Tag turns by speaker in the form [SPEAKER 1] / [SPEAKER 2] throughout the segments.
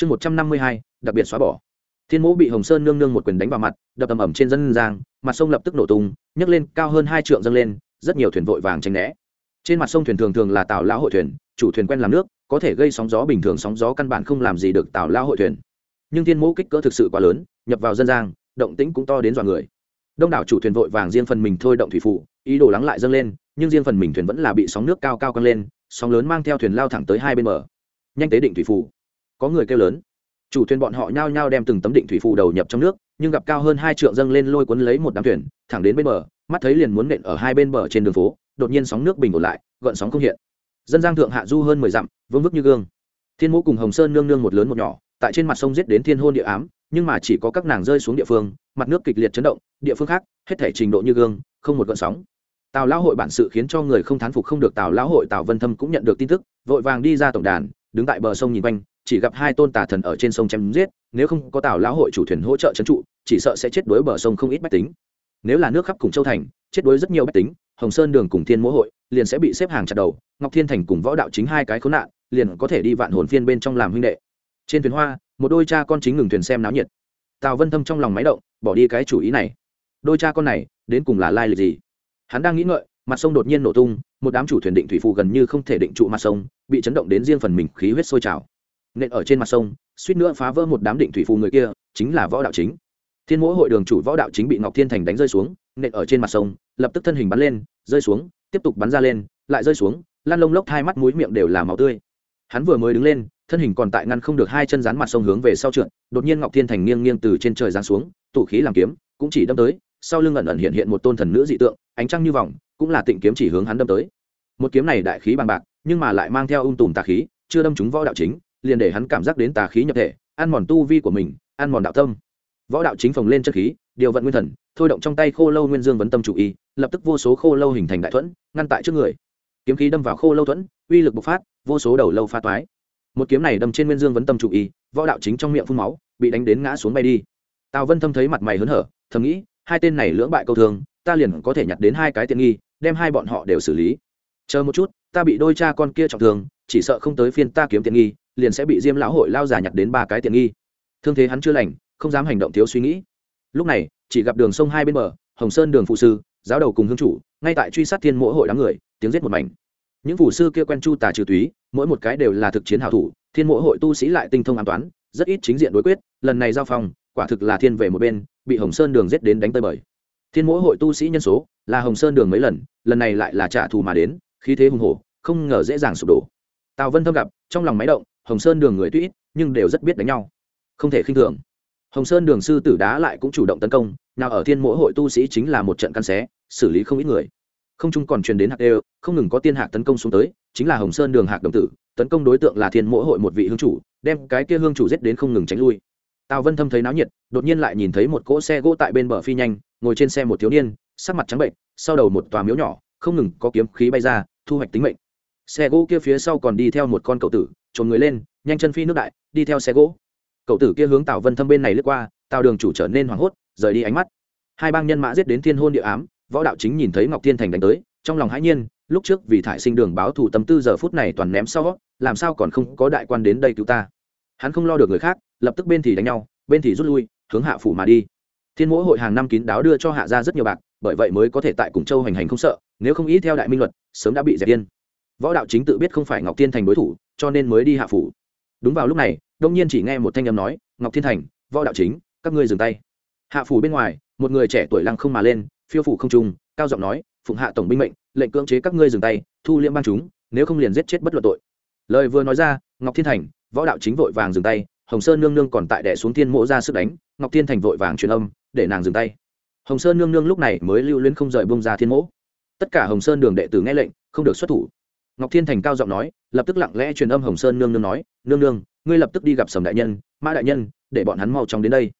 [SPEAKER 1] chương một trăm năm mươi hai, đặc biệt xóa bỏ. Thiên Mẫu bị hồng sơn nương nương một quyền đánh vào mặt, đập ầm ầm trên dân giang mặt sông lập tức nổ tung, nhấc lên cao hơn hai trượng dâng lên, rất nhiều thuyền vội vàng tranh né. Trên mặt sông thuyền thường thường là tàu lão hội thuyền, chủ thuyền quen làm nước, có thể gây sóng gió bình thường, sóng gió căn bản không làm gì được tàu lão hội thuyền. Nhưng thiên Mẫu kích cỡ thực sự quá lớn, nhập vào dân giang động tĩnh cũng to đến dọa người. Đông đảo chủ thuyền vội vàng riêng phần mình thôi động thủy phụ, ý đồ lắng lại dâng lên, nhưng riêng phần mình thuyền vẫn là bị sóng nước cao cao căng lên, sóng lớn mang theo thuyền lao thẳng tới hai bên bờ. Nhanh tế định thủy phủ có người kêu lớn. Chủ thuyền bọn họ nhao nhao đem từng tấm định thủy phụ đầu nhập trong nước, nhưng gặp cao hơn hai trượng dâng lên lôi cuốn lấy một đám thuyền, thẳng đến bên bờ, mắt thấy liền muốn nện ở hai bên bờ trên đường phố, đột nhiên sóng nước bình ổn lại, gợn sóng không hiện. Dân giang thượng hạ du hơn mười dặm vương vức như gương. Thiên mũ cùng hồng sơn nương nương một lớn một nhỏ, tại trên mặt sông giết đến thiên hôn địa ám, nhưng mà chỉ có các nàng rơi xuống địa phương, mặt nước kịch liệt chấn động, địa phương khác, hết thể trình độ như gương, không một gợn sóng. Tào lão hội bản sự khiến cho người không thán phục không được tào lão hội tào vân thâm cũng nhận được tin tức, vội vàng đi ra tổng đàn, đứng tại bờ sông nhìn quanh chỉ gặp hai tôn tà thần ở trên sông chém giết, nếu không có tào lão hội chủ thuyền hỗ trợ trấn trụ, chỉ sợ sẽ chết đuối bờ sông không ít bách tính. Nếu là nước khắp cùng châu thành, chết đuối rất nhiều bách tính, hồng sơn đường cùng thiên mỗi hội liền sẽ bị xếp hàng chặt đầu, ngọc thiên thành cùng võ đạo chính hai cái khốn nạn, liền có thể đi vạn hồn phiên bên trong làm huynh đệ. Trên thuyền hoa, một đôi cha con chính ngừng thuyền xem náo nhiệt. Tào vân thâm trong lòng máy động, bỏ đi cái chủ ý này. Đôi cha con này, đến cùng là lai lịch gì? Hắn đang nghĩ ngợi, mặt sông đột nhiên nổ tung, một đám chủ thuyền định thủy phù gần như không thể định trụ mặt sông, bị chấn động đến riêng phần mình khí huyết sôi trào nện ở trên mặt sông, suýt nữa phá vỡ một đám định thủy phù người kia, chính là võ đạo chính. Thiên mỗi hội đường chủ võ đạo chính bị ngọc thiên thành đánh rơi xuống, nện ở trên mặt sông, lập tức thân hình bắn lên, rơi xuống, tiếp tục bắn ra lên, lại rơi xuống, lan lông lốc hai mắt mũi miệng đều là màu tươi. Hắn vừa mới đứng lên, thân hình còn tại ngăn không được hai chân rán mặt sông hướng về sau trượt, đột nhiên ngọc thiên thành nghiêng nghiêng từ trên trời giáng xuống, tụ khí làm kiếm, cũng chỉ đâm tới, sau lưng ẩn ẩn hiện hiện một tôn thần nữ dị tượng, ánh trăng như vòng, cũng là tịnh kiếm chỉ hướng hắn đâm tới. Một kiếm này đại khí bằng bạc, nhưng mà lại mang theo ung tùm tà khí, chưa đâm trúng võ đạo chính liền để hắn cảm giác đến tà khí nhập thể, ăn mòn tu vi của mình, ăn mòn đạo tâm. Võ đạo chính phồng lên chất khí, điều vận nguyên thần, thôi động trong tay khô lâu nguyên dương vấn tâm chủ y, lập tức vô số khô lâu hình thành đại thuẫn, ngăn tại trước người. Kiếm khí đâm vào khô lâu thuẫn, uy lực bộc phát, vô số đầu lâu pha toái. Một kiếm này đâm trên nguyên dương vấn tâm chủ y, võ đạo chính trong miệng phun máu, bị đánh đến ngã xuống bay đi. Tào vân thâm thấy mặt mày hớn hở, thầm nghĩ, hai tên này lưỡng bại câu thương ta liền có thể nhặt đến hai cái tiện nghi, đem hai bọn họ đều xử lý. Chờ một chút, ta bị đôi cha con kia trọng thương, chỉ sợ không tới phiên ta kiếm tiện nghi liền sẽ bị diêm lão hội lao giả nhặt đến ba cái tiện nghi. Thương thế hắn chưa lành, không dám hành động thiếu suy nghĩ. Lúc này, chỉ gặp đường sông hai bên bờ, hồng sơn đường phụ sư, giáo đầu cùng hương chủ, ngay tại truy sát thiên mỗi hội đám người, tiếng giết một mảnh. Những phụ sư kia quen chu tà trừ túy, mỗi một cái đều là thực chiến hảo thủ, thiên mỗi hội tu sĩ lại tinh thông an toán, rất ít chính diện đối quyết, lần này giao phòng quả thực là thiên về một bên, bị hồng sơn đường giết đến đánh tơi bời. Thiên mỗi hội tu sĩ nhân số, là hồng sơn đường mấy lần lần này lại là trả thù mà đến, khí thế hùng hổ, không ngờ dễ dàng sụp đổ. Tào vân thâm gặp, trong lòng máy động hồng sơn đường người tuy ít, nhưng đều rất biết đánh nhau. Không thể khinh thường. Hồng sơn đường sư tử đá lại cũng chủ động tấn công, nào ở thiên mỗi hội tu sĩ chính là một trận căn xé, xử lý không ít người. Không chung còn truyền đến hạc đều, không ngừng có tiên hạc tấn công xuống tới, chính là hồng sơn đường hạc đồng tử, tấn công đối tượng là thiên mỗi hội một vị hương chủ, đem cái kia hương chủ giết đến không ngừng tránh lui. Tào vân thâm thấy náo nhiệt, đột nhiên lại nhìn thấy một cỗ xe gỗ tại bên bờ phi nhanh, ngồi trên xe một thiếu niên, sắc mặt trắng bệnh, sau đầu một tòa miếu nhỏ, không ngừng có kiếm khí bay ra, thu hoạch tính mệnh. Xe gỗ kia phía sau còn đi theo một con cậu tử trồn người lên, nhanh chân phi nước đại, đi theo xe gỗ. Cậu tử kia hướng tào vân thâm bên này lướt qua, tào đường chủ trở nên hoảng hốt, rời đi ánh mắt. Hai bang nhân mã giết đến thiên hôn địa ám, võ đạo chính nhìn thấy ngọc thiên thành đánh tới, trong lòng hãi nhiên, lúc trước vì thải sinh đường báo thủ tâm tư giờ phút này toàn ném sau, làm sao còn không có đại quan đến đây cứu ta? Hắn không lo được người khác, lập tức bên thì đánh nhau, bên thì rút lui, hướng hạ phủ mà đi. Thiên mỗi hội hàng năm kín đáo đưa cho hạ ra rất nhiều bạc, bởi vậy mới có thể tại cùng châu hành hành không sợ, nếu không ý theo đại minh luật, sớm đã bị dẹp yên võ đạo chính tự biết không phải ngọc thiên thành đối thủ cho nên mới đi hạ phủ. Đúng vào lúc này, đông nhiên chỉ nghe một thanh âm nói, ngọc thiên thành, võ đạo chính, các ngươi dừng tay. Hạ phủ bên ngoài, một người trẻ tuổi lăng không mà lên, phiêu phủ không trung, cao giọng nói, phụng hạ tổng binh mệnh, lệnh cưỡng chế các ngươi dừng tay, thu liễm bang chúng, nếu không liền giết chết bất luận tội. Lời vừa nói ra, ngọc thiên thành, võ đạo chính vội vàng dừng tay, hồng sơn nương nương còn tại đẻ xuống thiên mộ ra sức đánh, ngọc thiên thành vội vàng truyền âm, để nàng dừng tay. Hồng sơn nương nương lúc này mới lưu luyến không rời bông ra thiên mỗ tất cả hồng sơn đường đệ tử nghe lệnh, không được xuất thủ ngọc thiên thành cao giọng nói, lập tức lặng lẽ truyền âm hồng sơn nương nương nói, nương nương, ngươi lập tức đi gặp sầm đại nhân, mã đại nhân, để bọn hắn mau chóng đến đây.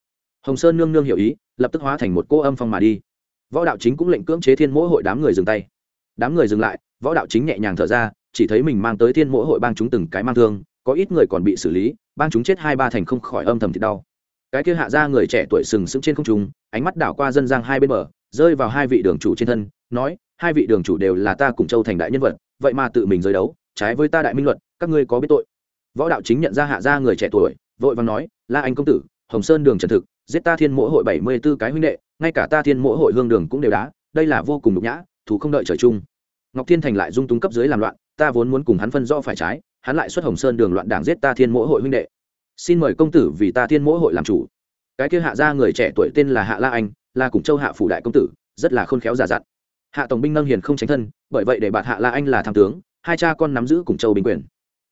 [SPEAKER 1] Hồng sơn nương nương hiểu ý, lập tức hóa thành một cô âm phong mà đi. Võ đạo chính cũng lệnh cưỡng chế thiên mỗi hội đám người dừng tay. Đám người dừng lại, võ đạo chính nhẹ nhàng thở ra, chỉ thấy mình mang tới thiên mỗi hội bang chúng từng cái mang thương, có ít người còn bị xử lý, bang chúng chết hai ba thành không khỏi âm thầm thì đau. Cái kia hạ ra người trẻ tuổi sừng sững trên không trung, ánh mắt đảo qua dân giang hai bên bờ, rơi vào hai vị đường chủ trên thân, nói, hai vị đường chủ đều là ta cùng châu thành đại nhân vật vậy mà tự mình giới đấu, trái với ta đại minh luật, các ngươi có biết tội. Võ đạo chính nhận ra hạ gia người trẻ tuổi, vội vàng nói, la anh công tử, hồng sơn đường trần thực, giết ta thiên mỗ hội bảy mươi b ố cái huynh đệ, ngay cả ta thiên mỗ hội hương đường cũng đều đá, đây là vô cùng nhục nhã thủ không đợi trời chung. Ngọc thiên thành lại dung túng cấp dưới làm loạn, ta vốn muốn cùng hắn phân rõ phải trái, hắn lại xuất hồng sơn đường loạn đảng giết ta thiên mỗ hội huynh đệ. Xin mời công tử vì ta thiên mỗ hội làm chủ. Cái kia hạ gia người trẻ tuổi tên là hạ la anh, là cùng châu hạ phủ đại công tử, rất là khôn khéo giả dặn hạ tổng binh nâng hiền không tránh thân, bởi vậy để bạt hạ la anh là tham tướng, hai cha con nắm giữ cùng châu bình quyền.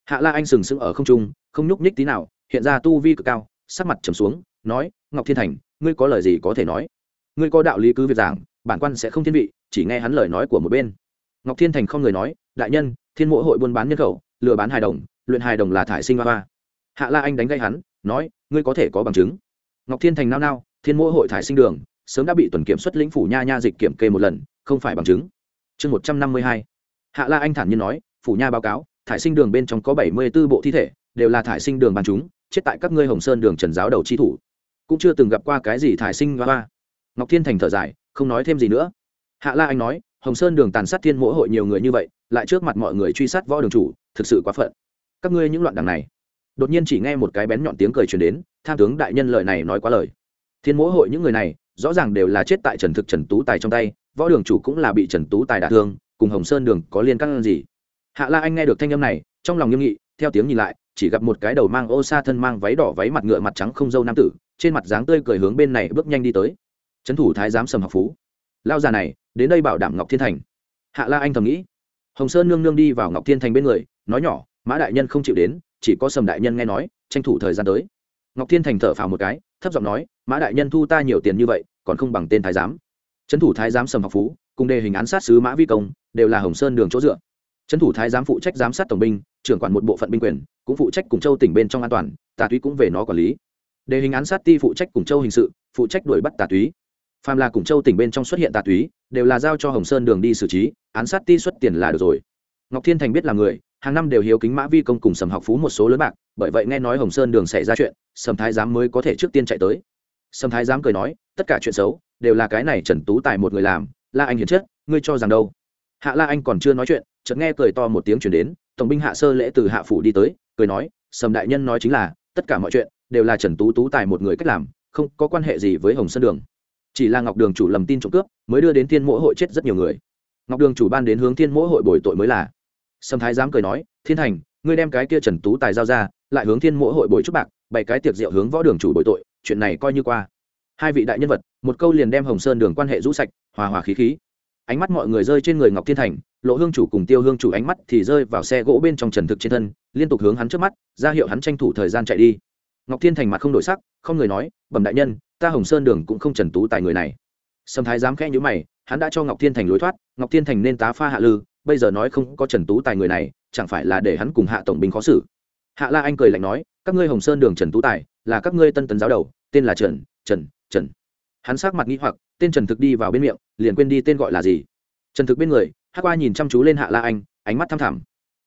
[SPEAKER 1] Hạ la anh sừng sững ở không trung, không nhúc nhích tí nào, hiện ra tu vi cực cao, sắc mặt trầm xuống, nói, ngọc thiên thành, ngươi có lời gì có thể nói? Ngươi có đạo lý cứ việc giảng, bản quan sẽ không thiên vị, chỉ nghe hắn lời nói của một bên. Ngọc thiên thành không người nói, đại nhân, thiên mộ hội buôn bán nhân khẩu, lừa bán hài đồng, luyện hài đồng là thải sinh hoa hạ la anh đánh gây hắn, nói, ngươi có thể có bằng chứng. Ngọc thiên thành nao nao, thiên mộ hội thải sinh đường, sớm đã bị tuần kiểm xuất lĩnh phủ nha nha dịch kiểm kê một lần không phải bằng chứng. Chương một trăm năm mươi hai. Hạ la anh thản nhiên nói, phủ nha báo cáo, thải sinh đường bên trong có bảy mươi b ố bộ thi thể, đều là thải sinh đường bàn chúng, chết tại các ngươi hồng sơn đường trần giáo đầu chi thủ. Cũng chưa từng gặp qua cái gì thải sinh hoa ngọc thiên thành thở dài, không nói thêm gì nữa. Hạ la anh nói, hồng sơn đường tàn sát thiên mỗi hội nhiều người như vậy, lại trước mặt mọi người truy sát võ đường chủ, thực sự quá phận. Các ngươi những loạn đằng này. Đột nhiên chỉ nghe một cái bén nhọn tiếng cười truyền đến, tham tướng đại nhân lợi này nói quá lời. Thiên mỗi hội những người này, rõ ràng đều là chết tại trần thực trần tú tài trong tay võ đường chủ cũng là bị trần tú tài đả thương, cùng hồng sơn đường có liên căn gì? Hạ la anh nghe được thanh âm này, trong lòng nghiêm nghị, theo tiếng nhìn lại, chỉ gặp một cái đầu mang ô sa thân mang váy đỏ váy mặt ngựa mặt trắng không dâu nam tử, trên mặt dáng tươi cười hướng bên này bước nhanh đi tới. Trấn thủ thái giám sầm học phú. Lao già này, đến đây bảo đảm ngọc thiên thành. Hạ la anh thầm nghĩ. Hồng sơn nương nương đi vào ngọc thiên thành bên người, nói nhỏ, mã đại nhân không chịu đến, chỉ có sầm đại nhân nghe nói, tranh thủ thời gian tới. Ngọc thiên thành thở phào một cái, thấp giọng nói, mã đại nhân thu ta nhiều tiền như vậy, còn không bằng tên thái giám trấn thủ thái giám sầm học phú, cùng đề hình án sát sứ mã vi công, đều là hồng sơn đường chỗ dựa. Trấn thủ thái giám phụ trách giám sát tổng binh, trưởng quản một bộ phận binh quyền, cũng phụ trách cùng châu tỉnh bên trong an toàn, tà túy cũng về nó quản lý. Đề hình án sát ti phụ trách cùng châu hình sự, phụ trách đuổi bắt tà túy. Phàm là cùng châu tỉnh bên trong xuất hiện tà túy, đều là giao cho hồng sơn đường đi xử trí, án sát ti xuất tiền là được rồi. Ngọc thiên thành biết là người, hàng năm đều hiếu kính mã vi công cùng sầm học phú một số lớn bạc, bởi vậy nghe nói hồng sơn đường xảy ra chuyện, sầm thái giám mới có thể trước tiên chạy tới. Sầm thái giám cười nói, tất cả chuyện xấu đều là cái này trần tú tài một người làm, la anh hiền chất ngươi cho rằng đâu? Hạ la anh còn chưa nói chuyện, chợt nghe cười to một tiếng chuyển đến, tổng binh hạ sơ lễ từ hạ phủ đi tới, cười nói, sầm đại nhân nói chính là, tất cả mọi chuyện, đều là trần tú tú tài một người cách làm, không có quan hệ gì với hồng sơn đường. Chỉ là ngọc đường chủ lầm tin trộm cướp, mới đưa đến thiên mỗi hội chết rất nhiều người. Ngọc đường chủ ban đến hướng thiên mỗi hội bồi tội mới là. Sâm thái giám cười nói, thiên thành, ngươi đem cái kia trần tú tài giao ra, lại hướng thiên mỗi hội bồi chút bạc, bày cái tiệc rượu hướng võ đường chủ bồi tội, chuyện này coi như qua hai vị đại nhân vật, một câu liền đem hồng sơn đường quan hệ rũ sạch, hòa hòa khí khí. Ánh mắt mọi người rơi trên người ngọc thiên thành, lộ hương chủ cùng tiêu hương chủ ánh mắt thì rơi vào xe gỗ bên trong trần thực trên thân, liên tục hướng hắn trước mắt, ra hiệu hắn tranh thủ thời gian chạy đi. Ngọc thiên thành mặt không đổi sắc, không người nói, bẩm đại nhân, ta hồng sơn đường cũng không trần tú tại người này. Sâm thái dám khẽ nhữ mày, hắn đã cho ngọc thiên thành lối thoát, ngọc thiên thành nên tá pha hạ lư, bây giờ nói không có trần tú tài người này, chẳng phải là để hắn cùng hạ tổng binh khó xử. Hạ la anh cười lạnh nói, các ngươi hồng sơn đường trần tú tài là các ngươi tân tấn giáo đầu, tên là trần trần trần. Hắn sắc mặt nghĩ hoặc, tên trần thực đi vào bên miệng, liền quên đi tên gọi là gì. Trần thực bên người, hát qua nhìn chăm chú lên hạ la anh, ánh mắt thăm thẳm.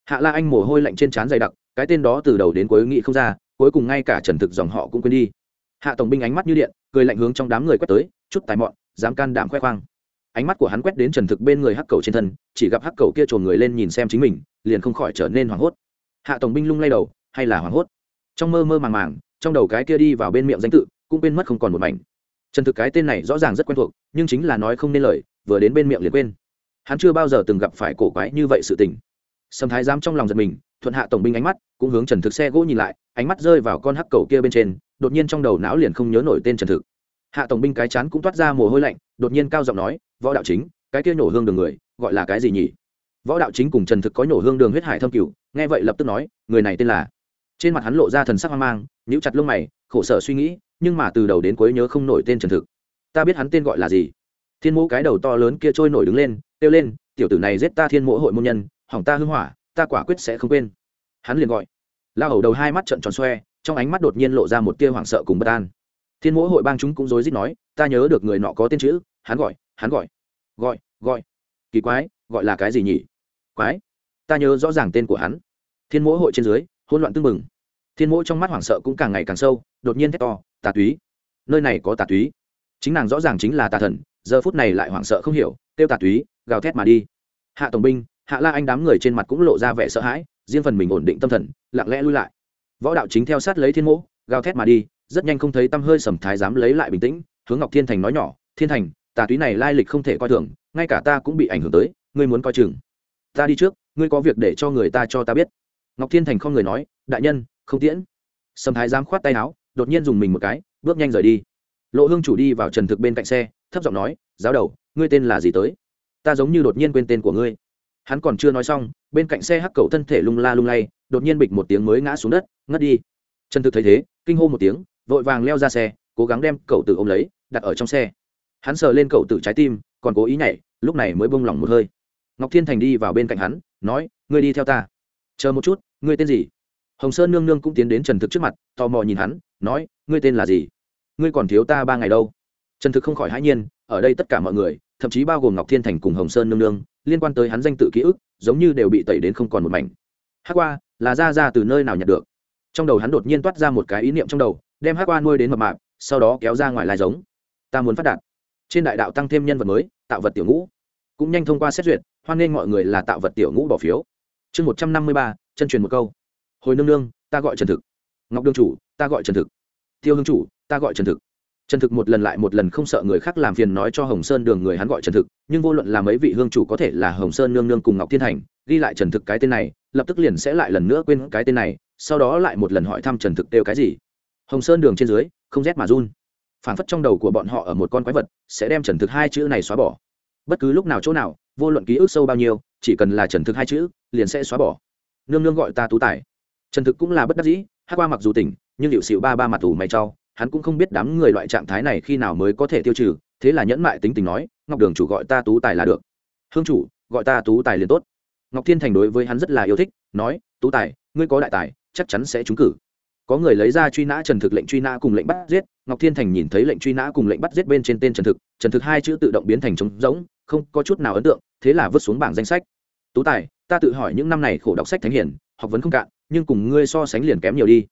[SPEAKER 1] Hạ la anh mồ hôi lạnh trên trán dày đặc, cái tên đó từ đầu đến cuối nghĩ không ra, cuối cùng ngay cả trần thực dòng họ cũng quên đi. Hạ tổng binh ánh mắt như điện, cười lạnh hướng trong đám người quét tới, chút tài mọn, dám can đảm khoe khoang. Ánh mắt của hắn quét đến trần thực bên người hắc cầu trên thân, chỉ gặp hắc cầu kia trồn người lên nhìn xem chính mình, liền không khỏi trở nên hoảng hốt. Hạ tổng binh lung lay đầu, hay là hoảng hốt? Trong mơ mơ màng màng, trong đầu cái kia đi vào bên miệng danh tự cũng quên mất không còn một mảnh. Trần thực cái tên này rõ ràng rất quen thuộc, nhưng chính là nói không nên lời, vừa đến bên miệng liền quên. Hắn chưa bao giờ từng gặp phải cổ quái như vậy sự tình. Sầm thái giám trong lòng giật mình, thuận hạ tổng binh ánh mắt, cũng hướng trần thực xe gỗ nhìn lại, ánh mắt rơi vào con hắc cầu kia bên trên, đột nhiên trong đầu não liền không nhớ nổi tên trần thực. Hạ tổng binh cái chán cũng toát ra mồ hôi lạnh, đột nhiên cao giọng nói, võ đạo chính, cái kia nổ hương đường người, gọi là cái gì nhỉ? Võ đạo chính cùng trần thực có nổ hương đường huyết hải thâm cửu, nghe vậy lập tức nói, người này tên là trên mặt hắn lộ ra thần sắc hoang mang, nhíu chặt lông mày, khổ sở suy nghĩ nhưng mà từ đầu đến cuối nhớ không nổi tên trần thực. Ta biết hắn tên gọi là gì. Thiên mẫu cái đầu to lớn kia trôi nổi đứng lên, kêu lên, tiểu tử này giết ta thiên mẫu hội môn nhân, hỏng ta hưng hỏa, ta quả quyết sẽ không quên. Hắn liền gọi. La hầu đầu hai mắt trận tròn xoe, trong ánh mắt đột nhiên lộ ra một tia hoảng sợ cùng bất an. Thiên mỗi hội bang chúng cũng rối rít nói, ta nhớ được người nọ có tên chữ, hắn gọi hắn gọi gọi gọi. Kỳ quái, gọi là cái gì nhỉ? Quái. Ta nhớ rõ ràng tên của hắn. Thiên mỗi hội trên dưới, hỗn loạn tưng bừng. Thiên mỗi trong mắt hoảng sợ cũng càng ngày càng sâu, đột nhiên thét to tà túy. Nơi này có tà túy. Chính nàng rõ ràng chính là tà thần, giờ phút này lại hoảng sợ không hiểu tiêu tà túy, gào thét mà đi. Hạ tổng binh, hạ la anh đám người trên mặt cũng lộ ra vẻ sợ hãi, riêng phần mình ổn định tâm thần, lặng lẽ lui lại. Võ đạo chính theo sát lấy thiên mỗ, gào thét mà đi, rất nhanh không thấy tâm hơi sầm thái dám lấy lại bình tĩnh, hướng ngọc thiên thành nói nhỏ, thiên thành, tà túy này lai lịch không thể coi thường, ngay cả ta cũng bị ảnh hưởng tới, ngươi muốn coi chừng. Ta đi trước, ngươi có việc để cho người ta cho ta biết. Ngọc thiên thành không người nói, đại nhân, không tiễn. Sầm thái giám khoát tay áo đột nhiên dùng mình một cái, bước nhanh rời đi. Lộ hương chủ đi vào trần thực bên cạnh xe, thấp giọng nói, giáo đầu, ngươi tên là gì tới? Ta giống như đột nhiên quên tên của ngươi. Hắn còn chưa nói xong, bên cạnh xe hắc cầu thân thể lung la lung lay, đột nhiên bịch một tiếng mới ngã xuống đất, ngất đi. Trần thực thấy thế, kinh hô một tiếng, vội vàng leo ra xe, cố gắng đem cậu tử ôm lấy, đặt ở trong xe. Hắn sờ lên cậu tử trái tim, còn cố ý nhảy, lúc này mới bông lỏng một hơi. Ngọc thiên thành đi vào bên cạnh hắn, nói, ngươi đi theo ta. Chờ một chút, ngươi tên gì? Hồng sơn nương nương cũng tiến đến trần thực trước mặt, tò mò nhìn hắn, nói, ngươi tên là gì? Ngươi còn thiếu ta ba ngày đâu? Trần thực không khỏi hãi nhiên, ở đây tất cả mọi người, thậm chí bao gồm ngọc thiên thành cùng hồng sơn nương nương, liên quan tới hắn danh tự ký ức, giống như đều bị tẩy đến không còn một mảnh. Hát qua, là ra ra từ nơi nào nhặt được? Trong đầu hắn đột nhiên toát ra một cái ý niệm trong đầu, đem hát qua nuôi đến mập mạp, sau đó kéo ra ngoài lai giống. Ta muốn phát đạt. Trên đại đạo tăng thêm nhân vật mới, tạo vật tiểu ngũ. Cũng nhanh thông qua xét duyệt, hoan nghênh mọi người là tạo vật tiểu ngũ bỏ phiếu. Chương một trăm năm mươi ba, chân truyền một câu hồi nương nương, ta gọi trần thực. Ngọc đương chủ, ta gọi trần thực. Tiêu hương chủ, ta gọi trần thực. Trần thực một lần lại một lần không sợ người khác làm phiền nói cho hồng sơn đường người hắn gọi trần thực, nhưng vô luận là mấy vị hương chủ có thể là hồng sơn nương nương cùng ngọc thiên thành, ghi lại trần thực cái tên này, lập tức liền sẽ lại lần nữa quên cái tên này, sau đó lại một lần hỏi thăm trần thực đều cái gì. Hồng sơn đường trên dưới, không rét mà run. Phản phất trong đầu của bọn họ ở một con quái vật, sẽ đem trần thực hai chữ này xóa bỏ. Bất cứ lúc nào chỗ nào, vô luận ký ức sâu bao nhiêu, chỉ cần là trần thực hai chữ, liền sẽ xóa bỏ. Nương nương gọi ta tú tài trần thực cũng là bất đắc dĩ hát qua mặc dù tỉnh, nhưng liệu xịu ba ba mặt ủ mày trau hắn cũng không biết đám người loại trạng thái này khi nào mới có thể tiêu trừ, thế là nhẫn mại tính tình nói, ngọc đường chủ gọi ta tú tài là được. Hương chủ, gọi ta tú tài liền tốt. Ngọc thiên thành đối với hắn rất là yêu thích, nói, tú tài, ngươi có đại tài, chắc chắn sẽ trúng cử. Có người lấy ra truy nã trần thực lệnh truy nã cùng lệnh bắt giết, ngọc thiên thành nhìn thấy lệnh truy nã cùng lệnh bắt giết bên trên tên trần thực trần thực hai chữ tự động biến thành trống rỗng, không có chút nào ấn tượng, thế là vứt xuống bảng danh sách. Tú tài, ta tự hỏi những năm này khổ đọc sách thánh hiển học vấn không cạn, nhưng cùng ngươi so sánh liền kém nhiều đi.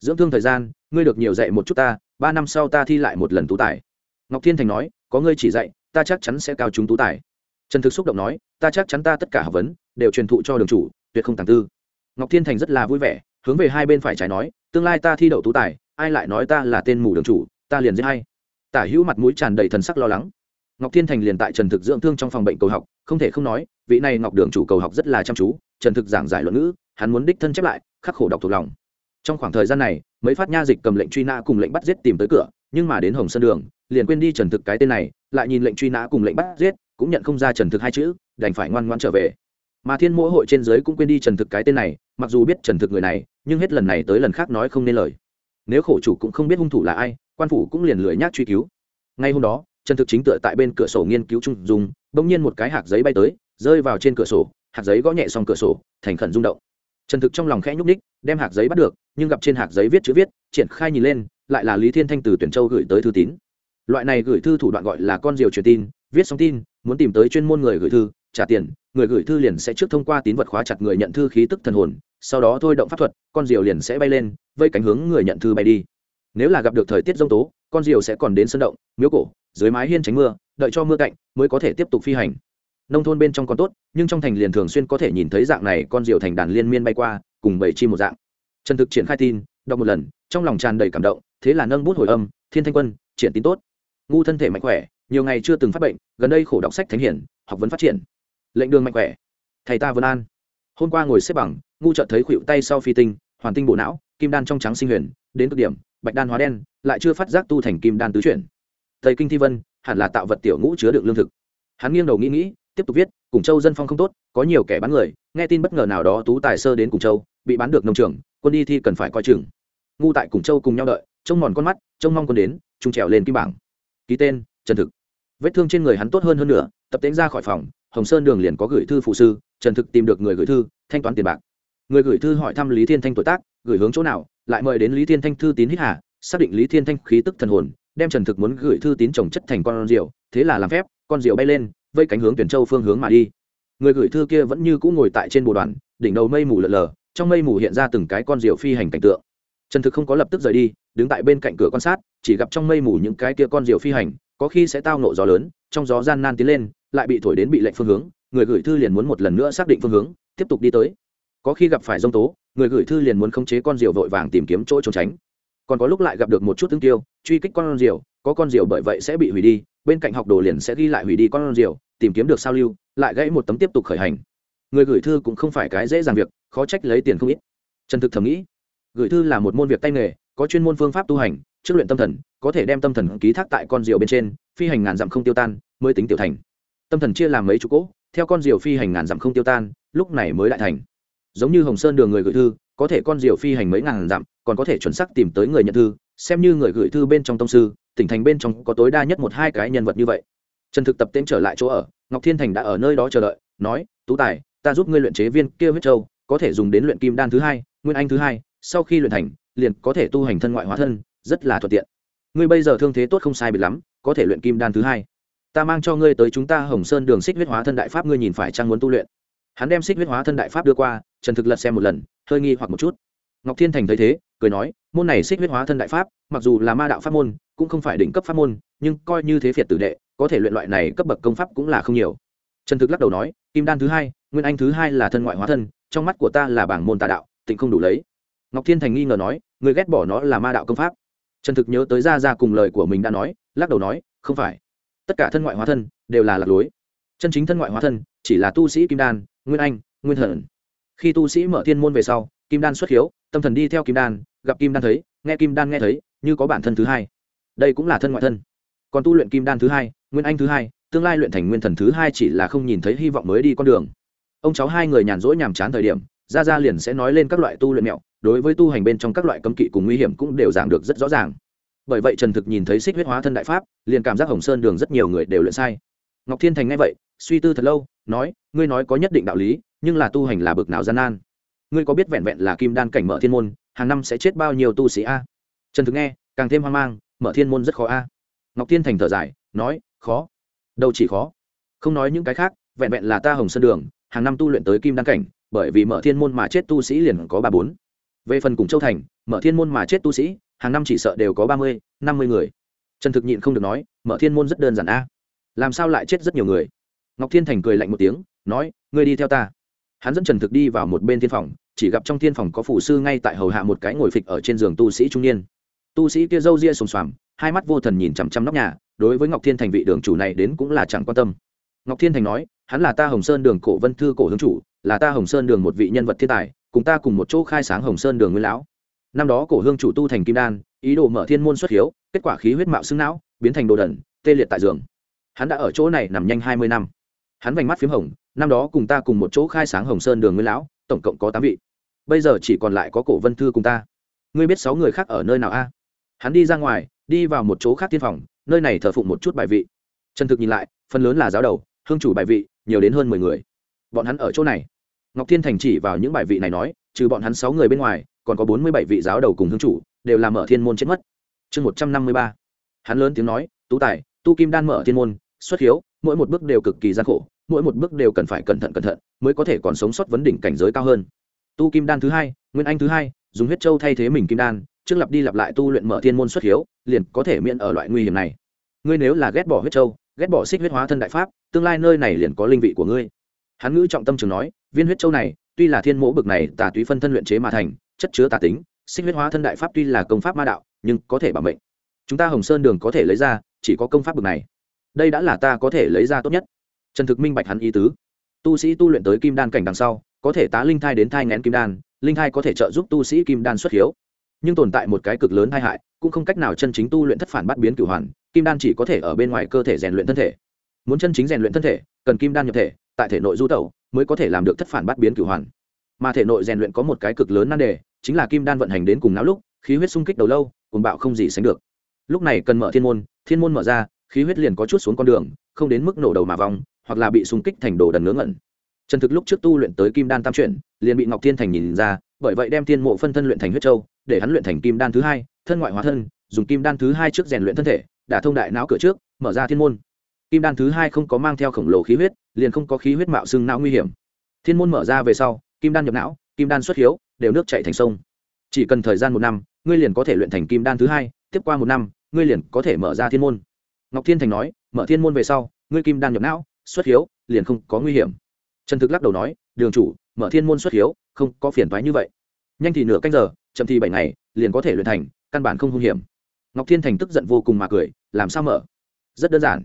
[SPEAKER 1] Dưỡng thương thời gian, ngươi được nhiều dạy một chút ta, ba năm sau ta thi lại một lần tú tài. Ngọc thiên thành nói, có ngươi chỉ dạy, ta chắc chắn sẽ cao chúng tú tài. Trần thực xúc động nói, ta chắc chắn ta tất cả học vấn đều truyền thụ cho đường chủ, tuyệt không tàng tư. Ngọc thiên thành rất là vui vẻ, hướng về hai bên phải trái nói, tương lai ta thi đậu tú tài, ai lại nói ta là tên mù đường chủ, ta liền giết hay tả hữu mặt mũi tràn đầy thần sắc lo lắng. Ngọc thiên thành liền tại trần thực dưỡng thương trong phòng bệnh cầu học, không thể không nói, vị này ngọc đường chủ cầu học rất là chăm chú, trần thực giảng giải luận ngữ hắn muốn đích thân chép lại, khắc khổ đọc thuộc lòng. Trong khoảng thời gian này, mấy phát nha dịch cầm lệnh truy nã cùng lệnh bắt giết tìm tới cửa, nhưng mà đến hồng sơn đường, liền quên đi trần thực cái tên này, lại nhìn lệnh truy nã cùng lệnh bắt giết, cũng nhận không ra trần thực hai chữ, đành phải ngoan ngoan trở về. Mà thiên mỗi hội trên giới cũng quên đi trần thực cái tên này, mặc dù biết trần thực người này, nhưng hết lần này tới lần khác nói không nên lời. Nếu khổ chủ cũng không biết hung thủ là ai, quan phủ cũng liền lười nhác truy cứu. Ngay hôm đó, trần thực chính tựa tại bên cửa sổ nghiên cứu trung dùng, bỗng nhiên một cái hạt giấy bay tới, rơi vào trên cửa sổ hạt giấy gõ nhẹ xong cửa sổ, thành khẩn rung động trần thực trong lòng khẽ nhúc ních đem hạt giấy bắt được, nhưng gặp trên hạt giấy viết chữ viết, triển khai nhìn lên, lại là lý thiên thanh từ tuyển châu gửi tới thư tín. Loại này gửi thư thủ đoạn gọi là con diều truyền tin, viết xong tin, muốn tìm tới chuyên môn người gửi thư, trả tiền, người gửi thư liền sẽ trước thông qua tín vật khóa chặt người nhận thư khí tức thần hồn, sau đó thôi động pháp thuật, con diều liền sẽ bay lên, vây cánh hướng người nhận thư bay đi. Nếu là gặp được thời tiết g tố, con diều sẽ còn đến sân động, miếu cổ, dưới mái hiên tránh mưa, đợi cho mưa cạnh, mới có thể tiếp tục phi hành nông thôn bên trong còn tốt, nhưng trong thành liền thường xuyên có thể nhìn thấy dạng này con diều thành đàn liên miên bay qua, cùng bảy chim một dạng. Trần thực triển khai tin, đọc một lần, trong lòng tràn đầy cảm động, thế là nâng bút hồi âm, thiên thanh quân, triển tín tốt. Ngu thân thể mạnh khỏe, nhiều ngày chưa từng phát bệnh, gần đây khổ đọc sách thánh hiển, học vấn phát triển. Lệnh đường mạnh khỏe. Thầy ta vân an. Hôm qua ngồi xếp bằng, ngu chợt thấy khuỵu tay sau phi tinh, hoàn tinh bộ não, kim đan trong trắng sinh huyền, đến cực điểm, bạch đan hóa đen, lại chưa phát giác tu thành kim đan tứ chuyển. Thầy kinh thi vân, hẳn là tạo vật tiểu ngũ chứa đựng lương thực. Hắn nghiêng đầu nghĩ nghĩ tiếp tục viết, cùng châu dân phong không tốt, có nhiều kẻ bán người, nghe tin bất ngờ nào đó tú tài sơ đến cùng châu, bị bán được nông trường, quân đi thi cần phải coi chừng. Ngu tại cùng châu cùng nhau đợi, trông mòn con mắt, trông mong quân đến trung trèo lên kim bảng. Ký tên, trần thực. Vết thương trên người hắn tốt hơn hơn nữa, tập tính ra khỏi phòng, hồng sơn đường liền có gửi thư phụ sư, trần thực tìm được người gửi thư, thanh toán tiền bạc. Người gửi thư hỏi thăm lý thiên thanh tuổi tác, gửi hướng chỗ nào, lại mời đến lý thiên thanh thư tín hít hà, xác định lý thiên thanh khí tức thần hồn, đem trần thực muốn gửi thư tín trồng chất thành con rượu, thế là làm phép, con rượu bay lên vây cánh hướng tuyển châu phương hướng mà đi. Người gửi thư kia vẫn như cũ ngồi tại trên bồ đoàn, đỉnh đầu mây mù lợn lờ, trong mây mù hiện ra từng cái con rượu phi hành cảnh tượng. Trần thực không có lập tức rời đi, đứng tại bên cạnh cửa quan sát, chỉ gặp trong mây mù những cái kia con rượu phi hành, có khi sẽ tao nộ gió lớn, trong gió gian nan tiến lên, lại bị thổi đến bị lệnh phương hướng, người gửi thư liền muốn một lần nữa xác định phương hướng, tiếp tục đi tới. Có khi gặp phải dông tố, người gửi thư liền muốn khống chế con rượu vội vàng tìm kiếm chỗ trốn tránh. Còn có lúc lại gặp được một chút tương tiêu truy kích con diều, có con diều bởi vậy sẽ bị hủy đi bên cạnh học đồ liền sẽ ghi lại hủy đi con diều tìm kiếm được sao lưu, lại gãy một tấm tiếp tục khởi hành. Người gửi thư cũng không phải cái dễ dàng việc, khó trách lấy tiền không ít. Trần thực thầm nghĩ, gửi thư là một môn việc tay nghề, có chuyên môn phương pháp tu hành, trước luyện tâm thần, có thể đem tâm thần ký thác tại con diều bên trên, phi hành ngàn dặm không tiêu tan, mới tính tiểu thành. Tâm thần chia làm mấy chục cỗ, theo con diều phi hành ngàn dặm không tiêu tan, lúc này mới đại thành. Giống như hồng sơn đường người gửi thư, có thể con diều phi hành mấy ngàn dặm, còn có thể chuẩn xác tìm tới người nhận thư xem như người gửi thư bên trong tông sư, tỉnh thành bên trong có tối đa nhất một hai cái nhân vật như vậy. Trần thực tập tên trở lại chỗ ở, ngọc thiên thành đã ở nơi đó chờ đợi, nói, tú tài, ta giúp ngươi luyện chế viên kia huyết châu, có thể dùng đến luyện kim đan thứ hai, nguyên anh thứ hai, sau khi luyện thành, liền có thể tu hành thân ngoại hóa thân, rất là thuận tiện. Ngươi bây giờ thương thế tốt không sai bị lắm, có thể luyện kim đan thứ hai. Ta mang cho ngươi tới chúng ta hồng sơn đường xích huyết hóa thân đại pháp ngươi nhìn phải chăng muốn tu luyện. Hắn đem xích huyết hóa thân đại pháp đưa qua, trần thực lật xem một lần, hơi nghi hoặc một chút. Ngọc thiên thành thấy thế cười nói, môn này xích huyết hóa thân đại pháp, mặc dù là ma đạo pháp môn, cũng không phải đỉnh cấp pháp môn, nhưng coi như thế phiệt tử đệ, có thể luyện loại này cấp bậc công pháp cũng là không nhiều. Trần thực lắc đầu nói, kim đan thứ hai, nguyên anh thứ hai là thân ngoại hóa thân, trong mắt của ta là bảng môn tà đạo, tịnh không đủ lấy. Ngọc thiên thành nghi ngờ nói, người ghét bỏ nó là ma đạo công pháp. Trần thực nhớ tới ra ra cùng lời của mình đã nói, lắc đầu nói, không phải. Tất cả thân ngoại hóa thân, đều là lạc lối. Chân chính thân ngoại hóa thân, chỉ là tu sĩ kim đan, nguyên anh, nguyên thần. Khi tu sĩ mở thiên môn về sau, kim đan xuất hiếu tâm thần đi theo kim đan, gặp kim đan thấy, nghe kim đan nghe thấy, như có bản thân thứ hai. Đây cũng là thân ngoại thân. Còn tu luyện kim đan thứ hai, nguyên anh thứ hai, tương lai luyện thành nguyên thần thứ hai chỉ là không nhìn thấy hy vọng mới đi con đường. Ông cháu hai người nhàn rỗi nhàm chán thời điểm ra ra liền sẽ nói lên các loại tu luyện mẹo, đối với tu hành bên trong các loại cấm kỵ cùng nguy hiểm cũng đều giảng được rất rõ ràng. Bởi vậy trần thực nhìn thấy xích huyết hóa thân đại pháp, liền cảm giác hồng sơn đường rất nhiều người đều luyện sai. Ngọc thiên thành nghe vậy, suy tư thật lâu, nói, ngươi nói có nhất định đạo lý, nhưng là tu hành là bực nào gian nan ngươi có biết vẹn vẹn là kim đan cảnh mở thiên môn, hàng năm sẽ chết bao nhiêu tu sĩ a? Trần thực nghe, càng thêm hoang mang, mở thiên môn rất khó a. Ngọc thiên thành thở dài, nói, khó. Đâu chỉ khó. Không nói những cái khác, vẹn vẹn là ta hồng sơn đường, hàng năm tu luyện tới kim đan cảnh, bởi vì mở thiên môn mà chết tu sĩ liền có ba bốn. Về phần cùng châu thành, mở thiên môn mà chết tu sĩ, hàng năm chỉ sợ đều có ba mươi, năm mươi người. Trần thực nhịn không được nói, mở thiên môn rất đơn giản a. Làm sao lại chết rất nhiều người? Ngọc thiên thành cười lạnh một tiếng, nói, ngươi đi theo ta. Hắn dẫn trần thực đi vào một bên thiên phòng chỉ gặp trong thiên phòng có phủ sư ngay tại hầu hạ một cái ngồi phịch ở trên giường tu sĩ trung niên. Tu sĩ kia râu ria sùng xoàm hai mắt vô thần nhìn chằm chằm nóc nhà, đối với ngọc thiên thành vị đường chủ này đến cũng là chẳng quan tâm. Ngọc thiên thành nói, hắn là ta hồng sơn đường cổ vân thư cổ hướng chủ, là ta hồng sơn đường một vị nhân vật thiên tài, cùng ta cùng một chỗ khai sáng hồng sơn đường nguyên lão. Năm đó cổ hương chủ tu thành kim đan, ý đồ mở thiên môn xuất hiếu, kết quả khí huyết mạo xương não, biến thành đồ đẩn tê liệt tại giường. Hắn đã ở chỗ này nằm nhanh hai mươi năm. Hắn vành mắt p h í m hồng, năm đó cùng ta cùng một chỗ khai sáng hồng sơn đường nguyên lão tổng cộng có tám vị. Bây giờ chỉ còn lại có cổ vân thư cùng ta. Ngươi biết sáu người khác ở nơi nào a? Hắn đi ra ngoài, đi vào một chỗ khác tiên phòng, nơi này thờ phụng một chút bài vị. Trần thực nhìn lại, phần lớn là giáo đầu, hương chủ bài vị, nhiều đến hơn mười người. Bọn hắn ở chỗ này. Ngọc thiên thành chỉ vào những bài vị này nói, trừ bọn hắn sáu người bên ngoài, còn có bốn mươi bảy vị giáo đầu cùng hương chủ, đều là mở thiên môn chết mất. Chương một trăm năm mươi ba. Hắn lớn tiếng nói, tú tài, tu kim đan mở thiên môn, xuất hiếu, mỗi một bước đều cực kỳ gian khổ mỗi một bước đều cần phải cẩn thận cẩn thận mới có thể còn sống sót vấn đỉnh cảnh giới cao hơn. Tu kim đan thứ hai, nguyên anh thứ hai, dùng huyết châu thay thế mình kim đan, trước lặp đi lặp lại tu luyện mở thiên môn xuất hiếu, liền có thể miễn ở loại nguy hiểm này. Ngươi nếu là ghét bỏ huyết châu, ghét bỏ xích huyết hóa thân đại pháp, tương lai nơi này liền có linh vị của ngươi. Hắn ngữ trọng tâm trường nói, viên huyết châu này, tuy là thiên mỗ bực này, tà túy phân thân luyện chế mà thành, chất chứa tà tính, xích huyết hóa thân đại pháp tuy là công pháp ma đạo, nhưng có thể bảo mệnh. Chúng ta hồng sơn đường có thể lấy ra, chỉ có công pháp bực này. Đây đã là ta có thể lấy ra tốt nhất trần thực minh bạch hắn ý tứ. Tu sĩ tu luyện tới kim đan cảnh đằng sau, có thể tá linh thai đến thai ngén kim đan, linh thai có thể trợ giúp tu sĩ kim đan xuất hiếu. Nhưng tồn tại một cái cực lớn tai hại, cũng không cách nào chân chính tu luyện thất phản bắt biến cửu hoàn, kim đan chỉ có thể ở bên ngoài cơ thể rèn luyện thân thể. Muốn chân chính rèn luyện thân thể, cần kim đan nhập thể, tại thể nội du tẩu mới có thể làm được thất phản bắt biến cửu hoàn. Mà thể nội rèn luyện có một cái cực lớn nan đề, chính là kim đan vận hành đến cùng não lúc, khí huyết sung kích đầu lâu cùng bạo không gì sánh được. Lúc này cần mở thiên môn thiên môn mở ra, khí huyết liền có chút xuống con đường, không đến mức nổ đầu mà vong hoặc là bị xung kích thành đồ đần ngớ ngẩn. Trần thực lúc trước tu luyện tới kim đan tam chuyển, liền bị ngọc thiên thành nhìn ra, bởi vậy đem thiên mộ phân thân luyện thành huyết châu, để hắn luyện thành kim đan thứ hai, thân ngoại hóa thân, dùng kim đan thứ hai trước rèn luyện thân thể, đả thông đại não cửa trước, mở ra thiên môn. Kim đan thứ hai không có mang theo khổng lồ khí huyết, liền không có khí huyết mạo xương não nguy hiểm. Thiên môn mở ra về sau, kim đan nhập não, kim đan xuất hiếu, đều nước chạy thành sông. Chỉ cần thời gian một năm, ngươi liền có thể luyện thành kim đan thứ hai, tiếp qua một năm, ngươi liền có thể mở ra thiên môn. Ngọc thiên thành nói, mở thiên môn về sau, ngươi kim đan nhập não xuất hiếu, liền không có nguy hiểm. Trần thực lắc đầu nói, đường chủ, mở thiên môn xuất hiếu, không có phiền thoái như vậy. Nhanh thì nửa canh giờ, chậm thì bảy ngày, liền có thể luyện thành, căn bản không hung hiểm. Ngọc thiên thành tức giận vô cùng mà cười, làm sao mở? Rất đơn giản.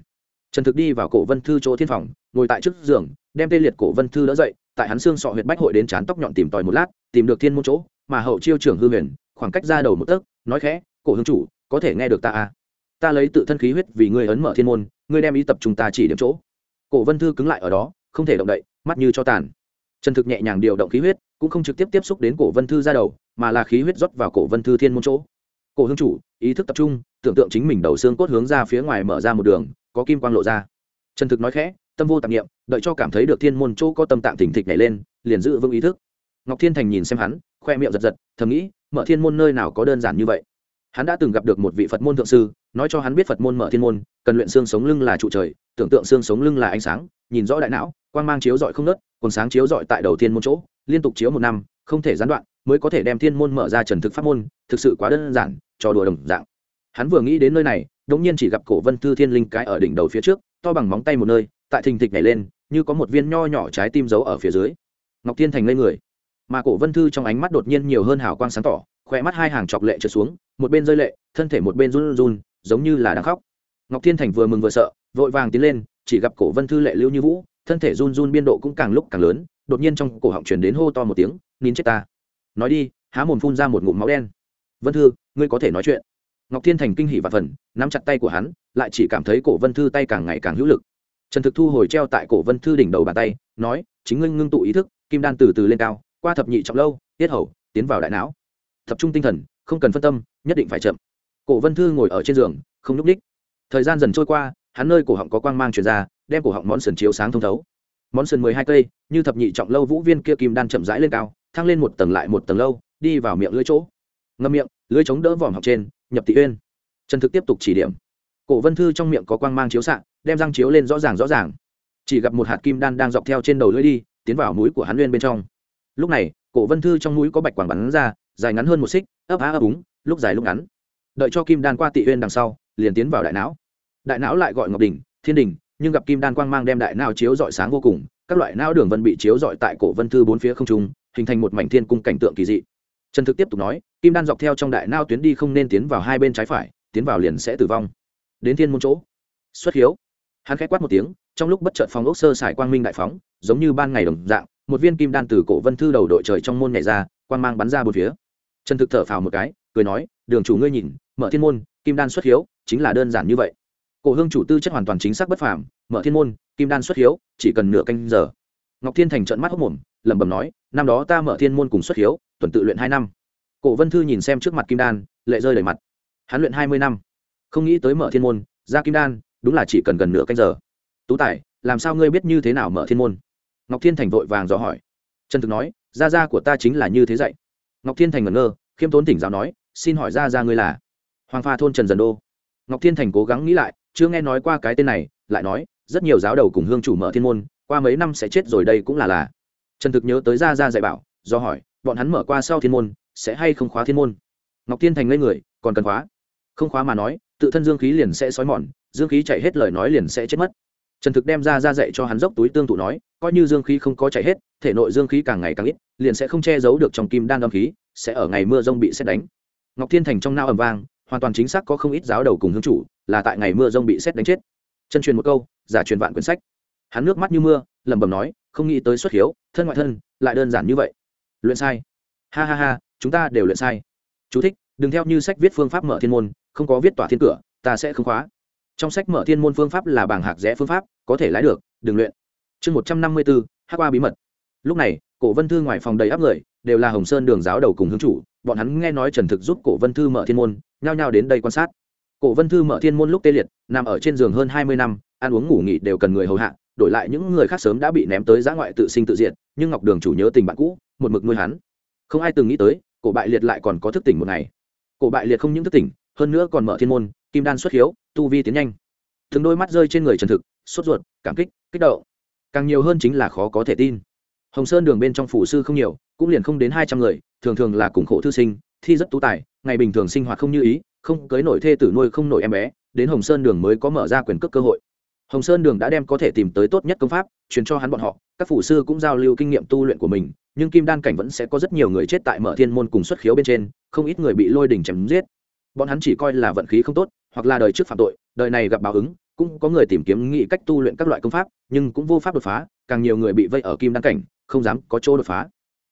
[SPEAKER 1] Trần thực đi vào cổ vân thư chỗ thiên phòng, ngồi tại trước giường, đem tê liệt cổ vân thư đỡ dậy, tại hắn xương sọ huyện bách hội đến chán tóc nhọn tìm tòi một lát, tìm được thiên môn chỗ, mà hậu chiêu trưởng hư huyền, khoảng cách ra đầu một tấc, nói khẽ, cổ hương chủ, có thể nghe được ta à? Ta lấy tự thân khí huyết vì ngươi ấn mở thiên môn, ngươi đem ý tập chúng ta chỉ điểm chỗ cổ vân thư cứng lại ở đó, không thể động đậy, mắt như cho tàn. Trần thực nhẹ nhàng điều động khí huyết, cũng không trực tiếp tiếp xúc đến cổ vân thư ra đầu, mà là khí huyết rót vào cổ vân thư thiên môn chỗ. Cổ hương chủ, ý thức tập trung, tưởng tượng chính mình đầu xương cốt hướng ra phía ngoài mở ra một đường, có kim quang lộ ra. Trần thực nói khẽ, tâm vô tạp nghiệm đợi cho cảm thấy được thiên môn chỗ có tâm tạng thỉnh thịch nhảy lên, liền giữ vững ý thức. Ngọc thiên thành nhìn xem hắn, khoe miệng giật giật, thầm nghĩ, mở thiên môn nơi nào có đơn giản như vậy? Hắn đã từng gặp được một vị phật môn thượng sư, nói cho hắn biết phật môn mở thiên môn, cần luyện xương sống lưng là trụ trời, tưởng tượng xương sống lưng là ánh sáng, nhìn rõ đại não, quang mang chiếu dọi không nớt còn sáng chiếu dọi tại đầu thiên môn chỗ, liên tục chiếu một năm, không thể gián đoạn, mới có thể đem thiên môn mở ra trần thực pháp môn, thực sự quá đơn giản, cho đùa đồng dạng. Hắn vừa nghĩ đến nơi này đống nhiên chỉ gặp cổ vân thư thiên linh cái ở đỉnh đầu phía trước, to bằng móng tay một nơi, tại thình thịch nhảy lên, như có một viên nho nhỏ trái tim giấu ở phía dưới. Ngọc thiên thành lên người, mà cổ vân thư trong ánh mắt đột nhiên nhiều hơn hào quang sáng tỏ khỏe mắt hai hàng chọc lệ trượt xuống, một bên rơi lệ, thân thể một bên run run, giống như là đang khóc. Ngọc thiên thành vừa mừng vừa sợ, vội vàng tiến lên, chỉ gặp cổ vân thư lệ lưu như vũ, thân thể run run biên độ cũng càng lúc càng lớn, đột nhiên trong cổ họng truyền đến hô to một tiếng, nín chết ta. Nói đi. Há mồm phun ra một ngụm máu đen. Vân thư, ngươi có thể nói chuyện. Ngọc thiên thành kinh hỉ và phần, nắm chặt tay của hắn, lại chỉ cảm thấy cổ vân thư tay càng ngày càng hữu lực. Trần thực thu hồi treo tại cổ vân thư đỉnh đầu bàn tay, nói, chính Ngưng ngưng tụ ý thức, kim đan từ từ lên cao, qua thập nhị trọng lâu, tiết hầu, tiến vào đại não tập trung tinh thần, không cần phân tâm, nhất định phải chậm. Cổ vân thư ngồi ở trên giường, không n ú c ních thời gian dần trôi qua, hắn nơi cổ họng có quang mang truyền ra, đem cổ họng món sườn chiếu sáng thông thấu. Món sườn mười hai cây, như thập nhị trọng lâu vũ viên kia kim đan chậm rãi lên cao, thăng lên một tầng lại một tầng lâu, đi vào miệng lưỡi chỗ. Ngâm miệng, lưỡi chống đỡ vòm học trên, nhập thị uyên. Trần thực tiếp tục chỉ điểm. Cổ vân thư trong miệng có quang mang chiếu xạ, đem răng chiếu lên rõ ràng rõ ràng. Chỉ gặp một hạt kim đan đang dọc theo trên đầu lưỡi đi, tiến vào mũi của hắn uyên bên trong. Lúc này, cổ vân thư trong mũi có bạch quảng bắn ra dài ngắn hơn một xích, ấp á ấp úng, lúc dài lúc ngắn. Đợi cho kim đan qua tị uyên đằng sau, liền tiến vào đại não. Đại não lại gọi ngọc đình, thiên đình, nhưng gặp kim đan quang mang đem đại não chiếu dọi sáng vô cùng, các loại não đường vân bị chiếu dọi tại cổ vân thư bốn phía không trung, hình thành một mảnh thiên cung cảnh tượng kỳ dị. Trần thực tiếp tục nói, kim đan dọc theo trong đại não tuyến đi không nên tiến vào hai bên trái phải, tiến vào liền sẽ tử vong. Đến thiên môn chỗ, xuất hiếu. Hắn k h á quát một tiếng, trong lúc bất chợt phòng ốc sơ sải quang minh đại phóng, giống như ban ngày đồng dạng, một viên kim đan từ cổ vân thư đầu đội trời trong môn nhảy ra, quang mang bắn ra bốn phía trần thực thở phào một cái, cười nói, đường chủ ngươi nhìn, mở thiên môn, kim đan xuất hiếu, chính là đơn giản như vậy. Cổ hương chủ tư chất hoàn toàn chính xác bất phàm, mở thiên môn, kim đan xuất hiếu, chỉ cần nửa canh giờ. Ngọc thiên thành trận mắt hốc mồm, lẩm bẩm nói, năm đó ta mở thiên môn cùng xuất hiếu, tuần tự luyện hai năm. Cổ vân thư nhìn xem trước mặt kim đan, lệ rơi đầy mặt. Hắn luyện hai mươi năm, không nghĩ tới mở thiên môn, ra kim đan, đúng là chỉ cần gần nửa canh giờ. Tú tài, làm sao ngươi biết như thế nào mở thiên môn? Ngọc thiên thành vội vàng dò hỏi. Trần thực nói, gia gia của ta chính là như thế dạy ngọc thiên thành ngẩn ngơ, khiêm tốn tỉnh giáo nói, xin hỏi Ra Ra ngươi là? Hoàng pha thôn trần dần đô. Ngọc thiên thành cố gắng nghĩ lại, chưa nghe nói qua cái tên này, lại nói, rất nhiều giáo đầu cùng hương chủ mở thiên môn, qua mấy năm sẽ chết rồi đây cũng là là. Trần thực nhớ tới Ra Ra dạy bảo, do hỏi, bọn hắn mở qua sau thiên môn, sẽ hay không khóa thiên môn? Ngọc thiên thành ngây người, còn cần khóa? Không khóa mà nói, tự thân dương khí liền sẽ xói mòn, dương khí chạy hết lời nói liền sẽ chết mất trần thực đem ra ra dạy cho hắn dốc túi tương thụ nói coi như dương khí không có chạy hết thể nội dương khí càng ngày càng ít liền sẽ không che giấu được trong kim đan âm khí sẽ ở ngày mưa rông bị xét đánh. Ngọc thiên thành trong nao ầm vang hoàn toàn chính xác có không ít giáo đầu cùng hương chủ là tại ngày mưa rông bị xét đánh chết. Chân truyền một câu giả truyền vạn quyển sách. Hắn nước mắt như mưa lẩm bẩm nói không nghĩ tới xuất hiếu thân ngoại thân lại đơn giản như vậy. Luyện sai. Ha ha ha chúng ta đều luyện sai. Chú thích, đừng theo như sách viết phương pháp mở thiên môn không có viết tỏa thiên cửa ta sẽ không khóa trong sách mở thiên môn phương pháp là bảng hạc rẽ phương pháp, có thể lái được, đừng luyện. Chương một trăm năm mươi bốn hát qua bí mật. Lúc này, cổ vân thư ngoài phòng đầy áp người, đều là hồng sơn đường giáo đầu cùng hướng chủ, bọn hắn nghe nói trần thực giúp cổ vân thư mở thiên môn, nhao nhao đến đây quan sát. Cổ vân thư mở thiên môn lúc tê liệt, nằm ở trên giường hơn hai mươi năm, ăn uống ngủ nghỉ đều cần người hầu hạ, đổi lại những người khác sớm đã bị ném tới giã ngoại tự sinh tự diệt, nhưng ngọc đường chủ nhớ tình bạn cũ, một mực nuôi hắn. Không ai từng nghĩ tới, cổ bại liệt lại còn có thức tỉnh một ngày. Cổ bại liệt không những thức tỉnh, hơn nữa còn mở thiên môn kim đan xuất hiếu, tu vi tiến nhanh. Thường đôi mắt rơi trên người trần thực, sốt ruột, cảm kích kích động. Càng nhiều hơn chính là khó có thể tin. Hồng sơn đường bên trong phủ sư không nhiều, cũng liền không đến hai trăm người, thường thường là cùng khổ thư sinh, thi rất tú tài, ngày bình thường sinh hoạt không như ý, không cưới nổi thê tử nuôi không nổi em bé, đến hồng sơn đường mới có mở ra quyền cước cơ hội. Hồng sơn đường đã đem có thể tìm tới tốt nhất công pháp, truyền cho hắn bọn họ, các phủ sư cũng giao lưu kinh nghiệm tu luyện của mình, nhưng kim đan cảnh vẫn sẽ có rất nhiều người chết tại mở thiên môn cùng xuất khiếu bên trên, không ít người bị lôi đỉnh chém giết. Bọn hắn chỉ coi là vận khí không tốt hoặc là đời trước phạm tội, đời này gặp báo ứng, cũng có người tìm kiếm nghị cách tu luyện các loại công pháp, nhưng cũng vô pháp đột phá, càng nhiều người bị vây ở kim đan cảnh, không dám có chỗ đột phá.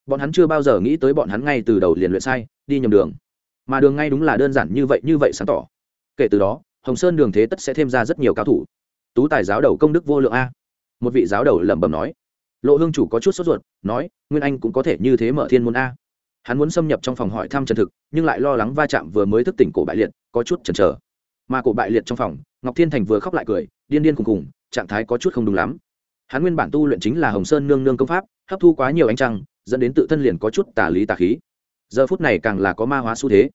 [SPEAKER 1] Bọn hắn chưa bao giờ nghĩ tới bọn hắn ngay từ đầu liền luyện sai, đi nhầm đường. Mà đường ngay đúng là đơn giản như vậy như vậy sáng tỏ. Kể từ đó, hồng sơn đường thế tất sẽ thêm ra rất nhiều cao thủ. Tú tài giáo đầu công đức vô lượng a. Một vị giáo đầu lẩm bẩm nói. Lộ hương chủ có chút sốt ruột, nói, nguyên anh cũng có thể như thế mở thiên môn a. Hắn muốn xâm nhập trong phòng hỏi thăm chân thực, nhưng lại lo lắng va chạm vừa mới thức tỉnh cổ bại liệt, có chút chần chờ mà cổ bại liệt trong phòng, ngọc thiên thành vừa khóc lại cười, điên điên cùng cùng trạng thái có chút không đúng lắm. Hắn nguyên bản tu luyện chính là hồng sơn nương nương công pháp, hấp thu quá nhiều ánh trăng, dẫn đến tự thân liền có chút tả lý tà khí. Giờ phút này càng là có ma hóa xu thế.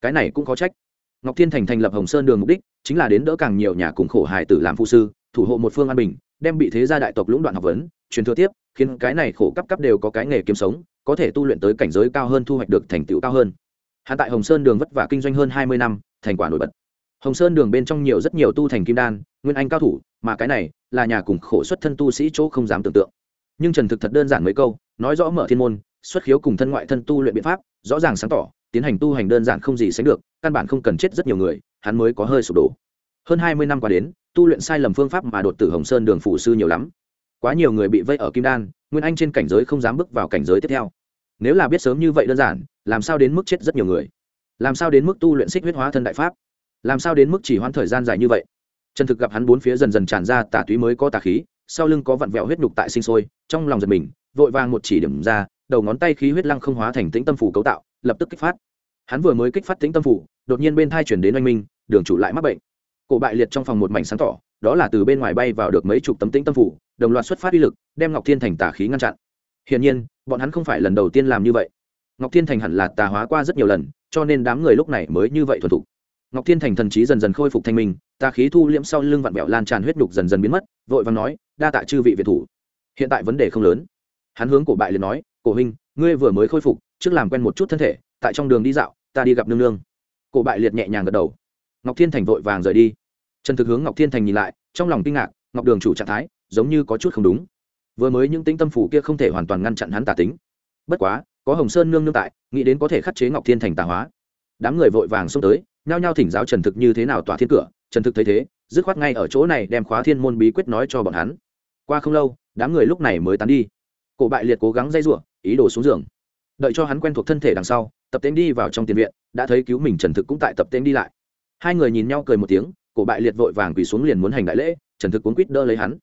[SPEAKER 1] Cái này cũng có trách. Ngọc thiên thành thành lập hồng sơn đường mục đích chính là đến đỡ càng nhiều nhà cùng khổ hài tử làm phụ sư, thủ hộ một phương an bình, đem bị thế gia đại tộc lũng đoạn học vấn, truyền thừa tiếp, khiến cái này khổ cấp cấp đều có cái nghề kiếm sống, có thể tu luyện tới cảnh giới cao hơn thu hoạch được thành tựu cao hơn. Hắn tại hồng sơn đường vất vả kinh doanh hơn hai mươi năm, thành quả nổi bật hồng sơn đường bên trong nhiều rất nhiều tu thành kim đan, nguyên anh cao thủ, mà cái này là nhà cùng khổ xuất thân tu sĩ chỗ không dám tưởng tượng. Nhưng trần thực thật đơn giản mấy câu, nói rõ mở thiên môn, xuất khiếu cùng thân ngoại thân tu luyện biện pháp, rõ ràng sáng tỏ, tiến hành tu hành đơn giản không gì sánh được, căn bản không cần chết rất nhiều người, hắn mới có hơi sụp đổ. Hơn hai mươi năm qua đến, tu luyện sai lầm phương pháp mà đột tử hồng sơn đường phụ sư nhiều lắm. Quá nhiều người bị vây ở kim đan, nguyên anh trên cảnh giới không dám bước vào cảnh giới tiếp theo. Nếu là biết sớm như vậy đơn giản, làm sao đến mức chết rất nhiều người? Làm sao đến mức tu luyện xích huyết hóa thân đại pháp? Làm sao đến mức chỉ hoãn thời gian dài như vậy? Trần thực gặp hắn bốn phía dần dần tràn ra tà túy mới có tà khí, sau lưng có vặn vẹo huyết nhục tại sinh sôi, trong lòng giật mình, vội vàng một chỉ điểm ra, đầu ngón tay khí huyết lăng không hóa thành tĩnh tâm phủ cấu tạo, lập tức kích phát. Hắn vừa mới kích phát tĩnh tâm phủ, đột nhiên bên thai chuyển đến oanh minh, đường chủ lại mắc bệnh. Cổ bại liệt trong phòng một mảnh sáng tỏ, đó là từ bên ngoài bay vào được mấy chục tấm tĩnh tâm phủ, đồng loạt xuất phát uy lực, đem ngọc thiên thành tà khí ngăn chặn. Hiển nhiên, bọn hắn không phải lần đầu tiên làm như vậy. Ngọc thiên thành hẳn là tà hóa qua rất nhiều lần, cho nên đám người lúc này mới như vậy thuần thục ngọc thiên thành thần trí dần dần khôi phục thanh minh, ta khí thu liễm sau lưng vặn vẹo lan tràn huyết nhục dần dần biến mất, vội vàng nói, đa tạ chư vị việt thủ. Hiện tại vấn đề không lớn. Hắn hướng cổ bại liền nói, cổ huynh, ngươi vừa mới khôi phục, trước làm quen một chút thân thể, tại trong đường đi dạo, ta đi gặp nương nương. Cổ bại liệt nhẹ nhàng gật đầu. Ngọc thiên thành vội vàng rời đi. Trần thực hướng ngọc thiên thành nhìn lại, trong lòng kinh ngạc, ngọc đường chủ trạng thái, giống như có chút không đúng. Vừa mới những tính tâm phủ kia không thể hoàn toàn ngăn chặn hắn tà tính. Bất quá, có hồng sơn nương nương tại, nghĩ đến có thể khắc chế ngọc thiên thành tà hóa. Đám người vội vàng xông tới nhao nhao thỉnh giáo trần thực như thế nào tỏa thiên cửa, trần thực thấy thế, dứt khoát ngay ở chỗ này đem khóa thiên môn bí quyết nói cho bọn hắn. Qua không lâu, đám người lúc này mới tán đi. Cổ bại liệt cố gắng dây giụa ý đồ xuống giường. Đợi cho hắn quen thuộc thân thể đằng sau, tập tên đi vào trong tiền viện, đã thấy cứu mình trần thực cũng tại tập tên đi lại. Hai người nhìn nhau cười một tiếng, cổ bại liệt vội vàng quỳ xuống liền muốn hành đại lễ, trần thực cuốn quýt đỡ lấy hắn.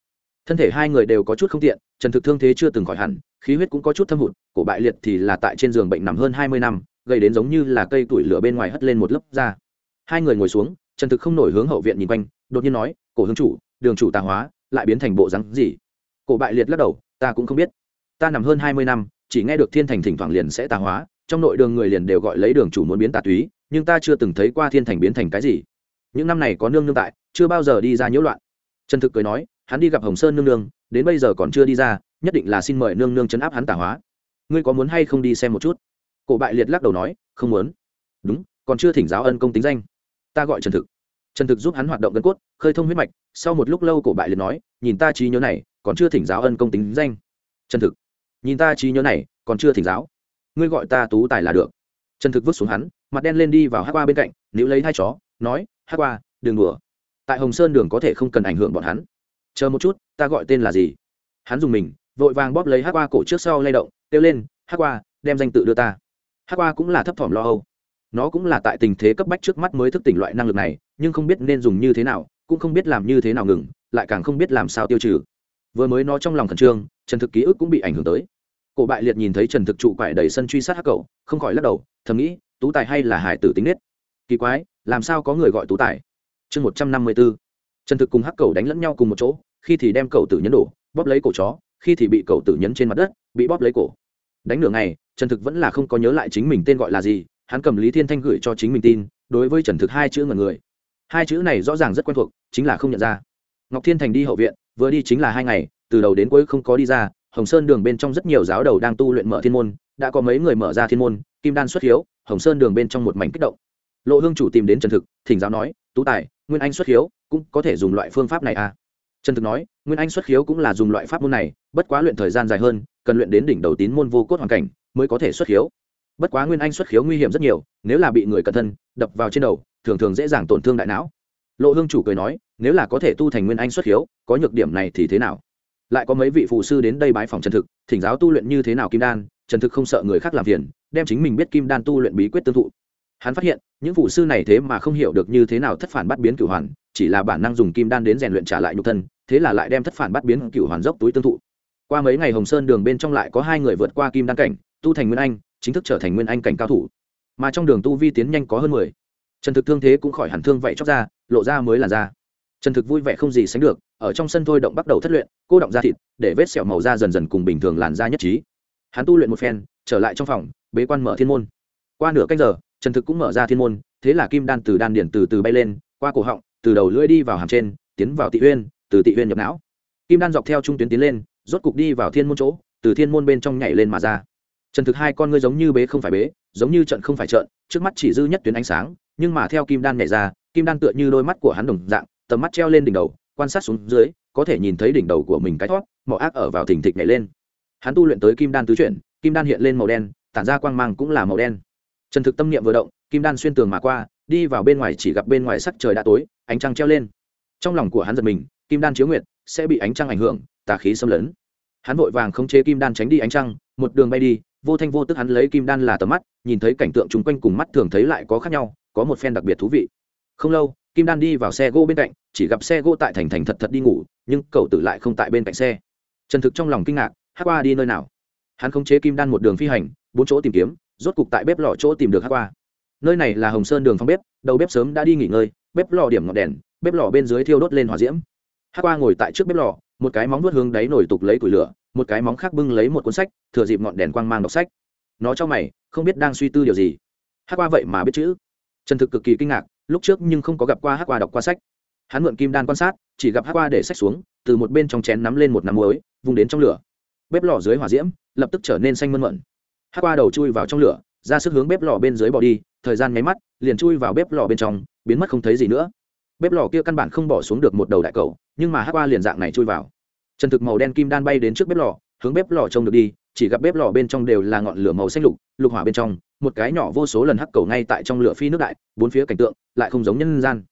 [SPEAKER 1] Thân thể hai người đều có chút không tiện, trần thực thương thế chưa từng khỏi hẳn, khí huyết cũng có chút thâm hụt, cổ bại liệt thì là tại trên giường bệnh nằm hơn hai mươi năm gây đến giống như là cây tủi lửa bên ngoài hất lên một lớp da hai người ngồi xuống, trần thực không nổi hướng hậu viện nhìn quanh, đột nhiên nói, cổ hướng chủ, đường chủ tà hóa, lại biến thành bộ rắn gì? Cổ bại liệt lắc đầu, ta cũng không biết. Ta nằm hơn hai mươi năm, chỉ nghe được thiên thành thỉnh thoảng liền sẽ tà hóa, trong nội đường người liền đều gọi lấy đường chủ muốn biến tà túy, nhưng ta chưa từng thấy qua thiên thành biến thành cái gì. Những năm này có nương nương tại, chưa bao giờ đi ra nhiễu loạn. Trần thực cười nói, hắn đi gặp hồng sơn nương nương, đến bây giờ còn chưa đi ra, nhất định là xin mời nương nương chấn áp hắn tà hóa. Ngươi có muốn hay không đi xem một chút? Cổ bại liệt lắc đầu nói, không muốn. Đúng, còn chưa thỉnh giáo ân công tính danh ta gọi trần thực. Trần thực giúp hắn hoạt động gân cốt, khơi thông huyết mạch, sau một lúc lâu cổ bại liền nói, nhìn ta trí nhớ này, còn chưa thỉnh giáo ân công tính danh. Trần thực, nhìn ta trí nhớ này, còn chưa thỉnh giáo. Ngươi gọi ta tú tài là được. Trần thực vứt xuống hắn, mặt đen lên đi vào hát qua bên cạnh, níu lấy hai chó, nói hát qua đường đùa. Tại hồng sơn đường có thể không cần ảnh hưởng bọn hắn. Chờ một chút, ta gọi tên là gì? Hắn dùng mình, vội vàng bóp lấy hát qua cổ trước sau lay động, kêu lên hát qua, đem danh tự đưa ta. Hát qua cũng là thấp thỏm lo âu nó cũng là tại tình thế cấp bách trước mắt mới thức tỉnh loại năng lực này, nhưng không biết nên dùng như thế nào, cũng không biết làm như thế nào ngừng, lại càng không biết làm sao tiêu trừ. Vừa mới nó trong lòng khẩn trương, trần thực ký ức cũng bị ảnh hưởng tới. Cổ bại liệt nhìn thấy trần thực trụ quải đầy sân truy sát hắc cầu không khỏi lắc đầu, thầm nghĩ, tú tài hay là hải tử tính nết. Kỳ quái, làm sao có người gọi tú tài? Chương một trăm năm mươi b ố trần thực cùng hắc cầu đánh lẫn nhau cùng một chỗ, khi thì đem cầu tử nhấn đổ, bóp lấy cổ chó, khi thì bị cầu tử nhấn trên mặt đất, bị bóp lấy cổ. Đánh nửa ngày, trần thực vẫn là không có nhớ lại chính mình tên gọi là gì hắn cầm lý thiên thanh gửi cho chính mình tin, đối với trần thực hai chữ ngần người. Hai chữ này rõ ràng rất quen thuộc, chính là không nhận ra. Ngọc thiên thành đi hậu viện, vừa đi chính là hai ngày, từ đầu đến cuối không có đi ra, hồng sơn đường bên trong rất nhiều giáo đầu đang tu luyện mở thiên môn, đã có mấy người mở ra thiên môn, kim đan xuất hiếu, hồng sơn đường bên trong một mảnh kích động. Lộ hương chủ tìm đến trần thực, thỉnh giáo nói, tú tài, nguyên anh xuất hiếu cũng có thể dùng loại phương pháp này à? Trần thực nói, nguyên anh xuất khiếu cũng là dùng loại pháp môn này, bất quá luyện thời gian dài hơn, cần luyện đến đỉnh đầu tín môn vô cốt hoàn cảnh mới có thể xuất khiếu bất quá nguyên anh xuất khiếu nguy hiểm rất nhiều, nếu là bị người cẩn thân, đập vào trên đầu, thường thường dễ dàng tổn thương đại não. Lộ hương chủ cười nói, nếu là có thể tu thành nguyên anh xuất khiếu, có nhược điểm này thì thế nào? Lại có mấy vị phụ sư đến đây bái phòng trần thực, thỉnh giáo tu luyện như thế nào kim đan, trần thực không sợ người khác làm phiền, đem chính mình biết kim đan tu luyện bí quyết tương thụ. Hắn phát hiện, những phụ sư này thế mà không hiểu được như thế nào thất phản bắt biến cửu hoàn, chỉ là bản năng dùng kim đan đến rèn luyện trả lại nhục thân, thế là lại đem thất phản bắt biến cửu hoàn dốc túi tương thụ. Qua mấy ngày hồng sơn đường bên trong lại có hai người vượt qua kim đan cảnh, tu thành nguyên anh chính thức trở thành nguyên anh cảnh cao thủ. Mà trong đường tu vi tiến nhanh có hơn mười. Trần thực thương thế cũng khỏi hẳn thương vậy chóc ra lộ ra mới là ra trần thực vui vẻ không gì sánh được ở trong sân thôi động bắt đầu thất luyện cô động da thịt để vết sẹo màu da dần dần cùng bình thường làn da nhất trí. Hắn tu luyện một phen trở lại trong phòng bế quan mở thiên môn. Qua nửa canh giờ trần thực cũng mở ra thiên môn thế là kim đan từ đan điển từ từ bay lên qua cổ họng từ đầu lưỡi đi vào hàm trên tiến vào tị huyên, từ tị huyên nhập não. Kim đan dọc theo trung tuyến tiến lên rốt cục đi vào thiên môn chỗ từ thiên môn bên trong nhảy lên mà ra trần thực hai con ngươi giống như bế không phải bế, giống như trận không phải trận trước mắt chỉ dư nhất tuyến ánh sáng, nhưng mà theo kim đan nhảy ra, kim đan tựa như đôi mắt của hắn đồng dạng, tầm mắt treo lên đỉnh đầu, quan sát xuống dưới, có thể nhìn thấy đỉnh đầu của mình cái thoát mỏ ác ở vào thình thịch nhảy lên. Hắn tu luyện tới kim đan tứ chuyển, kim đan hiện lên màu đen, tản ra quang mang cũng là màu đen. Trần thực tâm niệm vừa động, kim đan xuyên tường mà qua, đi vào bên ngoài chỉ gặp bên ngoài sắc trời đã tối, ánh trăng treo lên. Trong lòng của hắn giật mình, kim đan chiếu nguyệt sẽ bị ánh trăng ảnh hưởng, tà khí xâm lấn. Hắn vội vàng khống chế kim đan tránh đi ánh trăng, một đường bay đi vô thanh vô tức hắn lấy kim đan là tầm mắt, nhìn thấy cảnh tượng chung quanh cùng mắt thường thấy lại có khác nhau, có một phen đặc biệt thú vị. Không lâu, kim đan đi vào xe gỗ bên cạnh, chỉ gặp xe gỗ tại thành thành thật thật đi ngủ, nhưng cậu tử lại không tại bên cạnh xe. Trần thực trong lòng kinh ngạc hát qua đi nơi nào? Hắn khống chế kim đan một đường phi hành, bốn chỗ tìm kiếm, rốt cục tại bếp lò chỗ tìm được hát qua. Nơi này là hồng sơn đường phong bếp, đầu bếp sớm đã đi nghỉ ngơi, bếp lò điểm ngọn đèn, bếp lò bên dưới thiêu đốt lên hỏa diễm. Hát qua ngồi tại trước bếp lò, một cái móng nuốt hướng đáy nổi tục lấy củi lửa một cái móng khác bưng lấy một cuốn sách, thừa dịp ngọn đèn quang mang đọc sách. Nó cho mày, không biết đang suy tư điều gì. Hát qua vậy mà biết chữ. Trần thực cực kỳ kinh ngạc, lúc trước nhưng không có gặp qua hát qua đọc qua sách. Hắn mượn kim đan quan sát, chỉ gặp hát qua để sách xuống, từ một bên trong chén nắm lên một nắm muối, vung đến trong lửa. Bếp lò dưới hỏa diễm, lập tức trở nên xanh mơn mận. Hát qua đầu chui vào trong lửa, ra sức hướng bếp lò bên dưới bỏ đi, thời gian nháy mắt, liền chui vào bếp lò bên trong, biến mất không thấy gì nữa. Bếp lò kia căn bản không bỏ xuống được một đầu đại cầu, nhưng mà hát qua liền dạng này chui vào trần thực màu đen kim đan bay đến trước bếp lò, hướng bếp lò trông được đi, chỉ gặp bếp lò bên trong đều là ngọn lửa màu xanh lục lục hỏa bên trong, một cái nhỏ vô số lần hắc cầu ngay tại trong lửa phi nước đại, bốn phía cảnh tượng lại không giống nhân gian.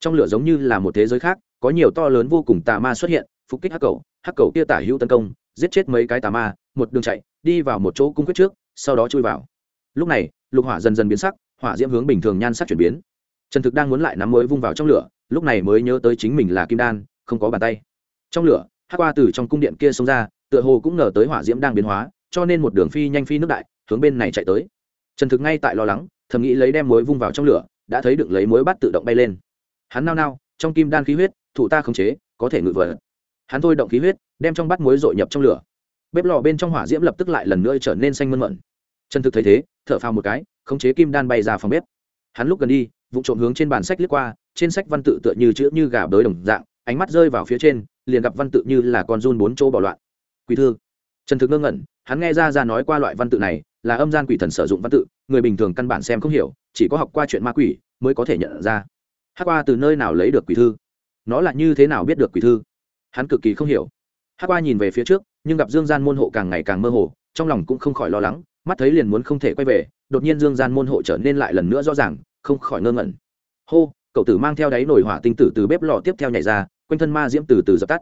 [SPEAKER 1] Trong lửa giống như là một thế giới khác, có nhiều to lớn vô cùng tà ma xuất hiện, phục kích hắc cầu hắc cầu kia tả hữu tấn công, giết chết mấy cái tà ma, một đường chạy, đi vào một chỗ cung quyết trước, sau đó chui vào. Lúc này, lục hỏa dần dần biến sắc, hỏa diễm hướng bình thường nhan sắc chuyển biến. Trần thực đang muốn lại nắm mới vung vào trong lửa, lúc này mới nhớ tới chính mình là kim đan, không có bàn tay. Trong lửa hát qua từ trong cung điện kia xông ra, tựa hồ cũng ngờ tới hỏa diễm đang biến hóa, cho nên một đường phi nhanh phi nước đại, hướng bên này chạy tới. Trần thực ngay tại lo lắng, thầm nghĩ lấy đem muối vung vào trong lửa, đã thấy được lấy muối bắt tự động bay lên. Hắn nao nao, trong kim đan khí huyết thủ ta khống chế, có thể ngự vợ hắn thôi động khí huyết, đem trong bát muối dội nhập trong lửa. Bếp lò bên trong hỏa diễm lập tức lại lần nữa trở nên xanh mơn mận. Trần thực thấy thế, thở phào một cái, khống chế kim đan bay ra phòng bếp. Hắn lúc gần đi vụ trộm hướng trên bàn sách lướt qua, trên sách văn tự tựa như chữ như gà bới đồng dạng ánh mắt rơi vào phía trên, liền gặp văn tự như là con run bốn chỗ bỏ loạn. Quỷ thư. Trần thực ngơ ngẩn, hắn nghe ra ra nói qua loại văn tự này, là âm gian quỷ thần sử dụng văn tự, người bình thường căn bản xem không hiểu, chỉ có học qua chuyện ma quỷ mới có thể nhận ra. Hát qua từ nơi nào lấy được quỷ thư? Nó là như thế nào biết được quỷ thư? Hắn cực kỳ không hiểu. Hát qua nhìn về phía trước, nhưng gặp dương gian môn hộ càng ngày càng mơ hồ, trong lòng cũng không khỏi lo lắng, mắt thấy liền muốn không thể quay về, đột nhiên dương gian môn hộ trở nên lại lần nữa rõ ràng, không khỏi ngơ ngẩn. Hô, cậu tử mang theo đáy nổi hỏa tinh tử từ bếp lò tiếp theo nhảy ra quanh thân ma diễm từ từ dập tắt.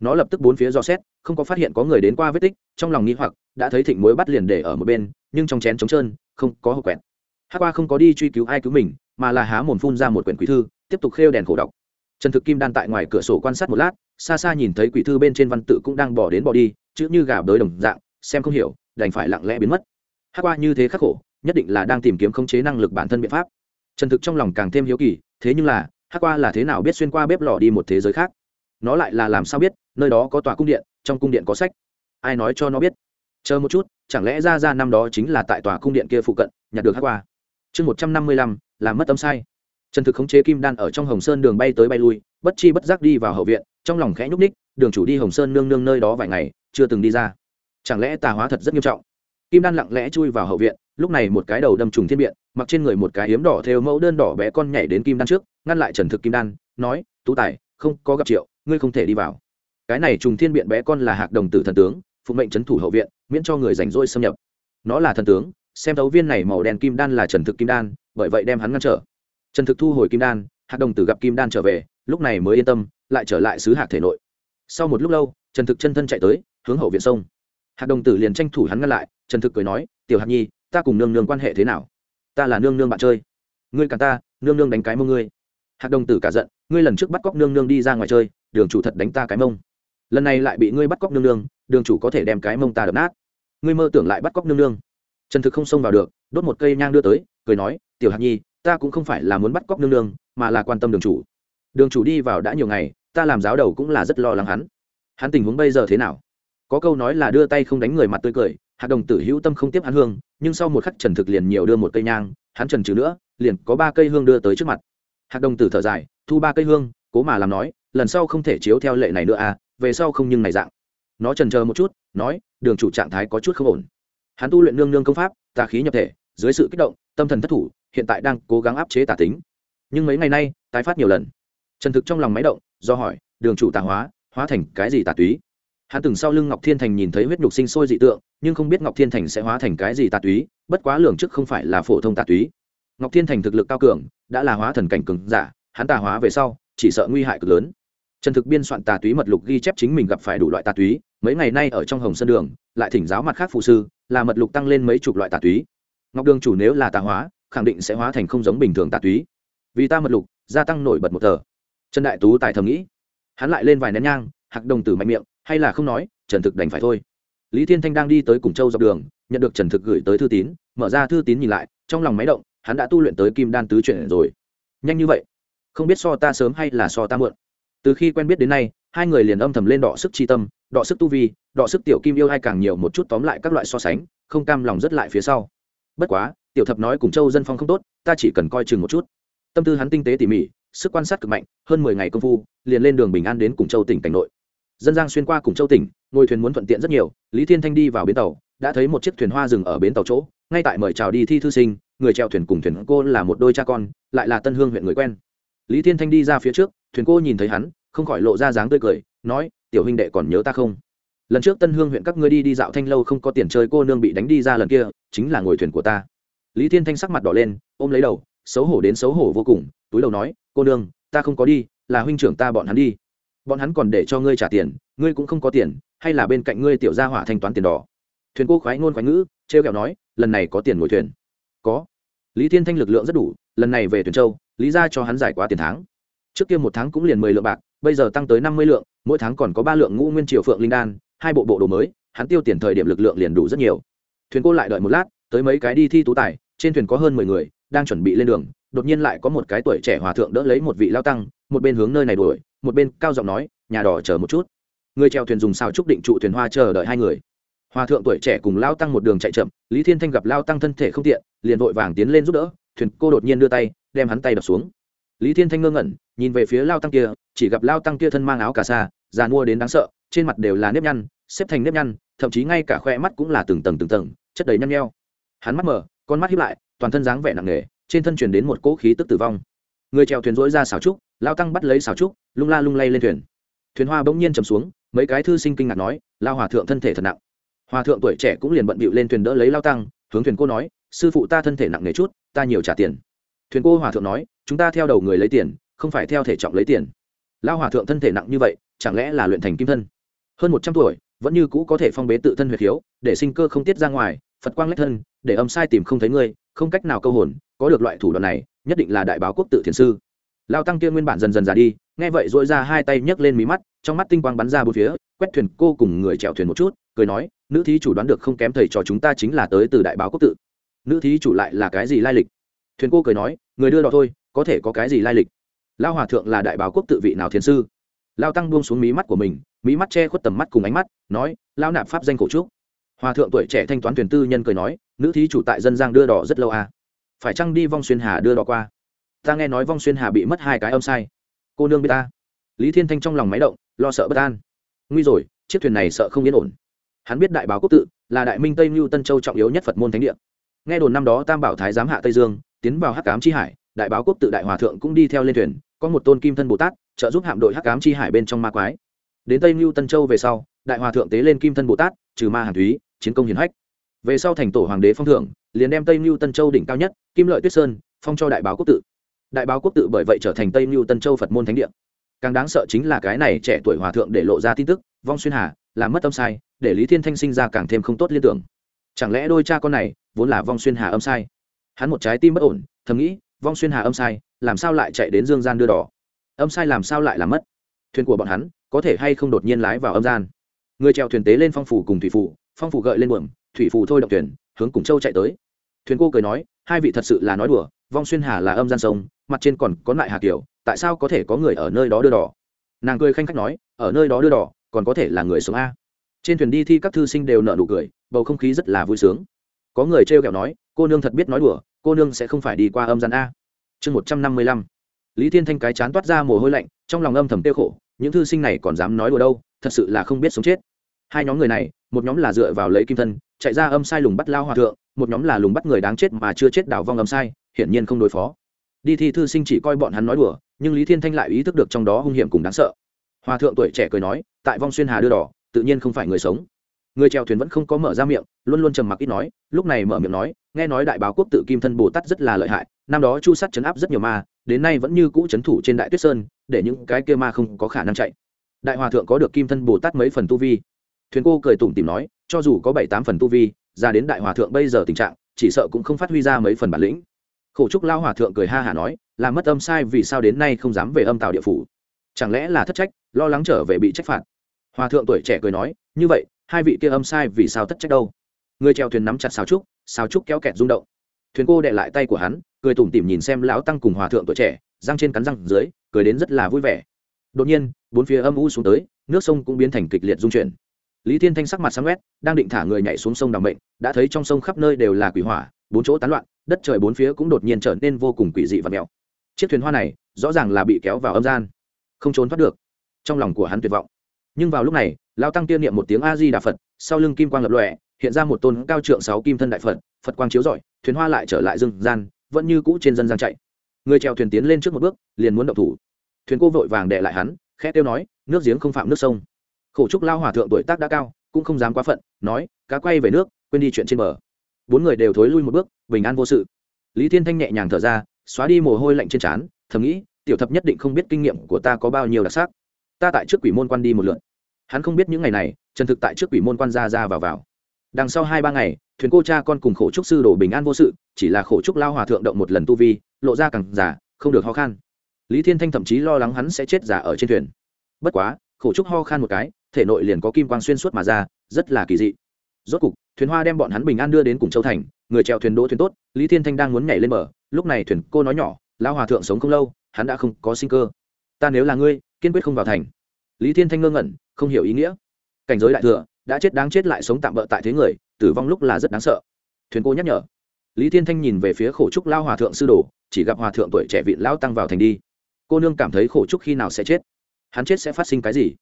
[SPEAKER 1] Nó lập tức bốn phía dò xét, không có phát hiện có người đến qua vết tích, trong lòng nghĩ hoặc, đã thấy thịnh muối bắt liền để ở một bên, nhưng trong chén trống trơn, không có hộp quẹt. Hát qua không có đi truy cứu ai cứu mình, mà là há mồm phun ra một quyển quý thư, tiếp tục khêu đèn khổ đọc. Trần thực kim đan tại ngoài cửa sổ quan sát một lát, xa xa nhìn thấy quỷ thư bên trên văn tự cũng đang bỏ đến bỏ đi, chữ như gà bới đồng dạng, xem không hiểu, đành phải lặng lẽ biến mất. Hát qua như thế khắc khổ, nhất định là đang tìm kiếm khống chế năng lực bản thân biện pháp. Trần thực trong lòng càng thêm hiếu kỳ, thế nhưng là hát qua là thế nào biết xuyên qua bếp lò đi một thế giới khác. Nó lại là làm sao biết, nơi đó có tòa cung điện, trong cung điện có sách. Ai nói cho nó biết? Chờ một chút, chẳng lẽ ra ra năm đó chính là tại tòa cung điện kia phụ cận, nhặt được hát qua? Chương một trăm năm mươi lăm, làm mất tâm sai. Trần thực khống chế kim đan ở trong hồng sơn đường bay tới bay lui, bất chi bất giác đi vào hậu viện, trong lòng khẽ nhúc ních đường chủ đi hồng sơn nương nương nơi đó vài ngày, chưa từng đi ra. Chẳng lẽ tà hóa thật rất nghiêm trọng? Kim đan lặng lẽ chui vào hậu viện, lúc này một cái đầu đâm trùng thiên biện, mặc trên người một cái hiếm đỏ theo mẫu đơn đỏ bé con nhảy đến kim đan trước ngăn lại trần thực kim đan, nói, tú tài, không có gặp triệu, ngươi không thể đi vào. Cái này trùng thiên biện bé con là hạc đồng tử thần tướng, phụ mệnh trấn thủ hậu viện, miễn cho người rảnh rỗi xâm nhập. Nó là thần tướng, xem thấu viên này màu đen kim đan là trần thực kim đan, bởi vậy đem hắn ngăn trở. Trần thực thu hồi kim đan, hạc đồng tử gặp kim đan trở về, lúc này mới yên tâm, lại trở lại xứ hạc thể nội. Sau một lúc lâu, trần thực chân thân chạy tới, hướng hậu viện sông. Hạc đồng tử liền tranh thủ hắn ngăn lại, trần thực cười nói, tiểu hạc nhi, ta cùng nương nương quan hệ thế nào? Ta là nương nương bạn chơi. Ngươi cả ta, nương nương đánh cái mông ngươi hạc đồng tử cả giận, ngươi lần trước bắt cóc nương nương đi ra ngoài chơi, đường chủ thật đánh ta cái mông. Lần này lại bị ngươi bắt cóc nương nương, đường chủ có thể đem cái mông ta đập nát. Ngươi mơ tưởng lại bắt cóc nương nương. Trần thực không xông vào được, đốt một cây nhang đưa tới, cười nói, tiểu hạc nhi, ta cũng không phải là muốn bắt cóc nương nương, mà là quan tâm đường chủ. Đường chủ đi vào đã nhiều ngày, ta làm giáo đầu cũng là rất lo lắng hắn. Hắn tình huống bây giờ thế nào? Có câu nói là đưa tay không đánh người mặt tươi cười, Hạc đồng tử hữu tâm không tiếp hắn hương, nhưng sau một khắc trần thực liền nhiều đưa một cây nhang, hắn trần trừ nữa, liền có ba cây hương đưa tới trước mặt hạc đồng tử thở dài, thu ba cây hương, cố mà làm nói, lần sau không thể chiếu theo lệ này nữa à về sau không nhưng này dạng. Nó trần chờ một chút, nói, đường chủ trạng thái có chút không ổn. Hắn tu luyện nương nương công pháp, tà khí nhập thể, dưới sự kích động, tâm thần thất thủ, hiện tại đang cố gắng áp chế tà tính. Nhưng mấy ngày nay, tái phát nhiều lần. Trần thực trong lòng máy động, do hỏi, đường chủ tà hóa hóa thành cái gì tà túy? Hắn từng sau lưng ngọc thiên thành nhìn thấy huyết nhục sinh sôi dị tượng, nhưng không biết ngọc thiên thành sẽ hóa thành cái gì tà túy, bất quá lường trước không phải là phổ thông tà túy ngọc thiên thành thực lực cao cường, đã là hóa thần cảnh cường giả, hắn tà hóa về sau, chỉ sợ nguy hại cực lớn. Trần thực biên soạn tà túy mật lục ghi chép chính mình gặp phải đủ loại tà túy, mấy ngày nay ở trong hồng sơn đường, lại thỉnh giáo mặt khác phụ sư, là mật lục tăng lên mấy chục loại tà túy. Ngọc đường chủ nếu là tà hóa, khẳng định sẽ hóa thành không giống bình thường tà túy. Vì ta mật lục, gia tăng nổi bật một tờ. Trần đại tú tài thầm nghĩ. Hắn lại lên vài nén nhang, hạc đồng tử mạnh miệng, hay là không nói, trần thực đành phải thôi. Lý thiên thanh đang đi tới cùng châu dọc đường, nhận được trần thực gửi tới thư tín, mở ra thư tín nhìn lại, trong lòng máy động hắn đã tu luyện tới kim đan tứ chuyển rồi. Nhanh như vậy? Không biết so ta sớm hay là so ta muộn. Từ khi quen biết đến nay, hai người liền âm thầm lên đọ sức chi tâm, đọ sức tu vi, đọ sức tiểu kim yêu hay càng nhiều một chút tóm lại các loại so sánh, không cam lòng rất lại phía sau. Bất quá, tiểu thập nói cùng châu dân phong không tốt, ta chỉ cần coi chừng một chút. Tâm tư hắn tinh tế tỉ mỉ, sức quan sát cực mạnh, hơn mười ngày công phu, liền lên đường bình an đến cùng châu tỉnh cảnh nội. Dân giang xuyên qua cùng châu tỉnh, ngồi thuyền muốn thuận tiện rất nhiều, lý thiên thanh đi vào bến tàu, đã thấy một chiếc thuyền hoa dừng ở bến tàu chỗ, ngay tại mời chào đi thi thư sinh người treo thuyền cùng thuyền cô là một đôi cha con, lại là tân hương huyện người quen. Lý thiên thanh đi ra phía trước, thuyền cô nhìn thấy hắn, không khỏi lộ ra dáng tươi cười, nói, tiểu huynh đệ còn nhớ ta không? Lần trước tân hương huyện các ngươi đi đi dạo thanh lâu không có tiền chơi cô nương bị đánh đi ra lần kia, chính là ngồi thuyền của ta. Lý thiên thanh sắc mặt đỏ lên, ôm lấy đầu, xấu hổ đến xấu hổ vô cùng, túi đầu nói, cô nương, ta không có đi, là huynh trưởng ta bọn hắn đi. Bọn hắn còn để cho ngươi trả tiền, ngươi cũng không có tiền, hay là bên cạnh ngươi tiểu gia hỏa thanh toán tiền đỏ. Thuyền cô khoái ngôn khoái ngữ t r e o kẹo nói, lần này có tiền ngồi thuyền có. Lý thiên thanh lực lượng rất đủ, lần này về tuyển châu, lý ra cho hắn giải quá tiền tháng. Trước kia một tháng cũng liền mười lượng bạc, bây giờ tăng tới năm mươi lượng, mỗi tháng còn có ba lượng ngũ nguyên triều phượng linh đan, hai bộ bộ đồ mới, hắn tiêu tiền thời điểm lực lượng liền đủ rất nhiều. Thuyền cô lại đợi một lát, tới mấy cái đi thi tú tài, trên thuyền có hơn mười người, đang chuẩn bị lên đường, đột nhiên lại có một cái tuổi trẻ hòa thượng đỡ lấy một vị lao tăng, một bên hướng nơi này đuổi, một bên cao giọng nói, nhà đỏ chờ một chút. Người treo thuyền dùng sao trúc định trụ thuyền hoa chờ đợi hai người hòa thượng tuổi trẻ cùng lao tăng một đường chạy chậm, lý thiên thanh gặp lao tăng thân thể không tiện, liền vội vàng tiến lên giúp đỡ, thuyền cô đột nhiên đưa tay, đem hắn tay đập xuống. Lý thiên thanh ngơ ngẩn, nhìn về phía lao tăng kia, chỉ gặp lao tăng kia thân mang áo cà sa, già mua đến đáng sợ, trên mặt đều là nếp nhăn, xếp thành nếp nhăn, thậm chí ngay cả khoe mắt cũng là từng tầng từng tầng, chất đầy nhăn nheo. Hắn mắt mở, con mắt hiếp lại, toàn thân dáng vẻ nặng nề, trên thân truyền đến một cỗ khí tức tử vong. Người trèo thuyền rỗi ra xào trúc, lao tăng bắt lấy xào trúc, lung la lung lay lên thuyền. Thuyền hoa bỗng nhiên chầm xuống, mấy cái thư sinh kinh ngạc nói, lao hòa thượng thân thể thật nặng hòa thượng tuổi trẻ cũng liền bận bịu lên thuyền đỡ lấy lao tăng hướng thuyền cô nói sư phụ ta thân thể nặng nề chút ta nhiều trả tiền. Thuyền cô hòa thượng nói chúng ta theo đầu người lấy tiền không phải theo thể trọng lấy tiền. Lao hòa thượng thân thể nặng như vậy chẳng lẽ là luyện thành kim thân? Hơn một trăm tuổi vẫn như cũ có thể phong bế tự thân huyệt hiếu, để sinh cơ không tiết ra ngoài phật quang lách thân để âm sai tìm không thấy ngươi không cách nào câu hồn có được loại thủ đoạn này nhất định là đại báo quốc tự thiền sư. Lao tăng kia nguyên bản dần dần già đi nghe vậy dội ra hai tay nhấc lên mí mắt trong mắt tinh quang bắn ra bốn phía quét thuyền cô cùng người chèo thuyền một chút cười nói nữ thí chủ đoán được không kém thầy trò chúng ta chính là tới từ đại báo quốc tự. Nữ thí chủ lại là cái gì lai lịch? Thuyền cô cười nói, người đưa đò thôi, có thể có cái gì lai lịch? Lao hòa thượng là đại báo quốc tự vị nào thiền sư? Lao tăng buông xuống mí mắt của mình, mí mắt che khuất tầm mắt cùng ánh mắt, nói lao nạp pháp danh cổ trúc. Hòa thượng tuổi trẻ thanh toán thuyền tư nhân cười nói, nữ thí chủ tại dân giang đưa đỏ rất lâu à? Phải chăng đi vong xuyên hà đưa đỏ qua? Ta nghe nói vong xuyên hà bị mất hai cái âm sai. Cô nương biết ta. Lý thiên thanh trong lòng máy động, lo sợ bất an. Nguy rồi, chiếc thuyền này sợ không yên ổn hắn biết đại báo quốc tự là đại minh tây mưu tân châu trọng yếu nhất phật môn thánh địa nghe đồn năm đó tam bảo thái giám hạ tây dương tiến vào hắc cám chi hải đại báo quốc tự đại hòa thượng cũng đi theo lên thuyền có một tôn kim thân bồ tát trợ giúp hạm đội hắc cám chi hải bên trong ma quái đến tây mưu tân châu về sau đại hòa thượng tế lên kim thân bồ tát trừ ma hàn thúy chiến công hiển hách về sau thành tổ hoàng đế phong thưởng liền đem tây mưu tân châu đỉnh cao nhất kim lợi tuyết sơn phong cho đại báo quốc tự đại báo quốc tự bởi vậy trở thành tây mưu tân châu phật môn thánh địa càng đáng sợ chính là cái này trẻ tuổi hòa thượng để lộ ra tin tức vong xuyên hà làm mất tâm sai để lý thiên thanh sinh ra càng thêm không tốt liên tưởng. Chẳng lẽ đôi cha con này vốn là vong xuyên hà âm sai? Hắn một trái tim bất ổn, thầm nghĩ, vong xuyên hà âm sai, làm sao lại chạy đến dương gian đưa đỏ? Âm sai làm sao lại làm mất? Thuyền của bọn hắn có thể hay không đột nhiên lái vào âm gian? Người trèo thuyền tế lên phong phủ cùng thủy phủ, phong phủ gợi lên buồm, thủy phủ thôi động thuyền, hướng cùng châu chạy tới. Thuyền cô cười nói, hai vị thật sự là nói đùa, vong xuyên hà là âm gian sông, mặt trên còn có lại hà kiều tại sao có thể có người ở nơi đó đưa đỏ? Nàng cười khanh khách nói, ở nơi đó đưa đỏ, còn có thể là người sống a trên thuyền đi thi các thư sinh đều nợ nụ cười, bầu không khí rất là vui sướng. Có người trêu kẹo nói, cô nương thật biết nói đùa, cô nương sẽ không phải đi qua âm gian a. Chương một trăm năm mươi lăm. Lý thiên thanh cái chán toát ra mồ hôi lạnh, trong lòng âm thầm tiêu khổ, những thư sinh này còn dám nói đùa đâu, thật sự là không biết sống chết. Hai nhóm người này, một nhóm là dựa vào lấy kim thân, chạy ra âm sai lùng bắt lao hòa thượng, một nhóm là lùng bắt người đáng chết mà chưa chết đảo vong âm sai, hiển nhiên không đối phó. Đi thi thư sinh chỉ coi bọn hắn nói đùa, nhưng lý thiên thanh lại ý thức được trong đó hung hiểm cùng đáng sợ. Hòa thượng tuổi trẻ cười nói, tại vong xuyên hà đưa đỏ tự nhiên không phải người sống. Người chèo thuyền vẫn không có mở ra miệng, luôn luôn trầm mặc ít nói, lúc này mở miệng nói, nghe nói đại báo quốc tự kim thân bồ tát rất là lợi hại, năm đó chu sắt chấn áp rất nhiều ma, đến nay vẫn như cũ chấn thủ trên đại tuyết sơn, để những cái kia ma không có khả năng chạy. Đại hòa thượng có được kim thân bồ tát mấy phần tu vi? Thuyền cô cười tủm tìm nói, cho dù có bảy tám phần tu vi, ra đến đại hòa thượng bây giờ tình trạng, chỉ sợ cũng không phát huy ra mấy phần bản lĩnh. Khổ trúc lao hòa thượng cười ha hả nói, là mất âm sai vì sao đến nay không dám về âm tạo địa phủ? Chẳng lẽ là thất trách, lo lắng trở về bị trách phạt? Hòa thượng tuổi trẻ cười nói như vậy hai vị kia âm sai vì sao tất trách đâu? Người trèo thuyền nắm chặt xào trúc xào trúc kéo kẹt rung động. Thuyền cô đệ lại tay của hắn cười tủm tỉm nhìn xem lão tăng cùng hòa thượng tuổi trẻ răng trên cắn răng dưới cười đến rất là vui vẻ. Đột nhiên bốn phía âm u xuống tới nước sông cũng biến thành kịch liệt dung chuyển. Lý thiên thanh sắc mặt sáng quét đang định thả người nhảy xuống sông đ bệnh, đã thấy trong sông khắp nơi đều là quỷ hỏa bốn chỗ tán loạn đất trời bốn phía cũng đột nhiên trở nên vô cùng quỷ dị và mèo chiếc thuyền hoa này rõ ràng là bị kéo vào âm gian không trốn thoát được. Trong lòng của hắn tuyệt vọng nhưng vào lúc này lao tăng tiên niệm một tiếng a di đà phật, sau lưng kim quang lập lòe, hiện ra một tôn cao trượng sáu kim thân đại phật phật quang chiếu rọi, thuyền hoa lại trở lại rừng gian, vẫn như cũ trên dân gian chạy. Người trèo thuyền tiến lên trước một bước, liền muốn động thủ. Thuyền cô vội vàng đệ lại hắn, khẽ tiêu nói, nước giếng không phạm nước sông. Khổ trúc lao hòa thượng tuổi tác đã cao, cũng không dám quá phận, nói, cá quay về nước, quên đi chuyện trên bờ. Bốn người đều thối lui một bước, bình an vô sự. Lý thiên thanh nhẹ nhàng thở ra, xóa đi mồ hôi lạnh trên trán, thầm nghĩ, tiểu thập nhất định không biết kinh nghiệm của ta có bao nhiêu đặc sắc. Ta tại trước quỷ môn quan đi một lượt hắn không biết những ngày này trần thực tại trước quỷ môn quan ra ra vào vào. Đằng sau hai ba ngày, thuyền cô cha con cùng khổ trúc sư đồ bình an vô sự, chỉ là khổ trúc lao hòa thượng động một lần tu vi, lộ ra càng giả không được ho khan. Lý thiên thanh thậm chí lo lắng hắn sẽ chết giả ở trên thuyền. Bất quá, khổ trúc ho khan một cái, thể nội liền có kim quang xuyên suốt mà ra, rất là kỳ dị. Rốt cục, thuyền hoa đem bọn hắn bình an đưa đến cùng châu thành, người chèo thuyền đỗ thuyền tốt, lý thiên thanh đang muốn nhảy lên bờ, lúc này thuyền cô nói nhỏ lao hòa thượng sống không lâu, hắn đã không có sinh cơ. Ta nếu là ngươi, kiên quyết không vào thành lý thiên thanh ngơ ngẩn, không hiểu ý nghĩa. Cảnh giới đại thừa, đã chết đáng chết lại sống tạm bỡ tại thế người, tử vong lúc là rất đáng sợ. Thuyền cô nhắc nhở. Lý thiên thanh nhìn về phía khổ trúc lao hòa thượng sư đồ, chỉ gặp hòa thượng tuổi trẻ vị lao tăng vào thành đi. Cô nương cảm thấy khổ trúc khi nào sẽ chết? Hắn chết sẽ phát sinh cái gì?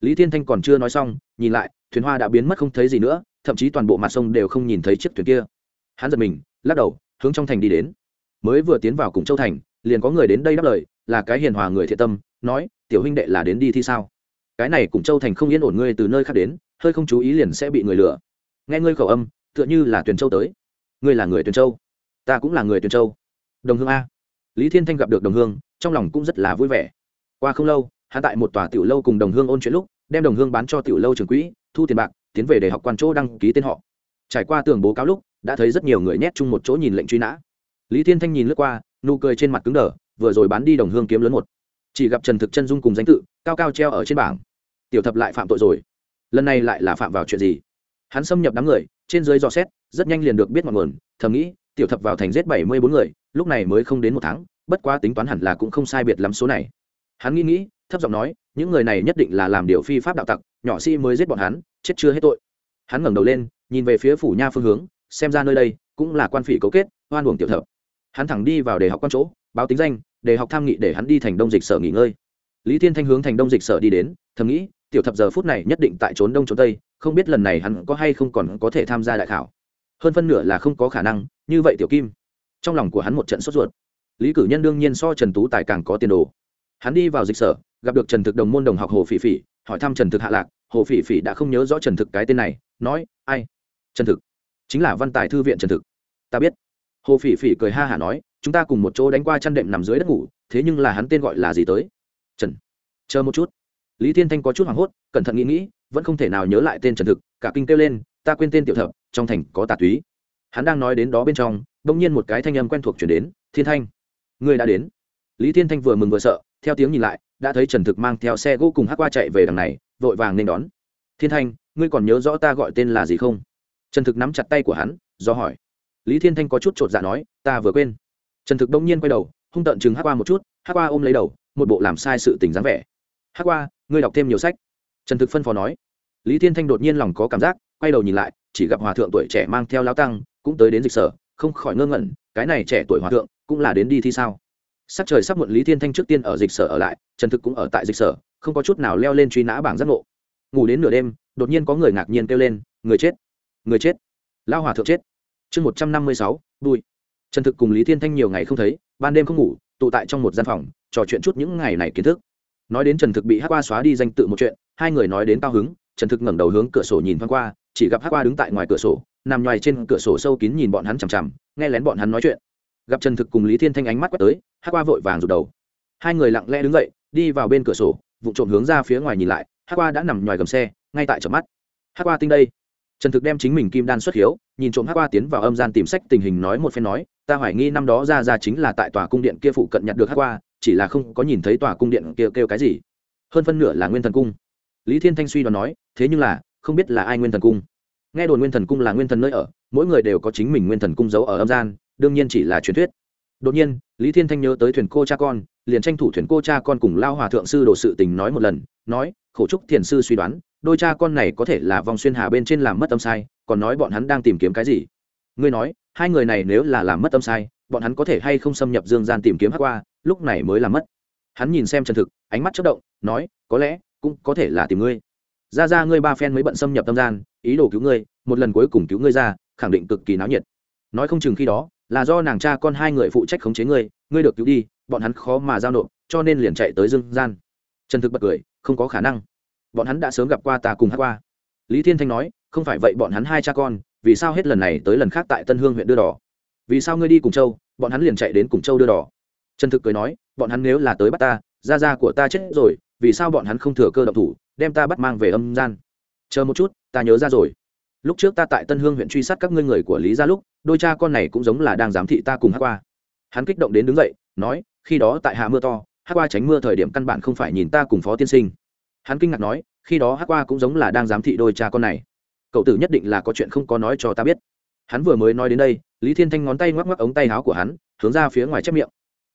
[SPEAKER 1] Lý thiên thanh còn chưa nói xong, nhìn lại, thuyền hoa đã biến mất không thấy gì nữa, thậm chí toàn bộ mặt sông đều không nhìn thấy chiếc thuyền kia. Hắn giật mình, lắc đầu, hướng trong thành đi đến. Mới vừa tiến vào cùng châu thành, liền có người đến đây đáp lời, là cái hiền hòa người thiện tâm, nói, tiểu huynh đệ là đến đi thi sao? Cái này cùng châu thành không yên ổn ngươi từ nơi khác đến, hơi không chú ý liền sẽ bị người lừa. Nghe ngươi khẩu âm, tựa như là tuyền châu tới. Ngươi là người tuyền châu? Ta cũng là người tuyền châu. Đồng hương a. Lý thiên thanh gặp được đồng hương, trong lòng cũng rất là vui vẻ. Qua không lâu, hắn tại một tòa tiểu lâu cùng đồng hương ôn chuyện lúc, đem đồng hương bán cho tiểu lâu trường quỹ, thu tiền bạc, tiến về để học quan chỗ đăng ký tên họ. Trải qua tường bố cáo lúc, đã thấy rất nhiều người nhét chung một chỗ nhìn lệnh truy nã. Lý thiên thanh nhìn lướt qua, nụ cười trên mặt cứng đờ, vừa rồi bán đi đồng hương kiếm lớn một chỉ gặp trần thực chân dung cùng danh tự, cao cao treo ở trên bảng. Tiểu thập lại phạm tội rồi. Lần này lại là phạm vào chuyện gì? Hắn xâm nhập đám người, trên dưới dò xét, rất nhanh liền được biết mọi nguồn, thầm nghĩ, tiểu thập vào thành giết bảy mươi bốn người, lúc này mới không đến một tháng, bất quá tính toán hẳn là cũng không sai biệt lắm số này. Hắn nghĩ nghĩ, thấp giọng nói, những người này nhất định là làm điều phi pháp đạo tặc, nhỏ si mới giết bọn hắn, chết chưa hết tội. Hắn ngẩng đầu lên, nhìn về phía phủ nha phương hướng, xem ra nơi đây cũng là quan phỉ cấu kết, oan uổng tiểu thập. Hắn thẳng đi vào để học quan chỗ, báo tính danh để học tham nghị để hắn đi thành đông dịch sở nghỉ ngơi. Lý thiên thanh hướng thành đông dịch sở đi đến, thầm nghĩ, tiểu thập giờ phút này nhất định tại trốn đông trốn tây, không biết lần này hắn có hay không còn có thể tham gia đại khảo. Hơn phân nửa là không có khả năng, như vậy tiểu kim, trong lòng của hắn một trận sốt ruột. Lý cử nhân đương nhiên so trần tú tài càng có tiền đồ. Hắn đi vào dịch sở, gặp được trần thực đồng môn đồng học hồ phỉ phỉ, hỏi thăm trần thực hạ lạc. Hồ phỉ phỉ đã không nhớ rõ trần thực cái tên này, nói, ai? Trần thực, chính là văn tài thư viện trần thực. Ta biết. Hồ phỉ phỉ cười ha hả nói chúng ta cùng một chỗ đánh qua chăn đệm nằm dưới đất ngủ, thế nhưng là hắn tên gọi là gì tới? Trần. Chờ một chút. Lý thiên thanh có chút hoảng hốt, cẩn thận nghĩ nghĩ, vẫn không thể nào nhớ lại tên trần thực, cả kinh kêu lên, ta quên tên tiểu thập, trong thành có tà túy. Hắn đang nói đến đó bên trong, bỗng nhiên một cái thanh âm quen thuộc chuyển đến, thiên thanh người đã đến. Lý thiên thanh vừa mừng vừa sợ, theo tiếng nhìn lại, đã thấy trần thực mang theo xe gỗ cùng hát qua chạy về đằng này, vội vàng nên đón. Thiên thanh, ngươi còn nhớ rõ ta gọi tên là gì không? Trần thực nắm chặt tay của hắn, do hỏi. Lý thiên thanh có chút chột dạ nói, ta vừa quên trần thực đông nhiên quay đầu, hung tợn chừng hát qua một chút hát qua ôm lấy đầu, một bộ làm sai sự tình dáng vẻ. Hát qua, ngươi đọc thêm nhiều sách. Trần thực phân phó nói. Lý thiên thanh đột nhiên lòng có cảm giác, quay đầu nhìn lại, chỉ gặp hòa thượng tuổi trẻ mang theo lao tăng, cũng tới đến dịch sở, không khỏi ngơ ngẩn, cái này trẻ tuổi hòa thượng, cũng là đến đi thi sao? Sắc trời sắp muộn, lý thiên thanh trước tiên ở dịch sở ở lại, trần thực cũng ở tại dịch sở, không có chút nào leo lên truy nã bảng giác ngộ. Ngủ đến nửa đêm, đột nhiên có người ngạc nhiên kêu lên, người chết người chết lao hòa thượng chết. Chương một trăm năm mươi sáu, bùi trần thực cùng lý thiên thanh nhiều ngày không thấy, ban đêm không ngủ, tụ tại trong một gian phòng, trò chuyện chút những ngày này kiến thức. Nói đến trần thực bị hát qua xóa đi danh tự một chuyện, hai người nói đến cao hứng, trần thực ngẩng đầu hướng cửa sổ nhìn thoáng qua, chỉ gặp hát qua đứng tại ngoài cửa sổ, nằm ngoài trên cửa sổ sâu kín nhìn bọn hắn chằm chằm, nghe lén bọn hắn nói chuyện. Gặp trần thực cùng lý thiên thanh ánh mắt quét tới hát qua vội vàng rụt đầu. Hai người lặng lẽ đứng dậy, đi vào bên cửa sổ, vụ trộm hướng ra phía ngoài nhìn lại hát qua đã nằm ngoài gầm xe, ngay tại chợ mắt. Hát qua tinh đây trần thực đem chính mình kim đan xuất hiếu nhìn trộm hát qua tiến vào âm gian tìm sách tình hình nói một phen nói ta hoài nghi năm đó ra ra chính là tại tòa cung điện kia phụ cận nhặt được hát qua chỉ là không có nhìn thấy tòa cung điện kia kêu, kêu cái gì. Hơn phân nửa là nguyên thần cung. Lý thiên thanh suy đoán nói thế nhưng là không biết là ai nguyên thần cung? Nghe đồn nguyên thần cung là nguyên thần nơi ở mỗi người đều có chính mình nguyên thần cung giấu ở âm gian đương nhiên chỉ là truyền thuyết. Đột nhiên lý thiên thanh nhớ tới thuyền cô cha con liền tranh thủ thuyền cô cha con cùng lao hòa thượng sư đồ sự tình nói một lần nói khổ trúc thiền sư suy đoán, đôi cha con này có thể là vòng xuyên hà bên trên làm mất tâm sai, còn nói bọn hắn đang tìm kiếm cái gì? Ngươi nói, hai người này nếu là làm mất tâm sai, bọn hắn có thể hay không xâm nhập dương gian tìm kiếm hát qua, lúc này mới làm mất. Hắn nhìn xem chân thực, ánh mắt chất động, nói, có lẽ, cũng có thể là tìm ngươi. Ra ra ngươi ba phen mới bận xâm nhập tâm gian, ý đồ cứu ngươi, một lần cuối cùng cứu ngươi ra, khẳng định cực kỳ náo nhiệt. Nói không chừng khi đó, là do nàng cha con hai người phụ trách khống chế ngươi ngươi được cứu đi, bọn hắn khó mà giao nộp, cho nên liền chạy tới dương gian. Trần thực bật cười không có khả năng. Bọn hắn đã sớm gặp qua ta cùng hát qua. Lý thiên thanh nói, không phải vậy bọn hắn hai cha con, vì sao hết lần này tới lần khác tại tân hương huyện đưa đỏ? Vì sao ngươi đi cùng châu, bọn hắn liền chạy đến cùng châu đưa đỏ? Trần thực cười nói, bọn hắn nếu là tới bắt ta, gia gia của ta chết rồi, vì sao bọn hắn không thừa cơ động thủ, đem ta bắt mang về âm gian? Chờ một chút, ta nhớ ra rồi. Lúc trước ta tại tân hương huyện truy sát các ngươi người của lý gia lúc, đôi cha con này cũng giống là đang giám thị ta cùng hát qua. Hắn kích động đến đứng dậy, nói, khi đó tại hạ mưa to hát qua tránh mưa thời điểm căn bản không phải nhìn ta cùng phó tiên sinh. Hắn kinh ngạc nói, khi đó hát qua cũng giống là đang giám thị đôi cha con này. Cậu tử nhất định là có chuyện không có nói cho ta biết. Hắn vừa mới nói đến đây, lý thiên thanh ngón tay ngoắc ngoắc ống tay áo của hắn, hướng ra phía ngoài chép miệng.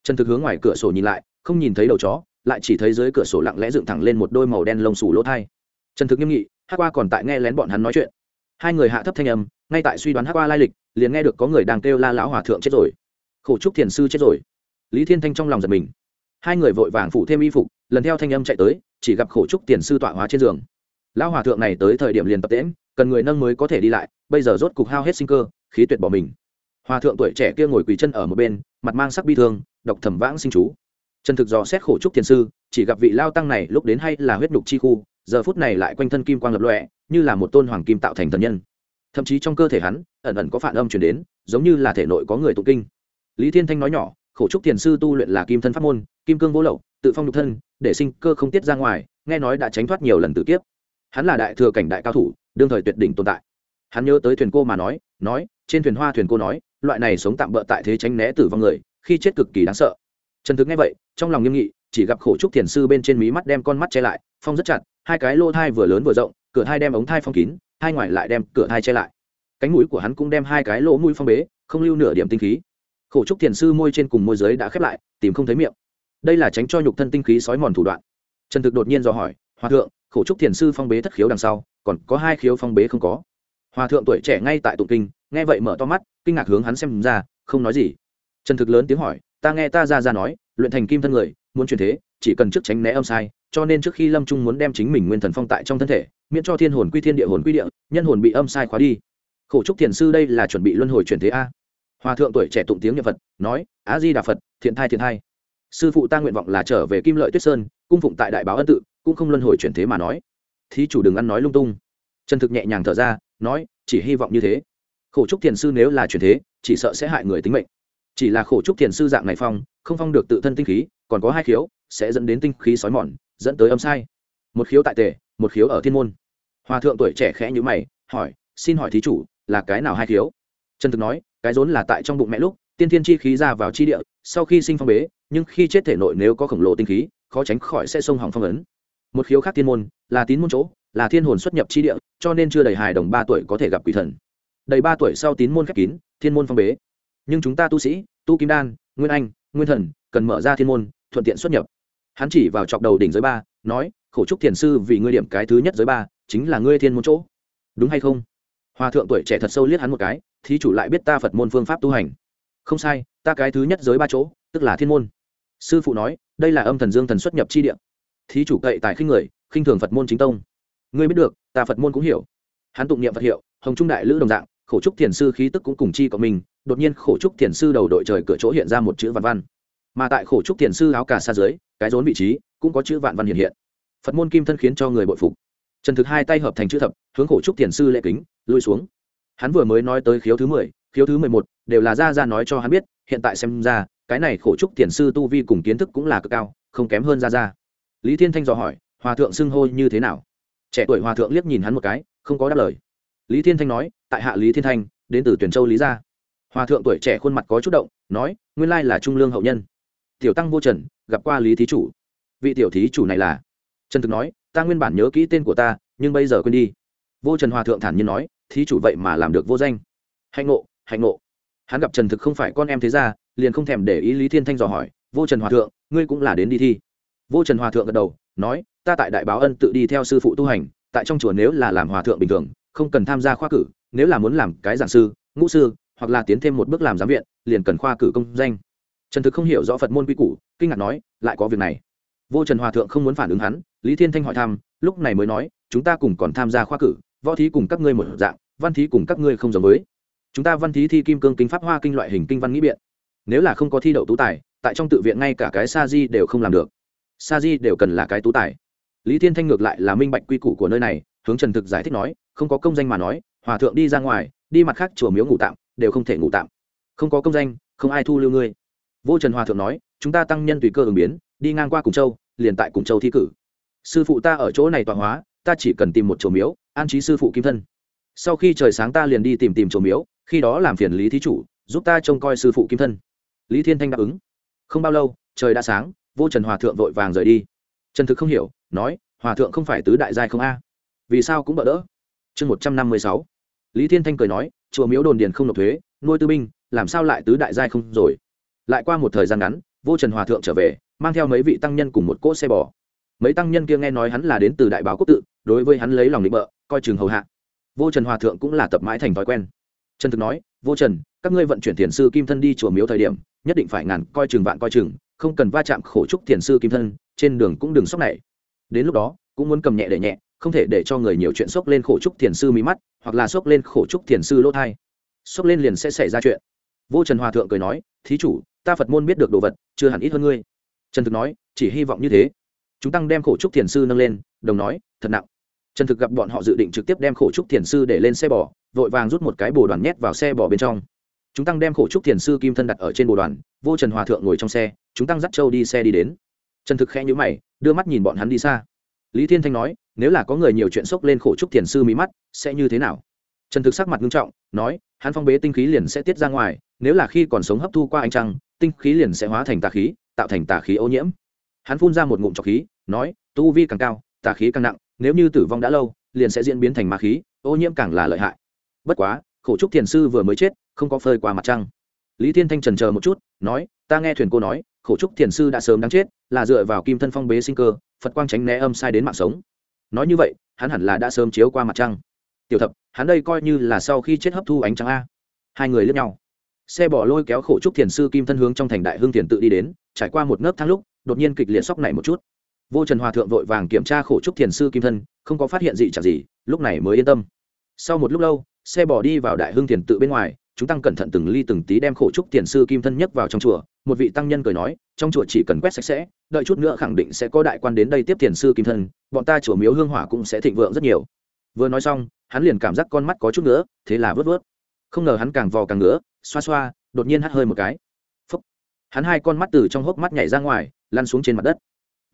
[SPEAKER 1] Trần thực hướng ngoài cửa sổ nhìn lại, không nhìn thấy đầu chó, lại chỉ thấy dưới cửa sổ lặng lẽ dựng thẳng lên một đôi màu đen lông xù lỗ thai. Trần thực nghiêm nghị, hát qua còn tại nghe lén bọn hắn nói chuyện. Hai người hạ thấp thanh âm, ngay tại suy đoán hát qua lai lịch, liền nghe được có người đang kêu la lão hòa thượng chết rồi. Khổ trúc thiền sư chết rồi. Lý thiên thanh trong lòng giật mình hai người vội vàng phụ thêm y phục, lần theo thanh âm chạy tới, chỉ gặp khổ trúc tiền sư tọa hóa trên giường. Lão hòa thượng này tới thời điểm liền tập tễm cần người nâng mới có thể đi lại, bây giờ rốt cục hao hết sinh cơ, khí tuyệt bỏ mình. Hòa thượng tuổi trẻ kia ngồi quỳ chân ở một bên, mặt mang sắc bi thương đọc thẩm vãng sinh chú. Trần thực dò xét khổ trúc thiền sư, chỉ gặp vị lao tăng này lúc đến hay là huyết nhục chi khu, giờ phút này lại quanh thân kim quang lập lọe như là một tôn hoàng kim tạo thành thần nhân. Thậm chí trong cơ thể hắn, ẩn ẩn có phản âm chuyển đến, giống như là thể nội có người tụ kinh. Lý thiên thanh nói nhỏ, khổ trúc thiền sư tu luyện là kim thân pháp môn kim cương vô lậu, tự phong nhục thân, để sinh cơ không tiết ra ngoài, nghe nói đã tránh thoát nhiều lần tự kiếp. Hắn là đại thừa cảnh đại cao thủ, đương thời tuyệt đỉnh tồn tại. Hắn nhớ tới thuyền cô mà nói nói, trên thuyền hoa thuyền cô nói, loại này sống tạm bỡ tại thế tránh né tử vong người, khi chết cực kỳ đáng sợ. Trần thực nghe vậy, trong lòng nghiêm nghị, chỉ gặp khổ trúc thiền sư bên trên mí mắt đem con mắt che lại, phong rất chặt, hai cái lô thai vừa lớn vừa rộng, cửa thai đem ống thai phong kín, hai ngoài lại đem cửa thai che lại. Cánh mũi của hắn cũng đem hai cái lỗ mũi phong bế, không lưu nửa điểm tinh khí. Khổ trúc thiền sư môi trên cùng môi giới đã khép lại, tìm không thấy miệng đây là tránh cho nhục thân tinh khí sói mòn thủ đoạn. Trần thực đột nhiên dò hỏi, hòa thượng, khổ trúc thiền sư phong bế thất khiếu đằng sau, còn có hai khiếu phong bế không có? Hòa thượng tuổi trẻ ngay tại tụng kinh, nghe vậy mở to mắt, kinh ngạc hướng hắn xem ra, không nói gì. Trần thực lớn tiếng hỏi, ta nghe ta ra ra nói, luyện thành kim thân người, muốn truyền thế, chỉ cần trước tránh né âm sai, cho nên trước khi lâm trung muốn đem chính mình nguyên thần phong tại trong thân thể, miễn cho thiên hồn quy thiên địa hồn quy địa, nhân hồn bị âm sai khóa đi. Khổ trúc thiền sư đây là chuẩn bị luân hồi truyền thế a? Hòa thượng tuổi trẻ tụng tiếng niệm phật, nói á di đà phật, thiện thai thiện thai sư phụ ta nguyện vọng là trở về kim lợi tuyết sơn, cung phụng tại đại báo ân tự, cũng không luân hồi chuyển thế mà nói. Thí chủ đừng ăn nói lung tung. Trần thực nhẹ nhàng thở ra, nói, chỉ hy vọng như thế. Khổ trúc thiền sư nếu là chuyển thế, chỉ sợ sẽ hại người tính mệnh. Chỉ là khổ trúc thiền sư dạng này phong, không phong được tự thân tinh khí, còn có hai khiếu, sẽ dẫn đến tinh khí sói mòn, dẫn tới âm sai. Một khiếu tại tề, một khiếu ở thiên môn. Hòa thượng tuổi trẻ khẽ như mày, hỏi, xin hỏi thí chủ, là cái nào hai khiếu? Trần thực nói, cái rốn là tại trong bụng mẹ lúc tiên thiên chi khí ra vào chi địa, sau khi sinh phong bế, nhưng khi chết thể nội nếu có khổng lồ tinh khí, khó tránh khỏi sẽ sông hỏng phong ấn. Một khiếu khác thiên môn, là tín môn chỗ, là thiên hồn xuất nhập chi địa, cho nên chưa đầy hài đồng ba tuổi có thể gặp quỷ thần. Đầy ba tuổi sau tín môn khép kín, thiên môn phong bế. Nhưng chúng ta tu sĩ, tu kim đan, nguyên anh, nguyên thần, cần mở ra thiên môn, thuận tiện xuất nhập. Hắn chỉ vào chọc đầu đỉnh giới ba, nói, khổ trúc thiền sư, vì ngươi điểm cái thứ nhất giới ba, chính là ngươi thiên môn chỗ. Đúng hay không? Hòa thượng tuổi trẻ thật sâu liếc hắn một cái, thí chủ lại biết ta phật môn phương pháp tu hành không sai, ta cái thứ nhất giới ba chỗ, tức là thiên môn. Sư phụ nói, đây là âm thần dương thần xuất nhập chi địa. Thí chủ cậy tại khinh người, khinh thường phật môn chính tông. Ngươi biết được, ta phật môn cũng hiểu. Hắn tụng niệm phật hiệu, hồng trung đại lữ đồng dạng, khổ trúc thiền sư khí tức cũng cùng chi cộng mình, đột nhiên khổ trúc thiền sư đầu đội trời cửa chỗ hiện ra một chữ vạn văn. Mà tại khổ trúc thiền sư áo cà xa dưới, cái rốn vị trí, cũng có chữ vạn văn hiện hiện. Phật môn kim thân khiến cho người bội phục. Trần thực hai tay hợp thành chữ thập, hướng khổ trúc thiền sư lệ kính, lui xuống. Hắn vừa mới nói tới khiếu thứ mười khiếu thứ mười một, đều là ra ra nói cho hắn biết, hiện tại xem ra, cái này khổ trúc thiền sư tu vi cùng kiến thức cũng là cực cao, không kém hơn ra ra lý thiên thanh dò hỏi, hòa thượng xưng hô như thế nào? Trẻ tuổi hòa thượng liếc nhìn hắn một cái, không có đáp lời. Lý thiên thanh nói, tại hạ lý thiên thanh, đến từ tuyển châu lý gia. Hòa thượng tuổi trẻ khuôn mặt có chút động, nói, nguyên lai là trung lương hậu nhân. Tiểu tăng vô trần, gặp qua lý thí chủ. Vị tiểu thí chủ này là? Trần thực nói, ta nguyên bản nhớ kỹ tên của ta, nhưng bây giờ quên đi. Vô trần hòa thượng thản nhiên nói, thí chủ vậy mà làm được vô danh. Hạnh ngộ hạnh ngộ. Hắn gặp trần thực không phải con em thế ra liền không thèm để ý lý thiên thanh dò hỏi, vô trần hòa thượng, ngươi cũng là đến đi thi? Vô trần hòa thượng gật đầu, nói, ta tại đại báo ân tự đi theo sư phụ tu hành, tại trong chùa nếu là làm hòa thượng bình thường, không cần tham gia khoa cử, nếu là muốn làm cái giảng sư, ngũ sư, hoặc là tiến thêm một bước làm giám viện, liền cần khoa cử công danh. Trần thực không hiểu rõ phật môn quy củ, kinh ngạc nói, lại có việc này. Vô trần hòa thượng không muốn phản ứng hắn, lý thiên thanh hỏi thăm, lúc này mới nói, chúng ta cùng còn tham gia khoa cử, võ thí cùng các ngươi một dạng, văn thí cùng các ngươi không giống với chúng ta văn thí thi kim cương kinh pháp hoa kinh loại hình kinh văn nghĩ biện. Nếu là không có thi đậu tú tài, tại trong tự viện ngay cả cái sa di đều không làm được. Sa di đều cần là cái tú tài. Lý thiên thanh ngược lại là minh bạch quy củ của nơi này, hướng trần thực giải thích nói, không có công danh mà nói, hòa thượng đi ra ngoài, đi mặt khác chùa miếu ngủ tạm, đều không thể ngủ tạm. Không có công danh, không ai thu lưu ngươi. Vô trần hòa thượng nói, chúng ta tăng nhân tùy cơ ứng biến, đi ngang qua cùng châu, liền tại cùng châu thi cử. Sư phụ ta ở chỗ này tọa hóa, ta chỉ cần tìm một chùa miếu, an trí sư phụ kim thân. Sau khi trời sáng ta liền đi tìm tìm chùa miếu khi đó làm phiền lý thí chủ, giúp ta trông coi sư phụ kim thân. Lý thiên thanh đáp ứng. Không bao lâu, trời đã sáng, vô trần hòa thượng vội vàng rời đi. Trần thực không hiểu, nói, hòa thượng không phải tứ đại giai không a? Vì sao cũng bỡ đỡ? Chương một trăm năm mươi sáu. Lý thiên thanh cười nói, chùa miếu đồn điền không nộp thuế, nuôi tư binh, làm sao lại tứ đại giai không rồi? Lại qua một thời gian ngắn, vô trần hòa thượng trở về, mang theo mấy vị tăng nhân cùng một cỗ xe bò. Mấy tăng nhân kia nghe nói hắn là đến từ đại báo quốc tự, đối với hắn lấy lòng định bợ, coi chừng hầu hạ. Vô trần hòa thượng cũng là tập mãi thành thói quen trần thực nói, vô trần, các ngươi vận chuyển thiền sư kim thân đi chùa miếu thời điểm, nhất định phải ngàn coi chừng vạn coi chừng, không cần va chạm khổ trúc thiền sư kim thân, trên đường cũng đừng sốc này. Đến lúc đó, cũng muốn cầm nhẹ để nhẹ, không thể để cho người nhiều chuyện sốc lên khổ trúc thiền sư mí mắt, hoặc là sốc lên khổ trúc thiền sư lỗ thai. Sốc lên liền sẽ xảy ra chuyện. Vô trần hòa thượng cười nói, thí chủ, ta phật môn biết được đồ vật, chưa hẳn ít hơn ngươi. Trần thực nói, chỉ hy vọng như thế. Chúng tăng đem khổ trúc thiền sư nâng lên, đồng nói, thật nặng. Trần thực gặp bọn họ dự định trực tiếp đem khổ trúc thiền sư để lên xe bò vội vàng rút một cái bồ đoàn nhét vào xe bỏ bên trong. Chúng tăng đem khổ trúc thiền sư kim thân đặt ở trên bồ đoàn, vô trần hòa thượng ngồi trong xe, chúng tăng dắt châu đi xe đi đến. Trần thực khẽ nhữ mày, đưa mắt nhìn bọn hắn đi xa. Lý thiên thanh nói, nếu là có người nhiều chuyện sốc lên khổ trúc thiền sư mí mắt, sẽ như thế nào? Trần thực sắc mặt nghiêm trọng, nói, hắn phong bế tinh khí liền sẽ tiết ra ngoài, nếu là khi còn sống hấp thu qua ánh trăng, tinh khí liền sẽ hóa thành tà khí, tạo thành tà khí ô nhiễm. Hắn phun ra một ngụm trọc khí, nói, tu vi càng cao, tà khí càng nặng, nếu như tử vong đã lâu, liền sẽ diễn biến thành ma khí, ô nhiễm càng là lợi hại bất quá, khổ trúc thiền sư vừa mới chết, không có phơi qua mặt trăng. Lý thiên thanh trần chờ một chút, nói, ta nghe thuyền cô nói, khổ trúc thiền sư đã sớm đáng chết, là dựa vào kim thân phong bế sinh cơ, phật quang tránh né âm sai đến mạng sống. Nói như vậy, hắn hẳn là đã sớm chiếu qua mặt trăng. Tiểu thập, hắn đây coi như là sau khi chết hấp thu ánh trăng a. Hai người lướt nhau. Xe bỏ lôi kéo khổ trúc thiền sư kim thân hướng trong thành đại hương thiền tự đi đến, trải qua một nấc thang lúc, đột nhiên kịch liệt sóc này một chút. Vô trần hòa thượng vội vàng kiểm tra khổ trúc thiền sư kim thân, không có phát hiện gì chả gì, lúc này mới yên tâm. Sau một lúc lâu xe bỏ đi vào đại hương thiền tự bên ngoài, chúng tăng cẩn thận từng ly từng tí đem khổ trúc tiền sư kim thân nhất vào trong chùa. Một vị tăng nhân cười nói, trong chùa chỉ cần quét sạch sẽ, đợi chút nữa khẳng định sẽ có đại quan đến đây tiếp tiền sư kim thân, bọn ta chùa miếu hương hỏa cũng sẽ thịnh vượng rất nhiều. Vừa nói xong, hắn liền cảm giác con mắt có chút nữa thế là vớt vớt. Không ngờ hắn càng vò càng ngứa, xoa xoa, đột nhiên hắt hơi một cái. Phúc. hắn hai con mắt từ trong hốc mắt nhảy ra ngoài, lăn xuống trên mặt đất.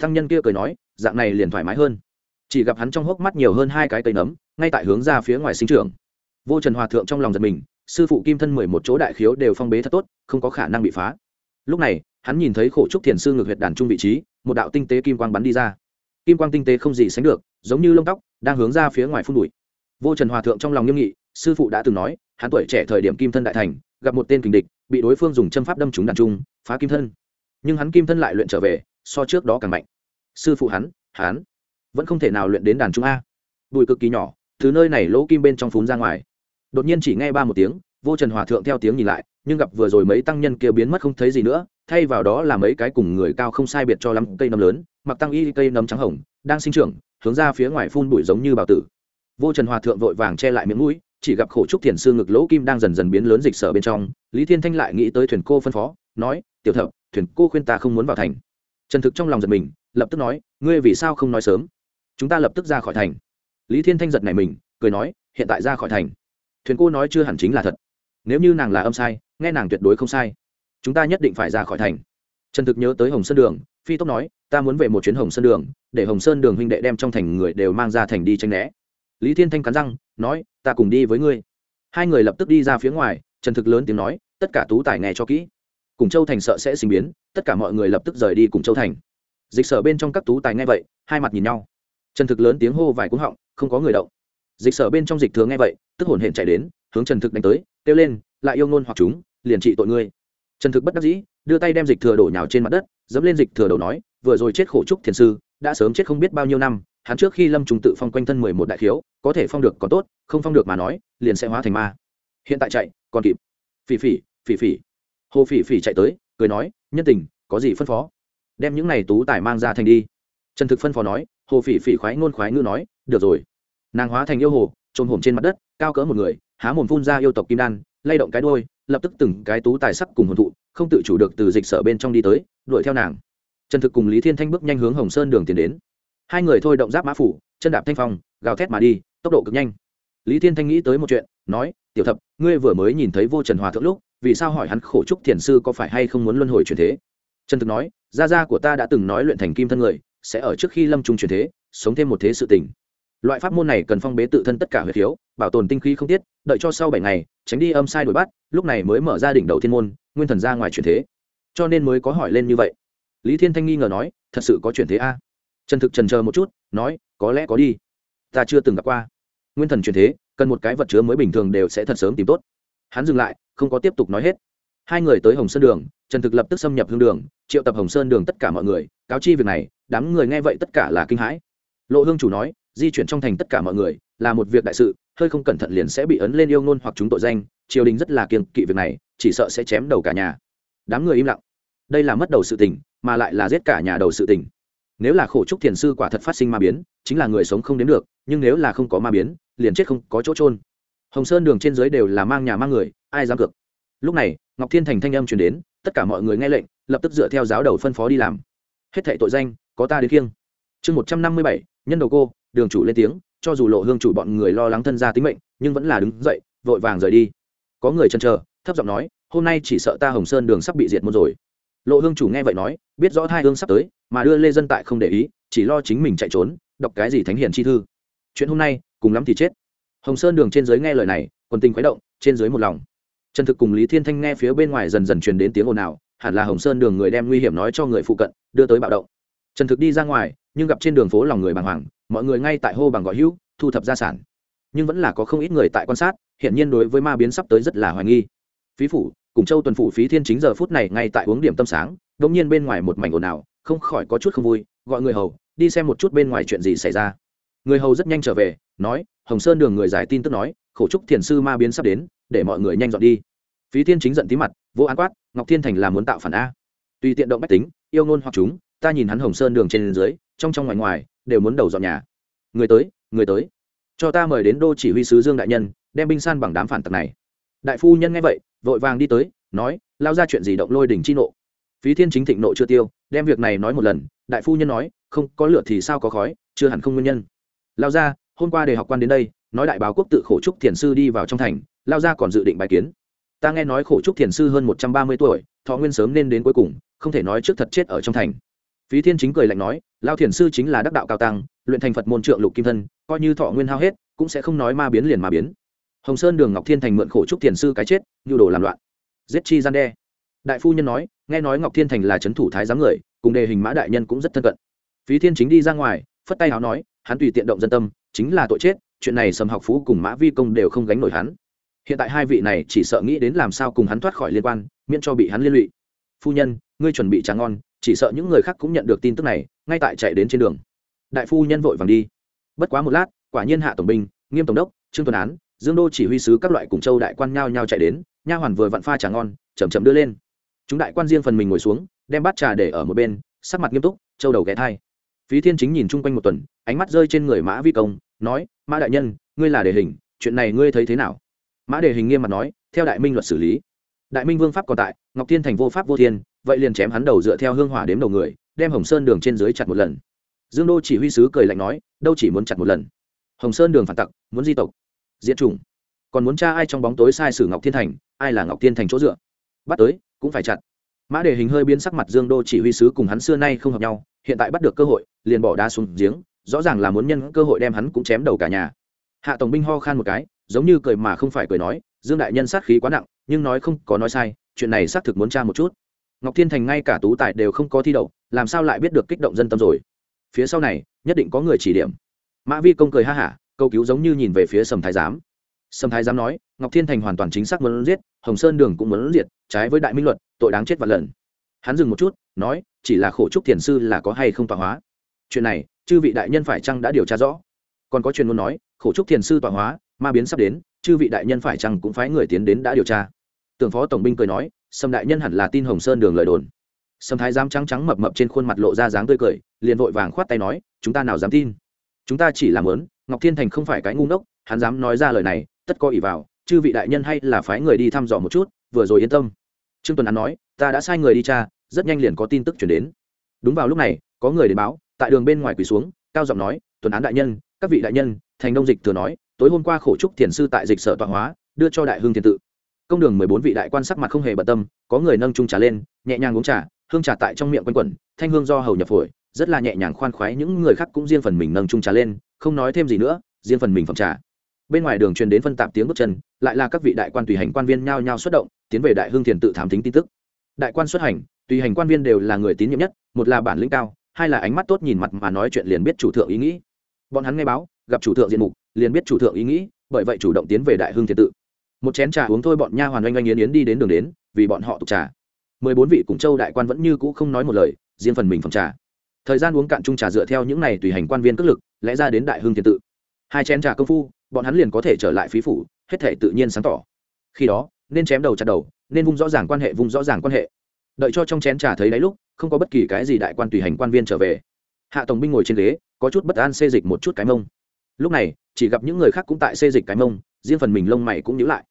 [SPEAKER 1] Tăng nhân kia cười nói, dạng này liền thoải mái hơn. Chỉ gặp hắn trong hốc mắt nhiều hơn hai cái cây nấm, ngay tại hướng ra phía ngoài sinh trường vô trần hòa thượng trong lòng giật mình, sư phụ kim thân mười một chỗ đại khiếu đều phong bế thật tốt, không có khả năng bị phá. Lúc này, hắn nhìn thấy khổ trúc thiền sư ngược huyệt đàn trung vị trí, một đạo tinh tế kim quang bắn đi ra. Kim quang tinh tế không gì sánh được, giống như lông tóc, đang hướng ra phía ngoài phun đùi vô trần hòa thượng trong lòng nghiêm nghị, sư phụ đã từng nói, hắn tuổi trẻ thời điểm kim thân đại thành, gặp một tên kình địch, bị đối phương dùng châm pháp đâm trúng đàn trung, phá kim thân. Nhưng hắn kim thân lại luyện trở về, so trước đó càng mạnh. Sư phụ hắn hắn vẫn không thể nào luyện đến đàn trung a. Bụi cực kỳ nhỏ, từ nơi này lỗ kim bên trong phún ra ngoài đột nhiên chỉ nghe ba một tiếng, vô trần hòa thượng theo tiếng nhìn lại, nhưng gặp vừa rồi mấy tăng nhân kia biến mất không thấy gì nữa, thay vào đó là mấy cái cùng người cao không sai biệt cho lắm, cây nấm lớn, mặc tăng y, cây nấm trắng hồng, đang sinh trưởng, hướng ra phía ngoài phun bụi giống như bào tử. Vô trần hòa thượng vội vàng che lại miệng mũi, chỉ gặp khổ trúc thiền sư ngực lỗ kim đang dần dần biến lớn dịch sở bên trong, lý thiên thanh lại nghĩ tới thuyền cô phân phó, nói, tiểu thập, thuyền cô khuyên ta không muốn vào thành. Trần thực trong lòng giật mình, lập tức nói, ngươi vì sao không nói sớm? Chúng ta lập tức ra khỏi thành. Lý thiên thanh giật này mình, cười nói, hiện tại ra khỏi thành thuyền cô nói chưa hẳn chính là thật. Nếu như nàng là âm sai, nghe nàng tuyệt đối không sai. Chúng ta nhất định phải ra khỏi thành. Trần thực nhớ tới hồng sơn đường, phi tốc nói, ta muốn về một chuyến hồng sơn đường, để hồng sơn đường huynh đệ đem trong thành người đều mang ra thành đi tranh né. Lý thiên thanh cắn răng, nói, ta cùng đi với ngươi. Hai người lập tức đi ra phía ngoài, trần thực lớn tiếng nói, tất cả tú tài nghe cho kỹ. Cùng châu thành sợ sẽ sinh biến, tất cả mọi người lập tức rời đi cùng châu thành. Dịch sở bên trong các tú tài nghe vậy, hai mặt nhìn nhau. Trần thực lớn tiếng hô vài cúng họng, không có người động dịch sở bên trong dịch thừa nghe vậy, tức hồn hển chạy đến, hướng trần thực đánh tới, kêu lên, lại yêu ngôn hoặc chúng, liền trị tội ngươi. Trần thực bất đắc dĩ, đưa tay đem dịch thừa đổ nhào trên mặt đất, dẫm lên dịch thừa đầu nói, vừa rồi chết khổ trúc thiền sư, đã sớm chết không biết bao nhiêu năm, hắn trước khi lâm trùng tự phong quanh thân mười một đại khiếu, có thể phong được còn tốt, không phong được mà nói, liền sẽ hóa thành ma. Hiện tại chạy, còn kịp. Phỉ phỉ phỉ phỉ. Hồ phỉ phỉ chạy tới, cười nói, nhân tình, có gì phân phó? Đem những này tú tài mang ra thành đi. Trần thực phân phó nói, hồ phỉ phỉ khoái ngôn khoái ngữ nói, được rồi nàng hóa thành yêu hồ trôn hổm trên mặt đất, cao cỡ một người, há mồm phun ra yêu tộc kim đan, lay động cái đôi lập tức từng cái tú tài sắc cùng hồn thụ, không tự chủ được từ dịch sở bên trong đi tới, đuổi theo nàng. Trần thực cùng lý thiên thanh bước nhanh hướng hồng sơn đường tiến đến. Hai người thôi động giáp mã phủ, chân đạp thanh phong, gào thét mà đi, tốc độ cực nhanh. Lý thiên thanh nghĩ tới một chuyện, nói, tiểu thập, ngươi vừa mới nhìn thấy vô trần hòa thượng lúc, vì sao hỏi hắn khổ trúc thiền sư có phải hay không muốn luân hồi truyền thế? Trần thực nói, gia gia của ta đã từng nói luyện thành kim thân người, sẽ ở trước khi lâm trung truyền thế, sống thêm một thế sự tình loại pháp môn này cần phong bế tự thân tất cả huyệt khiếu, bảo tồn tinh khí không tiết, đợi cho sau bảy ngày, tránh đi âm sai đổi bắt, lúc này mới mở ra đỉnh đầu thiên môn, nguyên thần ra ngoài truyền thế. Cho nên mới có hỏi lên như vậy. Lý thiên thanh nghi ngờ nói, thật sự có truyền thế a? Trần thực trần chờ một chút, nói, có lẽ có đi. Ta chưa từng gặp qua. Nguyên thần truyền thế, cần một cái vật chứa mới bình thường đều sẽ thật sớm tìm tốt. Hắn dừng lại, không có tiếp tục nói hết. Hai người tới hồng sơn đường, trần thực lập tức xâm nhập hương đường, triệu tập hồng sơn đường tất cả mọi người, cáo chi việc này, đám người nghe vậy tất cả là kinh hãi. Lộ hương chủ nói di chuyển trong thành tất cả mọi người, là một việc đại sự, hơi không cẩn thận liền sẽ bị ấn lên yêu ngôn hoặc chúng tội danh, triều đình rất là kiên kỵ việc này, chỉ sợ sẽ chém đầu cả nhà. Đám người im lặng. Đây là mất đầu sự tình, mà lại là giết cả nhà đầu sự tình. Nếu là khổ trúc thiền sư quả thật phát sinh ma biến, chính là người sống không đến được, nhưng nếu là không có ma biến, liền chết không có chỗ trôn hồng sơn đường trên dưới đều là mang nhà mang người, ai dám cược? Lúc này, ngọc thiên thành thanh âm truyền đến, tất cả mọi người nghe lệnh, lập tức dựa theo giáo đầu phân phó đi làm. Hết thệ tội danh, có ta đến kiêng chương một trăm năm mươi bảy, nhân đầu cô đường chủ lên tiếng, cho dù lộ hương chủ bọn người lo lắng thân ra tính mệnh, nhưng vẫn là đứng dậy, vội vàng rời đi. Có người chần chờ, thấp giọng nói, hôm nay chỉ sợ ta hồng sơn đường sắp bị diệt môn rồi. Lộ hương chủ nghe vậy nói, biết rõ hai hương sắp tới, mà đưa lê dân tại không để ý, chỉ lo chính mình chạy trốn, đọc cái gì thánh hiền chi thư. Chuyện hôm nay, cùng lắm thì chết. Hồng sơn đường trên dưới nghe lời này, quần tình khuấy động, trên dưới một lòng. Trần thực cùng lý thiên thanh nghe phía bên ngoài dần dần truyền đến tiếng ồn ào, hẳn là hồng sơn đường người đem nguy hiểm nói cho người phụ cận, đưa tới bạo động. Trần thực đi ra ngoài, nhưng gặp trên đường phố lòng người bàng hoàng mọi người ngay tại hô bằng gọi hữu, thu thập gia sản. Nhưng vẫn là có không ít người tại quan sát hiện nhiên đối với ma biến sắp tới rất là hoài nghi. Phí phủ, cùng châu tuần phủ phí thiên chính giờ phút này ngay tại uống điểm tâm sáng đ ỗ n g nhiên bên ngoài một mảnh ồn ào, không khỏi có chút không vui, gọi người hầu, đi xem một chút bên ngoài chuyện gì xảy ra. Người hầu rất nhanh trở về, nói, hồng sơn đường người giải tin tức nói, khổ trúc thiền sư ma biến sắp đến, để mọi người nhanh dọn đi. Phí thiên chính giận tí mặt, vô an quát, ngọc thiên thành là muốn tạo phản a. Tùy tiện động bách tính, yêu ngôn hoặc chúng, ta nhìn hắn hồng sơn đường trên dưới, trong trong ngoài ngoài đều muốn đầu dọn nhà. Người tới người tới. Cho ta mời đến đô chỉ huy sứ dương đại nhân, đem binh san bằng đám phản tặc này. Đại phu nhân nghe vậy, vội vàng đi tới, nói, lao ra chuyện gì động lôi đỉnh chi nộ? Phí thiên chính thịnh nộ chưa tiêu, đem việc này nói một lần. Đại phu nhân nói, không, có lửa thì sao có khói, chưa hẳn không nguyên nhân. Lao ra, hôm qua để học quan đến đây, nói đại báo quốc tự khổ trúc thiền sư đi vào trong thành, lao ra còn dự định bài kiến. Ta nghe nói khổ trúc thiền sư hơn một trăm ba mươi tuổi, thọ nguyên sớm nên đến cuối cùng, không thể nói trước thật chết ở trong thành phí thiên chính cười lạnh nói lao thiền sư chính là đắc đạo cao tăng, luyện thành phật môn trượng lục kim thân, coi như thọ nguyên hao hết, cũng sẽ không nói ma biến liền ma biến. Hồng sơn đường ngọc thiên thành mượn khổ trúc thiền sư cái chết, nhu đồ làm loạn. Giết chi gian đe. Đại phu nhân nói, nghe nói ngọc thiên thành là c h ấ n thủ thái giám người, cùng đề hình mã đại nhân cũng rất thân cận. Phí thiên chính đi ra ngoài, phất tay áo nói, hắn tùy tiện động dân tâm, chính là tội chết, chuyện này sầm học phú cùng mã vi công đều không gánh nổi hắn. Hiện tại hai vị này chỉ sợ nghĩ đến làm sao cùng hắn thoát khỏi liên quan, miễn cho bị hắn liên lụy. Phu nhân, ngươi chuẩn bị trà ngon chỉ sợ những người khác cũng nhận được tin tức này, ngay tại chạy đến trên đường. Đại phu nhân vội vàng đi. Bất quá một lát, quả nhiên hạ tổng binh, nghiêm tổng đốc, trương tuấn án, dương đô chỉ huy sứ các loại cùng châu đại quan nhao nhao chạy đến, nha hoàn vừa vặn pha trà ngon chầm chậm đưa lên. Chúng đại quan riêng phần mình ngồi xuống, đem bát trà để ở một bên, sắc mặt nghiêm túc, châu đầu ghé thai. Phí thiên chính nhìn chung quanh một tuần, ánh mắt rơi trên người mã vi công, nói, mã đại nhân, ngươi là đề hình, chuyện này ngươi thấy thế nào? Mã đề hình nghiêm mặt nói, theo đại minh luật xử lý. Đại minh vương pháp còn tại, ngọc thiên thành vô pháp vô thiên vậy liền chém hắn đầu dựa theo hương hỏa đếm đầu người, đem hồng sơn đường trên dưới chặt một lần. Dương đô chỉ huy sứ cười lạnh nói, đâu chỉ muốn chặt một lần. Hồng sơn đường phản tặc, muốn di tộc, diệt chủng. Còn muốn tra ai trong bóng tối sai sử ngọc thiên thành, ai là ngọc thiên thành chỗ dựa? Bắt tới, cũng phải chặt. Mã đề hình hơi biến sắc mặt dương đô chỉ huy sứ cùng hắn xưa nay không hợp nhau, hiện tại bắt được cơ hội, liền bỏ đá xuống giếng, rõ ràng là muốn nhân cơ hội đem hắn cũng chém đầu cả nhà. Hạ tổng binh ho khan một cái, giống như cười mà không phải cười nói, dương đại nhân sát khí quá nặng, nhưng nói không có nói sai, chuyện này xác thực muốn tra một chút ngọc thiên thành ngay cả tú tài đều không có thi đậu, làm sao lại biết được kích động dân tâm rồi? Phía sau này, nhất định có người chỉ điểm. Mã vi công cười ha hả câu cứu giống như nhìn về phía sầm thái giám. Sầm thái giám nói, ngọc thiên thành hoàn toàn chính xác muốn giết, hồng sơn đường cũng muốn diệt, trái với đại minh luật, tội đáng chết vạn lần. Hắn dừng một chút, nói, chỉ là khổ trúc thiền sư là có hay không tọa hóa? Chuyện này, chư vị đại nhân phải chăng đã điều tra rõ? Còn có chuyện muốn nói, khổ trúc thiền sư tọa hóa, ma biến sắp đến, chư vị đại nhân phải chăng cũng phái người tiến đến đã điều tra? Tưởng phó tổng binh cười nói sâm đại nhân hẳn là tin hồng sơn đường lời đồn sâm thái giám trắng trắng mập mập trên khuôn mặt lộ ra dáng tươi cười liền vội vàng khoát tay nói chúng ta nào dám tin chúng ta chỉ làm lớn ngọc thiên thành không phải cái ngu ngốc hắn dám nói ra lời này tất có ỷ vào chư vị đại nhân hay là phái người đi thăm dò một chút vừa rồi yên tâm trương tuấn an nói ta đã sai người đi tra rất nhanh liền có tin tức chuyển đến đúng vào lúc này có người đến báo tại đường bên ngoài quỳ xuống cao giọng nói tuần án đại nhân các vị đại nhân thành đông dịch thừa nói tối hôm qua khổ trúc thiền sư tại dịch sở tọa hóa đưa cho đại hương thiền tự công đường mười bốn vị đại quan sắc mặt không hề bận tâm, có người nâng trung trà lên, nhẹ nhàng uống trà, hương trà tại trong miệng quanh quẩn, thanh hương do hầu nhập phổi, rất là nhẹ nhàng khoan khoái, những người khác cũng riêng phần mình nâng trung trà lên, không nói thêm gì nữa, riêng phần mình phẩm trà. Bên ngoài đường truyền đến phân tạp tiếng bước chân, lại là các vị đại quan tùy hành quan viên nhao nhao xuất động, tiến về đại hương thiền tự thám tính tin tức. Đại quan xuất hành, tùy hành quan viên đều là người tín nhiệm nhất, một là bản lĩnh cao, hai là ánh mắt tốt nhìn mặt mà nói chuyện liền biết chủ thượng ý nghĩ. Bọn hắn nghe báo, gặp chủ thượng diện mục, liền biết chủ thượng ý nghĩ, bởi vậy chủ động tiến về đại hương thiền tự một chén trà uống thôi bọn nha hoàn oanh oanh yến yến đi đến đường đến, vì bọn họ tục trà. Mười bốn vị cùng châu đại quan vẫn như cũ không nói một lời, riêng phần mình phòng trà. Thời gian uống cạn chung trà dựa theo những này tùy hành quan viên cất lực, lẽ ra đến đại hương thiên tự. Hai chén trà công phu, bọn hắn liền có thể trở lại phí phủ, hết thể tự nhiên sáng tỏ. Khi đó, nên chém đầu chặt đầu, nên vung rõ ràng quan hệ vung rõ ràng quan hệ. Đợi cho trong chén trà thấy đáy lúc, không có bất kỳ cái gì đại quan tùy hành quan viên trở về. Hạ tổng binh ngồi trên ghế, có chút bất an xê dịch một chút cái mông. Lúc này, chỉ gặp những người khác cũng tại xê dịch cái mông, riêng phần mình lông mày cũng nhíu lại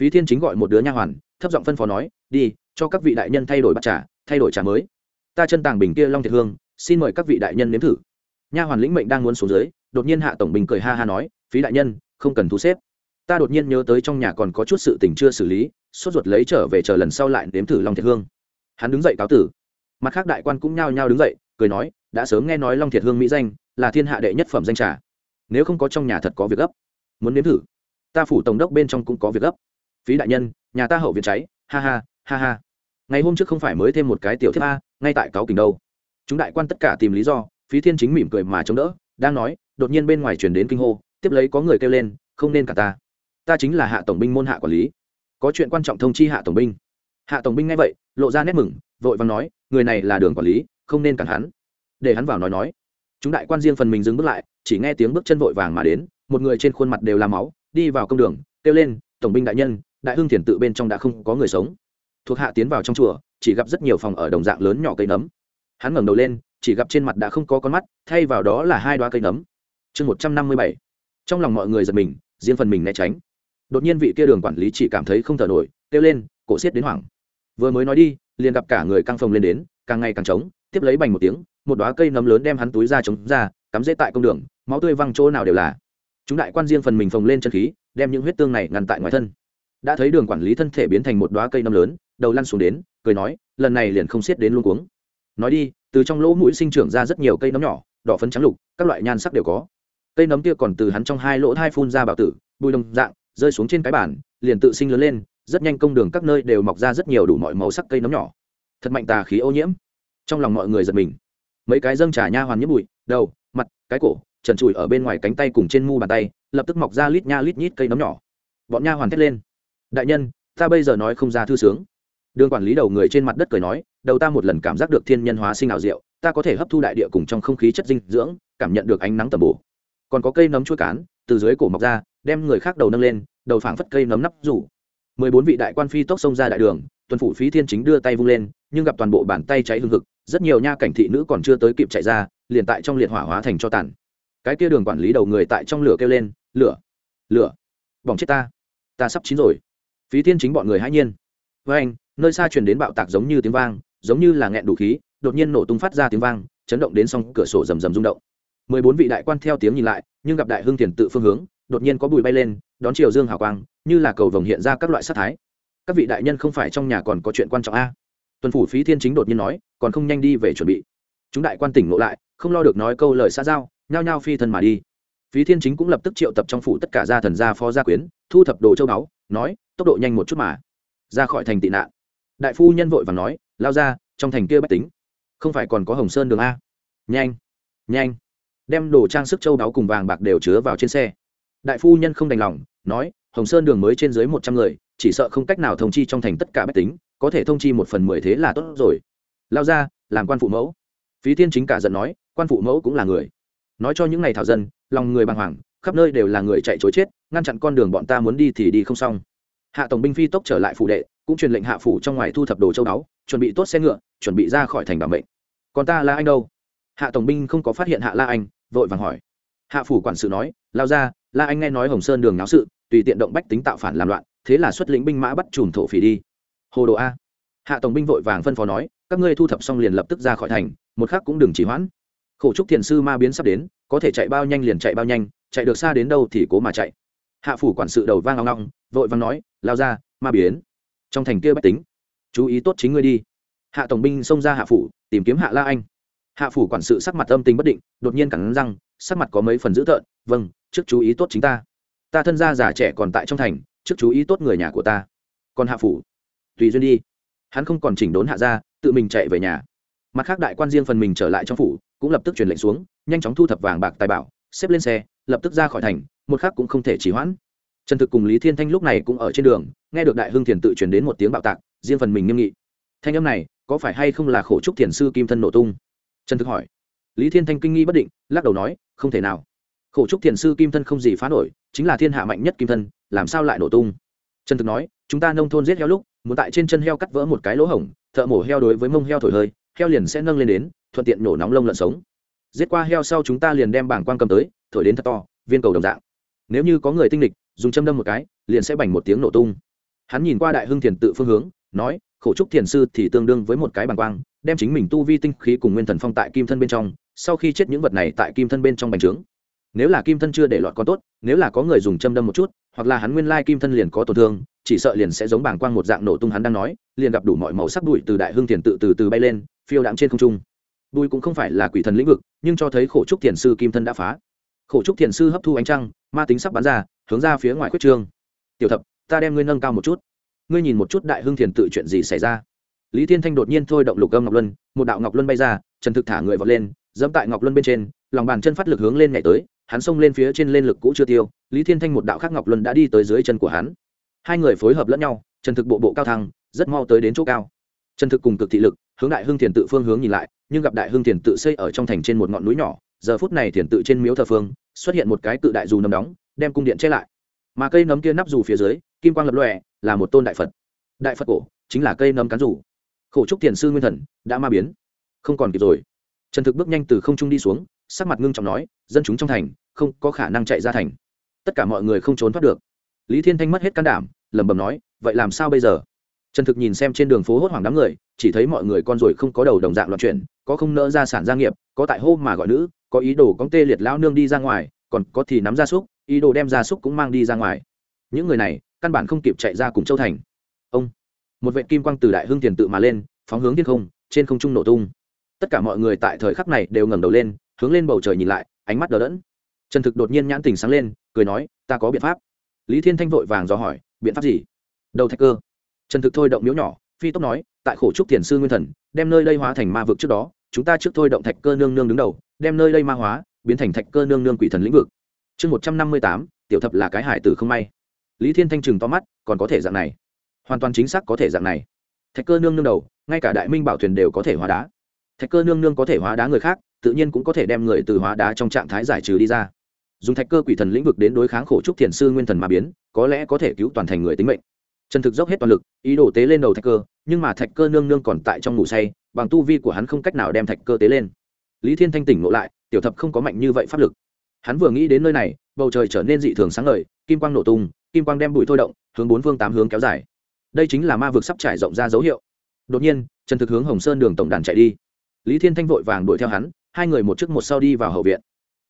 [SPEAKER 1] phí thiên chính gọi một đứa nha hoàn, thấp giọng phân phó nói, đi, cho các vị đại nhân thay đổi bát trà, thay đổi trà mới. Ta chân tàng bình kia long thiệt hương, xin mời các vị đại nhân nếm thử. Nha hoàn lĩnh mệnh đang muốn xuống dưới, đột nhiên hạ tổng bình cười ha ha nói, phí đại nhân, không cần thu xếp. Ta đột nhiên nhớ tới trong nhà còn có chút sự tình chưa xử lý, sốt ruột lấy trở về chờ lần sau lại nếm thử long thiệt hương. Hắn đứng dậy cáo tử. Mặt khác đại quan cũng nhao nhao đứng dậy, cười nói, đã sớm nghe nói long thiệt hương mỹ danh, là thiên hạ đệ nhất phẩm danh trà. Nếu không có trong nhà thật có việc gấp. Muốn nếm thử. Ta phủ tổng đốc bên trong cũng có việc gấp phí đại nhân, nhà ta hậu viện cháy, ha ha ha ha. Ngày hôm trước không phải mới thêm một cái tiểu thiếp a, ngay tại cáo kình đâu. Chúng đại quan tất cả tìm lý do, phí thiên chính mỉm cười mà chống đỡ, đang nói, đột nhiên bên ngoài chuyển đến kinh hô, tiếp lấy có người kêu lên, không nên cả ta. Ta chính là hạ tổng binh môn hạ quản lý. Có chuyện quan trọng thông chi hạ tổng binh. Hạ tổng binh nghe vậy, lộ ra nét mừng, vội vàng nói, người này là đường quản lý, không nên cản hắn. Để hắn vào nói nói. Chúng đại quan riêng phần mình dừng bước lại, chỉ nghe tiếng bước chân vội vàng mà đến, một người trên khuôn mặt đều là máu, đi vào công đường, kêu lên, tổng binh đại nhân đại hưng thiền tự bên trong đã không có người sống. Thuộc hạ tiến vào trong chùa, chỉ gặp rất nhiều phòng ở đồng dạng lớn nhỏ cây nấm. Hắn ngẩng đầu lên, chỉ gặp trên mặt đã không có con mắt, thay vào đó là hai đoá cây nấm. Chương một trăm năm mươi bảy. Trong lòng mọi người giật mình, riêng phần mình né tránh. Đột nhiên vị kia đường quản lý chỉ cảm thấy không thở nổi, kêu lên, cổ xiết đến hoảng. Vừa mới nói đi, liền gặp cả người căng phồng lên đến, càng ngày càng trống, tiếp lấy bành một tiếng, một đoá cây nấm lớn đem hắn túi ra trống ra, cắm dễ tại công đường, máu tươi văng chỗ nào đều là. Chúng đại quan riêng phần mình phồng lên chân khí, đem những huyết tương này ngăn tại ngoài thân đã thấy đường quản lý thân thể biến thành một đoá cây nấm lớn, đầu lăn xuống đến, cười nói, lần này liền không xiết đến luôn cuống. Nói đi, từ trong lỗ mũi sinh trưởng ra rất nhiều cây nấm nhỏ, đỏ phấn trắng lục, các loại nhan sắc đều có. Cây nấm kia còn từ hắn trong hai lỗ thai phun ra bảo tử, bùi đồng dạng, rơi xuống trên cái bản liền tự sinh lớn lên, rất nhanh công đường các nơi đều mọc ra rất nhiều đủ mọi màu sắc cây nấm nhỏ. Thật mạnh tà khí ô nhiễm. Trong lòng mọi người giật mình. Mấy cái dâng trà nha hoàn nhiễm bụi, đầu, mặt, cái cổ, trần trụi ở bên ngoài cánh tay cùng trên mu bàn tay, lập tức mọc ra lít nha lít nhít cây nấm nhỏ. Bọn nha hoàn thét lên đại nhân, ta bây giờ nói không ra thư sướng. Đường quản lý đầu người trên mặt đất cười nói, đầu ta một lần cảm giác được thiên nhân hóa sinh ảo diệu, ta có thể hấp thu đại địa cùng trong không khí chất dinh dưỡng, cảm nhận được ánh nắng tầm bổ. Còn có cây nấm chuối cán, từ dưới cổ mọc ra, đem người khác đầu nâng lên, đầu phảng phất cây nấm nắp rủ. Mười bốn vị đại quan phi tốc xông ra đại đường, tuần phủ phí thiên chính đưa tay vung lên, nhưng gặp toàn bộ bàn tay cháy hương hực, rất nhiều nha cảnh thị nữ còn chưa tới kịp chạy ra, liền tại trong liệt hỏa hóa thành cho tàn. Cái kia đường quản lý đầu người tại trong lửa kêu lên, lửa lửa, bỏng chết ta ta sắp chín rồi phí thiên chính bọn người hãy nhiên. Với anh, nơi xa truyền đến bạo tạc giống như tiếng vang, giống như là nghẹn đủ khí, đột nhiên nổ tung phát ra tiếng vang, chấn động đến song cửa sổ rầm rầm rung động. Mười bốn vị đại quan theo tiếng nhìn lại, nhưng gặp đại hưng thiền tự phương hướng, đột nhiên có bụi bay lên, đón chiều dương hào quang, như là cầu vồng hiện ra các loại sát thái. Các vị đại nhân không phải trong nhà còn có chuyện quan trọng a? Tuần phủ phí thiên chính đột nhiên nói, còn không nhanh đi về chuẩn bị. Chúng đại quan tỉnh ngộ lại, không lo được nói câu lời xa giao, nhao nhao phi thân mà đi. Phí thiên chính cũng lập tức triệu tập trong phủ tất cả gia thần gia phó gia quyến, thu thập đồ châu báu nói, tốc độ nhanh một chút mà. Ra khỏi thành tị nạn. Đại phu nhân vội và nói, lao ra, trong thành kia bách tính. Không phải còn có hồng sơn đường a. Nhanh nhanh. Đem đồ trang sức châu báu cùng vàng bạc đều chứa vào trên xe. Đại phu nhân không đành lòng, nói, hồng sơn đường mới trên dưới một trăm người, chỉ sợ không cách nào thông chi trong thành tất cả bách tính, có thể thông chi một phần mười thế là tốt rồi. Lao ra, làm quan phụ mẫu. Phí thiên chính cả giận nói, quan phụ mẫu cũng là người. Nói cho những ngày thảo dân, lòng người bàng hoàng khắp nơi đều là người chạy chối chết ngăn chặn con đường bọn ta muốn đi thì đi không xong. Hạ tổng binh phi tốc trở lại phủ đệ cũng truyền lệnh hạ phủ trong ngoài thu thập đồ châu đáo, chuẩn bị tốt xe ngựa chuẩn bị ra khỏi thành bảo mệnh. Còn ta là anh đâu? Hạ tổng binh không có phát hiện hạ la anh vội vàng hỏi. Hạ phủ quản sự nói lao ra la anh nghe nói hồng sơn đường náo sự tùy tiện động bách tính tạo phản làm loạn thế là xuất lĩnh binh mã bắt chùm thổ phỉ đi. Hồ đồ a. Hạ tổng binh vội vàng phân phó nói các ngươi thu thập xong liền lập tức ra khỏi thành một khắc cũng đừng chỉ hoãn. Khổ trúc thiền sư ma biến sắp đến có thể chạy bao nhanh liền chạy bao nhanh chạy được xa đến đâu thì cố mà chạy. Hạ phủ quản sự đầu vang long long, vội vàng nói, lao ra, ma biến. Trong thành kia bách tính, chú ý tốt chính ngươi đi. Hạ tổng binh xông ra hạ phủ, tìm kiếm hạ la anh. Hạ phủ quản sự sắc mặt âm tình bất định, đột nhiên cẳng răng, sắc mặt có mấy phần dữ tợn vâng trước chú ý tốt chính ta. Ta thân gia già trẻ còn tại trong thành, trước chú ý tốt người nhà của ta. Còn hạ phủ, tùy duyên đi. Hắn không còn chỉnh đốn hạ ra tự mình chạy về nhà. Mặt khác đại quan riêng phần mình trở lại trong phủ, cũng lập tức truyền lệnh xuống, nhanh chóng thu thập vàng bạc tài bảo xếp lên xe, lập tức ra khỏi thành, một khác cũng không thể trì hoãn. Trần thực cùng lý thiên thanh lúc này cũng ở trên đường, nghe được đại hưng thiền tự truyền đến một tiếng bạo tạc, riêng phần mình nghiêm nghị. Thanh âm này, có phải hay không là khổ trúc thiền sư kim thân nổ tung? Trần thực hỏi. Lý thiên thanh kinh nghi bất định, lắc đầu nói, không thể nào. Khổ trúc thiền sư kim thân không gì phá nổi, chính là thiên hạ mạnh nhất kim thân, làm sao lại nổ tung? Trần thực nói, chúng ta nông thôn giết heo lúc, muốn tại trên chân heo cắt vỡ một cái lỗ hổng, thợ mổ heo đối với mông heo thổi hơi, heo liền sẽ nâng lên đến, thuận tiện nổ nóng lông lợn sống giết qua heo sau chúng ta liền đem bảng quang cầm tới, thổi đến thật to, viên cầu đồng dạng. Nếu như có người tinh địch dùng châm đâm một cái, liền sẽ bành một tiếng nổ tung. Hắn nhìn qua đại hưng thiền tự phương hướng, nói, khổ trúc thiền sư thì tương đương với một cái bàng quang, đem chính mình tu vi tinh khí cùng nguyên thần phong tại kim thân bên trong, sau khi chết những vật này tại kim thân bên trong bành trướng. Nếu là kim thân chưa để lọt có tốt, nếu là có người dùng châm đâm một chút, hoặc là hắn nguyên lai kim thân liền có tổn thương, chỉ sợ liền sẽ giống bảng quang một dạng nổ tung hắn đang nói, liền gặp đủ mọi màu sắc bụi từ đại hương thiền tự từ từ bay lên, phiêu đạm trên không trung bùi cũng không phải là quỷ thần lĩnh vực, nhưng cho thấy khổ trúc thiền sư kim thân đã phá. Khổ trúc thiền sư hấp thu ánh trăng, ma tính sắp bắn ra, hướng ra phía ngoài quyết trương. Tiểu thập, ta đem ngươi nâng cao một chút. Ngươi nhìn một chút đại hương thiền tự chuyện gì xảy ra. Lý thiên thanh đột nhiên thôi động lục âm ngọc luân, một đạo ngọc luân bay ra, trần thực thả người vọt lên, dẫm tại ngọc luân bên trên, lòng bàn chân phát lực hướng lên nhảy tới, hắn xông lên phía trên lên lực cũ chưa tiêu, lý thiên thanh một đạo khác ngọc luân đã đi tới dưới chân của hắn. Hai người phối hợp lẫn nhau, trần thực bộ bộ cao thăng, rất mau tới đến chỗ cao. Trần thực cùng cực thị lực hướng đại hưng thiền tự phương hướng nhìn lại, nhưng gặp đại hưng thiền tự xây ở trong thành trên một ngọn núi nhỏ, giờ phút này thiền tự trên miếu thờ phương, xuất hiện một cái cự đại dù nấm đóng, đem cung điện che lại. Mà cây nấm kia nắp dù phía dưới, kim quang lập lòe, là một tôn đại phật. Đại phật cổ, chính là cây nấm cán rủ khổ trúc thiền sư nguyên thần, đã ma biến. Không còn kịp rồi. Trần thực bước nhanh từ không trung đi xuống, sắc mặt ngưng trọng nói, dân chúng trong thành, không có khả năng chạy ra thành. Tất cả mọi người không trốn thoát được. Lý thiên thanh mất hết can đảm, lẩm bẩm nói, vậy làm sao bây giờ? Trần thực nhìn xem trên đường phố hốt hoảng đám người, chỉ thấy mọi người con rồi không có đầu đồng dạng loạn chuyển, có không nỡ ra sản gia nghiệp, có tại hô mà gọi nữ, có ý đồ có tê liệt lão nương đi ra ngoài, còn có thì nắm gia súc, ý đồ đem gia súc cũng mang đi ra ngoài. Những người này, căn bản không kịp chạy ra cùng châu thành. Ông, một vệ kim quang từ đại hương tiền tự mà lên, phóng hướng thiên không, trên không trung nổ tung. Tất cả mọi người tại thời khắc này đều ngẩng đầu lên, hướng lên bầu trời nhìn lại, ánh mắt đờ đẫn. Trần thực đột nhiên nhãn tình sáng lên, cười nói, ta có biện pháp. Lý thiên thanh vội vàng do hỏi, biện pháp gì? Đầu thạch cơ trần thực thôi động miếu nhỏ, phi tốc nói, tại khổ trúc thiền sư nguyên thần, đem nơi đây hóa thành ma vực trước đó, chúng ta trước thôi động thạch cơ nương nương đứng đầu, đem nơi đây ma hóa, biến thành thạch cơ nương nương quỷ thần lĩnh vực. Chương một trăm năm mươi tám, tiểu thập là cái hải tử không may. Lý thiên thanh trừng to mắt, còn có thể dạng này. Hoàn toàn chính xác có thể dạng này. Thạch cơ nương nương đầu, ngay cả đại minh bảo thuyền đều có thể hóa đá. Thạch cơ nương nương có thể hóa đá người khác, tự nhiên cũng có thể đem người từ hóa đá trong trạng thái giải trừ đi ra. Dùng thạch cơ quỷ thần lĩnh vực đến đối kháng khổ trúc thiền sư nguyên thần mà biến, có lẽ có thể cứu toàn thành người tính mệnh trần thực dốc hết toàn lực, ý đồ tế lên đầu thạch cơ, nhưng mà thạch cơ nương nương còn tại trong ngủ say, bằng tu vi của hắn không cách nào đem thạch cơ tế lên. Lý thiên thanh tỉnh ngộ lại, tiểu thập không có mạnh như vậy pháp lực. Hắn vừa nghĩ đến nơi này, bầu trời trở nên dị thường sáng ngời, kim quang nổ tung, kim quang đem bụi thôi động, hướng bốn phương tám hướng kéo dài. Đây chính là ma vực sắp trải rộng ra dấu hiệu. Đột nhiên, trần thực hướng hồng sơn đường tổng đàn chạy đi. Lý thiên thanh vội vàng đuổi theo hắn, hai người một trước một sau đi vào hậu viện.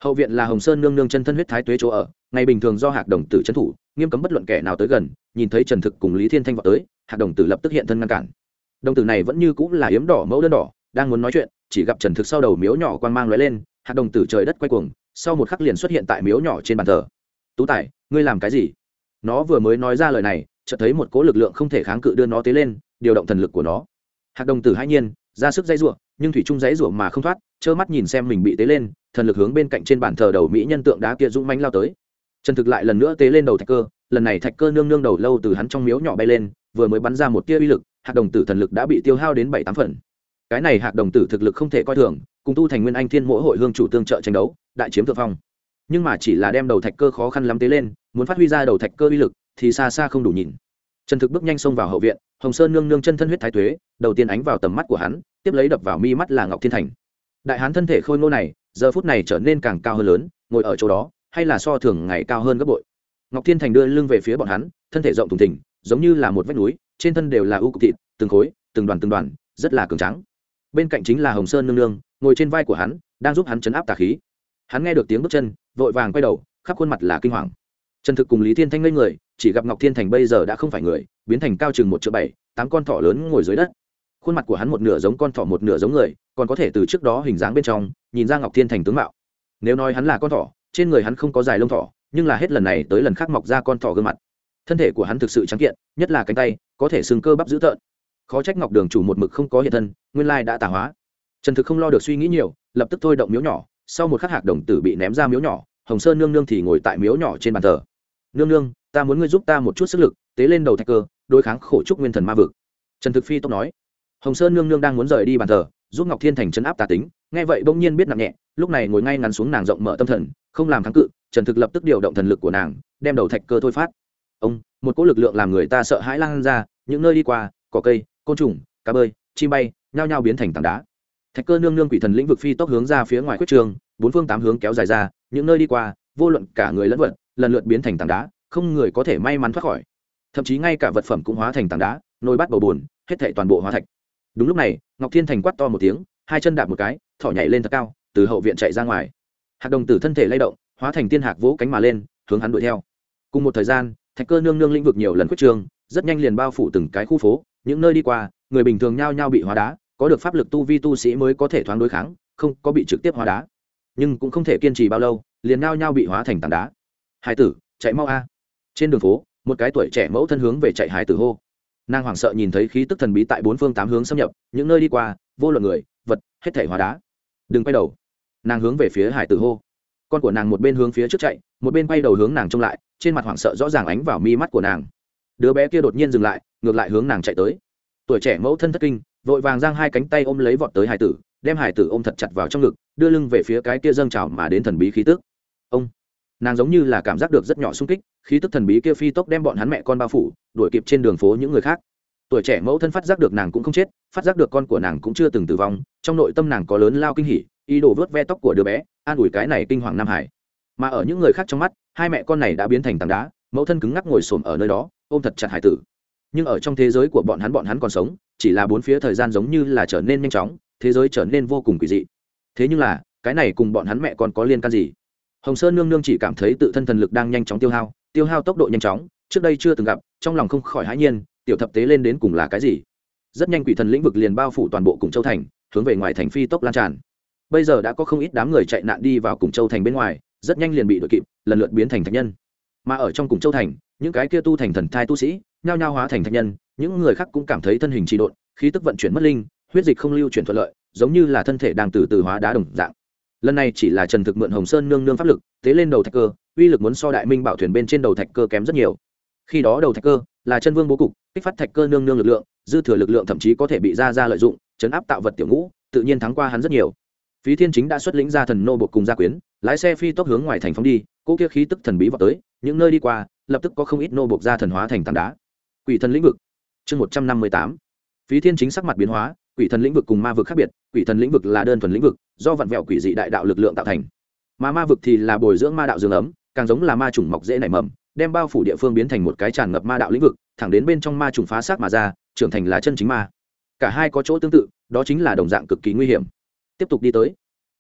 [SPEAKER 1] Hậu viện là hồng sơn nương nương chân thân huyết thái tuế chỗ ở ngày bình thường do hạc đồng tử trấn thủ, nghiêm cấm bất luận kẻ nào tới gần, nhìn thấy trần thực cùng lý thiên thanh vào tới, hạc đồng tử lập tức hiện thân ngăn cản. Đồng tử này vẫn như cũng là yếm đỏ mẫu đơn đỏ, đang muốn nói chuyện, chỉ gặp trần thực sau đầu miếu nhỏ quan mang lóe lên, hạc đồng tử trời đất quay cuồng, sau một khắc liền xuất hiện tại miếu nhỏ trên bàn thờ. Tú tài, ngươi làm cái gì? Nó vừa mới nói ra lời này, chợt thấy một cỗ lực lượng không thể kháng cự đưa nó tế lên, điều động thần lực của nó. Hạc đồng tử hai nhiên, ra sức dây ruộng nhưng thủy trung dãy ruộng mà không thoát, trơ mắt nhìn xem mình bị tế lên, thần lực hướng bên cạnh trên bàn thờ đầu mỹ nhân tượng đá kia dũng mánh lao tới trần thực lại lần nữa tế lên đầu thạch cơ, lần này thạch cơ nương nương đầu lâu từ hắn trong miếu nhỏ bay lên, vừa mới bắn ra một tia uy lực hạt đồng tử thần lực đã bị tiêu hao đến bảy tám phần. Cái này hạt đồng tử thực lực không thể coi thường, cùng tu thành nguyên anh thiên mỗi hội hương chủ tương trợ tranh đấu, đại chiếm thượng phong. Nhưng mà chỉ là đem đầu thạch cơ khó khăn lắm tế lên, muốn phát huy ra đầu thạch cơ uy lực thì xa xa không đủ nhìn. Trần thực bước nhanh xông vào hậu viện, hồng sơn nương nương chân thân huyết thái tuế, đầu tiên ánh vào tầm mắt của hắn, tiếp lấy đập vào mi mắt là ngọc thiên thành. Đại hán thân thể khôi ngô này, giờ phút này trở nên càng cao hơn lớn, ngồi ở chỗ đó hay là so thường ngày cao hơn gấp bội. Ngọc thiên thành đưa lưng về phía bọn hắn, thân thể rộng thùng thỉnh giống như là một vách núi, trên thân đều là u cục thịt, từng khối, từng đoàn từng đoàn, rất là cường trắng bên cạnh chính là hồng sơn nương nương, ngồi trên vai của hắn, đang giúp hắn chấn áp tà khí. Hắn nghe được tiếng bước chân, vội vàng quay đầu, khắp khuôn mặt là kinh hoàng. Trần thực cùng lý thiên thanh ngây người, chỉ gặp ngọc thiên thành bây giờ đã không phải người, biến thành cao chừng một triệu bảy, tám con thỏ lớn ngồi dưới đất. Khuôn mặt của hắn một nửa giống con thỏ một nửa giống người, còn có thể từ trước đó hình dáng bên trong, nhìn ra ngọc thiên thành tướng mạo. Nếu nói hắn là con thỏ trên người hắn không có dài lông thỏ, nhưng là hết lần này tới lần khác mọc ra con thỏ gương mặt. Thân thể của hắn thực sự trắng kiện, nhất là cánh tay, có thể xương cơ bắp dữ tợn. Khó trách ngọc đường chủ một mực không có hiện thân, nguyên lai đã tả hóa. Trần thực không lo được suy nghĩ nhiều, lập tức thôi động miếu nhỏ, sau một khắc hạc đồng tử bị ném ra miếu nhỏ, hồng sơn nương nương thì ngồi tại miếu nhỏ trên bàn thờ. Nương nương, ta muốn ngươi giúp ta một chút sức lực, tế lên đầu thạch cơ, đối kháng khổ trúc nguyên thần ma vực. Trần thực phi tốc nói hồng sơn nương nương đang muốn rời đi bàn thờ, giúp ngọc thiên thành chấn áp tà tính, nghe vậy bỗng nhiên biết nặng nhẹ, lúc này ngồi ngay ngắn xuống nàng rộng mở tâm thần, không làm kháng cự, trần thực lập tức điều động thần lực của nàng, đem đầu thạch cơ thôi phát. Ông, một cỗ lực lượng làm người ta sợ hãi lan ra, những nơi đi qua, cỏ cây, côn trùng, cá bơi, chim bay, nhao nhao biến thành tảng đá. Thạch cơ nương nương quỷ thần lĩnh vực phi tốc hướng ra phía ngoài quyết trường, bốn phương tám hướng kéo dài ra, những nơi đi qua, vô luận cả người lẫn vật, lần lượt biến thành tảng đá, không người có thể may mắn thoát khỏi. Thậm chí ngay cả vật phẩm cũng hóa thành tảng đá, nồi bát bầu bùn hết thảy toàn bộ hóa thạch đúng lúc này, ngọc thiên thành quát to một tiếng, hai chân đạp một cái, thỏ nhảy lên thật cao, từ hậu viện chạy ra ngoài. Hạc đồng tử thân thể lay động, hóa thành tiên hạc vỗ cánh mà lên, hướng hắn đuổi theo. Cùng một thời gian, thạch cơ nương nương lĩnh vực nhiều lần quyết trường, rất nhanh liền bao phủ từng cái khu phố, những nơi đi qua, người bình thường nhao nhao bị hóa đá, có được pháp lực tu vi tu sĩ mới có thể thoáng đối kháng, không có bị trực tiếp hóa đá. Nhưng cũng không thể kiên trì bao lâu, liền nhao nhao bị hóa thành tảng đá. Hải tử, chạy mau a. Trên đường phố, một cái tuổi trẻ mẫu thân hướng về chạy hải tử hô nàng hoảng sợ nhìn thấy khí tức thần bí tại bốn phương tám hướng xâm nhập, những nơi đi qua, vô luận người, vật, hết thể hóa đá. Đừng quay đầu. Nàng hướng về phía hải tử hô. Con của nàng một bên hướng phía trước chạy, một bên quay đầu hướng nàng trông lại, trên mặt hoảng sợ rõ ràng ánh vào mi mắt của nàng. Đứa bé kia đột nhiên dừng lại, ngược lại hướng nàng chạy tới. Tuổi trẻ mẫu thân thất kinh, vội vàng giang hai cánh tay ôm lấy vọt tới hải tử, đem hải tử ôm thật chặt vào trong ngực, đưa lưng về phía cái kia dâng trào mà đến thần bí khí tức. Ông! Nàng giống như là cảm giác được rất nhỏ sung kích, khí tức thần bí kia phi tốc đem bọn hắn mẹ con bao phủ, đuổi kịp trên đường phố những người khác. Tuổi trẻ mẫu thân phát giác được nàng cũng không chết, phát giác được con của nàng cũng chưa từng tử vong, trong nội tâm nàng có lớn lao kinh hỉ, ý đồ vớt ve tóc của đứa bé, an ủi cái này kinh hoàng nam hải. Mà ở những người khác trong mắt, hai mẹ con này đã biến thành tảng đá, mẫu thân cứng ngắc ngồi xổm ở nơi đó, ôm thật chặt hải tử. Nhưng ở trong thế giới của bọn hắn bọn hắn còn sống, chỉ là bốn phía thời gian giống như là trở nên nhanh chóng, thế giới trở nên vô cùng kỳ dị. Thế nhưng là, cái này cùng bọn hắn mẹ còn có liên can gì? Hồng sơn nương nương chỉ cảm thấy tự thân thần lực đang nhanh chóng tiêu hao tiêu hao tốc độ nhanh chóng, trước đây chưa từng gặp, trong lòng không khỏi hãi nhiên, tiểu thập tế lên đến cùng là cái gì? Rất nhanh quỷ thần lĩnh vực liền bao phủ toàn bộ cùng châu thành, hướng về ngoài thành phi tốc lan tràn. Bây giờ đã có không ít đám người chạy nạn đi vào cùng châu thành bên ngoài, rất nhanh liền bị đội kịp, lần lượt biến thành thạch nhân. Mà ở trong cùng châu thành, những cái kia tu thành thần thai tu sĩ, nhao nhao hóa thành thạch nhân, những người khác cũng cảm thấy thân hình trị độn, khí tức vận chuyển mất linh, huyết dịch không lưu chuyển thuận lợi, giống như là thân thể đang từ từ hóa đá đồng dạng lần này chỉ là trần thực mượn hồng sơn nương nương pháp lực, tế lên đầu thạch cơ, uy lực muốn so đại minh bảo thuyền bên trên đầu thạch cơ kém rất nhiều. Khi đó đầu thạch cơ là chân vương bố cục, kích phát thạch cơ nương nương lực lượng, dư thừa lực lượng thậm chí có thể bị ra ra lợi dụng, chấn áp tạo vật tiểu ngũ, tự nhiên thắng qua hắn rất nhiều. Phí thiên chính đã xuất lĩnh ra thần nô bột cùng gia quyến, lái xe phi tốc hướng ngoài thành phóng đi cỗ kia khí tức thần bí vào tới, những nơi đi qua, lập tức có không ít nô bột ra thần hóa thành tảng đá. Quỷ thần lĩnh vực. Chương một trăm năm mươi tám. Phí thiên chính sắc mặt biến hóa quỷ thần lĩnh vực cùng ma vực khác biệt, quỷ thần lĩnh vực là đơn thuần lĩnh vực, do vặn vẹo quỷ dị đại đạo lực lượng tạo thành. Mà ma vực thì là bồi dưỡng ma đạo dương ấm, càng giống là ma trùng mọc dễ nảy mầm, đem bao phủ địa phương biến thành một cái tràn ngập ma đạo lĩnh vực, thẳng đến bên trong ma trùng phá xác mà ra, trưởng thành là chân chính ma. Cả hai có chỗ tương tự, đó chính là đồng dạng cực kỳ nguy hiểm. Tiếp tục đi tới.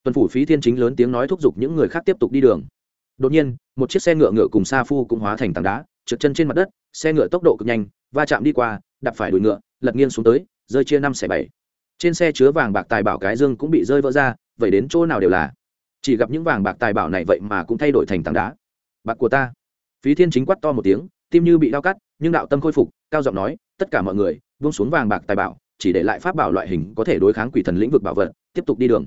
[SPEAKER 1] Tuần phủ phí thiên chính lớn tiếng nói thúc giục những người khác tiếp tục đi đường. Đột nhiên, một chiếc xe ngựa ngựa cùng sa phu cũng hóa thành tảng đá, trượt chân trên mặt đất, xe ngựa tốc độ cực nhanh, va chạm đi qua, đạp phải đuổi ngựa, lật nghiêng xuống tới, rơi chia năm xẻ bảy trên xe chứa vàng bạc tài bảo cái dương cũng bị rơi vỡ ra, vậy đến chỗ nào đều là. Chỉ gặp những vàng bạc tài bảo này vậy mà cũng thay đổi thành tảng đá. Bạc của ta. Phí thiên chính quát to một tiếng, tim như bị đau cắt, nhưng đạo tâm khôi phục, cao giọng nói, tất cả mọi người vung xuống vàng bạc tài bảo, chỉ để lại pháp bảo loại hình có thể đối kháng quỷ thần lĩnh vực bảo vật, tiếp tục đi đường.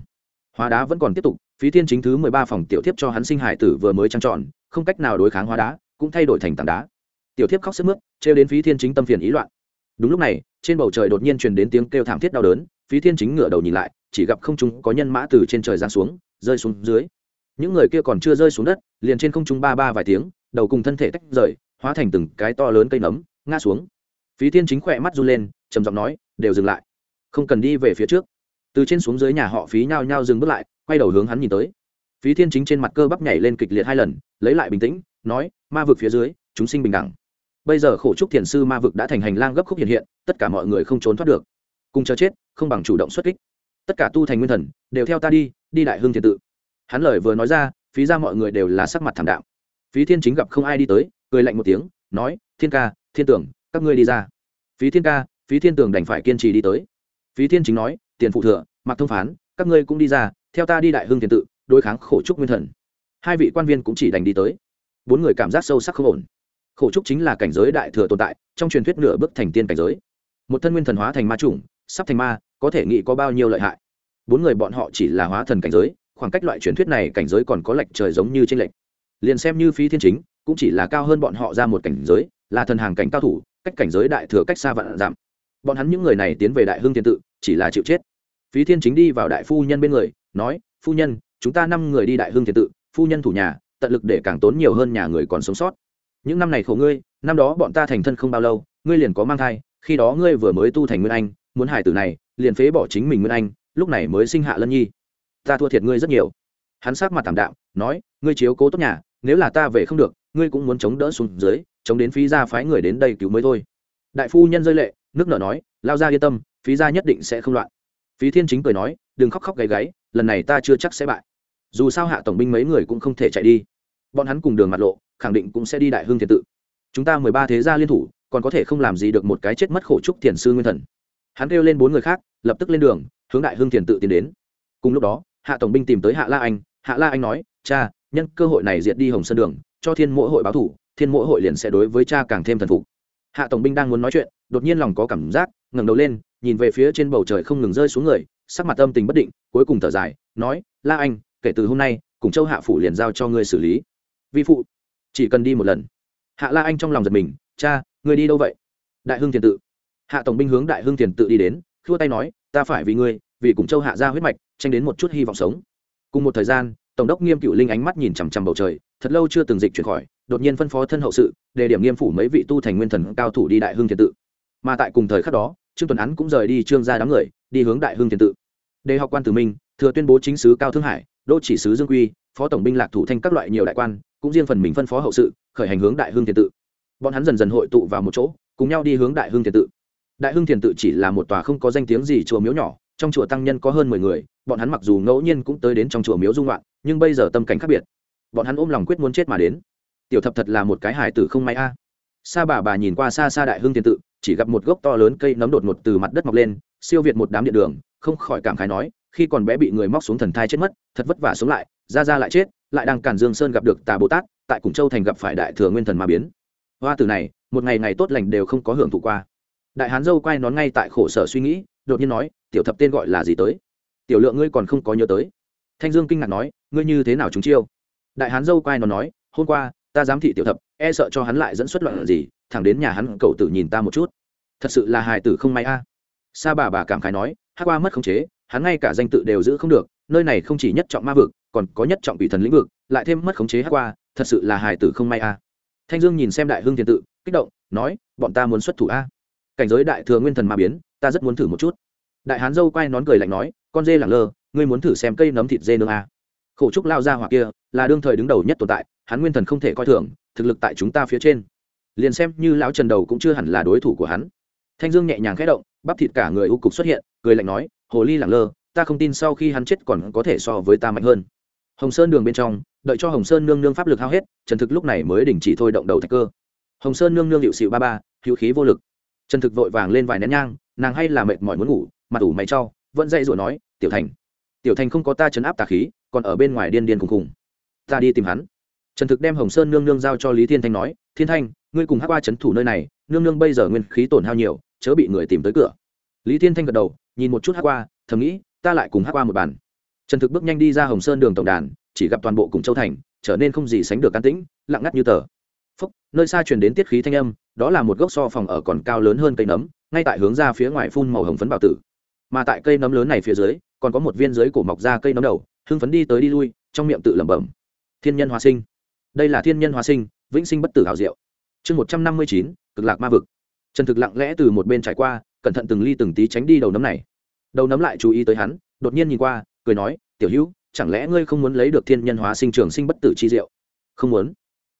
[SPEAKER 1] Hóa đá vẫn còn tiếp tục, phí thiên chính thứ mười ba phòng tiểu thiếp cho hắn sinh hải tử vừa mới trăng tròn, không cách nào đối kháng hóa đá, cũng thay đổi thành tảng đá. Tiểu thiếp khóc sức mướt, trêu đến phí thiên chính tâm phiền ý loạn. Đúng lúc này, trên bầu trời đột nhiên truyền đến tiếng kêu thảm thiết đau đớn phí thiên chính ngửa đầu nhìn lại, chỉ gặp không trung có nhân mã từ trên trời giáng xuống, rơi xuống dưới. Những người kia còn chưa rơi xuống đất, liền trên không trung ba ba vài tiếng, đầu cùng thân thể tách rời, hóa thành từng cái to lớn cây nấm, ngã xuống. Phí thiên chính khỏe mắt run lên, trầm giọng nói, đều dừng lại. Không cần đi về phía trước. Từ trên xuống dưới nhà họ phí nhao nhao dừng bước lại, quay đầu hướng hắn nhìn tới. Phí thiên chính trên mặt cơ bắp nhảy lên kịch liệt hai lần, lấy lại bình tĩnh, nói, ma vực phía dưới, chúng sinh bình đẳng. Bây giờ khổ trúc thiền sư ma vực đã thành hành lang gấp khúc hiện hiện, tất cả mọi người không trốn thoát được cùng chờ chết, không bằng chủ động xuất kích. Tất cả tu thành nguyên thần, đều theo ta đi đi đại hương thiền tự. Hắn lời vừa nói ra, phí ra mọi người đều là sắc mặt thảm đạo phí thiên chính gặp không ai đi tới, cười lạnh một tiếng, nói, thiên ca, thiên tưởng, các ngươi đi ra. Phí thiên ca, phí thiên tưởng đành phải kiên trì đi tới. Phí thiên chính nói, tiền phụ thừa, mặc thông phán, các ngươi cũng đi ra, theo ta đi đại hương thiền tự, đối kháng khổ trúc nguyên thần. Hai vị quan viên cũng chỉ đành đi tới. Bốn người cảm giác sâu sắc không ổn. Khổ trúc chính là cảnh giới đại thừa tồn tại, trong truyền thuyết nửa bước thành tiên cảnh giới. Một thân nguyên thần hóa thành ma chủng sắp thành ma, có thể nghĩ có bao nhiêu lợi hại. Bốn người bọn họ chỉ là hóa thần cảnh giới, khoảng cách loại truyền thuyết này cảnh giới còn có lệch trời giống như trên lệch. Liền xem như phí thiên chính, cũng chỉ là cao hơn bọn họ ra một cảnh giới, là thần hàng cảnh cao thủ, cách cảnh giới đại thừa cách xa vạn giảm. Bọn hắn những người này tiến về đại hương thiên tự, chỉ là chịu chết. Phí thiên chính đi vào đại phu nhân bên người, nói, phu nhân, chúng ta năm người đi đại hương thiên tự, phu nhân thủ nhà, tận lực để càng tốn nhiều hơn nhà người còn sống sót. Những năm này khổ ngươi, năm đó bọn ta thành thân không bao lâu, ngươi liền có mang thai, khi đó ngươi vừa mới tu thành nguyên anh muốn hài tử này, liền phế bỏ chính mình nguyên anh, lúc này mới sinh hạ lân nhi. Ta thua thiệt ngươi rất nhiều. Hắn sát mặt tảm đạm, nói, ngươi chiếu cố tốt nhà, nếu là ta về không được, ngươi cũng muốn chống đỡ xuống dưới, chống đến phí gia phái người đến đây cứu mới thôi. Đại phu nhân rơi lệ, nước nở nói, lao ra yên tâm, phí gia nhất định sẽ không loạn. Phí thiên chính cười nói, đừng khóc khóc gáy gáy, lần này ta chưa chắc sẽ bại. Dù sao hạ tổng binh mấy người cũng không thể chạy đi. Bọn hắn cùng đường mặt lộ, khẳng định cũng sẽ đi đại hương thiền tự. Chúng ta mười ba thế gia liên thủ, còn có thể không làm gì được một cái chết mất khổ trúc thiền sư nguyên thần hắn kêu lên bốn người khác, lập tức lên đường, hướng đại hương thiền tự tiến đến. Cùng lúc đó, hạ tổng binh tìm tới hạ la anh. Hạ la anh nói, cha, nhân cơ hội này diệt đi hồng sơn đường, cho thiên mỗi hội báo thủ, thiên mỗi hội liền sẽ đối với cha càng thêm thần phục. Hạ tổng binh đang muốn nói chuyện, đột nhiên lòng có cảm giác, ngẩng đầu lên, nhìn về phía trên bầu trời không ngừng rơi xuống người, sắc mặt âm tình bất định, cuối cùng thở dài, nói, la anh, kể từ hôm nay, cùng châu hạ phủ liền giao cho ngươi xử lý. Vi phụ, chỉ cần đi một lần. Hạ la anh trong lòng giật mình, cha, ngươi đi đâu vậy? Đại hưng thiền tự hạ tổng binh hướng đại hưng tiền tự đi đến, khua tay nói, ta phải vì ngươi, vì cùng châu hạ ra huyết mạch, tranh đến một chút hy vọng sống. Cùng một thời gian, tổng đốc nghiêm cựu linh ánh mắt nhìn chằm chằm bầu trời, thật lâu chưa từng dịch chuyển khỏi, đột nhiên phân phó thân hậu sự, đề điểm nghiêm phủ mấy vị tu thành nguyên thần cao thủ đi đại hưng thiền tự. Mà tại cùng thời khắc đó, trương tuấn án cũng rời đi trương ra đám người, đi hướng đại hưng thiền tự. Đề học quan tử minh, thừa tuyên bố chính sứ cao thương hải, đô chỉ sứ dương quy, phó tổng binh lạc thủ thanh các loại nhiều đại quan, cũng riêng phần mình phân phó hậu sự, khởi hành hướng đại hưng thiền tự. Bọn hắn dần dần hội tụ vào một chỗ, cùng nhau đi hướng đại hưng thiền tự đại hưng thiền tự chỉ là một tòa không có danh tiếng gì chùa miếu nhỏ, trong chùa tăng nhân có hơn mười người, bọn hắn mặc dù ngẫu nhiên cũng tới đến trong chùa miếu dung loạn, nhưng bây giờ tâm cảnh khác biệt. Bọn hắn ôm lòng quyết muốn chết mà đến. Tiểu thập thật là một cái hải tử không may a. Sa bà bà nhìn qua xa xa đại hưng thiền tự, chỉ gặp một gốc to lớn cây nấm đột ngột từ mặt đất mọc lên, siêu việt một đám điện đường, không khỏi cảm khái nói, khi còn bé bị người móc xuống thần thai chết mất, thật vất vả sống lại, ra ra lại chết, lại đang cản dương sơn gặp được tà bồ tát, tại cùng châu thành gặp phải đại thừa nguyên thần ma biến. Hoa từ này, một ngày ngày tốt lành đều không có hưởng thụ qua đại hán dâu quay nón ngay tại khổ sở suy nghĩ, đột nhiên nói, tiểu thập tên gọi là gì tới? Tiểu lượng ngươi còn không có nhớ tới. Thanh dương kinh ngạc nói, ngươi như thế nào chúng chiêu? Đại hán dâu quay nón nói, hôm qua, ta giám thị tiểu thập e sợ cho hắn lại dẫn xuất loạn gì, thẳng đến nhà hắn cậu tử nhìn ta một chút. Thật sự là hài tử không may a. Sa bà bà cảm khái nói hát qua mất khống chế, hắn ngay cả danh tự đều giữ không được, nơi này không chỉ nhất trọng ma vực, còn có nhất trọng vị thần lĩnh vực, lại thêm mất khống chế hát qua, thật sự là hài tử không may a. Thanh dương nhìn xem đại hương thiền tự, kích động, nói, bọn ta muốn xuất thủ a cảnh giới đại thừa nguyên thần ma biến, ta rất muốn thử một chút. Đại hán dâu quay nón cười lạnh nói, con dê lẳng lơ, ngươi muốn thử xem cây nấm thịt dê nương a à? khổ trúc lao ra hoặc kia, là đương thời đứng đầu nhất tồn tại, hắn nguyên thần không thể coi thường, thực lực tại chúng ta phía trên. Liền xem như lão trần đầu cũng chưa hẳn là đối thủ của hắn. Thanh dương nhẹ nhàng khẽ động, bắp thịt cả người u cục xuất hiện, cười lạnh nói, hồ ly lẳng lơ, ta không tin sau khi hắn chết còn có thể so với ta mạnh hơn. Hồng sơn đường bên trong, đợi cho hồng sơn nương nương pháp lực hao hết, trần thực lúc này mới đình chỉ thôi động đầu thạch cơ. Hồng sơn nương nương hiệu xịu ba ba, hữu khí vô lực trần thực vội vàng lên vài nén nhang, nàng hay là mệt mỏi muốn ngủ mặt ủ mày trau vẫn dậy rồi nói, tiểu thành tiểu thành không có ta chấn áp tà khí, còn ở bên ngoài điên điên cùng cùng ta đi tìm hắn. Trần thực đem hồng sơn nương nương giao cho lý thiên thanh nói, thiên thanh, ngươi cùng hát qua c thủ nơi này, nương nương bây giờ nguyên khí tổn hao nhiều, chớ bị người tìm tới cửa. Lý thiên thanh gật đầu, nhìn một chút hát qua thầm nghĩ, ta lại cùng hát qua một bàn. Trần thực bước nhanh đi ra hồng sơn đường tổng đàn, chỉ gặp toàn bộ cùng châu thành, trở nên không gì sánh được can tĩnh, lặng ngắt như tờ phúc, nơi xa truyền đến tiết khí thanh âm, đó là một gốc so phòng ở còn cao lớn hơn cây nấm, ngay tại hướng ra phía ngoài phun màu hồng phấn bảo tử. Mà tại cây nấm lớn này phía dưới, còn có một viên dưới cổ mọc ra cây nấm đầu, hưng phấn đi tới đi lui, trong miệng tự lẩm bẩm. Thiên nhân hóa sinh. Đây là thiên nhân hóa sinh, vĩnh sinh bất tử hào diệu. Chương một trăm năm mươi chín, cực lạc ma vực. Trần thực lặng lẽ từ một bên trải qua, cẩn thận từng ly từng tí tránh đi đầu nấm này. Đầu nấm lại chú ý tới hắn, đột nhiên nhìn qua, cười nói, tiểu hữu, chẳng lẽ ngươi không muốn lấy được thiên nhân hóa sinh trường sinh bất tử chi diệu? Không muốn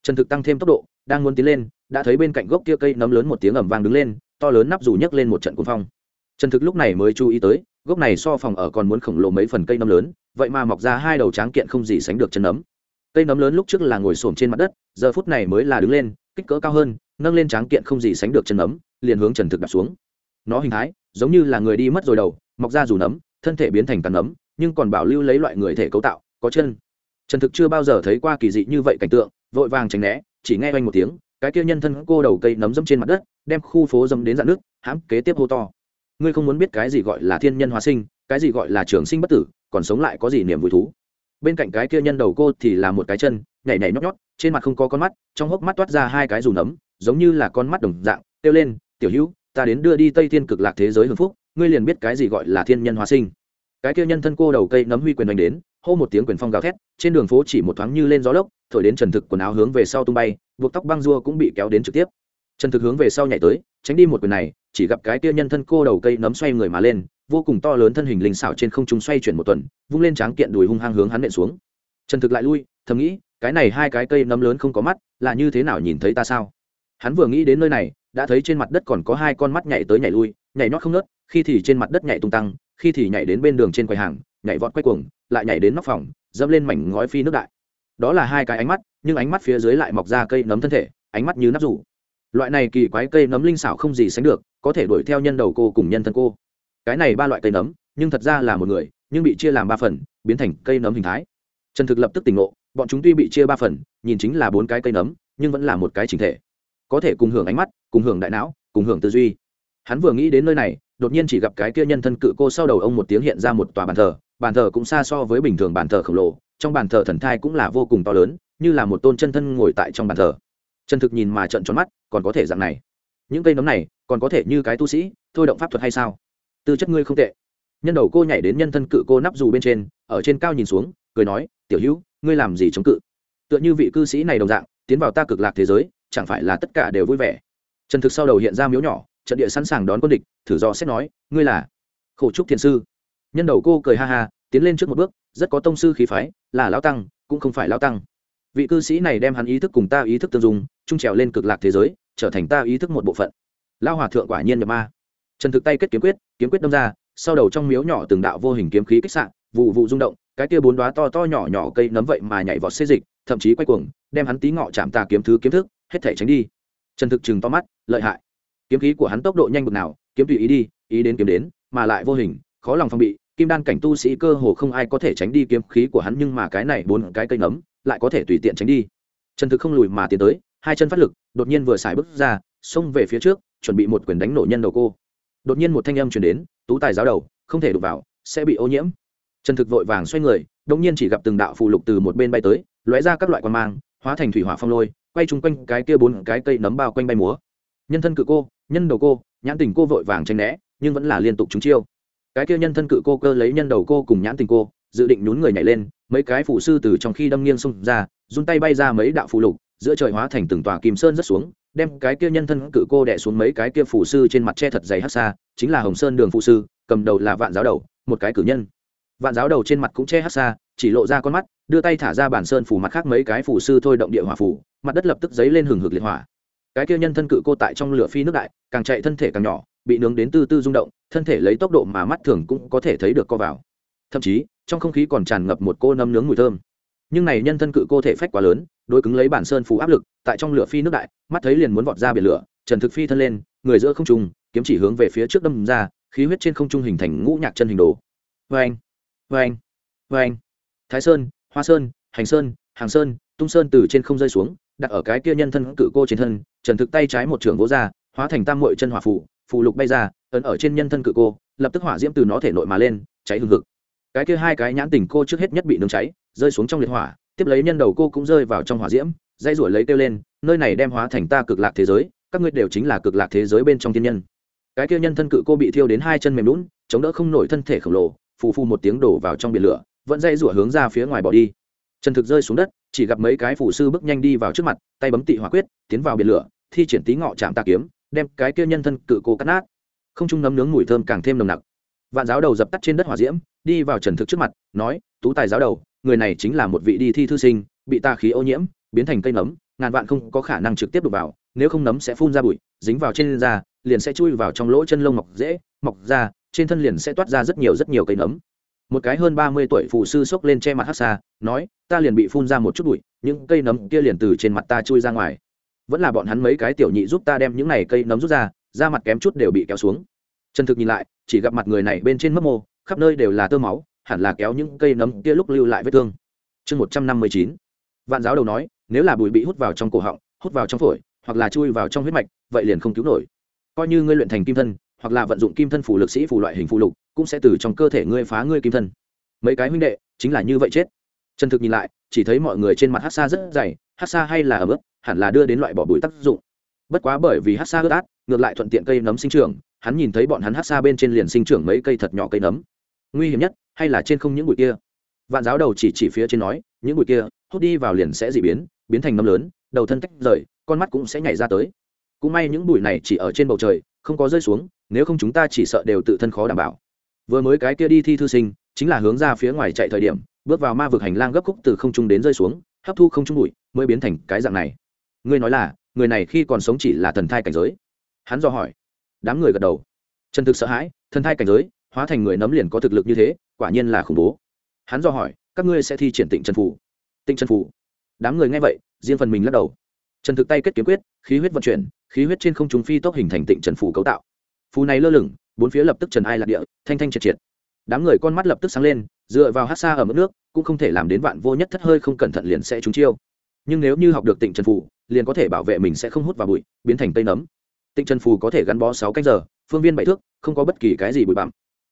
[SPEAKER 1] trần thực tăng thêm tốc độ, đang muốn tiến lên, đã thấy bên cạnh gốc kia cây nấm lớn một tiếng ẩm vang đứng lên, to lớn nắp dù nhấc lên một trận cuồng phong. Trần thực lúc này mới chú ý tới, gốc này so phòng ở còn muốn khổng lồ mấy phần cây nấm lớn, vậy mà mọc ra hai đầu tráng kiện không gì sánh được chân nấm. Cây nấm lớn lúc trước là ngồi xổm trên mặt đất, giờ phút này mới là đứng lên, kích cỡ cao hơn, nâng lên tráng kiện không gì sánh được chân nấm, liền hướng trần thực đặt xuống. Nó hình thái, giống như là người đi mất rồi đầu, mọc ra dù nấm, thân thể biến thành tàn nấm, nhưng còn bảo lưu lấy loại người thể cấu tạo, có chân. Trần thực chưa bao giờ thấy qua kỳ dị như vậy cảnh tượng vội vàng tránh né, chỉ nghe oanh một tiếng, cái kia nhân thân cô đầu cây nấm dẫm trên mặt đất, đem khu phố dẫm đến dạn nước hãm kế tiếp hô to. Ngươi không muốn biết cái gì gọi là thiên nhân hóa sinh, cái gì gọi là trường sinh bất tử, còn sống lại có gì niềm vui thú. Bên cạnh cái kia nhân đầu cô thì là một cái chân, nhảy nhảy nhót nhót, trên mặt không có con mắt, trong hốc mắt toát ra hai cái dù nấm, giống như là con mắt đồng dạng, kêu lên, tiểu hữu, ta đến đưa đi tây thiên cực lạc thế giới hưng phúc, ngươi liền biết cái gì gọi là thiên nhân hóa sinh. Cái kia nhân thân cô đầu cây nấm huy quyền đánh đến, hô một tiếng quyền phong gào thét, trên đường phố chỉ một thoáng như lên gió lốc thổi đến trần thực quần áo hướng về sau tung bay, buộc tóc băng rua cũng bị kéo đến trực tiếp. Trần thực hướng về sau nhảy tới, tránh đi một quyền này, chỉ gặp cái kia nhân thân cô đầu cây nấm xoay người mà lên, vô cùng to lớn thân hình linh xảo trên không trung xoay chuyển một tuần, vung lên tráng kiện đùi hung hăng hướng hắn nện xuống. Trần thực lại lui, thầm nghĩ, cái này hai cái cây nấm lớn không có mắt, là như thế nào nhìn thấy ta sao? Hắn vừa nghĩ đến nơi này, đã thấy trên mặt đất còn có hai con mắt nhảy tới nhảy lui, nhảy nhót không nớt khi thì trên mặt đất nhảy tung tăng, khi thì nhảy đến bên đường trên quầy hàng, nhảy vọt quay cuồng, lại nhảy đến nóc phòng, dẫm lên mảnh ngói phi nước đại đó là hai cái ánh mắt, nhưng ánh mắt phía dưới lại mọc ra cây nấm thân thể, ánh mắt như nắp rủ. Loại này kỳ quái cây nấm linh xảo không gì sánh được, có thể đuổi theo nhân đầu cô cùng nhân thân cô. Cái này ba loại cây nấm, nhưng thật ra là một người, nhưng bị chia làm ba phần, biến thành cây nấm hình thái. Trần thực lập tức tỉnh ngộ, bọn chúng tuy bị chia ba phần, nhìn chính là bốn cái cây nấm, nhưng vẫn là một cái chính thể. Có thể cùng hưởng ánh mắt, cùng hưởng đại não, cùng hưởng tư duy. Hắn vừa nghĩ đến nơi này, đột nhiên chỉ gặp cái kia nhân thân cự cô sau đầu ông một tiếng hiện ra một tòa bàn thờ bàn thờ cũng xa so với bình thường bàn thờ khổng lồ trong bàn thờ thần thai cũng là vô cùng to lớn, như là một tôn chân thân ngồi tại trong bàn thờ. Chân thực nhìn mà trận tròn mắt, còn có thể dạng này. Những cây nấm này, còn có thể như cái tu sĩ, thôi động pháp thuật hay sao? Tư chất ngươi không tệ. Nhân đầu cô nhảy đến nhân thân cự cô nắp dù bên trên, ở trên cao nhìn xuống, cười nói, tiểu hữu, ngươi làm gì chống cự? Tựa như vị cư sĩ này đồng dạng, tiến vào ta cực lạc thế giới, chẳng phải là tất cả đều vui vẻ. Trần thực sau đầu hiện ra miếu nhỏ, trận địa sẵn sàng đón quân địch, thử do xét nói, ngươi là khổ trúc thiền sư. Nhân đầu cô cười ha ha tiến lên trước một bước, rất có tông sư khí phái, là lão tăng, cũng không phải lão tăng. Vị cư sĩ này đem hắn ý thức cùng ta ý thức tương dùng chung trèo lên cực lạc thế giới, trở thành ta ý thức một bộ phận. Lao hòa thượng quả nhiên nhập ma. Trần thực tay kết kiếm quyết kiếm quyết đâm ra, sau đầu trong miếu nhỏ từng đạo vô hình kiếm khí kích sạn vụ vụ rung động, cái kia bốn đoá to to nhỏ nhỏ cây nấm vậy mà nhảy vọt xê dịch, thậm chí quay cuồng, đem hắn tí ngọ chạm tà kiếm thứ kiếm thức, hết thể tránh đi. Trần thực chừng to mắt, lợi hại. Kiếm khí của hắn tốc độ nhanh bực nào, kiếm tùy ý đi, ý đến kiếm đến, mà lại vô hình, khó lòng phong bị kim đan cảnh tu sĩ cơ hồ không ai có thể tránh đi kiếm khí của hắn nhưng mà cái này bốn cái cây nấm lại có thể tùy tiện tránh đi. Trần thực không lùi mà tiến tới, hai chân phát lực, đột nhiên vừa xài bước ra, xông về phía trước, chuẩn bị một quyền đánh nổ nhân đầu cô. Đột nhiên một thanh âm chuyển đến, tú tài giáo đầu, không thể đụng vào, sẽ bị ô nhiễm. Trần thực vội vàng xoay người đông nhiên chỉ gặp từng đạo phù lục từ một bên bay tới, lóe ra các loại quan mang, hóa thành thủy hỏa phong lôi, quay chung quanh cái kia bốn cái cây nấm bao quanh bay múa. Nhân thân cự cô, nhân đầu cô, nhãn tình cô vội vàng tranh né, nhưng vẫn là liên tục trúng chiêu cái kia nhân thân cự cô cơ lấy nhân đầu cô cùng nhãn tình cô, dự định nhún người nhảy lên, mấy cái phủ sư từ trong khi đâm nghiêng xông ra, run tay bay ra mấy đạo phù lục, giữa trời hóa thành từng tòa kim sơn rất xuống, đem cái kia nhân thân cự cô đẻ xuống mấy cái kia phủ sư trên mặt che thật dày hát xa, chính là hồng sơn đường phụ sư, cầm đầu là vạn giáo đầu, một cái cử nhân. Vạn giáo đầu trên mặt cũng che hát xa, chỉ lộ ra con mắt, đưa tay thả ra bản sơn phủ mặt khác mấy cái phủ sư thôi động địa hỏa phủ mặt đất lập tức dấy lên hừng hực liệt hỏa. Cái kia nhân thân cự cô tại trong lửa phi nước đại, càng chạy thân thể càng nhỏ bị nướng đến tư tư rung động, thân thể lấy tốc độ mà mắt thường cũng có thể thấy được co vào. Thậm chí, trong không khí còn tràn ngập một cô nấm nướng mùi thơm. Nhưng này nhân thân cự cô thể phách quá lớn đôi cứng lấy bản sơn phủ áp lực, tại trong lửa phi nước đại, mắt thấy liền muốn vọt ra biển lửa, trần thực phi thân lên, người giữa không trung, kiếm chỉ hướng về phía trước đâm ra, khí huyết trên không trung hình thành ngũ nhạc chân hình đồ. Vê anh vê anh vê anh thái sơn, hoa sơn, hành sơn, hàng sơn, tung sơn từ trên không rơi xuống, đặt ở cái kia nhân thân cự cô trên thân, trần thực tay trái một trường vỗ ra, hóa thành tam mội chân hỏa phủ phù lục bay ra, ấn ở trên nhân thân cự cô, lập tức hỏa diễm từ nó thể nội mà lên, cháy hừng hực. Cái kia hai cái nhãn tình cô trước hết nhất bị nướng cháy, rơi xuống trong liệt hỏa, tiếp lấy nhân đầu cô cũng rơi vào trong hỏa diễm dây ruổi lấy kêu lên, nơi này đem hóa thành ta cực lạc thế giới, các ngươi đều chính là cực lạc thế giới bên trong thiên nhân. Cái kia nhân thân cự cô bị thiêu đến hai chân mềm lún chống đỡ không nổi thân thể khổng lồ, phù phù một tiếng đổ vào trong biển lửa, vẫn dây rủa hướng ra phía ngoài bỏ đi. Trần thực rơi xuống đất, chỉ gặp mấy cái phù sư bước nhanh đi vào trước mặt, tay bấm tị hỏa quyết, tiến vào biển lửa, thi triển tí ngọ chạm tạ kiếm đem cái kia nhân thân cự cô cắt nát. Không trung nấm nướng mùi thơm càng thêm nồng nặc. Vạn giáo đầu dập tắt trên đất hỏa diễm, đi vào trần thực trước mặt, nói, tú tài giáo đầu, người này chính là một vị đi thi thư sinh, bị tà khí ô nhiễm, biến thành cây nấm, ngàn vạn không có khả năng trực tiếp đụng vào, nếu không nấm sẽ phun ra bụi, dính vào trên da, liền sẽ chui vào trong lỗ chân lông mọc dễ, mọc ra trên thân liền sẽ toát ra rất nhiều rất nhiều cây nấm. Một cái hơn ba mươi tuổi phụ sư xốc lên che mặt hát xa, nói, ta liền bị phun ra một chút bụi, những cây nấm kia liền từ trên mặt ta chui ra ngoài vẫn là bọn hắn mấy cái tiểu nhị giúp ta đem những này cây nấm rút ra, da mặt kém chút đều bị kéo xuống. Trần thực nhìn lại, chỉ gặp mặt người này bên trên mấp mô, khắp nơi đều là tơ máu, hẳn là kéo những cây nấm kia lúc lưu lại vết thương. Chương một trăm năm mươi chín. Vạn giáo đầu nói, nếu là bụi bị hút vào trong cổ họng, hút vào trong phổi, hoặc là chui vào trong huyết mạch, vậy liền không cứu nổi. Coi như ngươi luyện thành kim thân, hoặc là vận dụng kim thân phủ lực sĩ phủ loại hình phụ lục, cũng sẽ từ trong cơ thể ngươi phá ngươi kim thân. Mấy cái huynh đệ, chính là như vậy chết. Trần thực nhìn lại, chỉ thấy mọi người trên mặt hát xa rất dày hát xa hay là ở ướt hẳn là đưa đến loại bỏ bụi tác dụng. Bất quá bởi vì hát xa ướt át, ngược lại thuận tiện cây nấm sinh trưởng, hắn nhìn thấy bọn hắn hát xa bên trên liền sinh trưởng mấy cây thật nhỏ cây nấm. Nguy hiểm nhất, hay là trên không những bụi kia. Vạn giáo đầu chỉ chỉ phía trên nói, những bụi kia, hút đi vào liền sẽ dị biến biến thành nấm lớn, đầu thân tách rời, con mắt cũng sẽ nhảy ra tới. Cũng may những bụi này chỉ ở trên bầu trời, không có rơi xuống, nếu không chúng ta chỉ sợ đều tự thân khó đảm bảo. Vừa mới cái kia đi thi thư sinh, chính là hướng ra phía ngoài chạy thời điểm, bước vào ma vực hành lang gấp khúc từ không trung đến rơi xuống, hấp thu không trung bụi mới biến thành cái dạng này. Ngươi nói là, người này khi còn sống chỉ là thần thai cảnh giới. Hắn do hỏi. Đám người gật đầu. Trần thực sợ hãi, thần thai cảnh giới, hóa thành người nấm liền có thực lực như thế, quả nhiên là khủng bố. Hắn do hỏi, các ngươi sẽ thi triển tịnh trần phủ tịnh trần phủ đám người nghe vậy, riêng phần mình lắc đầu. Trần thực tay kết kiếm quyết, khí huyết vận chuyển, khí huyết trên không trung phi tốc hình thành tịnh trần phủ cấu tạo. Phù này lơ lửng, bốn phía lập tức trần ai lạc địa, thanh thanh triệt triệt. Đám người con mắt lập tức sáng lên, dựa vào hát xa ở mức nước, cũng không thể làm đến vạn vô nhất thất hơi không cẩn thận liền sẽ trúng chiêu nhưng nếu như học được tịnh trần phù, liền có thể bảo vệ mình sẽ không hút vào bụi, biến thành tây nấm. Tịnh trần phù có thể gắn bó sáu canh giờ, phương viên bảy thước, không có bất kỳ cái gì bụi bặm.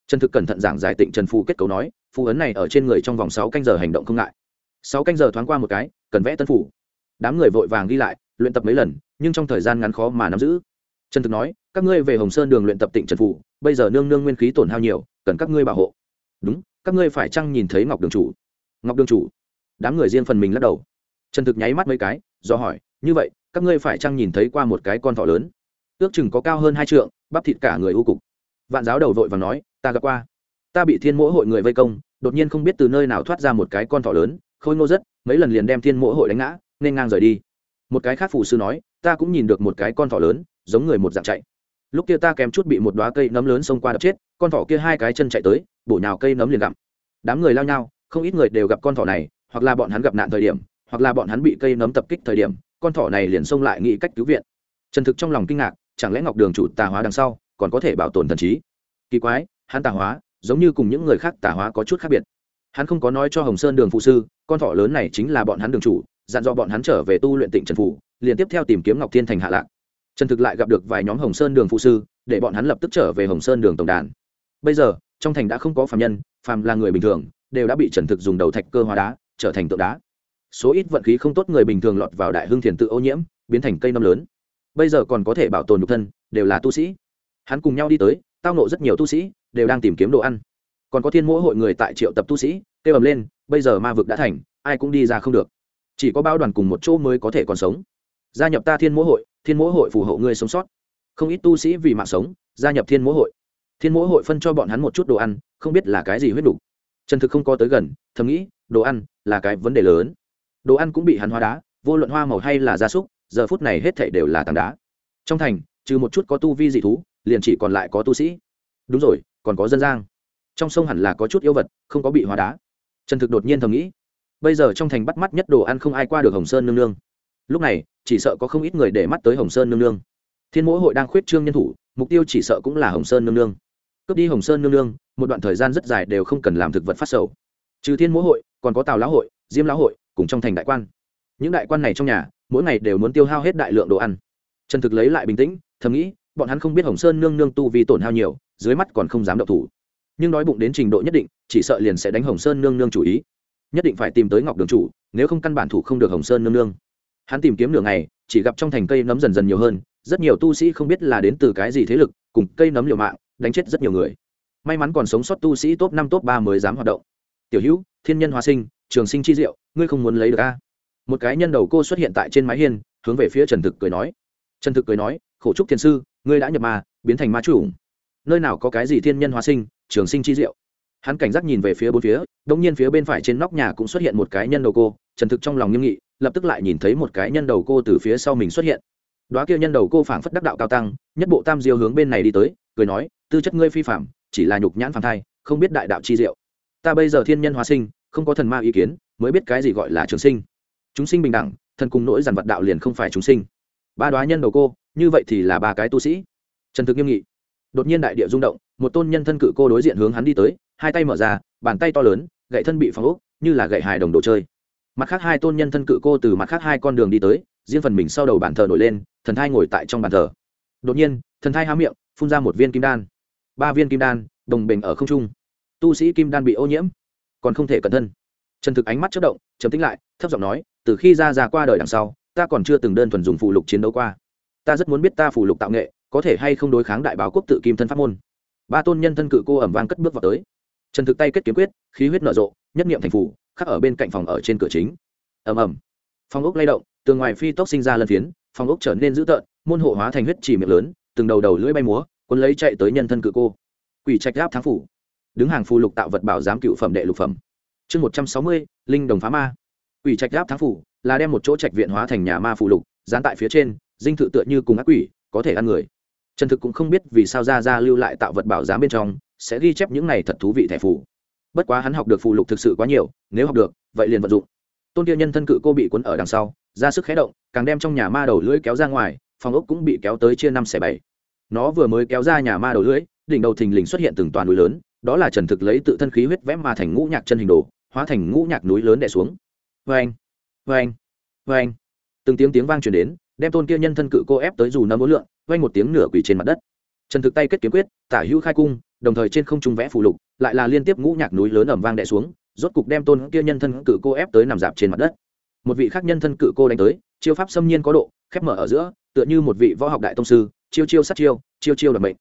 [SPEAKER 1] Trần thực cẩn thận giảng giải tịnh trần phù kết cấu nói, phù ấn này ở trên người trong vòng sáu canh giờ hành động không ngại. Sáu canh giờ thoáng qua một cái, cần vẽ tân phủ đám người vội vàng ghi lại, luyện tập mấy lần, nhưng trong thời gian ngắn khó mà nắm giữ. Trần thực nói, các ngươi về hồng sơn đường luyện tập tịnh trần phủ bây giờ nương nương nguyên khí tổn hao nhiều, cần các ngươi bảo hộ. Đúng, các ngươi phải chăng nhìn thấy ngọc đường chủ? Ngọc đường chủ. Đám người riêng phần mình lắc đầu trần thực nháy mắt mấy cái, do hỏi, như vậy, các ngươi phải chăng nhìn thấy qua một cái con thỏ lớn? Ước chừng có cao hơn hai trượng, bắp thịt cả người u cục. Vạn giáo đầu vội và nói, ta gặp qua. Ta bị thiên mỗi hội người vây công, đột nhiên không biết từ nơi nào thoát ra một cái con thỏ lớn, khôi ngô rất, mấy lần liền đem thiên mỗi hội đánh ngã, nên ngang rời đi. Một cái khác phụ sư nói, ta ta cũng nhìn được một cái con thỏ lớn, giống người một dạng chạy. Lúc kia ta kém chút bị một đoá cây nấm lớn xông qua đập chết, con thỏ kia hai cái chân chạy tới, bổ nhào cây nấm liền gặm. Đám người lao nhau, không ít người đều gặp con thỏ này, hoặc là bọn hắn gặp nạn thời điểm hoặc là bọn hắn bị cây nấm tập kích thời điểm, con thỏ này liền xông lại nghĩ cách cứu viện. Trần thực trong lòng kinh ngạc, chẳng lẽ ngọc đường chủ tà hóa đằng sau, còn có thể bảo tồn thần trí? Kỳ quái, hắn tà hóa, giống như cùng những người khác tà hóa có chút khác biệt. Hắn không có nói cho hồng sơn đường phụ sư, con thỏ lớn này chính là bọn hắn đường chủ, dặn dò bọn hắn trở về tu luyện tỉnh trần phủ, liền tiếp theo tìm kiếm ngọc thiên thành hạ lạc. Trần thực lại gặp được vài nhóm hồng sơn đường phụ sư, để bọn hắn lập tức trở về hồng sơn đường tổng đàn. Bây giờ, trong thành đã không có phạm nhân, phàm là người bình thường, đều đã bị trần thực dùng đầu thạch cơ hóa đá, trở thành tượng đá số ít vận khí không tốt người bình thường lọt vào đại hưng thiền tự ô nhiễm, biến thành cây năm lớn. Bây giờ còn có thể bảo tồn nhục thân, đều là tu sĩ. Hắn cùng nhau đi tới, tao nộ rất nhiều tu sĩ, đều đang tìm kiếm đồ ăn. Còn có thiên mỗi hội người tại triệu tập tu sĩ, kêu ầm lên, bây giờ ma vực đã thành, ai cũng đi ra không được. Chỉ có bao đoàn cùng một chỗ mới có thể còn sống. Gia nhập ta thiên mỗi hội, thiên mỗi hội phù hộ ngươi sống sót. Không ít tu sĩ vì mạng sống, gia nhập thiên mỗi hội. Thiên mỗi hội phân cho bọn hắn một chút đồ ăn, không biết là cái gì huyết đủ. Trần thực không có tới gần, thầm nghĩ, đồ ăn là cái vấn đề lớn đồ ăn cũng bị hắn hóa đá, vô luận hoa màu hay là gia súc, giờ phút này hết thảy đều là tảng đá. Trong thành, trừ một chút có tu vi dị thú, liền chỉ còn lại có tu sĩ. Đúng rồi, còn có dân giang trong sông hẳn là có chút yêu vật, không có bị hóa đá. Trần thực đột nhiên thầm nghĩ, bây giờ trong thành bắt mắt nhất đồ ăn không ai qua được hồng sơn nương nương. Lúc này, chỉ sợ có không ít người để mắt tới hồng sơn nương nương. Thiên mỗi hội đang khuyết trương nhân thủ, mục tiêu chỉ sợ cũng là hồng sơn nương nương. Cướp đi hồng sơn nương nương, một đoạn thời gian rất dài đều không cần làm thực vật phát sầu. Trừ thiên mỗi hội, còn có tào lão hội, diêm lão hội cùng trong thành đại quan. Những đại quan này trong nhà, mỗi ngày đều muốn tiêu hao hết đại lượng đồ ăn. Trần thực lấy lại bình tĩnh, thầm nghĩ, bọn hắn không biết hồng sơn nương nương tu vì tổn hao nhiều, dưới mắt còn không dám động thủ. Nhưng nói bụng đến trình độ nhất định, chỉ sợ liền sẽ đánh hồng sơn nương nương chủ ý. Nhất định phải tìm tới ngọc đường chủ, nếu không căn bản thủ không được hồng sơn nương nương. Hắn tìm kiếm nửa ngày, chỉ gặp trong thành cây nấm dần dần nhiều hơn, rất nhiều tu sĩ không biết là đến từ cái gì thế lực, cùng cây nấm liều mạng, đánh chết rất nhiều người. May mắn còn sống sót tu sĩ top năm top ba mới dám hoạt động. Tiểu hữu, thiên nhân hóa sinh trường sinh chi diệu, ngươi không muốn lấy được a? Một cái nhân đầu cô xuất hiện tại trên mái hiên, hướng về phía trần thực cười nói. Trần thực cười nói, khổ trúc thiên sư, ngươi đã nhập ma, biến thành ma chủ. Nơi nào có cái gì thiên nhân hóa sinh, trường sinh chi diệu. Hắn cảnh giác nhìn về phía bốn phía đông nhiên phía bên phải trên nóc nhà cũng xuất hiện một cái nhân đầu cô. Trần thực trong lòng nghiêm nghị, lập tức lại nhìn thấy một cái nhân đầu cô từ phía sau mình xuất hiện. Đoá kia nhân đầu cô phảng phất đắc đạo cao tăng, nhất bộ tam diêu hướng bên này đi tới, cười nói, tư chất ngươi phi phạm chỉ là nhục nhãn phàm thai, không biết đại đạo chi diệu. Ta bây giờ thiên nhân hóa sinh không có thần ma ý kiến, mới biết cái gì gọi là trường sinh. Chúng sinh bình đẳng, thần cùng nỗi giản vật đạo liền không phải chúng sinh. Ba đoá nhân đầu cô, như vậy thì là ba cái tu sĩ. Trần thực nghiêm nghị. Đột nhiên đại địa rung động, một tôn nhân thân cự cô đối diện hướng hắn đi tới, hai tay mở ra, bàn tay to lớn, gậy thân bị phóng ốc như là gậy hài đồng đồ chơi. Mặt khác hai tôn nhân thân cự cô từ mặt khác hai con đường đi tới, riêng phần mình sau đầu bàn thờ nổi lên, thần thai ngồi tại trong bàn thờ. Đột nhiên, thần thai há miệng, phun ra một viên kim đan. Ba viên kim đan, đồng bình ở không trung. Tu sĩ kim đan bị ô nhiễm còn không thể cẩn thân. Trần thực ánh mắt chất động chấm tính lại, thấp giọng nói, từ khi ra ra qua đời đằng sau, ta còn chưa từng đơn thuần dùng phụ lục chiến đấu qua. Ta rất muốn biết ta phụ lục tạo nghệ, có thể hay không đối kháng đại báo quốc tự kim thân pháp môn. Ba tôn nhân thân cự cô ẩm vang cất bước vào tới. Trần thực tay kết kiếm quyết, khí huyết nở rộ, nhất nghiệm thành phủ khắc ở bên cạnh phòng ở trên cửa chính. Ầm ầm. Phòng ốc lay động, tường ngoài phi tốc sinh ra lân phiến, phòng ốc trở nên dữ tợn, môn hộ hóa thành huyết chỉ miệng lớn, từng đầu đầu lưỡi bay múa quân lấy chạy tới nhân thân cự cô. Quỷ trạch áp thắng phủ đứng hàng phù lục tạo vật bảo giám cựu phẩm đệ lục phẩm. Chương một trăm sáu mươi, linh đồng phá ma. Quỷ trạch giáp thắng phủ là đem một chỗ trạch viện hóa thành nhà ma phù lục, dán tại phía trên, dinh thự tựa như cùng ác quỷ, có thể ăn người. Trần thực cũng không biết vì sao ra ra lưu lại tạo vật bảo giám bên trong, sẽ ghi chép những này thật thú vị thẻ phù. Bất quá hắn học được phù lục thực sự quá nhiều, nếu học được, vậy liền vận dụng. Tôn kia nhân thân cự cô bị cuốn ở đằng sau, ra sức khé động, càng đem trong nhà ma đầu lưỡi kéo ra ngoài, phòng ốc cũng bị kéo tới chia năm xẻ bảy. Nó vừa mới kéo ra nhà ma đầu lưỡi, đỉnh đầu thình lình xuất hiện từng toàn núi lớn đó là trần thực lấy tự thân khí huyết vẽ mà thành ngũ nhạc chân hình đồ, hóa thành ngũ nhạc núi lớn đè xuống. Vê anh vê anh vê anh từng tiếng tiếng vang truyền đến, đem tôn kia nhân thân cự cô ép tới dù nấm bốn lượng, vang một tiếng nửa quỷ trên mặt đất. Trần thực tay kết kiếm quyết, tả hữu khai cung, đồng thời trên không trung vẽ phù lục, lại là liên tiếp ngũ nhạc núi lớn ẩm vang đè xuống, rốt cục đem tôn kia nhân thân cự cô ép tới nằm dạp trên mặt đất. Một vị khác nhân thân cự cô đánh tới, chiêu pháp xâm nhiên có độ, khép mở ở giữa, tựa như một vị võ học đại tông sư, chiêu chiêu sát chiêu chiêu chiêu đập mệnh.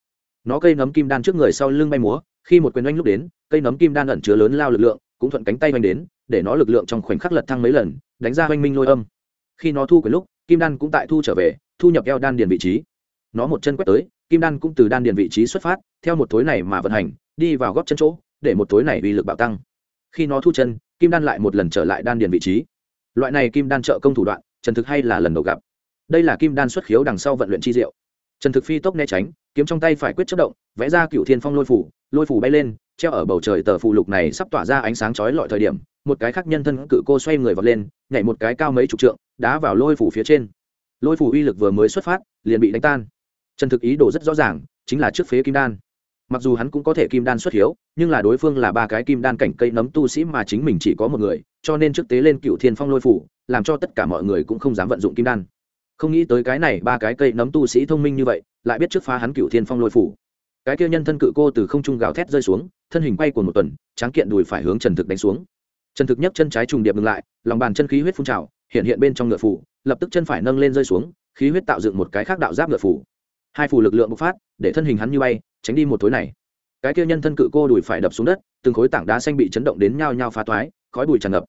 [SPEAKER 1] Nó cây nấm kim đan trước người sau lưng bay múa khi một quyền oanh lúc đến, cây nấm kim đan ẩn chứa lớn lao lực lượng, cũng thuận cánh tay oanh đến, để nó lực lượng trong khoảnh khắc lật thăng mấy lần, đánh ra oanh minh lôi âm. Khi nó thu quyền lúc, kim đan cũng tại thu trở về, thu nhập eo đan điền vị trí. Nó một chân quét tới, kim đan cũng từ đan điền vị trí xuất phát, theo một thối này mà vận hành, đi vào góp chân chỗ, để một thối này uy lực bạo tăng. Khi nó thu chân, kim đan lại một lần trở lại đan điền vị trí. Loại này kim đan trợ công thủ đoạn, trần thực hay là lần đầu gặp. Đây là kim đan xuất khiếu đằng sau vận luyện chi diệu. Trần thực phi tốc né tránh, kiếm trong tay phải quyết chất động, vẽ ra cựu thiên phong lôi phủ lôi phủ bay lên, treo ở bầu trời tờ phụ lục này sắp tỏa ra ánh sáng chói lọi thời điểm, một cái khác nhân thân cự cô xoay người vọt lên, nhảy một cái cao mấy chục trượng, đá vào lôi phủ phía trên. Lôi phủ uy lực vừa mới xuất phát, liền bị đánh tan. Trần thực ý đồ rất rõ ràng, chính là trước phế kim đan. Mặc dù hắn cũng có thể kim đan xuất hiếu, nhưng là đối phương là ba cái kim đan cảnh cây nấm tu sĩ mà chính mình chỉ có một người, cho nên trước tế lên cựu thiên phong lôi phủ, làm cho tất cả mọi người cũng không dám vận dụng kim đan. Không nghĩ tới cái này ba cái cây nấm tu sĩ thông minh như vậy, lại biết trước phá hắn cựu thiên phong lôi phủ cái kia nhân thân cự cô từ không trung gào thét rơi xuống, thân hình quay của một tuần, tráng kiện đùi phải hướng trần thực đánh xuống. Trần thực nhấc chân trái trùng điệp ngừng lại, lòng bàn chân khí huyết phun trào, hiện hiện bên trong ngựa phủ, lập tức chân phải nâng lên rơi xuống, khí huyết tạo dựng một cái khác đạo giáp ngựa phủ. Hai phủ lực lượng bộc phát, để thân hình hắn như bay, tránh đi một thối này. Cái kia nhân thân cự cô đùi phải đập xuống đất, từng khối tảng đá xanh bị chấn động đến nhao nhao phá toái, khói bụi tràn ngập.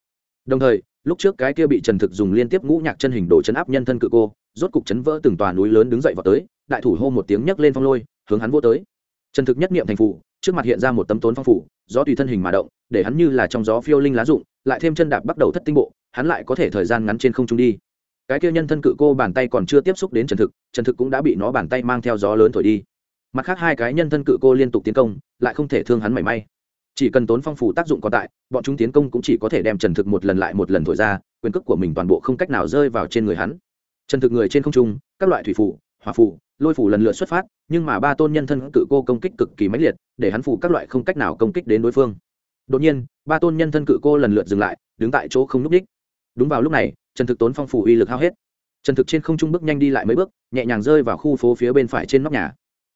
[SPEAKER 1] Đồng thời, lúc trước cái kia bị trần thực dùng liên tiếp ngũ nhạc chân hình đổ chấn áp nhân thân cự cô, rốt cục chấn vỡ từng tòa núi lớn đứng dậy vào tới, đại thủ hô một tiếng nhấc lên phong lôi, hướng hắn vô tới trần thực nhất niệm thành phủ, trước mặt hiện ra một tấm tốn phong phủ, gió tùy thân hình mà động, để hắn như là trong gió phiêu linh lá rụng, lại thêm chân đạp bắt đầu thất tinh bộ, hắn lại có thể thời gian ngắn trên không trung đi. Cái kia nhân thân cự cô bàn tay còn chưa tiếp xúc đến trần thực trần thực cũng đã bị nó bàn tay mang theo gió lớn thổi đi. Mặt khác hai cái nhân thân cự cô liên tục tiến công, lại không thể thương hắn mảy may. Chỉ cần tốn phong phủ tác dụng còn tại, bọn chúng tiến công cũng chỉ có thể đem trần thực một lần lại một lần thổi ra, quyền cước của mình toàn bộ không cách nào rơi vào trên người hắn. Trần thực người trên không trung, các loại thủy phủ hỏa phủ lôi phủ lần lượt xuất phát, nhưng mà ba tôn nhân thân cự cô công kích cực kỳ mãnh liệt, để hắn phủ các loại không cách nào công kích đến đối phương. Đột nhiên, ba tôn nhân thân cự cô lần lượt dừng lại, đứng tại chỗ không n ú c đích đúng vào lúc này, trần thực tốn phong phủ uy lực hao hết. Trần thực trên không trung bước nhanh đi lại mấy bước, nhẹ nhàng rơi vào khu phố phía bên phải trên nóc nhà.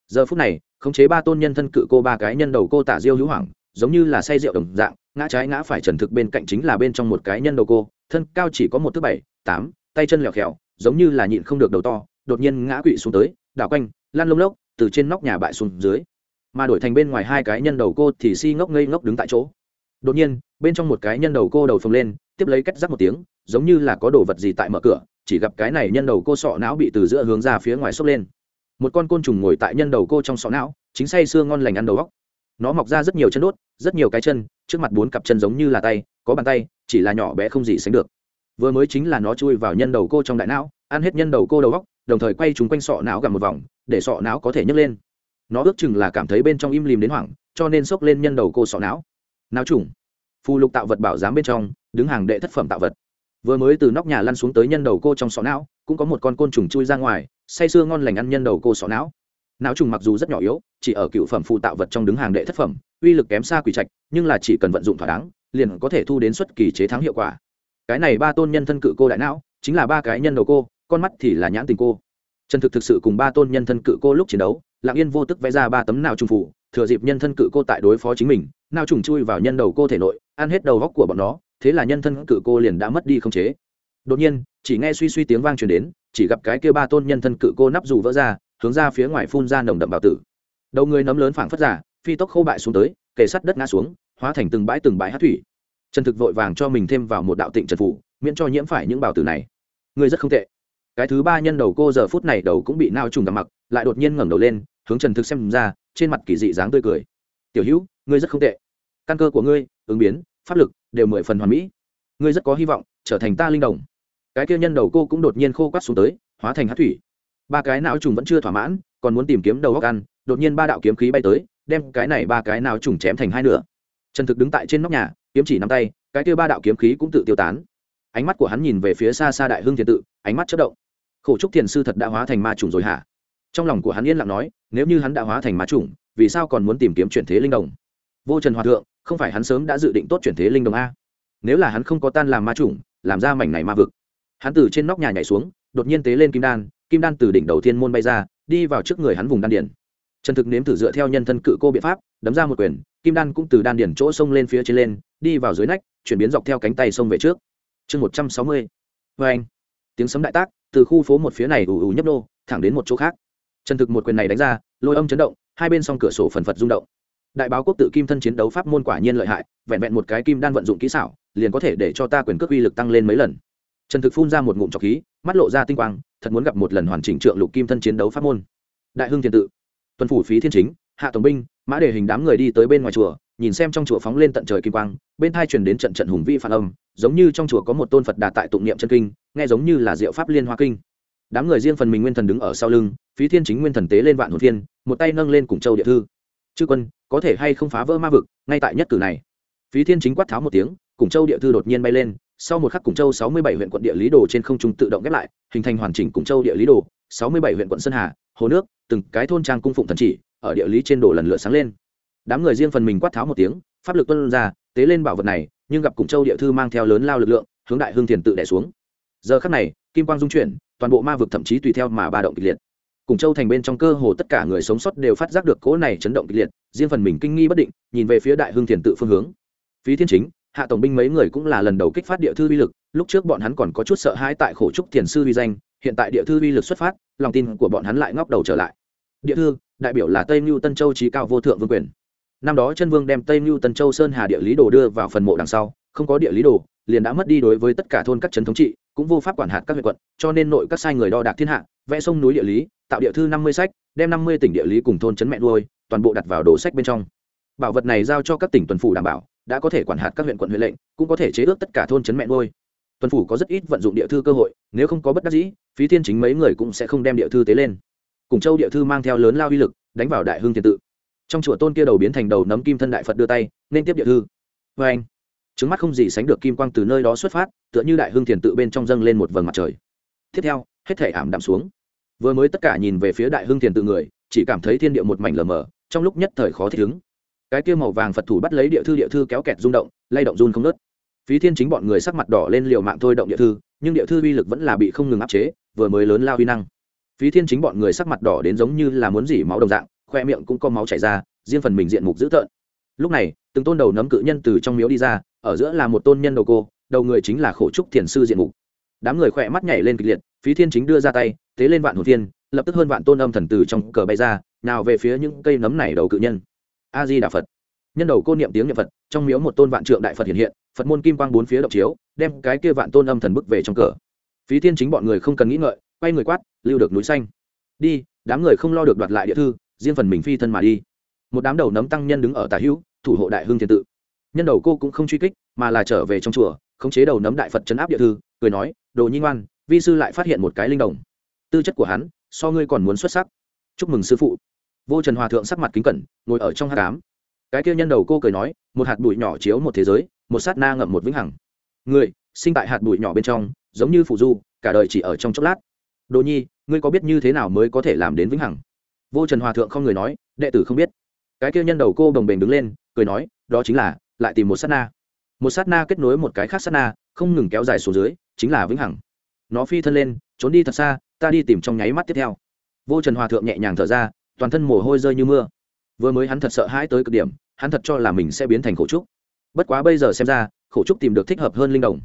[SPEAKER 1] Giờ phút này, khống chế ba tôn nhân thân cự cô ba cái nhân đầu cô tả diêu hữu hoảng, giống như là say rượu đồng dạng, ngã trái ngã phải trần thực bên cạnh chính là bên trong một cái nhân đầu cô, thân cao chỉ có một thước bảy, tám, tay chân lẹo khẹo giống như là nhịn không được đầu to đột nhiên ngã quỵ xuống tới, đảo quanh lan lông lốc, từ trên nóc nhà bại xuống dưới. Mà đổi thành bên ngoài hai cái nhân đầu cô thì si ngốc ngây ngốc đứng tại chỗ. Đột nhiên, bên trong một cái nhân đầu cô đầu phồng lên, tiếp lấy cách rắc một tiếng, giống như là có đồ vật gì tại mở cửa, chỉ gặp cái này nhân đầu cô sọ não bị từ giữa hướng ra phía ngoài xốc lên. Một con côn trùng ngồi tại nhân đầu cô trong sọ não, chính say sưa ngon lành ăn đầu góc nó mọc ra rất nhiều chân đốt, rất nhiều cái chân, trước mặt bốn cặp chân giống như là tay, có bàn tay, chỉ là nhỏ bé không gì sánh được. Vừa mới chính là nó chui vào nhân đầu cô trong đại não, ăn hết nhân đầu cô đầu góc đồng thời quay chúng quanh sọ não gặm một vòng, để sọ não có thể nhấc lên. Nó ước chừng là cảm thấy bên trong im lìm đến hoảng, cho nên xốc lên nhân đầu cô sọ não. Não trùng. Phù lục tạo vật bảo giám bên trong, đứng hàng đệ thất phẩm tạo vật. Vừa mới từ nóc nhà lăn xuống tới nhân đầu cô trong sọ não, cũng có một con côn trùng chui ra ngoài, say sưa ngon lành ăn nhân đầu cô sọ não. Não trùng mặc dù rất nhỏ yếu, chỉ ở cựu phẩm phụ tạo vật trong đứng hàng đệ thất phẩm, uy lực kém xa quỷ trạch, nhưng là chỉ cần vận dụng thỏa đáng, liền có thể thu đến xuất kỳ chế thắng hiệu quả. Cái này ba tôn nhân thân cự cô đại não, chính là ba cái nhân đầu cô con mắt thì là nhãn tình cô. Trần thực thực sự cùng ba tôn nhân thân cự cô lúc chiến đấu lạng yên vô tức vẽ ra ba tấm nào trùng phủ, thừa dịp nhân thân cự cô tại đối phó chính mình, nào trùng chui vào nhân đầu cô thể nội, ăn hết đầu góc của bọn nó, thế là nhân thân cự cô liền đã mất đi không chế. Đột nhiên, chỉ nghe suy suy tiếng vang truyền đến, chỉ gặp cái kia ba tôn nhân thân cự cô nắp dù vỡ ra, hướng ra phía ngoài phun ra nồng đậm bào tử. Đầu người nấm lớn phảng phất giả phi tốc khô bại xuống tới, kề sắt đất ngã xuống, hóa thành từng bãi từng bãi hát thủy. Trần thực vội vàng cho mình thêm vào một đạo tịnh trần phủ, miễn cho nhiễm phải những bào tử này. Người rất không tệ cái thứ ba nhân đầu cô giờ phút này đầu cũng bị nao trùng gặp mặc, lại đột nhiên ngẩng đầu lên, hướng trần thực xem ra, trên mặt kỳ dị dáng tươi cười. Tiểu hữu, ngươi rất không tệ. Căn cơ của ngươi, ứng biến, pháp lực đều mười phần hoàn mỹ. Ngươi rất có hy vọng trở thành ta linh đồng. Cái kia nhân đầu cô cũng đột nhiên khô quát xuống tới, hóa thành hát thủy. Ba cái não trùng vẫn chưa thỏa mãn, còn muốn tìm kiếm đầu góc ăn, đột nhiên ba đạo kiếm khí bay tới, đem cái này ba cái não trùng chém thành hai nửa. Trần thực đứng tại trên nóc nhà, kiếm chỉ nắm tay, cái kia ba đạo kiếm khí cũng tự tiêu tán. Ánh mắt của hắn nhìn về phía xa xa đại hưng thiền tự, ánh mắt chất động khổ trúc thiền sư thật đã hóa thành ma trùng rồi hả? Trong lòng của hắn yên lặng nói, nếu như hắn đã hóa thành ma trùng vì sao còn muốn tìm kiếm chuyển thế linh đồng? Vô trần hòa thượng, không phải hắn sớm đã dự định tốt chuyển thế linh đồng a? Nếu là hắn không có tan làm ma trùng làm ra mảnh này ma vực. Hắn từ trên nóc nhà nhảy xuống, đột nhiên tế lên kim đan kim đan từ đỉnh đầu thiên môn bay ra, đi vào trước người hắn vùng đan điển trần thực nếm thử dựa theo nhân thân cự cô biện pháp, đấm ra một quyền, kim đan cũng từ đan điển chỗ sông lên phía trên lên, đi vào dưới nách, chuyển biến dọc theo cánh tay sông về trước. Chương một trăm sáu mươi. Vê anh. Tiếng sấm đại tác từ khu phố một phía này ù ù nhấp nô, thẳng đến một chỗ khác. Trần thực một quyền này đánh ra, lôi âm chấn động, hai bên song cửa sổ phần phật rung động. Đại báo quốc tự kim thân chiến đấu pháp môn quả nhiên lợi hại, vẹn vẹn một cái kim đan vận dụng kỹ xảo, liền có thể để cho ta quyền cước uy lực tăng lên mấy lần. Trần thực phun ra một ngụm trọc khí, mắt lộ ra tinh quang, thật muốn gặp một lần hoàn chỉnh trượng lục kim thân chiến đấu pháp môn. Đại hưng thiền tự, tuần phủ phí thiên chính, hạ tổng binh, mã đề hình đám người đi tới bên ngoài chùa nhìn xem trong chùa phóng lên tận trời kim quang, bên thai truyền đến trận trận hùng vi phản âm, giống như trong chùa có một tôn phật đà tại tụng niệm chân kinh, nghe giống như là diệu pháp liên hoa kinh. Đám người riêng phần mình nguyên thần đứng ở sau lưng, phí thiên chính nguyên thần tế lên vạn hồn thiên, một tay nâng lên cùng châu địa thư. Chư quân, có thể hay không phá vỡ ma vực, ngay tại nhất cử này? Phí thiên chính quát tháo một tiếng, cùng châu địa thư đột nhiên bay lên, sau một khắc cùng châu sáu mươi bảy huyện quận địa lý đồ trên không trung tự động ghép lại, hình thành hoàn chỉnh cùng châu địa lý đồ, sáu mươi bảy huyện quận sơn hà, hồ nước, từng cái thôn trang cung phụng thần chỉ, ở địa lý trên đồ lần lượt sáng lên đám người riêng phần mình quát tháo một tiếng, pháp lực tuân ra, tế lên bảo vật này, nhưng gặp cùng châu địa thư mang theo lớn lao lực lượng, hướng đại hương thiền tự đẻ xuống. Giờ khắc này, kim quang dung chuyển, toàn bộ ma vực thậm chí tùy theo mà ba động kịch liệt. Cùng châu thành bên trong cơ hồ tất cả người sống sót đều phát giác được cỗ này chấn động kịch liệt, riêng phần mình kinh nghi bất định, nhìn về phía đại hương thiền tự phương hướng. Phí thiên chính, hạ tổng binh mấy người cũng là lần đầu kích phát địa thư uy lực, lúc trước bọn hắn còn có chút sợ hãi tại khổ trúc thiền sư uy danh, hiện tại địa thư uy lực xuất phát, lòng tin của bọn hắn lại ngóc đầu trở lại. Địa thư, đại biểu là tây mưu tân châu trí cao vô thượng vương quyền năm đó chân vương đem tây mưu tần châu sơn hà địa lý đồ đưa vào phần mộ đằng sau, không có địa lý đồ, liền đã mất đi đối với tất cả thôn các trấn thống trị, cũng vô pháp quản hạt các huyện quận, cho nên nội các sai người đo đạc thiên hạ, vẽ sông núi địa lý, tạo địa thư năm mươi sách, đem năm mươi tỉnh địa lý cùng thôn trấn mẹ nuôi, toàn bộ đặt vào đồ sách bên trong. Bảo vật này giao cho các tỉnh tuần phủ đảm bảo, đã có thể quản hạt các huyện quận huyện lệnh, cũng có thể chế ước tất cả thôn trấn mẹ nuôi. Tuần phủ có rất ít vận dụng địa thư cơ hội, nếu không có bất đắc dĩ, phí thiên chính mấy người cũng sẽ không đem địa thư tế lên. Cùng châu địa thư mang theo lớn lao uy lực, đánh vào đại hương thiên tự trong chùa tôn kia đầu biến thành đầu nấm kim thân đại phật đưa tay, nên tiếp địa thư. Vê anh, trứng mắt không gì sánh được kim quang từ nơi đó xuất phát, tựa như đại hương thiền tự bên trong dâng lên một vầng mặt trời. Tiếp theo, hết thể ảm đạm xuống. Vừa mới tất cả nhìn về phía đại hương thiền tự người, chỉ cảm thấy thiên địa một mảnh lờ mờ, trong lúc nhất thời khó thích ứng. Cái kia màu vàng phật thủ bắt lấy địa thư địa thư kéo kẹt rung động, lay động run không nớt phí thiên chính bọn người sắc mặt đỏ lên liều mạng thôi động địa thư, nhưng địa thư uy lực vẫn là bị không ngừng áp chế, vừa mới lớn lao uy năng. Phí thiên chính bọn người sắc mặt đỏ đến giống như là muốn dỉ máu đồng dạng khoe miệng cũng có máu chảy ra, riêng phần mình diện mục dữ tợn. Lúc này, từng tôn đầu nấm cự nhân từ trong miếu đi ra, ở giữa là một tôn nhân đầu cô, đầu người chính là khổ trúc thiền sư diện mục. Đám người khỏe mắt nhảy lên kịch liệt, phí thiên chính đưa ra tay, tế lên vạn hồn thiên, lập tức hơn vạn tôn âm thần từ trong cờ bay ra, nào về phía những cây nấm này đầu cự nhân. A di đà phật. Nhân đầu cô niệm tiếng niệm phật, trong miếu một tôn vạn trượng đại phật hiện hiện, phật môn kim quang bốn phía động chiếu, đem cái kia vạn tôn âm thần bức về trong cờ. Phí thiên chính bọn người không cần nghĩ ngợi, quay người quát, lưu được núi xanh. Đi, đám người không lo được đoạt lại địa thư riêng phần mình phi thân mà đi. Một đám đầu nấm tăng nhân đứng ở tà hữu, thủ hộ đại hương thiên tự. Nhân đầu cô cũng không truy kích, mà là trở về trong chùa, khống chế đầu nấm đại phật chấn áp địa thư, cười nói, đồ nhi ngoan, vi sư lại phát hiện một cái linh đồng. Tư chất của hắn, so ngươi còn muốn xuất sắc. Chúc mừng sư phụ. Vô trần hòa thượng sắc mặt kính cẩn, ngồi ở trong hát cám cái kia nhân đầu cô cười nói, một hạt bụi nhỏ chiếu một thế giới, một sát na ngậm một vĩnh hằng. Người sinh tại hạt bụi nhỏ bên trong, giống như phụ du, cả đời chỉ ở trong chốc lát. Đồ nhi, ngươi có biết như thế nào mới có thể làm đến vĩnh hằng? Vô trần hòa thượng không người nói, đệ tử không biết. Cái kia nhân đầu cô đồng bền đứng lên, cười nói, đó chính là, lại tìm một sát na. Một sát na kết nối một cái khác sát na, không ngừng kéo dài xuống dưới, chính là vĩnh hằng. Nó phi thân lên, trốn đi thật xa, ta đi tìm trong nháy mắt tiếp theo. Vô trần hòa thượng nhẹ nhàng thở ra, toàn thân mồ hôi rơi như mưa. Vừa mới hắn thật sợ hãi tới cực điểm, hắn thật cho là mình sẽ biến thành khổ trúc. Bất quá bây giờ xem ra, khổ trúc tìm được thích hợp hơn linh đồng.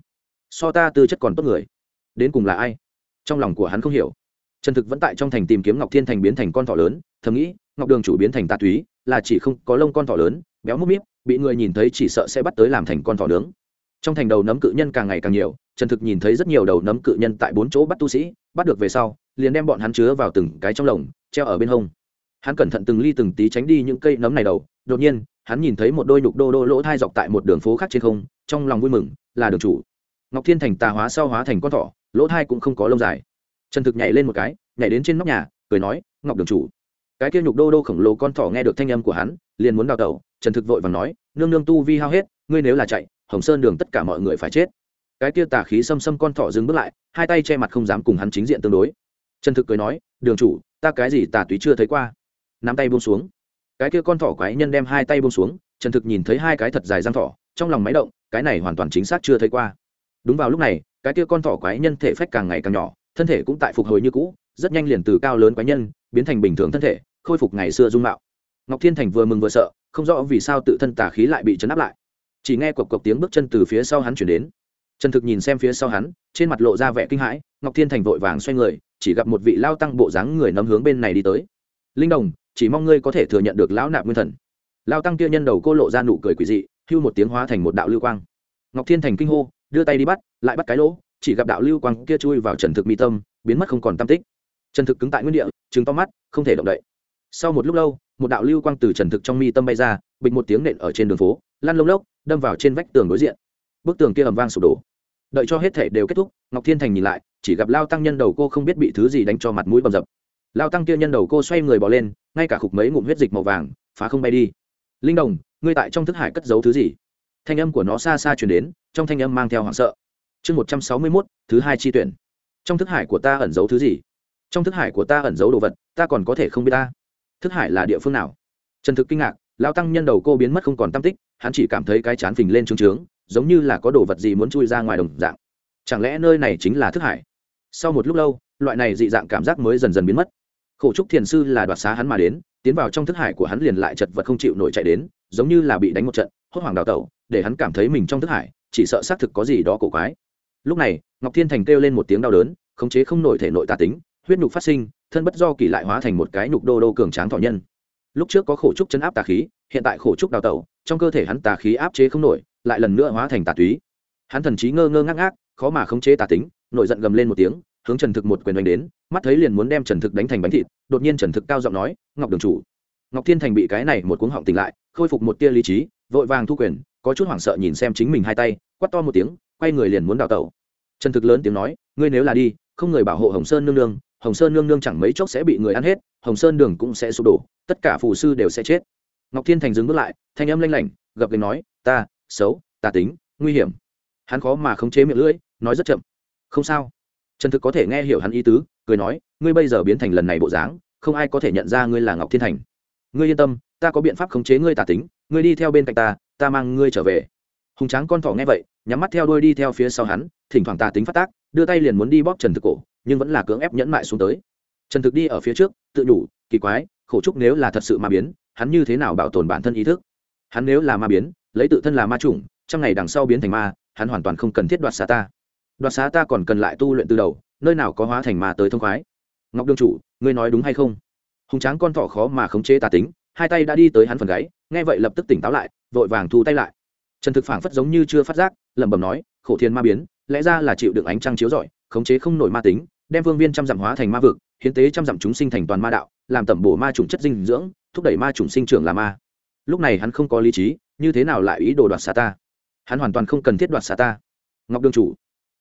[SPEAKER 1] So ta tư chất còn tốt người. Đến cùng là ai? Trong lòng của hắn không hiểu trần thực vẫn tại trong thành tìm kiếm ngọc thiên thành biến thành con thỏ lớn, thầm nghĩ, ngọc đường chủ biến thành tà túy, là chỉ không có lông con thỏ lớn, béo múp míp, bị người nhìn thấy chỉ sợ sẽ bắt tới làm thành con thỏ nướng. Trong thành đầu nấm cự nhân càng ngày càng nhiều, trần thực nhìn thấy rất nhiều đầu nấm cự nhân tại bốn chỗ bắt tu sĩ, bắt được về sau, liền đem bọn hắn chứa vào từng cái trong lồng, treo ở bên hông. Hắn cẩn thận từng ly từng tí tránh đi những cây nấm này đầu, đột nhiên, hắn nhìn thấy một đôi nhục đô đô lỗ thai dọc tại một đường phố khác trên không, trong lòng vui mừng, là đường chủ. Ngọc thiên thành tà hóa sau hóa thành con thỏ, lỗ thai cũng không có lông dài trần thực nhảy lên một cái, nhảy đến trên nóc nhà, cười nói, ngọc đường chủ. Cái kia nhục đô đô khổng lồ con thỏ nghe được thanh âm của hắn, liền muốn đào tẩu. Trần thực vội và nói, nương nương tu vi hao hết, ngươi nếu là chạy, hồng sơn đường tất cả mọi người phải chết. Cái kia tà khí xâm xâm con thỏ dừng bước lại, hai tay che mặt không dám cùng hắn chính diện tương đối. Trần thực cười nói, đường chủ, ta cái gì tà túy chưa thấy qua. Nắm tay buông xuống. Cái kia con thỏ quái nhân đem hai tay buông xuống, trần thực nhìn thấy hai cái thật dài răng thỏ, trong lòng máy động, cái này hoàn toàn chính xác chưa thấy qua. Đúng vào lúc này, cái kia con thỏ quái nhân thể phách càng ngày càng nhỏ thân thể cũng tại phục hồi như cũ, rất nhanh liền từ cao lớn quái nhân biến thành bình thường thân thể, khôi phục ngày xưa dung mạo. Ngọc thiên thành vừa mừng vừa sợ, không rõ vì sao tự thân tà khí lại bị chấn áp lại. Chỉ nghe cộc cộc tiếng bước chân từ phía sau hắn chuyển đến. Trần thực nhìn xem phía sau hắn, trên mặt lộ ra vẻ kinh hãi, ngọc thiên thành vội vàng xoay người, chỉ gặp một vị lao tăng bộ dáng người nắm hướng bên này đi tới. Linh đồng, chỉ mong ngươi có thể thừa nhận được lão nạp nguyên thần. Lao tăng kia nhân đầu cô lộ ra nụ cười quỷ dị, hưu một tiếng hóa thành một đạo lưu quang. Ngọc thiên thành kinh hô, đưa tay đi bắt, lại bắt cái lỗ chỉ gặp đạo lưu quang kia chui vào trần thực mi tâm, biến mất không còn tam tích. Trần thực cứng tại nguyên địa chứng to mắt, không thể động đậy. Sau một lúc lâu, một đạo lưu quang từ trần thực trong mi tâm bay ra, bịch một tiếng nện ở trên đường phố, lăn lông lốc, đâm vào trên vách tường đối diện. Bức tường kia ầm vang sụp đổ. Đợi cho hết thể đều kết thúc, ngọc thiên thành nhìn lại, chỉ gặp lao tăng nhân đầu cô không biết bị thứ gì đánh cho mặt mũi bầm dập. Lao tăng kia nhân đầu cô xoay người bỏ lên, ngay cả khục mấy ngụm huyết dịch màu vàng, phá không bay đi. Linh đồng, ngươi tại trong thức hải cất giấu thứ gì? Thanh âm của nó xa xa chuyển đến, trong thanh âm mang theo hoảng sợ chương một trăm sáu mươi mốt, thứ hai chi tuyển. Trong thức hải của ta ẩn giấu thứ gì? Trong thức hải của ta ẩn giấu đồ vật, ta còn có thể không biết ta. Thức hải là địa phương nào? Trần thực kinh ngạc lao tăng nhân đầu cô biến mất không còn tam tích, hắn chỉ cảm thấy cái chán phình lên trướng trướng, giống như là có đồ vật gì muốn chui ra ngoài đồng dạng. Chẳng lẽ nơi này chính là thức hải? Sau một lúc lâu, loại này dị dạng cảm giác mới dần dần biến mất. Khổ trúc thiền sư là đoạt xá hắn mà đến, tiến vào trong thức hải của hắn liền lại chật vật không chịu nổi chạy đến, giống như là bị đánh một trận, hốt hoảng đào tẩu, để hắn cảm thấy mình trong thức hải, chỉ sợ xác thực có gì đó cổ quái lúc này, ngọc thiên thành kêu lên một tiếng đau đớn, khống chế không nổi thể nội tà tính, huyết nhục phát sinh, thân bất do kỳ lại hóa thành một cái nhục đô đô cường tráng thọ nhân. Lúc trước có khổ trúc chấn áp tà khí, hiện tại khổ trúc đào tẩu, trong cơ thể hắn tà khí áp chế không nổi, lại lần nữa hóa thành tà túy. Hắn thần trí ngơ ngơ ngác ngác, khó mà khống chế tà tính nội giận gầm lên một tiếng, hướng trần thực một quyền đánh đến, mắt thấy liền muốn đem trần thực đánh thành bánh thịt, đột nhiên trần thực cao giọng nói, ngọc đường chủ. Ngọc thiên thành bị cái này một cuống họng tỉnh lại, khôi phục một tia lý trí, vội vàng thu quyền, có chút hoảng sợ nhìn xem chính mình hai tay quắt to một tiếng quay người liền muốn đào tẩu. Trần thực lớn tiếng nói, ngươi nếu là đi, không người bảo hộ hồng sơn nương nương, hồng sơn nương nương chẳng mấy chốc sẽ bị người ăn hết, hồng sơn đường cũng sẽ sụp đổ, tất cả phù sư đều sẽ chết. Ngọc thiên thành dừng bước lại, thanh âm lanh lảnh, gập gành nói, ta, xấu tà tính, nguy hiểm. Hắn khó mà khống chế miệng lưỡi, nói rất chậm. Không sao. Trần thực có thể nghe hiểu hắn ý tứ, cười nói, ngươi bây giờ biến thành lần này bộ dáng, không ai có thể nhận ra ngươi là ngọc thiên thành. Ngươi yên tâm, ta có biện pháp khống chế ngươi tà tính, ngươi đi theo bên cạnh ta ta mang ngươi trở về. Hùng tráng con thỏ nghe vậy nhắm mắt theo đuôi đi theo phía sau hắn, thỉnh thoảng tà tính phát tác, đưa tay liền muốn đi bóp trần thực cổ, nhưng vẫn là cưỡng ép nhẫn mại xuống tới. Trần thực đi ở phía trước, tự nhủ, kỳ quái, khổ trúc nếu là thật sự ma biến, hắn như thế nào bảo tồn bản thân ý thức? Hắn nếu là ma biến, lấy tự thân là ma chủng trong ngày đằng sau biến thành ma, hắn hoàn toàn không cần thiết đoạt xá ta. Đoạt xá ta còn cần lại tu luyện từ đầu, nơi nào có hóa thành ma tới thông khoái. Ngọc đương chủ, ngươi nói đúng hay không? Hùng tráng con thỏ khó mà khống chế tà tính, hai tay đã đi tới hắn phần gáy, nghe vậy lập tức tỉnh táo lại, vội vàng thu tay lại. Trần thực phảng phất giống như chưa phát giác lẩm bẩm nói, khổ thiên ma biến, lẽ ra là chịu đựng ánh trăng chiếu rọi, khống chế không nổi ma tính, đem vương viên trăm dặm hóa thành ma vực, hiến tế trăm dặm chúng sinh thành toàn ma đạo, làm tẩm bổ ma chủng chất dinh dưỡng, thúc đẩy ma chủng sinh trưởng là ma. Lúc này hắn không có lý trí, như thế nào lại ý đồ đoạt xà ta? Hắn hoàn toàn không cần thiết đoạt xà ta. Ngọc đương chủ,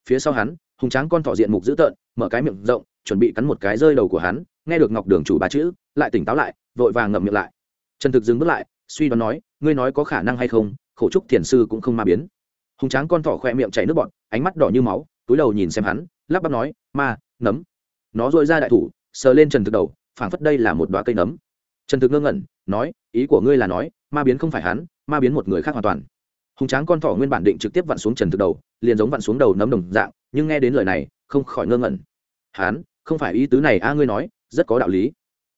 [SPEAKER 1] phía sau hắn, hùng tráng con thọ diện mục dữ tợn, mở cái miệng rộng, chuẩn bị cắn một cái rơi đầu của hắn, nghe được ngọc đường chủ ba chữ, lại tỉnh táo lại, vội vàng ngậm miệng lại. Trần thực dừng bước lại, suy đoán nói, ngươi nói có khả năng hay không? Khổ trúc thiền sư cũng không ma biến hùng tráng con thỏ khỏe miệng chảy nước bọt, ánh mắt đỏ như máu, túi đầu nhìn xem hắn, lắp bắp nói, ma, nấm. Nó dội ra đại thủ, sờ lên trần thực đầu, phảng phất đây là một đoá cây nấm. Trần thực ngơ ngẩn, nói, ý của ngươi là nói, ma biến không phải hắn, ma biến một người khác hoàn toàn. Hùng tráng con thỏ nguyên bản định trực tiếp vặn xuống trần thực đầu, liền giống vặn xuống đầu nấm đồng dạng, nhưng nghe đến lời này, không khỏi ngơ ngẩn. Hắn, không phải ý tứ này a, ngươi nói, rất có đạo lý.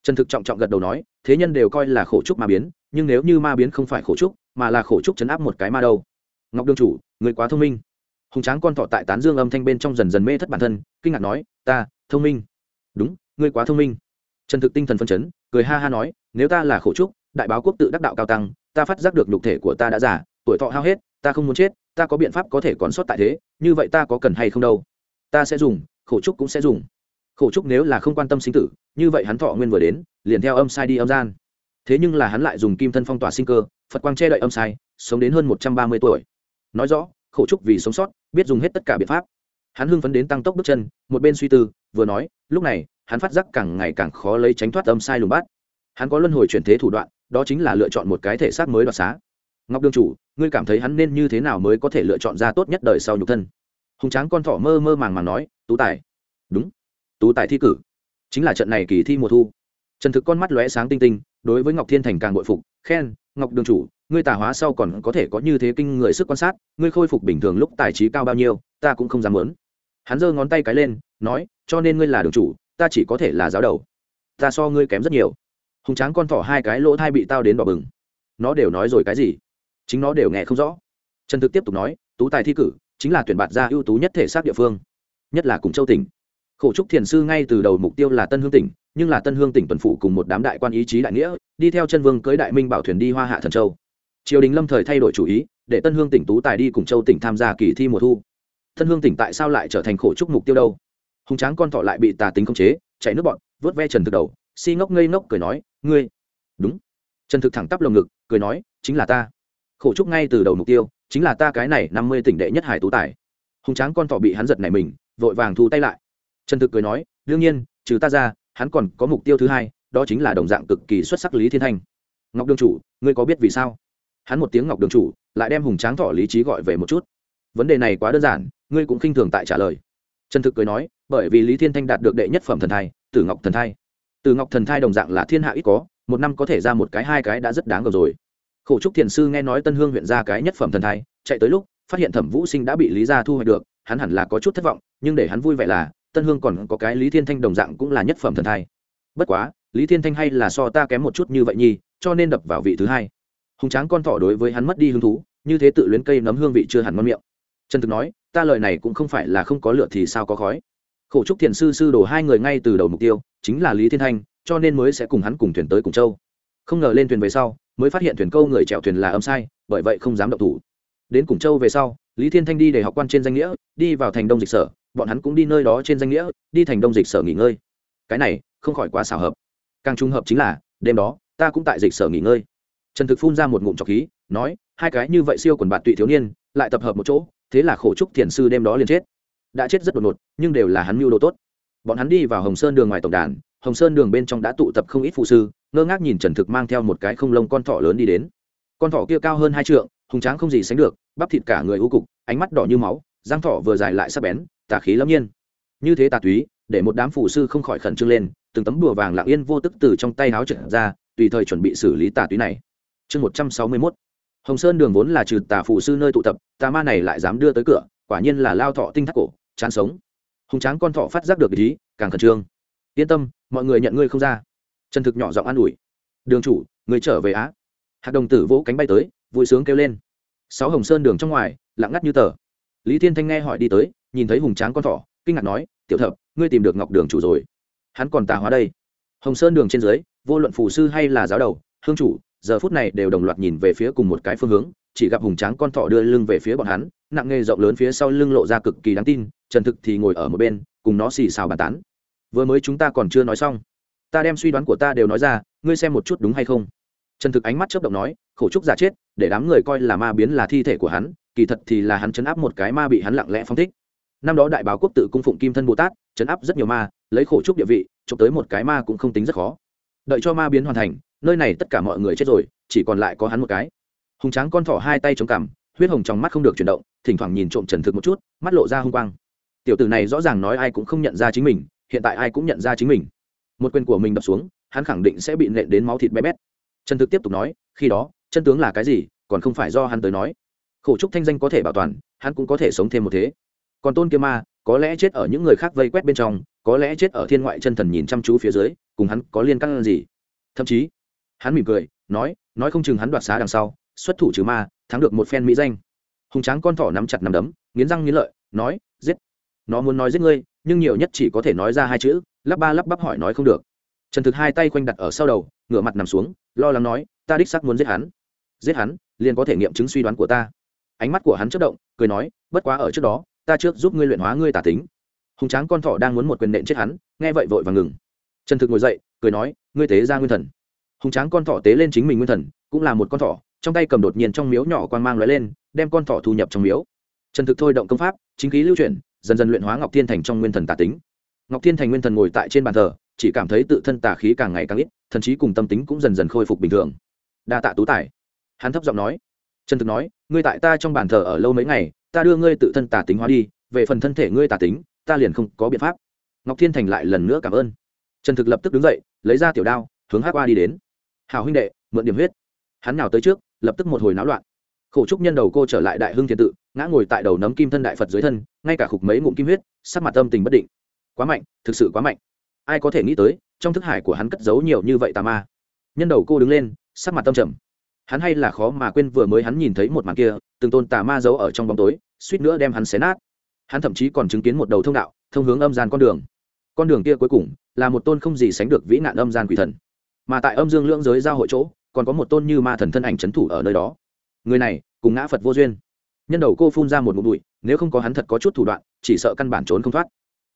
[SPEAKER 1] Trần thực trọng trọng gật đầu nói, thế nhân đều coi là khổ trúc ma biến, nhưng nếu như ma biến không phải khổ trúc, mà là khổ trúc chấn áp một cái ma đâu. Ngọc đương chủ người quá thông minh. Hùng tráng con thọ tại tán dương âm thanh bên trong dần dần mê thất bản thân kinh ngạc nói ta thông minh. Đúng ngươi quá thông minh. Trần thực tinh thần phân chấn cười ha ha nói nếu ta là khổ trúc đại báo quốc tự đắc đạo cao tăng ta phát giác được nhục thể của ta đã giả, tuổi thọ hao hết ta không muốn chết ta có biện pháp có thể còn sót tại thế như vậy ta có cần hay không đâu? Ta sẽ dùng khổ trúc cũng sẽ dùng. Khổ trúc nếu là không quan tâm sinh tử như vậy hắn thọ nguyên vừa đến liền theo âm sai đi âm gian. Thế nhưng là hắn lại dùng kim thân phong tỏa sinh cơ phật quang che đậy âm sai sống đến hơn một trăm ba mươi tuổi nói rõ, khổ trúc vì sống sót, biết dùng hết tất cả biện pháp. Hắn hưng phấn đến tăng tốc bước chân, một bên suy tư, vừa nói, lúc này, hắn phát giác càng ngày càng khó lấy tránh thoát âm sai lùng bát. Hắn có luân hồi chuyển thế thủ đoạn, đó chính là lựa chọn một cái thể xác mới đoạt xá. Ngọc đương chủ, ngươi cảm thấy hắn nên như thế nào mới có thể lựa chọn ra tốt nhất đời sau nhục thân? Hùng tráng con thỏ mơ mơ màng màng nói, tú tài. Đúng. Tú tài thi cử. Chính là trận này kỳ thi mùa thu. Trần thực con mắt lóe sáng tinh tinh, đối với ngọc thiên thành càng bội phục, khen, ngọc đường chủ ngươi tà hóa sau còn có thể có như thế kinh người sức quan sát, ngươi khôi phục bình thường lúc tài trí cao bao nhiêu, ta cũng không dám muốn. Hắn giơ ngón tay cái lên, nói, cho nên ngươi là đường chủ, ta chỉ có thể là giáo đầu. Ta so ngươi kém rất nhiều. Hùng tráng con thỏ hai cái lỗ thai bị tao đến đỏ bừng. Nó đều nói rồi cái gì? Chính nó đều nghe không rõ. Trần thực tiếp tục nói, tú tài thi cử, chính là tuyển bạt gia ưu tú nhất thể xác địa phương, nhất là cùng châu tỉnh. Khổ trúc thiền sư ngay từ đầu mục tiêu là tân hương tỉnh, nhưng là tân hương tỉnh tuần phụ cùng một đám đại quan ý chí đại nghĩa, đi theo chân vương cưới đại minh bảo thuyền đi hoa hạ thần châu triều đình lâm thời thay đổi chủ ý, để tân hương tỉnh tú tài đi cùng châu tỉnh tham gia kỳ thi mùa thu. Tân hương tỉnh tại sao lại trở thành khổ trúc mục tiêu đâu? Hùng tráng con thọ lại bị tà tính khống chế, chạy nước bọn, vớt ve trần thực đầu, si ngốc ngây ngốc cười nói, ngươi. Đúng. Trần thực thẳng tắp lồng ngực, cười nói, chính là ta. Khổ trúc ngay từ đầu mục tiêu, chính là ta cái này năm mươi tỉnh đệ nhất hải tú tài. Hùng tráng con thọ bị hắn giật này mình, vội vàng thu tay lại. Trần thực cười nói, đương nhiên, trừ ta ra, hắn còn có mục tiêu thứ hai, đó chính là đồng dạng cực kỳ xuất sắc lý thiên thanh. Ngọc đường chủ, ngươi có biết vì sao? Hắn một tiếng ngọc đường chủ, lại đem hùng tráng thọ lý trí gọi về một chút. Vấn đề này quá đơn giản, ngươi cũng khinh thường tại trả lời. Trần thực cười nói, bởi vì lý thiên thanh đạt được đệ nhất phẩm thần thai, tử ngọc thần thai. Tử ngọc thần thai đồng dạng là thiên hạ ít có, một năm có thể ra một cái, hai cái đã rất đáng gờ rồi. Khổ trúc thiền sư nghe nói tân hương huyện ra cái nhất phẩm thần thai, chạy tới lúc, phát hiện thẩm vũ sinh đã bị lý gia thu hoạch được, hắn hẳn là có chút thất vọng, nhưng để hắn vui vẻ là, tân hương còn có cái lý thiên thanh đồng dạng cũng là nhất phẩm thần thai. Bất quá, lý thiên thanh hay là so ta kém một chút như vậy nhi cho nên đập vào vị thứ hai hùng tráng con thỏ đối với hắn mất đi hứng thú, như thế tự luyến cây nấm hương vị chưa hẳn ngon miệng. Trần thực nói, ta lời này cũng không phải là không có lửa thì sao có khói. Khổ trúc thiền sư sư đổ hai người ngay từ đầu mục tiêu, chính là lý thiên thanh, cho nên mới sẽ cùng hắn cùng thuyền tới cùng châu. Không ngờ lên thuyền về sau, mới phát hiện thuyền câu người chèo thuyền là âm sai, bởi vậy không dám động thủ. Đến cùng châu về sau, lý thiên thanh đi để học quan trên danh nghĩa, đi vào thành đông dịch sở, bọn hắn cũng đi nơi đó trên danh nghĩa, đi thành đông dịch sở nghỉ ngơi. Cái này không khỏi quá xảo hợp. Càng trung hợp chính là, đêm đó, ta cũng tại dịch sở nghỉ ngơi trần thực phun ra một ngụm trọc khí, nói, hai cái như vậy siêu quần bạn tụy thiếu niên, lại tập hợp một chỗ, thế là khổ trúc thiền sư đêm đó liền chết. Đã chết rất đột ngột, nhưng đều là hắn mưu đồ tốt. Bọn hắn đi vào hồng sơn đường ngoài tổng đàn, hồng sơn đường bên trong đã tụ tập không ít phụ sư, ngơ ngác nhìn trần thực mang theo một cái không lông con thỏ lớn đi đến. Con thỏ kia cao hơn hai trượng, hùng tráng không gì sánh được, bắp thịt cả người u cục, ánh mắt đỏ như máu giang thỏ vừa dài lại sắc bén, tà khí lâm nhiên. Như thế tà túy, để một đám phụ sư không khỏi khẩn trương lên, từng tấm đùa vàng lặng yên vô tức từ trong tay áo trở ra, tùy thời chuẩn bị xử lý tà túy này chương một trăm sáu mươi mốt. Hồng sơn đường vốn là trừ tà phụ sư nơi tụ tập, tà ma này lại dám đưa tới cửa, quả nhiên là lao thọ tinh thác cổ, chán sống. Hùng tráng con thọ phát giác được ý, càng khẩn trương. Yên tâm, mọi người nhận ngươi không ra. Trần thực nhỏ giọng an ủi. Đường chủ, người trở về á. Hạt đồng tử vỗ cánh bay tới, vui sướng kêu lên. Sáu hồng sơn đường trong ngoài, lặng ngắt như tờ. Lý thiên thanh nghe hỏi đi tới, nhìn thấy hùng tráng con thỏ kinh ngạc nói, tiểu thập, ngươi tìm được ngọc đường chủ rồi. Hắn còn tà hóa đây. Hồng sơn đường trên dưới, vô luận phù sư hay là giáo đầu, hương chủ giờ phút này đều đồng loạt nhìn về phía cùng một cái phương hướng, chỉ gặp hùng tráng con thỏ đưa lưng về phía bọn hắn, nặng nghề rộng lớn phía sau lưng lộ ra cực kỳ đáng tin, trần thực thì ngồi ở một bên, cùng nó xì xào bàn tán. Vừa mới chúng ta còn chưa nói xong. Ta đem suy đoán của ta đều nói ra, ngươi xem một chút đúng hay không? Trần thực ánh mắt chớp động nói, khổ trúc giả chết, để đám người coi là ma biến là thi thể của hắn, kỳ thật thì là hắn chấn áp một cái ma bị hắn lặng lẽ phong thích. Năm đó đại báo quốc tự cung phụng kim thân bồ tát, chấn áp rất nhiều ma, lấy khổ trúc địa vị trộm tới một cái ma cũng không tính rất khó. Đợi cho ma biến hoàn thành nơi này tất cả mọi người chết rồi, chỉ còn lại có hắn một cái. Hùng tráng con thỏ hai tay chống cằm, huyết hồng trong mắt không được chuyển động, thỉnh thoảng nhìn trộm trần thực một chút, mắt lộ ra hung quang. Tiểu tử này rõ ràng nói ai cũng không nhận ra chính mình, hiện tại ai cũng nhận ra chính mình. Một quyền của mình đập xuống, hắn khẳng định sẽ bị nện đến máu thịt bé bét. Trần thực tiếp tục nói, khi đó, chân tướng là cái gì, còn không phải do hắn tới nói. Khổ trúc thanh danh có thể bảo toàn, hắn cũng có thể sống thêm một thế. Còn tôn kia ma, có lẽ chết ở những người khác vây quét bên trong, có lẽ chết ở thiên ngoại chân thần nhìn chăm chú phía dưới, cùng hắn có liên căn gì. Thậm chí hắn mỉm cười, nói nói không chừng hắn đoạt xá đằng sau, xuất thủ trừ ma, thắng được một phen mỹ danh. Hùng tráng con thỏ nắm chặt nắm đấm, nghiến răng nghiến lợi, nói, giết. Nó muốn nói giết ngươi, nhưng nhiều nhất chỉ có thể nói ra hai chữ, lắp ba lắp bắp hỏi nói không được. Trần thực hai tay quanh đặt ở sau đầu, ngửa mặt nằm xuống, lo lắng nói, ta đích sắc muốn giết hắn. Giết hắn, liền có thể nghiệm chứng suy đoán của ta. Ánh mắt của hắn chất động, cười nói, bất quá ở trước đó, ta trước giúp ngươi luyện hóa ngươi tả tính. Hùng tráng con thỏ đang muốn một quyền nện chết hắn, nghe vậy vội và ngừng. Trần thực ngồi dậy, cười nói, ngươi tế ra nguyên thần hùng tráng con thỏ tế lên chính mình nguyên thần, cũng là một con thỏ, trong tay cầm đột nhiên trong miếu nhỏ quan mang lóe lên, đem con thỏ thu nhập trong miếu. Trần thực thôi động công pháp, chính khí lưu chuyển, dần dần luyện hóa ngọc thiên thành trong nguyên thần tà tính. Ngọc thiên thành nguyên thần ngồi tại trên bàn thờ, chỉ cảm thấy tự thân tà khí càng ngày càng ít, thần trí cùng tâm tính cũng dần dần khôi phục bình thường. Đa tạ tú tài. Hắn thấp giọng nói. Trần thực nói, ngươi tại ta trong bàn thờ ở lâu mấy ngày, ta đưa ngươi tự thân tà tính hóa đi, về phần thân thể ngươi tà tính, ta liền không có biện pháp. Ngọc thiên thành lại lần nữa cảm ơn. Trần thực lập tức đứng dậy, lấy ra tiểu đao, hướng hát qua đi đến hào huynh đệ, mượn điểm huyết. Hắn nào tới trước, lập tức một hồi náo loạn. Khổ trúc nhân đầu cô trở lại đại hưng thiên tự, ngã ngồi tại đầu nấm kim thân đại phật dưới thân, ngay cả khục mấy ngụm kim huyết, sắc mặt tâm tình bất định. Quá mạnh, thực sự quá mạnh. Ai có thể nghĩ tới, trong thức hải của hắn cất giấu nhiều như vậy tà ma. Nhân đầu cô đứng lên, sắc mặt tâm trầm. Hắn hay là khó mà quên vừa mới hắn nhìn thấy một màn kia, từng tôn tà ma giấu ở trong bóng tối, suýt nữa đem hắn xé nát. Hắn thậm chí còn chứng kiến một đầu thông đạo, thông hướng âm gian con đường. Con đường kia cuối cùng, là một tôn không gì sánh được vĩ nạn âm gian quỷ thần mà tại âm dương lưỡng giới giao hội chỗ, còn có một tôn như ma thần thân ảnh c h ấ n thủ ở nơi đó. Người này, cùng ngã phật vô duyên. Nhân đầu cô phun ra một mụn bụi, nếu không có hắn thật có chút thủ đoạn, chỉ sợ căn bản trốn không thoát.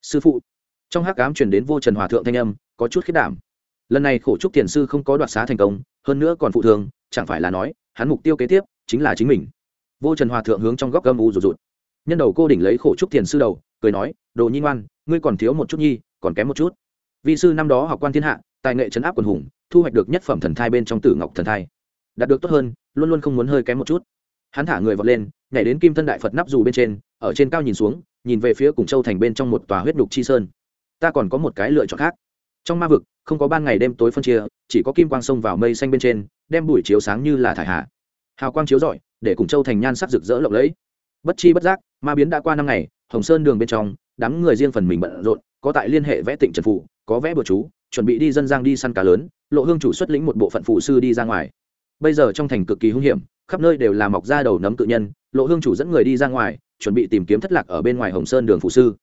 [SPEAKER 1] Sư phụ. Trong hắc cám chuyển đến vô trần hòa thượng thanh âm, có chút khiết đảm. Lần này khổ trúc thiền sư không có đoạt xá thành công, hơn nữa còn phụ thường, chẳng phải là nói, hắn mục tiêu kế tiếp, chính là chính mình. Vô trần hòa thượng hướng trong góc gâm u rụt rụt. Nhân đầu cô đỉnh lấy khổ trúc thiền sư đầu, cười nói, đồ nhi ngoan, ngươi còn thiếu một chút nhi, còn kém một chút. Vị sư năm đó học quan thiên hạ, tài nghệ chấn áp quần hùng thu hoạch được nhất phẩm thần thai bên trong tử ngọc thần thai. Đạt được tốt hơn, luôn luôn không muốn hơi kém một chút. Hắn thả người vọt lên, nhảy đến kim thân đại phật nắp dù bên trên, ở trên cao nhìn xuống, nhìn về phía cùng châu thành bên trong một tòa huyết đục chi sơn. Ta còn có một cái lựa chọn khác. Trong ma vực, không có ban ngày đêm tối phân chia, chỉ có kim quang sông vào mây xanh bên trên, đem bụi chiếu sáng như là thải hạ. Hào quang chiếu rọi, để cùng châu thành nhan sắc rực rỡ lộng lẫy. Bất chi bất giác, ma biến đã qua năm ngày, hồng sơn đường bên trong, đám người riêng phần mình bận rộn, có tại liên hệ vẽ tịnh trần phụ có vẽ bừa chú chuẩn bị đi dân giang đi săn cá lớn, lộ hương chủ xuất lĩnh một bộ phận phụ sư đi ra ngoài. Bây giờ trong thành cực kỳ hung hiểm, khắp nơi đều là mọc ra đầu nấm cự nhân, lộ hương chủ dẫn người đi ra ngoài, chuẩn bị tìm kiếm thất lạc ở bên ngoài hồng sơn đường phụ sư.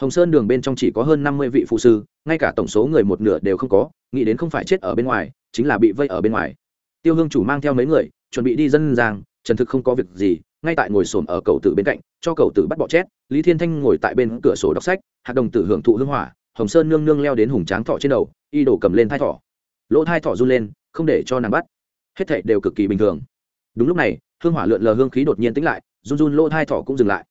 [SPEAKER 1] Hồng sơn đường bên trong chỉ có hơn năm mươi vị phụ sư, ngay cả tổng số người một nửa đều không có, nghĩ đến không phải chết ở bên ngoài, chính là bị vây ở bên ngoài. Tiêu hương chủ mang theo mấy người, chuẩn bị đi dân giang, trần thực không có việc gì, ngay tại ngồi xổm ở cầu tử bên cạnh, cho cầu tử bắt bọ chét, lý thiên thanh ngồi tại bên cửa sổ đọc sách hạt đồng tử hưởng thụ hưng hỏa hồng sơn nương nương leo đến hùng tráng thọ trên đầu, y đổ cầm lên thai thỏ lỗ thai thỏ run lên, không để cho nàng bắt. Hết thảy đều cực kỳ bình thường. Đúng lúc này, hương hỏa lượn lờ hương khí đột nhiên tĩnh lại, run run lỗ thai thỏ cũng dừng lại.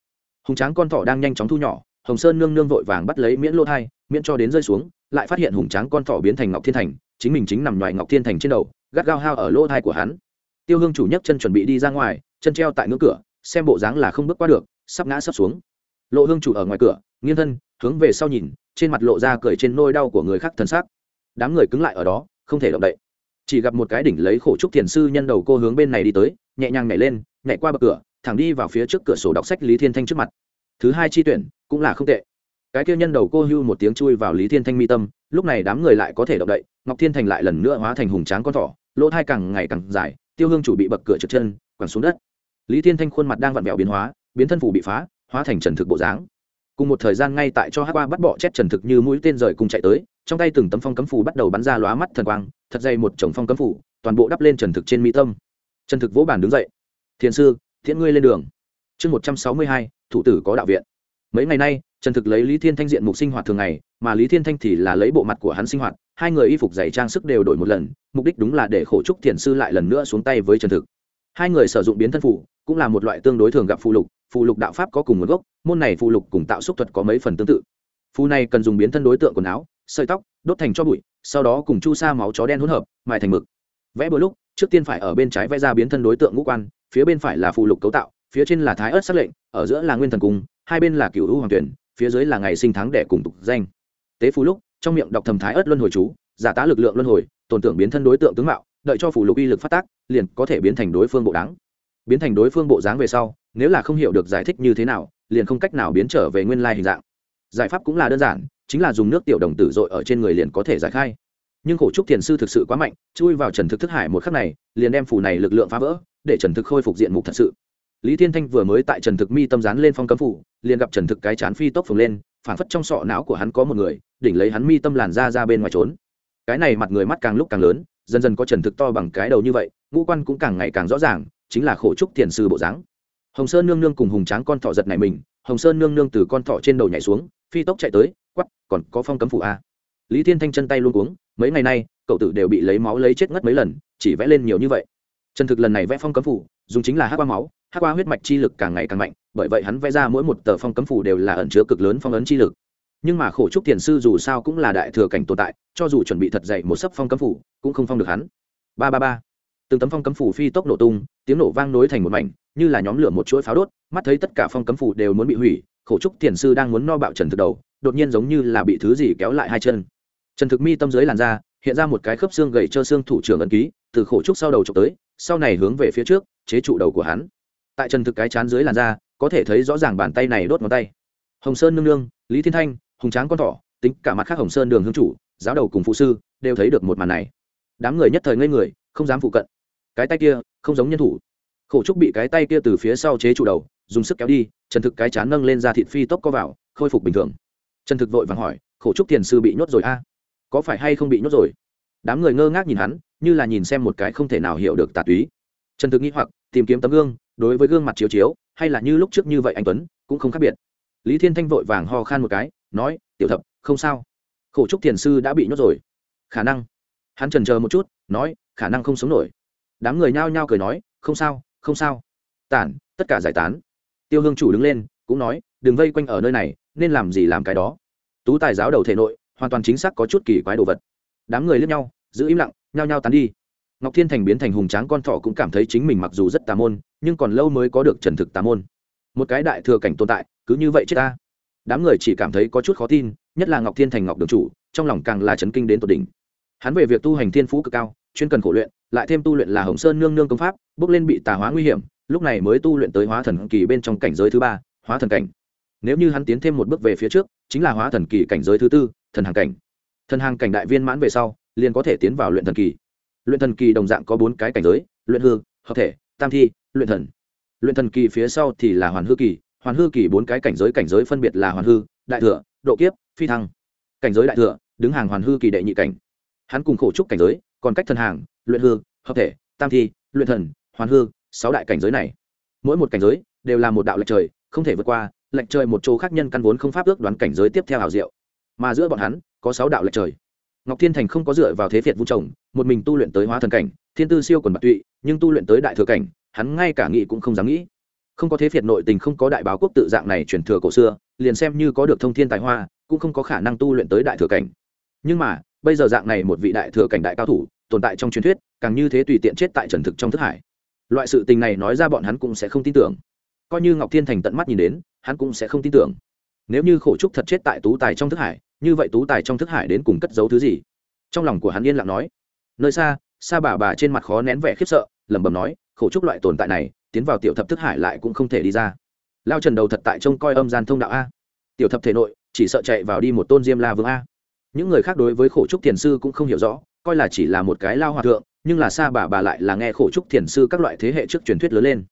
[SPEAKER 1] Hùng tráng con thỏ đang nhanh chóng thu nhỏ, hồng sơn nương nương vội vàng bắt lấy miễn lỗ thai, miễn cho đến rơi xuống, lại phát hiện hùng tráng con thỏ biến thành ngọc thiên thành, chính mình chính nằm ngoài ngọc thiên thành trên đầu, gắt gao hao ở lỗ thai của hắn. Tiêu hương chủ nhấc chân chuẩn bị đi ra ngoài, chân treo tại ngưỡng cửa, xem bộ dáng là không bước qua được, sắp ngã sắp xuống. Lộ hương chủ ở ngoài cửa, nghiêng thân, hướng về sau nhìn trên mặt lộ ra cười trên nôi đau của người khác thần sắc đám người cứng lại ở đó, không thể động đậy. Chỉ gặp một cái đỉnh lấy khổ trúc thiền sư nhân đầu cô hướng bên này đi tới, nhẹ nhàng nhảy lên, nhảy qua bậc cửa, thẳng đi vào phía trước cửa sổ đọc sách lý thiên thanh trước mặt. Thứ hai chi tuyển, cũng là không tệ. Cái kia nhân đầu cô hưu một tiếng chui vào lý thiên thanh mi tâm, lúc này đám người lại có thể động đậy, ngọc thiên thành lại lần nữa hóa thành hùng tráng con thỏ, lỗ thai càng ngày càng dài, tiêu hương chủ bị bậc cửa trượt chân, quẳng xuống đất. Lý thiên thanh khuôn mặt đang vặn vẹo biến hóa, biến thân phủ bị phá, hóa thành trần thực bộ dáng cùng một thời gian ngay tại cho hát qua bắt bọ chết trần thực như mũi tên rời cùng chạy tới, trong tay từng tấm phong cấm phủ bắt đầu bắn ra lóa mắt thần quang, thật dày một chồng phong cấm phủ, toàn bộ đắp lên trần thực trên mỹ tâm. Trần thực vỗ bản đứng dậy. Thiền sư, thiện ngươi lên đường. Chương một trăm sáu mươi hai, thủ tử có đạo viện. Mấy ngày nay, trần thực lấy lý thiên thanh diện mục sinh hoạt thường ngày, mà lý thiên thanh thì là lấy bộ mặt của hắn sinh hoạt, hai người y phục giày trang sức đều đổi một lần, mục đích đúng là để khổ trúc thiền sư lại lần nữa xuống tay với trần thực. Hai người sử dụng biến thân phủ, cũng là một loại tương đối thường gặp phụ lục phụ lục đạo pháp có cùng nguồn gốc, môn này phụ lục cùng tạo xúc thuật có mấy phần tương tự. Phù này cần dùng biến thân đối tượng quần áo, sợi tóc, đốt thành cho bụi, sau đó cùng chu sa máu chó đen hỗn hợp, mài thành mực. Vẽ bữa lúc, trước tiên phải ở bên trái vẽ ra biến thân đối tượng ngũ quan, phía bên phải là phụ lục cấu tạo, phía trên là thái ớt sắc lệnh, ở giữa là nguyên thần cung, hai bên là cựu hữu hoàng tuyển, phía dưới là ngày sinh tháng đẻ cùng tục danh. Tế phù lúc, trong miệng đọc thầm thái ớt luân hồi chú, giả tá lực lượng luân hồi, tổn tưởng biến thân đối tượng tướng mạo, đợi cho phù lục uy lực phát tác, liền có thể biến thành đối phương bộ đáng biến thành đối phương bộ dáng về sau, nếu là không hiểu được giải thích như thế nào, liền không cách nào biến trở về nguyên lai hình dạng. Giải pháp cũng là đơn giản, chính là dùng nước tiểu đồng tử dội ở trên người liền có thể giải khai. Nhưng khổ trúc thiền sư thực sự quá mạnh, chui vào trần thực thức hải một khắc này, liền đem phù này lực lượng phá vỡ, để trần thực khôi phục diện mục thật sự. Lý thiên thanh vừa mới tại trần thực mi tâm dán lên phong cấm phủ, liền gặp trần thực cái chán phi tốc phồng lên phản phất trong sọ não của hắn có một người, đỉnh lấy hắn mi tâm làn ra ra bên ngoài trốn. Cái này mặt người mắt càng lúc càng lớn, dần dần có trần thực to bằng cái đầu như vậy, ngũ quan cũng càng ngày càng rõ ràng chính là khổ trúc thiền sư bộ dáng. Hồng sơn nương nương cùng hùng tráng con thọ giật này mình, hồng sơn nương nương từ con thọ trên đầu nhảy xuống, phi tốc chạy tới quắp còn có phong cấm phủ a. Lý thiên thanh chân tay luôn cuống, mấy ngày nay, cậu tử đều bị lấy máu lấy chết ngất mấy lần, chỉ vẽ lên nhiều như vậy. Trần thực lần này vẽ phong cấm phủ, dùng chính là hát qua máu hát qua huyết mạch chi lực càng ngày càng mạnh, bởi vậy hắn vẽ ra mỗi một tờ phong cấm phủ đều là ẩn chứa cực lớn phong ấn chi lực. Nhưng mà khổ trúc thiền sư dù sao cũng là đại thừa cảnh tồn tại, cho dù chuẩn bị thật dạy một sấp phong cấm phủ, cũng không phong được hắn. Ba ba ba từng tấm phong cấm phủ phi tốc nổ tung, tiếng nổ vang nối thành một mảnh, như là nhóm lửa một chuỗi pháo đốt, mắt thấy tất cả phong cấm phủ đều muốn bị hủy, khổ trúc thiền sư đang muốn no bạo trần thực đầu, đột nhiên giống như là bị thứ gì kéo lại hai chân. Trần thực mi tâm dưới làn da hiện ra một cái khớp xương gầy trơ xương thủ trưởng ấn ký, từ khổ trúc sau đầu trục tới, sau này hướng về phía trước, chế trụ đầu của hắn. Tại trần thực cái chán dưới làn da có thể thấy rõ ràng bàn tay này đốt ngón tay. Hồng sơn nương nương, lý thiên thanh, hùng tráng con thỏ, tính cả mặt khác hồng sơn đường hương chủ, giáo đầu cùng phụ sư, đều thấy được một màn này. Đám người nhất thời ngây người, không dám phụ cận cái tay kia không giống nhân thủ. Khổ trúc bị cái tay kia từ phía sau chế trụ đầu, dùng sức kéo đi, trần thực cái chán nâng lên ra thịt phi tốc có vào, khôi phục bình thường. Trần thực vội vàng hỏi, khổ trúc tiền sư bị nhốt rồi a? Có phải hay không bị nhốt rồi? Đám người ngơ ngác nhìn hắn, như là nhìn xem một cái không thể nào hiểu được tà túy. Trần thực nghĩ hoặc, tìm kiếm tấm gương, đối với gương mặt chiếu chiếu, hay là như lúc trước như vậy anh tuấn, cũng không khác biệt. Lý thiên thanh vội vàng ho khan một cái, nói, tiểu thập, không sao. Khổ trúc thiền sư đã bị nhốt rồi. Khả năng. Hắn trần chờ một chút, nói, khả năng không sống nổi đám người nhao nhao cười nói, không sao không sao. Tản, tất cả giải tán. Tiêu hương chủ đứng lên, cũng nói, đừng vây quanh ở nơi này, nên làm gì làm cái đó. Tú tài giáo đầu thể nội, hoàn toàn chính xác có chút kỳ quái đồ vật. Đám người lướt nhau, giữ im lặng, nhao nhao tán đi. Ngọc thiên thành biến thành hùng tráng con thỏ cũng cảm thấy chính mình mặc dù rất tà môn, nhưng còn lâu mới có được trần thực tà môn. Một cái đại thừa cảnh tồn tại, cứ như vậy chết ta. Đám người chỉ cảm thấy có chút khó tin, nhất là ngọc thiên thành ngọc đường chủ, trong lòng càng là chấn kinh đến tột đỉnh. Hắn về việc tu hành thiên phú cực cao, chuyên cần khổ luyện lại thêm tu luyện là hồng sơn nương nương công pháp, bước lên bị tà hóa nguy hiểm, lúc này mới tu luyện tới hóa thần kỳ bên trong cảnh giới thứ ba, hóa thần cảnh. Nếu như hắn tiến thêm một bước về phía trước, chính là hóa thần kỳ cảnh giới thứ tư, thần hàng cảnh. Thần hàng cảnh đại viên mãn về sau, liền có thể tiến vào luyện thần kỳ. Luyện thần kỳ đồng dạng có bốn cái cảnh giới, luyện hư, hợp thể, tam thi, luyện thần. Luyện thần kỳ phía sau thì là hoàn hư kỳ, hoàn hư kỳ bốn cái cảnh giới cảnh giới phân biệt là hoàn hư, đại thừa, độ kiếp, phi thăng. Cảnh giới đại thừa, đứng hàng hoàn hư kỳ đệ nhị cảnh. Hắn cùng khổ trúc cảnh giới còn cách thần hàng, luyện hư, hợp thể, tam thi, luyện thần, hoàn hư, sáu đại cảnh giới này. Mỗi một cảnh giới đều là một đạo lệch trời, không thể vượt qua, lệch trời một chỗ khác nhân căn vốn không pháp ước đoán cảnh giới tiếp theo hảo diệu. Mà giữa bọn hắn, có sáu đạo lệch trời. Ngọc thiên thành không có dựa vào thế việt vu trồng một mình tu luyện tới hóa thần cảnh, thiên tư siêu quần bạc tụy, nhưng tu luyện tới đại thừa cảnh, hắn ngay cả nghĩ cũng không dám nghĩ. Không có thế việt nội tình, không có đại báo quốc tự dạng này truyền thừa cổ xưa, liền xem như có được thông thiên tài hoa, cũng không có khả năng tu luyện tới đại thừa cảnh nhưng mà, bây giờ dạng này một vị đại thừa cảnh đại cao thủ, tồn tại trong truyền thuyết, càng như thế tùy tiện chết tại trần thực trong thức hải. Loại sự tình này nói ra bọn hắn cũng sẽ không tin tưởng. Coi như ngọc thiên thành tận mắt nhìn đến, hắn cũng sẽ không tin tưởng. Nếu như khổ trúc thật chết tại tú tài trong thức hải, như vậy tú tài trong thức hải đến cùng cất giấu thứ gì? Trong lòng của hắn yên lặng nói. Nơi xa xa bà bà trên mặt khó nén vẻ khiếp sợ, lẩm bẩm nói, khổ trúc loại tồn tại này, tiến vào tiểu thập thức hải lại cũng không thể đi ra. Lao trần đầu thật tại trông coi âm gian thông đạo a. Tiểu thập thể nội, chỉ sợ chạy vào đi một tôn diêm la vương a những người khác đối với khổ trúc thiền sư cũng không hiểu rõ, coi là chỉ là một cái lao hòa thượng, nhưng là xa bà bà lại là nghe khổ trúc thiền sư các loại thế hệ trước truyền thuyết lớn lên.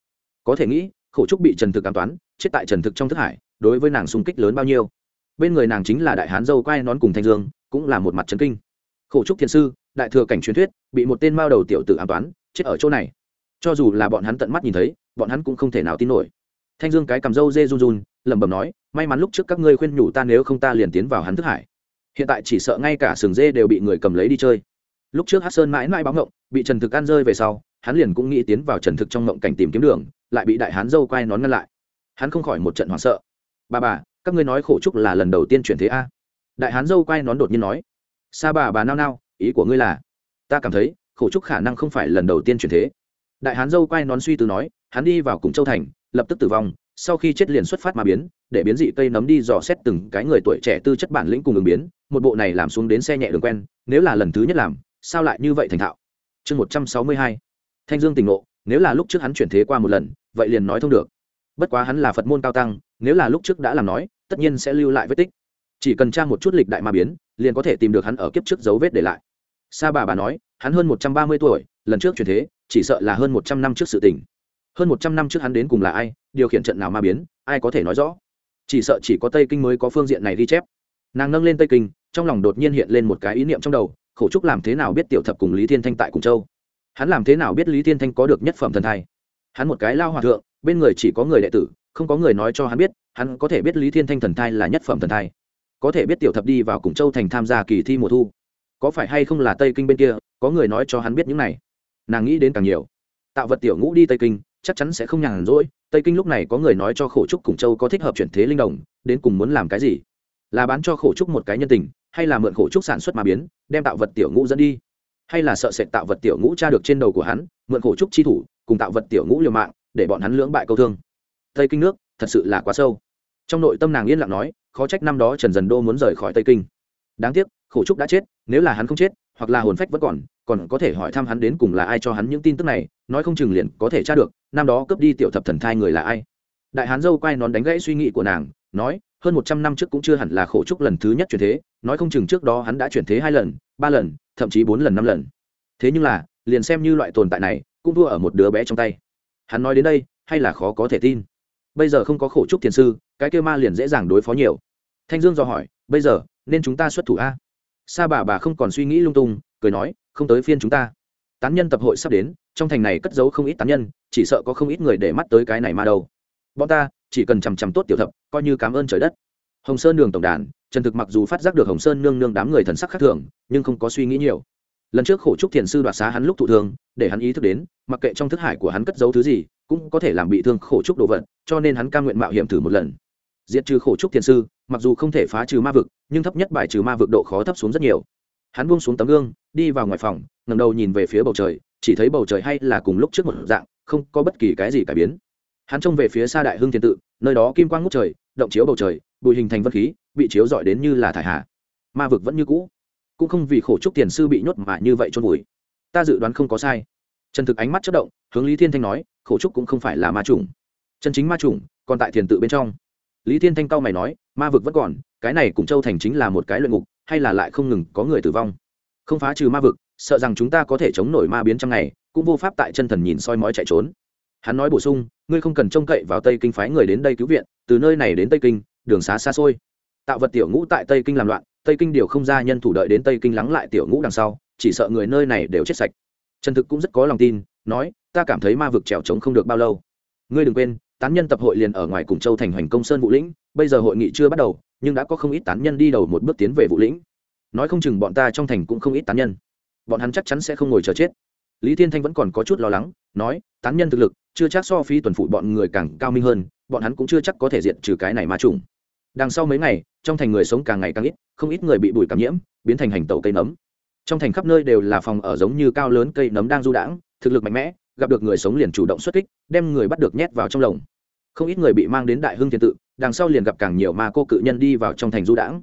[SPEAKER 1] Có thể nghĩ, khổ trúc bị trần thực ám toán, chết tại trần thực trong thức hải, đối với nàng xung kích lớn bao nhiêu. Bên người nàng chính là đại hán dâu quai nón cùng thanh dương, cũng là một mặt trấn kinh. Khổ trúc thiền sư, đại thừa cảnh truyền thuyết, bị một tên mao đầu tiểu tử ám toán, chết ở chỗ này. Cho dù là bọn hắn tận mắt nhìn thấy, bọn hắn cũng không thể nào tin nổi. Thanh dương cái cầm dâu dê run run, lẩm bẩm nói, may mắn lúc trước các ngươi khuyên nhủ ta, nếu không ta liền tiến vào hắn thức hải hiện tại chỉ sợ ngay cả sừng dê đều bị người cầm lấy đi chơi. Lúc trước hát sơn mãi mãi báo ngộng, bị trần thực ăn rơi về sau, hắn liền cũng nghĩ tiến vào trần thực trong ngộng cảnh tìm kiếm đường, lại bị đại hán dâu quay nón ngăn lại. Hắn không khỏi một trận hoảng sợ. Bà bà, các ngươi nói khổ trúc là lần đầu tiên chuyển thế a? Đại hán dâu quay nón đột nhiên nói. Sa bà bà nao nao, ý của ngươi là, ta cảm thấy, khổ trúc khả năng không phải lần đầu tiên chuyển thế. Đại hán dâu quay nón suy tư nói, hắn đi vào cùng châu thành, lập tức tử vong, sau khi chết liền xuất phát mà biến, để biến dị cây nấm đi dò xét từng cái người tuổi trẻ tư chất bản lĩnh cùng ứng biến một bộ này làm xuống đến xe nhẹ đường quen, nếu là lần thứ nhất làm, sao lại như vậy thành thạo? Chương một trăm sáu mươi hai. Thanh dương tỉnh ngộ, nếu là lúc trước hắn chuyển thế qua một lần, vậy liền nói thông được. Bất quá hắn là phật môn cao tăng, nếu là lúc trước đã làm nói, tất nhiên sẽ lưu lại vết tích. Chỉ cần tra một chút lịch đại mà biến, liền có thể tìm được hắn ở kiếp trước dấu vết để lại. Sa bà bà nói, hắn hơn một trăm ba mươi tuổi, lần trước chuyển thế, chỉ sợ là hơn một trăm năm trước sự tình. Hơn một trăm năm trước hắn đến cùng là ai, điều khiển trận nào ma biến, ai có thể nói rõ? Chỉ sợ chỉ có tây kinh mới có phương diện này ghi chép. Nàng nâng lên tây kinh trong lòng đột nhiên hiện lên một cái ý niệm trong đầu, khổ trúc làm thế nào biết tiểu thập cùng lý thiên thanh tại cùng châu? Hắn làm thế nào biết lý thiên thanh có được nhất phẩm thần thai? Hắn một cái lao hòa thượng, bên người chỉ có người đệ tử, không có người nói cho hắn biết, hắn có thể biết lý thiên thanh thần thai là nhất phẩm thần thai. Có thể biết tiểu thập đi vào cùng châu thành tham gia kỳ thi mùa thu. Có phải hay không là tây kinh bên kia, có người nói cho hắn biết những này. Nàng nghĩ đến càng nhiều. Tạo vật tiểu ngũ đi tây kinh, chắc chắn sẽ không nhàn rỗi, tây kinh lúc này có người nói cho khổ trúc cùng châu có thích hợp chuyển thế linh đồng, đến cùng muốn làm cái gì? Là bán cho khổ trúc một cái nhân tình hay là mượn khổ trúc sản xuất mà biến, đem tạo vật tiểu ngũ dẫn đi. Hay là sợ sệt tạo vật tiểu ngũ tra được trên đầu của hắn, mượn khổ trúc chi thủ, cùng tạo vật tiểu ngũ liều mạng, để bọn hắn lưỡng bại câu thương. Tây kinh nước, thật sự là quá sâu. Trong nội tâm nàng yên lặng nói, khó trách năm đó trần dần đô muốn rời khỏi tây kinh. Đáng tiếc, khổ trúc đã chết, nếu là hắn không chết, hoặc là hồn phách vẫn còn còn có thể hỏi thăm hắn đến cùng là ai cho hắn những tin tức này, nói không chừng liền có thể tra được, năm đó cướp đi tiểu thập thần thai người là ai. Đại hán dâu quay nón đánh gãy suy nghĩ của nàng nói, hơn một trăm năm trước cũng chưa hẳn là khổ trúc lần thứ nhất chuyển thế, nói không chừng trước đó hắn đã chuyển thế hai lần, ba lần, thậm chí bốn lần, năm lần. Thế nhưng là, liền xem như loại tồn tại này, cũng thua ở một đứa bé trong tay. Hắn nói đến đây, hay là khó có thể tin. Bây giờ không có khổ trúc thiền sư, cái kêu ma liền dễ dàng đối phó nhiều. Thanh dương do hỏi, bây giờ, nên chúng ta xuất thủ a? Sa bà bà không còn suy nghĩ lung tung, cười nói, không tới phiên chúng ta. Tán nhân tập hội sắp đến, trong thành này cất giấu không ít tán nhân, chỉ sợ có không ít người để mắt tới cái này mà đâu. Bọn ta chỉ cần chằm chằm tốt tiểu thập, coi như cảm ơn trời đất. Hồng sơn đường tổng đàn, trần thực mặc dù phát giác được hồng sơn nương nương đám người thần sắc khác thường, nhưng không có suy nghĩ nhiều. Lần trước khổ trúc thiền sư đoạt xá hắn lúc thụ thương, để hắn ý thức đến, mặc kệ trong thức hải của hắn cất giấu thứ gì, cũng có thể làm bị thương khổ trúc đồ vật, cho nên hắn cam nguyện mạo hiểm thử một lần. Diệt trừ khổ trúc thiền sư, mặc dù không thể phá trừ ma vực, nhưng thấp nhất bài trừ ma vực độ khó thấp xuống rất nhiều. Hắn buông xuống tấm gương, đi vào ngoài phòng ngầm đầu nhìn về phía bầu trời, chỉ thấy bầu trời hay là cùng lúc trước một dạng, không có bất kỳ cái gì cải biến hắn trông về phía xa đại hưng thiên tự, nơi đó kim quang ngút trời, động chiếu bầu trời bụi hình thành vân khí, bị chiếu dọi đến như là thải hạ ma vực vẫn như cũ. Cũng không vì khổ trúc tiền sư bị nhốt mà như vậy trôn vùi. Ta dự đoán không có sai. Trần thực ánh mắt chất động, hướng lý thiên thanh nói, khổ trúc cũng không phải là ma chủng. Chân chính ma chủng còn tại thiền tự bên trong. Lý thiên thanh cao mày nói, ma vực vẫn còn, cái này cùng châu thành chính là một cái luyện ngục, hay là lại không ngừng có người tử vong? Không phá trừ ma vực, sợ rằng chúng ta có thể chống nổi ma biến trong ngày, cũng vô pháp tại chân thần nhìn soi mói chạy trốn hắn nói bổ sung, ngươi không cần trông cậy vào tây kinh phái người đến đây cứu viện, từ nơi này đến tây kinh, đường xá xa xôi. Tạo vật tiểu ngũ tại tây kinh làm loạn, tây kinh điều không ra nhân thủ đợi đến tây kinh lắng lại tiểu ngũ đằng sau, chỉ sợ người nơi này đều chết sạch. Trần thực cũng rất có lòng tin, nói, ta cảm thấy ma vực trèo trống không được bao lâu. Ngươi đừng quên, tán nhân tập hội liền ở ngoài cùng châu thành hoành công sơn vũ lĩnh, bây giờ hội nghị chưa bắt đầu, nhưng đã có không ít tán nhân đi đầu một bước tiến về vũ lĩnh. Nói không chừng bọn ta trong thành cũng không ít tán nhân. Bọn hắn chắc chắn sẽ không ngồi chờ chết lý thiên thanh vẫn còn có chút lo lắng, nói, tán nhân thực lực, chưa chắc so phí tuần phụ bọn người càng cao minh hơn, bọn hắn cũng chưa chắc có thể diện trừ cái này ma trùng đằng sau mấy ngày, trong thành người sống càng ngày càng ít, không ít người bị bụi cảm nhiễm, biến thành hành tàu cây nấm. Trong thành khắp nơi đều là phòng ở giống như cao lớn cây nấm đang du đãng, thực lực mạnh mẽ, gặp được người sống liền chủ động xuất kích, đem người bắt được nhét vào trong lồng. Không ít người bị mang đến đại hưng thiên tự, đằng sau liền gặp càng nhiều ma cô cự nhân đi vào trong thành du đãng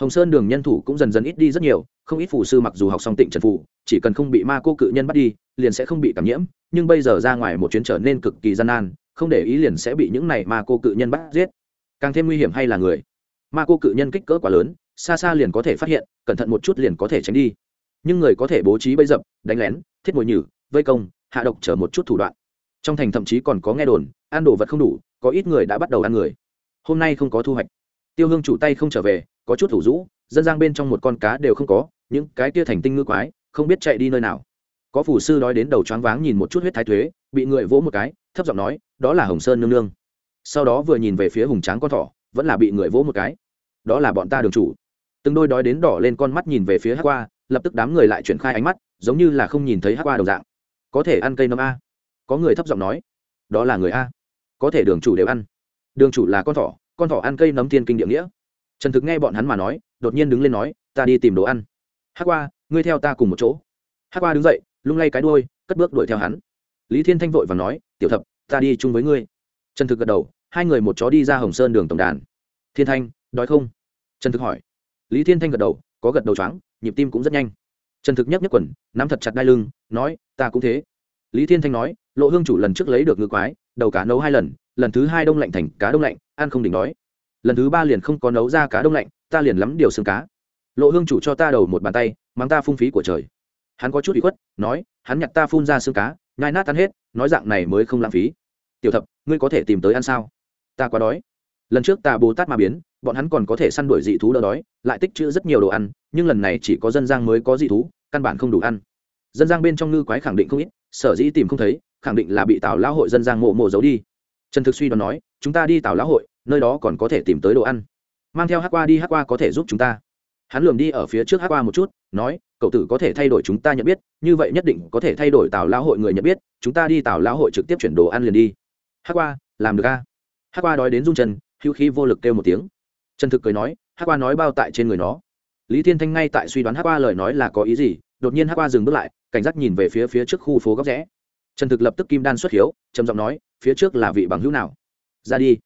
[SPEAKER 1] hồng sơn đường nhân thủ cũng dần dần ít đi rất nhiều, không ít phù sư mặc dù học xong tịnh trần phù, chỉ cần không bị ma cô cự nhân bắt đi, liền sẽ không bị cảm nhiễm, nhưng bây giờ ra ngoài một chuyến trở nên cực kỳ gian nan, không để ý liền sẽ bị những này ma cô cự nhân bắt giết. Càng thêm nguy hiểm hay là người. Ma cô cự nhân kích cỡ quá lớn, xa xa liền có thể phát hiện, cẩn thận một chút liền có thể tránh đi. Nhưng người có thể bố trí bẫy dập, đánh lén, thiết mồi nhử, vây công, hạ độc chở một chút thủ đoạn. Trong thành thậm chí còn có nghe đồn, ăn đồ vật không đủ, có ít người đã bắt đầu ăn người. Hôm nay không có thu hoạch. Tiêu hương chủ tay không trở về có chút thủ rũ, dân giang bên trong một con cá đều không có, những cái kia thành tinh ngư quái, không biết chạy đi nơi nào. Có phủ sư đói đến đầu choáng váng nhìn một chút huyết thái thuế, bị người vỗ một cái, thấp giọng nói, đó là hồng sơn nương nương. Sau đó vừa nhìn về phía hùng tráng con thỏ, vẫn là bị người vỗ một cái. Đó là bọn ta đường chủ. Từng đôi đói đến đỏ lên con mắt nhìn về phía hát qua, lập tức đám người lại chuyển khai ánh mắt, giống như là không nhìn thấy hát qua đồng dạng. Có thể ăn cây nấm a? Có người thấp giọng nói. Đó là người a. Có thể đường chủ đều ăn. Đường chủ là con thỏ con thỏ ăn cây nấm thiên kinh địa nghĩa trần thực nghe bọn hắn mà nói, đột nhiên đứng lên nói, ta đi tìm đồ ăn. Hát qua, ngươi theo ta cùng một chỗ. Hát qua đứng dậy, lung lay cái đuôi, cất bước đuổi theo hắn. Lý thiên thanh vội và nói, tiểu thập, ta đi chung với ngươi. Trần thực gật đầu, hai người một chó đi ra hồng sơn đường tổng đàn. Thiên thanh, đói không? Trần thực hỏi. Lý thiên thanh gật đầu, có gật đầu choáng, nhịp tim cũng rất nhanh. Trần thực nhấc nhấc quần, nắm thật chặt đai lưng, nói, ta cũng thế. Lý thiên thanh nói, lộ hương chủ lần trước lấy được ngư quái, đầu cá nấu hai lần lần thứ hai đông lạnh thành cá đông lạnh, ăn không đỉnh đói lần thứ ba liền không có nấu ra cá đông lạnh, ta liền lắm điều xương cá. Lộ hương chủ cho ta đầu một bàn tay mang ta phung phí của trời. Hắn có chút bị khuất, nói, hắn nhặt ta phun ra xương cá, nhai nát tan hết, nói dạng này mới không lãng phí. Tiểu thập, ngươi có thể tìm tới ăn sao? Ta quá đói. Lần trước ta bồ tát mà biến, bọn hắn còn có thể săn đuổi dị thú đỡ đói, lại tích trữ rất nhiều đồ ăn, nhưng lần này chỉ có dân giang mới có dị thú, căn bản không đủ ăn. Dân giang bên trong ngư quái khẳng định không ít, sở dĩ tìm không thấy, khẳng định là bị tào lão hội dân giang mộ mộ giấu đi. Trần thực suy đoán nói, chúng ta đi tào lão hội nơi đó còn có thể tìm tới đồ ăn. Mang theo hát qua đi hát qua có thể giúp chúng ta. Hắn lườm đi ở phía trước hát qua một chút, nói, cậu tử có thể thay đổi chúng ta nhận biết, như vậy nhất định có thể thay đổi tào lão hội người nhận biết, chúng ta đi tào lão hội trực tiếp chuyển đồ ăn liền đi. Hát qua, làm được ca hát qua đói đến run chân, hữu khí vô lực kêu một tiếng. Trần thực cười nói hát qua nói bao tại trên người nó. Lý thiên thanh ngay tại suy đoán hát qua lời nói là có ý gì, đột nhiên hát qua dừng bước lại, cảnh giác nhìn về phía phía trước khu phố góc rẽ. Trần thực lập tức kim đan xuất hiếu, trầm giọng nói, phía trước là vị bằng hữu nào? Ra đi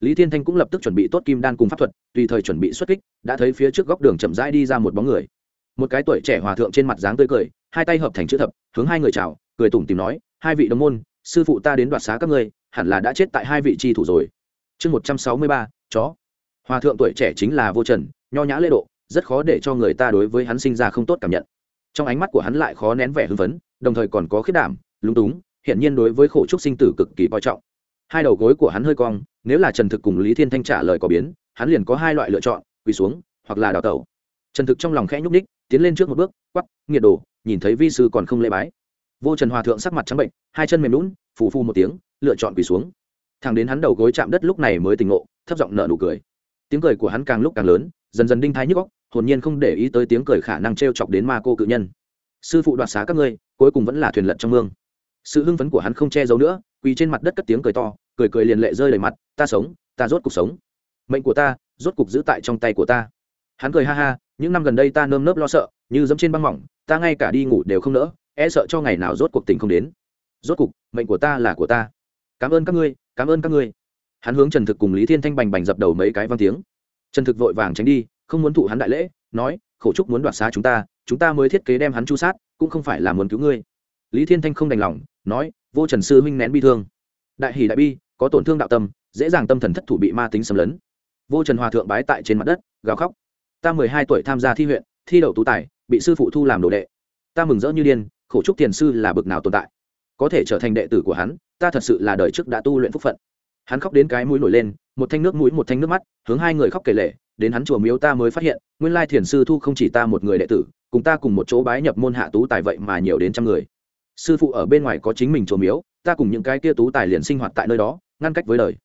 [SPEAKER 1] lý thiên thanh cũng lập tức chuẩn bị tốt kim đan cùng pháp thuật, tùy thời chuẩn bị xuất kích, đã thấy phía trước góc đường chậm rãi đi ra một bóng người. Một cái tuổi trẻ hòa thượng trên mặt dáng tươi cười, hai tay hợp thành chữ thập, hướng hai người chào, cười tủm tìm nói, hai vị đồng môn, sư phụ ta đến đoạt xá các ngươi, hẳn là đã chết tại hai vị tri thủ rồi. Chương một trăm sáu mươi ba, chó. Hòa thượng tuổi trẻ chính là vô trần, nho nhã lễ độ, rất khó để cho người ta đối với hắn sinh ra không tốt cảm nhận. Trong ánh mắt của hắn lại khó nén vẻ hưng phấn, đồng thời còn có khiết đảm, lúng túng hiện nhiên đối với khổ trúc sinh tử cực kỳ coi trọng. Hai đầu gối của hắn hơi cong nếu là trần thực cùng lý thiên thanh trả lời có biến, hắn liền có hai loại lựa chọn, quỳ xuống, hoặc là đào tẩu. Trần thực trong lòng khẽ nhúc ních tiến lên trước một bước quắp nghiệt đồ, nhìn thấy vi sư còn không lễ bái. Vô trần hòa thượng sắc mặt trắng bệnh, hai chân mềm lún phù phu một tiếng, lựa chọn quỳ xuống. Thằng đến hắn đầu gối chạm đất lúc này mới tỉnh ngộ, thấp giọng nợ nụ cười. Tiếng cười của hắn càng lúc càng lớn, dần dần đinh thái nhức góc hồn nhiên không để ý tới tiếng cười khả năng t r e o chọc đến ma cô cự nhân. Sư phụ đoạt xá các ngươi, cuối cùng vẫn là thuyền lận trong mương. Sự hưng phấn của hắn không che giấu nữa, quỳ trên mặt đất cất tiếng cười to cười cười liền lệ rơi đầy mặt, ta sống, ta rốt cuộc sống. Mệnh của ta rốt cuộc giữ tại trong tay của ta. Hắn cười ha ha, những năm gần đây ta nơm nớp lo sợ, như dẫm trên băng mỏng, ta ngay cả đi ngủ đều không nỡ e sợ cho ngày nào rốt cuộc tình không đến. Rốt cuộc mệnh của ta là của ta. Cảm ơn các ngươi, cảm ơn các ngươi. Hắn hướng trần thực cùng lý thiên thanh bành bành dập đầu mấy cái văn tiếng. Trần thực vội vàng tránh đi, không muốn thụ hắn đại lễ, nói, khổ trúc muốn đoạt xá chúng ta chúng ta mới thiết kế đem hắn chu sát, cũng không phải là muốn cứu ngươi. Lý thiên thanh không đành lòng, nói, vô trần sư huynh nén bi thương. Đại hỷ đại bi có tổn thương đạo tâm, dễ dàng tâm thần thất thủ bị ma tính xâm lấn. Vô trần hòa thượng bái tại trên mặt đất, gào khóc. Ta mười hai tuổi tham gia thi huyện, thi đậu tú tài, bị sư phụ thu làm đồ đệ. Ta mừng rỡ như điên, khổ trúc thiền sư là bực nào tồn tại. Có thể trở thành đệ tử của hắn, ta thật sự là đời trước đã tu luyện phúc phận. Hắn khóc đến cái mũi nổi lên, một thanh nước mũi, một thanh nước mắt, hướng hai người khóc kể lệ đến hắn chùa miếu ta mới phát hiện, nguyên lai thiền sư thu không chỉ ta một người đệ tử, cùng ta cùng một chỗ bái nhập môn hạ tú tài vậy mà nhiều đến trăm người. Sư phụ ở bên ngoài có chính mình chùa miếu, ta cùng những cái kia tú tài liền sinh hoạt tại nơi đó ngăn cách với đời.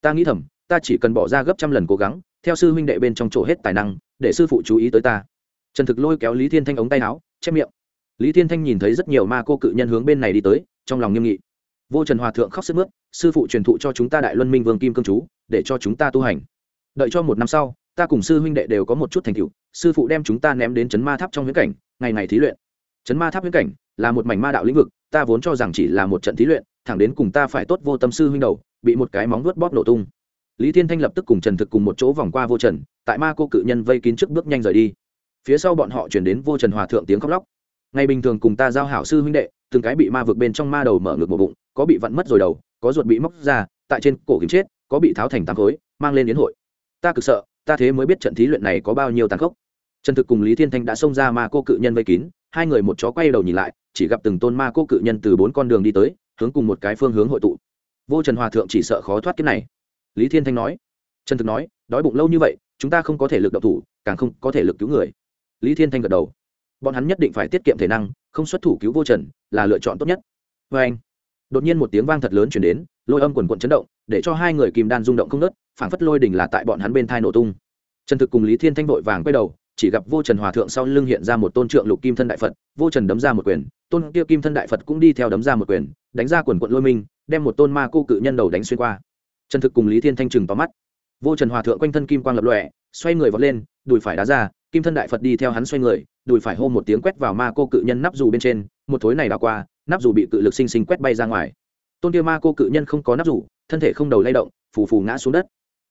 [SPEAKER 1] Ta nghĩ thầm, ta chỉ cần bỏ ra gấp trăm lần cố gắng, theo sư huynh đệ bên trong chỗ hết tài năng, để sư phụ chú ý tới ta. Trần thực lôi kéo lý thiên thanh ống tay áo chép miệng. Lý thiên thanh nhìn thấy rất nhiều ma cô cự nhân hướng bên này đi tới, trong lòng nghiêm nghị. Vô trần hòa thượng khóc sức mướt, sư phụ truyền thụ cho chúng ta đại luân minh vương kim cương chú, để cho chúng ta tu hành. Đợi cho một năm sau, ta cùng sư huynh đệ đều có một chút thành tựu, sư phụ đem chúng ta ném đến chấn ma tháp trong huyễn cảnh, ngày ngày thí luyện. Chấn ma tháp huyễn cảnh là một mảnh ma đạo lĩnh vực, ta vốn cho rằng chỉ là một trận thí luyện, thẳng đến cùng ta phải tốt vô tâm sư huynh đầu bị một cái móng vuốt bóp nổ tung. Lý thiên thanh lập tức cùng trần thực cùng một chỗ vòng qua vô trần, tại ma cô cự nhân vây kín trước bước nhanh rời đi. Phía sau bọn họ chuyển đến vô trần hòa thượng tiếng khóc lóc. Ngày bình thường cùng ta giao hảo sư huynh đệ, từng cái bị ma vực bên trong ma đầu mở ngược một bụng, có bị vặn mất rồi đầu, có ruột bị móc ra, tại trên cổ kiếm chết, có bị tháo thành tám khối, mang lên đến hội. Ta cực sợ, ta thế mới biết trận thí luyện này có bao nhiêu tàn khốc. Trần thực cùng lý thiên thanh đã xông ra ma cô cự nhân vây kín, hai người một chó quay đầu nhìn lại, chỉ gặp từng tôn ma cô cự nhân từ bốn con đường đi tới, hướng cùng một cái phương hướng hội tụ vô trần hòa thượng chỉ sợ khó thoát kiếp này. Lý thiên thanh nói. Trần thực nói, đói bụng lâu như vậy, chúng ta không có thể lực độc thủ, càng không có thể lực cứu người. Lý thiên thanh gật đầu. Bọn hắn nhất định phải tiết kiệm thể năng, không xuất thủ cứu vô trần là lựa chọn tốt nhất. Vê anh, đột nhiên một tiếng vang thật lớn chuyển đến, lôi âm quần quận chấn động, để cho hai người kìm đan rung động không nớt phảng phất lôi đỉnh là tại bọn hắn bên thai nổ tung. Trần thực cùng lý thiên thanh vội vàng quay đầu, chỉ gặp vô trần hòa thượng sau lưng hiện ra một tôn trượng lục kim thân đại phật, vô trần đấm ra một quyền, tôn kia kim thân đại phật cũng đi theo đấm ra một quyền, đánh ra quần quận lôi minh đem một tôn ma cô cự nhân đầu đánh xuyên qua. Trần thực cùng lý thiên thanh trừng tóm mắt. Vô trần hòa thượng quanh thân kim quang lập lọe xoay người vọt lên, đùi phải đá ra, kim thân đại phật đi theo hắn xoay người, đùi phải hô một tiếng quét vào ma cô cự nhân nắp dù bên trên, một thối này đảo qua, nắp dù bị cự lực sinh sinh quét bay ra ngoài. Tôn kia ma cô cự nhân không có nắp dù, thân thể không đầu lay động, phù phù ngã xuống đất.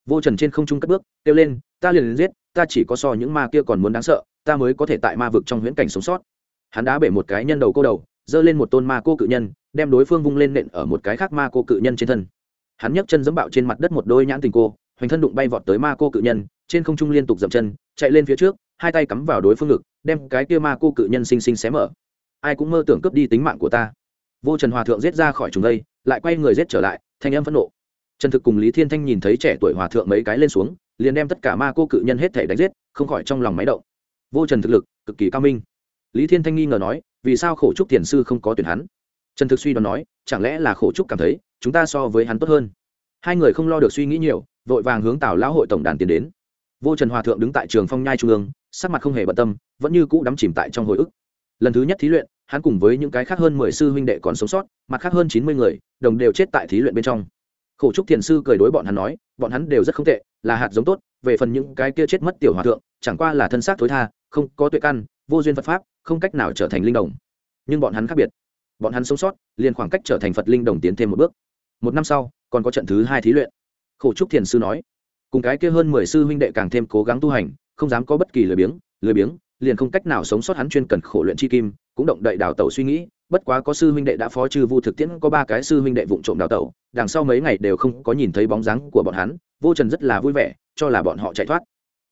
[SPEAKER 1] Vô trần trên không trung cất bước, kêu lên, ta liền giết, ta chỉ có so những ma kia còn muốn đáng sợ, ta mới có thể tại ma vực trong huyễn cảnh sống sót. Hắn đã bể một cái nhân đầu cô đầu giơ lên một tôn ma cô cự nhân, đem đối phương vung lên nện ở một cái khác ma cô cự nhân trên thân. Hắn nhấc chân dẫm bạo trên mặt đất một đôi nhãn tình cô, hoành thân đụng bay vọt tới ma cô cự nhân, trên không trung liên tục dậm chân, chạy lên phía trước, hai tay cắm vào đối phương ngực, đem cái kia ma cô cự nhân xinh xinh xé mở. Ai cũng mơ tưởng cướp đi tính mạng của ta. Vô trần hòa thượng giết ra khỏi chúng đây, lại quay người giết trở lại, thanh âm phẫn nộ. Trần thực cùng lý thiên thanh nhìn thấy trẻ tuổi hòa thượng mấy cái lên xuống, liền đem tất cả ma cô cự nhân hết thể đánh giết, không khỏi trong lòng máy động. Vô trần thực lực cực kỳ cao minh. Lý thiên thanh nghi ngờ nói vì sao khổ trúc tiền sư không có tuyển hắn? Trần thực suy đoán nói, chẳng lẽ là khổ trúc cảm thấy, chúng ta so với hắn tốt hơn? Hai người không lo được suy nghĩ nhiều, vội vàng hướng tào lão hội tổng đàn tiến đến. Vô trần hòa thượng đứng tại trường phong nhai trung ương, sắc mặt không hề bận tâm, vẫn như cũ đắm chìm tại trong hồi ức. Lần thứ nhất thí luyện, hắn cùng với những cái khác hơn mười sư huynh đệ còn sống sót, mặt khác hơn chín mươi người, đồng đều chết tại thí luyện bên trong. Khổ trúc thiền sư cười đối bọn hắn nói, bọn hắn đều rất không tệ, là hạt giống tốt, về phần những cái kia chết mất tiểu hòa thượng, chẳng qua là thân xác thối tha, không có tuệ căn vô duyên phật pháp, không cách nào trở thành linh đồng. Nhưng bọn hắn khác biệt. Bọn hắn sống sót, liền khoảng cách trở thành phật linh đồng tiến thêm một bước. Một năm sau, còn có trận thứ hai thí luyện. Khổ trúc thiền sư nói, cùng cái kia hơn mười sư huynh đệ càng thêm cố gắng tu hành, không dám có bất kỳ lười biếng lười biếng, liền không cách nào sống sót hắn chuyên cần khổ luyện chi kim, cũng động đậy đào tẩu suy nghĩ, bất quá có sư huynh đệ đã phó trừ vu thực tiễn, có ba cái sư huynh đệ vụng trộm đào tẩu, đằng sau mấy ngày đều không có nhìn thấy bóng dáng của bọn hắn, vô trần rất là vui vẻ, cho là bọn họ chạy thoát.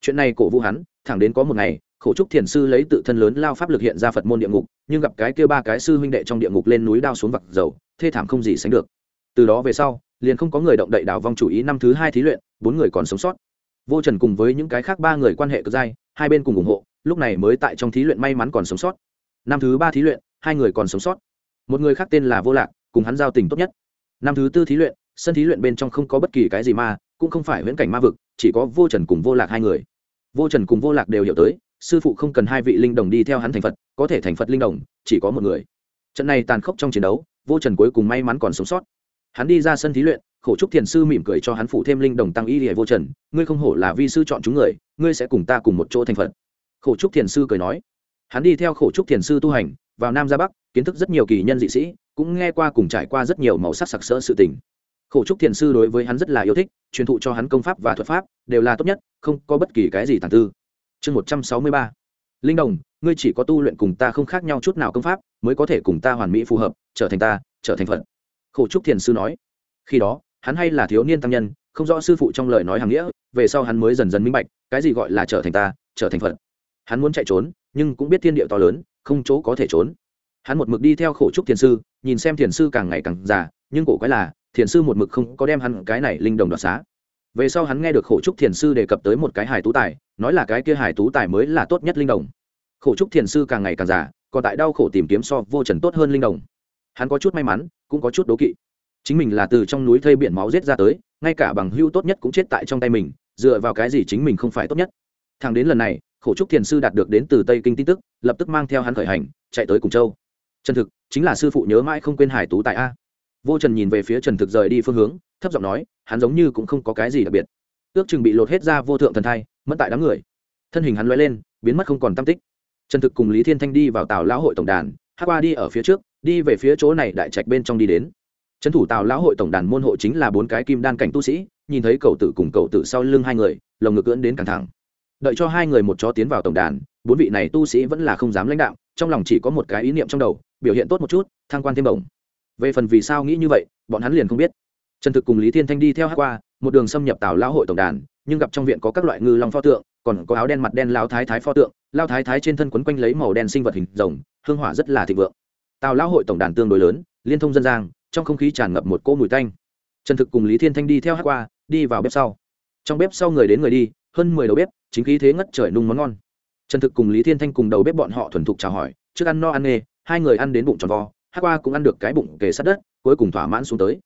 [SPEAKER 1] Chuyện này cổ vũ hắn, thẳng đến có một ngày khổ trúc thiền sư lấy tự thân lớn lao pháp lực hiện ra phật môn địa ngục, nhưng gặp cái kia ba cái sư huynh đệ trong địa ngục lên núi đao xuống vặt dầu, thê thảm không gì sánh được. Từ đó về sau, liền không có người động đậy đào vong chủ ý năm thứ hai thí luyện, bốn người còn sống sót. Vô trần cùng với những cái khác ba người quan hệ cực dai, hai bên cùng ủng hộ, lúc này mới tại trong thí luyện may mắn còn sống sót. Năm thứ ba thí luyện, hai người còn sống sót. Một người khác tên là vô lạc, cùng hắn giao tình tốt nhất. Năm thứ tư thí luyện, sân thí luyện bên trong không có bất kỳ cái gì ma, cũng không phải viễn cảnh ma vực, chỉ có vô trần cùng vô lạc hai người. Vô trần cùng vô lạc đều hiểu tới sư phụ không cần hai vị linh đồng đi theo hắn thành phật, có thể thành phật linh đồng, chỉ có một người. Trận này tàn khốc trong chiến đấu, vô trần cuối cùng may mắn còn sống sót. Hắn đi ra sân thí luyện, khổ trúc thiền sư mỉm cười cho hắn phụ thêm linh đồng tăng y hệ vô trần, ngươi không hổ là vi sư chọn chúng người, ngươi sẽ cùng ta cùng một chỗ thành phật. Khổ trúc thiền sư cười nói. Hắn đi theo khổ trúc thiền sư tu hành, vào nam ra bắc, kiến thức rất nhiều kỳ nhân dị sĩ, cũng nghe qua cùng trải qua rất nhiều màu sắc sặc sỡ sự tình. Khổ trúc thiền sư đối với hắn rất là yêu thích, truyền thụ cho hắn công pháp và thuật pháp, đều là tốt nhất, không có bất kỳ cái gì tàn tư chương một trăm sáu mươi ba. Linh đồng, ngươi chỉ có tu luyện cùng ta không khác nhau chút nào công pháp, mới có thể cùng ta hoàn mỹ phù hợp, trở thành ta, trở thành phật. Khổ trúc thiền sư nói. Khi đó, hắn hay là thiếu niên tăng nhân, không rõ sư phụ trong lời nói hàng nghĩa, về sau hắn mới dần dần minh bạch, cái gì gọi là trở thành ta, trở thành phật. Hắn muốn chạy trốn, nhưng cũng biết thiên địa to lớn, không chỗ có thể trốn. Hắn một mực đi theo khổ trúc thiền sư, nhìn xem thiền sư càng ngày càng già, nhưng cổ quái là, thiền sư một mực không có đem hắn cái này linh đồng đoạt xá. Về sau hắn nghe được khổ trúc thiền sư đề cập tới một cái hài tú tài nói là cái kia Hải tú tài mới là tốt nhất linh đồng. Khổ trúc thiền sư càng ngày càng già, còn tại đau khổ tìm kiếm so vô trần tốt hơn linh đồng. Hắn có chút may mắn, cũng có chút đố kỵ. Chính mình là từ trong núi thây biển máu giết ra tới, ngay cả bằng hưu tốt nhất cũng chết tại trong tay mình, dựa vào cái gì chính mình không phải tốt nhất. Thằng đến lần này, khổ trúc thiền sư đạt được đến từ tây kinh tin tức, lập tức mang theo hắn khởi hành, chạy tới cùng châu. Trần thực, chính là sư phụ nhớ mãi không quên hải tú tại a. Vô trần nhìn về phía trần thực rời đi phương hướng, thấp giọng nói, hắn giống như cũng không có cái gì đặc biệt. Ước chừng bị lột hết ra vô thượng thần thai mất tại đám người. Thân hình hắn loay lên, biến mất không còn tam tích. Trần thực cùng lý thiên thanh đi vào tàu lão hội tổng đàn, hát qua đi ở phía trước, đi về phía chỗ này đại trạch bên trong đi đến. Trấn thủ tàu lão hội tổng đàn môn hộ chính là bốn cái kim đan cảnh tu sĩ, nhìn thấy cậu tử cùng cậu tử sau lưng hai người, lồng ngực cưỡn đến căng thẳng. Đợi cho hai người một chó tiến vào tổng đàn, bốn vị này tu sĩ vẫn là không dám lãnh đạo, trong lòng chỉ có một cái ý niệm trong đầu, biểu hiện tốt một chút, thăng quan thêm bổng. về phần vì sao nghĩ như vậy, bọn hắn liền không biết. Trần thực cùng lý thiên thanh đi theo hát qua, một đường xâm nhập tàu lão hội tổng đàn nhưng gặp trong viện có các loại ngư long pho tượng, còn có áo đen mặt đen lao thái thái pho tượng. Lao thái thái trên thân quấn quanh lấy màu đen sinh vật hình rồng, hương hỏa rất là thịnh vượng. Tào lão hội tổng đàn tương đối lớn, liên thông dân giang trong không khí tràn ngập một cỗ mùi tanh. Trần thực cùng lý thiên thanh đi theo hát qua, đi vào bếp sau. Trong bếp sau người đến người đi, hơn mười đầu bếp, chính khí thế ngất trời nung món ngon. Trần thực cùng lý thiên thanh cùng đầu bếp bọn họ thuần thục chào hỏi, trước ăn no ăn nghề, hai người ăn đến bụng tròn vo, hát qua cũng ăn được cái bụng kề sát đất, cuối cùng thỏa mãn xuống tới.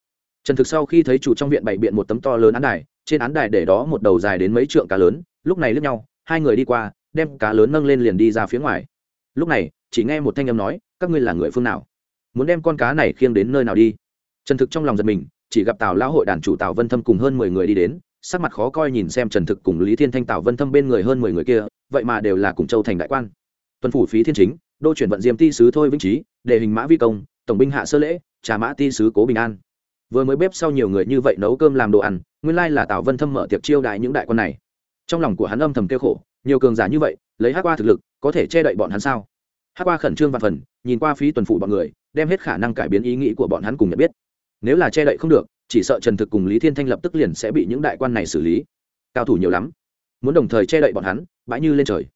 [SPEAKER 1] Trần thực sau khi thấy chủ trong viện bày biện một tấm to lớn án đài trên án đài để đó một đầu dài đến mấy trượng cá lớn, lúc này lướt nhau, hai người đi qua, đem cá lớn nâng lên liền đi ra phía ngoài. Lúc này, chỉ nghe một thanh âm nói, các ngươi là người phương nào? Muốn đem con cá này khiêng đến nơi nào đi? Trần thực trong lòng giật mình, chỉ gặp tào lão hội đàn chủ tào vân thâm cùng hơn mười người đi đến, sắc mặt khó coi nhìn xem trần thực cùng lý thiên thanh tào vân thâm bên người hơn mười người kia, vậy mà đều là cùng châu thành đại quan. Tuần phủ phí thiên chính, đô chuyển vận diêm ti sứ thôi vĩnh trí đề hình mã vi công, tổng binh hạ sơ lễ, trà mã ti sứ cố bình an vừa mới bếp sau nhiều người như vậy nấu cơm làm đồ ăn, nguyên lai là tào vân thâm mở tiệc chiêu đại những đại quan này. Trong lòng của hắn âm thầm kêu khổ, nhiều cường giả như vậy, lấy hát qua thực lực, có thể che đậy bọn hắn sao? Hát qua khẩn trương và phần, nhìn qua phí tuần phủ bọn người, đem hết khả năng cải biến ý nghĩ của bọn hắn cùng nhận biết. Nếu là che đậy không được, chỉ sợ trần thực cùng lý thiên thanh lập tức liền sẽ bị những đại quan này xử lý. Cao thủ nhiều lắm, muốn đồng thời che đậy bọn hắn, bãi như lên trời.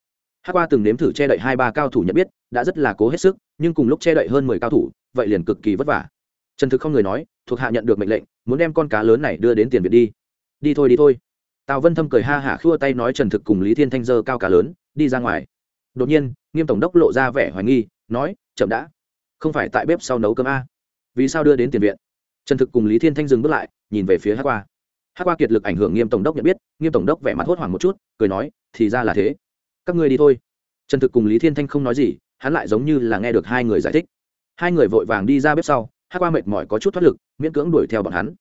[SPEAKER 1] Hát qua từng nếm thử che đậy hai ba cao thủ nhận biết, đã rất là cố hết sức, nhưng cùng lúc che đậy hơn mười cao thủ, vậy liền cực kỳ vất vả trần thực không người nói, thuộc hạ nhận được mệnh lệnh, muốn đem con cá lớn này đưa đến tiền việt đi. Đi thôi đi thôi. Tào vân thâm cười ha hả khua tay nói trần thực cùng lý thiên thanh dơ cao cá lớn, đi ra ngoài. Đột nhiên, nghiêm tổng đốc lộ ra vẻ hoài nghi, nói, chậm đã. Không phải tại bếp sau nấu cơm a. Vì sao đưa đến tiền viện? Trần thực cùng lý thiên thanh dừng bước lại, nhìn về phía hát qua. Hát qua kiệt lực ảnh hưởng nghiêm tổng đốc nhận biết, nghiêm tổng đốc vẻ mặt hốt hoảng một chút, cười nói, thì ra là thế. Các ngươi đi thôi. Trần thực cùng lý thiên thanh không nói gì, hắn lại giống như là nghe được hai người giải thích. Hai người vội vàng đi ra bếp sau hát qua mệt mỏi có chút thoát lực, miễn cưỡng đuổi theo bọn hắn.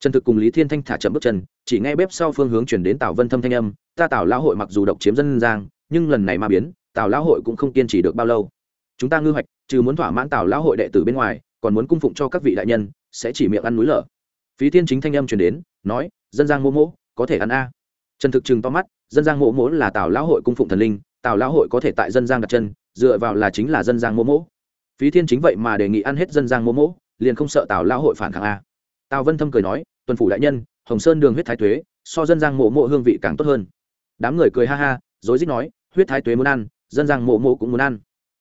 [SPEAKER 1] Trần thực cùng lý thiên thanh thả chậm bước chân, chỉ nghe bếp sau phương hướng chuyển đến tào vân thâm thanh âm, ta tào lão hội mặc dù độc chiếm dân giang, nhưng lần này ma biến, tào lão hội cũng không kiên trì được bao lâu. Chúng ta ngư hoạch, trừ muốn thỏa mãn tào lão hội đệ tử bên ngoài, còn muốn cung phụng cho các vị đại nhân, sẽ chỉ miệng ăn núi lở. Phí thiên chính thanh âm truyền đến, nói, dân giang mô mỗ, có thể ăn a. Trần thực chừng to mắt, dân giang mô mỗ là tào lão hội cung phụng thần linh, tào lão hội có thể tại dân giang đặt chân, dựa vào là chính là dân giang mô mỗ. Phí thiên chính vậy mà đề nghị ăn hết dân giang mô mỗ liền không sợ tào lão hội phản kháng a tào vân thâm cười nói tuần phủ đại nhân hồng sơn đường huyết thái tuế so dân giang mộ mộ hương vị càng tốt hơn đám người cười ha ha rối rít nói huyết thái tuế muốn ăn dân giang mộ mộ cũng muốn ăn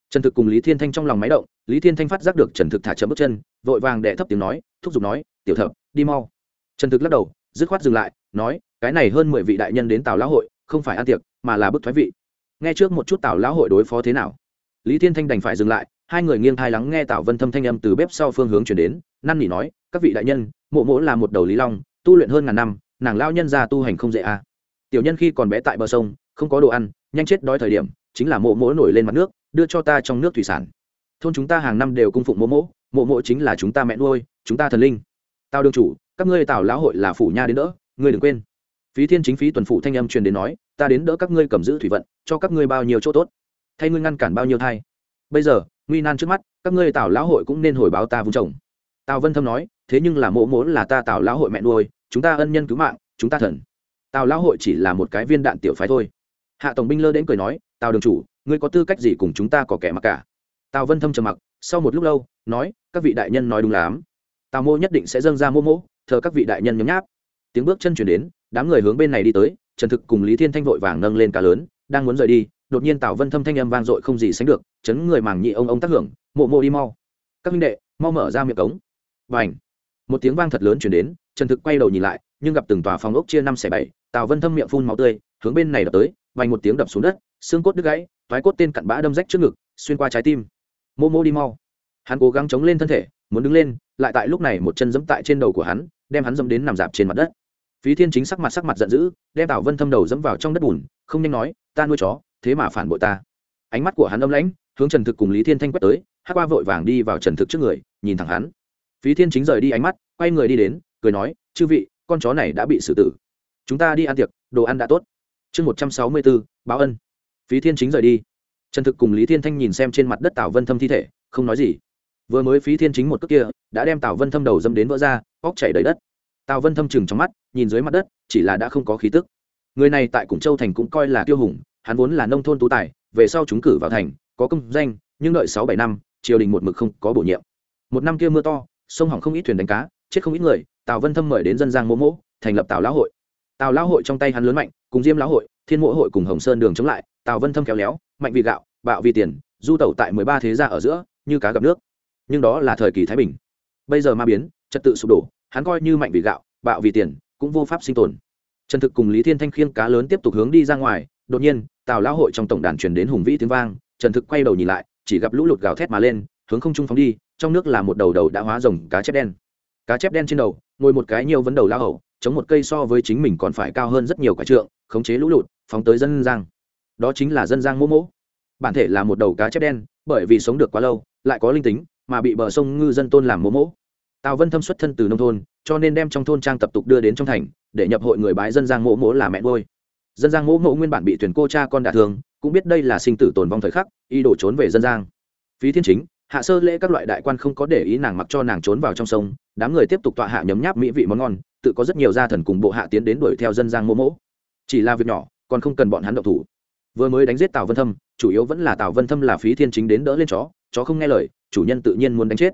[SPEAKER 1] trần thực cùng lý thiên thanh trong lòng máy động lý thiên thanh phát giác được trần thực thả chậm bước chân vội vàng đệ thấp tiếng nói thúc giục nói tiểu thập đi mau trần thực lắc đầu dứt khoát dừng lại nói cái này hơn mười vị đại nhân đến tào lão hội không phải ăn tiệc mà là bức thoái vị nghe trước một chút tào lão hội đối phó thế nào lý thiên thanh đành phải dừng lại hai người nghiêng thai lắng nghe tào vân thâm thanh âm từ bếp sau phương hướng chuyển đến, năn nỉ nói, các vị đại nhân, mộ mỗ là một đầu lý long, tu luyện hơn ngàn năm, nàng lao nhân ra tu hành không dễ à. tiểu nhân khi còn bé tại bờ sông, không có đồ ăn, nhanh chết đói thời điểm, chính là mộ mỗ nổi lên mặt nước, đưa cho ta trong nước thủy sản. Thôn chúng ta hàng năm đều cung phụng mộ mỗ mộ mộ chính là chúng ta mẹ nuôi, chúng ta thần linh. Tao đương chủ, các ngươi tào lão hội là phủ nha đến đỡ, ngươi đừng quên. Phí thiên chính phí tuần phụ thanh âm truyền đến nói, ta đến đỡ các ngươi cầm giữ thủy vận, cho các ngươi bao nhiêu chỗ tốt? Thay ngươi ngăn cản bao nhiêu thai? Bây giờ nguy nan trước mắt, các ngươi tào lão hội cũng nên hồi báo ta vung chồng. Tào vân thâm nói, thế nhưng là mộ mỗ là ta tào lão hội mẹ nuôi, chúng ta ân nhân cứu mạng, chúng ta thần. Tào lão hội chỉ là một cái viên đạn tiểu phái thôi. Hạ tổng binh lơ đến cười nói, tào đường chủ, ngươi có tư cách gì cùng chúng ta có kẻ mặc cả? Tào vân thâm trầm mặc, sau một lúc lâu, nói, các vị đại nhân nói đúng lắm. Tào mô nhất định sẽ dâng ra mô mỗ, thờ các vị đại nhân nhấm nháp. Tiếng bước chân chuyển đến, đám người hướng bên này đi tới, trần thực cùng lý thiên thanh vội vàng nâng lên cá lớn, đang muốn rời đi đột nhiên tào vân thâm thanh âm vang dội không gì sánh được, chấn người màng nhị ông ông tác hưởng, mộ mộ đi mau. Các minh đệ, mau mở ra miệng cống. Và ảnh một tiếng vang thật lớn chuyển đến, trần thực quay đầu nhìn lại, nhưng gặp từng tòa phòng ốc chia năm xẻ bảy, tào vân thâm miệng phun máu tươi, hướng bên này đập tới vành một tiếng đập xuống đất, xương cốt đứt gãy thoái cốt tên cặn bã đâm rách trước ngực, xuyên qua trái tim. Mô mô đi mau. Hắn cố gắng chống lên thân thể, muốn đứng lên, lại tại lúc này một chân dẫm tại trên đầu của hắn, đem hắn dẫm đến nằm dạp trên mặt đất. Phí thiên chính sắc mặt sắc mặt giận dữ, đem tào vân thâm đầu dẫm vào trong đất bùn, không nhanh nói, ta nuôi chó thế mà phản bội ta. Ánh mắt của hắn âm lãnh, hướng trần thực cùng lý thiên thanh quét tới hát qua vội vàng đi vào trần thực trước người, nhìn thẳng hắn. Phí thiên chính rời đi ánh mắt, quay người đi đến, cười nói, chư vị, con chó này đã bị xử tử. Chúng ta đi ăn tiệc, đồ ăn đã tốt. Chương một trăm sáu mươi bốn, báo ân. Phí thiên chính rời đi. Trần thực cùng lý thiên thanh nhìn xem trên mặt đất tào vân thâm thi thể, không nói gì. Vừa mới phí thiên chính một cước kia, đã đem tào vân thâm đầu dâm đến vỡ ra óc chảy đầy đất. Tào vân thâm chừng trong mắt, nhìn dưới mặt đất, chỉ là đã không có khí tức. Người này tại củng châu thành cũng coi là tiêu hùng hắn vốn là nông thôn tú tài, về sau chúng cử vào thành, có công danh, nhưng đợi sáu bảy năm, triều đình một mực không có bổ nhiệm. Một năm kia mưa to, sông hỏng không ít thuyền đánh cá, chết không ít người, tào vân thâm mời đến dân giang mỗ mỗ, thành lập tào lão hội. Tào lão hội trong tay hắn lớn mạnh, cùng diêm lão hội, thiên mỗ hội cùng hồng sơn đường chống lại, tào vân thâm kéo léo, mạnh vì gạo, bạo vì tiền, du tẩu tại mười ba thế gia ở giữa, như cá gặp nước. Nhưng đó là thời kỳ thái bình. Bây giờ ma biến, trật tự sụp đổ, hắn coi như mạnh vì gạo, bạo vì tiền, cũng vô pháp sinh tồn. Trần thực cùng lý thiên thanh khiêng cá lớn tiếp tục hướng đi ra ngoài đột nhiên, tào lão hội trong tổng đàn truyền đến hùng vĩ tiếng vang, trần thực quay đầu nhìn lại, chỉ gặp lũ lụt gào thét mà lên, hướng không trung phóng đi, trong nước là một đầu đầu đã hóa rồng cá chép đen. Cá chép đen trên đầu, ngồi một cái nhiều vấn đầu lao hậu chống một cây so với chính mình còn phải cao hơn rất nhiều quả trượng, khống chế lũ lụt, phóng tới dân giang đó chính là dân giang mỗ mỗ. Bản thể là một đầu cá chép đen, bởi vì sống được quá lâu, lại có linh tính, mà bị bờ sông ngư dân tôn làm mỗ mỗ. Tào vân thâm xuất thân từ nông thôn, cho nên đem trong thôn trang tập tục đưa đến trong thành, để nhập hội người bái dân giang mỗ mỗ là mẹ ngôi dân giang mỗ Mẫu nguyên bản bị tuyển cô cha con đả thương, cũng biết đây là sinh tử tồn vong thời khắc, y đổ trốn về dân giang phí thiên chính, hạ sơ lễ các loại đại quan không có để ý nàng mặc cho nàng trốn vào trong sông, đám người tiếp tục tọa hạ nhấm nháp mỹ vị món ngon, tự có rất nhiều gia thần cùng bộ hạ tiến đến đuổi theo dân giang mỗ mỗ chỉ là việc nhỏ, còn không cần bọn hắn động thủ. Vừa mới đánh giết tào vân thâm, chủ yếu vẫn là tào vân thâm là phí thiên chính đến đỡ lên chó chó không nghe lời, chủ nhân tự nhiên muốn đánh chết.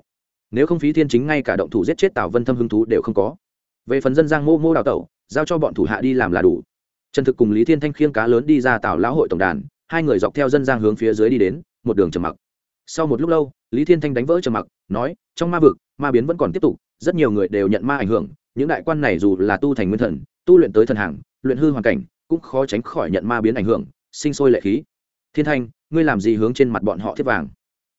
[SPEAKER 1] Nếu không phí thiên chính ngay cả động thủ giết chết tào vân thâm hứng thú đều không có. Về phần dân giang mô mô đào tẩu, giao cho bọn thủ hạ đi làm là đủ trần thực cùng lý thiên thanh khiêng cá lớn đi ra Tảo lão hội tổng đàn, hai người dọc theo dân giang hướng phía dưới đi đến, một đường trầm mặc. Sau một lúc lâu, lý thiên thanh đánh vỡ trầm mặc, nói, trong ma vực, ma biến vẫn còn tiếp tục, rất nhiều người đều nhận ma ảnh hưởng, những đại quan này dù là tu thành nguyên thần, tu luyện tới thần hàng, luyện hư hoàn cảnh, cũng khó tránh khỏi nhận ma biến ảnh hưởng, sinh sôi lệ khí. Thiên thanh, ngươi làm gì hướng trên mặt bọn họ thiết vàng?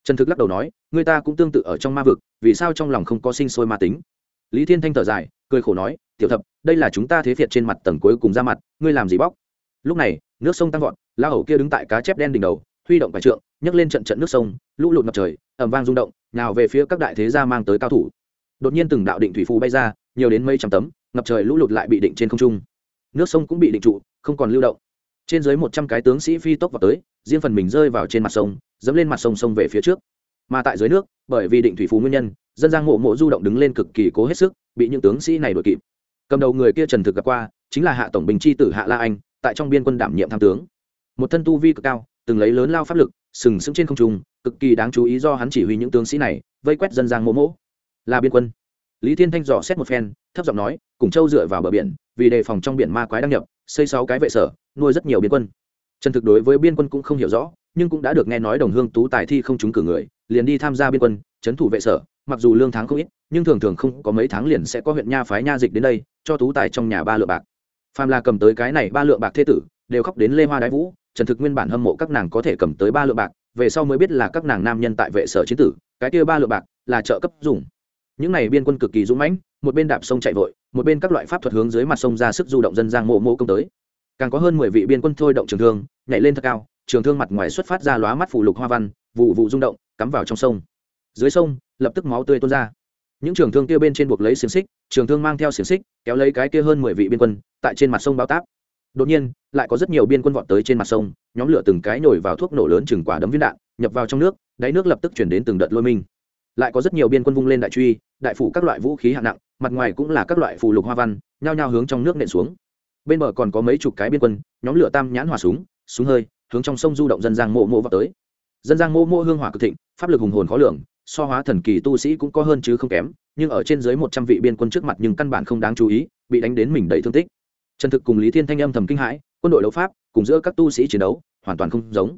[SPEAKER 1] Trần thực lắc đầu nói người ta cũng tương tự ở trong ma vực, vì sao trong lòng không có sinh sôi ma tính? Lý thiên thanh thở dài cười khổ nói, tiểu thập, đây là chúng ta thế phiệt trên mặt tầng cuối cùng ra mặt, ngươi làm gì bóc? Lúc này, nước sông tăng vọt, la hầu kia đứng tại cá chép đen đỉnh đầu, huy động bài trượng, nhấc lên trận trận nước sông, lũ lụt ngập trời ẩm vang rung động, nào về phía các đại thế gia mang tới cao thủ. Đột nhiên từng đạo định thủy phù bay ra, nhiều đến mấy trăm tấm, ngập trời lũ lụt lại bị định trên không trung. Nước sông cũng bị định trụ, không còn lưu động. Trên dưới một trăm cái tướng sĩ phi tốc vào tới, riêng phần mình rơi vào trên mặt sông, dẫm lên mặt sông sông về phía trước mà tại dưới nước, bởi vì định thủy phú nguyên nhân, dân giang mộ mộ du động đứng lên cực kỳ cố hết sức, bị những tướng sĩ này đuổi kịp. Cầm đầu người kia trần thực gặp qua, chính là hạ tổng bình chi tử hạ la anh, tại trong biên quân đảm nhiệm tham tướng. Một thân tu vi cực cao, từng lấy lớn lao pháp lực, sừng sững trên không trung, cực kỳ đáng chú ý do hắn chỉ huy những tướng sĩ này, vây quét dân giang mộ mộ. Là biên quân. Lý thiên thanh dò xét một phen, thấp giọng nói, cùng châu dựa vào bờ biển, vì đề phòng trong biển ma quái đăng nhập, xây sáu cái vệ sở, nuôi rất nhiều biên quân. Trần thực đối với biên quân cũng không hiểu rõ, nhưng cũng đã được nghe nói đồng hương tú tài thi không trúng cử người liền đi tham gia biên quân, trấn thủ vệ sở, mặc dù lương tháng không ít, nhưng thường thường không có mấy tháng liền sẽ có huyện nha phái nha dịch đến đây, cho tú tài trong nhà ba lượng bạc. Phàm là cầm tới cái này ba lượng bạc thế tử, đều khóc đến lê hoa đái vũ, trần thực nguyên bản hâm mộ các nàng có thể cầm tới ba lượng bạc, về sau mới biết là các nàng nam nhân tại vệ sở chiến tử, cái kia ba lượng bạc là trợ cấp dùng. Những này biên quân cực kỳ dũng mãnh, một bên đạp sông chạy vội, một bên các loại pháp thuật hướng dưới mặt sông ra sức du động dân giang mộ mộ công tới càng có hơn mười vị biên quân thôi động trường thương, nhảy lên thật cao, trường thương mặt ngoài xuất phát ra lóa mắt phủ lục hoa văn, vụ vụ rung động, cắm vào trong sông. Dưới sông, lập tức máu tươi tuôn ra. Những trường thương kia bên trên buộc lấy xiềng xích, trường thương mang theo xiềng xích, kéo lấy cái kia hơn mười vị biên quân, tại trên mặt sông bao táp. Đột nhiên, lại có rất nhiều biên quân vọt tới trên mặt sông, nhóm lửa từng cái nổi vào thuốc nổ lớn chừng quả đấm viên đạn, nhập vào trong nước, đáy nước lập tức chuyển đến từng đợt lôi minh. Lại có rất nhiều biên quân vung lên đại truy, đại phủ các loại vũ khí hạng nặng, mặt ngoài cũng là các loại phù lục hoa văn, nhao nhao hướng trong nước nện xuống bên bờ còn có mấy chục cái biên quân, nhóm lửa tam nhãn hỏa súng súng hơi, hướng trong sông du động dân giang mộ mộ vào tới. Dân giang mộ mộ hương hỏa cực thịnh, pháp lực hùng hồn khó lường, so hóa thần kỳ tu sĩ cũng có hơn chứ không kém, nhưng ở trên dưới một trăm vị biên quân trước mặt nhưng căn bản không đáng chú ý, bị đánh đến mình đầy thương tích. Trần thực cùng lý thiên thanh âm thầm kinh hãi, quân đội đấu pháp, cùng giữa các tu sĩ chiến đấu, hoàn toàn không giống.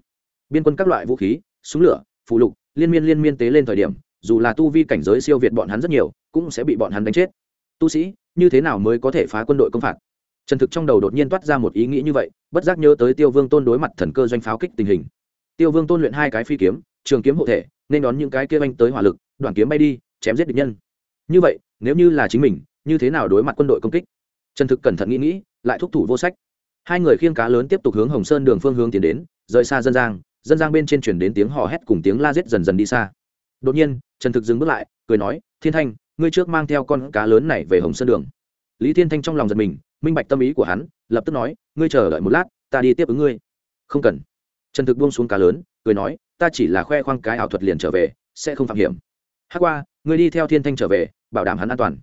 [SPEAKER 1] Biên quân các loại vũ khí, súng lửa phụ lục, liên miên liên miên tế lên thời điểm, dù là tu vi cảnh giới siêu việt bọn hắn rất nhiều, cũng sẽ bị bọn hắn đánh chết. Tu sĩ, như thế nào mới có thể phá quân đội công phạt? Trần thực trong đầu đột nhiên toát ra một ý nghĩ như vậy, bất giác nhớ tới tiêu vương tôn đối mặt thần cơ doanh pháo kích tình hình. Tiêu vương tôn luyện hai cái phi kiếm, trường kiếm hộ thể, nên đón những cái kia anh tới hỏa lực, đoàn kiếm bay đi, chém giết địch nhân. Như vậy, nếu như là chính mình, như thế nào đối mặt quân đội công kích? Trần thực cẩn thận nghĩ nghĩ, lại thúc thủ vô sách. Hai người khiêng cá lớn tiếp tục hướng hồng sơn đường phương hướng tiến đến, rời xa dân giang dân giang bên trên chuyển đến tiếng hò hét cùng tiếng la giết dần dần đi xa. Đột nhiên, trần thực dừng bước lại, cười nói, thiên thanh, ngươi trước mang theo con cá lớn này về hồng sơn đường. Lý thiên thanh trong lòng giật mình minh bạch tâm ý của hắn, lập tức nói, ngươi chờ đợi một lát, ta đi tiếp ứng ngươi. Không cần. Trần thực buông xuống cá lớn, cười nói, ta chỉ là khoe khoang cái ảo thuật liền trở về, sẽ không phạm hiểm. Hát qua, ngươi đi theo thiên thanh trở về, bảo đảm hắn an toàn.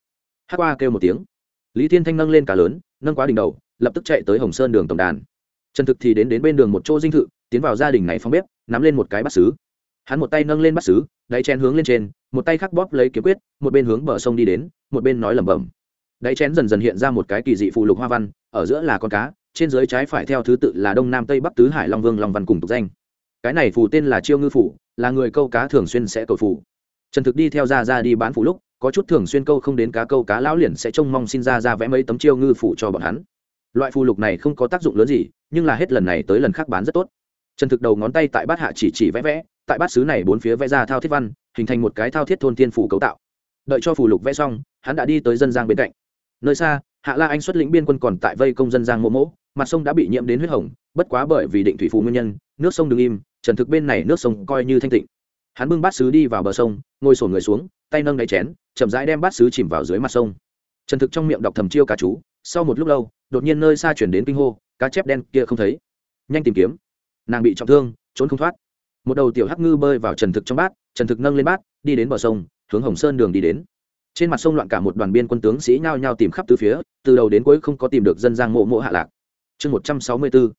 [SPEAKER 1] Hát qua kêu một tiếng. Lý thiên thanh nâng lên cá lớn, nâng quá đỉnh đầu, lập tức chạy tới hồng sơn đường tổng đàn. Trần thực thì đến đến bên đường một chỗ dinh thự, tiến vào gia đình này phong bếp, nắm lên một cái bát xứ hắn một tay nâng lên bát xứ đáy chén hướng lên trên, một tay khắc bóp lấy kiếm quyết, một bên hướng bờ sông đi đến, một bên nói lẩm bẩm đáy chén dần dần hiện ra một cái kỳ dị phụ lục hoa văn, ở giữa là con cá, trên dưới trái phải theo thứ tự là đông nam tây bắc tứ hải long vương long văn cùng tục danh. Cái này phù tên là chiêu ngư phủ, là người câu cá thường xuyên sẽ cầu phù. Trần thực đi theo ra ra đi bán phủ lúc, có chút thường xuyên câu không đến cá câu, cá lão liền sẽ trông mong xin ra ra vẽ mấy tấm chiêu ngư phủ cho bọn hắn. Loại phù lục này không có tác dụng lớn gì, nhưng là hết lần này tới lần khác bán rất tốt. Trần thực đầu ngón tay tại bát hạ chỉ chỉ vẽ vẽ, tại bát xứ này bốn phía vẽ ra thao thiết văn, hình thành một cái thao thiết thôn thiên phủ cấu tạo. Đợi cho phù lục vẽ xong, hắn đã đi tới dân giang bên cạnh nơi xa, hạ la anh xuất lĩnh biên quân còn tại vây công dân giang mộ mỗ mặt sông đã bị nhiễm đến huyết hồng, bất quá bởi vì định thủy phù nguyên nhân, nước sông đứng im, trần thực bên này nước sông coi như thanh tịnh. Hắn bưng bát sứ đi vào bờ sông, ngồi sổn người xuống, tay nâng đáy chén, chậm rãi đem bát sứ chìm vào dưới mặt sông. Trần thực trong miệng đọc thầm chiêu cá chú, sau một lúc lâu, đột nhiên nơi xa chuyển đến kinh hô, cá chép đen kia không thấy. Nhanh tìm kiếm. Nàng bị trọng thương, trốn không thoát. Một đầu tiểu hắc ngư bơi vào trần thực trong bát, trần thực nâng lên bát, đi đến bờ sông, hướng hồng sơn đường đi đến trên mặt sông loạn cả một đoàn biên quân tướng sĩ nhao nhao tìm khắp từ phía, từ đầu đến cuối không có tìm được dân giang mộ mộ hạ lạc. Chương một trăm sáu mươi bốn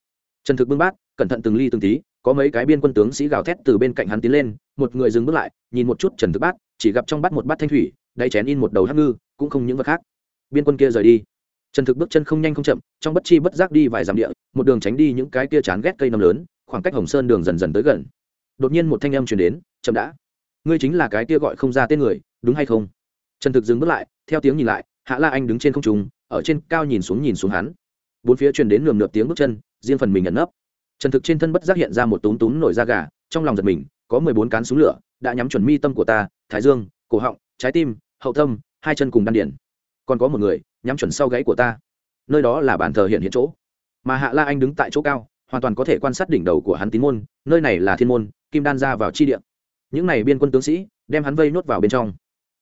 [SPEAKER 1] trần thực bưng bát, cẩn thận từng ly từng tí, có mấy cái biên quân tướng sĩ gào thét từ bên cạnh hắn tiến lên, một người dừng bước lại, nhìn một chút trần thực bát, chỉ gặp trong bát một bát thanh thủy, đáy chén in một đầu hắc ngư, cũng không những vật khác. Biên quân kia rời đi. Trần thực bước chân không nhanh không chậm, trong bất chi bất giác đi vài dặm địa, một đường tránh đi những cái kia chán ghét cây nấm lớn, khoảng cách hồng sơn đường dần dần tới gần. Đột nhiên một thanh âm truyền đến, chậm đã. Ngươi chính là cái kia gọi không ra tên người, đúng hay không? Trần thực dừng bước lại, theo tiếng nhìn lại, hạ la anh đứng trên không trung, ở trên cao nhìn xuống nhìn xuống hắn. Bốn phía truyền đến lườm lượp tiếng bước chân, riêng phần mình ẩn nấp. Trần thực trên thân bất giác hiện ra một túm túm nổi da gà, trong lòng giật mình, có mười bốn cán súng lửa, đã nhắm chuẩn mi tâm của ta, thái dương, cổ họng, trái tim, hậu tâm, hai chân cùng đan điển. Còn có một người, nhắm chuẩn sau gáy của ta. Nơi đó là bàn thờ hiện hiện chỗ. Mà hạ la anh đứng tại chỗ cao, hoàn toàn có thể quan sát đỉnh đầu của hắn tín môn, nơi này là thiên môn, kim đan ra vào chi địa. Những này biên quân tướng sĩ, đem hắn vây nuốt vào bên trong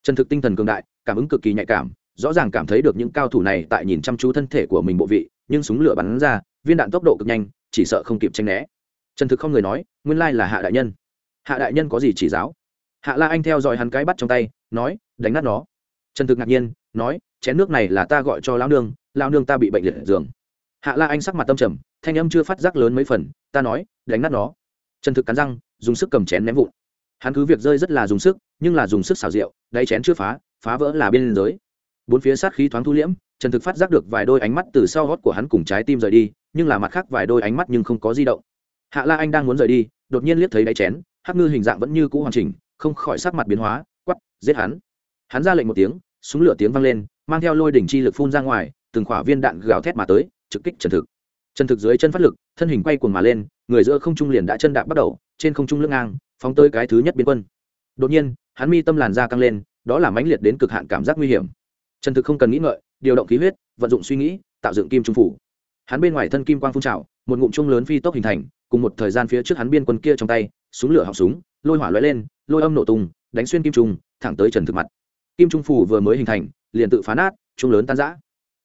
[SPEAKER 1] trần thực tinh thần cường đại, cảm ứng cực kỳ nhạy cảm, rõ ràng cảm thấy được những cao thủ này tại nhìn chăm chú thân thể của mình bộ vị, nhưng súng lửa bắn ra, viên đạn tốc độ cực nhanh, chỉ sợ không kịp tranh né. Trần thực không người nói, nguyên lai là hạ đại nhân. Hạ đại nhân có gì chỉ giáo? Hạ la anh theo dõi hắn cái bắt trong tay, nói, đánh nát nó. Trần thực ngạc nhiên, nói, chén nước này là ta gọi cho lão nương lão nương ta bị bệnh liệt giường. Hạ la anh sắc mặt tâm trầm, thanh âm chưa phát giác lớn mấy phần, ta nói, đánh nát nó. Trần thực cắn răng, dùng sức cầm chén ném vụn. Hắn cứ việc rơi rất là dùng sức nhưng là dùng sức xào rượu, đáy chén chưa phá phá vỡ là bên giới. Bốn phía sát khí thoáng thu liễm, trần thực phát giác được vài đôi ánh mắt từ sau hót của hắn cùng trái tim rời đi, nhưng là mặt khác vài đôi ánh mắt nhưng không có di động. Hạ la anh đang muốn rời đi, đột nhiên liếc thấy đáy chén, hắc ngư hình dạng vẫn như cũ hoàn chỉnh, không khỏi sắc mặt biến hóa quắp giết hắn. Hắn ra lệnh một tiếng, súng lửa tiếng vang lên, mang theo lôi đỉnh chi lực phun ra ngoài, từng khỏa viên đạn gào thét mà tới, trực kích trần thực. Trần thực dưới chân phát lực, thân hình quay cuồng mà lên, người giữa không trung liền đã chân đạp bắt đầu, trên không trung lưng ngang, phóng tới cái thứ nhất biến quân. Đột nhiên hắn mi tâm làn da căng lên, đó là mãnh liệt đến cực hạn cảm giác nguy hiểm. Trần thực không cần nghĩ ngợi, điều động khí huyết, vận dụng suy nghĩ, tạo dựng kim trung phủ. Hắn bên ngoài thân kim quang phun trào, một ngụm Chung lớn phi tốc hình thành, cùng một thời gian phía trước hắn biên quân kia trong tay, súng lửa họng súng, lôi hỏa lóe lên, lôi âm nổ tung, đánh xuyên kim trung, thẳng tới trần thực mặt. Kim trung phủ vừa mới hình thành, liền tự phá nát trung lớn tan giã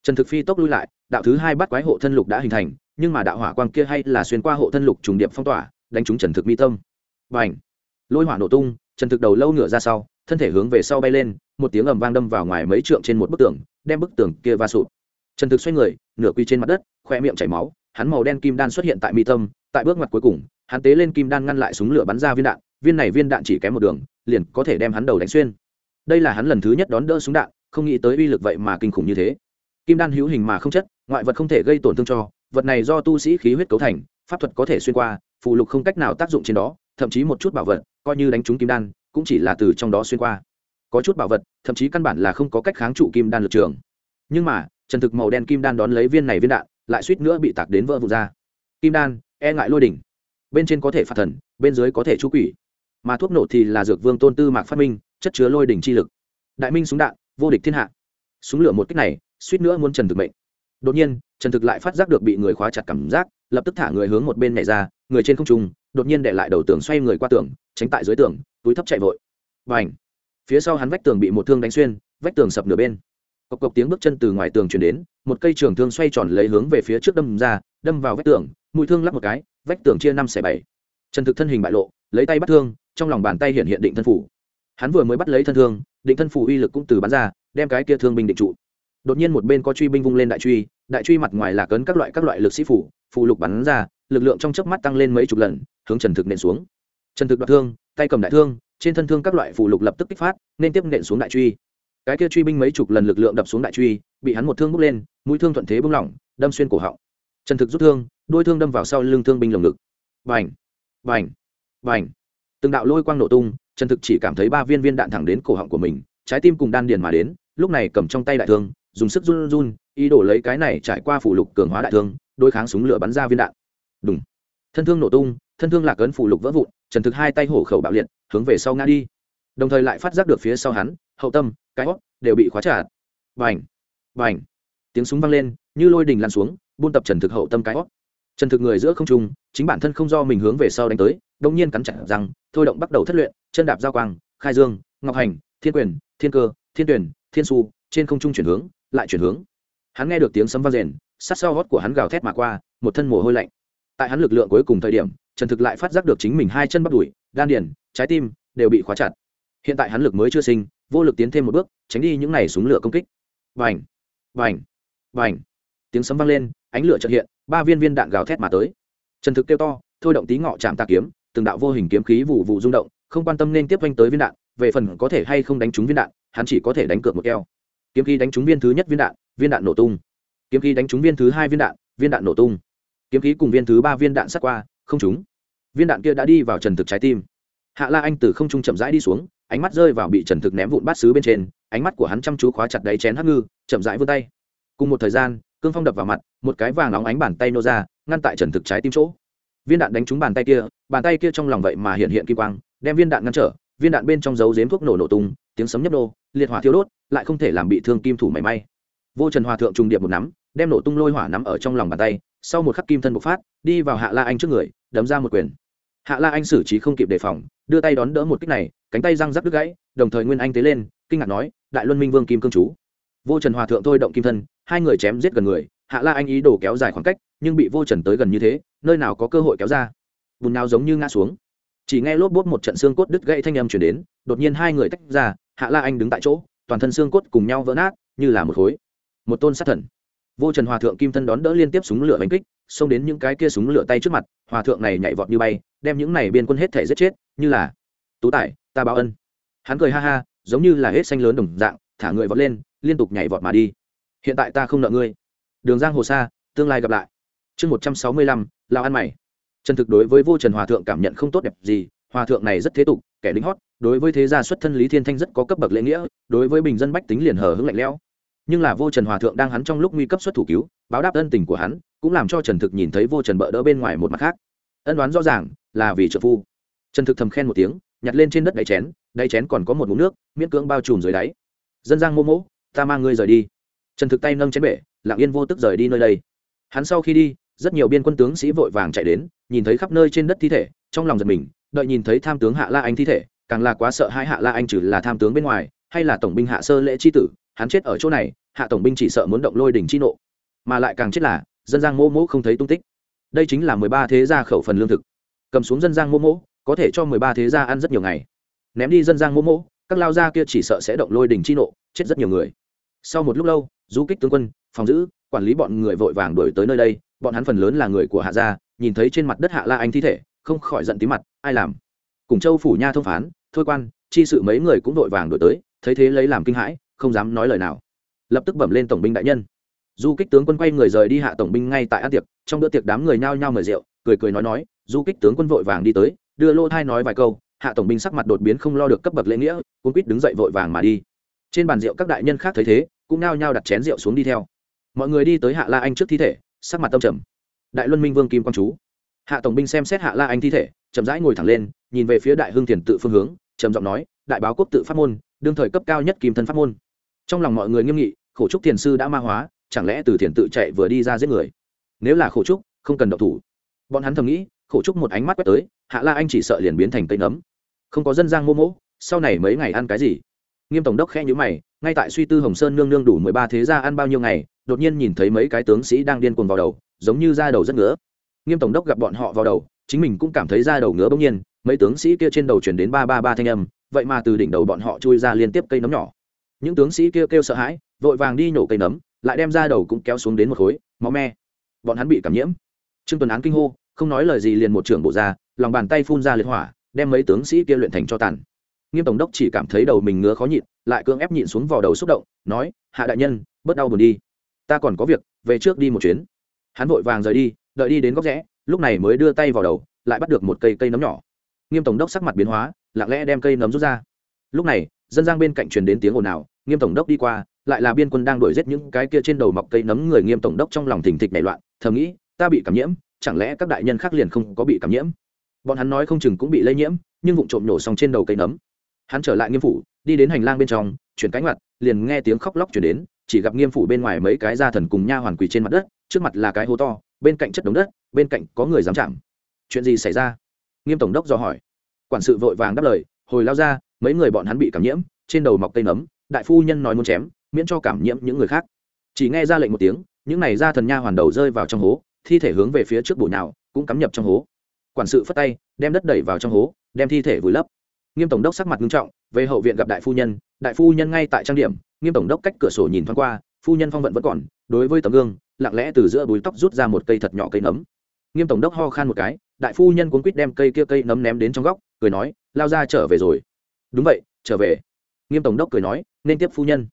[SPEAKER 1] trần thực phi tốc lui lại, đạo thứ hai bắt quái hộ thân lục đã hình thành, nhưng mà đạo hỏa quang kia hay là xuyên qua hộ thân lục trùng điệp phong tỏa, đánh trúng trần thực mi tâm. Và ảnh lôi hỏa nổ tung trần thực đầu lâu nửa ra sau, thân thể hướng về sau bay lên, một tiếng ầm vang đâm vào ngoài mấy trượng trên một bức tường, đem bức tường kia va sụp. Trần thực xoay người, nửa quy trên mặt đất khoe miệng chảy máu, hắn màu đen kim đan xuất hiện tại mi tâm, tại bước mặt cuối cùng, hắn tế lên kim đan ngăn lại súng lửa bắn ra viên đạn, viên này viên đạn chỉ kém một đường, liền có thể đem hắn đầu đánh xuyên. Đây là hắn lần thứ nhất đón đỡ súng đạn, không nghĩ tới uy lực vậy mà kinh khủng như thế. Kim đan hữu hình mà không chất, ngoại vật không thể gây tổn thương cho, vật này do tu sĩ khí huyết cấu thành, pháp thuật có thể xuyên qua phụ lục không cách nào tác dụng trên đó, thậm chí một chút bảo vật coi như đánh trúng kim đan, cũng chỉ là từ trong đó xuyên qua. Có chút bảo vật, thậm chí căn bản là không có cách kháng trụ kim đan lực trường. Nhưng mà, trần thực màu đen kim đan đón lấy viên này viên đạn, lại suýt nữa bị tạc đến vỡ vụt ra. Kim đan e ngại lôi đỉnh. Bên trên có thể phạt thần, bên dưới có thể chú quỷ. Mà thuốc nổ thì là dược vương tôn tư mạc phát minh, chất chứa lôi đỉnh chi lực. Đại minh súng đạn, vô địch thiên hạ. Súng lửa một cách này, suýt nữa muốn trần thực mệnh đột nhiên, trần thực lại phát giác được bị người khóa chặt cảm giác, lập tức thả người hướng một bên nhảy ra, người trên không trung, đột nhiên để lại đầu tường xoay người qua tường, tránh tại dưới tường, túi thấp chạy vội. Và ảnh phía sau hắn vách tường bị một thương đánh xuyên, vách tường sập nửa bên. Cộc cộc tiếng bước chân từ ngoài tường chuyển đến, một cây trường thương xoay tròn lấy hướng về phía trước đâm ra, đâm vào vách tường, mũi thương lắp một cái, vách tường chia năm xẻ bảy. Trần thực thân hình bại lộ, lấy tay bắt thương, trong lòng bàn tay hiện hiện định thân phủ. Hắn vừa mới bắt lấy thân thương, định thân phủ uy lực cũng từ bắn ra, đem cái kia thương binh định trụ đột nhiên một bên có truy binh vung lên đại truy đại truy mặt ngoài là cấn các loại các loại lực sĩ phủ, phù lục bắn ra, lực lượng trong chớp mắt tăng lên mấy chục lần, hướng trần thực nện xuống. Trần thực đoạt thương, tay cầm đại thương, trên thân thương các loại phù lục lập tức kích phát, nên tiếp nện xuống đại truy. Cái kia truy binh mấy chục lần lực lượng đập xuống đại truy, bị hắn một thương bốc lên, mũi thương thuận thế bung lỏng, đâm xuyên cổ họng. Trần thực rút thương, đôi thương đâm vào sau lưng thương binh lồng ngực. Vành vành vành từng đạo lôi quang nổ tung, trần thực chỉ cảm thấy ba viên viên đạn thẳng đến cổ họng của mình, trái tim cùng đan điền mà đến, lúc này cầm trong tay đại thương dùng sức run run, ý đổ lấy cái này trải qua phủ lục cường hóa đại thương đôi kháng súng lửa bắn ra viên đạn. Đúng thân thương nổ tung, thân thương lạc ấn phủ lục vỡ vụn, trần thực hai tay hổ khẩu bạo liệt, hướng về sau ngã đi. Đồng thời lại phát giác được phía sau hắn, hậu tâm, cái hót đều bị khóa chặt. Vành vành tiếng súng vang lên, như lôi đình lan xuống, buôn tập trần thực hậu tâm cái hót trần thực người giữa không trung, chính bản thân không do mình hướng về sau đánh tới đông nhiên cắn chặt rằng thôi động bắt đầu thất luyện, chân đạp giao quang, khai dương, ngọc hành, thiên quyền, thiên cơ, thiên tuyển, thiên su trên không trung chuyển hướng lại chuyển hướng. Hắn nghe được tiếng sấm vang rền, sát sau hót của hắn gào thét mà qua, một thân mồ hôi lạnh. Tại hắn lực lượng cuối cùng thời điểm, trần thực lại phát giác được chính mình hai chân bắt đùi, đan điền, trái tim đều bị khóa chặt. Hiện tại hắn lực mới chưa sinh, vô lực tiến thêm một bước, tránh đi những này súng lửa công kích. Vành vành vành tiếng sấm vang lên, ánh lửa chợt hiện, ba viên viên đạn gào thét mà tới. Trần thực kêu to, thôi động tí ngọ chạm tà kiếm, từng đạo vô hình kiếm khí vụ vụ rung động, không quan tâm nên tiếp oanh tới viên đạn, về phần có thể hay không đánh trúng viên đạn, hắn chỉ có thể đánh cược một keo kiếm khí đánh trúng viên thứ nhất viên đạn viên đạn nổ tung. Kiếm khí đánh trúng viên thứ hai viên đạn viên đạn nổ tung. Kiếm khí cùng viên thứ ba viên đạn sát qua, không trúng. Viên đạn kia đã đi vào trần thực trái tim. Hạ la anh từ không trung chậm rãi đi xuống, ánh mắt rơi vào bị trần thực ném vụn bát xứ bên trên, ánh mắt của hắn chăm chú khóa chặt đáy chén hắc ngư, chậm rãi vươn tay. Cùng một thời gian, cương phong đập vào mặt, một cái vàng nóng ánh bàn tay nô ra, ngăn tại trần thực trái tim chỗ. Viên đạn đánh trúng bàn tay kia, bàn tay kia trong lòng vậy mà hiện hiện kim quang, đem viên đạn ngăn trở, viên đạn bên trong dấu dếm thuốc nổ nổ tung, tiếng sấm nhấp nô liệt hỏa thiêu đốt, lại không thể làm bị thương kim thủ mảy may. Vô trần hòa thượng trùng điệp một nắm, đem nổ tung lôi hỏa nắm ở trong lòng bàn tay, sau một khắc kim thân bộc phát, đi vào hạ la anh trước người, đấm ra một quyền. Hạ la anh xử trí không kịp đề phòng, đưa tay đón đỡ một kích này, cánh tay răng rắc đứt gãy, đồng thời nguyên anh tế lên, kinh ngạc nói, đại luân minh vương kim cương chú. Vô trần hòa thượng thôi động kim thân, hai người chém giết gần người, hạ la anh ý đồ kéo dài khoảng cách, nhưng bị vô trần tới gần như thế, nơi nào có cơ hội kéo ra? Bùn nào giống như ngã xuống chỉ nghe lốp bốt một trận xương cốt đứt gãy thanh âm chuyển đến, đột nhiên hai người tách ra, hạ la anh đứng tại chỗ, toàn thân xương cốt cùng nhau vỡ nát, như là một khối. Một tôn sát thần. Vô trần hòa thượng kim thân đón đỡ liên tiếp súng lửa đánh kích, xông đến những cái kia súng lửa tay trước mặt, hòa thượng này nhảy vọt như bay, đem những này biên quân hết thể giết chết, như là, tú tải ta báo ân. Hắn cười ha ha, giống như là hết xanh lớn đồng dạng, thả người vọt lên, liên tục nhảy vọt mà đi. Hiện tại ta không nợ ngươi. Đường giang hồ xa tương lai gặp lại. Chương một trăm sáu mươi lăm lao ăn mày trần thực đối với vô trần hòa thượng cảm nhận không tốt đẹp gì, hòa thượng này rất thế tục, kẻ lính hót, đối với thế gia xuất thân lý thiên thanh rất có cấp bậc lễ nghĩa, đối với bình dân bách tính liền hờ hững lạnh lẽo. Nhưng là vô trần hòa thượng đang hắn trong lúc nguy cấp xuất thủ cứu, báo đáp ân tình của hắn, cũng làm cho trần thực nhìn thấy vô trần bỡ đỡ bên ngoài một mặt khác. Ân đoán rõ ràng, là vì trợ phu. Trần thực thầm khen một tiếng, nhặt lên trên đất đáy chén đáy chén còn có một mũ nước, miễn cưỡng bao trùm dưới đáy. Dân giang mô mỗ, ta mang ngươi rời đi. Trần thực tay nâng chén bể, lặng yên vô tức rời đi nơi đây. Hắn sau khi đi rất nhiều biên quân tướng sĩ vội vàng chạy đến, nhìn thấy khắp nơi trên đất thi thể, trong lòng giật mình, đợi nhìn thấy tham tướng hạ la anh thi thể, càng là quá sợ hai hạ la anh trừ là tham tướng bên ngoài, hay là tổng binh hạ sơ lễ chi tử, hắn chết ở chỗ này, hạ tổng binh chỉ sợ muốn động lôi đỉnh chi nộ. Mà lại càng chết là, dân giang mô mỗ không thấy tung tích. Đây chính là mười ba thế gia khẩu phần lương thực. Cầm xuống dân giang mô mỗ, có thể cho mười ba thế gia ăn rất nhiều ngày. Ném đi dân giang mô mỗ, các lao gia kia chỉ sợ sẽ động lôi đỉnh chi nộ, chết rất nhiều người. Sau một lúc lâu, du kích tướng quân, phòng giữ quản lý bọn người vội vàng đuổi tới nơi đây, bọn hắn phần lớn là người của hạ gia, nhìn thấy trên mặt đất hạ la anh thi thể, không khỏi giận tí mặt, ai làm? Cùng châu phủ nha thông phán, thôi quan, chi sự mấy người cũng vội vàng đuổi tới, thấy thế lấy làm kinh hãi, không dám nói lời nào. Lập tức bẩm lên tổng binh đại nhân. Du kích tướng quân quay người rời đi hạ tổng binh ngay tại ăn tiệc, trong bữa tiệc đám người nhao nhao mời rượu, cười cười nói nói, du kích tướng quân vội vàng đi tới, đưa lô thai nói vài câu, hạ tổng binh sắc mặt đột biến không lo được cấp bậc lễ nghĩa, cuốn quýt đứng dậy vội vàng mà đi. Trên bàn rượu các đại nhân khác thấy thế, cũng nao nhao đặt chén rượu xuống đi theo mọi người đi tới hạ la anh trước thi thể, sắc mặt tâm trầm. Đại luân minh vương kim quang chú. Hạ tổng binh xem xét hạ la anh thi thể, chậm rãi ngồi thẳng lên, nhìn về phía đại hương thiền tự phương hướng, trầm giọng nói, đại báo quốc tự pháp môn, đương thời cấp cao nhất kim thân pháp môn. Trong lòng mọi người nghiêm nghị, khổ trúc thiền sư đã ma hóa, chẳng lẽ từ thiền tự chạy vừa đi ra giết người? Nếu là khổ trúc, không cần động thủ. Bọn hắn thầm nghĩ, khổ trúc một ánh mắt quét tới, hạ la anh chỉ sợ liền biến thành cây nấm. Không có dân giang mô mỗ, sau này mấy ngày ăn cái gì? Nghiêm tổng đốc khẽ nhữ mày, ngay tại suy tư hồng sơn nương nương đủ mười ba thế gia ăn bao nhiêu ngày đột nhiên nhìn thấy mấy cái tướng sĩ đang điên cuồng vào đầu giống như da đầu rất ngứa. Nghiêm tổng đốc gặp bọn họ vào đầu chính mình cũng cảm thấy da đầu ngứa bỗng nhiên mấy tướng sĩ kia trên đầu chuyển đến ba ba ba thanh âm vậy mà từ đỉnh đầu bọn họ chui ra liên tiếp cây nấm nhỏ. Những tướng sĩ kia kêu, kêu sợ hãi vội vàng đi nhổ cây nấm lại đem ra đầu cũng kéo xuống đến một khối máu me. Bọn hắn bị cảm nhiễm. Trương tuần án kinh hô không nói lời gì liền một trưởng bộ ra lòng bàn tay phun ra liệt hỏa đem mấy tướng sĩ kia luyện thành cho tàn. Nghiêm tổng đốc chỉ cảm thấy đầu mình ngứa khó nhịn lại cưỡng ép nhịn xuống vào đầu xúc động nói hạ đại nhân bớt đau buồn đi ta còn có việc, về trước đi một chuyến. Hắn vội vàng rời đi, đợi đi đến góc rẽ, lúc này mới đưa tay vào đầu, lại bắt được một cây cây nấm nhỏ. Nghiêm tổng đốc sắc mặt biến hóa, lặng lẽ đem cây nấm rút ra. Lúc này, dân giang bên cạnh truyền đến tiếng ồn ào, nghiêm tổng đốc đi qua, lại là biên quân đang đuổi giết những cái kia trên đầu mọc cây nấm người nghiêm tổng đốc trong lòng thình thịch nảy loạn, thầm nghĩ, ta bị cảm nhiễm, chẳng lẽ các đại nhân khác liền không có bị cảm nhiễm? Bọn hắn nói không chừng cũng bị lây nhiễm, nhưng vụ trộm nổ xong trên đầu cây nấm. Hắn trở lại nghiêm phủ, đi đến hành lang bên trong, chuyển cánh mặt liền nghe tiếng khóc lóc chuyển đến chỉ gặp nghiêm phủ bên ngoài mấy cái gia thần cùng nha hoàn quỳ trên mặt đất, trước mặt là cái hố to, bên cạnh chất đống đất, bên cạnh có người dám chạm. Chuyện gì xảy ra? Nghiêm tổng đốc do hỏi. Quản sự vội vàng đáp lời, hồi lao ra, mấy người bọn hắn bị cảm nhiễm, trên đầu mọc cây nấm, đại phu nhân nói muốn chém, miễn cho cảm nhiễm những người khác. Chỉ nghe ra lệnh một tiếng, những này ra thần nha hoàn đầu rơi vào trong hố, thi thể hướng về phía trước bụi nào cũng cắm nhập trong hố. Quản sự phất tay, đem đất đẩy vào trong hố, đem thi thể vùi lấp. Nghiêm tổng đốc sắc mặt nghiêm trọng, về hậu viện gặp đại phu nhân, đại phu nhân ngay tại trang điểm nghiêm tổng đốc cách cửa sổ nhìn thoáng qua, phu nhân phong vận vẫn còn, đối với tấm gương, lặng lẽ từ giữa búi tóc rút ra một cây thật nhỏ cây nấm. Nghiêm tổng đốc ho khan một cái, đại phu nhân cuốn quýt đem cây kia cây nấm ném đến trong góc, cười nói, lao ra trở về rồi. Đúng vậy, trở về. Nghiêm tổng đốc cười nói, nên tiếp phu nhân.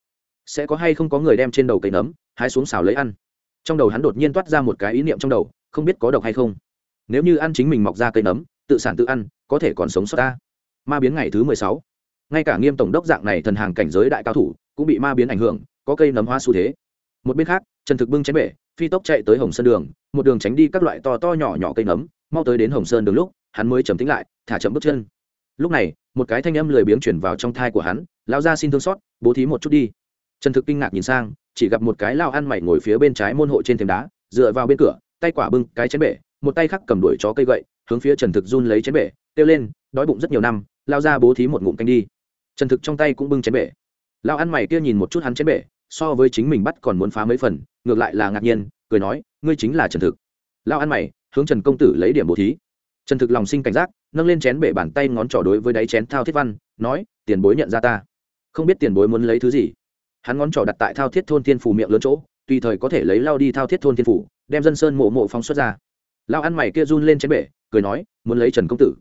[SPEAKER 1] Sẽ có hay không có người đem trên đầu cây nấm, hái xuống xào lấy ăn. Trong đầu hắn đột nhiên toát ra một cái ý niệm trong đầu, không biết có độc hay không. Nếu như ăn chính mình mọc ra cây nấm, tự sản tự ăn, có thể còn sống sót ta. Ma biến ngày thứ mười sáu ngay cả nghiêm tổng đốc dạng này thần hàng cảnh giới đại cao thủ cũng bị ma biến ảnh hưởng, có cây nấm hoa xu thế. Một bên khác, trần thực bưng chén bể, phi tốc chạy tới hồng sơn đường, một đường tránh đi các loại to to nhỏ nhỏ cây nấm, mau tới đến hồng sơn đường lúc, hắn mới trầm tính lại, thả chậm bước chân. Lúc này, một cái thanh âm lười biếng chuyển vào trong thai của hắn lao ra xin thương xót, bố thí một chút đi. Trần thực kinh ngạc nhìn sang, chỉ gặp một cái lao ăn mày ngồi phía bên trái môn hộ trên thềm đá, dựa vào bên cửa, tay quả bưng cái chén bể, một tay khác cầm đuổi chó cây gậy, hướng phía trần thực run lấy chén bể, kêu lên, đói bụng rất nhiều năm lao ra bố thí một ngụm canh đi trần thực trong tay cũng bưng chén bể. Lao ăn mày kia nhìn một chút hắn chén bể, so với chính mình bắt còn muốn phá mấy phần, ngược lại là ngạc nhiên, cười nói, ngươi chính là trần thực. Lao ăn mày, hướng trần công tử lấy điểm bố thí. Trần thực lòng sinh cảnh giác, nâng lên chén bể bàn tay ngón trỏ đối với đáy chén thao thiết văn, nói, tiền bối nhận ra ta. Không biết tiền bối muốn lấy thứ gì. Hắn ngón trỏ đặt tại thao thiết thôn thiên phủ miệng lớn chỗ, tùy thời có thể lấy lao đi thao thiết thôn thiên phủ, đem dân sơn mộ mộ phóng xuất ra. Lao ăn mày kia run lên chén bể, cười nói, muốn lấy trần công tử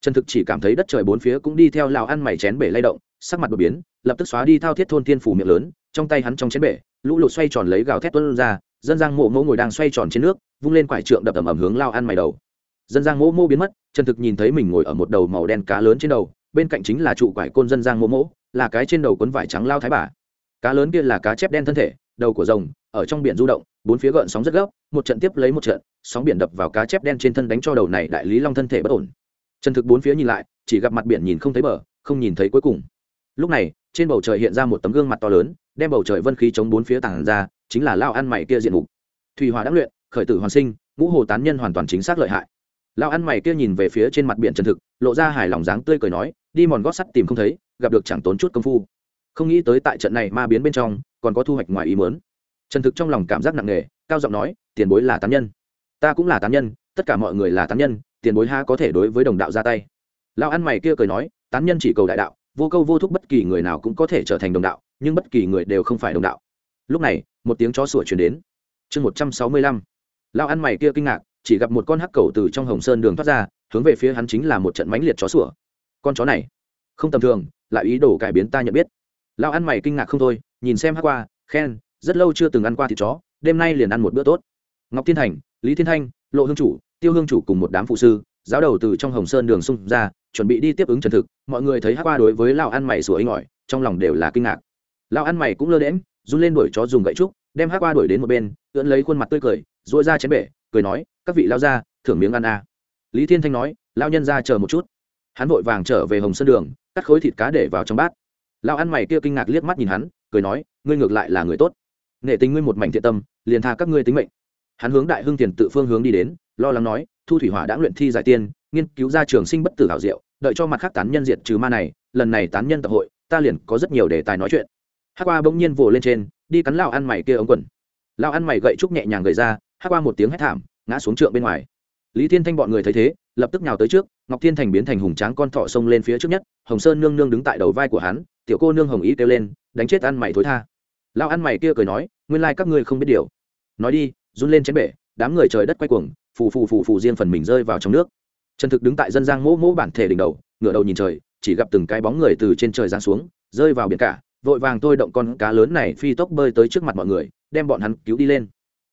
[SPEAKER 1] trần thực chỉ cảm thấy đất trời bốn phía cũng đi theo lao ăn mày chén bể lay động, sắc mặt đột biến, lập tức xóa đi thao thiết thôn thiên phủ miệng lớn, trong tay hắn trong chén bể, lũ lụt xoay tròn lấy gào thét tuân ra, dân giang mộ Mỗ ngồi đang xoay tròn trên nước, vung lên quải trượng đập ầm ầm hướng lao ăn mày đầu. Dân giang mộ Mỗ biến mất, trần thực nhìn thấy mình ngồi ở một đầu màu đen cá lớn trên đầu, bên cạnh chính là trụ quải côn dân giang mộ mộ, là cái trên đầu quấn vải trắng lao thái bà. Cá lớn kia là cá chép đen thân thể, đầu của rồng, ở trong biển du động, bốn phía gợn sóng rất gấp, một trận tiếp lấy một trận, sóng biển đập vào cá chép đen trên thân đánh cho đầu này đại lý long thân thể bất ổn trần thực bốn phía nhìn lại, chỉ gặp mặt biển nhìn không thấy bờ, không nhìn thấy cuối cùng. Lúc này, trên bầu trời hiện ra một tấm gương mặt to lớn, đem bầu trời vân khí chống bốn phía tảng ra, chính là lao ăn mày kia diện mục. Thủy hòa đắc luyện, khởi tử hoàn sinh, ngũ hồ tán nhân hoàn toàn chính xác lợi hại. Lao ăn mày kia nhìn về phía trên mặt biển trần thực, lộ ra hài lòng dáng tươi cười nói, đi mòn gót sắt tìm không thấy, gặp được chẳng tốn chút công phu. Không nghĩ tới tại trận này ma biến bên trong, còn có thu hoạch ngoài ý mớn trần thực trong lòng cảm giác nặng nề, cao giọng nói, tiền bối là tán nhân. Ta cũng là tán nhân, tất cả mọi người là tán nhân tiền bối ha có thể đối với đồng đạo ra tay? Lão ăn mày kia cười nói, tán nhân chỉ cầu đại đạo, vô câu vô thúc bất kỳ người nào cũng có thể trở thành đồng đạo, nhưng bất kỳ người đều không phải đồng đạo. Lúc này, một tiếng chó sủa chuyển đến. Chương một trăm sáu mươi lăm. Lão ăn mày kia kinh ngạc, chỉ gặp một con hắc cầu từ trong hồng sơn đường thoát ra, hướng về phía hắn chính là một trận mãnh liệt chó sủa. Con chó này, không tầm thường, lại ý đồ cải biến ta nhận biết. Lão ăn mày kinh ngạc không thôi, nhìn xem hắc qua, khen, rất lâu chưa từng ăn qua thịt chó, đêm nay liền ăn một bữa tốt. Ngọc thiên thành, lý thiên thanh, lộ hương chủ tiêu hương chủ cùng một đám phụ sư, giáo đầu từ trong hồng sơn đường xung ra, chuẩn bị đi tiếp ứng trần thực. Mọi người thấy hắc qua đối với lão ăn mày sủa inh ỏi, trong lòng đều là kinh ngạc. Lão ăn mày cũng lơ đễm run lên đuổi chó dùng gậy trúc, đem hắc qua đuổi đến một bên, ưỡn lấy khuôn mặt tươi cười dội ra chén bể, cười nói, các vị lao ra thưởng miếng ăn à. lý thiên thanh nói lao nhân ra chờ một chút. Hắn vội vàng trở về hồng sơn đường, cắt khối thịt cá để vào trong bát. Lao ăn mày kia kinh ngạc liếc mắt nhìn hắn, cười nói, ngươi ngược lại là người tốt. Nghệ tình ngươi một mảnh thiện tâm, liền tha các ngươi tính mệnh. Hắn hướng đại hưng tiền tự phương hướng đi đến lo lắng nói, thu thủy hỏa đã luyện thi giải tiên, nghiên cứu ra trường sinh bất tử hảo diệu, đợi cho mặt khác tán nhân diệt trừ ma này, lần này tán nhân tập hội, ta liền có rất nhiều đề tài nói chuyện. Hát qua bỗng nhiên vồ lên trên, đi cắn lao ăn mày kia ống quần. Lao ăn mày gậy trúc nhẹ nhàng gậy ra hát qua một tiếng hét thảm, ngã xuống trượng bên ngoài. Lý thiên thanh bọn người thấy thế, lập tức nhào tới trước, ngọc thiên thành biến thành hùng tráng con thọ xông lên phía trước nhất, hồng sơn nương nương đứng tại đầu vai của hắn, tiểu cô nương hồng ý kêu lên, đánh chết ăn mày thối tha. Lao ăn mày kia cười nói, nguyên lai các ngươi không biết điều. Nói đi, run lên chén bể đám người trời đất quay cuồng, phù phù phù phù riêng phần mình rơi vào trong nước. Trần thực đứng tại dân giang mỗ mỗ bản thể đỉnh đầu, ngửa đầu nhìn trời, chỉ gặp từng cái bóng người từ trên trời giáng xuống, rơi vào biển cả, vội vàng tôi động con cá lớn này phi tốc bơi tới trước mặt mọi người, đem bọn hắn cứu đi lên.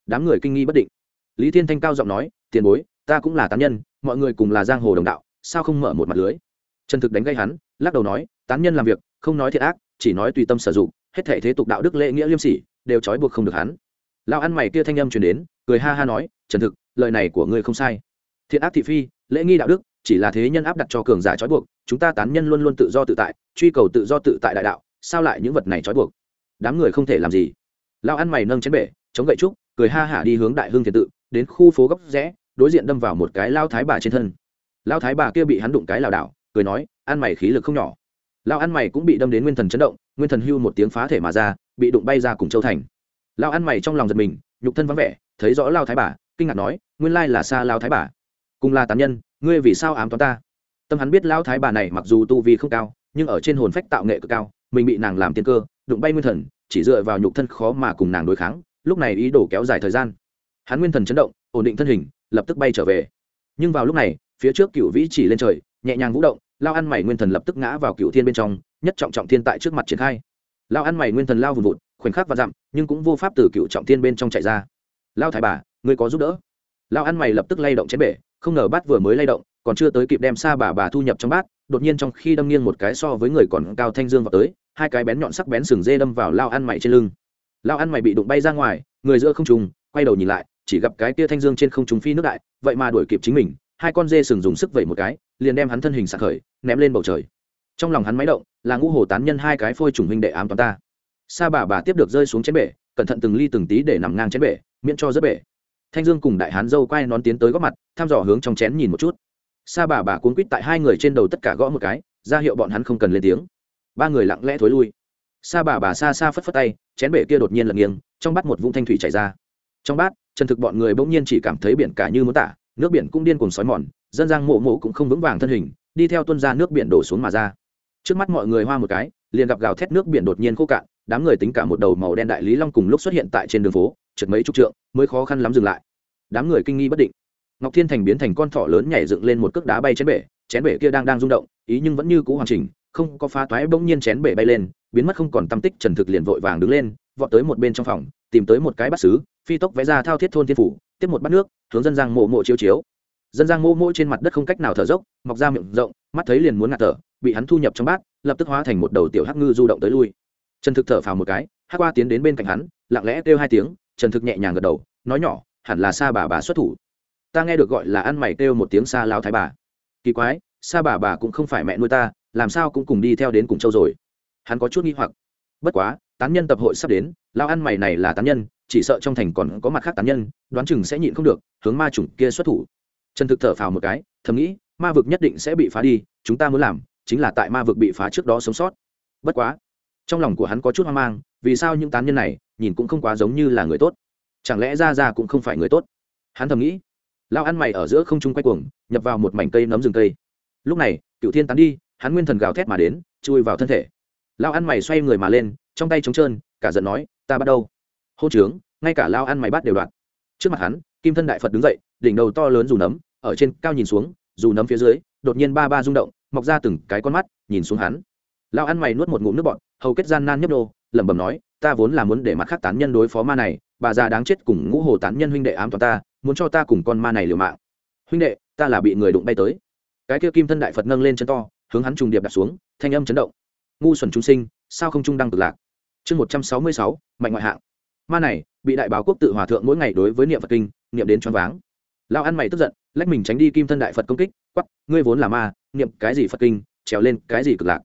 [SPEAKER 1] Đám người kinh nghi bất định. Lý thiên thanh cao giọng nói, tiền bối, ta cũng là tán nhân, mọi người cùng là giang hồ đồng đạo, sao không mở một mặt lưới? Trần thực đánh gây hắn, lắc đầu nói, tán nhân làm việc, không nói thiệt ác, chỉ nói tùy tâm sử dụng, hết thể thế tục đạo đức lễ nghĩa liêm sỉ, đều trói buộc không được hắn. Lao ăn mày kia thanh âm truyền đến cười ha ha nói, trần thực, lời này của ngươi không sai. Thiện ác thị phi, lễ nghi đạo đức, chỉ là thế nhân áp đặt cho cường giả trói buộc, chúng ta tán nhân luôn luôn tự do tự tại, truy cầu tự do tự tại đại đạo, sao lại những vật này trói buộc? Đám người không thể làm gì. Lao ăn mày nâng chén bể, chống gậy trúc, cười ha hả đi hướng đại hương thiền tự, đến khu phố góc rẽ, đối diện đâm vào một cái lao thái bà trên thân. Lao thái bà kia bị hắn đụng cái lảo đảo, cười nói, ăn mày khí lực không nhỏ. Lao ăn mày cũng bị đâm đến nguyên thần chấn động, nguyên thần hưu một tiếng phá thể mà ra, bị đụng bay ra cùng châu thành. Lao ăn mày trong lòng giật mình, nhục thân vắng vẻ thấy rõ lao thái bà, kinh ngạc nói, nguyên lai là xa lao thái bà. Cùng là tán nhân, ngươi vì sao ám toán ta? Tâm hắn biết lao thái bà này mặc dù tu vi không cao, nhưng ở trên hồn phách tạo nghệ cực cao, mình bị nàng làm tiên cơ, đụng bay nguyên thần, chỉ dựa vào nhục thân khó mà cùng nàng đối kháng, lúc này ý đồ kéo dài thời gian. Hắn nguyên thần chấn động, ổn định thân hình, lập tức bay trở về. Nhưng vào lúc này, phía trước cựu vĩ chỉ lên trời, nhẹ nhàng vũ động, lao ăn mày nguyên thần lập tức ngã vào cựu thiên bên trong, nhất trọng trọng thiên tại trước mặt triển khai. Lao ăn mày nguyên thần lao vùn vụt, khoảnh khắc và dặm, nhưng cũng vô pháp từ cựu trọng thiên bên trong chạy ra lao thái bà, ngươi có giúp đỡ. Lao ăn mày lập tức lay động chén bể, không ngờ bát vừa mới lay động, còn chưa tới kịp đem xa bà bà thu nhập trong bát, đột nhiên trong khi đâm nghiêng một cái so với người còn cao thanh dương vào tới, hai cái bén nhọn sắc bén sừng dê đâm vào lao ăn mày trên lưng. Lao ăn mày bị đụng bay ra ngoài, người giữa không trùng quay đầu nhìn lại, chỉ gặp cái kia thanh dương trên không trùng phi nước đại, vậy mà đuổi kịp chính mình, hai con dê sừng dùng sức vẩy một cái, liền đem hắn thân hình sạc khởi, ném lên bầu trời. Trong lòng hắn máy động, là ngũ hồ tán nhân hai cái phôi trùng huynh đệ ám toán ta. Sa bà bà tiếp được rơi xuống chén bể, cẩn thận từng ly từng tí để nằm ngang chén bể miễn cho rất bể. Thanh dương cùng đại hán dâu quay nón tiến tới góc mặt, thăm dò hướng trong chén nhìn một chút. Sa bà bà cuốn quýt tại hai người trên đầu tất cả gõ một cái, ra hiệu bọn hắn không cần lên tiếng. Ba người lặng lẽ thối lui. Sa bà bà xa xa phất phất tay, chén bể kia đột nhiên lật nghiêng, trong bát một vũng thanh thủy chảy ra. Trong bát, chân thực bọn người bỗng nhiên chỉ cảm thấy biển cả như muốn tả, nước biển cũng điên cùng sói mòn, dân giang mộ mộ cũng không vững vàng thân hình, đi theo tuân ra nước biển đổ xuống mà ra. Trước mắt mọi người hoa một cái, liền gặp gào thét nước biển đột nhiên khô cạn, đám người tính cả một đầu màu đen đại lý long cùng lúc xuất hiện tại trên đường phố trượt mấy chục trượng, mới khó khăn lắm dừng lại. Đám người kinh nghi bất định. Ngọc thiên thành biến thành con thỏ lớn nhảy dựng lên một cước đá bay chén bể chén bể kia đang đang rung động, ý nhưng vẫn như cũ hoàn chỉnh, không có phá toái bỗng nhiên chén bể bay lên, biến mất không còn tâm tích, trần thực liền vội vàng đứng lên, vọt tới một bên trong phòng, tìm tới một cái bát xứ phi tốc vẽ ra thao thiết thôn thiên phủ, tiếp một bát nước, hướng dân giang mộ mộ chiếu chiếu. Dân giang mộ mộ trên mặt đất không cách nào thở dốc, mọc ra miệng rộng, mắt thấy liền muốn ngạt thở, bị hắn thu nhập trong bát, lập tức hóa thành một đầu tiểu hắc ngư du động tới lui. Trần thực thở phào một cái, hắc qua tiến đến bên cạnh hắn, lặng lẽ kêu hai tiếng trần thực nhẹ nhàng gật đầu, nói nhỏ, hẳn là sa bà bà xuất thủ. Ta nghe được gọi là ăn mày kêu một tiếng xa lao thái bà. Kỳ quái, sa bà bà cũng không phải mẹ nuôi ta, làm sao cũng cùng đi theo đến cùng châu rồi? Hắn có chút nghi hoặc. Bất quá, tán nhân tập hội sắp đến, lao ăn mày này là tán nhân, chỉ sợ trong thành còn có mặt khác tán nhân, đoán chừng sẽ nhịn không được, hướng ma chủng kia xuất thủ. Trần thực thở phào một cái, thầm nghĩ, ma vực nhất định sẽ bị phá đi, chúng ta muốn làm chính là tại ma vực bị phá trước đó sống sót. Bất quá, trong lòng của hắn có chút hoang mang, vì sao những tán nhân này nhìn cũng không quá giống như là người tốt. Chẳng lẽ ra ra cũng không phải người tốt? Hắn thầm nghĩ. Lao ăn mày ở giữa không trung quay cuồng, nhập vào một mảnh cây nấm rừng cây. Lúc này cựu thiên tán đi, hắn nguyên thần gào thét mà đến, chui vào thân thể. Lao ăn mày xoay người mà lên, trong tay trống trơn, cả giận nói, ta bắt đầu. Hô trướng ngay cả lao ăn mày bắt đều đoạt. Trước mặt hắn, kim thân đại phật đứng dậy, đỉnh đầu to lớn dù nấm, ở trên cao nhìn xuống, dù nấm phía dưới, đột nhiên ba ba rung động, mọc ra từng cái con mắt, nhìn xuống hắn. Lao ăn mày nuốt một ngụm nước bọt, hầu kết gian nan nhấp đô lẩm bẩm nói ta vốn là muốn để mặt khác tán nhân đối phó ma này, bà già đáng chết cùng ngũ hồ tán nhân huynh đệ ám toàn ta, muốn cho ta cùng con ma này liều mạng. Huynh đệ, ta là bị người đụng bay tới. Cái kia kim thân đại phật nâng lên chân to, hướng hắn trùng điệp đặt xuống, thanh âm chấn động. Ngu xuẩn chúng sinh, sao không trung đăng cực lạc? Chương một trăm sáu mươi sáu, mạnh ngoại hạng. Ma này, bị đại báo quốc tự hòa thượng mỗi ngày đối với niệm phật kinh, niệm đến choáng váng. Lao ăn mày tức giận, lách mình tránh đi kim thân đại phật công kích quắp ngươi vốn là ma, niệm cái gì phật kinh, trèo lên cái gì cực lạc?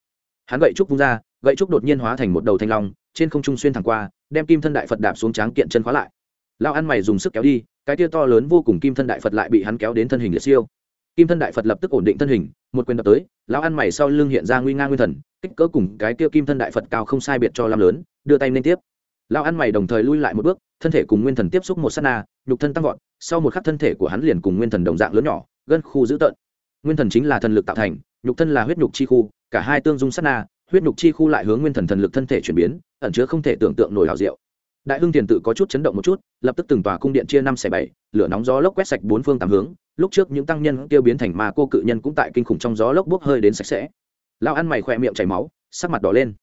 [SPEAKER 1] Hắn gậy trúc vung ra, gậy trúc đột nhiên hóa thành một đầu thanh long trên không trung xuyên thẳng qua, đem kim thân đại phật đạp xuống tráng kiện chân khóa lại. Lao ăn mày dùng sức kéo đi, cái tia to lớn vô cùng kim thân đại phật lại bị hắn kéo đến thân hình liệt siêu. Kim thân đại phật lập tức ổn định thân hình, một quyền đập tới, lão ăn mày sau lưng hiện ra nguy nga nguyên thần, kích cỡ cùng cái tia kim thân đại phật cao không sai biệt cho làm lớn, đưa tay lên tiếp. Lão ăn mày đồng thời lui lại một bước, thân thể cùng nguyên thần tiếp xúc một s á t na, nhục thân tăng vọt, sau một khắc thân thể của hắn liền cùng nguyên thần đồng dạng lớn nhỏ, gân khu dữ tợn. Nguyên thần chính là thần lực tạo thành, nhục thân là huyết nhục chi khu, cả hai tương dung sát na huyết nhục chi khu lại hướng nguyên thần thần lực thân thể chuyển biến, ẩn chứa không thể tưởng tượng nổi hào diệu. Đại hưng tiền tự có chút chấn động một chút, lập tức từng tòa cung điện chia năm xẻ bảy, lửa nóng gió lốc quét sạch bốn phương tám hướng, lúc trước những tăng nhân tiêu biến thành ma cô cự nhân cũng tại kinh khủng trong gió lốc bốc hơi đến sạch sẽ. Lao ăn mày khỏe miệng chảy máu, sắc mặt đỏ lên.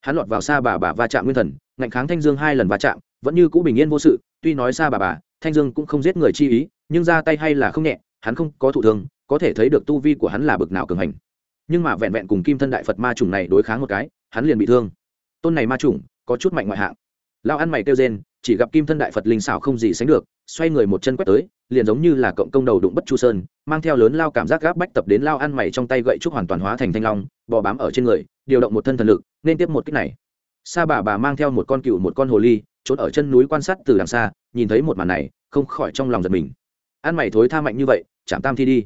[SPEAKER 1] Hắn lọt vào xa bà bà va chạm nguyên thần, ngạnh kháng thanh dương hai lần va chạm, vẫn như cũ bình yên vô sự, tuy nói xa bà bà, thanh dương cũng không giết người chi ý, nhưng ra tay hay là không nhẹ, hắn không có thụ thương, có thể thấy được tu vi của hắn là bực nào cường hành nhưng mà vẹn vẹn cùng kim thân đại phật ma chủng này đối kháng một cái, hắn liền bị thương. Tôn này ma chủng, có chút mạnh ngoại hạng. Lao ăn mày kêu rên, chỉ gặp kim thân đại phật linh xảo không gì sánh được, xoay người một chân quét tới, liền giống như là cộng công đầu đụng bất chu sơn, mang theo lớn lao cảm giác gáp bách tập đến lao ăn mày trong tay gậy trúc hoàn toàn hóa thành thanh long, bò bám ở trên người, điều động một thân thần lực, nên tiếp một cách này. Sa bà bà mang theo một con cựu một con hồ ly, trốn ở chân núi quan sát từ đằng xa, nhìn thấy một màn này, không khỏi trong lòng giật mình. Ăn mày thối tha mạnh như vậy, chạm tam thi đi.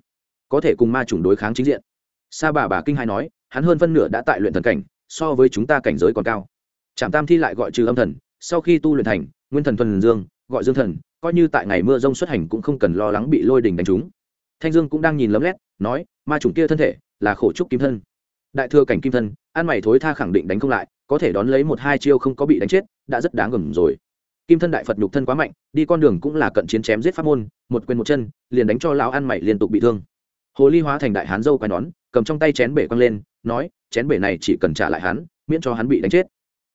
[SPEAKER 1] Có thể cùng ma chủng đối kháng chính diện sa bà bà kinh hai nói, hắn hơn phân nửa đã tại luyện thần cảnh, so với chúng ta cảnh giới còn cao. Trạm tam thi lại gọi trừ âm thần, sau khi tu luyện thành, nguyên thần thuần dương, gọi dương thần, coi như tại ngày mưa rông xuất hành cũng không cần lo lắng bị lôi đình đánh trúng. Thanh dương cũng đang nhìn lấm lét, nói, ma chủng kia thân thể, là khổ trúc kim thân. Đại thừa cảnh kim thân, an mày thối tha khẳng định đánh không lại, có thể đón lấy một hai chiêu không có bị đánh chết, đã rất đáng gầm rồi. Kim thân đại phật nhục thân quá mạnh, đi con đường cũng là cận chiến chém giết pháp môn, một quyền một chân, liền đánh cho lão an mày liên tục bị thương. Hồ ly hóa thành đại hán dâu quai nón cầm trong tay chén bể quăng lên, nói, chén bể này chỉ cần trả lại hắn, miễn cho hắn bị đánh chết.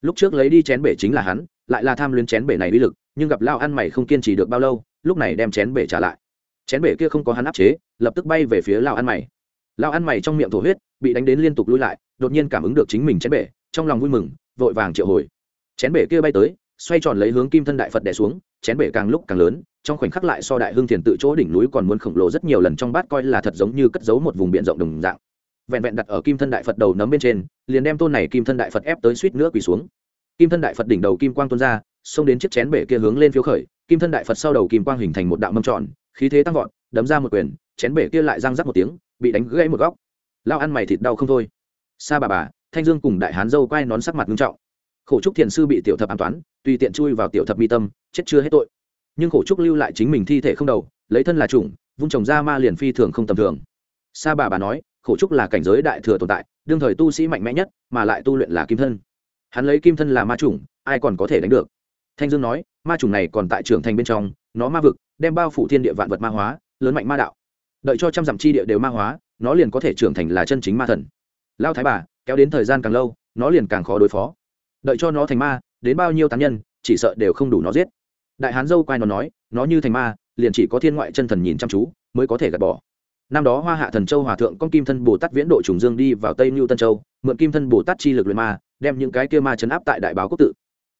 [SPEAKER 1] Lúc trước lấy đi chén bể chính là hắn, lại là tham luyến chén bể này uy lực, nhưng gặp lao ăn mày không kiên trì được bao lâu, lúc này đem chén bể trả lại. Chén bể kia không có hắn áp chế, lập tức bay về phía lao ăn mày. Lao ăn mày trong miệng thổ huyết, bị đánh đến liên tục lui lại, đột nhiên cảm ứng được chính mình chén bể, trong lòng vui mừng, vội vàng triệu hồi. Chén bể kia bay tới, xoay tròn lấy hướng kim thân đại phật đè xuống, chén bể càng lúc càng lớn, trong khoảnh khắc lại so đại hương thiền tự chỗ đỉnh núi còn muốn khổng lồ rất nhiều lần trong bát coi là thật giống như cất giấu một vùng biển rộng đồng dạng vẹn vẹn đặt ở kim thân đại phật đầu nấm bên trên liền đem tôn này kim thân đại phật ép tới suýt nữa quỳ xuống kim thân đại phật đỉnh đầu kim quang tuôn ra xông đến chiếc chén bể kia hướng lên phiếu khởi kim thân đại phật sau đầu kim quang hình thành một đạo mâm tròn khí thế tăng vọt đấm ra một quyền chén bể kia lại răng rắc một tiếng bị đánh gãy một góc lao ăn mày thịt đau không thôi sa bà bà thanh dương cùng đại hán dâu quay nón sắc mặt nghiêm trọng khổ trúc thiền sư bị tiểu thập an toán tùy tiện chui vào tiểu thập mi tâm chết chưa hết tội nhưng khổ trúc lưu lại chính mình thi thể không đầu lấy thân là chủng vung trồng ra ma liền phi thường không tầm thường sa bà bà nói khổ trúc là cảnh giới đại thừa tồn tại, đương thời tu sĩ mạnh mẽ nhất, mà lại tu luyện là kim thân. Hắn lấy kim thân là ma chủng, ai còn có thể đánh được? Thanh dương nói, ma chủng này còn tại trưởng thành bên trong, nó ma vực, đem bao phủ thiên địa vạn vật ma hóa, lớn mạnh ma đạo. Đợi cho trăm dặm chi địa đều ma hóa, nó liền có thể trưởng thành là chân chính ma thần. Lao thái bà, kéo đến thời gian càng lâu, nó liền càng khó đối phó. Đợi cho nó thành ma, đến bao nhiêu tán nhân, chỉ sợ đều không đủ nó giết. Đại hán dâu quay nó nói, nó như thành ma, liền chỉ có thiên ngoại chân thần nhìn chăm chú, mới có thể gạt bỏ năm đó hoa hạ thần châu hòa thượng con kim thân bồ tát viễn độ trùng dương đi vào tây mưu tân châu, mượn kim thân bồ tát chi lực luyện ma, đem những cái kia ma chấn áp tại đại báo quốc tự.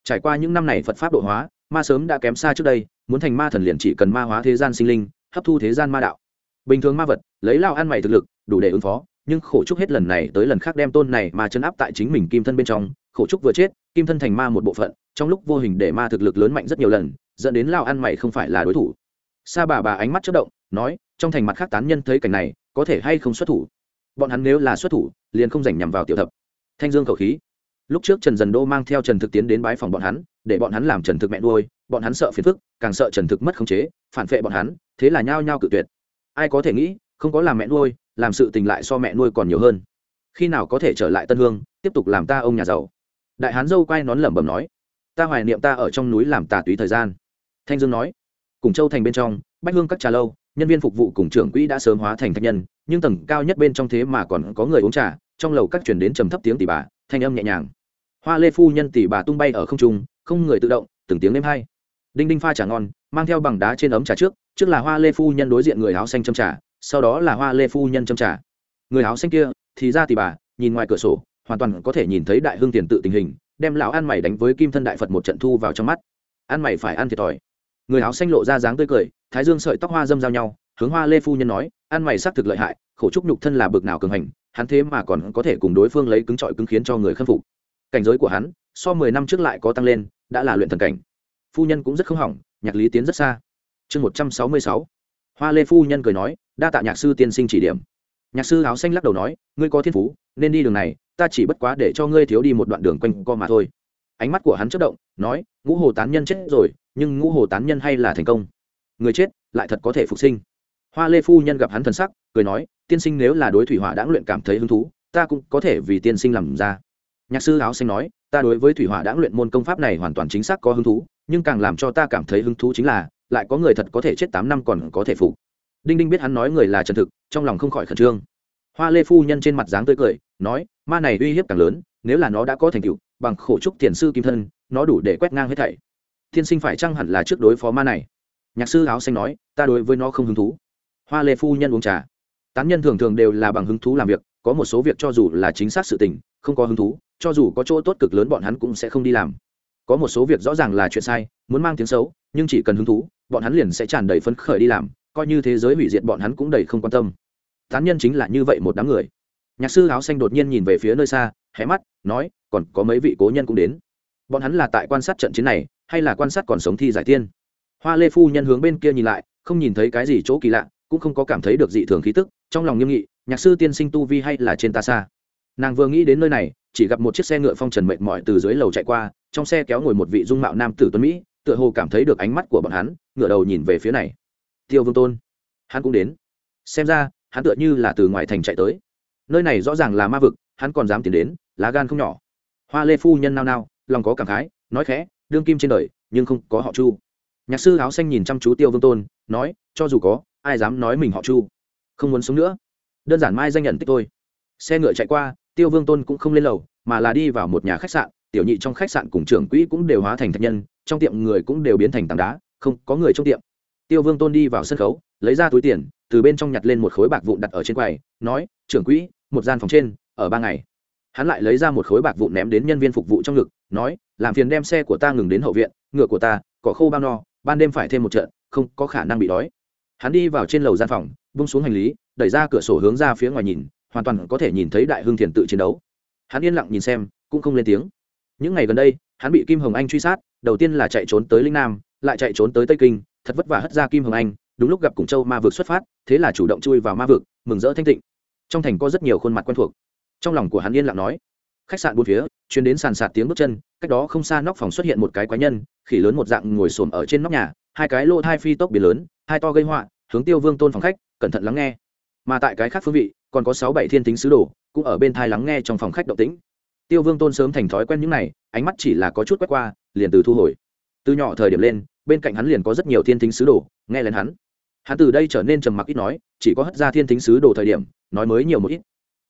[SPEAKER 1] Trải qua những năm này phật pháp độ hóa, ma sớm đã kém xa trước đây, muốn thành ma thần liền chỉ cần ma hóa thế gian sinh linh, hấp thu thế gian ma đạo. Bình thường ma vật, lấy lao ăn mày thực lực, đủ để ứng phó, nhưng khổ trúc hết lần này tới lần khác đem tôn này ma chấn áp tại chính mình kim thân bên trong, khổ trúc vừa chết, kim thân thành ma một bộ phận, trong lúc vô hình để ma thực lực lớn mạnh rất nhiều lần, dẫn đến lao ăn mày không phải là đối thủ. Sa bà bà ánh mắt chất động, nói trong thành mặt khác tán nhân thấy cảnh này, có thể hay không xuất thủ? Bọn hắn nếu là xuất thủ, liền không dành nhằm vào tiểu thập. Thanh dương khẩu khí. Lúc trước trần dần đô mang theo trần thực tiến đến bái phòng bọn hắn, để bọn hắn làm trần thực mẹ nuôi, bọn hắn sợ phiền phức, càng sợ trần thực mất khống chế, phản vệ bọn hắn, thế là nhao nhao cự tuyệt. Ai có thể nghĩ, không có làm mẹ nuôi, làm sự tình lại so mẹ nuôi còn nhiều hơn. Khi nào có thể trở lại tân hương, tiếp tục làm ta ông nhà giàu? Đại hán dâu quay nón lẩm bẩm nói. Ta hoài niệm ta ở trong núi làm tà túy thời gian. Thanh dương nói. Cùng châu thành bên trong, bách hương các trà lâu nhân viên phục vụ cùng trưởng quỹ đã sớm hóa thành thạch nhân, nhưng tầng cao nhất bên trong thế mà còn có người uống trà, trong lầu các chuyển đến trầm thấp tiếng tỷ bà, thanh âm nhẹ nhàng. Hoa lê phu nhân tỷ bà tung bay ở không trung, không người tự động, từng tiếng êm hay đinh đinh pha trà ngon, mang theo bằng đá trên ấm trà trước trước là hoa lê phu nhân đối diện người áo xanh châm trà, sau đó là hoa lê phu nhân châm trà. Người áo xanh kia, thì ra tỷ bà, nhìn ngoài cửa sổ, hoàn toàn có thể nhìn thấy đại hương tiền tự tình hình, đem lão ăn mày đánh với kim thân đại phật một trận thu vào trong mắt. Ăn mày phải ăn thiệt thòi người áo xanh lộ ra dáng tươi cười, thái dương sợi tóc hoa dâm giao nhau, hướng hoa lê phu nhân nói, ăn mày xác thực lợi hại, khổ trúc nhục thân là bực nào cường hành, hắn thế mà còn có thể cùng đối phương lấy cứng trọi cứng khiến cho người khâm phục. Cảnh giới của hắn, so mười năm trước lại có tăng lên, đã là luyện thần cảnh. Phu nhân cũng rất không hỏng, nhạc lý tiến rất xa. Chương một trăm sáu mươi sáu. Hoa lê phu nhân cười nói, đa tạ nhạc sư tiên sinh chỉ điểm. Nhạc sư áo xanh lắc đầu nói, ngươi có thiên phú, nên đi đường này, ta chỉ bất quá để cho ngươi thiếu đi một đoạn đường quanh co mà thôi. Ánh mắt của hắn chất động, nói, ngũ hồ tán nhân chết rồi nhưng ngũ hồ tán nhân hay là thành công? Người chết, lại thật có thể phục sinh. Hoa lê phu nhân gặp hắn thần sắc, cười nói, tiên sinh nếu là đối thủy hỏa đãng luyện cảm thấy hứng thú, ta cũng có thể vì tiên sinh làm ra. Nhạc sư áo xanh nói, ta đối với thủy hỏa đãng luyện môn công pháp này hoàn toàn chính xác có hứng thú, nhưng càng làm cho ta cảm thấy hứng thú chính là, lại có người thật có thể chết tám năm còn có thể phục. Đinh đinh biết hắn nói người là chân thực, trong lòng không khỏi khẩn trương. Hoa lê phu nhân trên mặt dáng tươi cười, nói, ma này uy hiếp càng lớn, nếu là nó đã có thành tựu, bằng khổ trúc tiền sư kim thân, nó đủ để quét ngang hết thảy tiên sinh phải chăng hẳn là trước đối phó ma này? Nhạc sư áo xanh nói, ta đối với nó không hứng thú. Hoa lê phu nhân uống trà. Tán nhân thường thường đều là bằng hứng thú làm việc, có một số việc cho dù là chính xác sự tình, không có hứng thú, cho dù có chỗ tốt cực lớn bọn hắn cũng sẽ không đi làm. Có một số việc rõ ràng là chuyện sai, muốn mang tiếng xấu, nhưng chỉ cần hứng thú, bọn hắn liền sẽ tràn đầy phấn khởi đi làm, coi như thế giới hủy diệt bọn hắn cũng đầy không quan tâm. Tán nhân chính là như vậy một đám người. Nhạc sư áo xanh đột nhiên nhìn về phía nơi xa, hé mắt, nói, còn có mấy vị cố nhân cũng đến. Bọn hắn là tại quan sát trận chiến này hay là quan sát còn sống thi giải tiên. Hoa lê phu nhân hướng bên kia nhìn lại, không nhìn thấy cái gì chỗ kỳ lạ, cũng không có cảm thấy được dị thường khí tức, trong lòng nghiêm nghị, nhạc sư tiên sinh tu vi hay là trên ta xa. Nàng vừa nghĩ đến nơi này, chỉ gặp một chiếc xe ngựa phong trần mệt mỏi từ dưới lầu chạy qua, trong xe kéo ngồi một vị dung mạo nam tử tuấn mỹ, tựa hồ cảm thấy được ánh mắt của bọn hắn ngựa đầu nhìn về phía này. Tiêu vương tôn, hắn cũng đến. Xem ra, hắn tựa như là từ ngoài thành chạy tới. Nơi này rõ ràng là ma vực, hắn còn dám tiến đến, lá gan không nhỏ. Hoa lê phu nhân nao nao, lòng có cảm khái, nói khẽ đương kim trên đời, nhưng không có họ chu. Nhạc sư áo xanh nhìn chăm chú tiêu vương tôn, nói, cho dù có, ai dám nói mình họ chu? Không muốn sống nữa. Đơn giản mai danh nhận tích tôi xe ngựa chạy qua, tiêu vương tôn cũng không lên lầu, mà là đi vào một nhà khách sạn. Tiểu nhị trong khách sạn cùng trưởng quỹ cũng đều hóa thành thạch nhân, trong tiệm người cũng đều biến thành tảng đá, không có người trong tiệm. Tiêu vương tôn đi vào sân khấu, lấy ra túi tiền, từ bên trong nhặt lên một khối bạc vụn đặt ở trên quầy, nói, trưởng quỹ, một gian phòng trên, ở ba ngày hắn lại lấy ra một khối bạc vụn ném đến nhân viên phục vụ trong ngực, nói, làm phiền đem xe của ta ngừng đến hậu viện, ngựa của ta, cỏ khô bao no, ban đêm phải thêm một trận, không có khả năng bị đói. Hắn đi vào trên lầu gian phòng bung xuống hành lý, đẩy ra cửa sổ hướng ra phía ngoài nhìn, hoàn toàn có thể nhìn thấy đại hưng thiền tự chiến đấu. Hắn yên lặng nhìn xem, cũng không lên tiếng. Những ngày gần đây, hắn bị kim hồng anh truy sát, đầu tiên là chạy trốn tới linh nam, lại chạy trốn tới tây kinh, thật vất vả hất ra kim hồng anh, đúng lúc gặp cùng châu ma vực xuất phát, thế là chủ động chui vào ma vực, mừng rỡ thanh tịnh. Trong thành có rất nhiều khuôn mặt quen thuộc trong lòng của hắn yên lặng nói. Khách sạn bốn phía chuyến đến sàn sạt tiếng bước chân, cách đó không xa nóc phòng xuất hiện một cái quái nhân, khỉ lớn một dạng ngồi xổm ở trên nóc nhà, hai cái lô hai phi tốc biển lớn, hai to gây họa, hướng tiêu vương tôn phòng khách, cẩn thận lắng nghe. Mà tại cái khác phương vị, còn có sáu bảy thiên tính sứ đồ, cũng ở bên thai lắng nghe trong phòng khách động tĩnh. Tiêu vương tôn sớm thành thói quen những này, ánh mắt chỉ là có chút quét qua, liền từ thu hồi. Từ nhỏ thời điểm lên, bên cạnh hắn liền có rất nhiều thiên tính sứ đồ, nghe lên hắn. Hắn từ đây trở nên trầm mặc ít nói, chỉ có hất ra thiên tính sứ đồ thời điểm, nói mới nhiều một ít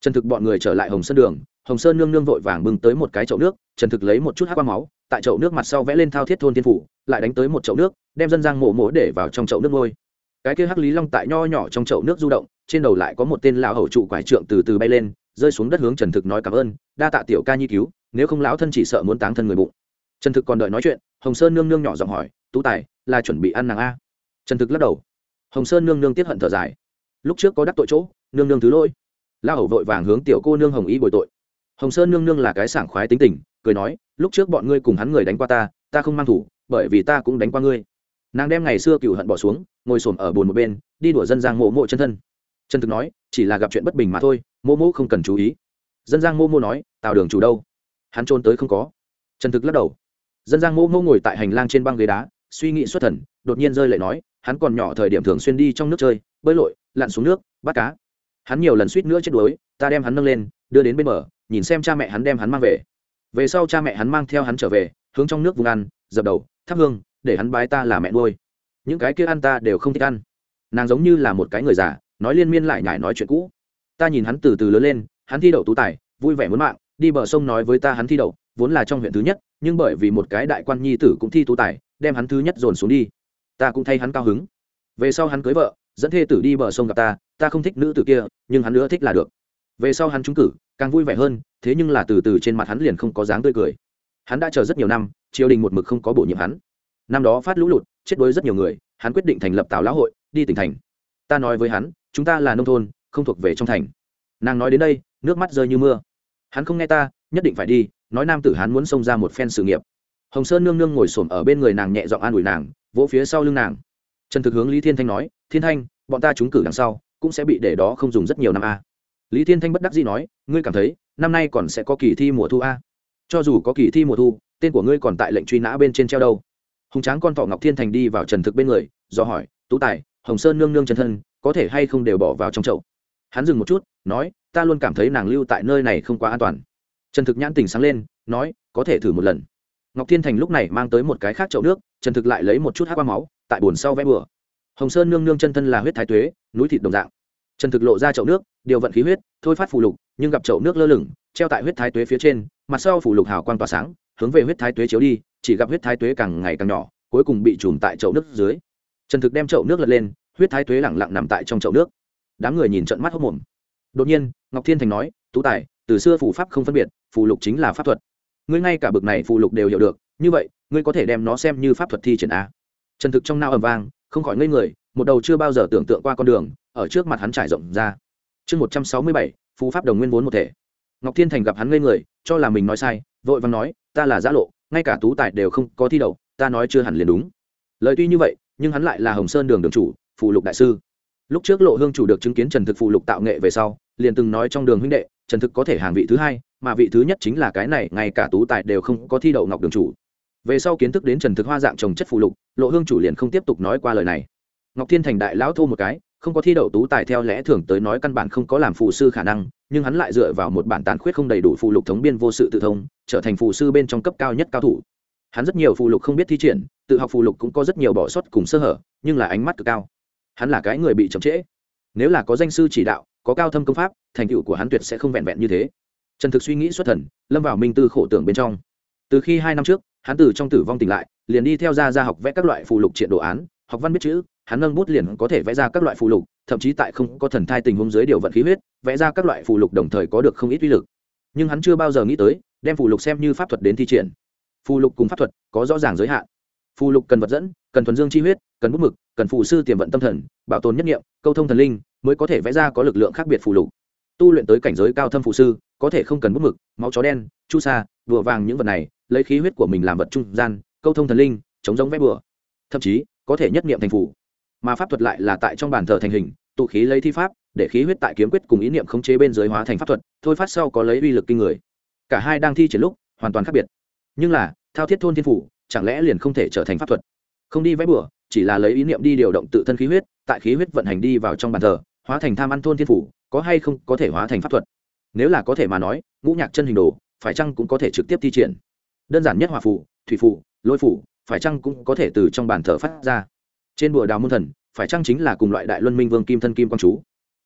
[SPEAKER 1] trần thực bọn người trở lại hồng sơn đường, hồng sơn nương nương vội vàng bưng tới một cái chậu nước, trần thực lấy một chút hát qua máu, tại chậu nước mặt sau vẽ lên thao thiết thôn thiên phủ, lại đánh tới một chậu nước, đem dân giang mổ mổ để vào trong chậu nước ngôi cái kia hắc lý long tại nho nhỏ trong chậu nước du động, trên đầu lại có một tên lão hầu trụ quải trượng từ từ bay lên, rơi xuống đất hướng trần thực nói cảm ơn, đa tạ tiểu ca nhi cứu, nếu không lão thân chỉ sợ muốn táng thân người bụng. Trần thực còn đợi nói chuyện, hồng sơn nương nương nhỏ giọng hỏi, tú tài, là chuẩn bị ăn nàng a? Trần thực lắc đầu. Hồng sơn nương nương tiết hận thở dài. Lúc trước có đắc tội chỗ, nương nương thứ lỗi la hầu vội vàng hướng tiểu cô nương hồng y bồi tội. Hồng sơn nương nương là cái sảng khoái tính tình, cười nói, lúc trước bọn ngươi cùng hắn người đánh qua ta ta không mang thủ, bởi vì ta cũng đánh qua ngươi. Nàng đem ngày xưa cựu hận bỏ xuống, ngồi xổm ở bồn một bên, đi đùa dân giang mộ mộ chân thân. Chân thực nói, chỉ là gặp chuyện bất bình mà thôi mô mô không cần chú ý. Dân giang mô mô nói, tào đường chủ đâu? Hắn trốn tới không có. Chân thực lắc đầu. Dân giang mô mô ngồi tại hành lang trên băng ghế đá, suy nghĩ xuất thần, đột nhiên rơi lại nói, hắn còn nhỏ thời điểm thường xuyên đi trong nước chơi, bơi lội, lặn xuống nước, bắt cá hắn nhiều lần suýt nữa chết đuối, ta đem hắn nâng lên, đưa đến bên bờ, nhìn xem cha mẹ hắn đem hắn mang về. Về sau cha mẹ hắn mang theo hắn trở về, hướng trong nước vùng ăn, dập đầu, thắp hương, để hắn bái ta là mẹ nuôi. Những cái kia ăn ta đều không thích ăn. Nàng giống như là một cái người già, nói liên miên lại nhải nói chuyện cũ. Ta nhìn hắn từ từ lớn lên, hắn thi đậu tú tài, vui vẻ muốn mạng, đi bờ sông nói với ta hắn thi đậu, vốn là trong huyện thứ nhất, nhưng bởi vì một cái đại quan nhi tử cũng thi tú tài, đem hắn thứ nhất dồn xuống đi. Ta cũng thay hắn cao hứng. Về sau hắn cưới vợ, dẫn thê tử đi bờ sông gặp ta ta không thích nữ tử kia, nhưng hắn nữa thích là được. Về sau hắn trúng cử, càng vui vẻ hơn, thế nhưng là từ từ trên mặt hắn liền không có dáng tươi cười. Hắn đã chờ rất nhiều năm, triều đình một mực không có bổ nhiệm hắn. Năm đó phát lũ lụt, chết đuối rất nhiều người, hắn quyết định thành lập tào lão hội, đi tỉnh thành. Ta nói với hắn, chúng ta là nông thôn, không thuộc về trong thành. Nàng nói đến đây, nước mắt rơi như mưa. Hắn không nghe ta, nhất định phải đi, nói nam tử hắn muốn xông ra một phen sự nghiệp. Hồng sơn nương nương ngồi s ổ m ở bên người nàng nhẹ giọng an ủi nàng, vỗ phía sau lưng nàng. Trần thực hướng lý thiên thanh nói, thiên thanh, bọn ta trúng cử đằng sau cũng sẽ bị để đó không dùng rất nhiều năm a. Lý thiên thanh bất đắc dĩ nói, ngươi cảm thấy, năm nay còn sẽ có kỳ thi mùa thu a? Cho dù có kỳ thi mùa thu, tên của ngươi còn tại lệnh truy nã bên trên treo đâu. Hùng tráng con thọ ngọc thiên thành đi vào trần thực bên người, do hỏi, tú tài, hồng sơn nương nương chân thân, có thể hay không đều bỏ vào trong chậu? Hắn dừng một chút, nói, ta luôn cảm thấy nàng lưu tại nơi này không quá an toàn. Trần thực nhãn tình sáng lên, nói, có thể thử một lần. Ngọc thiên thành lúc này mang tới một cái khác chậu nước, trần thực lại lấy một chút hát qua máu, tại bồn sau vẽ bừa hồng sơn nương nương chân thân là huyết thái tuế, núi thịt đồng dạng. Trần thực lộ ra chậu nước, điều vận khí huyết, thôi phát phù lục, nhưng gặp chậu nước lơ lửng, treo tại huyết thái tuế phía trên, mặt sau phù lục hào quang tỏa sáng, hướng về huyết thái tuế chiếu đi, chỉ gặp huyết thái tuế càng ngày càng nhỏ, cuối cùng bị trùm tại chậu nước dưới. Trần thực đem chậu nước lật lên, huyết thái tuế lẳng lặng nằm tại trong chậu nước. Đám người nhìn trận mắt hốc mồm. Đột nhiên, ngọc thiên thành nói, tú tài, từ xưa phù pháp không phân biệt, phù lục chính là pháp thuật. Ngươi ngay cả bực này phù lục đều hiểu được, như vậy, ngươi có thể đem nó xem như pháp thuật thi triển à? a trần thực trong nao ầm vang không khỏi ngây người, một đầu chưa bao giờ tưởng tượng qua con đường, ở trước mặt hắn trải rộng ra. Chương một trăm sáu mươi bảy, phú pháp đồng nguyên vốn một thể. Ngọc thiên thành gặp hắn ngây người, cho là mình nói sai, vội vàng nói, ta là giã lộ, ngay cả tú tài đều không có thi đậu, ta nói chưa hẳn liền đúng. Lời tuy như vậy, nhưng hắn lại là hồng sơn đường đường chủ phụ lục đại sư. Lúc trước lộ hương chủ được chứng kiến trần thực phụ lục tạo nghệ về sau, liền từng nói trong đường huynh đệ, trần thực có thể hàng vị thứ hai, mà vị thứ nhất chính là cái này, ngay cả tú tài đều không có thi đậu ngọc đường chủ về sau kiến thức đến trần thực hoa dạng trồng chất phụ lục, lộ hương chủ liền không tiếp tục nói qua lời này. Ngọc thiên thành đại lão thô một cái, không có thi đậu tú tài theo lẽ thường tới nói căn bản không có làm phụ sư khả năng, nhưng hắn lại dựa vào một bản tàn khuyết không đầy đủ phụ lục thống biên vô sự tự thông, trở thành phụ sư bên trong cấp cao nhất cao thủ. Hắn rất nhiều phụ lục không biết thi triển, tự học phụ lục cũng có rất nhiều bỏ sót cùng sơ hở, nhưng là ánh mắt cực cao. Hắn là cái người bị chậm trễ. Nếu là có danh sư chỉ đạo, có cao thâm công pháp, thành tựu của hắn tuyệt sẽ không vẹn vẹn như thế. Trần thực suy nghĩ xuất thần, lâm vào minh tư khổ tưởng bên trong. Từ khi hai năm trước hắn từ trong tử vong tỉnh lại, liền đi theo ra ra học vẽ các loại phụ lục triện đồ án, học văn biết chữ, hắn nâng bút liền có thể vẽ ra các loại phụ lục, thậm chí tại không có thần thai tình huống dưới điều vận khí huyết, vẽ ra các loại phụ lục đồng thời có được không ít uy lực. Nhưng hắn chưa bao giờ nghĩ tới, đem phụ lục xem như pháp thuật đến thi triển. Phù lục cùng pháp thuật có rõ ràng giới hạn. Phù lục cần vật dẫn, cần thuần dương chi huyết, cần bút mực, cần phụ sư tiềm vận tâm thần, bảo tồn nhất nghiệm câu thông thần linh mới có thể vẽ ra có lực lượng khác biệt phù lục tu luyện tới cảnh giới cao thâm phụ sư, có thể không cần bút mực, máu chó đen, chu sa, đùa vàng những vật này, lấy khí huyết của mình làm vật trung gian, câu thông thần linh, chống giống vẽ bừa. Thậm chí, có thể nhất niệm thành phù mà pháp thuật lại là tại trong bàn thờ thành hình, tụ khí lấy thi pháp, để khí huyết tại kiếm quyết cùng ý niệm khống chế bên dưới hóa thành pháp thuật, thôi phát sau có lấy uy lực kinh người. Cả hai đang thi triển lúc, hoàn toàn khác biệt. Nhưng là, thao thiết thôn thiên phủ, chẳng lẽ liền không thể trở thành pháp thuật? Không đi vẽ bừa, chỉ là lấy ý niệm đi điều động tự thân khí huyết, tại khí huyết vận hành đi vào trong bàn thờ hóa thành tham ăn thôn thiên phủ, có hay không có thể hóa thành pháp thuật? Nếu là có thể mà nói, ngũ nhạc chân hình đồ, phải chăng cũng có thể trực tiếp thi triển? Đơn giản nhất hòa phủ thủy phủ lôi phủ phải chăng cũng có thể từ trong bàn thờ phát ra? Trên bùa đào môn thần, phải chăng chính là cùng loại đại luân minh vương kim thân kim quang chú?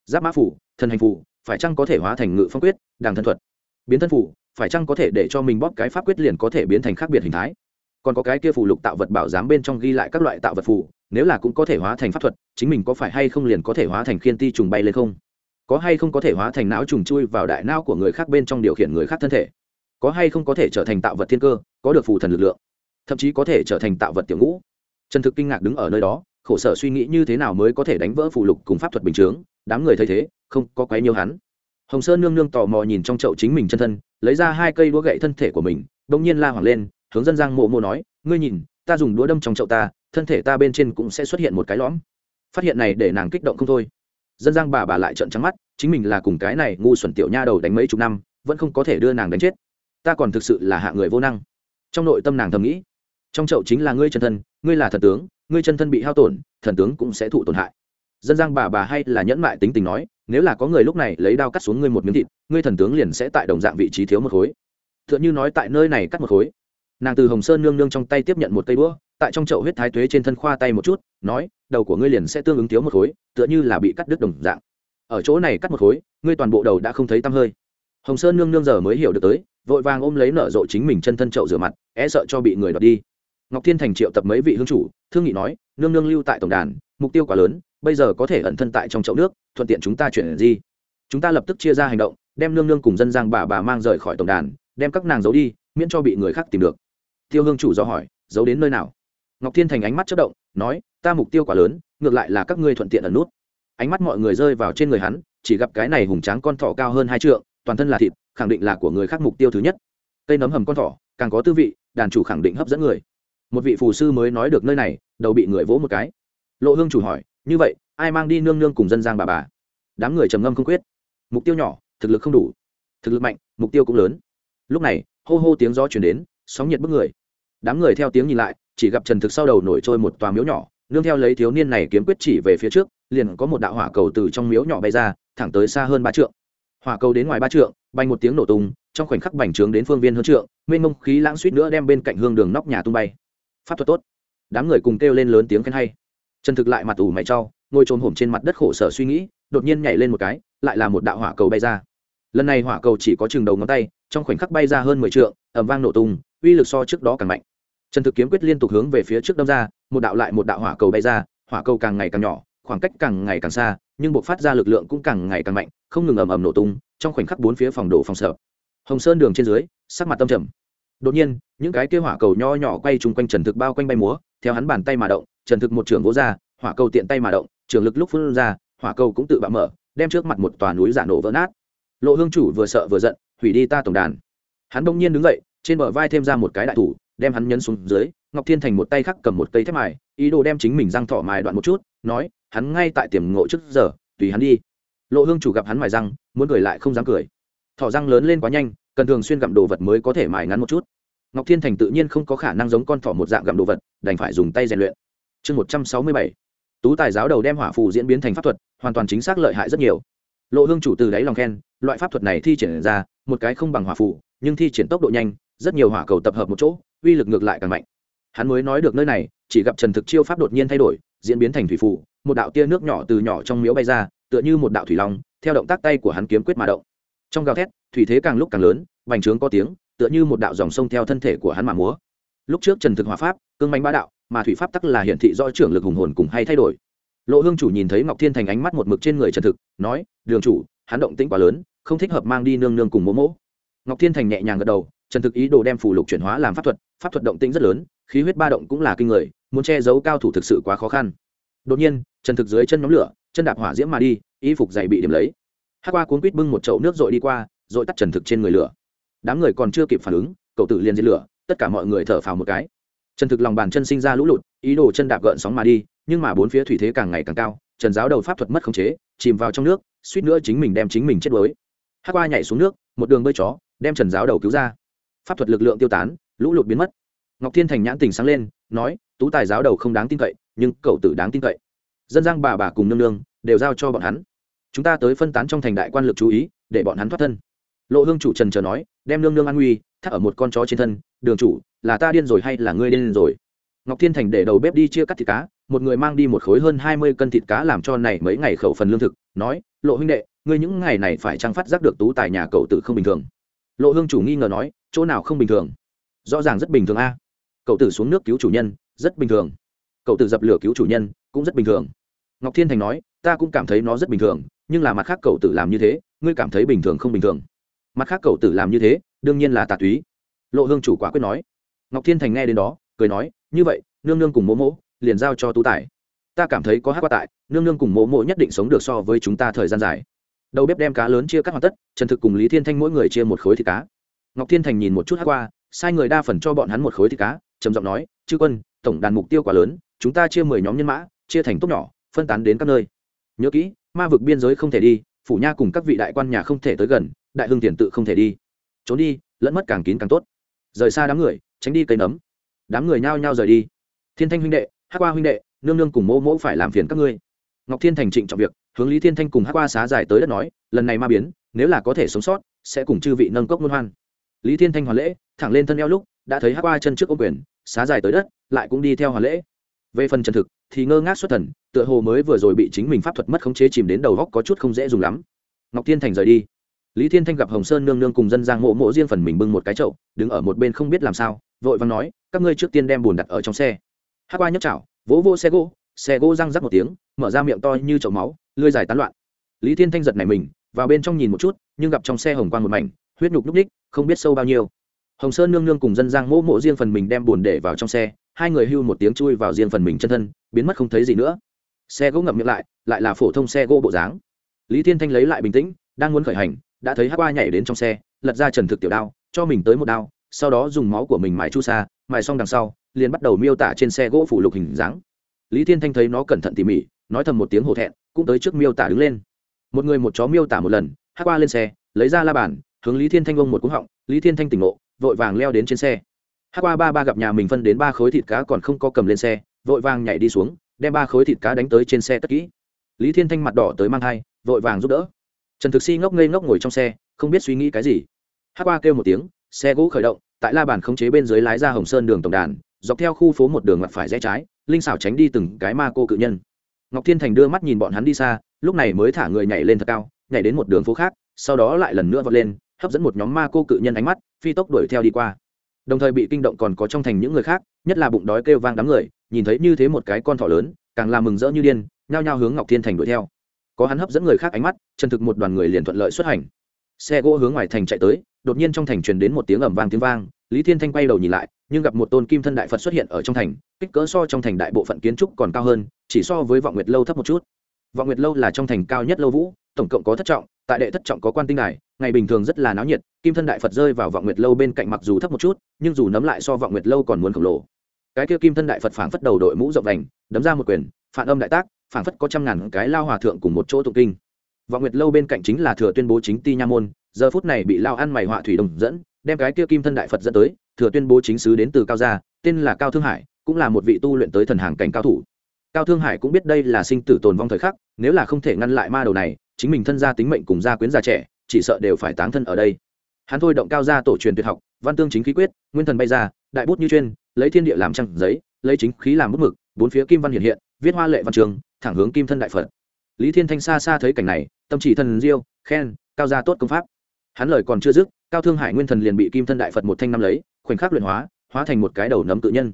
[SPEAKER 1] Giáp mã phủ thần hành phủ phải chăng có thể hóa thành ngự phong quyết, đàng thân thuật? Biến thân phủ phải chăng có thể để cho mình bóp cái pháp quyết liền có thể biến thành khác biệt hình thái? Còn có cái kia phủ lục tạo vật bảo giám bên trong ghi lại các loại tạo vật phủ nếu là cũng có thể hóa thành pháp thuật, chính mình có phải hay không liền có thể hóa thành khiên ti trùng bay lên không? Có hay không có thể hóa thành não trùng chui vào đại não của người khác bên trong điều khiển người khác thân thể? Có hay không có thể trở thành tạo vật thiên cơ, có được phù thần lực lượng? Thậm chí có thể trở thành tạo vật tiểu ngũ? Trần thực kinh ngạc đứng ở nơi đó, khổ sở suy nghĩ như thế nào mới có thể đánh vỡ phù lục cùng pháp thuật bình chướng, đám người thấy thế, không có quấy nhiều hắn. Hồng sơn nương nương tò mò nhìn trong chậu chính mình chân thân, lấy ra hai cây đũa gậy thân thể của mình bỗng nhiên la hoảng lên, hướng dân giang mộ mộ nói, ngươi nhìn ta dùng đũa đâm trong chậu ta, thân thể ta bên trên cũng sẽ xuất hiện một cái lõm. Phát hiện này để nàng kích động không thôi. Dân giang bà bà lại trợn trắng mắt, chính mình là cùng cái này ngu xuẩn tiểu nha đầu đánh mấy chục năm, vẫn không có thể đưa nàng đánh chết. Ta còn thực sự là hạ người vô năng. Trong nội tâm nàng thầm nghĩ, trong chậu chính là ngươi chân thân, ngươi là thần tướng, ngươi chân thân bị hao tổn, thần tướng cũng sẽ thụ tổn hại. Dân giang bà bà hay là nhẫn mại tính tình nói, nếu là có người lúc này lấy đao cắt xuống ngươi một miếng thịt, ngươi thần tướng liền sẽ tại đồng dạng vị trí thiếu một khối. T h ư ợ n h ư nói tại nơi này cắt một khối nàng từ hồng sơn nương nương trong tay tiếp nhận một cây đũa, tại trong chậu huyết thái tuế trên thân khoa tay một chút, nói, đầu của ngươi liền sẽ tương ứng thiếu một khối, tựa như là bị cắt đứt đồng dạng. Ở chỗ này cắt một khối, ngươi toàn bộ đầu đã không thấy tăm hơi. Hồng sơn nương nương giờ mới hiểu được tới, vội vàng ôm lấy nở rộ chính mình chân thân chậu rửa mặt é sợ cho bị người đoạt đi. Ngọc thiên thành triệu tập mấy vị hương chủ, thương nghị nói, nương nương lưu tại tổng đàn, mục tiêu quá lớn, bây giờ có thể ẩn thân tại trong chậu nước, thuận tiện chúng ta chuyển gì? Chúng ta lập tức chia ra hành động, đem nương nương cùng dân giang bà bà mang rời khỏi tổng đàn, đem các nàng giấu đi, miễn cho bị người khác tìm được tiêu hương chủ do hỏi, giấu đến nơi nào? Ngọc thiên thành ánh mắt chất động, nói, ta mục tiêu quá lớn, ngược lại là các ngươi thuận tiện ẩn nút. Ánh mắt mọi người rơi vào trên người hắn, chỉ gặp cái này hùng tráng con thỏ cao hơn hai trượng, toàn thân là thịt, khẳng định là của người khác mục tiêu thứ nhất. Cây nấm hầm con thỏ, càng có tư vị, đàn chủ khẳng định hấp dẫn người. Một vị phù sư mới nói được nơi này, đầu bị người vỗ một cái. Lộ hương chủ hỏi, như vậy, ai mang đi nương nương cùng dân giang bà bà? Đám người trầm ngâm không quyết. Mục tiêu nhỏ, thực lực không đủ. Thực lực mạnh, mục tiêu cũng lớn. Lúc này, hô hô tiếng gió chuyển đến sóng nhiệt bức người. Đám người theo tiếng nhìn lại, chỉ gặp trần thực sau đầu nổi trôi một tòa miếu nhỏ, nương theo lấy thiếu niên này kiếm quyết chỉ về phía trước, liền có một đạo hỏa cầu từ trong miếu nhỏ bay ra, thẳng tới xa hơn ba trượng. Hỏa cầu đến ngoài ba trượng, bay một tiếng nổ tung, trong khoảnh khắc bành trướng đến phương viên hơn trượng, mênh mông khí lãng suýt nữa đem bên cạnh hương đường nóc nhà tung bay. Pháp thuật tốt. Đám người cùng kêu lên lớn tiếng khen hay. Trần thực lại mặt ủ mày trau ngồi trồm hổm trên mặt đất khổ sở suy nghĩ, đột nhiên nhảy lên một cái, lại là một đạo hỏa cầu bay ra. Lần này hỏa cầu chỉ có chừng đầu ngón tay, trong khoảnh khắc bay ra hơn mười t ẩm vang nổ tung uy lực so trước đó càng mạnh. Trần thực kiếm quyết liên tục hướng về phía trước đâm ra, một đạo lại một đạo hỏa cầu bay ra, hỏa cầu càng ngày càng nhỏ, khoảng cách càng ngày càng xa, nhưng buộc phát ra lực lượng cũng càng ngày càng mạnh, không ngừng ầm ầm nổ tung, trong khoảnh khắc bốn phía phòng đổ phòng sợ. Hồng sơn đường trên dưới, sắc mặt tâm trầm. Đột nhiên, những cái kia hỏa cầu nho nhỏ quay chung quanh trần thực bao quanh bay múa, theo hắn bàn tay mà động, trần thực một trường vỗ ra, hỏa cầu tiện tay mà động, trường lực lúc phun ra, hỏa cầu cũng tự bạo mở, đem trước mặt một tòa núi giả nổ vỡ nát. Lộ hương chủ vừa sợ vừa giận, hủy đi ta tổng đàn. Hắn đông nhiên đứng dậy trên bờ vai thêm ra một cái đại thủ, đem hắn nhấn xuống dưới, ngọc thiên thành một tay khác cầm một cây thép mài, ý đồ đem chính mình răng thọ mài đoạn một chút, nói, hắn ngay tại tiềm ngộ trước giờ, tùy hắn đi. Lộ hương chủ gặp hắn mài răng, muốn cười lại không dám cười. Thọ răng lớn lên quá nhanh, cần thường xuyên gặm đồ vật mới có thể mài ngắn một chút. Ngọc thiên thành tự nhiên không có khả năng giống con thỏ một dạng gặm đồ vật, đành phải dùng tay rèn luyện. Chương một trăm sáu mươi bảy. Tú tài giáo đầu đem hỏa phù diễn biến thành pháp thuật, hoàn toàn chính xác lợi hại rất nhiều. Lộ hương chủ từ đáy lòng khen, loại pháp thuật này thi triển ra, một cái không bằng hỏa phù, nhưng thi triển tốc độ nhanh rất nhiều hỏa cầu tập hợp một chỗ, uy lực ngược lại càng mạnh. Hắn mới nói được nơi này, chỉ gặp trần thực chiêu pháp đột nhiên thay đổi, diễn biến thành thủy phù, một đạo tia nước nhỏ từ nhỏ trong miếu bay ra, tựa như một đạo thủy long, theo động tác tay của hắn kiếm quyết mà động. Trong gào thét, thủy thế càng lúc càng lớn vành trướng có tiếng, tựa như một đạo dòng sông theo thân thể của hắn mà múa. Lúc trước trần thực hòa pháp, cương manh bá đạo, mà thủy pháp tắc là hiển thị do trưởng lực hùng hồn cùng hay thay đổi. Lộ hương chủ nhìn thấy ngọc thiên thành ánh mắt một mực trên người trần thực, nói, đường chủ, hắn động tĩnh quá lớn, không thích hợp mang đi nương nương cùng mỗ mỗ. Ngọc thiên thành nhẹ nhàng gật đầu trần thực ý đồ đem phù lục chuyển hóa làm pháp thuật pháp thuật động tĩnh rất lớn, khí huyết ba động cũng là kinh người, muốn che giấu cao thủ thực sự quá khó khăn. Đột nhiên, trần thực dưới chân nhóm lửa, chân đạp hỏa diễm mà đi, y phục dày bị điểm lấy. Hát qua cuốn quýt bưng một chậu nước r đi qua r tắt trần thực trên người lửa. Đám người còn chưa kịp phản ứng, cậu tử liền diệt lửa, tất cả mọi người thở phào một cái. Trần thực lòng bàn chân sinh ra lũ lụt, ý đồ chân đạp gợn sóng mà đi, nhưng mà bốn phía thủy thế càng ngày càng cao, trần giáo đầu pháp thuật mất khống chế, chìm vào trong nước, suýt nữa chính mình đem chính mình chết đuối. Hát qua nhảy xuống nước, một đường bơi chó, đem trần giáo đầu cứu ra pháp thuật lực lượng tiêu tán, lũ lụt biến mất. Ngọc thiên thành nhãn tình sáng lên, nói, tú tài giáo đầu không đáng tin cậy, nhưng cậu tử đáng tin cậy. Dân giang bà bà cùng nương nương đều giao cho bọn hắn. Chúng ta tới phân tán trong thành đại quan lực chú ý, để bọn hắn thoát thân. Lộ hương chủ trần chờ nói, đem nương nương an nguy, thắt ở một con chó trên thân, đường chủ, là ta điên rồi hay là ngươi điên rồi? Ngọc thiên thành để đầu bếp đi chia cắt thịt cá, một người mang đi một khối hơn hai mươi cân thịt cá làm cho này mấy ngày khẩu phần lương thực, nói, lộ huynh đệ, ngươi những ngày này phải trang phát giác được tú tài nhà cậu tử không bình thường lộ hương chủ nghi ngờ nói, chỗ nào không bình thường? Rõ ràng rất bình thường a. Cậu tử xuống nước cứu chủ nhân, rất bình thường. Cậu tử dập lửa cứu chủ nhân, cũng rất bình thường. Ngọc thiên thành nói, ta cũng cảm thấy nó rất bình thường, nhưng là mặt khác cậu tử làm như thế, ngươi cảm thấy bình thường không bình thường? Mặt khác cậu tử làm như thế, đương nhiên là tà túy. Lộ hương chủ quả quyết nói. Ngọc thiên thành nghe đến đó, cười nói, như vậy, nương nương cùng mỗ mỗ, liền giao cho tú tài. Ta cảm thấy có hát qua tại, nương nương cùng mỗ mỗ nhất định sống được so với chúng ta thời gian dài đầu bếp đem cá lớn chia cắt hoàn tất, trần thực cùng lý thiên thanh mỗi người chia một khối thịt cá. Ngọc thiên thành nhìn một chút hát qua, sai người đa phần cho bọn hắn một khối thịt cá, trầm giọng nói, chư quân, tổng đàn mục tiêu quá lớn, chúng ta chia mười nhóm nhân mã, chia thành tốt nhỏ, phân tán đến các nơi. Nhớ kỹ, ma vực biên giới không thể đi, phủ nha cùng các vị đại quan nhà không thể tới gần, đại hưng tiền tự không thể đi. Trốn đi, lẫn mất càng kín càng tốt. Rời xa đám người, tránh đi cây nấm. Đám người nhao nhao rời đi. Thiên thanh huynh đệ, hát qua huynh đệ, nương nương cùng mỗ mỗ phải làm phiền các ngươi ngọc thiên thành trịnh trọng việc, hướng lý thiên thanh cùng hát qua xá dài tới đất nói, lần này ma biến, nếu là có thể sống sót, sẽ cùng chư vị nâng cốc luân hoan. Lý thiên thanh hoàn lễ, thẳng lên thân eo lúc, đã thấy hát qua chân trước ô quyền, xá dài tới đất, lại cũng đi theo hoàn lễ. Về phần chân thực, thì ngơ ngác xuất thần, tựa hồ mới vừa rồi bị chính mình pháp thuật mất khống chế chìm đến đầu góc có chút không dễ dùng lắm. Ngọc thiên thành rời đi. Lý thiên thanh gặp hồng sơn nương nương cùng dân giang mộ mộ riêng phần mình bưng một cái chậu, đứng ở một bên không biết làm sao, vội vàng nói, các ngươi trước tiên đem bùn đặt ở trong xe. Hát qua nhấc chảo, vỗ vô xe gỗ xe gỗ răng rắc một tiếng, mở ra miệng to như chậu máu lưới dài tán loạn. Lý thiên thanh giật này mình, vào bên trong nhìn một chút, nhưng gặp trong xe hồng quang một mảnh, huyết nhục núc ních không biết sâu bao nhiêu. Hồng sơn nương nương cùng dân giang mỗ mộ riêng phần mình đem bùn để vào trong xe, hai người hưu một tiếng chui vào riêng phần mình chân thân, biến mất không thấy gì nữa. Xe gỗ ngậm miệng lại lại là phổ thông xe gỗ bộ dáng. Lý thiên thanh lấy lại bình tĩnh, đang muốn khởi hành, đã thấy hát qua nhảy đến trong xe, lật ra trần thực tiểu đao, cho mình tới một đao, sau đó dùng máu của mình mài chu sa, mài xong đằng sau, liền bắt đầu miêu tả trên xe gỗ phủ lục hình dáng lý thiên thanh thấy nó cẩn thận tỉ mỉ, nói thầm một tiếng hổ thẹn, cũng tới trước miêu tả đứng lên. Một người một chó miêu tả một lần, hát qua lên xe, lấy ra la bàn, hướng lý thiên thanh ông một cúng họng, lý thiên thanh tỉnh ngộ, vội vàng leo đến trên xe. Hát qua ba ba gặp nhà mình phân đến ba khối thịt cá còn không có cầm lên xe, vội vàng nhảy đi xuống, đem ba khối thịt cá đánh tới trên xe tất kỹ. Lý thiên thanh mặt đỏ tới mang thai, vội vàng giúp đỡ. Trần thực si ngốc ngây ngốc ngồi trong xe, không biết suy nghĩ cái gì. Hát qua kêu một tiếng, xe gỗ khởi động, tại la bàn khống chế bên dưới lái ra hồng sơn đường tổng đàn dọc theo khu phố một đường mặt phải rẽ trái, linh xảo tránh đi từng cái ma cô cự nhân. Ngọc thiên thành đưa mắt nhìn bọn hắn đi xa, lúc này mới thả người nhảy lên thật cao, nhảy đến một đường phố khác, sau đó lại lần nữa vọt lên, hấp dẫn một nhóm ma cô cự nhân ánh mắt, phi tốc đuổi theo đi qua. Đồng thời bị kinh động còn có trong thành những người khác, nhất là bụng đói kêu vang đám người, nhìn thấy như thế một cái con thỏ lớn, càng làm mừng rỡ như điên, nhao nhao hướng ngọc thiên thành đuổi theo. Có hắn hấp dẫn người khác ánh mắt, chân thực một đoàn người liền thuận lợi xuất hành. Xe gỗ hướng ngoài thành chạy tới, đột nhiên trong thành truyền đến một tiếng ầm vang tiếng vang, lý thiên thanh quay đầu nhìn lại nhưng gặp một tôn kim thân đại phật xuất hiện ở trong thành, kích cỡ so trong thành đại bộ phận kiến trúc còn cao hơn, chỉ so với vọng nguyệt lâu thấp một chút. Vọng nguyệt lâu là trong thành cao nhất lâu vũ, tổng cộng có thất trọng, tại đệ thất trọng có quan tinh này ngày bình thường rất là náo nhiệt, kim thân đại phật rơi vào vọng nguyệt lâu bên cạnh mặc dù thấp một chút, nhưng dù nấm lại so vọng nguyệt lâu còn muốn khổng lồ. Cái kia kim thân đại phật phảng phất đầu đội mũ rộng đành đấm ra một quyền, phản âm đại tác, phảng phất có trăm ngàn cái lao hòa thượng cùng một chỗ tụng kinh. Vọng nguyệt lâu bên cạnh chính là thừa tuyên bố chính ti nha môn, giờ phút này bị lao ăn mày họa thủy đồng dẫn đem cái kia kim thân đại phật dẫn tới, thừa tuyên bố chính sứ đến từ cao gia, tên là cao thương hải, cũng là một vị tu luyện tới thần hàng cảnh cao thủ. Cao thương hải cũng biết đây là sinh tử tồn vong thời khắc, nếu là không thể ngăn lại ma đầu này, chính mình thân gia tính mệnh cùng gia quyến già trẻ, chỉ sợ đều phải táng thân ở đây. Hắn thôi động cao gia tổ truyền tuyệt học, văn tương chính khí quyết, nguyên thần bay ra, đại bút như chuyên, lấy thiên địa làm trăng giấy, lấy chính khí làm bút mực, bốn phía kim văn hiện hiện, viết hoa lệ văn trường, thẳng hướng kim thân đại phật. Lý thiên thanh xa xa thấy cảnh này, tâm chỉ thần diêu, khen, cao gia tốt công pháp. Hắn lời còn chưa dứt cao thương hải nguyên thần liền bị kim thân đại phật một thanh năm lấy, khoảnh khắc luyện hóa hóa thành một cái đầu nấm tự nhân.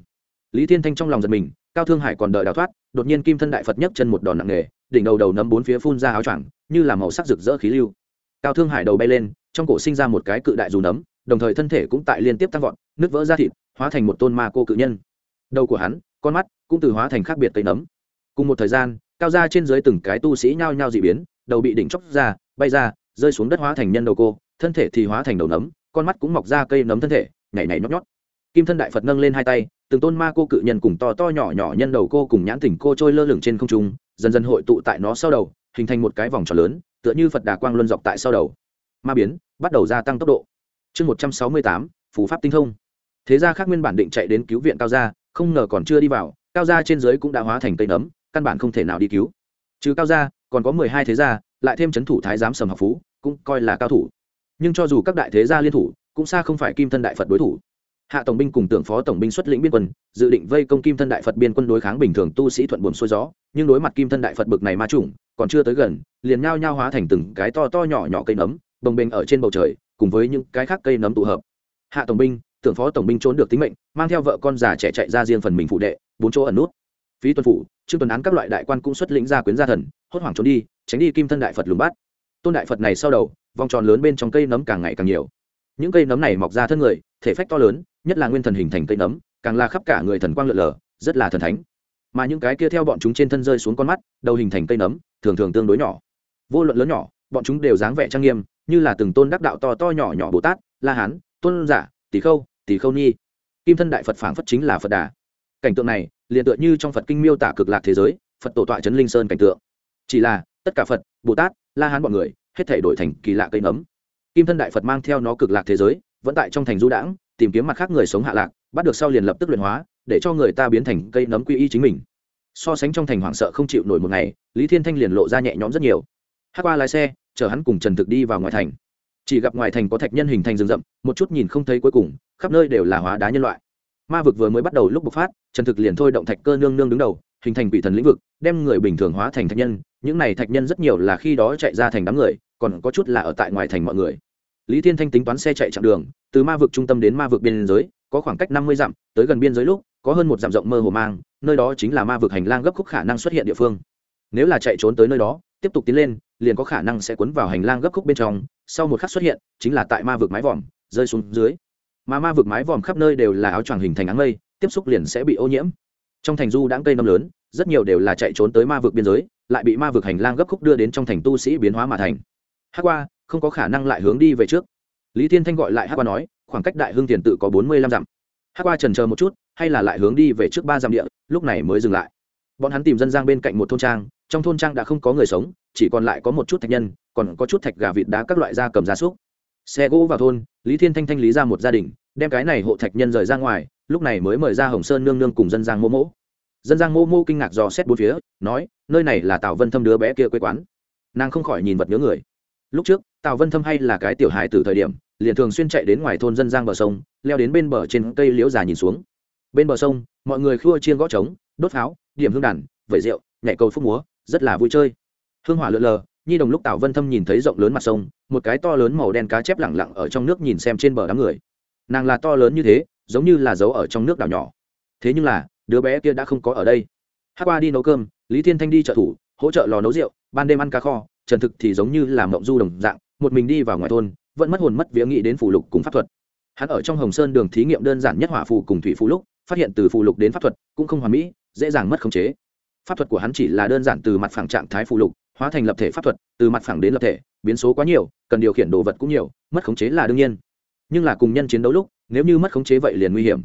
[SPEAKER 1] Lý thiên thanh trong lòng giật mình, cao thương hải còn đợi đào thoát, đột nhiên kim thân đại phật nhấc chân một đòn nặng nề, đỉnh đầu đầu nấm bốn phía phun ra áo choàng, như là màu sắc rực rỡ khí lưu. Cao thương hải đầu bay lên, trong cổ sinh ra một cái cự đại dù nấm, đồng thời thân thể cũng tại liên tiếp tăng vọt, nứt vỡ ra thịt, hóa thành một tôn ma cô cự nhân. Đầu của hắn, con mắt cũng từ hóa thành khác biệt cây nấm. Cùng một thời gian, cao ra trên dưới từng cái tu sĩ nhao nhao dị biến, đầu bị đỉnh chóc ra, bay ra, rơi xuống đất hóa thành nhân đầu cô thân thể thì hóa thành đầu nấm, con mắt cũng mọc ra cây nấm thân thể, nhảy nhảy nhót nhót. Kim thân đại phật nâng lên hai tay, từng tôn ma cô cự nhân cùng to to nhỏ nhỏ nhân đầu cô cùng nhãn tỉnh cô trôi lơ lửng trên không trung, dần dần hội tụ tại nó sau đầu, hình thành một cái vòng tròn lớn, tựa như phật đà quang luân dọc tại sau đầu. Ma biến, bắt đầu gia tăng tốc độ. Chương một trăm sáu mươi tám, phù pháp tinh thông. Thế gia khác nguyên bản định chạy đến cứu viện cao gia, không ngờ còn chưa đi vào, cao gia trên dưới cũng đã hóa thành cây nấm, căn bản không thể nào đi cứu. Trừ cao gia, còn có mười hai thế gia, lại thêm c h ấ n thủ thái giám sầm học phú, cũng coi là cao thủ nhưng cho dù các đại thế gia liên thủ, cũng xa không phải kim thân đại phật đối thủ. Hạ tổng binh cùng tưởng phó tổng binh xuất lĩnh biên quân, dự định vây công kim thân đại phật biên quân đối kháng bình thường tu sĩ thuận buồn xuôi gió, nhưng đối mặt kim thân đại phật bực này ma trùng còn chưa tới gần, liền nhao nhao hóa thành từng cái to to nhỏ nhỏ cây nấm bồng bềnh ở trên bầu trời, cùng với những cái khác cây nấm tụ hợp. Hạ tổng binh, tưởng phó tổng binh trốn được tính mệnh, mang theo vợ con già trẻ chạy ra riêng phần mình phụ đệ, bốn chỗ ẩn nút. Phí tuần phủ, trương tuần án các loại đại quan cũng xuất lĩnh ra quyến gia thần, hốt hoảng trốn đi, tránh đi kim thân đại phật lùng bắt. Tôn đại phật này sau đầu vòng tròn lớn bên trong cây nấm càng ngày càng nhiều. Những cây nấm này mọc ra thân người, thể phách to lớn, nhất là nguyên thần hình thành cây nấm, càng là khắp cả người thần quang lượn lờ, rất là thần thánh. Mà những cái kia theo bọn chúng trên thân rơi xuống con mắt, đầu hình thành cây nấm, thường thường tương đối nhỏ. Vô luận lớn nhỏ, bọn chúng đều dáng vẻ trang nghiêm, như là từng tôn đắc đạo to to nhỏ nhỏ bồ tát, la hán, tôn giả tỷ khâu tỷ khâu nhi kim thân đại phật phảng phất chính là phật đà. Cảnh tượng này, liền tựa như trong phật kinh miêu tả cực lạc thế giới, phật tổ tọa trấn linh sơn cảnh tượng. Chỉ là, tất cả phật, bồ tát, la hán bọn người hết thể đổi thành kỳ lạ cây nấm. Kim thân đại phật mang theo nó cực lạc thế giới, vẫn tại trong thành du đãng, tìm kiếm mặt khác người sống hạ lạc, bắt được sau liền lập tức luyện hóa, để cho người ta biến thành cây nấm quy y chính mình. So sánh trong thành hoảng sợ không chịu nổi một ngày, lý thiên thanh liền lộ ra nhẹ nhõm rất nhiều. Hát qua lái xe, chở hắn cùng trần thực đi vào ngoài thành. Chỉ gặp ngoài thành có thạch nhân hình thành rừng rậm, một chút nhìn không thấy cuối cùng, khắp nơi đều là hóa đá nhân loại. Ma vực vừa mới bắt đầu lúc bộc phát, trần thực liền thôi động thạch cơ nương nương đứng đầu, hình thành quỷ thần lĩnh vực, đem người bình thường hóa thành thạch nhân những này thạch nhân rất nhiều là khi đó chạy ra thành đám người, còn có chút là ở tại ngoài thành mọi người. Lý thiên thanh tính toán xe chạy chặng đường, từ ma vực trung tâm đến ma vực biên giới, có khoảng cách năm mươi dặm, tới gần biên giới lúc, có hơn một dặm rộng mơ hồ mang, nơi đó chính là ma vực hành lang gấp khúc khả năng xuất hiện địa phương. Nếu là chạy trốn tới nơi đó, tiếp tục tiến lên, liền có khả năng sẽ cuốn vào hành lang gấp khúc bên trong, sau một khắc xuất hiện, chính là tại ma vực mái vòm, rơi xuống dưới. Mà ma vực mái vòm khắp nơi đều là áo choàng hình thành áng mây, tiếp xúc liền sẽ bị ô nhiễm. Trong thành du đãng cây nấm lớn, rất nhiều đều là chạy trốn tới ma vực biên giới lại bị ma vực hành lang gấp khúc đưa đến trong thành tu sĩ biến hóa mà thành. Hát qua, không có khả năng lại hướng đi về trước. Lý thiên thanh gọi lại hát qua nói, khoảng cách đại hương tiền tự có bốn mươi lăm dặm. Hát qua trần chờ một chút, hay là lại hướng đi về trước ba dặm địa, lúc này mới dừng lại. Bọn hắn tìm dân giang bên cạnh một thôn trang, trong thôn trang đã không có người sống, chỉ còn lại có một chút thạch nhân, còn có chút thạch gà vịt đá các loại da cầm gia súc. Xe gỗ vào thôn, lý thiên thanh thanh lý ra một gia đình, đem cái này hộ thạch nhân rời ra ngoài, lúc này mới mời ra hồng sơn nương nương cùng dân giang mỗ mỗ dân giang mô mô kinh ngạc dò xét bốn phía, nói, nơi này là tào vân thâm đứa bé kia quê quán. Nàng không khỏi nhìn vật nhớ người. Lúc trước, tào vân thâm hay là cái tiểu hài từ thời điểm, liền thường xuyên chạy đến ngoài thôn dân giang bờ sông, leo đến bên bờ trên cây liễu già nhìn xuống. Bên bờ sông, mọi người khua chiên gõ trống, đốt pháo, điểm hương đàn, vẩy rượu, nhảy cầu phúc múa, rất là vui chơi. Hương hỏa lượn lờ, nhi đồng lúc tào vân thâm nhìn thấy rộng lớn mặt sông, một cái to lớn màu đen cá chép lẳng lặng ở trong nước nhìn xem trên bờ đám người. Nàng là to lớn như thế, giống như là giấu ở trong nước đảo nhỏ. Thế nhưng là đứa bé kia đã không có ở đây. Hát qua đi nấu cơm, lý thiên thanh đi trợ thủ, hỗ trợ lò nấu rượu, ban đêm ăn cá kho, trần thực thì giống như làm mộng du đồng dạng, một mình đi vào ngoài thôn, vẫn mất hồn mất vía nghĩ đến phù lục cùng pháp thuật. Hắn ở trong hồng sơn đường thí nghiệm đơn giản nhất hỏa phù cùng thủy phù lúc, phát hiện từ phù lục đến pháp thuật cũng không hoàn mỹ, dễ dàng mất khống chế. Pháp thuật của hắn chỉ là đơn giản từ mặt phẳng trạng thái phù lục, hóa thành lập thể pháp thuật, từ mặt phẳng đến lập thể, biến số quá nhiều, cần điều khiển đồ vật cũng nhiều, mất khống chế là đương nhiên. Nhưng là cùng nhân chiến đấu lúc, nếu như mất khống chế vậy liền nguy hiểm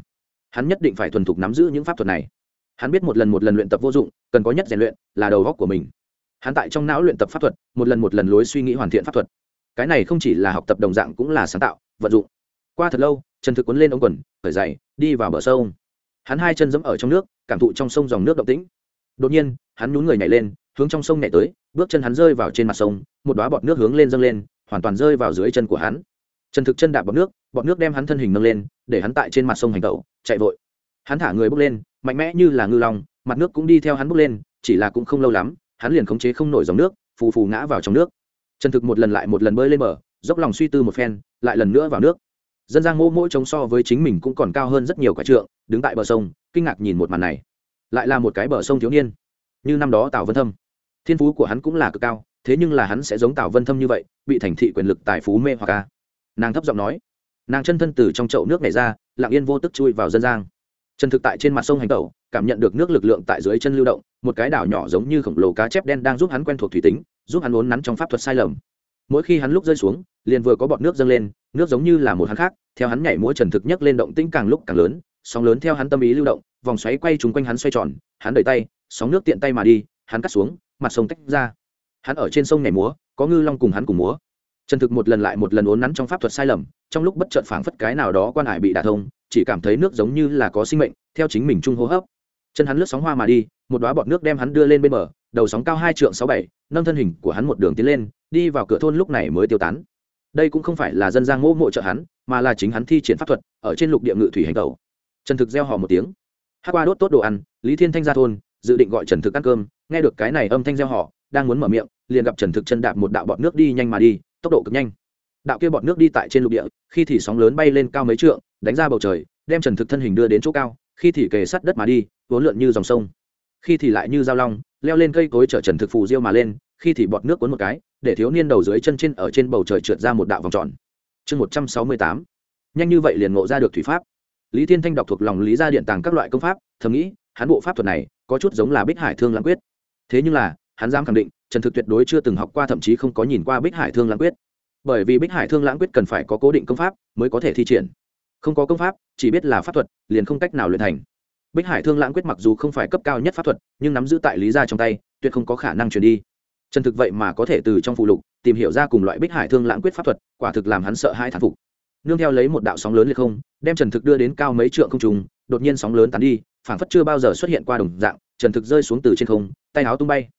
[SPEAKER 1] hắn nhất định phải thuần thục nắm giữ những pháp thuật này. Hắn biết một lần một lần luyện tập vô dụng, cần có nhất rèn luyện là đầu góc của mình. Hắn tại trong não luyện tập pháp thuật, một lần một lần lối suy nghĩ hoàn thiện pháp thuật. Cái này không chỉ là học tập đồng dạng cũng là sáng tạo, vận dụng. Qua thật lâu trần thực quấn lên ống quần khởi dày đi vào bờ sông. Hắn hai chân dẫm ở trong nước, cảm thụ trong sông dòng nước động tĩnh. Đột nhiên, hắn nhún người nhảy lên, hướng trong sông nhảy tới, bước chân hắn rơi vào trên mặt sông, một đoá bọt nước hướng lên dâng lên, hoàn toàn rơi vào dưới chân của hắn trần thực chân đạp bọt nước bọt nước đem hắn thân hình nâng lên, để hắn tại trên mặt sông hành tẩu, chạy vội. Hắn thả người bước lên, mạnh mẽ như là ngư long, mặt nước cũng đi theo hắn bước lên, chỉ là cũng không lâu lắm, hắn liền khống chế không nổi dòng nước, phù phù ngã vào trong nước. Trần thực một lần lại một lần bơi lên bờ, dốc lòng suy tư một phen, lại lần nữa vào nước. Dân giang mô mỗi trống so với chính mình cũng còn cao hơn rất nhiều quả trượng, đứng tại bờ sông, kinh ngạc nhìn một màn này. Lại là một cái bờ sông thiếu niên. Như năm đó tào vân thâm. Thiên phú của hắn cũng là cực cao, thế nhưng là hắn sẽ giống tào vân thâm như vậy, bị thành thị quyền lực tài phú mê hoặc ca nàng thấp giọng nói. Nàng chân thân từ trong chậu nước này ra, lặng yên vô tức chui vào dân giang trần thực tại trên mặt sông hành tẩu, cảm nhận được nước lực lượng tại dưới chân lưu động, một cái đảo nhỏ giống như khổng lồ cá chép đen đang giúp hắn quen thuộc thủy tính, giúp hắn uốn nắn trong pháp thuật sai lầm. Mỗi khi hắn lúc rơi xuống, liền vừa có bọt nước dâng lên, nước giống như là một hắn khác, theo hắn nhảy múa trần thực nhấc lên động tĩnh càng lúc càng lớn, sóng lớn theo hắn tâm ý lưu động, vòng xoáy quay trúng quanh hắn xoay tròn, hắn đẩy tay, sóng nước tiện tay mà đi, hắn cắt xuống, mặt sông tách ra. Hắn ở trên sông nhảy múa, có ngư long cùng hắn cùng múa trần thực một lần lại một lần uốn nắn trong pháp thuật sai lầm, trong lúc bất chợt phảng phất cái nào đó quan hải bị đả thông, chỉ cảm thấy nước giống như là có sinh mệnh, theo chính mình trung hô hấp. Chân hắn lướt sóng hoa mà đi, một đoá bọt nước đem hắn đưa lên bên bờ, đầu sóng cao hai trượng sáu bảy, nâng thân hình của hắn một đường tiến lên, đi vào cửa thôn lúc này mới tiêu tán. Đây cũng không phải là dân gian ngô mộ trợ hắn, mà là chính hắn thi triển pháp thuật, ở trên lục địa ngự thủy hành tẩu. Trần thực gieo họ một tiếng. Hát qua đốt tốt đồ ăn, lý thiên thanh ra thôn, dự định gọi trần thực ăn cơm, nghe được cái này âm thanh gieo họ, đang muốn mở miệng, liền gặp trần thực chân đạp một đạo bọt nước đi nhanh mà đi tốc độ cực nhanh. Đạo kia bọt nước đi tại trên lục địa, khi thì sóng lớn bay lên cao mấy trượng, đánh ra bầu trời, đem trần thực thân hình đưa đến chỗ cao, khi thì kề sát đất mà đi, vốn lượn như dòng sông. Khi thì lại như dao long, leo lên cây cối chở trần thực phù diêu mà lên, khi thì bọt nước cuốn một cái, để thiếu niên đầu dưới chân trên ở trên bầu trời trượt ra một đạo vòng tròn. Chương một trăm sáu mươi tám. Nhanh như vậy liền ngộ ra được thủy pháp. Lý thiên thanh đọc thuộc lòng lý ra điện tàng các loại công pháp, thầm nghĩ, hắn bộ pháp thuật này có chút giống là bích hải thương lãng quyết. Thế nhưng là hắn dám khẳng định, trần thực tuyệt đối chưa từng học qua, thậm chí không có nhìn qua bích hải thương lãng quyết. Bởi vì bích hải thương lãng quyết cần phải có cố định công pháp mới có thể thi triển. Không có công pháp, chỉ biết là pháp thuật, liền không cách nào luyện thành. Bích hải thương lãng quyết mặc dù không phải cấp cao nhất pháp thuật, nhưng nắm giữ tại lý gia trong tay, tuyệt không có khả năng truyền đi. Trần thực vậy mà có thể từ trong phụ lục tìm hiểu ra cùng loại bích hải thương lãng quyết pháp thuật, quả thực làm hắn sợ hai thán phục. Nương theo lấy một đạo sóng lớn liệt không, đem trần thực đưa đến cao mấy trượng không trùng đột nhiên sóng lớn tán đi, phảng phất chưa bao giờ xuất hiện qua đồng dạng, trần thực rơi xuống từ trên không, tay áo tung bay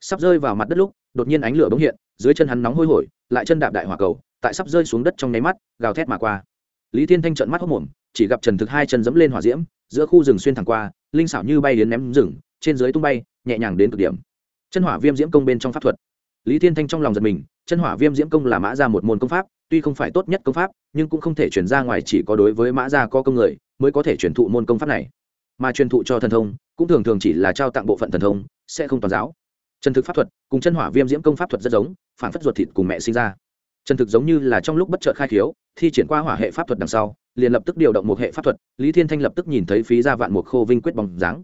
[SPEAKER 1] sắp rơi vào mặt đất lúc, đột nhiên ánh lửa bỗng hiện, dưới chân hắn nóng hôi hổi, lại chân đạp đại hỏa cầu, tại sắp rơi xuống đất trong nháy mắt, gào thét mà qua. Lý thiên thanh trợn mắt hốc mồm chỉ gặp trần thực hai chân dẫm lên hỏa diễm, giữa khu rừng xuyên thẳng qua, linh xảo như bay đến ném rừng, trên dưới tung bay, nhẹ nhàng đến cực điểm. Chân hỏa viêm diễm công bên trong pháp thuật. Lý thiên thanh trong lòng giật mình, chân hỏa viêm diễm công là mã ra một môn công pháp, tuy không phải tốt nhất công pháp, nhưng cũng không thể chuyển ra ngoài chỉ có đối với mã gia có công người, mới có thể truyền thụ môn công pháp này. Mà truyền thụ cho thần thông, cũng thường thường chỉ là trao tặng bộ phận thần thông, sẽ không toàn giáo chân thực pháp thuật cùng chân hỏa viêm diễm công pháp thuật rất giống, phản phất ruột thịt cùng mẹ sinh ra. Chân thực giống như là trong lúc bất chợt khai khiếu, thi triển qua hỏa hệ pháp thuật đằng sau, liền lập tức điều động một hệ pháp thuật, lý thiên thanh lập tức nhìn thấy phí ra vạn một khô vinh quyết bóng dáng.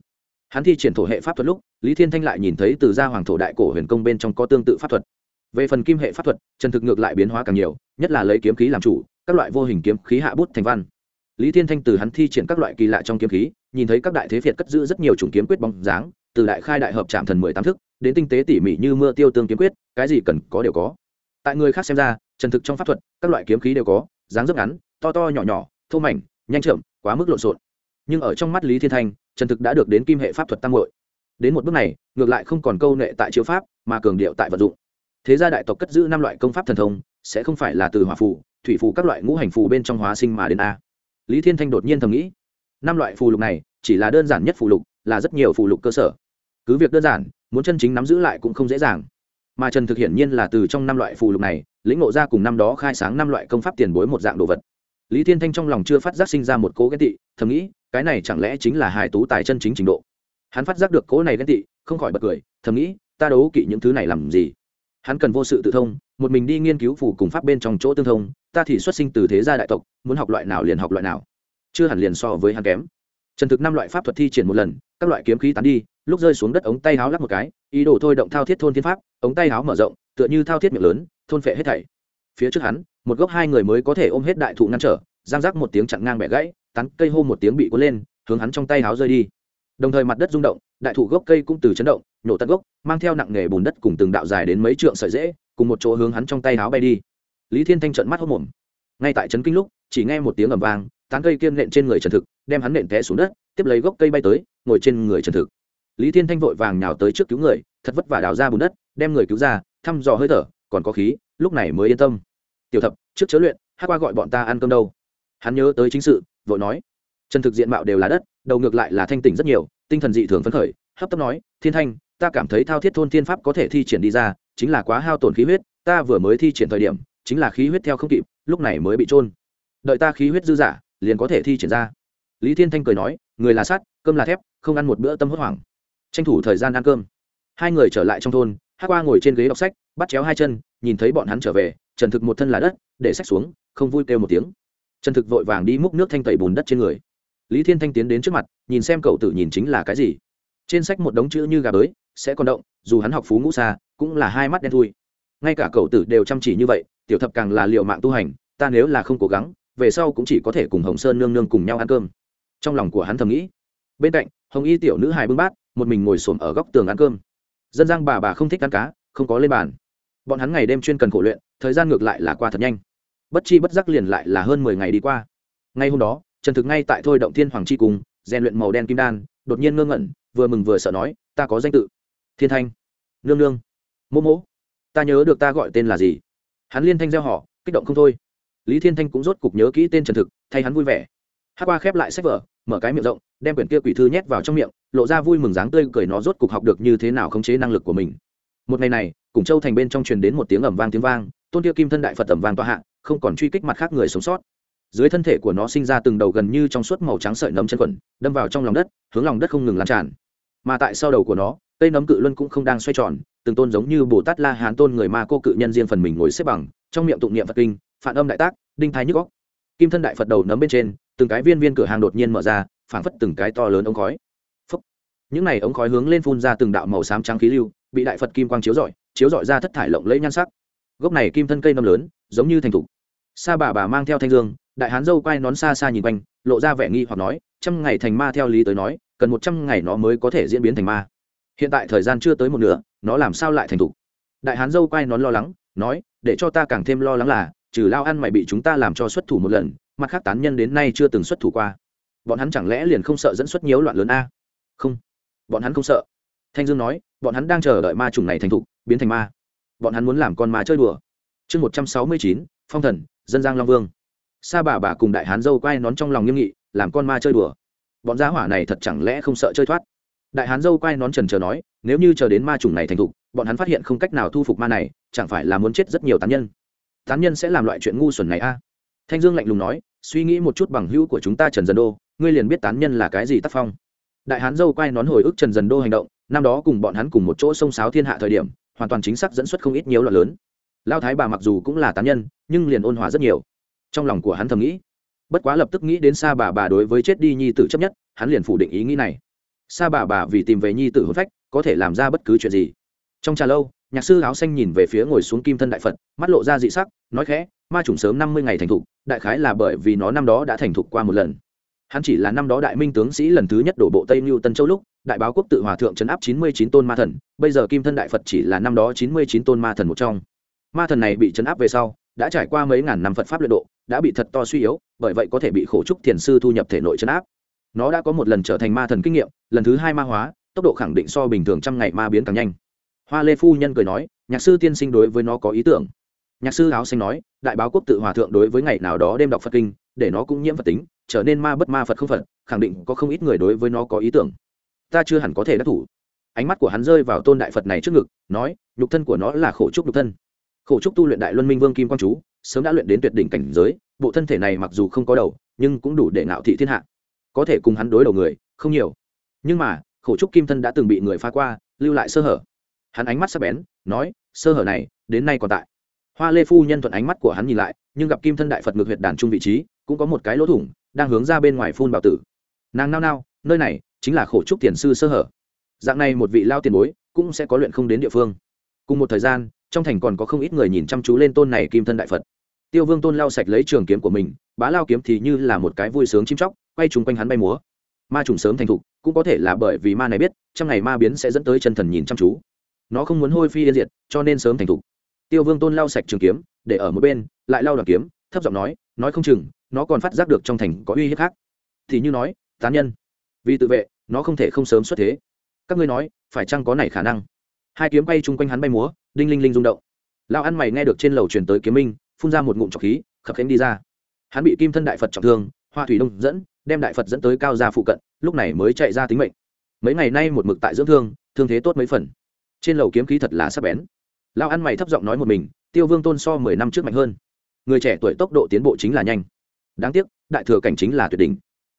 [SPEAKER 1] Hắn thi triển thổ hệ pháp thuật lúc, lý thiên thanh lại nhìn thấy từ gia hoàng thổ đại cổ huyền công bên trong có tương tự pháp thuật. Về phần kim hệ pháp thuật, chân thực ngược lại biến hóa càng nhiều, nhất là lấy kiếm khí làm chủ, các loại vô hình kiếm khí hạ bút thành văn. Lý thiên thanh từ hắn thi triển các loại kỳ lạ trong kiếm khí, nhìn thấy các đại thế việt cất giữ rất nhiều chủng kiếm quyết bóng dáng từ đại khai đại hợp trạm thần mười tám thức, đến tinh tế tỉ mỉ như mưa tiêu tương kiếm quyết, cái gì cần có đều có. Tại người khác xem ra trần thực trong pháp thuật, các loại kiếm khí đều có, dáng dấp ngắn, to to nhỏ nhỏ, thô mảnh, nhanh chậm, quá mức lộn xộn. Nhưng ở trong mắt lý thiên thanh trần thực đã được đến kim hệ pháp thuật tăng hội đến một bước này, ngược lại không còn câu nệ tại chiếu pháp, mà cường điệu tại vật dụng. Thế gia đại tộc cất giữ năm loại công pháp thần thông, sẽ không phải là từ hỏa phù, thủy phù các loại ngũ hành phù bên trong hóa sinh mà đến a. Lý thiên thanh đột nhiên thầm nghĩ, năm loại phù lục này, chỉ là đơn giản nhất phù lục, là rất nhiều phù lục cơ sở cứ việc đơn giản, muốn chân chính nắm giữ lại cũng không dễ dàng. Mà trần thực hiển nhiên là từ trong năm loại phù lục này, lĩnh ngộ ra cùng năm đó khai sáng năm loại công pháp tiền bối một dạng đồ vật. Lý thiên thanh trong lòng chưa phát giác sinh ra một cố ghen tị, thầm nghĩ, cái này chẳng lẽ chính là hài tú tài chân chính trình độ. Hắn phát giác được cố này ghen tị, không khỏi bật cười, thầm nghĩ, ta đấu kỵ những thứ này làm gì? Hắn cần vô sự tự thông, một mình đi nghiên cứu phù cùng pháp bên trong chỗ tương thông, ta thì xuất sinh từ thế gia đại tộc, muốn học loại nào liền học loại nào. Chưa hẳn liền so với hắn kém trần thực năm loại pháp thuật thi triển một lần, các loại kiếm khí tán đi, lúc rơi xuống đất ống tay háo lắc một cái, ý đồ thôi động thao thiết thôn thiên pháp, ống tay háo mở rộng, tựa như thao thiết miệng lớn, thôn phệ hết thảy. Phía trước hắn, một gốc hai người mới có thể ôm hết đại thụ ngăn trở, giang rác một tiếng chặn ngang bẻ gãy, tán cây hô một tiếng bị cuốn lên, hướng hắn trong tay háo rơi đi. Đồng thời mặt đất rung động, đại thụ gốc cây cũng từ chấn động, nhổ tận gốc, mang theo nặng nghề bùn đất cùng từng đạo dài đến mấy trượng sợi dễ cùng một chỗ hướng hắn trong tay háo bay đi. Lý thiên thanh trận mắt hốc mồm. Ngay tại trấn kinh lúc, chỉ nghe một tiếng ầm vang tán cây kiêm nện trên người trần thực, đem hắn nện té xuống đất, tiếp lấy gốc cây bay tới, ngồi trên người trần thực. Lý thiên thanh vội vàng nhào tới trước cứu người, thật vất vả đào ra bùn đất, đem người cứu ra, thăm dò hơi thở, còn có khí, lúc này mới yên tâm. Tiểu thập, trước chớ luyện, hát qua gọi bọn ta ăn cơm đâu. Hắn nhớ tới chính sự, vội nói. Trần thực diện mạo đều là đất, đầu ngược lại là thanh tỉnh rất nhiều, tinh thần dị thường phấn khởi, hấp tấp nói, thiên thanh, ta cảm thấy thao thiết thôn thiên pháp có thể thi triển đi ra, chính là quá hao tổn khí huyết, ta vừa mới thi triển thời điểm, chính là khí huyết theo không kịp, lúc này mới bị trôn đợi ta khí huyết dư giả liền có thể thi triển ra. Lý thiên thanh cười nói, người là sắt, cơm là thép, không ăn một bữa tâm hốt hoảng. Tranh thủ thời gian ăn cơm. Hai người trở lại trong thôn hát qua ngồi trên ghế đọc sách, bắt chéo hai chân, nhìn thấy bọn hắn trở về, trần thực một thân là đất, để sách xuống, không vui kêu một tiếng. Trần thực vội vàng đi múc nước thanh tẩy bùn đất trên người. Lý thiên thanh tiến đến trước mặt, nhìn xem cậu tử nhìn chính là cái gì. Trên sách một đống chữ như gà bới, sẽ còn động, dù hắn học phú ngũ xa, cũng là hai mắt đen thui. Ngay cả cậu tử đều chăm chỉ như vậy, tiểu thập càng là liệu mạng tu hành, ta nếu là không cố gắng về sau cũng chỉ có thể cùng hồng sơn nương nương cùng nhau ăn cơm. Trong lòng của hắn thầm nghĩ, bên cạnh, hồng y tiểu nữ hài bưng bát, một mình ngồi xổm ở góc tường ăn cơm. Dân giang bà bà không thích ăn cá, không có lên bàn. Bọn hắn ngày đêm chuyên cần khổ luyện, thời gian ngược lại là qua thật nhanh. Bất chi bất giác liền lại là hơn mười ngày đi qua. Ngay hôm đó, trần thực ngay tại thôi động thiên hoàng chi cùng rèn luyện màu đen kim đan, đột nhiên ngơ ngẩn, vừa mừng vừa sợ nói, ta có danh tự. Thiên thanh. Nương nương. Mô mỗ. Ta nhớ được ta gọi tên là gì. Hắn liên thanh gieo họ, kích động không thôi lý thiên thanh cũng rốt cục nhớ kỹ tên trần thực, thay hắn vui vẻ. Hát qua khép lại sách vở, mở cái miệng rộng, đem quyển kia quỷ thư nhét vào trong miệng, lộ ra vui mừng dáng tươi cười nó rốt cục học được như thế nào khống chế năng lực của mình. Một ngày này, cùng châu thành bên trong truyền đến một tiếng ẩm vang tiếng vang, tôn kia kim thân đại phật ẩm vang tọa hạ, không còn truy kích mặt khác người sống sót. Dưới thân thể của nó sinh ra từng đầu gần như trong suốt màu trắng sợi nấm chân quẩn, đâm vào trong lòng đất, hướng lòng đất không ngừng lan tràn. Mà tại sau đầu của nó, cây nấm cự luân cũng không đang xoay tròn, từng tôn giống như bồ tát la hán tôn người ma cô cự nhân riêng phần mình ngồi xếp bằng, trong miệng tụng niệm phật kinh phản âm đại tác, đinh thái nhức góc kim thân đại phật đầu nấm bên trên, từng cái viên viên cửa hàng đột nhiên mở ra, phảng phất từng cái to lớn ống khói. Phúc. những này ống khói hướng lên phun ra từng đạo màu xám trắng khí lưu, bị đại phật kim quang chiếu rọi chiếu rọi ra thất thải lộng lẫy nhan sắc. Gốc này kim thân cây nấm lớn, giống như thành thục. Sa bà bà mang theo thanh dương, đại hán dâu quay nón xa xa nhìn quanh, lộ ra vẻ nghi hoặc nói, trăm ngày thành ma theo lý tới nói, cần một trăm ngày nó mới có thể diễn biến thành ma. Hiện tại thời gian chưa tới một nửa, nó làm sao lại thành thục? Đại hán dâu quay nón lo lắng, nói, để cho ta càng thêm lo lắng là trừ lao ăn mày bị chúng ta làm cho xuất thủ một lần, mặt khác tán nhân đến nay chưa từng xuất thủ qua. Bọn hắn chẳng lẽ liền không sợ dẫn xuất nhiễu loạn lớn a? Không. Bọn hắn không sợ. Thanh dương nói, bọn hắn đang chờ đợi ma trùng này thành thục, biến thành ma. Bọn hắn muốn làm con ma chơi đùa. Chương một trăm sáu mươi chín, phong thần, dân giang long vương. Sa bà bà cùng đại hán dâu quay nón trong lòng nghiêm nghị, làm con ma chơi đùa. Bọn giá hỏa này thật chẳng lẽ không sợ chơi thoát? Đại hán dâu quay nón trần chờ nói, nếu như chờ đến ma trùng này thành thục, bọn hắn phát hiện không cách nào thu phục ma này, chẳng phải là muốn chết rất nhiều tán nhân tán nhân sẽ làm loại chuyện ngu xuẩn này a. Thanh dương lạnh lùng nói, suy nghĩ một chút bằng hữu của chúng ta trần dần đô, ngươi liền biết tán nhân là cái gì tác phong. Đại hán dâu quay nón hồi ức trần dần đô hành động, năm đó cùng bọn hắn cùng một chỗ sông sáo thiên hạ thời điểm, hoàn toàn chính xác dẫn xuất không ít nhiều loạn lớn. Lao thái bà mặc dù cũng là tán nhân, nhưng liền ôn hòa rất nhiều. Trong lòng của hắn thầm nghĩ, bất quá lập tức nghĩ đến xa bà bà đối với chết đi nhi tử chấp nhất, hắn liền phủ định ý nghĩ này. Xa bà bà vì tìm về nhi tử hôn phách, có thể làm ra bất cứ chuyện gì. Trong trà lâu nhạc sư áo xanh nhìn về phía ngồi xuống kim thân đại phật, mắt lộ ra dị sắc, nói khẽ, ma trùng sớm năm mươi ngày thành thục, đại khái là bởi vì nó năm đó đã thành thục qua một lần. Hắn chỉ là năm đó đại minh tướng sĩ lần thứ nhất đổ bộ tây mưu tân châu lúc, đại báo quốc tự hòa thượng chấn áp chín mươi chín tôn ma thần, bây giờ kim thân đại phật chỉ là năm đó chín mươi chín tôn ma thần một trong. Ma thần này bị chấn áp về sau, đã trải qua mấy ngàn năm phật pháp luyện độ, đã bị thật to suy yếu, bởi vậy có thể bị khổ trúc thiền sư thu nhập thể nội chấn áp. Nó đã có một lần trở thành ma thần kinh nghiệm, lần thứ hai ma hóa, tốc độ khẳng định so bình thường trăm ngày ma biến càng nhanh hoa lê phu nhân cười nói, nhạc sư tiên sinh đối với nó có ý tưởng. Nhạc sư áo xanh nói, đại báo quốc tự hòa thượng đối với ngày nào đó đêm đọc phật kinh, để nó cũng nhiễm phật tính, trở nên ma bất ma phật không phật, khẳng định có không ít người đối với nó có ý tưởng. Ta chưa hẳn có thể đắc thủ. Ánh mắt của hắn rơi vào tôn đại phật này trước ngực, nói, nhục thân của nó là khổ trúc nhục thân. Khổ trúc tu luyện đại luân minh vương kim quang chú, sớm đã luyện đến tuyệt đỉnh cảnh giới, bộ thân thể này mặc dù không có đầu, nhưng cũng đủ để ngạo thị thiên hạ. Có thể cùng hắn đối đầu người, không nhiều. Nhưng mà, khổ trúc kim thân đã từng bị người phá qua, lưu lại sơ hở hắn ánh mắt sắp bén, nói, sơ hở này, đến nay còn tại. Hoa lê phu nhân thuận ánh mắt của hắn nhìn lại, nhưng gặp kim thân đại phật ngược huyệt đàn trung vị trí, cũng có một cái lỗ thủng, đang hướng ra bên ngoài phun bảo tử. Nàng nao nao, nơi này chính là khổ trúc tiền sư sơ hở. Dạng này một vị lao tiền bối cũng sẽ có luyện không đến địa phương. Cùng một thời gian, trong thành còn có không ít người nhìn chăm chú lên tôn này kim thân đại phật. Tiêu vương tôn lao sạch lấy trường kiếm của mình, bá lao kiếm thì như là một cái vui sướng chim chóc, quay trúng quanh hắn bay múa. Ma trùng sớm thành thục, cũng có thể là bởi vì ma này biết, trong ngày ma biến sẽ dẫn tới chân thần nhìn chăm chú nó không muốn hôi phi yên diệt, cho nên sớm thành thục. Tiêu vương tôn lau sạch trường kiếm, để ở một bên, lại lau đoàn kiếm, thấp giọng nói nói không chừng, nó còn phát giác được trong thành có uy hiếp khác. Thì như nói, tán nhân. Vì tự vệ, nó không thể không sớm xuất thế. Các ngươi nói, phải chăng có này khả năng? Hai kiếm bay chung quanh hắn bay múa, đinh linh linh rung động. Lao ăn mày nghe được trên lầu truyền tới kiếm minh, phun ra một ngụm trọc khí, khập khánh đi ra. Hắn bị kim thân đại phật trọng thương, hoa thủy đông dẫn, đem đại phật dẫn tới cao gia phụ cận, lúc này mới chạy ra tính mệnh. Mấy ngày nay một mực tại dưỡng thương thương thế tốt mấy phần trên lầu kiếm khí thật là sắc bén. Lao ăn mày thấp giọng nói một mình, tiêu vương tôn so mười năm trước mạnh hơn. Người trẻ tuổi tốc độ tiến bộ chính là nhanh. Đáng tiếc, đại thừa cảnh chính là tuyệt đỉnh.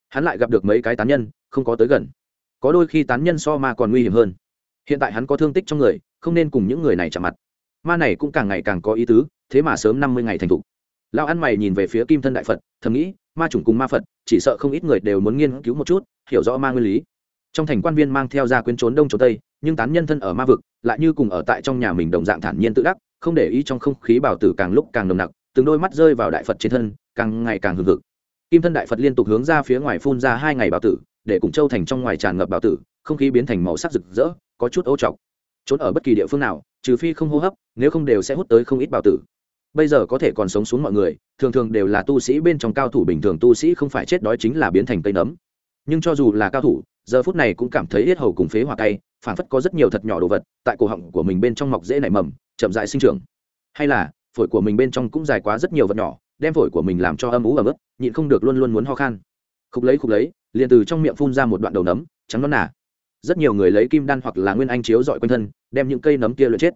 [SPEAKER 1] Hắn lại gặp được mấy cái tán nhân, không có tới gần. Có đôi khi tán nhân so ma còn nguy hiểm hơn. Hiện tại hắn có thương tích trong người, không nên cùng những người này chạm mặt. Ma này cũng càng ngày càng có ý tứ, thế mà sớm năm mươi ngày thành thục. Lao ăn mày nhìn về phía kim thân đại phật, thầm nghĩ, ma chủng cùng ma phật, chỉ sợ không ít người đều muốn nghiên cứu một chút, hiểu rõ ma nguyên lý. Trong thành quan viên mang theo ra quyến trốn đông trốn tây nhưng tán nhân thân ở ma vực, lại như cùng ở tại trong nhà mình đồng dạng thản nhiên tự đắc, không để ý trong không khí bảo tử càng lúc càng nồng nặc, từng đôi mắt rơi vào đại phật trên thân, càng ngày càng hừng hực. Kim thân đại phật liên tục hướng ra phía ngoài phun ra hai ngày bảo tử, để cùng châu thành trong ngoài tràn ngập bảo tử, không khí biến thành màu sắc rực rỡ, có chút ô trọc. Trốn ở bất kỳ địa phương nào, trừ phi không hô hấp, nếu không đều sẽ hút tới không ít bảo tử. Bây giờ có thể còn sống xuống mọi người, thường thường đều là tu sĩ bên trong cao thủ bình thường, tu sĩ không phải chết đói chính là biến thành cây nấm. Nhưng cho dù là cao thủ, giờ phút này cũng cảm thấy yết hầu cùng phế hoa cây phản phất có rất nhiều thật nhỏ đồ vật tại cổ họng của mình bên trong mọc dễ nảy mầm, chậm dại sinh trưởng. Hay là, phổi của mình bên trong cũng dài quá rất nhiều vật nhỏ, đem phổi của mình làm cho âm ú ấm ức nhịn không được luôn luôn muốn ho khan. Khúc lấy khúc lấy, liền từ trong miệng phun ra một đoạn đầu nấm, trắng non nà. Rất nhiều người lấy kim đan hoặc là nguyên anh chiếu dọi quanh thân, đem những cây nấm kia lượt chết.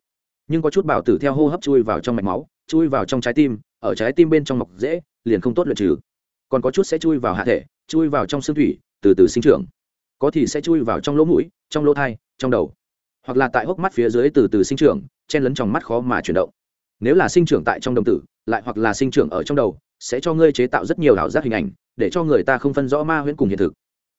[SPEAKER 1] Nhưng có chút bảo tử theo hô hấp chui vào trong mạch máu, chui vào trong trái tim, ở trái tim bên trong mọc dễ, liền không tốt luyện trừ. Còn có chút sẽ chui vào hạ thể, chui vào trong xương thủy, từ từ sinh trưởng có thì sẽ chui vào trong lỗ mũi, trong lỗ thai, trong đầu. Hoặc là tại hốc mắt phía dưới từ từ sinh trưởng, chen lấn trong mắt khó mà chuyển động. Nếu là sinh trưởng tại trong đồng tử, lại hoặc là sinh trưởng ở trong đầu, sẽ cho ngươi chế tạo rất nhiều ảo giác hình ảnh, để cho người ta không phân rõ ma huyễn cùng hiện thực.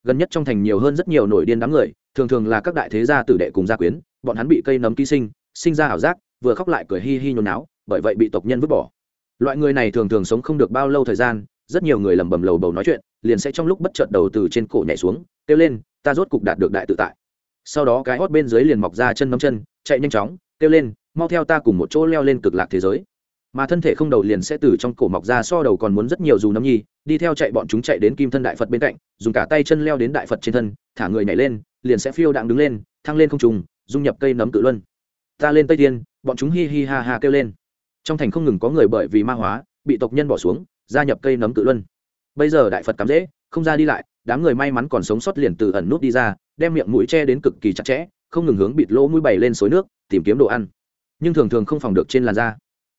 [SPEAKER 1] Gần nhất trong thành nhiều hơn rất nhiều nổi điên đám người, thường thường là các đại thế gia tử đệ cùng gia quyến, bọn hắn bị cây nấm ký sinh sinh ra ảo giác, vừa khóc lại cười hi hi nhốn náo, bởi vậy bị tộc nhân vứt bỏ. Loại người này thường thường sống không được bao lâu thời gian, rất nhiều người lầm bầm lầu bầu nói chuyện, liền sẽ trong lúc bất chợt đầu từ trên cổ nhảy xuống, kêu lên ta rốt cục đạt được đại tự tại. Sau đó cái hót bên dưới liền mọc ra chân nấm chân, chạy nhanh chóng, kêu lên, mau theo ta cùng một chỗ leo lên cực lạc thế giới. Mà thân thể không đầu liền sẽ từ trong cổ mọc ra so đầu còn muốn rất nhiều dù nấm nhi, đi theo chạy bọn chúng chạy đến kim thân đại phật bên cạnh, dùng cả tay chân leo đến đại phật trên thân, thả người nhảy lên, liền sẽ phiêu đạn đứng lên, thăng lên không trùng dung nhập cây nấm tự luân. Ta lên tây tiên, bọn chúng hi hi ha ha kêu lên. Trong thành không ngừng có người bởi vì ma hóa, bị tộc nhân bỏ xuống, gia nhập cây nấm tự luân. Bây giờ đại phật cắm dễ, không ra đi lại đám người may mắn còn sống sót liền từ ẩn nút đi ra, đem miệng mũi che đến cực kỳ chặt chẽ, không ngừng hướng bịt lỗ mũi bày lên suối nước, tìm kiếm đồ ăn. Nhưng thường thường không phòng được trên làn da.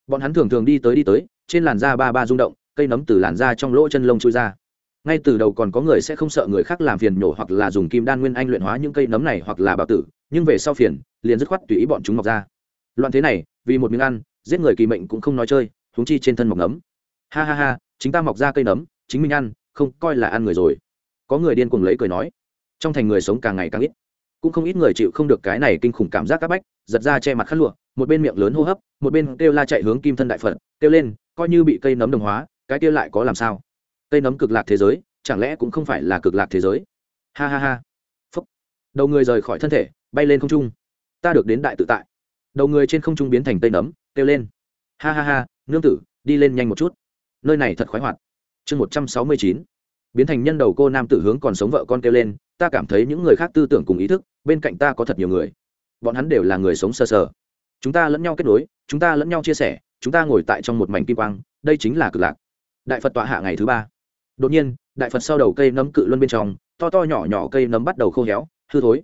[SPEAKER 1] Bọn hắn thường thường đi tới đi tới, trên làn da ba ba rung động, cây nấm từ làn da trong lỗ chân lông chui ra. Ngay từ đầu còn có người sẽ không sợ người khác làm phiền nhổ hoặc là dùng kim đan nguyên anh luyện hóa những cây nấm này hoặc là bào tử, nhưng về sau phiền, liền dứt khoát tùy ý bọn chúng mọc ra. Loạn thế này, vì một miếng ăn, giết người kỳ mệnh cũng không nói chơi thúng chi trên thân mọc nấm. Ha ha ha, chính ta mọc ra cây nấm, chính mình ăn, không coi là ăn người rồi có người điên cuồng lấy cười nói. Trong thành người sống càng ngày càng ít. Cũng không ít người chịu không được cái này kinh khủng cảm giác c áp bách, giật ra che mặt khát lụa, một bên miệng lớn hô hấp, một bên kêu la chạy hướng kim thân đại phật, kêu lên, coi như bị cây nấm đồng hóa, cái kia lại có làm sao? Cây nấm cực lạc thế giới, chẳng lẽ cũng không phải là cực lạc thế giới? Ha ha ha. Phúc. Đầu người rời khỏi thân thể, bay lên không trung. Ta được đến đại tự tại. Đầu người trên không trung biến thành cây nấm, kêu lên. Ha ha ha, nương tử, đi lên nhanh một chút. Nơi này thật khoái hoạt. Chương một trăm sáu mươi chín biến thành nhân đầu cô nam tử hướng còn sống vợ con kêu lên ta cảm thấy những người khác tư tưởng cùng ý thức bên cạnh ta có thật nhiều người. Bọn hắn đều là người sống sơ sờ, sờ chúng ta lẫn nhau kết nối chúng ta lẫn nhau chia sẻ chúng ta ngồi tại trong một mảnh kim quang đây chính là cực lạc. Đại phật tọa hạ ngày thứ ba. Đột nhiên đại phật sau đầu cây nấm cự luân bên trong to to nhỏ nhỏ cây nấm bắt đầu khô héo hư thối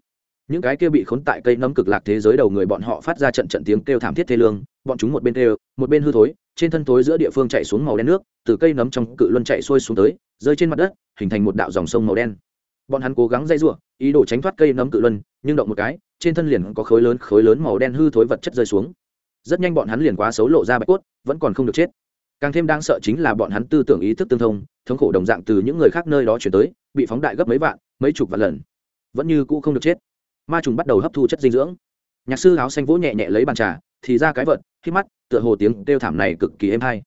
[SPEAKER 1] những cái kia bị khốn tại cây nấm cực lạc thế giới đầu người bọn họ phát ra trận trận tiếng kêu thảm thiết thê lương, bọn chúng một bên kêu, một bên hư thối, trên thân thối giữa địa phương chạy xuống màu đen nước, từ cây nấm trong cự luân chạy xuôi xuống tới, rơi trên mặt đất, hình thành một đạo dòng sông màu đen. Bọn hắn cố gắng dây giụa ý đồ tránh thoát cây nấm cự luân, nhưng động một cái, trên thân liền có khối lớn khối lớn màu đen hư thối vật chất rơi xuống. Rất nhanh bọn hắn liền quá xấu lộ ra bạch cốt, vẫn còn không được chết. Càng thêm đáng sợ chính là bọn hắn tư tưởng ý thức tương thông, thống khổ đồng dạng từ những người khác nơi đó chuyển tới, bị phóng đại gấp mấy vạn, mấy chục vạn lần. Vẫn như cũ không được chết ma trùng bắt đầu hấp thu chất dinh dưỡng. Nhạc sư áo xanh vỗ nhẹ nhẹ lấy bàn trà, thì ra cái vật, khi mắt, tựa hồ tiếng kêu thảm này cực kỳ êm hay.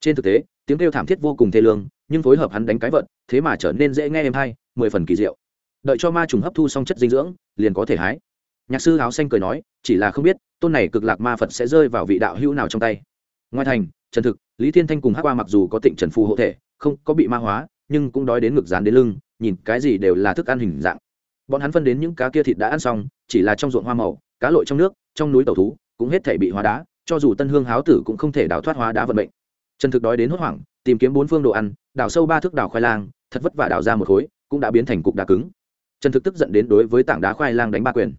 [SPEAKER 1] Trên thực tế, tiếng kêu thảm thiết vô cùng thê lương, nhưng phối hợp hắn đánh cái vật, thế mà trở nên dễ nghe êm hay, mười phần kỳ diệu. Đợi cho ma trùng hấp thu xong chất dinh dưỡng, liền có thể hái. Nhạc sư áo xanh cười nói, chỉ là không biết, tôn này cực lạc ma phật sẽ rơi vào vị đạo hữu nào trong tay. Ngoài thành, trần thực, lý thiên thanh cùng hát qua mặc dù có tịnh trần phù hộ thể, không có bị ma hóa, nhưng cũng đói đến ngực dán đến lưng, nhìn cái gì đều là thức ăn hình dạng bọn hắn phân đến những cá kia thịt đã ăn xong, chỉ là trong ruộng hoa màu, cá lội trong nước, trong núi tàu thú, cũng hết thể bị hóa đá, cho dù tân hương háo tử cũng không thể đào thoát hóa đá vận mệnh. Trần thực đói đến hốt hoảng, tìm kiếm bốn phương đồ ăn, đào sâu ba thước đào khoai lang, thật vất vả đào ra một khối, cũng đã biến thành cục đá cứng. Trần thực tức giận đến đối với tảng đá khoai lang đánh ba quyền.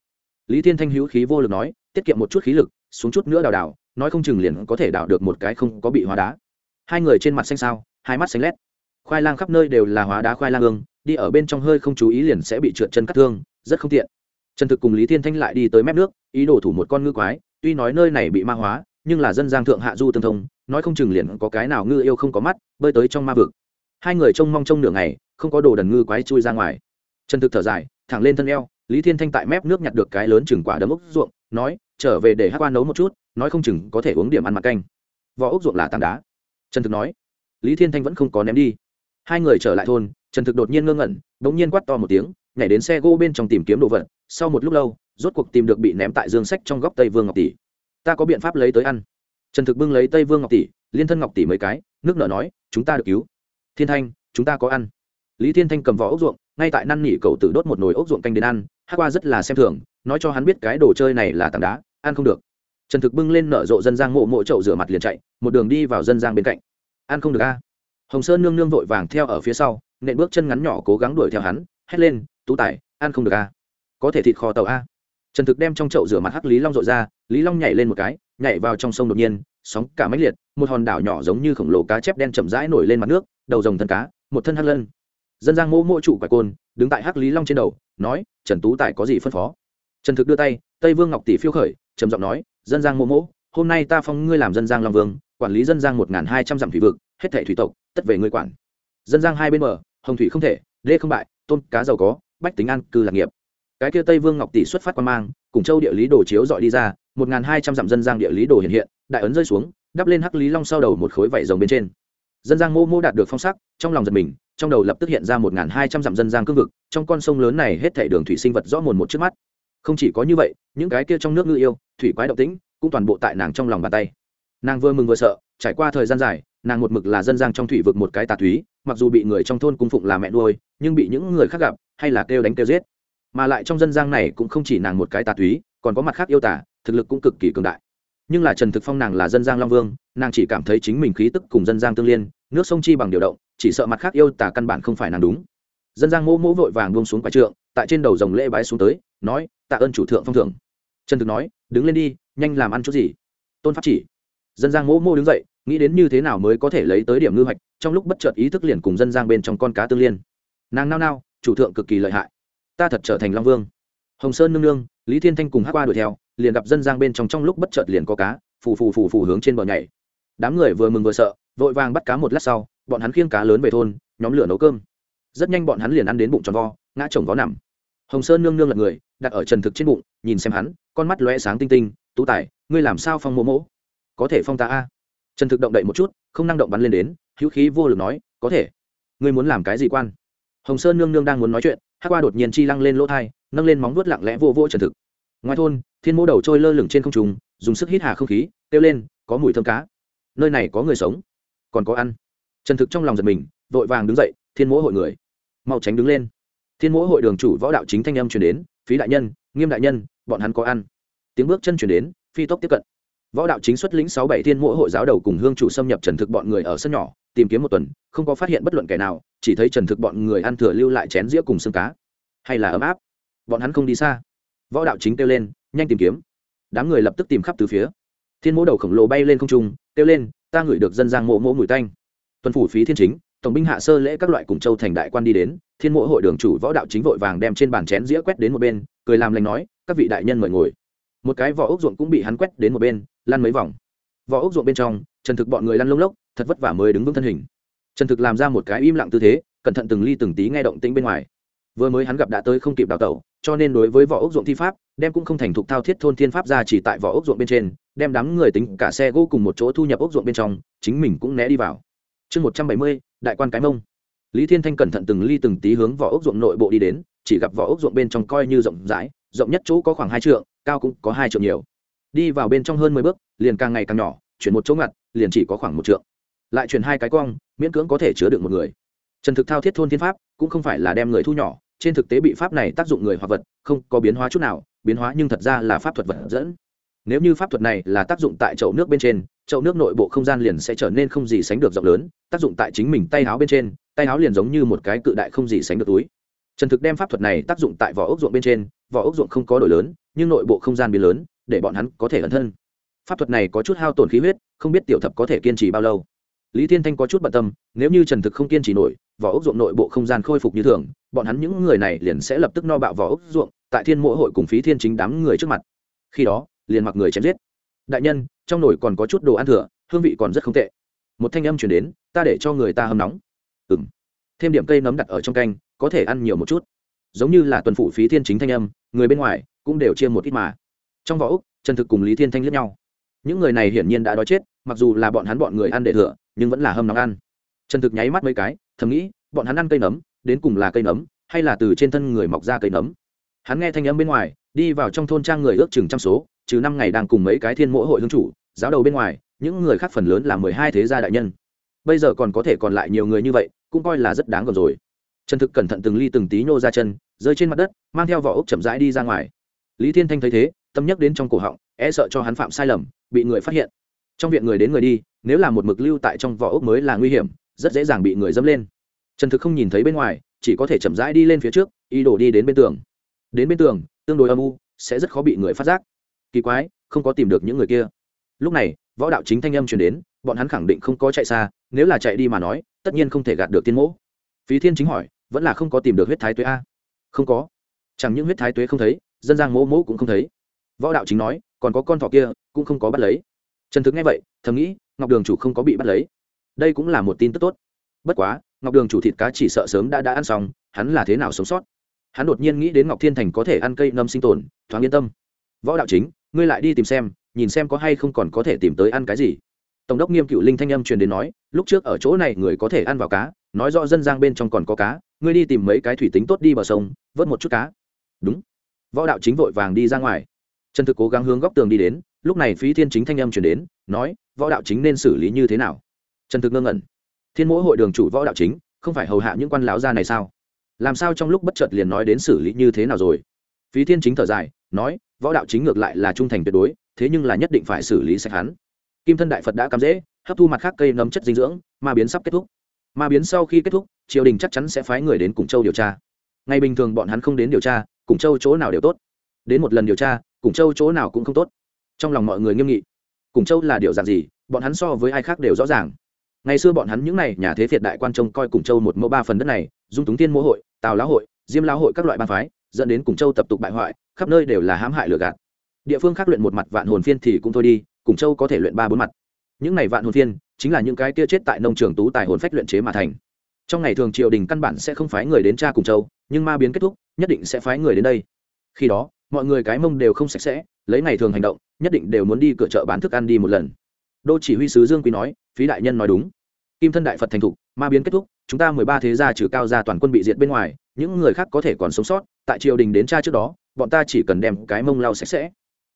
[SPEAKER 1] Lý thiên thanh hữu khí vô lực nói, tiết kiệm một chút khí lực, xuống chút nữa đào đào, nói không chừng liền có thể đào được một cái không có bị hóa đá. Hai người trên mặt xanh sao hai mắt xanh lét khoai lang khắp nơi đều là hóa đá khoai lang ương, đi ở bên trong hơi không chú ý liền sẽ bị trượt chân cắt thương, rất không tiện. Trần thực cùng lý thiên thanh lại đi tới mép nước, ý đồ thủ một con ngư quái, tuy nói nơi này bị ma hóa, nhưng là dân giang thượng hạ du tương thông, nói không chừng liền có cái nào ngư yêu không có mắt, bơi tới trong ma vực. Hai người trông mong trông nửa ngày, không có đồ đần ngư quái chui ra ngoài. Trần thực thở dài, thẳng lên thân eo, lý thiên thanh tại mép nước nhặt được cái lớn chừng quả đấm ốc ruộng, nói, trở về để hát quan nấu một chút, nói không chừng có thể uống điểm ăn mặt canh. Vỏ ốc ruộng là tảng đá. Trần thực nói. Lý thiên thanh vẫn không có ném đi hai người trở lại thôn, trần thực đột nhiên ngơ ngẩn đ ỗ n g nhiên quắt to một tiếng, nhảy đến xe gỗ bên trong tìm kiếm đồ vật, sau một lúc lâu, rốt cuộc tìm được bị ném tại dương sách trong góc tây vương ngọc tỷ. Ta có biện pháp lấy tới ăn. Trần thực bưng lấy tây vương ngọc tỷ, liên thân ngọc tỷ mấy cái, nước nở nói, chúng ta được cứu. Thiên thanh, chúng ta có ăn. Lý thiên thanh cầm vỏ ốc ruộng, ngay tại năn nỉ cậu tử đốt một nồi ốc ruộng canh đến ăn, hát qua rất là xem thường, nói cho hắn biết cái đồ chơi này là tảng đá, ăn không được. Trần thực bưng lên nở rộ dân giang mộ mộ chậu rửa mặt liền chạy, một đường đi vào dân giang bên cạnh. Ăn không được a hồng sơn nương nương vội vàng theo ở phía sau, nện bước chân ngắn nhỏ cố gắng đuổi theo hắn, hét lên, tú tài, ăn không được a có thể thịt kho tàu a trần thực đem trong chậu rửa mặt hắc lý long rội ra, lý long nhảy lên một cái, nhảy vào trong sông đột nhiên, sóng cả máy liệt, một hòn đảo nhỏ giống như khổng lồ cá chép đen chậm rãi nổi lên mặt nước, đầu rồng thân cá, một thân hắc lân. Dân giang mô mô chủ quải côn, đứng tại hắc lý long trên đầu, nói, trần tú tài có gì phân phó? Trần thực đưa tay, tây vương ngọc tỷ phiêu khởi, trầm giọng nói, dân giang mô mô, hôm nay ta phong ngươi làm dân giang long vương quản lý dân giang một hai trăm dặm thủy vực, hết thẻ thủy tộc, tất về ngươi quản. Dân giang hai bên bờ, hồng thủy không thể, đê không bại tôn cá giàu có, bách tính an, cư lạc nghiệp. Cái kia tây vương ngọc tỷ xuất phát quan mang, cùng châu địa lý đồ chiếu dọi đi ra, một hai trăm dặm dân giang địa lý đồ hiện hiện, đại ấn rơi xuống, đắp lên hắc lý long sau đầu một khối vảy rồng bên trên. Dân giang mô mô đạt được phong sắc, trong lòng giật mình, trong đầu lập tức hiện ra một hai trăm dặm dân giang cương vực, trong con sông lớn này hết thảy đường thủy sinh vật rõ mồn một trước mắt. Không chỉ có như vậy, những cái kia trong nước ngư yêu, thủy quái động tĩnh, cũng toàn bộ tại nàng trong lòng bàn tay nàng vừa mừng vừa sợ, trải qua thời gian dài, nàng một mực là dân giang trong thủy vực một cái tà túy mặc dù bị người trong thôn cung phụng là mẹ nuôi, nhưng bị những người khác gặp, hay là kêu đánh kêu giết. Mà lại trong dân giang này cũng không chỉ nàng một cái tà túy còn có mặt khác yêu tả thực lực cũng cực kỳ cường đại. Nhưng là trần thực phong nàng là dân giang long vương, nàng chỉ cảm thấy chính mình khí tức cùng dân giang tương liên, nước sông chi bằng điều động, chỉ sợ mặt khác yêu tả căn bản không phải nàng đúng. Dân giang mỗ mỗ vội vàng buông xuống quái trượng, tại trên đầu dòng lễ bái xuống tới, nói, tạ ơn chủ thượng phong thưởng trần thực nói, đứng lên đi, nhanh làm ăn chút gì? Tôn pháp chỉ dân giang mỗ mô đứng dậy, nghĩ đến như thế nào mới có thể lấy tới điểm ngư hoạch, trong lúc bất chợt ý thức liền cùng dân giang bên trong con cá tương liên. Nàng nao nao, chủ thượng cực kỳ lợi hại. Ta thật trở thành long vương. Hồng sơn nương nương, lý thiên thanh cùng hát qua đuổi theo, liền gặp dân giang bên trong trong lúc bất chợt liền có cá, phù phù phù phù hướng trên bờ nhảy. Đám người vừa mừng vừa sợ, vội vàng bắt cá một lát sau, bọn hắn khiêng cá lớn về thôn, nhóm lửa nấu cơm. Rất nhanh bọn hắn liền ăn đến bụng tròn vo, ngã chồng vó nằm. Hồng sơn nương nương lật người, đặt ở trần thực trên bụng, nhìn xem hắn, con mắt lóe sáng tinh tinh, tú tài, ngươi làm sao phong mô mỗ? Có thể phong ta a. Trần thực động đậy một chút, không năng động bắn lên đến, hữu khí vô lực nói, có thể. Ngươi muốn làm cái gì quan? Hồng sơn nương nương đang muốn nói chuyện hát qua đột nhiên chi lăng lên lỗ thai, nâng lên móng vuốt lặng lẽ vô vô trần thực. Ngoài thôn, thiên mô đầu trôi lơ lửng trên không trùng dùng sức hít hà không khí, kêu lên, có mùi thơm cá. Nơi này có người sống. Còn có ăn. Trần thực trong lòng giật mình, vội vàng đứng dậy, thiên mỗ hội người. Mau tránh đứng lên. Thiên mỗ hội đường chủ võ đạo chính thanh âm chuyển đến, phí đại nhân, nghiêm đại nhân, bọn hắn có ăn. Tiếng bước chân chuyển đến, phi tốc tiếp cận võ đạo chính xuất lĩnh sáu bảy thiên mỗi hội giáo đầu cùng hương chủ xâm nhập trần thực bọn người ở sân nhỏ, tìm kiếm một tuần, không có phát hiện bất luận kẻ nào, chỉ thấy trần thực bọn người ăn thừa lưu lại chén dĩa cùng xương cá. Hay là ấm áp. Bọn hắn không đi xa. Võ đạo chính kêu lên, nhanh tìm kiếm. Đám người lập tức tìm khắp từ phía. Thiên mỗ đầu khổng lồ bay lên không trung, kêu lên, ta ngửi được dân giang mộ mỗ mùi tanh. Tuần phủ phí thiên chính, tổng binh hạ sơ lễ các loại cùng châu thành đại quan đi đến, thiên mộ hội đường chủ võ đạo chính vội vàng đem trên bàn chén dĩa quét đến một bên, cười làm lành nói, các vị đại nhân mời ngồi. Một cái vỏ ốc ruộng cũng bị hắn quét đến một bên lăn mấy vòng. Vỏ ốc ruộng bên trong, trần thực bọn người lăn lông lốc, thật vất vả mới đứng vững thân hình. Trần thực làm ra một cái im lặng tư thế, cẩn thận từng ly từng tí nghe động tĩnh bên ngoài. Vừa mới hắn gặp đã tới không kịp đào tẩu, cho nên đối với vỏ ốc ruộng thi pháp, đem cũng không thành thục thao thiết thôn thiên pháp ra chỉ tại vỏ ốc ruộng bên trên, đem đám người tính cả xe gỗ cùng một chỗ thu nhập ốc ruộng bên trong, chính mình cũng né đi vào. Chương một trăm bảy mươi, đại quan cái mông. Lý thiên thanh cẩn thận từng ly từng tí hướng vỏ ốc ruộng nội bộ đi đến, chỉ gặp vỏ ốc ruộng bên trong coi như rộng rãi, rộng nhất chỗ có khoảng hai trượng, cao cũng có hai trượng nhiều đi vào bên trong hơn mười bước, liền càng ngày càng nhỏ, chuyển một chỗ ngặt, liền chỉ có khoảng một trượng. Lại chuyển hai cái cong, miễn cưỡng có thể chứa được một người. Trần thực thao thiết thôn thiên pháp, cũng không phải là đem người thu nhỏ, trên thực tế bị pháp này tác dụng người hoặc vật, không có biến hóa chút nào, biến hóa nhưng thật ra là pháp thuật vật dẫn. Nếu như pháp thuật này là tác dụng tại chậu nước bên trên, chậu nước nội bộ không gian liền sẽ trở nên không gì sánh được rộng lớn, tác dụng tại chính mình tay áo bên trên, tay áo liền giống như một cái cự đại không gì sánh được túi. Trần thực đem pháp thuật này tác dụng tại vỏ ốc ruộng bên trên, vỏ ốc ruộng không có đổi lớn, nhưng nội bộ không gian biến lớn để bọn hắn có thể ẩn thân. Pháp thuật này có chút hao tổn khí huyết, không biết tiểu thập có thể kiên trì bao lâu. Lý thiên thanh có chút bận tâm, nếu như trần thực không kiên trì nổi, vỏ ốc ruộng nội bộ không gian khôi phục như thường, bọn hắn những người này liền sẽ lập tức no bạo vỏ ốc ruộng, tại thiên mộ hội cùng phí thiên chính đám người trước mặt. Khi đó, liền mặc người chém giết. Đại nhân, trong nồi còn có chút đồ ăn thừa, hương vị còn rất không tệ. Một thanh âm chuyển đến, ta để cho người ta hâm nóng. Ừ m thêm điểm cây nấm đặt ở trong canh, có thể ăn nhiều một chút. Giống như là tuần phủ phí thiên chính thanh âm, người bên ngoài cũng đều chia một ít mà trong võ úc trần thực cùng lý thiên thanh lướt nhau. Những người này hiển nhiên đã đói chết, mặc dù là bọn hắn bọn người ăn để thừa, nhưng vẫn là hâm nóng ăn. Trần thực nháy mắt mấy cái, thầm nghĩ, bọn hắn ăn cây nấm, đến cùng là cây nấm, hay là từ trên thân người mọc ra cây nấm. Hắn nghe thanh âm bên ngoài, đi vào trong thôn trang người ước chừng trăm số, trừ năm ngày đang cùng mấy cái thiên mỗ hội hương chủ, giáo đầu bên ngoài, những người khác phần lớn là mười hai thế gia đại nhân. Bây giờ còn có thể còn lại nhiều người như vậy, cũng coi là rất đáng gờm rồi. Trần thực cẩn thận từng ly từng tí nhô ra chân, rơi trên mặt đất, mang theo vỏ ốc chậm rãi đi ra ngoài. Lý thiên thanh thấy thế tâm nhắc đến trong cổ họng e sợ cho hắn phạm sai lầm, bị người phát hiện. Trong viện người đến người đi, nếu là một mực lưu tại trong vỏ ốc mới là nguy hiểm, rất dễ dàng bị người dẫm lên. Trần thực không nhìn thấy bên ngoài, chỉ có thể chậm rãi đi lên phía trước, ý đồ đi đến bên tường. Đến bên tường, tương đối âm u, sẽ rất khó bị người phát giác. Kỳ quái, không có tìm được những người kia. Lúc này, võ đạo chính thanh âm truyền đến, bọn hắn khẳng định không có chạy xa, nếu là chạy đi mà nói, tất nhiên không thể gạt được tiên mỗ. Phí thiên chính hỏi, vẫn là không có tìm được huyết thái tuế a? Không có. Chẳng những huyết thái tuế không thấy, dân giang mỗ mỗ cũng không thấy võ đạo chính nói, còn có con thỏ kia, cũng không có bắt lấy. Trần thực nghe vậy, thầm nghĩ, ngọc đường chủ không có bị bắt lấy. Đây cũng là một tin tức tốt. Bất quá, ngọc đường chủ thịt cá chỉ sợ sớm đã đã ăn xong, hắn là thế nào sống sót? Hắn đột nhiên nghĩ đến ngọc thiên thành có thể ăn cây nâm sinh tồn, thoáng yên tâm. Võ đạo chính, ngươi lại đi tìm xem, nhìn xem có hay không còn có thể tìm tới ăn cái gì. Tổng đốc nghiêm cựu linh thanh âm truyền đến nói, lúc trước ở chỗ này người có thể ăn vào cá, nói rõ dân giang bên trong còn có cá, ngươi đi tìm mấy cái thủy tính tốt đi bờ sông, vớt một chút cá. Đúng. Võ đạo chính vội vàng đi ra ngoài trần thực cố gắng hướng góc tường đi đến, lúc này phí thiên chính thanh âm chuyển đến, nói, võ đạo chính nên xử lý như thế nào? Trần thực ngơ ngẩn. Thiên mỗi hội đường chủ võ đạo chính, không phải hầu hạ những quan lão gia này sao? Làm sao trong lúc bất chợt liền nói đến xử lý như thế nào rồi? Phí thiên chính thở dài, nói, võ đạo chính ngược lại là trung thành tuyệt đối, thế nhưng là nhất định phải xử lý sạch hắn. Kim thân đại phật đã cắm dễ hấp thu mặt khác cây nấm chất dinh dưỡng, ma biến sắp kết thúc. Ma biến sau khi kết thúc, triều đình chắc chắn sẽ phái người đến cùng châu điều tra. Ngày bình thường bọn hắn không đến điều tra, cùng châu chỗ nào đều tốt. Đến một lần điều tra cùng châu chỗ nào cũng không tốt. Trong lòng mọi người nghiêm nghị. Cùng châu là điều dạng gì, bọn hắn so với ai khác đều rõ ràng. Ngày xưa bọn hắn những n à y nhà thế phiệt đại quan trông coi cùng châu một mẫu ba phần đất này, dung túng tiên mỗ hội, tào lão hội, diêm lão hội các loại ban phái, dẫn đến cùng châu tập tục bại hoại, khắp nơi đều là hãm hại lừa gạt. Địa phương khác luyện một mặt, vạn hồn phiên thì cũng thôi đi, cùng châu có thể luyện ba bốn mặt. Những này vạn hồn phiên, chính là những cái kia chết tại nông trường tú tài hồn phách luyện chế mà thành. Trong ngày thường triều đình căn bản sẽ không phái người đến cha cùng châu, nhưng ma biến kết thúc, nhất định sẽ phái người đến đây. Khi đó mọi người cái mông đều không sạch sẽ, lấy ngày thường hành động, nhất định đều muốn đi cửa chợ bán thức ăn đi một lần. Đô chỉ huy sứ dương quý nói, phí đại nhân nói đúng. Kim thân đại phật thành thục, ma biến kết thúc, chúng ta mười ba thế gia trừ cao gia toàn quân bị diệt bên ngoài, những người khác có thể còn sống sót, tại triều đình đến cha trước đó, bọn ta chỉ cần đem cái mông lau sạch sẽ.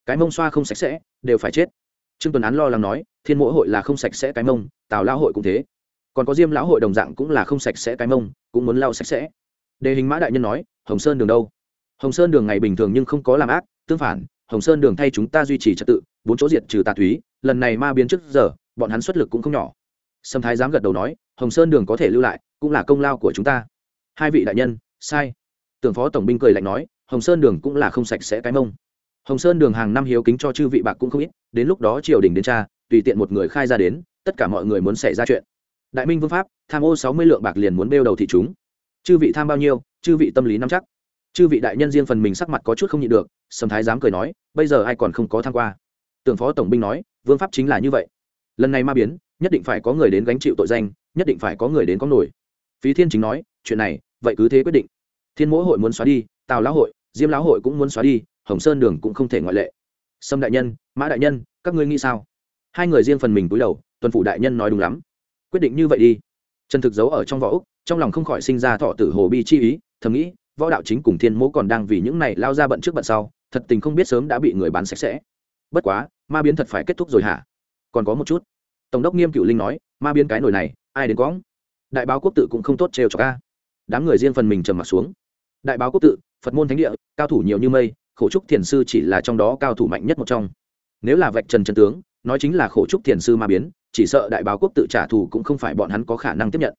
[SPEAKER 1] Cái mông xoa không sạch sẽ, đều phải chết. Trương tuấn án lo lắng nói, thiên mỗi hội là không sạch sẽ cái mông, tào lão hội cũng thế. Còn có diêm lão hội đồng dạng cũng là không sạch sẽ cái mông, cũng muốn lau sạch sẽ. Đề hình mã đại nhân nói, hồng sơn đường đâu? Hồng sơn đường ngày bình thường nhưng không có làm ác, tương phản, hồng sơn đường thay chúng ta duy trì trật tự, bốn chỗ diệt trừ tà thúy lần này ma biến trước giờ, bọn hắn xuất lực cũng không nhỏ. Sâm thái dám gật đầu nói, hồng sơn đường có thể lưu lại, cũng là công lao của chúng ta. Hai vị đại nhân, sai. Tưởng phó tổng binh cười lạnh nói, hồng sơn đường cũng là không sạch sẽ cái mông. Hồng sơn đường hàng năm hiếu kính cho chư vị bạc cũng không ít, đến lúc đó triều đình đến cha tùy tiện một người khai ra đến, tất cả mọi người muốn xảy ra chuyện. Đại minh vương pháp, tham ô sáu mươi lượng bạc liền muốn bêu đầu thị chúng. Chư vị tham bao nhiêu, chư vị tâm lý nắm chắc chư vị đại nhân riêng phần mình sắc mặt có chút không nhịn được, sầm thái dám cười nói, bây giờ ai còn không có tham qua? Tưởng phó tổng binh nói, vương pháp chính là như vậy. Lần này ma biến, nhất định phải có người đến gánh chịu tội danh, nhất định phải có người đến có nổi. Phí thiên chính nói, chuyện này, vậy cứ thế quyết định. Thiên mỗi hội muốn xóa đi, tào lão hội, diêm lão hội cũng muốn xóa đi, hồng sơn đường cũng không thể ngoại lệ. Sâm đại nhân, mã đại nhân, các ngươi nghĩ sao? Hai người riêng phần mình cúi đầu, tuần phủ đại nhân nói đúng lắm. Quyết định như vậy đi. Trần thực giấu ở trong võ úc, trong lòng không khỏi sinh ra thọ tử hồ bi chi ý, thầm nghĩ võ đạo chính cùng thiên Mẫu còn đang vì những này lao ra bận trước bận sau, thật tình không biết sớm đã bị người bán sạch sẽ. Bất quá, ma biến thật phải kết thúc rồi hả? Còn có một chút. Tổng đốc nghiêm cựu linh nói, ma biến cái nồi này, ai đến quõng? Đại báo quốc tự cũng không tốt trêu cho ca đám người riêng phần mình trầm m ặ t xuống. Đại báo quốc tự, phật môn thánh địa, cao thủ nhiều như mây, khổ trúc thiền sư chỉ là trong đó cao thủ mạnh nhất một trong. Nếu là vạch trần trần tướng, nói chính là khổ trúc thiền sư ma biến, chỉ sợ đại báo quốc tự trả thù cũng không phải bọn hắn có khả năng tiếp nhận.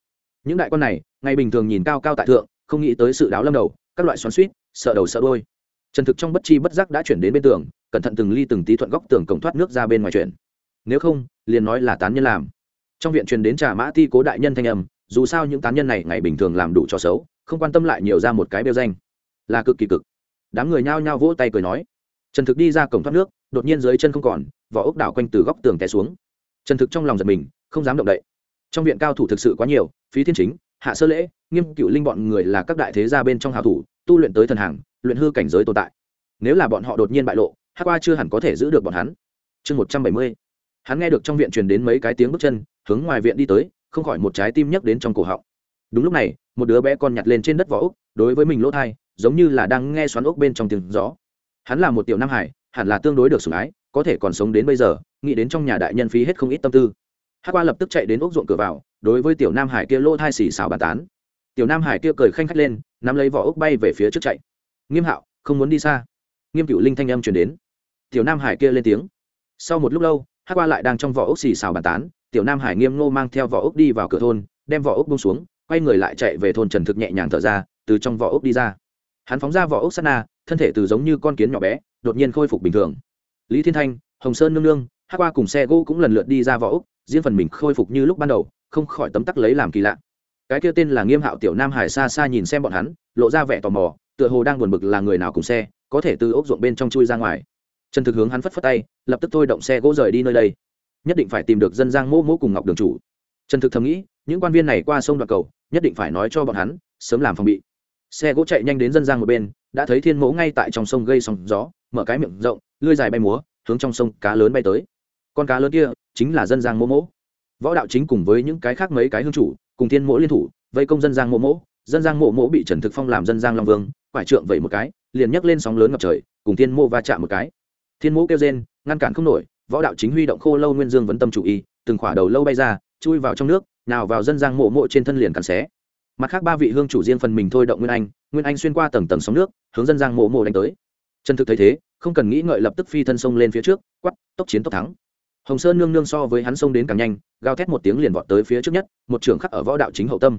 [SPEAKER 1] Những đại quan này ngày bình thường nhìn cao cao tại thượng không nghĩ tới sự đáo lâm đầu, các loại xoắn suýt sợ đầu sợ đôi trần thực trong bất chi bất giác đã chuyển đến bên tường, cẩn thận từng ly từng tí thuận góc tường cổng thoát nước ra bên ngoài chuyển. Nếu không, liền nói là tán nhân làm. Trong viện truyền đến trà mã ti cố đại nhân thanh âm, dù sao những tán nhân này ngày bình thường làm đủ cho xấu, không quan tâm lại nhiều ra một cái bêu danh. Là cực kỳ cực. Đám người nhao nhao vỗ tay cười nói. Trần thực đi ra cổng thoát nước, đột nhiên dưới chân không còn, vỏ ốc đảo quanh từ góc tường té xuống. Trần thực trong lòng giật mình, không dám động đậy. Trong viện cao thủ thực sự quá nhiều, phí thiên chính hạ sơ lễ, nghiêm cựu linh bọn người là các đại thế gia bên trong hào thủ, tu luyện tới thần hàng, luyện hư cảnh giới tồn tại. Nếu là bọn họ đột nhiên bại lộ hát qua chưa hẳn có thể giữ được bọn hắn. Chương một trăm bảy mươi. Hắn nghe được trong viện truyền đến mấy cái tiếng bước chân, hướng ngoài viện đi tới, không khỏi một trái tim nhấc đến trong cổ họng. Đúng lúc này, một đứa bé con nhặt lên trên đất vỏ úc đối với mình lỗ thai, giống như là đang nghe xoắn ốc bên trong tiếng gió. Hắn là một tiểu nam hải, hẳn là tương đối được sủng ái, có thể còn sống đến bây giờ, nghĩ đến trong nhà đại nhân phí hết không ít tâm tư. Hát qua lập tức chạy đến ốc ruộng cửa vào đối với tiểu nam hải kia lỗ thai xì xào bàn tán. Tiểu nam hải kia cười khanh khách lên, nắm lấy vỏ ốc bay về phía trước chạy. Nghiêm hạo, không muốn đi xa. Nghiêm cựu linh thanh âm chuyển đến. Tiểu nam hải kia lên tiếng. Sau một lúc lâu hát qua lại đang trong vỏ ốc xì xào bàn tán, tiểu nam hải nghiêm ngô mang theo vỏ ốc đi vào cửa thôn, đem vỏ ốc bông xuống, quay người lại chạy về thôn trần thực nhẹ nhàng thở ra, từ trong vỏ ốc đi ra. Hắn phóng ra vỏ ốc sana thân thể từ giống như con kiến nhỏ bé, đột nhiên khôi phục bình thường. Lý thiên thanh, hồng sơn nương nương hát qua cùng xe gỗ cũng lần lượt đi ra vỏ ốc, riêng phần mình khôi phục như lúc ban đầu không khỏi tấm tắc lấy làm kỳ lạ. Cái kia tên là nghiêm hạo tiểu nam hải xa xa nhìn xem bọn hắn, lộ ra vẻ tò mò, tựa hồ đang buồn bực là người nào cùng xe, có thể từ ốc ruộng bên trong chui ra ngoài. Trần thực hướng hắn phất phất tay, lập tức thôi động xe gỗ rời đi nơi đây. Nhất định phải tìm được dân giang mỗ mỗ cùng ngọc đường chủ. Trần thực thầm nghĩ, những quan viên này qua sông đoạn cầu, nhất định phải nói cho bọn hắn, sớm làm phòng bị. Xe gỗ chạy nhanh đến dân giang một bên, đã thấy thiên mẫu ngay tại trong sông gây sóng gió, mở cái miệng rộng lưới dài bay múa, hướng trong sông cá lớn bay tới. Con cá lớn kia chính là dân giang mỗ mỗ võ đạo chính cùng với những cái khác mấy cái hương chủ, cùng thiên mỗ liên thủ, vây công dân giang mộ mỗ. Dân giang mộ mỗ bị trần thực phong làm dân giang long vương, quải trượng vậy một cái, liền nhấc lên sóng lớn ngập trời, cùng thiên mô va chạm một cái. Thiên mẫu kêu rên, ngăn cản không nổi, võ đạo chính huy động khô lâu nguyên dương vấn tâm chủ y, từng khỏa đầu lâu bay ra, chui vào trong nước, nào vào dân giang mộ mộ trên thân liền cắn xé. Mặt khác ba vị hương chủ riêng phần mình thôi động nguyên anh nguyên anh xuyên qua tầng tầng sóng nước, hướng dân giang mộ mộ đánh tới. Trần thực thấy thế, không cần nghĩ ngợi lập tức phi thân sông lên phía trước quắp tốc chiến tốc thắng hồng sơn nương nương so với hắn xông đến càng nhanh, gào thét một tiếng liền vọt tới phía trước nhất, một trường khắc ở võ đạo chính hậu tâm.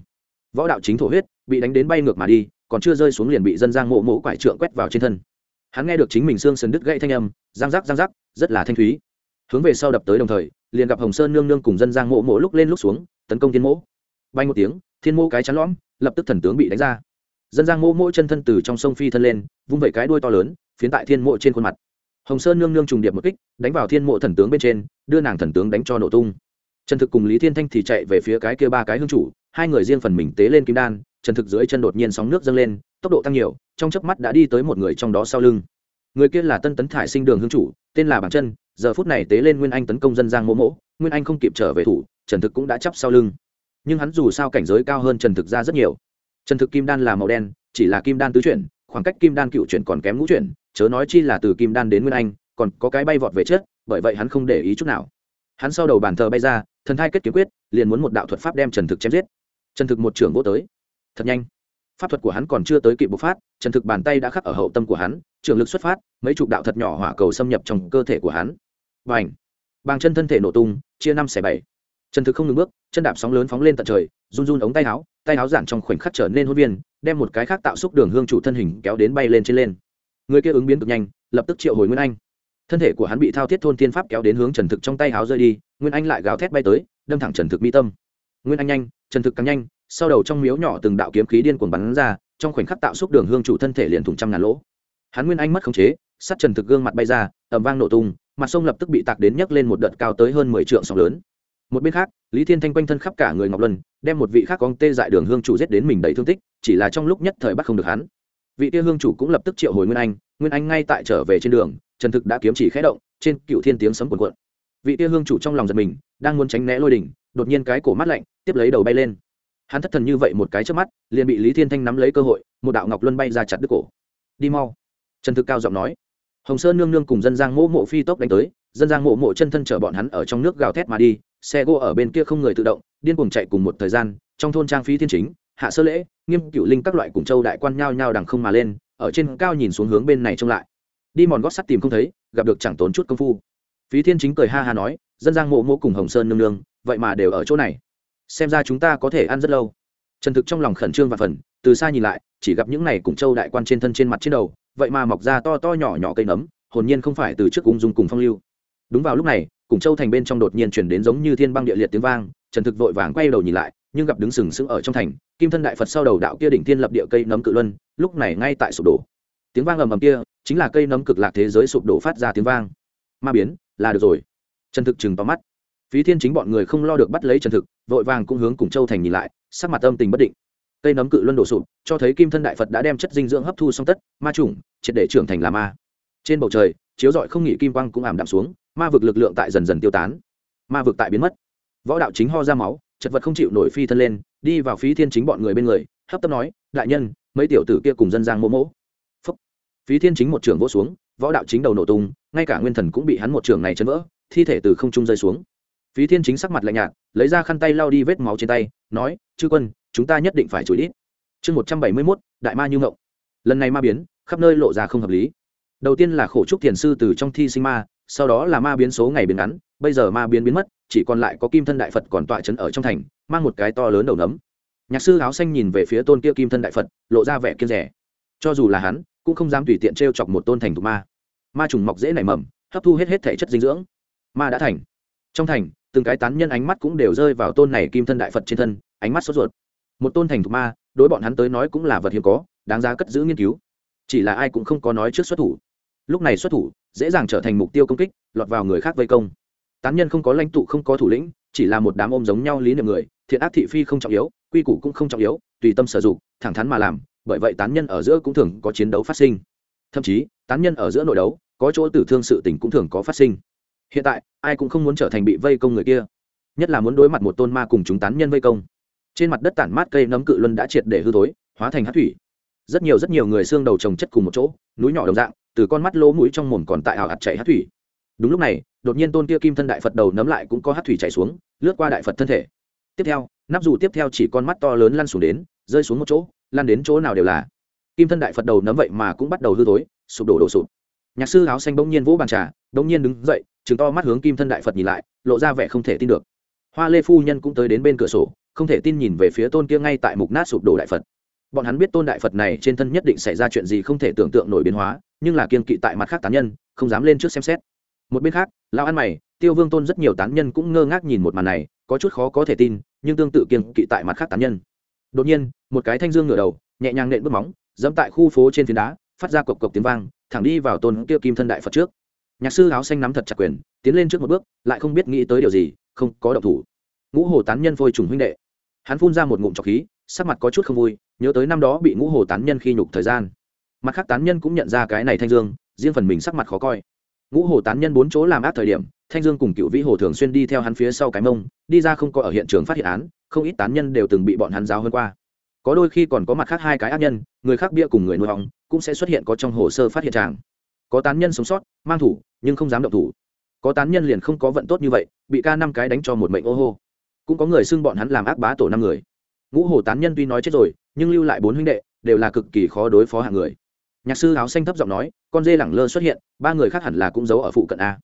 [SPEAKER 1] Võ đạo chính thổ huyết, bị đánh đến bay ngược mà đi, còn chưa rơi xuống liền bị dân giang mộ mộ quải trượng quét vào trên thân. Hắn nghe được chính mình xương sần đứt gãy thanh âm giang rắc giang rắc, rất là thanh thúy. Hướng về sau đập tới đồng thời, liền gặp hồng sơn nương nương cùng dân giang mộ mộ lúc lên lúc xuống, tấn công thiên mộ. Bay một tiếng, thiên mộ cái chắn lõm, lập tức thần tướng bị đánh ra. Dân giang mộ mộ chân thân từ trong sông phi thân lên, vung vẩy cái đuôi to lớn, phiến tại thiên mộ trên khuôn mặt hồng sơn nương nương trùng điệp một kích, đánh vào thiên mộ thần tướng bên trên, đưa nàng thần tướng đánh cho nổ tung. Trần thực cùng lý thiên thanh thì chạy về phía cái kia ba cái hương chủ, hai người riêng phần mình tế lên kim đan, trần thực dưới chân đột nhiên sóng nước dâng lên, tốc độ tăng nhiều, trong chớp mắt đã đi tới một người trong đó sau lưng. Người kia là tân tấn thải sinh đường hương chủ, tên là bảng chân, giờ phút này tế lên nguyên anh tấn công dân giang mỗ mỗ nguyên anh không kịp trở về thủ, trần thực cũng đã chắp sau lưng. Nhưng hắn dù sao cảnh giới cao hơn trần thực ra rất nhiều. Trần thực kim đan là màu đen, chỉ là kim đan tứ chuyển, khoảng cách kim đan cựu chuyển còn kém ngũ chuyển chớ nói chi là từ kim đan đến nguyên anh, còn có cái bay vọt về chết bởi vậy hắn không để ý chút nào. Hắn sau đầu bàn thờ bay ra, thần thai kết kiếm quyết, liền muốn một đạo thuật pháp đem trần thực chém giết. Trần thực một trưởng vô tới. Thật nhanh. Pháp thuật của hắn còn chưa tới kịp bộc phát, trần thực bàn tay đã khắc ở hậu tâm của hắn, trường lực xuất phát, mấy chục đạo thật nhỏ hỏa cầu xâm nhập trong cơ thể của hắn. Và ảnh bàn chân thân thể nổ tung, chia năm xẻ bảy. Trần thực không ngừng bước, chân đạp sóng lớn phóng lên tận trời, run run ống tay áo tay áo giản trong khoảnh khắc trở nên hôn viên, đem một cái khác tạo xúc đường hương chủ thân hình kéo đến bay lên trên lên người kia ứng biến cực nhanh, lập tức triệu hồi nguyên anh. Thân thể của hắn bị thao thiết thôn tiên pháp kéo đến hướng trần thực trong tay háo rơi đi, nguyên anh lại gào thét bay tới, đâm thẳng trần thực mi tâm. Nguyên anh nhanh, trần thực càng nhanh, sau đầu trong miếu nhỏ từng đạo kiếm khí điên cuồng bắn ra, trong khoảnh khắc tạo xúc đường hương chủ thân thể liền thủng trăm ngàn lỗ. Hắn nguyên anh mất khống chế sắt trần thực gương mặt bay ra ẩm vang nổ tung, mặt sông lập tức bị tạc đến nhấc lên một đợt cao tới hơn mười trượng sóng lớn. Một bên khác, lý thiên thanh quanh thân khắp cả người ngọc luân, đem một vị khác con tê dại đường hương chủ giết đến mình đầy thương tích, chỉ là trong lúc nhất thời bắt không được hắn vị tia hương chủ cũng lập tức triệu hồi nguyên anh nguyên anh ngay tại trở về trên đường, trần thực đã kiếm chỉ khé động, trên cựu thiên tiếng sấm cuồn cuộn. Vị tia hương chủ trong lòng giật mình, đang muốn tránh né lôi đỉnh, đột nhiên cái cổ mắt lạnh, tiếp lấy đầu bay lên. Hắn thất thần như vậy một cái trước mắt, liền bị lý thiên thanh nắm lấy cơ hội, một đạo ngọc luân bay ra chặt đứt cổ. Đi mau. Trần thực cao giọng nói. Hồng sơn nương nương cùng dân giang mỗ mộ phi tốc đánh tới, dân giang mộ mộ chân thân chở bọn hắn ở trong nước gào thét mà đi, xe gỗ ở bên kia không người tự động, điên cuồng chạy cùng một thời gian, trong thôn trang phí thiên chính hạ sơ lễ, nghiêm cựu linh các loại cùng châu đại quan nhao nhao đằng không mà lên, ở trên cao nhìn xuống hướng bên này trông lại. Đi mòn gót sắt tìm không thấy, gặp được chẳng tốn chút công phu. Phí thiên chính cười ha ha nói, dân giang mộ mộ cùng hồng sơn nương nương, vậy mà đều ở chỗ này. Xem ra chúng ta có thể ăn rất lâu. Trần thực trong lòng khẩn trương và phần từ xa nhìn lại, chỉ gặp những này cùng châu đại quan trên thân trên mặt trên đầu, vậy mà mọc ra to to nhỏ nhỏ cây nấm, hồn nhiên không phải từ trước ung dung cùng phong lưu. Đúng vào lúc này, cùng châu thành bên trong đột nhiên chuyển đến giống như thiên băng địa liệt tiếng vang, trần thực vội vàng quay đầu nhìn lại, nhưng gặp đứng sừng sững ở trong thành kim thân đại phật sau đầu đạo kia đỉnh thiên lập địa cây nấm cự luân lúc này ngay tại sụp đổ. Tiếng vang ầm ầm kia chính là cây nấm cực lạc thế giới sụp đổ phát ra tiếng vang. Ma biến là được rồi. Trần thực chừng tóm mắt. Phí thiên chính bọn người không lo được bắt lấy trần thực vội vàng cũng hướng cùng châu thành nhìn lại sắc mặt âm tình bất định. Cây nấm cự luân đổ sụp cho thấy kim thân đại phật đã đem chất dinh dưỡng hấp thu xong tất ma trùng, triệt để trưởng thành là ma. Trên bầu trời chiếu rọi không nghỉ kim quang cũng ảm đạm xuống ma vực lực lượng tại dần dần tiêu tán. Ma vực tại biến mất. Võ đạo chính ho ra máu chật vật không chịu nổi phi thân lên đi vào phí thiên chính bọn người bên người, hấp tấp nói, đại nhân, mấy tiểu tử kia cùng dân giang mô mỗ. Phúc. Phí thiên chính một trường vỗ xuống, võ đạo chính đầu nổ tung, ngay cả nguyên thần cũng bị hắn một trường này chấn vỡ, thi thể từ không trung rơi xuống. Phí thiên chính sắc mặt lạnh nhạt, lấy ra khăn tay lau đi vết máu trên tay, nói, chư quân, chúng ta nhất định phải chửi đít. Chương một trăm bảy mươi mốt, đại ma như ngộng. Lần này ma biến, khắp nơi lộ ra không hợp lý. Đầu tiên là khổ trúc thiền sư từ trong thi sinh ma, sau đó là ma biến số ngày biến ngắn, bây giờ ma biến biến mất, chỉ còn lại có kim thân đại phật còn tọa trấn ở trong thành mang một cái to lớn đầu nấm. Nhạc sư áo xanh nhìn về phía tôn kia kim thân đại phật, lộ ra vẻ kiên rẻ. Cho dù là hắn, cũng không dám tùy tiện t r e o chọc một tôn thành thục ma. Ma trùng mọc dễ nảy mầm, hấp thu hết hết thể chất dinh dưỡng. Ma đã thành. Trong thành, từng cái tán nhân ánh mắt cũng đều rơi vào tôn này kim thân đại phật trên thân, ánh mắt sốt ruột. Một tôn thành thục ma, đối bọn hắn tới nói cũng là vật hiếm có, đáng giá cất giữ nghiên cứu. Chỉ là ai cũng không có nói trước xuất thủ. Lúc này xuất thủ, dễ dàng trở thành mục tiêu công kích, lọt vào người khác vây công. Tán nhân không có lãnh tụ, không có thủ lĩnh chỉ là một đám ôm giống nhau lý niệm người, thiện ác thị phi không trọng yếu, quy củ cũng không trọng yếu, tùy tâm sở dụng, thẳng thắn mà làm, bởi vậy tán nhân ở giữa cũng thường có chiến đấu phát sinh. Thậm chí, tán nhân ở giữa nội đấu, có chỗ tử thương sự tình cũng thường có phát sinh. Hiện tại, ai cũng không muốn trở thành bị vây công người kia, nhất là muốn đối mặt một tôn ma cùng chúng tán nhân vây công. Trên mặt đất tản mát cây nấm cự luân đã triệt để hư tối hóa thành hát thủy. Rất nhiều rất nhiều người xương đầu trồng chất cùng một chỗ, núi nhỏ đồng dạng, từ con mắt lỗ mũi trong mồm còn tại ảo ạt chảy hát thủy. Đúng lúc này đột nhiên tôn kia kim thân đại phật đầu nấm lại cũng có hát thủy chảy xuống, lướt qua đại phật thân thể. Tiếp theo, nắp dù tiếp theo chỉ con mắt to lớn lăn xuống đến, rơi xuống một chỗ, lăn đến chỗ nào đều là. Kim thân đại phật đầu nấm vậy mà cũng bắt đầu hư tối sụp đổ đổ sụp. Nhạc sư áo xanh bỗng nhiên vỗ bàn trà, bỗng nhiên đứng dậy chứng to mắt hướng kim thân đại phật nhìn lại, lộ ra vẻ không thể tin được. Hoa lê phu nhân cũng tới đến bên cửa sổ, không thể tin nhìn về phía tôn kia ngay tại mục nát sụp đổ đại phật. Bọn hắn biết tôn đại phật này trên thân nhất định xảy ra chuyện gì không thể tưởng tượng nổi biến hóa, nhưng là kiên kỵ tại mặt khác tán nhân, không dám lên trước xem xét một bên khác, lão ăn mày, tiêu vương tôn rất nhiều tán nhân cũng ngơ ngác nhìn một màn này, có chút khó có thể tin, nhưng tương tự kiên kỵ tại mặt khác tán nhân. Đột nhiên, một cái thanh dương ngửa đầu, nhẹ nhàng nện bước móng, dẫm tại khu phố trên phiến đá, phát ra cộc cộc tiếng vang, thẳng đi vào tôn kia kim thân đại phật trước. Nhạc sư áo xanh nắm thật chặt quyền, tiến lên trước một bước, lại không biết nghĩ tới điều gì, không có động thủ. Ngũ hồ tán nhân phôi trùng huynh đệ. Hắn phun ra một ngụm trọc khí, sắc mặt có chút không vui, nhớ tới năm đó bị ngũ hồ tán nhân khi nhục thời gian. Mặt khác tán nhân cũng nhận ra cái này thanh dương, riêng phần mình sắc mặt khó coi ngũ hồ tán nhân bốn chỗ làm ác thời điểm, thanh dương cùng cựu vĩ hồ thường xuyên đi theo hắn phía sau cái mông, đi ra không có ở hiện trường phát hiện án, không ít tán nhân đều từng bị bọn hắn giáo hơn qua. Có đôi khi còn có mặt khác hai cái ác nhân, người khác bia cùng người nuôi hỏng cũng sẽ xuất hiện có trong hồ sơ phát hiện tràng. Có tán nhân sống sót, mang thủ, nhưng không dám động thủ. Có tán nhân liền không có vận tốt như vậy, bị ca năm cái đánh cho một mệnh ô hô. Cũng có người xưng bọn hắn làm ác bá tổ năm người. Ngũ hồ tán nhân tuy nói chết rồi, nhưng lưu lại bốn huynh đệ, đều là cực kỳ khó đối phó hạng người nhạc sư áo xanh thấp giọng nói, con dê lẳng lơ xuất hiện, ba người khác hẳn là cũng giấu ở phụ cận a.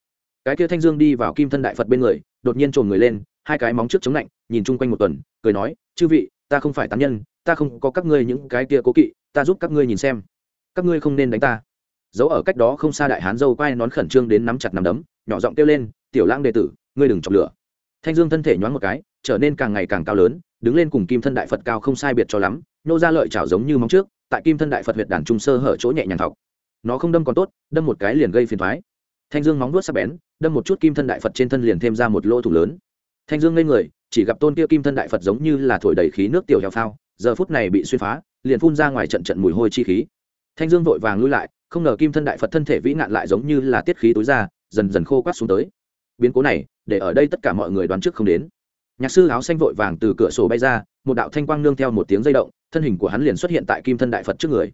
[SPEAKER 1] Cái kia thanh dương đi vào kim thân đại phật bên người, đột nhiên trồn người lên, hai cái móng trước chống lạnh, nhìn chung quanh một tuần, cười nói, chư vị, ta không phải tán nhân, ta không có các ngươi những cái kia cố kỵ, ta giúp các ngươi nhìn xem. Các ngươi không nên đánh ta. Giấu ở cách đó không xa đại hán dâu quay nón khẩn trương đến nắm chặt nắm đấm, nhỏ giọng kêu lên, tiểu lãng đệ tử, ngươi đừng chọc lửa. Thanh dương thân thể nhoáng một cái, trở nên càng ngày càng cao lớn, đứng lên cùng kim thân đại phật cao không sai biệt cho lắm, nô ra lợi chảo giống như móng trước tại kim thân đại phật huyệt đàn trung sơ hở chỗ nhẹ nhàng thọc nó không đâm còn tốt đâm một cái liền gây phiền thoái thanh dương móng vuốt sắc bén đâm một chút kim thân đại phật trên thân liền thêm ra một lỗ thủ lớn thanh dương ngây người chỉ gặp tôn kia kim thân đại phật giống như là thổi đầy khí nước tiểu heo phao giờ phút này bị xuyên phá liền phun ra ngoài trận trận mùi hôi chi khí thanh dương vội vàng lui lại không ngờ kim thân đại phật thân thể vĩ nạn lại giống như là tiết khí tối ra dần dần khô quát xuống tới biến cố này để ở đây tất cả mọi người đoán trước không đến nhạc sư áo xanh vội vàng từ cửa sổ bay ra một đạo thanh quang nương theo một tiếng dây động thân hình của hắn liền xuất hiện tại kim thân đại phật trước người.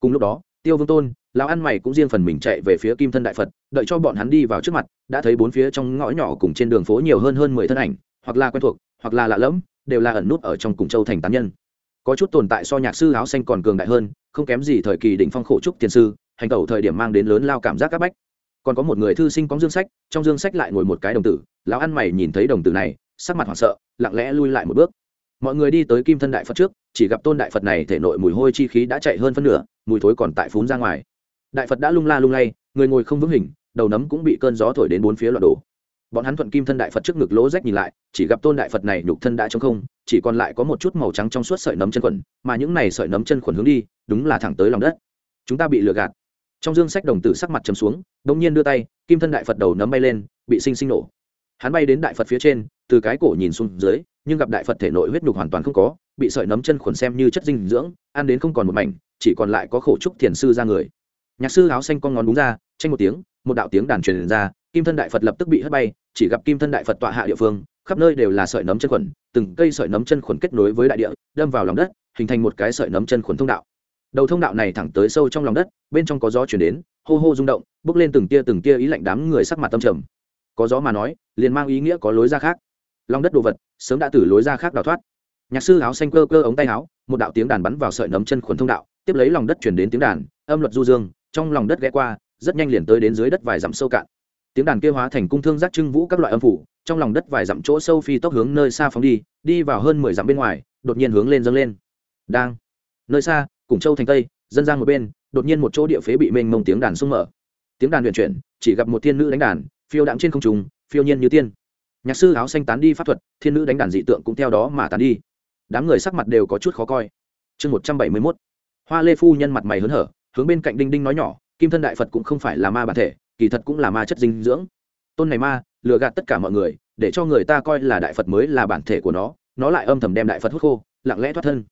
[SPEAKER 1] Cùng lúc đó, tiêu vương tôn, lão ăn mày cũng riêng phần mình chạy về phía kim thân đại phật, đợi cho bọn hắn đi vào trước mặt, đã thấy bốn phía trong ngõ nhỏ cùng trên đường phố nhiều hơn hơn mười thân ảnh, hoặc là quen thuộc, hoặc là lạ lẫm, đều là ẩn nút ở trong cùng châu thành tán nhân. Có chút tồn tại so nhạc sư áo xanh còn cường đại hơn, không kém gì thời kỳ đỉnh phong khổ trúc tiền sư, hành tẩu thời điểm mang đến lớn lao cảm giác các bách. Còn có một người thư sinh có dương sách, trong dương sách lại ngồi một cái đồng tử, lão ăn mày nhìn thấy đồng tử này, sắc mặt hoảng sợ, lặng lẽ lui lại một bước. Mọi người đi tới kim thân đại phật trước chỉ gặp tôn đại phật này thể nội mùi hôi chi khí đã chạy hơn phân nửa, mùi thối còn tại phún ra ngoài. Đại phật đã lung la lung lay, người ngồi không vững hình, đầu nấm cũng bị cơn gió thổi đến bốn phía loạn đổ. Bọn hắn thuận kim thân đại phật trước ngực lỗ rách nhìn lại, chỉ gặp tôn đại phật này nhục thân đã trống không, chỉ còn lại có một chút màu trắng trong suốt sợi nấm chân khuẩn mà những này sợi nấm chân khuẩn hướng đi, đúng là thẳng tới lòng đất. Chúng ta bị lừa gạt. Trong dương sách đồng tử sắc mặt chấm xuống đ ỗ n g nhiên đưa tay, kim thân đại phật đầu nấm bay lên, bị sinh sinh nổ. Hắn bay đến đại phật phía trên, từ cái cổ nhìn xuống dưới, nhưng gặp đại phật thể nội huyết nhục hoàn toàn không có bị sợi nấm chân khuẩn xem như chất dinh dưỡng, ăn đến không còn một mảnh, chỉ còn lại có khổ trúc thiền sư ra người. Nhạc sư áo xanh con ngón đúng ra, tranh một tiếng, một đạo tiếng đàn truyền ra, kim thân đại phật lập tức bị hất bay, chỉ gặp kim thân đại phật tọa hạ địa phương, khắp nơi đều là sợi nấm chân khuẩn, từng cây sợi nấm chân khuẩn kết nối với đại địa, đâm vào lòng đất, hình thành một cái sợi nấm chân khuẩn thông đạo. Đầu thông đạo này thẳng tới sâu trong lòng đất, bên trong có gió chuyển đến, hô hô rung động, bước lên từng tia từng tia ý lạnh đám người sắc mặt tâm trầm. Có gió mà nói, liền mang ý nghĩa có lối ra khác. Lòng đất đồ vật, sớm đã từ lối ra khác đào thoát nhạc sư áo xanh cơ cơ ống tay áo, một đạo tiếng đàn bắn vào sợi nấm chân khuẩn thông đạo, tiếp lấy lòng đất chuyển đến tiếng đàn, âm luật du dương, trong lòng đất ghé qua, rất nhanh liền tới đến dưới đất vài dặm sâu cạn. Tiếng đàn kia hóa thành cung thương giác trưng vũ các loại âm phủ, trong lòng đất vài dặm chỗ sâu phi tốc hướng nơi xa phóng đi đi vào hơn mười dặm bên ngoài, đột nhiên hướng lên dâng lên. Đang. Nơi xa, cùng châu thành tây, dân giang một bên, đột nhiên một chỗ địa phế bị mênh mông tiếng đàn sung mở. Tiếng đàn luyện chuyển, chỉ gặp một thiên nữ đánh đàn, phiêu đạm trên không trùng phiêu nhiên như tiên. Nhạc sư áo xanh tán đi pháp thuật, thiên nữ đánh đàn dị tượng cũng theo đó mà tán đi đám người sắc mặt đều có chút khó coi chương một trăm bảy mươi mốt hoa lê phu nhân mặt mày hớn hở hướng bên cạnh đinh đinh nói nhỏ kim thân đại phật cũng không phải là ma bản thể kỳ thật cũng là ma chất dinh dưỡng tôn này ma lừa gạt tất cả mọi người để cho người ta coi là đại phật mới là bản thể của nó nó lại âm thầm đem đại phật hút khô lặng lẽ thoát thân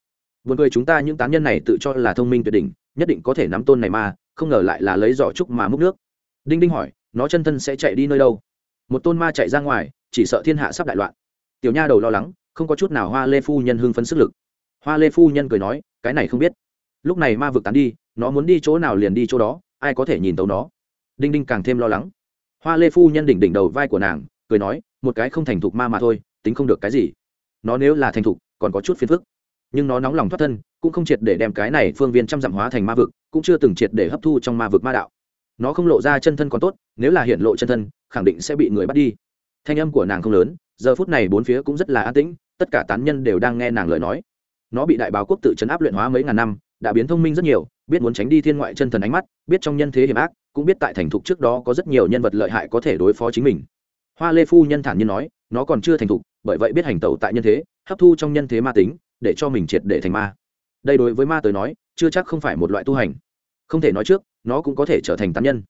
[SPEAKER 1] Buồn cười chúng ta những tán nhân này tự cho là thông minh tuyệt đỉnh, nhất định có thể nắm tôn này ma, không ngờ lại là lấy giỏ trúc mà múc nước. Đinh Đinh hỏi, nó chân thân sẽ chạy đi nơi đâu? Một tôn ma chạy ra ngoài, chỉ sợ thiên hạ sắp đại loạn. Tiểu Nha đầu lo lắng, không có chút nào Hoa Lê phu nhân hưng phấn sức lực. Hoa Lê phu nhân cười nói, cái này không biết. Lúc này ma vực tán đi, nó muốn đi chỗ nào liền đi chỗ đó, ai có thể nhìn tấu nó. Đinh đinh càng thêm lo lắng. Hoa lê phu nhân đỉnh đỉnh đầu vai của nàng cười nói một cái không thành thục ma mà thôi tính không được cái gì. Nó nếu là thành thục còn có chút phiền phức. Nhưng nó nóng lòng thoát thân cũng không triệt để đem cái này phương viên trăm dặm hóa thành ma vực cũng chưa từng triệt để hấp thu trong ma vực ma đạo. Nó không lộ ra chân thân còn tốt nếu là hiện lộ chân thân khẳng định sẽ bị người bắt đi. Thanh âm của nàng không lớn giờ phút này bốn phía cũng rất là an tĩnh tất cả tán nhân đều đang nghe nàng lời nói. Nó bị đại báo quốc tự chấn áp luyện hóa mấy ngàn năm, đã biến thông minh rất nhiều, biết muốn tránh đi thiên ngoại chân thần ánh mắt, biết trong nhân thế hiểm ác, cũng biết tại thành thục trước đó có rất nhiều nhân vật lợi hại có thể đối phó chính mình. Hoa lê phu nhân thản nhiên nói, nó còn chưa thành thục, bởi vậy biết hành tẩu tại nhân thế, hấp thu trong nhân thế ma tính, để cho mình triệt để thành ma. Đây đối với ma tới nói, chưa chắc không phải một loại tu hành. Không thể nói trước, nó cũng có thể trở thành tán nhân.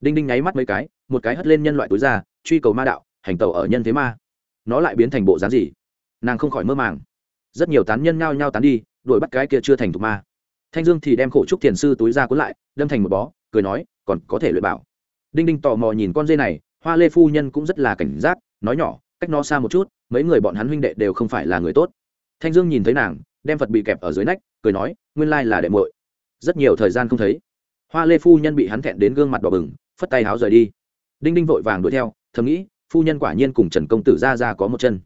[SPEAKER 1] Đinh đinh nháy mắt mấy cái, một cái hất lên nhân loại túi ra, truy cầu ma đạo, hành tẩu ở nhân thế ma. Nó lại biến thành bộ dáng gì? Nàng không khỏi mơ màng. Rất nhiều tán nhân nhao nhao tán đi, đuổi bắt cái kia chưa thành thục ma. Thanh dương thì đem khổ trúc thiền sư túi ra cuốn lại, đâm thành một bó, cười nói, còn có thể luyện bảo. Đinh đinh tò mò nhìn con dê này, hoa lê phu nhân cũng rất là cảnh giác, nói nhỏ, cách nó xa một chút, mấy người bọn hắn huynh đệ đều không phải là người tốt. Thanh dương nhìn thấy nàng, đem vật bị kẹp ở dưới nách, cười nói, nguyên lai là đệ muội. Rất nhiều thời gian không thấy, hoa lê phu nhân bị hắn thẹn đến gương mặt đỏ bừng, phất tay háo rời đi. Đinh đinh vội vàng đuổi theo, thầm nghĩ, phu nhân quả nhiên cùng trần công tử ra ra có một chân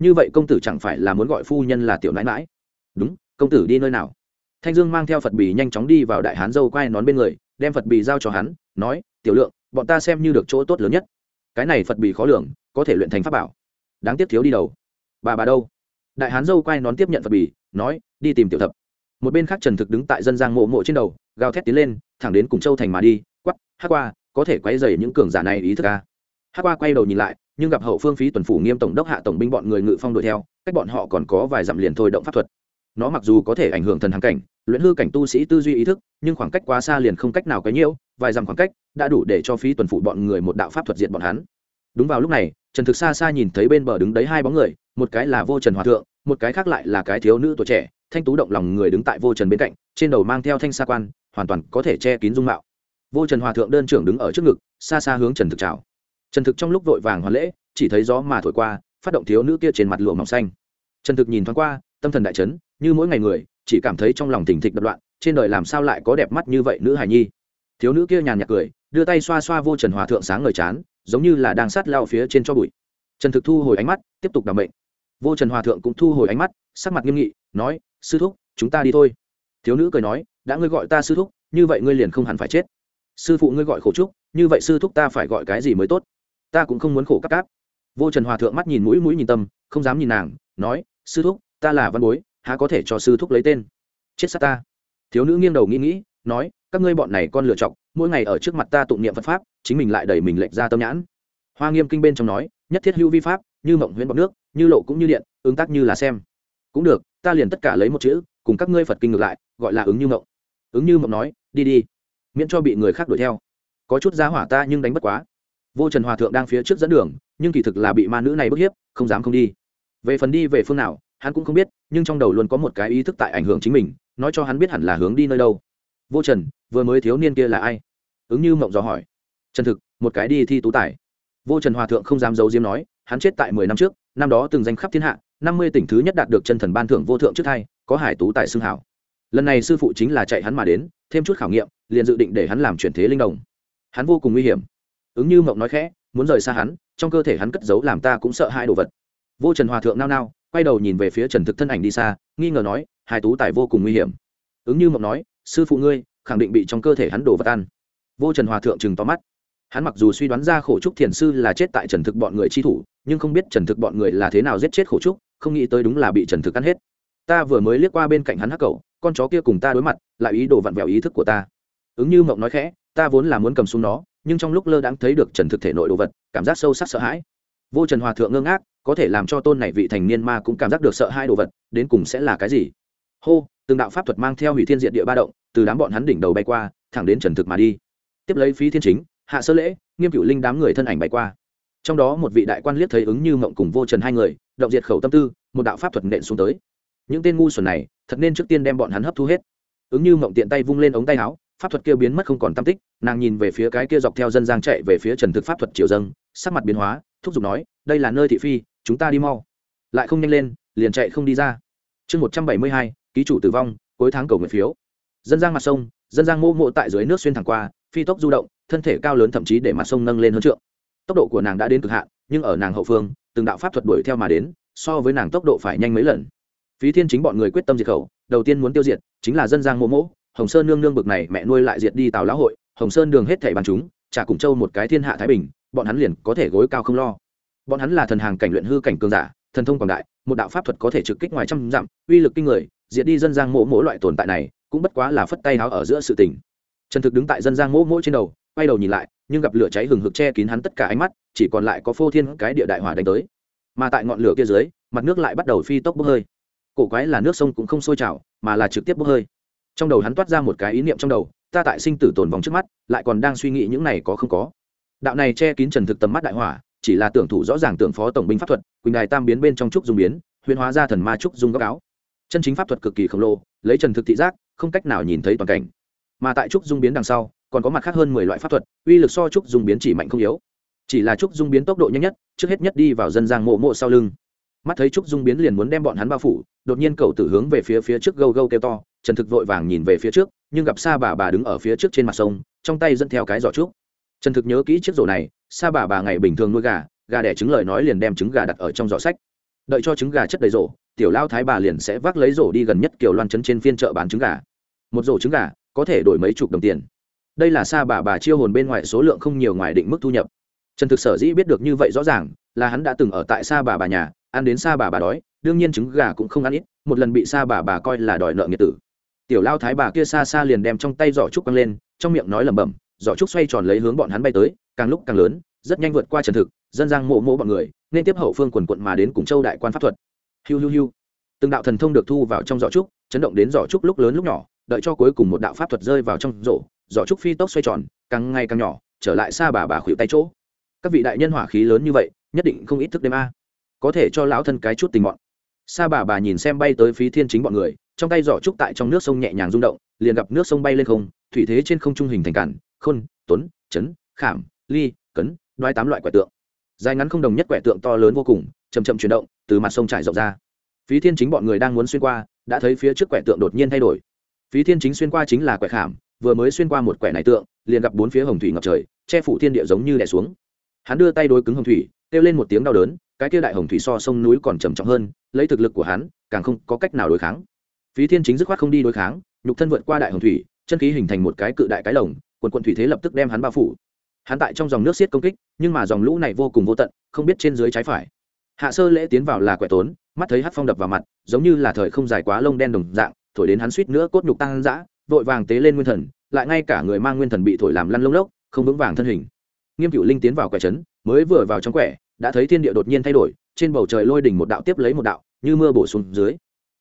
[SPEAKER 1] như vậy công tử chẳng phải là muốn gọi phu nhân là tiểu nãi mãi đúng, công tử đi nơi nào? Thanh dương mang theo phật bì nhanh chóng đi vào đại hán dâu quai nón bên người, đem phật bì giao cho hắn, nói, tiểu lượng, bọn ta xem như được chỗ tốt lớn nhất. Cái này phật bì khó lường, có thể luyện thành pháp bảo. Đáng tiếc thiếu đi đầu. Bà bà đâu? Đại hán dâu quay nón tiếp nhận phật bì, nói, đi tìm tiểu thập. Một bên khác trần thực đứng tại dân giang mộ mộ trên đầu, gào thét tiến lên, thẳng đến cùng châu thành mà đi quắp hát qua, có thể quay dày những cường giả này ý thức à. ca hát qua quay đầu nhìn lại nhưng gặp hậu phương phí tuần phủ nghiêm tổng đốc hạ tổng binh bọn người ngự phong đuổi theo, cách bọn họ còn có vài dặm liền thôi động pháp thuật. Nó mặc dù có thể ảnh hưởng thần hàng cảnh, luyện hư cảnh tu sĩ tư duy ý thức, nhưng khoảng cách quá xa liền không cách nào cái nhiễu, vài dặm khoảng cách đã đủ để cho phí tuần phủ bọn người một đạo pháp thuật diệt bọn hắn. Đúng vào lúc này, trần thực xa xa nhìn thấy bên bờ đứng đấy hai bóng người, một cái là vô trần hòa thượng, một cái khác lại là cái thiếu nữ tuổi trẻ, thanh tú động lòng người đứng tại vô trần bên cạnh, trên đầu mang theo thanh sa quan, hoàn toàn có thể che kín dung mạo. Vô trần hòa thượng đơn trưởng đứng ở trước ngực, xa xa hướng trần thực chào trần thực trong lúc vội vàng hoàn lễ, chỉ thấy gió mà thổi qua, phát động thiếu nữ kia trên mặt lụa mỏng xanh. Trần thực nhìn thoáng qua, tâm thần đại chấn, như mỗi ngày người, chỉ cảm thấy trong lòng thình thịch đập loạn, trên đời làm sao lại có đẹp mắt như vậy nữ hài nhi. Thiếu nữ kia nhàn nhạt cười, đưa tay xoa xoa vô trần hòa thượng sáng ngời chán, giống như là đang sát lao phía trên cho bụi. Trần thực thu hồi ánh mắt, tiếp tục đ ặ m bệnh vô trần hòa thượng cũng thu hồi ánh mắt, sắc mặt nghiêm nghị, nói, sư thúc, chúng ta đi thôi. Thiếu nữ cười nói, đã ngươi gọi ta sư thúc, như vậy ngươi liền không hẳn phải chết. Sư phụ ngươi gọi khổ trúc như vậy sư thúc ta phải gọi cái gì mới tốt? Ta cũng không muốn khổ cắp cáp. Vô trần hòa thượng mắt nhìn mũi mũi nhìn tâm, không dám nhìn nàng, nói, sư thúc, ta là văn bối, há có thể cho sư thúc lấy tên? Chết sát ta. Thiếu nữ nghiêng đầu nghĩ nghĩ, nói, các ngươi bọn này con lựa chọc mỗi ngày ở trước mặt ta tụng niệm phật pháp, chính mình lại đẩy mình lệch ra tâm nhãn. Hoa nghiêm kinh bên trong nói, nhất thiết hữu vi pháp, như mộng huyễn bọc nước, như lộ cũng như điện, ứng tác như là xem. Cũng được, ta liền tất cả lấy một chữ, cùng các ngươi phật kinh ngược lại, gọi là ứng như mộng. Ứng như mộng nói, đi đi, miễn cho bị người khác đuổi theo. Có chút giá hỏa ta nhưng đánh bất quá vô trần hòa thượng đang phía trước dẫn đường, nhưng kỳ thực là bị ma nữ này bức hiếp, không dám không đi. Về phần đi về phương nào, hắn cũng không biết, nhưng trong đầu luôn có một cái ý thức tại ảnh hưởng chính mình, nói cho hắn biết hẳn là hướng đi nơi đâu. Vô trần, vừa mới thiếu niên kia là ai? Ứng như mộng dò hỏi. Trần thực, một cái đi thi tú tài. Vô trần hòa thượng không dám giấu diếm nói, hắn chết tại mười năm trước, năm đó từng danh khắp thiên hạ, năm mươi tỉnh thứ nhất đạt được chân thần ban thưởng vô thượng trước thay có hải tú tại xương hảo. Lần này sư phụ chính là chạy hắn mà đến, thêm chút khảo nghiệm, liền dự định để hắn làm chuyển thế linh đồng. Hắn vô cùng nguy hiểm ứng như mộng nói khẽ, muốn rời xa hắn, trong cơ thể hắn cất giấu làm ta cũng sợ hai đồ vật. Vô trần hòa thượng nao nao, quay đầu nhìn về phía trần thực thân ảnh đi xa, nghi ngờ nói, hai tú tài vô cùng nguy hiểm. Ứng như mộng nói, sư phụ ngươi, khẳng định bị trong cơ thể hắn đổ vật ăn. Vô trần hòa thượng chừng to mắt. Hắn mặc dù suy đoán ra khổ trúc thiền sư là chết tại trần thực bọn người chi thủ, nhưng không biết trần thực bọn người là thế nào giết chết khổ trúc, không nghĩ tới đúng là bị trần thực ăn hết. Ta vừa mới liếc qua bên cạnh hắn hắc cầu con chó kia cùng ta đối mặt, lại ý đồ vặn vẹo ý thức của ta. Ứng như mộng nói khẽ, ta vốn là muốn cầm xuống nó nhưng trong lúc lơ đãng thấy được trần thực thể nội đồ vật, cảm giác sâu sắc sợ hãi. Vô trần hòa thượng ngơ ngác, có thể làm cho tôn này vị thành niên ma cũng cảm giác được sợ hai đồ vật, đến cùng sẽ là cái gì? Hô, từng đạo pháp thuật mang theo hủy thiên diện địa ba động, từ đám bọn hắn đỉnh đầu bay qua, thẳng đến trần thực mà đi. Tiếp lấy phí thiên chính, hạ sơ lễ, nghiêm cựu linh đám người thân ảnh bay qua. Trong đó một vị đại quan liếc thấy ứng như mộng cùng vô trần hai người, động diệt khẩu tâm tư, một đạo pháp thuật nện xuống tới. Những tên ngu xuẩn này, thật nên trước tiên đem bọn hắn hấp thu hết. Ứng như mộng tiện tay vung lên ống tay áo pháp thuật kia biến mất không còn tam tích, nàng nhìn về phía cái kia dọc theo dân giang chạy về phía trần thực pháp thuật triều dâng sắc mặt biến hóa, thúc giục nói, đây là nơi thị phi, chúng ta đi mau. Lại không nhanh lên, liền chạy không đi ra. Chương một trăm bảy mươi hai, ký chủ tử vong, cuối tháng cầu nguyện phiếu. Dân giang mặt sông, dân giang mô mộ tại dưới nước xuyên thẳng qua, phi tốc du động, thân thể cao lớn thậm chí để mặt sông nâng lên hơn trượng. Tốc độ của nàng đã đến cực hạn, nhưng ở nàng hậu phương, từng đạo pháp thuật đuổi theo mà đến, so với nàng tốc độ phải nhanh mấy lần. Phí thiên chính bọn người quyết tâm diệt khẩu, đầu tiên muốn tiêu diệt, chính là dân giang mộ mỗ hồng sơn nương nương bực này mẹ nuôi lại diệt đi tào lão hội, hồng sơn đường hết thảy bàn chúng, trả cùng châu một cái thiên hạ thái bình, bọn hắn liền có thể gối cao không lo. Bọn hắn là thần hàng cảnh luyện hư cảnh cường giả, thần thông quảng đại, một đạo pháp thuật có thể trực kích ngoài trăm dặm, uy lực kinh người, diệt đi dân giang mỗ mỗi loại tồn tại này, cũng bất quá là phất tay háo ở giữa sự tình. Trần thực đứng tại dân giang mỗ mỗi trên đầu, quay đầu nhìn lại, nhưng gặp lửa cháy hừng hực che kín hắn tất cả ánh mắt, chỉ còn lại có phô thiên cái địa đại hỏa đánh tới. Mà tại ngọn lửa kia dưới, mặt nước lại bắt đầu phi tốc bốc hơi. Cổ quái là nước sông cũng không sôi trào, mà là trực tiếp bốc hơi trong đầu hắn toát ra một cái ý niệm trong đầu, ta tại sinh tử tồn vòng trước mắt, lại còn đang suy nghĩ những này có không có. Đạo này che kín trần thực tầm mắt đại hỏa, chỉ là tưởng thủ rõ ràng tưởng phó tổng binh pháp thuật, quỳnh đài tam biến bên trong trúc dung biến, huyền hóa ra thần ma trúc dung góc áo. Chân chính pháp thuật cực kỳ khổng lồ, lấy trần thực thị giác, không cách nào nhìn thấy toàn cảnh. Mà tại trúc dung biến đằng sau, còn có mặt khác hơn mười loại pháp thuật, uy lực so trúc dung biến chỉ mạnh không yếu. Chỉ là trúc dung biến tốc độ nhanh nhất, trước hết nhất đi vào dân giang mộ mộ sau lưng. Mắt thấy trúc dung biến liền muốn đem bọn hắn bao phủ, đột nhiên cầu tử hướng về phía phía trước gâu gâu kêu to trần thực vội vàng nhìn về phía trước, nhưng gặp Sa bà bà đứng ở phía trước trên mặt sông, trong tay dẫn theo cái giỏ trúc. Trần thực nhớ kỹ chiếc rổ này, Sa bà bà ngày bình thường nuôi gà gà đẻ trứng lời nói liền đem trứng gà đặt ở trong giỏ sách. Đợi cho trứng gà chất đầy rổ, tiểu lao thái bà liền sẽ vác lấy rổ đi gần nhất kiểu loan trấn trên phiên chợ bán trứng gà. Một rổ trứng gà, có thể đổi mấy chục đồng tiền. Đây là Sa bà bà chiêu hồn bên ngoài số lượng không nhiều ngoài định mức thu nhập. Trần thực sở dĩ biết được như vậy rõ ràng, là hắn đã từng ở tại Sa bà bà nhà, ăn đến Sa bà bà đói, đương nhiên trứng gà cũng không ăn ít, một lần bị Sa bà bà coi là đòi nợ nghiệt tử tiểu lao thái bà kia xa xa liền đem trong tay giỏ trúc quăng lên, trong miệng nói lẩm bẩm, giỏ trúc xoay tròn lấy hướng bọn hắn bay tới, càng lúc càng lớn, rất nhanh vượt qua trần thực, dân giang mộ mộ bọn người, nên tiếp hậu phương quần quận mà đến cùng châu đại quan pháp thuật. Hiu hiu hiu. Từng đạo thần thông được thu vào trong giỏ trúc, chấn động đến giỏ trúc lúc lớn lúc nhỏ, đợi cho cuối cùng một đạo pháp thuật rơi vào trong rổ, giỏ trúc phi tốc xoay tròn, càng ngày càng nhỏ, trở lại xa bà bà khuỵu tay chỗ. Các vị đại nhân hỏa khí lớn như vậy, nhất định không ít thức đêm a. Có thể cho lão thân cái chút tình mọn. Xa bà bà nhìn xem bay tới phí thiên chính bọn người trong tay giỏ trúc tại trong nước sông nhẹ nhàng rung động, liền gặp nước sông bay lên không, thủy thế trên không trung hình thành cản, khôn, tuấn, chấn, khảm, ly, cấn, đoái tám loại quẻ tượng. Dài ngắn không đồng nhất quẻ tượng to lớn vô cùng chầm chậm chuyển động, từ mặt sông trải rộng ra. Phí thiên chính bọn người đang muốn xuyên qua, đã thấy phía trước quẻ tượng đột nhiên thay đổi. Phí thiên chính xuyên qua chính là quẻ khảm, vừa mới xuyên qua một quẻ này tượng, liền gặp bốn phía hồng thủy ngập trời, che phủ thiên địa giống như đè xuống. Hắn đưa tay đối cứng hồng thủy, kêu lên một tiếng đau đớn, cái kia đại hồng thủy so sông núi còn trầm trọng hơn, lấy thực lực của hắn, càng không có cách nào đối kháng phí thiên chính dứt khoát không đi đối kháng, nhục thân vượt qua đại hồng thủy, chân khí hình thành một cái cự đại cái lồng, quần quận thủy thế lập tức đem hắn bao phủ. Hắn tại trong dòng nước xiết công kích, nhưng mà dòng lũ này vô cùng vô tận, không biết trên dưới trái phải. Hạ sơ lễ tiến vào là quẻ tốn, mắt thấy hát phong đập vào mặt, giống như là thời không dài quá lông đen đồng dạng, thổi đến hắn suýt nữa cốt nhục tăng dã, vội vàng tế lên nguyên thần, lại ngay cả người mang nguyên thần bị thổi làm lăn lông lốc, không vững vàng thân hình. Nghiêm cựu linh tiến vào quẻ trấn, mới vừa vào trong quẻ, đã thấy thiên địa đột nhiên thay đổi, trên bầu trời lôi đỉnh một đạo tiếp lấy một đạo, như mưa bổ xuống dưới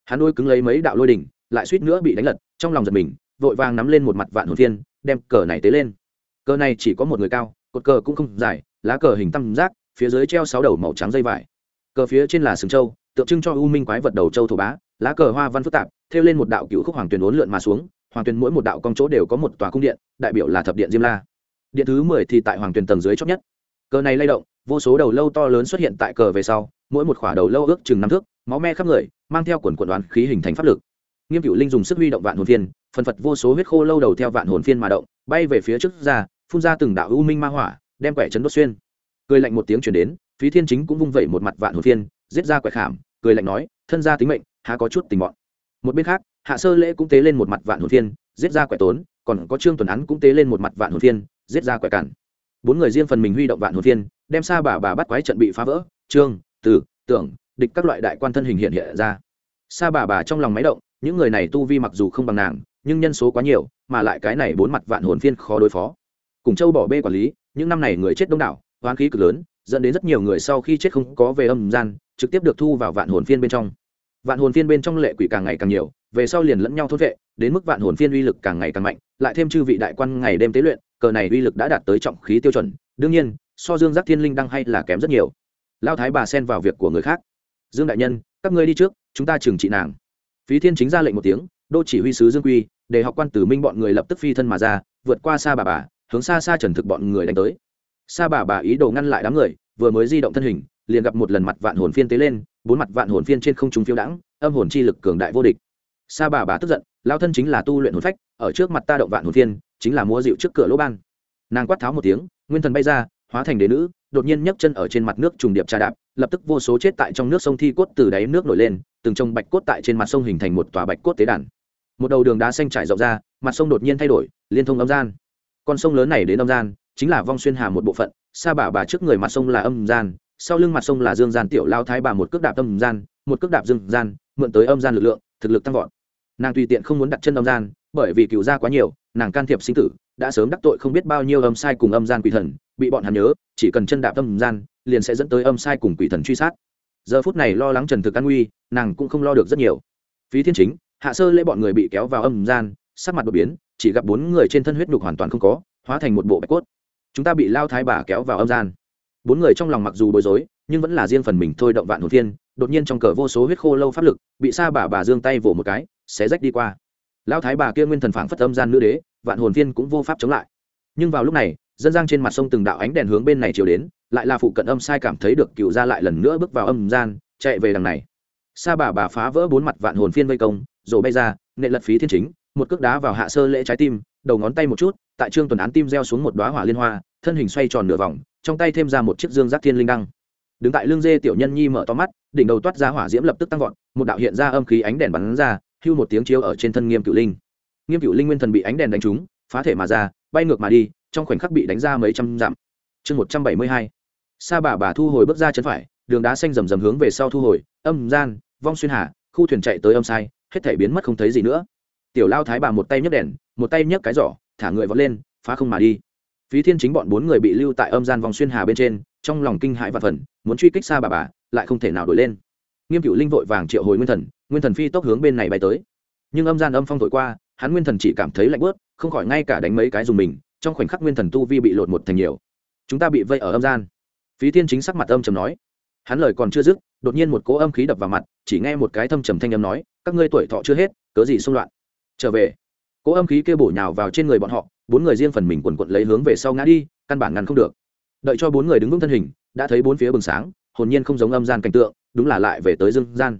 [SPEAKER 1] hắn đôi cứng lấy mấy đạo lôi đỉnh, lại suýt nữa bị đánh lật, trong lòng giật mình, vội vàng nắm lên một mặt vạn hồn thiên đem cờ này tế lên. Cờ này chỉ có một người cao, cột cờ cũng không dài, lá cờ hình tam giác, phía dưới treo sáu đầu màu trắng dây vải. Cờ phía trên là sừng châu tượng trưng cho u minh quái vật đầu châu thổ bá, lá cờ hoa văn phức tạp, thêu lên một đạo cựu khúc hoàng tuyền uốn lượn mà xuống, hoàng tuyền mỗi một đạo cong chỗ đều có một tòa cung điện, đại biểu là thập điện diêm la. Điện thứ mười thì tại hoàng tuyền tầng dưới chót nhất. Cờ này lay động, vô số đầu lâu to lớn xuất hiện tại cờ về sau, mỗi một khỏa đầu lâu ước chừng năm thước, máu me khắp người mang theo quần quần đoán khí hình thành pháp lực. Nghiêm cựu linh dùng sức huy động vạn hồn phiên phần phật vô số huyết khô lâu đầu theo vạn hồn phiên mà động bay về phía trước ra phun ra từng đạo u minh ma hỏa đem quẻ chấn đốt xuyên. Cười lạnh một tiếng chuyển đến phí thiên chính cũng vung vẩy một mặt vạn hồn phiên giết ra quẻ khảm cười lạnh nói thân gia tính mệnh há có chút tình mọn một bên khác hạ sơ lễ cũng tế lên một mặt vạn hồn phiên giết ra quẻ tốn còn có trương tuần án cũng tế lên một mặt vạn hồn phiên giết ra quẻ cản. Bốn người riêng phần mình huy động vạn hồn phiên đem xa bà bà bắt quái trận bị phá vỡ. Trương tử, tưởng địch các loại đại quan thân hình hiện hiện ra. Xa bà bà trong lòng máy động, những người này tu vi mặc dù không bằng nàng, nhưng nhân số quá nhiều, mà lại cái này bốn mặt vạn hồn phiên khó đối phó. Cùng châu bỏ bê quản lý, những năm này người chết đông đảo hoán khí cực lớn, dẫn đến rất nhiều người sau khi chết không có về âm gian, trực tiếp được thu vào vạn hồn phiên bên trong. Vạn hồn phiên bên trong lệ quỷ càng ngày càng nhiều, về sau liền lẫn nhau thốt vệ, đến mức vạn hồn phiên uy lực càng ngày càng mạnh, lại thêm chư vị đại quan ngày đêm tế luyện, cờ này uy lực đã đạt tới trọng khí tiêu chuẩn. Đương nhiên, so dương giác thiên linh đang hay là kém rất nhiều. Lao thái bà xen vào việc của người khác dương đại nhân, các ngươi đi trước, chúng ta trừng trị nàng. Phí thiên chính ra lệnh một tiếng, đô chỉ huy sứ dương quy, để học quan tử minh bọn người lập tức phi thân mà ra, vượt qua xa bà bà, hướng xa xa trần thực bọn người đánh tới. Xa bà bà ý đồ ngăn lại đám người, vừa mới di động thân hình, liền gặp một lần mặt vạn hồn phiên tế lên, bốn mặt vạn hồn phiên trên không trung phiêu đãng, âm hồn chi lực cường đại vô địch. Xa bà bà tức giận, lao thân chính là tu luyện hồn phách, ở trước mặt ta động vạn hồn phiên, chính là múa dịu trước cửa lỗ ban. Nàng quát tháo một tiếng, nguyên thần bay ra, hóa thành đế nữ đột nhiên nhấc chân ở trên mặt nước trùng điệp trà đạp, lập tức vô số chết tại trong nước sông thi cốt từ đáy nước nổi lên, từng trông bạch cốt tại trên mặt sông hình thành một tòa bạch cốt tế đàn. Một đầu đường đá xanh trải rộng ra, mặt sông đột nhiên thay đổi, liên thông âm gian. Con sông lớn này đến âm gian, chính là vong xuyên hà một bộ phận, sa bà bà trước người mặt sông là âm gian, sau lưng mặt sông là dương gian tiểu lao thái bà một cước đạp âm gian, một cước đạp dương gian, mượn tới âm gian lực lượng, thực lực tăng vọt. Nàng tùy tiện không muốn đặt chân âm gian, bởi vì cựu gia quá nhiều, nàng can thiệp sinh tử đã sớm đắc tội không biết bao nhiêu âm sai cùng âm gian quỷ thần, bị bọn hắn nhớ, chỉ cần chân đạp âm gian, liền sẽ dẫn tới âm sai cùng quỷ thần truy sát. Giờ phút này lo lắng trần thực an nguy nàng cũng không lo được rất nhiều. Phí thiên chính, hạ sơ lễ bọn người bị kéo vào âm gian, sắc mặt đột biến, chỉ gặp bốn người trên thân huyết nhục hoàn toàn không có, hóa thành một bộ bạch cốt. Chúng ta bị lao thái bà kéo vào âm gian. Bốn người trong lòng mặc dù bối rối, nhưng vẫn là riêng phần mình thôi động vạn hồn thiên, đột nhiên trong cờ vô số huyết khô lâu pháp lực, bị sa bà bà giương tay vỗ một cái, xé rách đi qua. Lao thái bà kia nguyên thần phảng phất âm gian nữ đế vạn hồn viên cũng vô pháp chống lại. Nhưng vào lúc này, dân giang trên mặt sông từng đạo ánh đèn hướng bên này chiều đến, lại là phụ cận âm sai cảm thấy được cựu ra lại lần nữa bước vào âm gian, chạy về đằng này. Sa bà bà phá vỡ bốn mặt vạn hồn phiên vây công, rồi bay ra, nệ lật phí thiên chính, một cước đá vào hạ sơ lễ trái tim, đầu ngón tay một chút, tại trương tuần án tim gieo xuống một đoá hỏa liên hoa, thân hình xoay tròn nửa vòng, trong tay thêm ra một chiếc dương giác thiên linh đăng. Đứng tại lương dê tiểu nhân nhi mở to mắt, đỉnh đầu toát ra hỏa diễm lập tức tăng vọt, một đạo hiện ra âm khí ánh đèn bắn ra, hưu một tiếng chiếu ở trên thân nghiêm cựu linh nghiêm cựu linh nguyên thần bị ánh đèn đánh trúng, phá thể mà ra, bay ngược mà đi, trong khoảnh khắc bị đánh ra mấy trăm dặm. Chương một trăm bảy mươi hai. Sa bà bà thu hồi bước ra chân phải, đường đá xanh rầm rầm hướng về sau thu hồi, âm gian, vong xuyên hà, khu thuyền chạy tới âm sai, hết thể biến mất không thấy gì nữa. Tiểu lao thái bà một tay nhấc đèn, một tay nhấc cái giỏ, thả người vọt lên, phá không mà đi. Phí thiên chính bọn bốn người bị lưu tại âm gian vòng xuyên hà bên trên, trong lòng kinh hãi và phần, muốn truy kích xa bà bà, lại không thể nào đổi lên. Nghiêm cựu linh vội vàng triệu hồi nguyên thần nguyên thần phi tốc hướng bên này bay tới. Nhưng âm gian âm phong thổi qua hắn nguyên thần chỉ cảm thấy lạnh bớt, không khỏi ngay cả đánh mấy cái dùng mình, trong khoảnh khắc nguyên thần tu vi bị lột một thành nhiều. Chúng ta bị vây ở âm gian. Phí thiên chính sắc mặt âm trầm nói. Hắn lời còn chưa dứt, đột nhiên một cỗ âm khí đập vào mặt, chỉ nghe một cái thâm trầm thanh âm nói, các ngươi tuổi thọ chưa hết, cớ gì xung loạn? Trở về. Cỗ âm khí kia bổ nhào vào trên người bọn họ, bốn người riêng phần mình quần quận lấy hướng về sau ngã đi, căn bản ngăn không được. Đợi cho bốn người đứng vững thân hình, đã thấy bốn phía bừng sáng, hồn nhiên không giống âm gian cảnh tượng, đúng là lại về tới dương gian.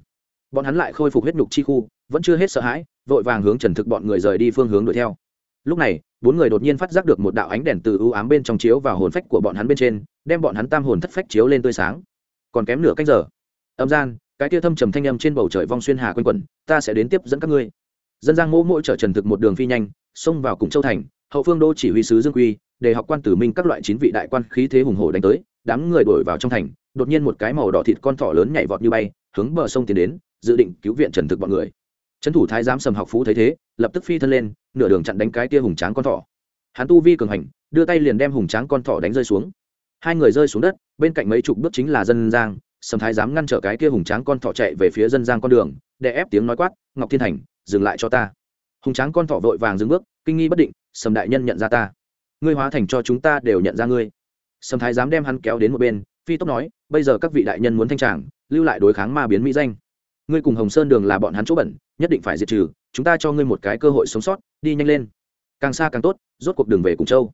[SPEAKER 1] Bọn hắn lại khôi phục huyết nhục chi khu, vẫn chưa hết sợ hãi vội vàng hướng trần thực bọn người rời đi phương hướng đuổi theo. Lúc này, bốn người đột nhiên phát giác được một đạo ánh đèn từ ưu ám bên trong chiếu vào hồn phách của bọn hắn bên trên, đem bọn hắn tam hồn thất phách chiếu lên tươi sáng. Còn kém nửa cách giờ. Âm gian, cái tia thâm trầm thanh âm trên bầu trời vong xuyên hà quanh quẩn, ta sẽ đến tiếp dẫn các ngươi. Dân giang mỗ mỗi chở trần thực một đường phi nhanh, xông vào cùng châu thành, hậu phương đô chỉ huy sứ dương quy, để học quan tử minh các loại chín vị đại quan khí thế hùng hổ đánh tới, đám người đổi vào trong thành, đột nhiên một cái màu đỏ thịt con thỏ lớn nhảy vọt như bay, hướng bờ sông tiến đến, dự định cứu viện trần thực bọn người trấn thủ thái giám sầm học phú thấy thế, lập tức phi thân lên, nửa đường chặn đánh cái tia hùng tráng con thỏ. Hắn tu vi cường hành, đưa tay liền đem hùng tráng con thỏ đánh rơi xuống. Hai người rơi xuống đất, bên cạnh mấy chục bước chính là dân giang sầm thái Giám ngăn trở cái kia hùng tráng con thỏ chạy về phía dân giang con đường, để ép tiếng nói quát, ngọc thiên thành, dừng lại cho ta. Hùng tráng con thỏ vội vàng dừng bước, kinh nghi bất định, sầm đại nhân nhận ra ta. Ngươi hóa thành cho chúng ta đều nhận ra ngươi. Sầm thái Giám đem hắn kéo đến một bên, phi tốc nói, bây giờ các vị đại nhân muốn thanh tràng, lưu lại đối kháng ma biến mỹ danh ngươi cùng hồng sơn đường là bọn hắn chỗ bẩn, nhất định phải diệt trừ, chúng ta cho ngươi một cái cơ hội sống sót, đi nhanh lên. Càng xa càng tốt, rốt cuộc đường về cùng châu.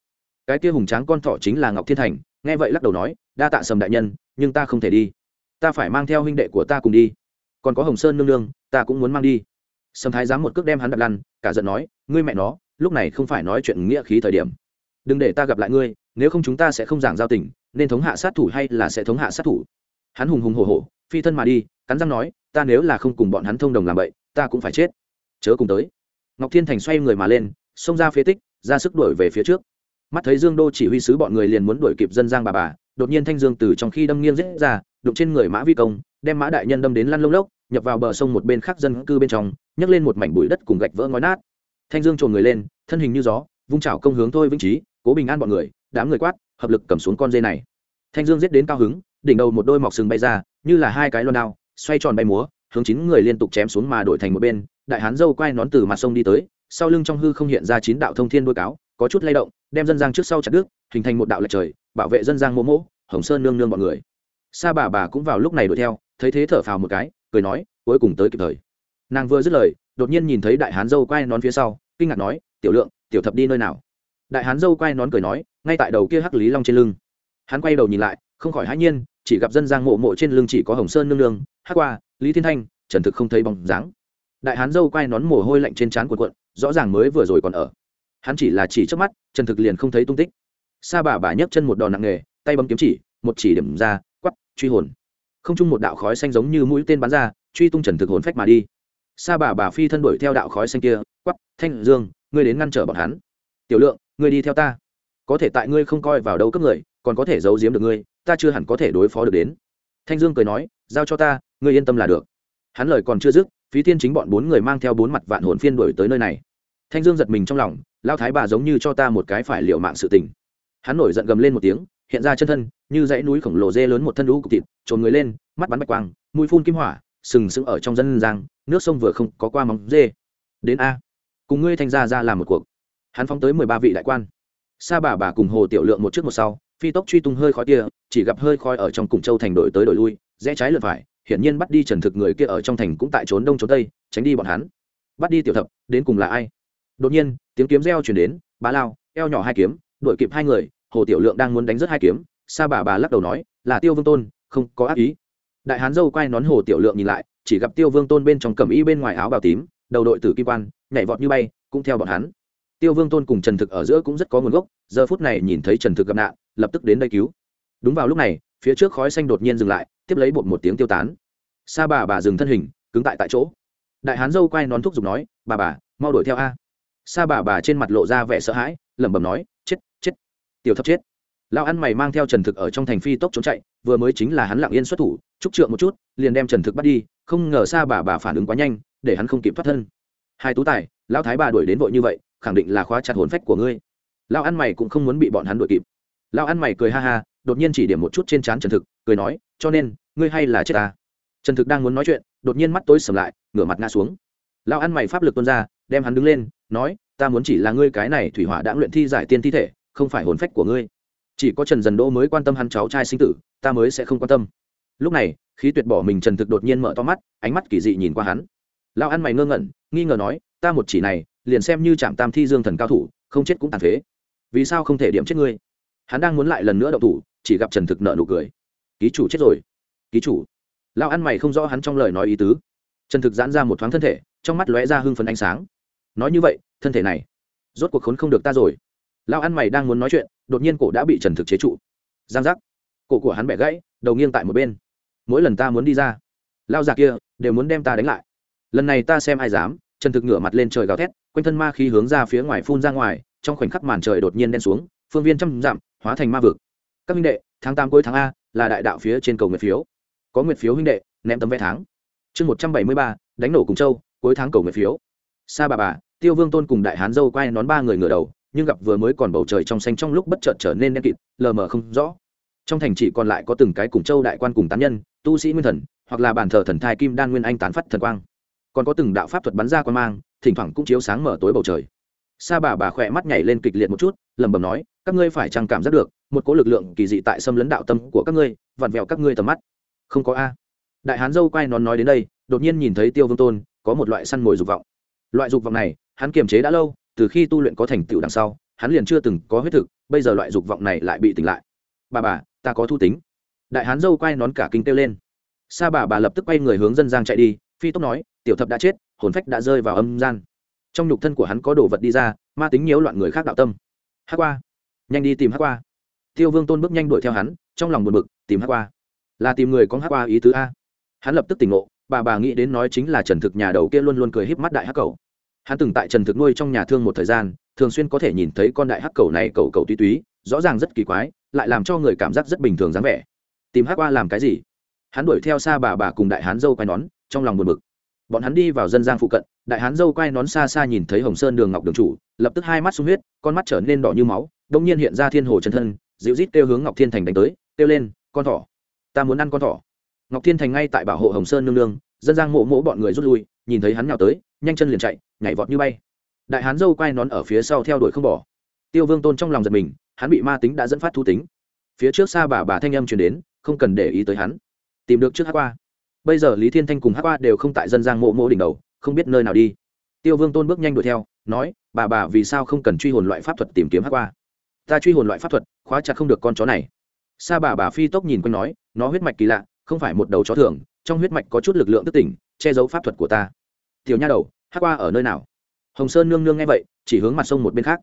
[SPEAKER 1] Cái kia hùng tráng con thỏ chính là ngọc thiên thành, nghe vậy lắc đầu nói, đa tạ sầm đại nhân, nhưng ta không thể đi. Ta phải mang theo huynh đệ của ta cùng đi. Còn có hồng sơn nương nương, ta cũng muốn mang đi. Sầm thái dám một cước đem hắn đặt lăn, cả giận nói, ngươi mẹ nó, lúc này không phải nói chuyện nghĩa khí thời điểm. Đừng để ta gặp lại ngươi, nếu không chúng ta sẽ không giảng giao tình, nên thống hạ sát thủ hay là sẽ thống hạ sát thủ. Hắn hùng hùng hổ hổ, phi thân mà đi, cắn răng nói ta nếu là không cùng bọn hắn thông đồng làm vậy, ta cũng phải chết. Chớ cùng tới. Ngọc thiên thành xoay người mà lên, xông ra phía tích, ra sức đuổi về phía trước. Mắt thấy dương đô chỉ huy sứ bọn người liền muốn đuổi kịp dân giang bà bà, đột nhiên thanh dương từ trong khi đâm nghiêng rết ra, đụng trên người mã vi công, đem mã đại nhân đâm đến lăn lông lốc, nhập vào bờ sông một bên khác dân cư bên trong, nhấc lên một mảnh bụi đất cùng gạch vỡ ngói nát. Thanh dương trồn người lên, thân hình như gió, vung chảo công hướng thôi vĩnh trí cố bình an bọn người, đám người quát, hợp lực cầm xuống con dê này. Thanh dương giết đến cao hứng, đỉnh đầu một đôi mọc sừng bay ra, như là hai cái loan đao xoay tròn bay múa, hướng chín người liên tục chém xuống mà đổi thành một bên, đại hán dâu quay nón từ mặt sông đi tới, sau lưng trong hư không hiện ra chín đạo thông thiên đôi cáo, có chút lay động, đem dân giang trước sau chặt đứt, hình thành một đạo lệch trời, bảo vệ dân giang mô mỗ hồng sơn nương nương bọn người. Sa bà bà cũng vào lúc này đuổi theo, thấy thế thở phào một cái, cười nói, cuối cùng tới kịp thời. Nàng vừa dứt lời, đột nhiên nhìn thấy đại hán dâu quay nón phía sau, kinh ngạc nói, tiểu lượng, tiểu thập đi nơi nào? Đại hán dâu quay nón cười nói, ngay tại đầu kia hắc lý long trên lưng. Hắn quay đầu nhìn lại, không khỏi hãi nhiên chỉ gặp dân giang mộ mộ trên lưng chỉ có hồng sơn nương nương hắc qua lý thiên thanh trần thực không thấy bóng dáng. Đại hán dâu quay nón mồ hôi lạnh trên trán của quận, rõ ràng mới vừa rồi còn ở. Hắn chỉ là chỉ trước mắt trần thực liền không thấy tung tích. Sa bà bà nhấc chân một đòn nặng nghề tay bấm kiếm chỉ một chỉ điểm ra quắp truy hồn. Không chung một đạo khói xanh giống như mũi tên bắn ra truy tung trần thực hồn phách mà đi. Sa bà bà phi thân đuổi theo đạo khói xanh kia quắp thanh dương ngươi đến ngăn trở bọn hắn. Tiểu lượng ngươi đi theo ta. Có thể tại ngươi không coi vào đâu cấp người còn có thể giấu giếm được ngươi, ta chưa hẳn có thể đối phó được đến. Thanh dương cười nói, giao cho ta, ngươi yên tâm là được. Hắn lời còn chưa dứt, phí tiên chính bọn bốn người mang theo bốn mặt vạn hồn phiên đuổi tới nơi này. Thanh dương giật mình trong lòng lao thái bà giống như cho ta một cái phải liệu mạng sự tình. Hắn nổi giận gầm lên một tiếng, hiện ra chân thân, như dãy núi khổng lồ dê lớn một thân lũ cục thịt, trồn người lên, mắt bắn bạch quang, mũi phun kim hỏa, sừng sững ở trong dân giang nước sông vừa không có qua móng dê. Đến a. Cùng ngươi thanh gia ra làm một cuộc. Hắn phóng tới mười ba vị đại quan. Sa bà bà cùng hồ tiểu lượng một trước một sau phi tốc truy tung hơi khói kia, chỉ gặp hơi khói ở trong cùng châu thành đổi tới đổi lui, rẽ trái lượt phải, hiển nhiên bắt đi trần thực người kia ở trong thành cũng tại trốn đông trốn tây, tránh đi bọn hắn. Bắt đi tiểu thập, đến cùng là ai? Đột nhiên, tiếng kiếm reo chuyển đến, bá lao, eo nhỏ hai kiếm, đuổi kịp hai người, hồ tiểu lượng đang muốn đánh rất hai kiếm, sa bà bà lắc đầu nói, là tiêu vương tôn, không có ác ý. Đại hán dâu quay nón hồ tiểu lượng nhìn lại, chỉ gặp tiêu vương tôn bên trong cẩm y bên ngoài áo bào tím, đầu đội tử kim quan, nhảy vọt như bay, cũng theo bọn hắn tiêu vương tôn cùng trần thực ở giữa cũng rất có nguồn gốc, giờ phút này nhìn thấy trần thực gặp nạn, lập tức đến đây cứu. Đúng vào lúc này, phía trước khói xanh đột nhiên dừng lại, tiếp lấy bột một tiếng tiêu tán. Sa bà bà dừng thân hình, cứng tại tại chỗ. Đại hán dâu quay nón thuốc giục nói, bà bà, mau đuổi theo a. Sa bà bà trên mặt lộ ra vẻ sợ hãi, lẩm bẩm nói, chết chết, tiểu Thấp chết. Lão ăn mày mang theo trần thực ở trong thành phi tốc trốn chạy, vừa mới chính là hắn lặng yên xuất thủ trúc trượng một chút, liền đem trần thực bắt đi, không ngờ sa bà bà phản ứng quá nhanh, để hắn không kịp thoát thân. Hai tú tài, lão thái bà đuổi đến vội như vậy khẳng định là khóa chặt hồn phách của ngươi. Lão ăn mày cũng không muốn bị bọn hắn đuổi kịp. Lão ăn mày cười ha ha, đột nhiên chỉ điểm một chút trên trán trần thực, cười nói, cho nên, ngươi hay là chết ta? Trần thực đang muốn nói chuyện, đột nhiên mắt tối sầm lại, ngửa mặt ngã xuống. Lão ăn mày pháp lực tuôn ra, đem hắn đứng lên, nói, ta muốn chỉ là ngươi cái này thủy hỏa đã luyện thi giải tiên thi thể, không phải hồn phách của ngươi. Chỉ có trần dần đỗ mới quan tâm hắn cháu trai sinh tử, ta mới sẽ không quan tâm. Lúc này, khí tuyệt bỏ mình trần thực đột nhiên mở to mắt, ánh mắt kỳ dị nhìn qua hắn. Lão ăn mày ngơ ngẩn, nghi ngờ nói, ta một chỉ này liền xem như trạm tam thi dương thần cao thủ, không chết cũng tàn phế. Vì sao không thể điểm chết ngươi? Hắn đang muốn lại lần nữa đậu thủ, chỉ gặp trần thực nợ nụ cười. Ký chủ chết rồi. Ký chủ. Lao ăn mày không rõ hắn trong lời nói ý tứ. Trần thực giãn ra một thoáng thân thể, trong mắt lóe ra hưng phấn ánh sáng. Nói như vậy, thân thể này, rốt cuộc khốn không được ta rồi. Lao ăn mày đang muốn nói chuyện, đột nhiên cổ đã bị trần thực chế trụ. Giang giác. Cổ của hắn bẻ gãy, đầu nghiêng tại một bên. Mỗi lần ta muốn đi ra lao già kia đều muốn đem ta đánh lại. Lần này ta xem ai dám trần thực ngửa mặt lên trời gào thét, quanh thân ma khí hướng ra phía ngoài phun ra ngoài, trong khoảnh khắc màn trời đột nhiên đen xuống, phương viên trăm dặm, hóa thành ma vực. Các huynh đệ, tháng tám cuối tháng a là đại đạo phía trên cầu nguyện phiếu. Có nguyện phiếu huynh đệ, ném tấm vé tháng. Chương một trăm bảy mươi ba, đánh nổ cùng châu, cuối tháng cầu nguyện phiếu. Sa bà bà, tiêu vương tôn cùng đại hán dâu quay nón ba người ngửa đầu, nhưng gặp vừa mới còn bầu trời trong xanh trong lúc bất chợt trở nên đen kịt, lờ mờ không rõ. Trong thành chỉ còn lại có từng cái cùng châu đại quan cùng tán nhân, tu sĩ nguyên thần, hoặc là bàn thờ thần thai kim đan nguyên anh tán phát thần quang còn có từng đạo pháp thuật bắn ra quan mang, thỉnh thoảng cũng chiếu sáng mở tối bầu trời. Sa bà bà khỏe mắt nhảy lên kịch liệt một chút, lẩm bẩm nói, các ngươi phải chẳng cảm giác được, một cỗ lực lượng kỳ dị tại xâm lấn đạo tâm của các ngươi, vặn vẹo các ngươi tầm mắt. Không có a. Đại hán dâu quay nón nói đến đây, đột nhiên nhìn thấy tiêu vương tôn, có một loại săn mồi dục vọng. Loại dục vọng này, hắn kiềm chế đã lâu, từ khi tu luyện có thành tựu đằng sau, hắn liền chưa từng có huyết thực, bây giờ loại dục vọng này lại bị tỉnh lại. Bà bà, ta có thu tính. Đại hán dâu quay nón cả kinh kêu lên. Sa bà bà lập tức quay người hướng dân giang chạy đi phi tốc nói, tiểu thập đã chết, hồn phách đã rơi vào âm gian. Trong nhục thân của hắn có đồ vật đi ra, ma tính nhiễu loạn người khác đạo tâm. Hát qua. Nhanh đi tìm hát qua. Tiêu vương tôn bước nhanh đuổi theo hắn, trong lòng buồn bực, tìm hát qua. Là tìm người có hát qua ý tứ a. Hắn lập tức tỉnh ngộ, bà bà nghĩ đến nói chính là trần thực nhà đầu kia luôn luôn cười híp mắt đại hắc cầu. Hắn từng tại trần thực nuôi trong nhà thương một thời gian, thường xuyên có thể nhìn thấy con đại hắc cầu này cầu cầu tuy túy, rõ ràng rất kỳ quái, lại làm cho người cảm giác rất bình thường dáng vẻ. Tìm hắc qua làm cái gì? Hắn đuổi theo xa bà bà cùng đại hán dâu quay nón trong lòng buồn bực. Bọn hắn đi vào dân giang phụ cận, đại hán dâu quay nón xa xa nhìn thấy hồng sơn đường ngọc đường chủ, lập tức hai mắt sung huyết, con mắt trở nên đỏ như máu đông nhiên hiện ra thiên hồ chân thân, dịu rít kêu hướng ngọc thiên thành đánh tới, kêu lên, con thỏ, ta muốn ăn con thỏ. Ngọc thiên thành ngay tại bảo hộ hồng sơn nương nương, dân giang mộ mỗ bọn người rút lui, nhìn thấy hắn nào tới, nhanh chân liền chạy, nhảy vọt như bay. Đại hán dâu quay nón ở phía sau theo đuổi không bỏ. Tiêu vương tôn trong lòng giật mình, hắn bị ma tính đã dẫn phát thu tính. Phía trước xa bà bà thanh âm truyền đến, không cần để ý tới hắn. Tìm được trước hát qua bây giờ lý thiên thanh cùng hát qua đều không tại dân giang mộ mộ đỉnh đầu, không biết nơi nào đi. Tiêu vương tôn bước nhanh đuổi theo, nói, bà bà, vì sao không cần truy hồn loại pháp thuật tìm kiếm hát qua ta truy hồn loại pháp thuật, khóa chặt không được con chó này. Sa bà bà phi tốc nhìn quanh nói, nó huyết mạch kỳ lạ, không phải một đầu chó thường, trong huyết mạch có chút lực lượng tức tỉnh, che giấu pháp thuật của ta. Tiểu nha đầu hát qua ở nơi nào? Hồng sơn nương nương nghe vậy, chỉ hướng mặt sông một bên khác.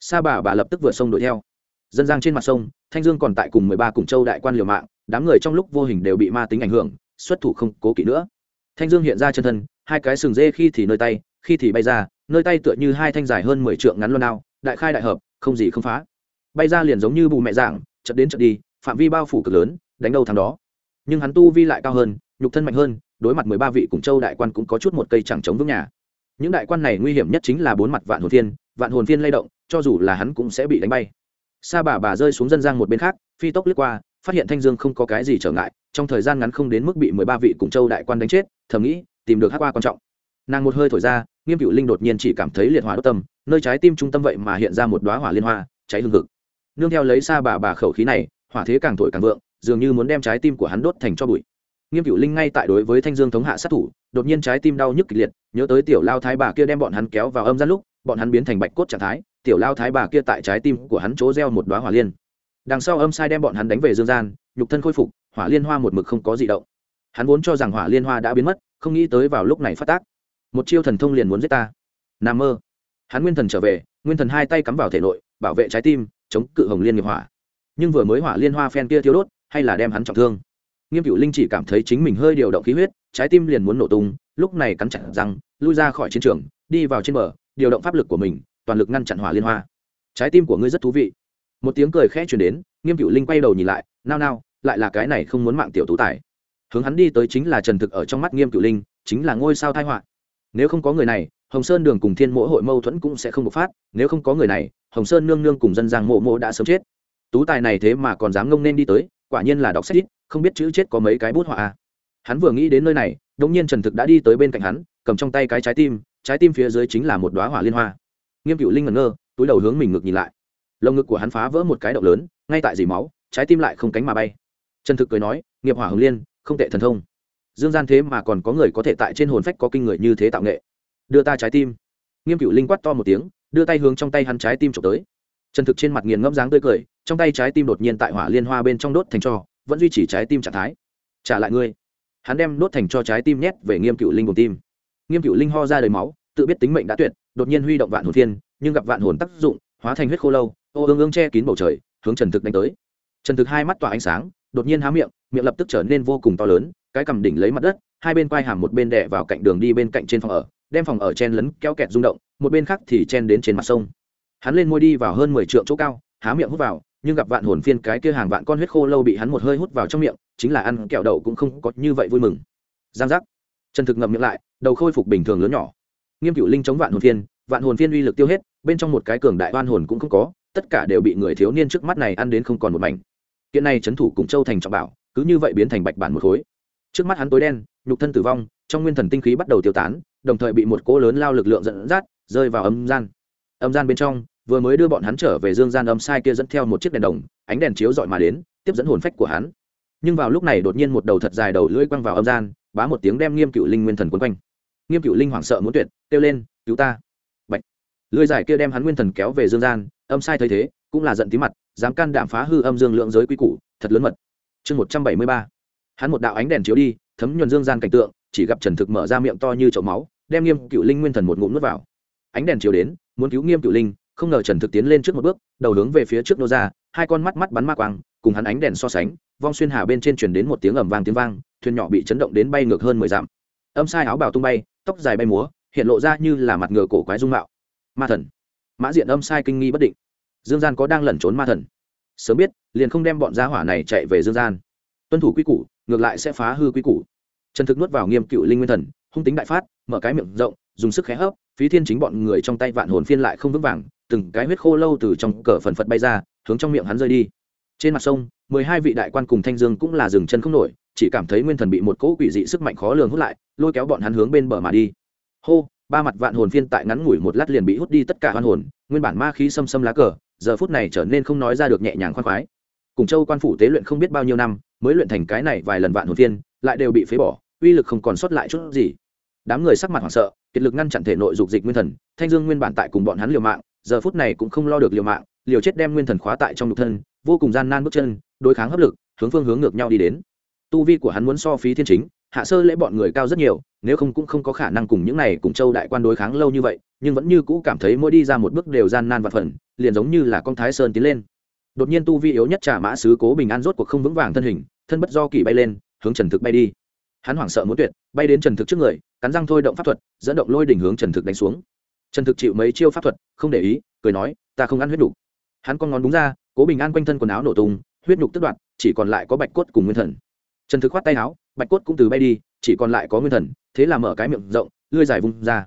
[SPEAKER 1] Sa bà bà lập tức vượt sông đuổi theo. Dân giang trên mặt sông, thanh dương còn tại cùng mười ba cùng châu đại quan liều mạng, đám người trong lúc vô hình đều bị ma tính ảnh hưởng xuất thủ không cố kỵ nữa. Thanh dương hiện ra chân thân, hai cái sừng dê khi thì nơi tay, khi thì bay ra, nơi tay tựa như hai thanh dài hơn mười trượng ngắn luôn nào đại khai đại hợp, không gì không phá. Bay ra liền giống như bù mẹ dạng, chật đến chật đi, phạm vi bao phủ cực lớn, đánh đâu thằng đó. Nhưng hắn tu vi lại cao hơn, nhục thân mạnh hơn, đối mặt mười ba vị cùng châu đại quan cũng có chút một cây chẳng chống vững nhà. Những đại quan này nguy hiểm nhất chính là bốn mặt vạn hồn thiên, vạn hồn thiên lay động, cho dù là hắn cũng sẽ bị đánh bay. Sa bà bà rơi xuống dân giang một bên khác, phi tốc lướt qua phát hiện thanh dương không có cái gì trở ngại, trong thời gian ngắn không đến mức bị mười ba vị cùng châu đại quan đánh chết, thầm nghĩ, tìm được hát qua quan trọng. Nàng một hơi thổi ra, nghiêm cựu linh đột nhiên chỉ cảm thấy liệt hỏa đốt tâm, nơi trái tim trung tâm vậy mà hiện ra một đoá hỏa liên hoa, cháy hương thực nương theo lấy xa bà bà khẩu khí này, hỏa thế càng thổi càng vượng, dường như muốn đem trái tim của hắn đốt thành cho bụi. Nghiêm cựu linh ngay tại đối với thanh dương thống hạ sát thủ, đột nhiên trái tim đau nhức kịch liệt, nhớ tới tiểu lao thái bà kia đem bọn hắn kéo vào âm gian lúc, bọn hắn biến thành bạch cốt trạng thái, tiểu lao thái bà kia tại trái tim của hắn chỗ gieo một đoá hỏa liên đằng sau âm sai đem bọn hắn đánh về dương gian, nhục thân khôi phục, hỏa liên hoa một mực không có gì động. Hắn vốn cho rằng hỏa liên hoa đã biến mất, không nghĩ tới vào lúc này phát tác. Một chiêu thần thông liền muốn giết ta. N mơ. Hắn nguyên thần trở về, nguyên thần hai tay cắm vào thể nội, bảo vệ trái tim, chống cự hồng liên nghiệp hỏa. Nhưng vừa mới hỏa liên hoa phen kia thiếu đốt, hay là đem hắn trọng thương. Nghiêm cựu linh chỉ cảm thấy chính mình hơi điều động khí huyết, trái tim liền muốn nổ tung, lúc này cắn chặt răng, lui ra khỏi chiến trường, đi vào trên bờ, điều động pháp lực của mình, toàn lực ngăn chặn hỏa liên hoa. Trái tim của ngươi rất thú vị một tiếng cười khẽ chuyển đến, nghiêm cựu linh quay đầu nhìn lại, nao nao, lại là cái này không muốn mạng tiểu tú tài. Hướng hắn đi tới chính là trần thực ở trong mắt nghiêm cựu linh, chính là ngôi sao thai họa. Nếu không có người này, hồng sơn đường cùng thiên mỗ hội mâu thuẫn cũng sẽ không bộc phát, nếu không có người này, hồng sơn nương nương cùng dân giang mộ mộ đã sớm chết. Tú tài này thế mà còn dám ngông nên đi tới, quả nhiên là đọc sách ít không biết chữ chết có mấy cái bút họa à. hắn vừa nghĩ đến nơi này đ nhiên trần thực đã đi tới bên cạnh hắn, cầm trong tay cái trái tim trái tim phía dưới chính là một đoá hỏa liên hoa. Nghiêm cựu linh ngẩn ngơ, túi đầu hướng mình ngược nhìn lại lồng ngực của hắn phá vỡ một cái động lớn, ngay tại dì máu, trái tim lại không cánh mà bay. Trần thực cười nói, nghiệp hỏa hồng liên, không tệ thần thông. Dương gian thế mà còn có người có thể tại trên hồn phách có kinh người như thế tạo nghệ. Đưa ta trái tim. Nghiêm cựu linh quát to một tiếng, đưa tay hướng trong tay hắn trái tim trộm tới. Trần thực trên mặt nghiền ngẫm dáng tươi cười, trong tay trái tim đột nhiên tại hỏa liên hoa bên trong đốt thành cho, vẫn duy trì trái tim trạng thái. Trả lại ngươi. Hắn đem đốt thành cho trái tim nhét về nghiêm cựu linh cùng tim. Nghiêm cựu linh ho ra đầy máu, tự biết tính mệnh đã tuyệt, đột nhiên huy động vạn hồn thiên, nhưng gặp vạn hồn tác dụng, hóa thành huyết khô lâu ô, ương ương che kín bầu trời, hướng trần thực đánh tới. Trần thực hai mắt tỏa ánh sáng, đột nhiên há miệng miệng lập tức trở nên vô cùng to lớn, cái cầm đỉnh lấy mặt đất, hai bên quai hàm một bên đè vào cạnh đường đi bên cạnh trên phòng ở, đem phòng ở chen lấn, kéo kẹt rung động, một bên khác thì chen đến trên mặt sông. Hắn lên môi đi vào hơn mười triệu chỗ cao, há miệng hút vào, nhưng gặp vạn hồn phiên cái kia hàng vạn con huyết khô lâu bị hắn một hơi hút vào trong miệng, chính là ăn kẹo đậu cũng không có như vậy vui mừng. Giang giác. Trần thực ngậm miệng lại, đầu khôi phục bình thường lớn nhỏ. Nghiêm cựu linh chống vạn hồn phiên, vạn hồn phiên uy lực tiêu hết, bên trong một cái cường đại oan hồn cũng không có tất cả đều bị người thiếu niên trước mắt này ăn đến không còn một mảnh. Kiện này trấn thủ cùng châu thành trọng bảo, cứ như vậy biến thành bạch bản một khối. Trước mắt hắn tối đen, nhục thân tử vong, trong nguyên thần tinh khí bắt đầu tiêu tán, đồng thời bị một cỗ lớn lao lực lượng dẫn dắt, rơi vào âm gian. Âm gian bên trong, vừa mới đưa bọn hắn trở về dương gian âm sai kia dẫn theo một chiếc đèn đồng, ánh đèn chiếu dọi mà đến, tiếp dẫn hồn phách của hắn. Nhưng vào lúc này đột nhiên một đầu thật dài đầu lưỡi quăng vào âm gian, bá một tiếng đem nghiêm cựu linh nguyên thần quấn quanh. Nghiêm cựu linh hoảng sợ muốn tuyệt, kêu lên, cứu ta! Bạch. lưỡi dài kia đem hắn nguyên thần kéo về dương gian âm sai thấy thế, cũng là giận tí mặt, dám can đảm phá hư âm dương lượng giới quy củ, thật lớn mật. Chương một trăm bảy mươi ba. Hắn một đạo ánh đèn chiếu đi, thấm nhuần dương gian cảnh tượng, chỉ gặp trần thực mở ra miệng to như chậu máu, đem nghiêm cựu linh nguyên thần một ngụm nuốt vào. Ánh đèn chiếu đến, muốn cứu nghiêm cựu linh, không ngờ trần thực tiến lên trước một bước, đầu hướng về phía trước nô ra, hai con mắt mắt bắn ma quang, cùng hắn ánh đèn so sánh, vong xuyên hà bên trên chuyển đến một tiếng ẩm vang tiếng vang, thuyền nhỏ bị chấn động đến bay ngược hơn mười dặm. Âm sai áo bào tung bay, tóc dài bay múa, hiện lộ ra như là mặt ngựa cổ quái dung mạo. Ma thần mã diện âm sai kinh nghi bất định. Dương gian có đang lẩn trốn ma thần. Sớm biết, liền không đem bọn gia hỏa này chạy về dương gian. Tuân thủ quy củ, ngược lại sẽ phá hư quy củ. Trần thực nuốt vào nghiêm cựu linh nguyên thần, hung tính đại phát, mở cái miệng rộng, dùng sức khé hấp, phí thiên chính bọn người trong tay vạn hồn phiên lại không vững vàng, từng cái huyết khô lâu từ trong cờ phần phật bay ra, hướng trong miệng hắn rơi đi. Trên mặt sông, mười hai vị đại quan cùng thanh dương cũng là dừng chân không nổi, chỉ cảm thấy nguyên thần bị một cỗ quỷ dị sức mạnh khó lường hút lại, lôi kéo bọn hắn hướng bên bờ mà đi. Hô! Ba mặt vạn hồn phiên tại ngắn ngủi một lát liền bị hút đi tất cả hoan hồn, nguyên bản ma khí xâm xâm lá cờ, giờ phút này trở nên không nói ra được nhẹ nhàng khoan khoái. Cùng châu quan phủ tế luyện không biết bao nhiêu năm, mới luyện thành cái này vài lần vạn hồn phiên, lại đều bị phế bỏ, uy lực không còn sót lại chút gì. Đám người sắc mặt hoảng sợ, kiệt lực ngăn chặn thể nội dục dịch nguyên thần, thanh dương nguyên bản tại cùng bọn hắn liều mạng, giờ phút này cũng không lo được liều mạng, liều chết đem nguyên thần khóa tại trong nhục thân, vô cùng gian nan bước chân, đối kháng hấp lực, hướng phương hướng ngược nhau đi đến. Tu vi của hắn muốn so phí thiên chính hạ sơ lễ bọn người cao rất nhiều nếu không cũng không có khả năng cùng những này cùng châu đại quan đối kháng lâu như vậy nhưng vẫn như cũ cảm thấy mỗi đi ra một bước đều gian nan và phần liền giống như là con thái sơn tiến lên. Đột nhiên tu vi yếu nhất trả mã sứ cố bình an rốt cuộc không vững vàng thân hình thân bất do kỳ bay lên hướng trần thực bay đi. Hắn hoảng sợ muốn tuyệt bay đến trần thực trước người cắn răng thôi động pháp thuật dẫn động lôi đỉnh hướng trần thực đánh xuống. Trần thực chịu mấy chiêu pháp thuật không để ý cười nói ta không ăn huyết nhục. Hắn con ngón đúng ra cố bình an quanh thân quần áo nổ tung huyết nhục tức đoạn, chỉ còn lại có bạch cốt cùng nguyên thần. Trần thực khoát tay áo bạch cốt cũng từ bay đi, chỉ còn lại có nguyên thần, thế là mở cái miệng rộng lươi dài vung ra.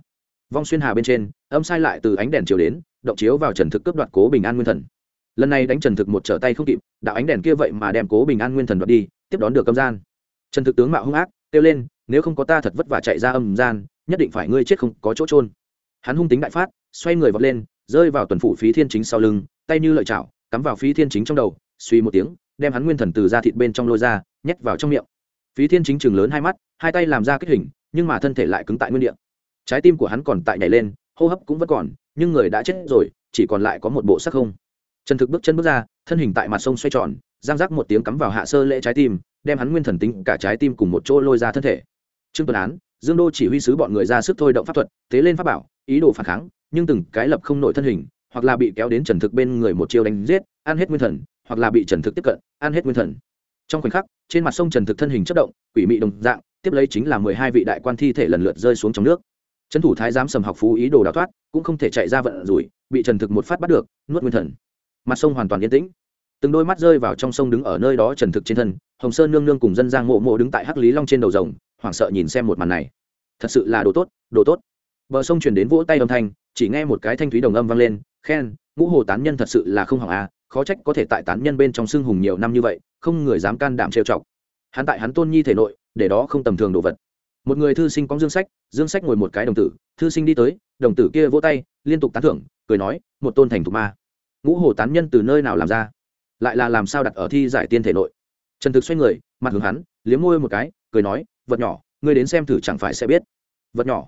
[SPEAKER 1] Vong xuyên hà bên trên, âm sai lại từ ánh đèn chiều đến, động chiếu vào trần thực cướp đoạt cố bình an nguyên thần. Lần này đánh trần thực một trở tay không kịp, đạo ánh đèn kia vậy mà đem cố bình an nguyên thần đoạt đi, tiếp đón được âm gian. Trần thực tướng mạo hung ác, kêu lên, nếu không có ta thật vất vả chạy ra âm gian, nhất định phải ngươi chết không có chỗ trôn hắn hung tính đại phát, xoay người vọt lên, rơi vào tuần phủ phí thiên chính sau lưng, tay như lợi chảo, cắm vào phí thiên chính trong đầu, suy một tiếng, đem hắn nguyên thần từ da thịt bên trong lôi ra, nhét vào trong miệng phí thiên chính chừng lớn hai mắt, hai tay làm ra kích hình, nhưng mà thân thể lại cứng tại nguyên địa. Trái tim của hắn còn tại nhảy lên, hô hấp cũng vẫn còn, nhưng người đã chết rồi, chỉ còn lại có một bộ sắc không. Trần thực bước chân bước ra, thân hình tại mặt sông xoay tròn, giang rác một tiếng cắm vào hạ sơ lễ trái tim, đem hắn nguyên thần tính cả trái tim cùng một chỗ lôi ra thân thể. Trương Tuần án, dương đô chỉ huy sứ bọn người ra sức thôi động pháp thuật, tế lên pháp bảo, ý đồ phản kháng, nhưng từng cái lập không nổi thân hình, hoặc là bị kéo đến trần thực bên người một chiêu đánh giết, ăn hết nguyên thần, hoặc là bị trần thực tiếp cận, ăn hết nguyên thần trong khoảnh khắc, trên mặt sông trần thực thân hình chất động, quỷ mị đồng dạng, tiếp lấy chính là mười hai vị đại quan thi thể lần lượt rơi xuống trong nước. Trấn thủ thái giám sầm học phú ý đồ đào thoát, cũng không thể chạy ra vận rủi, bị trần thực một phát bắt được, nuốt nguyên thần. Mặt sông hoàn toàn yên tĩnh. Từng đôi mắt rơi vào trong sông đứng ở nơi đó trần thực trên thân, hồng sơn nương nương cùng dân giang mộ mộ đứng tại hắc lý long trên đầu rồng, hoảng sợ nhìn xem một màn này. Thật sự là đồ tốt đồ tốt. Bờ sông chuyển đến vỗ tay âm thanh, chỉ nghe một cái thanh thúy đồng âm vang lên, khen, ngũ hồ tán nhân thật sự là không hỏng à khó trách có thể tại tán nhân bên trong xương hùng nhiều năm như vậy, không người dám can đảm trêu chọc. Hắn tại hắn tôn nhi thể nội, để đó không tầm thường đồ vật. Một người thư sinh có dương sách dương sách ngồi một cái đồng tử, thư sinh đi tới, đồng tử kia vỗ tay, liên tục tán thưởng, cười nói, một tôn thành thục ma. Ngũ hồ tán nhân từ nơi nào làm ra? Lại là làm sao đặt ở thi giải tiên thể nội? Trần thực xoay người, mặt hướng hắn, liếm môi một cái, cười nói, vật nhỏ, ngươi đến xem thử chẳng phải sẽ biết. Vật nhỏ?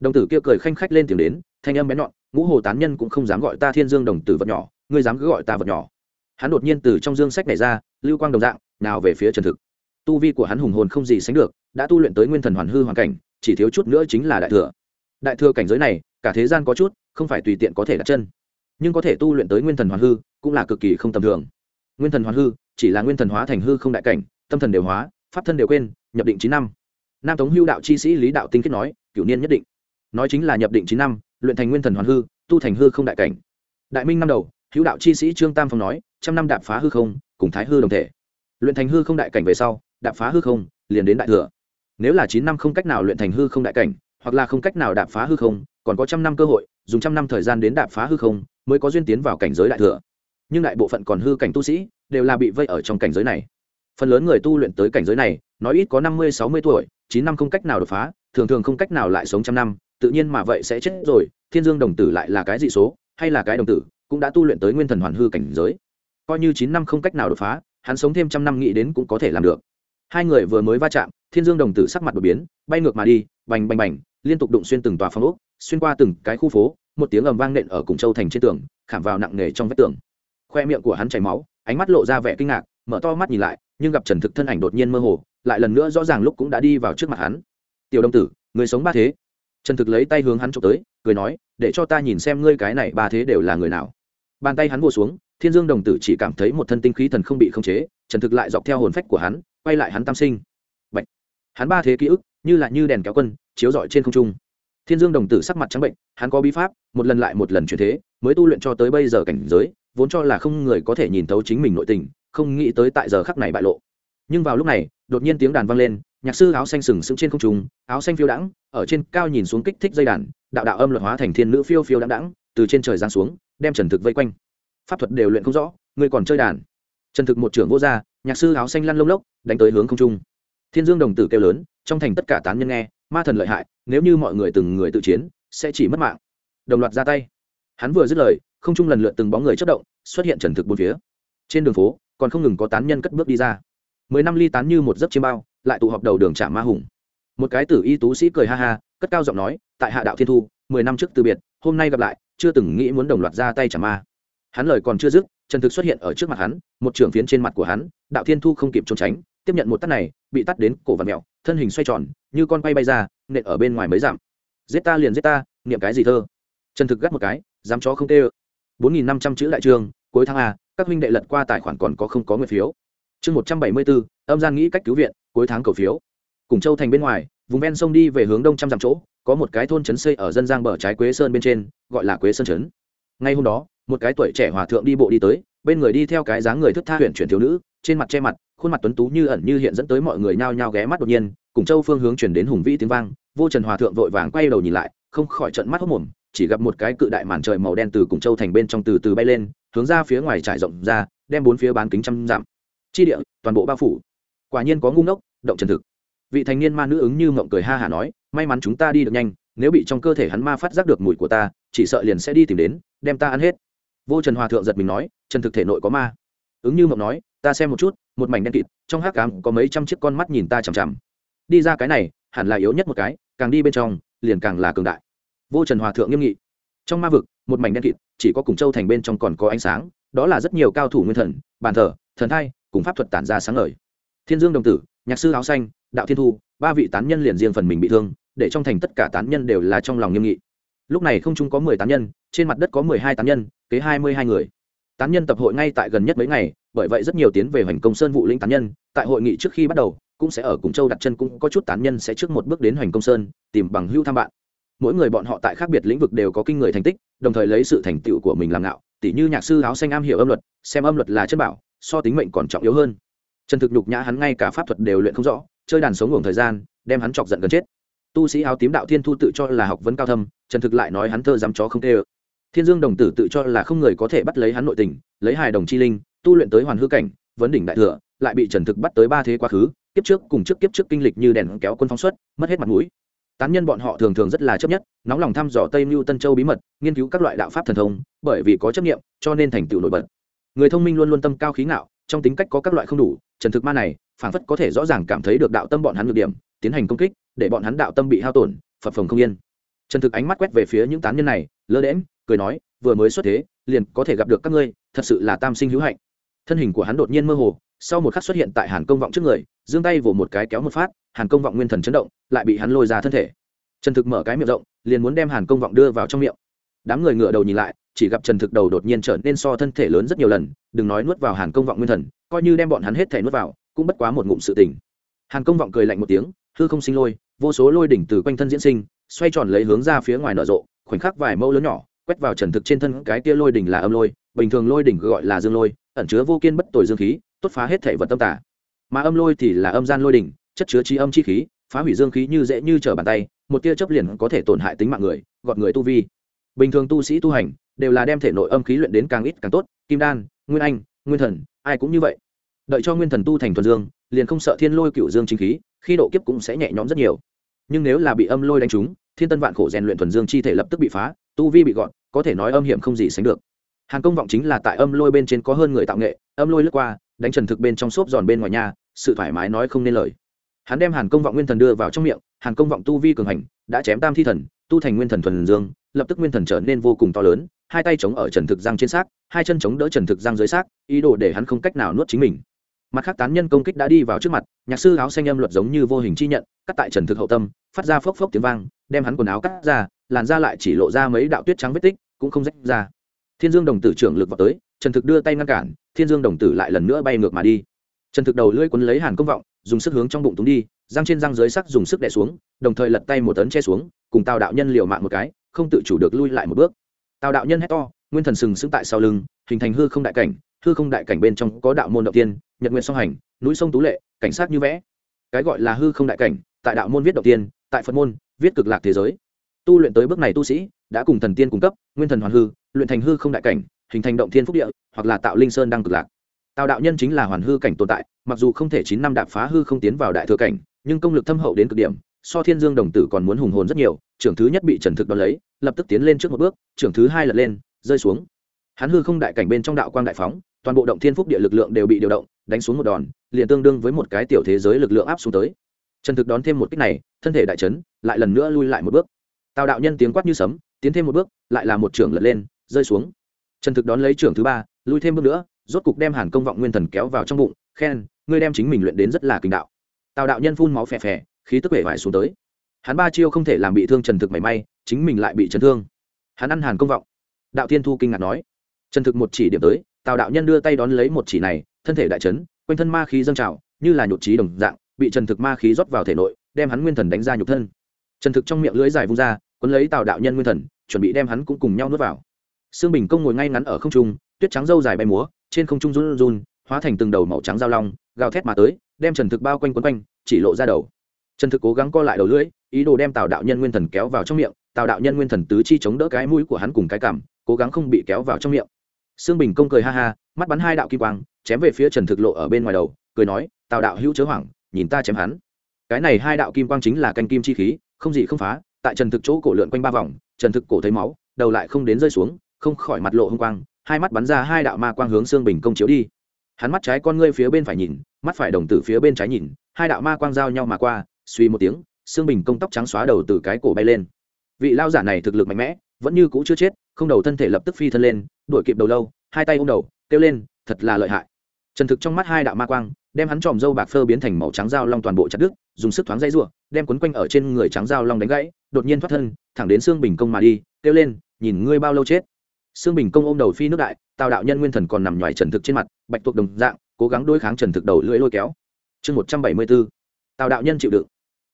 [SPEAKER 1] Đồng tử kia cười khanh khách lên tiếng đến, thanh âm bé nhọn, ngũ hồ tán nhân cũng không dám gọi ta thiên dương đồng tử vật nhỏ ngươi dám cứ gọi ta vật nhỏ. Hắn đột nhiên từ trong dương sách này ra, lưu quang đồng dạng, nào về phía trần thực. Tu vi của hắn hùng hồn không gì sánh được, đã tu luyện tới nguyên thần hoàn hư hoàn cảnh, chỉ thiếu chút nữa chính là đại thừa. Đại thừa cảnh giới này, cả thế gian có chút, không phải tùy tiện có thể đặt chân. Nhưng có thể tu luyện tới nguyên thần hoàn hư, cũng là cực kỳ không tầm thường. Nguyên thần hoàn hư, chỉ là nguyên thần hóa thành hư không đại cảnh, tâm thần đều hóa, pháp thân đều quên, nhập định chín năm. Nam tống hưu đạo chi sĩ lý đạo tinh kết nói, cửu niên nhất định. Nói chính là nhập định chín năm, luyện thành nguyên thần hoàn hư, tu thành hư không đại cảnh. Đại minh năm đầu hữu đạo chi sĩ trương tam phong nói, trăm năm đạp phá hư không, cùng thái hư đồng thể. Luyện thành hư không đại cảnh về sau, đạp phá hư không, liền đến đại thừa. Nếu là chín năm không cách nào luyện thành hư không đại cảnh, hoặc là không cách nào đạp phá hư không, còn có trăm năm cơ hội, dùng trăm năm thời gian đến đạp phá hư không, mới có duyên tiến vào cảnh giới đại thừa. Nhưng đại bộ phận còn hư cảnh tu sĩ, đều là bị vây ở trong cảnh giới này. Phần lớn người tu luyện tới cảnh giới này, nói ít có năm mươi, sáu mươi tuổi, chín năm không cách nào đột phá, thường thường không cách nào lại sống trăm năm, tự nhiên mà vậy sẽ chết rồi, thiên dương đồng tử lại là cái dị số, hay là cái đồng tử cũng đã tu luyện tới nguyên thần hoàn hư cảnh giới. Coi như chín năm không cách nào đột phá, hắn sống thêm trăm năm nghĩ đến cũng có thể làm được. Hai người vừa mới va chạm, thiên dương đồng tử sắc mặt đột biến, bay ngược mà đi, bành bành bành, liên tục đụng xuyên từng tòa phong ốc, xuyên qua từng cái khu phố, một tiếng ầm vang nện ở cùng châu thành trên tường, khảm vào nặng nề trong vách tường. Khoe miệng của hắn chảy máu, ánh mắt lộ ra vẻ kinh ngạc, mở to mắt nhìn lại, nhưng gặp trần thực thân ảnh đột nhiên mơ hồ, lại lần nữa rõ ràng lúc cũng đã đi vào trước mặt hắn. Tiểu đồng tử, người sống ba thế. Trần thực lấy tay hướng hắn trộm tới, cười nói, để cho ta nhìn xem ngươi cái này ba thế đều là người nào bàn tay hắn vô xuống, thiên dương đồng tử chỉ cảm thấy một thân tinh khí thần không bị khống chế, trần thực lại dọc theo hồn phách của hắn, quay lại hắn tam sinh. Bạch. hắn ba thế ký ức, như là như đèn kéo quân, chiếu rọi trên không trung. Thiên dương đồng tử sắc mặt trắng bệnh, hắn có bí pháp, một lần lại một lần chuyển thế, mới tu luyện cho tới bây giờ cảnh giới, vốn cho là không người có thể nhìn thấu chính mình nội tình, không nghĩ tới tại giờ khắc này bại lộ. Nhưng vào lúc này, đột nhiên tiếng đàn vang lên, nhạc sư áo xanh sừng sững trên không trung, áo xanh phiêu đãng, ở trên cao nhìn xuống kích thích dây đàn, đạo đạo âm luật hóa thành thiên nữ phiêu phiêu đãng đãng, từ trên trời giáng xuống đem trần thực vây quanh. Pháp thuật đều luyện không rõ, ngươi còn chơi đàn. Trần thực một trưởng vô gia, nhạc sư áo xanh lăn lông lốc, đánh tới hướng không trung. Thiên dương đồng tử kêu lớn, trong thành tất cả tán nhân nghe, ma thần lợi hại, nếu như mọi người từng người tự chiến, sẽ chỉ mất mạng. Đồng loạt ra tay. Hắn vừa dứt lời, không trung lần lượt từng bóng người chất động, xuất hiện trần thực bốn phía. Trên đường phố, còn không ngừng có tán nhân cất bước đi ra. Mười năm ly tán như một giấc chiêm bao, lại tụ họp đầu đường trả ma hùng. Một cái tử y tú sĩ cười ha ha, cất cao giọng nói, tại hạ đạo thiên thu, mười năm trước từ biệt, hôm nay gặp lại chưa từng nghĩ muốn đồng loạt ra tay trả ma. Hắn lời còn chưa dứt trần thực xuất hiện ở trước mặt hắn, một trưởng phiến trên mặt của hắn, đạo thiên thu không kịp trốn tránh, tiếp nhận một tắt này, bị tắt đến cổ và mẹo, thân hình xoay tròn, như con quay bay ra, nện ở bên ngoài mới giảm giết ta liền giết ta, niệm cái gì thơ? Trần thực gắt một cái, dám chó không tê ơ. Bốn nghìn năm trăm chữ đại trường, cuối tháng a, các huynh đệ lật qua tài khoản còn có không có nguyện phiếu. Chương một trăm bảy mươi bốn âm gian nghĩ cách cứu viện, cuối tháng cầu phiếu. Cùng châu thành bên ngoài, vùng ven sông đi về hướng đông trăm dặm chỗ có một cái thôn trấn xây ở dân giang bờ trái quế sơn bên trên, gọi là quế sơn trấn. Ngay hôm đó, một cái tuổi trẻ hòa thượng đi bộ đi tới, bên người đi theo cái dáng người thức tha huyện chuyển thiếu nữ, trên mặt che mặt, khuôn mặt tuấn tú như ẩn như hiện dẫn tới mọi người nhao nhao ghé mắt đột nhiên, cùng châu phương hướng chuyển đến hùng vĩ tiếng vang, vô trần hòa thượng vội vàng quay đầu nhìn lại, không khỏi trận mắt hốc mồm, chỉ gặp một cái cự đại màn trời màu đen từ cùng châu thành bên trong từ từ bay lên, hướng ra phía ngoài trải rộng ra, đem bốn phía bán kính trăm dặm. Chi địa, toàn bộ bao phủ. Quả nhiên có ngu ngốc, động trần thực. Vị thành niên ma nữ ứng như mộng cười ha hả nói may mắn chúng ta đi được nhanh, nếu bị trong cơ thể hắn ma phát giác được mùi của ta, chỉ sợ liền sẽ đi tìm đến, đem ta ăn hết. Vô trần hòa thượng giật mình nói trần thực thể nội có ma. Ứng như mộng nói, ta xem một chút, một mảnh đen kịt, trong hát cám có mấy trăm chiếc con mắt nhìn ta chằm chằm. Đi ra cái này, hẳn là yếu nhất một cái, càng đi bên trong, liền càng là cường đại. Vô trần hòa thượng nghiêm nghị. Trong ma vực, một mảnh đen kịt, chỉ có cùng châu thành bên trong còn có ánh sáng, đó là rất nhiều cao thủ nguyên thần, bàn thờ, thần thai, cùng pháp thuật tản ra sáng ngời. Thiên dương đồng tử, nhạc sư áo xanh, đạo thiên thu, ba vị tán nhân liền riêng phần mình bị thương để trong thành tất cả tán nhân đều là trong lòng nghiêm nghị. Lúc này không chung có mười tán nhân, trên mặt đất có mười hai tán nhân, kế hai mươi hai người. Tán nhân tập hội ngay tại gần nhất mấy ngày, bởi vậy rất nhiều tiến về hoành công sơn vụ lĩnh tán nhân, tại hội nghị trước khi bắt đầu, cũng sẽ ở cùng châu đặt chân cũng có chút tán nhân sẽ trước một bước đến hoành công sơn, tìm bằng hưu thăm bạn. Mỗi người bọn họ tại khác biệt lĩnh vực đều có kinh người thành tích, đồng thời lấy sự thành tựu của mình làm ngạo tỷ như nhạc sư áo xanh am hiểu âm luật, xem âm luật là chân bảo, so tính mệnh còn trọng yếu hơn. Trần thực nhục nhã hắn ngay cả pháp thuật đều luyện không rõ, chơi đàn sống ngủ thời gian, đem hắn chọc giận gần chết tu sĩ áo tím đạo thiên thu tự cho là học vấn cao thâm, trần thực lại nói hắn thơ dám chó không tê ơ. Thiên dương đồng tử tự cho là không người có thể bắt lấy hắn nội tình, lấy hài đồng chi linh, tu luyện tới hoàn hư cảnh, vấn đỉnh đại thừa, lại bị trần thực bắt tới ba thế quá khứ, kiếp trước cùng trước kiếp trước kinh lịch như đèn kéo quân phóng xuất, mất hết mặt mũi. Tán nhân bọn họ thường thường rất là chấp nhất, nóng lòng thăm dò tây mưu tân châu bí mật, nghiên cứu các loại đạo pháp thần thông, bởi vì có chấp nghiệm cho nên thành tựu nổi bật. Người thông minh luôn luôn tâm cao khí ngạo, trong tính cách có các loại không đủ, trần thực ma này phản phất có thể rõ ràng cảm thấy được đạo tâm bọn hắn ngược điểm tiến hành công kích, để bọn hắn đạo tâm bị hao tổn, phập phồng không yên. Trần thực ánh mắt quét về phía những tán nhân này, lơ đễm cười nói, vừa mới xuất thế, liền có thể gặp được các ngươi, thật sự là tam sinh hữu hạnh. Thân hình của hắn đột nhiên mơ hồ, sau một khắc xuất hiện tại hàn công vọng trước người, giương tay vỗ một cái kéo một phát, hàn công vọng nguyên thần chấn động, lại bị hắn lôi ra thân thể. Trần thực mở cái miệng rộng, liền muốn đem hàn công vọng đưa vào trong miệng. Đám người ngựa đầu nhìn lại, chỉ gặp trần thực đầu đột nhiên trở nên so thân thể lớn rất nhiều lần, đừng nói nuốt vào hàn công vọng nguyên thần, coi như đem bọn hắn hết thể nuốt vào, cũng bất quá một ngụm sự tình. Hàn công vọng cười lạnh một tiếng hư không sinh lôi, vô số lôi đỉnh từ quanh thân diễn sinh, xoay tròn lấy hướng ra phía ngoài nở rộ, khoảnh khắc vài mẫu lớn nhỏ, quét vào trần thực trên thân cái tia lôi đỉnh là âm lôi, bình thường lôi đỉnh gọi là dương lôi, ẩn chứa vô kiên bất tồi dương khí, tốt phá hết thể vật tâm tả mà âm lôi thì là âm gian lôi đỉnh, chất chứa chi âm chi khí, phá hủy dương khí như dễ như trở bàn tay, một tia chấp liền có thể tổn hại tính mạng người, gọt người tu vi. Bình thường tu sĩ tu hành, đều là đem thể nội âm khí luyện đến càng ít càng tốt, kim đan, nguyên anh, nguyên thần, ai cũng như vậy. Đợi cho nguyên thần tu thành thuần dương, liền không sợ thiên lôi cựu dương chính khí khi độ kiếp cũng sẽ nhẹ nhõm rất nhiều. Nhưng nếu là bị âm lôi đánh trúng, thiên tân vạn khổ rèn luyện thuần dương chi thể lập tức bị phá, tu vi bị gọn, có thể nói âm hiểm không gì sánh được. Hàng công vọng chính là tại âm lôi bên trên có hơn người tạo nghệ, âm lôi lướt qua, đánh trần thực bên trong xốp giòn bên ngoài nhà, sự thoải mái nói không nên lời. Hắn đem hàn công vọng nguyên thần đưa vào trong miệng hàn công vọng tu vi cường hành, đã chém tam thi thần, tu thành nguyên thần thuần dương, lập tức nguyên thần trở nên vô cùng to lớn, hai tay chống ở trần thực giang trên xác, hai chân chống đỡ trần thực giang dưới xác, ý đồ để hắn không cách nào nuốt chính mình mặt khác tán nhân công kích đã đi vào trước mặt, nhạc sư áo xanh âm luật giống như vô hình chi nhận, cắt tại trần thực hậu tâm, phát ra phốc phốc tiếng vang, đem hắn quần áo cắt ra, làn ra lại chỉ lộ ra mấy đạo tuyết trắng vết tích, cũng không rách ra. Thiên dương đồng tử trưởng lực vào tới, trần thực đưa tay ngăn cản, thiên dương đồng tử lại lần nữa bay ngược mà đi. Trần thực đầu lưỡi quấn lấy hàn công vọng, dùng sức hướng trong bụng túng đi, răng trên răng dưới sắc dùng sức đè xuống, đồng thời lật tay một tấn che xuống, cùng tào đạo nhân liều mạng một cái, không tự chủ được lui lại một bước. Tào đạo nhân hét to, nguyên thần sừng sững tại sau lưng, hình thành hư không đại cảnh hư không đại cảnh bên trong có đạo môn động tiên, nhật nguyện song hành, núi sông tú lệ, cảnh sát như vẽ. Cái gọi là hư không đại cảnh, tại đạo môn viết đầu tiên, tại phật môn, viết cực lạc thế giới. Tu luyện tới bước này tu sĩ, đã cùng thần tiên cung cấp, nguyên thần hoàn hư, luyện thành hư không đại cảnh, hình thành động thiên phúc địa, hoặc là tạo linh sơn đang cực lạc. Tào đạo nhân chính là hoàn hư cảnh tồn tại, mặc dù không thể chín năm đạp phá hư không tiến vào đại thừa cảnh, nhưng công lực thâm hậu đến cực điểm, so thiên dương đồng tử còn muốn hùng hồn rất nhiều, trưởng thứ nhất bị trần thực đón lấy, lập tức tiến lên trước một bước, trưởng thứ hai lật lên, rơi xuống. Hắn hư không đại cảnh bên trong đạo quang đại phóng toàn bộ động thiên phúc địa lực lượng đều bị điều động, đánh xuống một đòn, liền tương đương với một cái tiểu thế giới lực lượng áp xuống tới. Trần thực đón thêm một kích này, thân thể đại chấn, lại lần nữa lui lại một bước. Tào đạo nhân tiếng quát như sấm, tiến thêm một bước, lại là một trưởng lật lên, rơi xuống. Trần thực đón lấy trưởng thứ ba, lui thêm bước nữa, rốt cục đem hàn công vọng nguyên thần kéo vào trong bụng, khen, ngươi đem chính mình luyện đến rất là kinh đạo. Tào đạo nhân phun máu phè phè, khí tức vẻ vải xuống tới. Hắn ba chiêu không thể làm bị thương trần thực mảy may, chính mình lại bị chấn thương. Hắn ăn hàn công vọng. Đạo thiên thu kinh ngạc nói, trần thực một chỉ điểm tới tào đạo nhân đưa tay đón lấy một chỉ này, thân thể đại trấn, quanh thân ma khí dâng trào, như là nhột trí đồng dạng, bị trần thực ma khí rót vào thể nội, đem hắn nguyên thần đánh ra nhục thân. Trần thực trong miệng lưỡi dài vung ra quấn lấy tào đạo nhân nguyên thần, chuẩn bị đem hắn cũng cùng nhau nuốt vào. Sương bình công ngồi ngay ngắn ở không trung, tuyết trắng dâu dài bay múa, trên không trung run run, hóa thành từng đầu màu trắng dao long, gào thét mà tới, đem trần thực bao quanh quấn quanh, chỉ lộ ra đầu. Trần thực cố gắng co lại đầu lưỡi, ý đồ đem tào đạo nhân nguyên thần kéo vào trong miệng, tào đạo nhân nguyên thần tứ chi chống đỡ cái mũi của hắn cùng cái cảm, cố gắng không bị kéo vào trong miệng sương bình công cười ha ha, mắt bắn hai đạo kim quang, chém về phía trần thực lộ ở bên ngoài đầu, cười nói, tào đạo hữu chớ hoảng, nhìn ta chém hắn. Cái này hai đạo kim quang chính là canh kim chi khí, không gì không phá, tại trần thực chỗ cổ lượn quanh ba vòng, trần thực cổ thấy máu, đầu lại không đến rơi xuống, không khỏi mặt lộ hung quang, hai mắt bắn ra hai đạo ma quang hướng Sương bình công chiếu đi. Hắn mắt trái con ngươi phía bên phải nhìn, mắt phải đồng tử phía bên trái nhìn, hai đạo ma quang giao nhau mà qua, suy một tiếng, Sương bình công tóc trắng xóa đầu từ cái cổ bay lên. Vị lao giả này thực lực mạnh mẽ vẫn như cũ chưa chết, không đầu thân thể lập tức phi thân lên, đuổi kịp đầu lâu, hai tay ôm đầu, kêu lên, thật là lợi hại. Trần thực trong mắt hai đạo ma quang, đem hắn tròm dâu bạc phơ biến thành màu trắng dao long toàn bộ chặt đứt, dùng sức thoáng dây rụa đem quấn quanh ở trên người trắng dao long đánh gãy, đột nhiên thoát thân, thẳng đến xương bình công mà đi, kêu lên, nhìn ngươi bao lâu chết. Xương bình công ôm đầu phi nước đại, tào đạo nhân nguyên thần còn nằm ngoài trần thực trên mặt, bạch tuộc đồng dạng, cố gắng đối kháng trần thực đầu lưỡi lôi kéo. Chương một trăm bảy mươi b tào đạo nhân chịu đựng.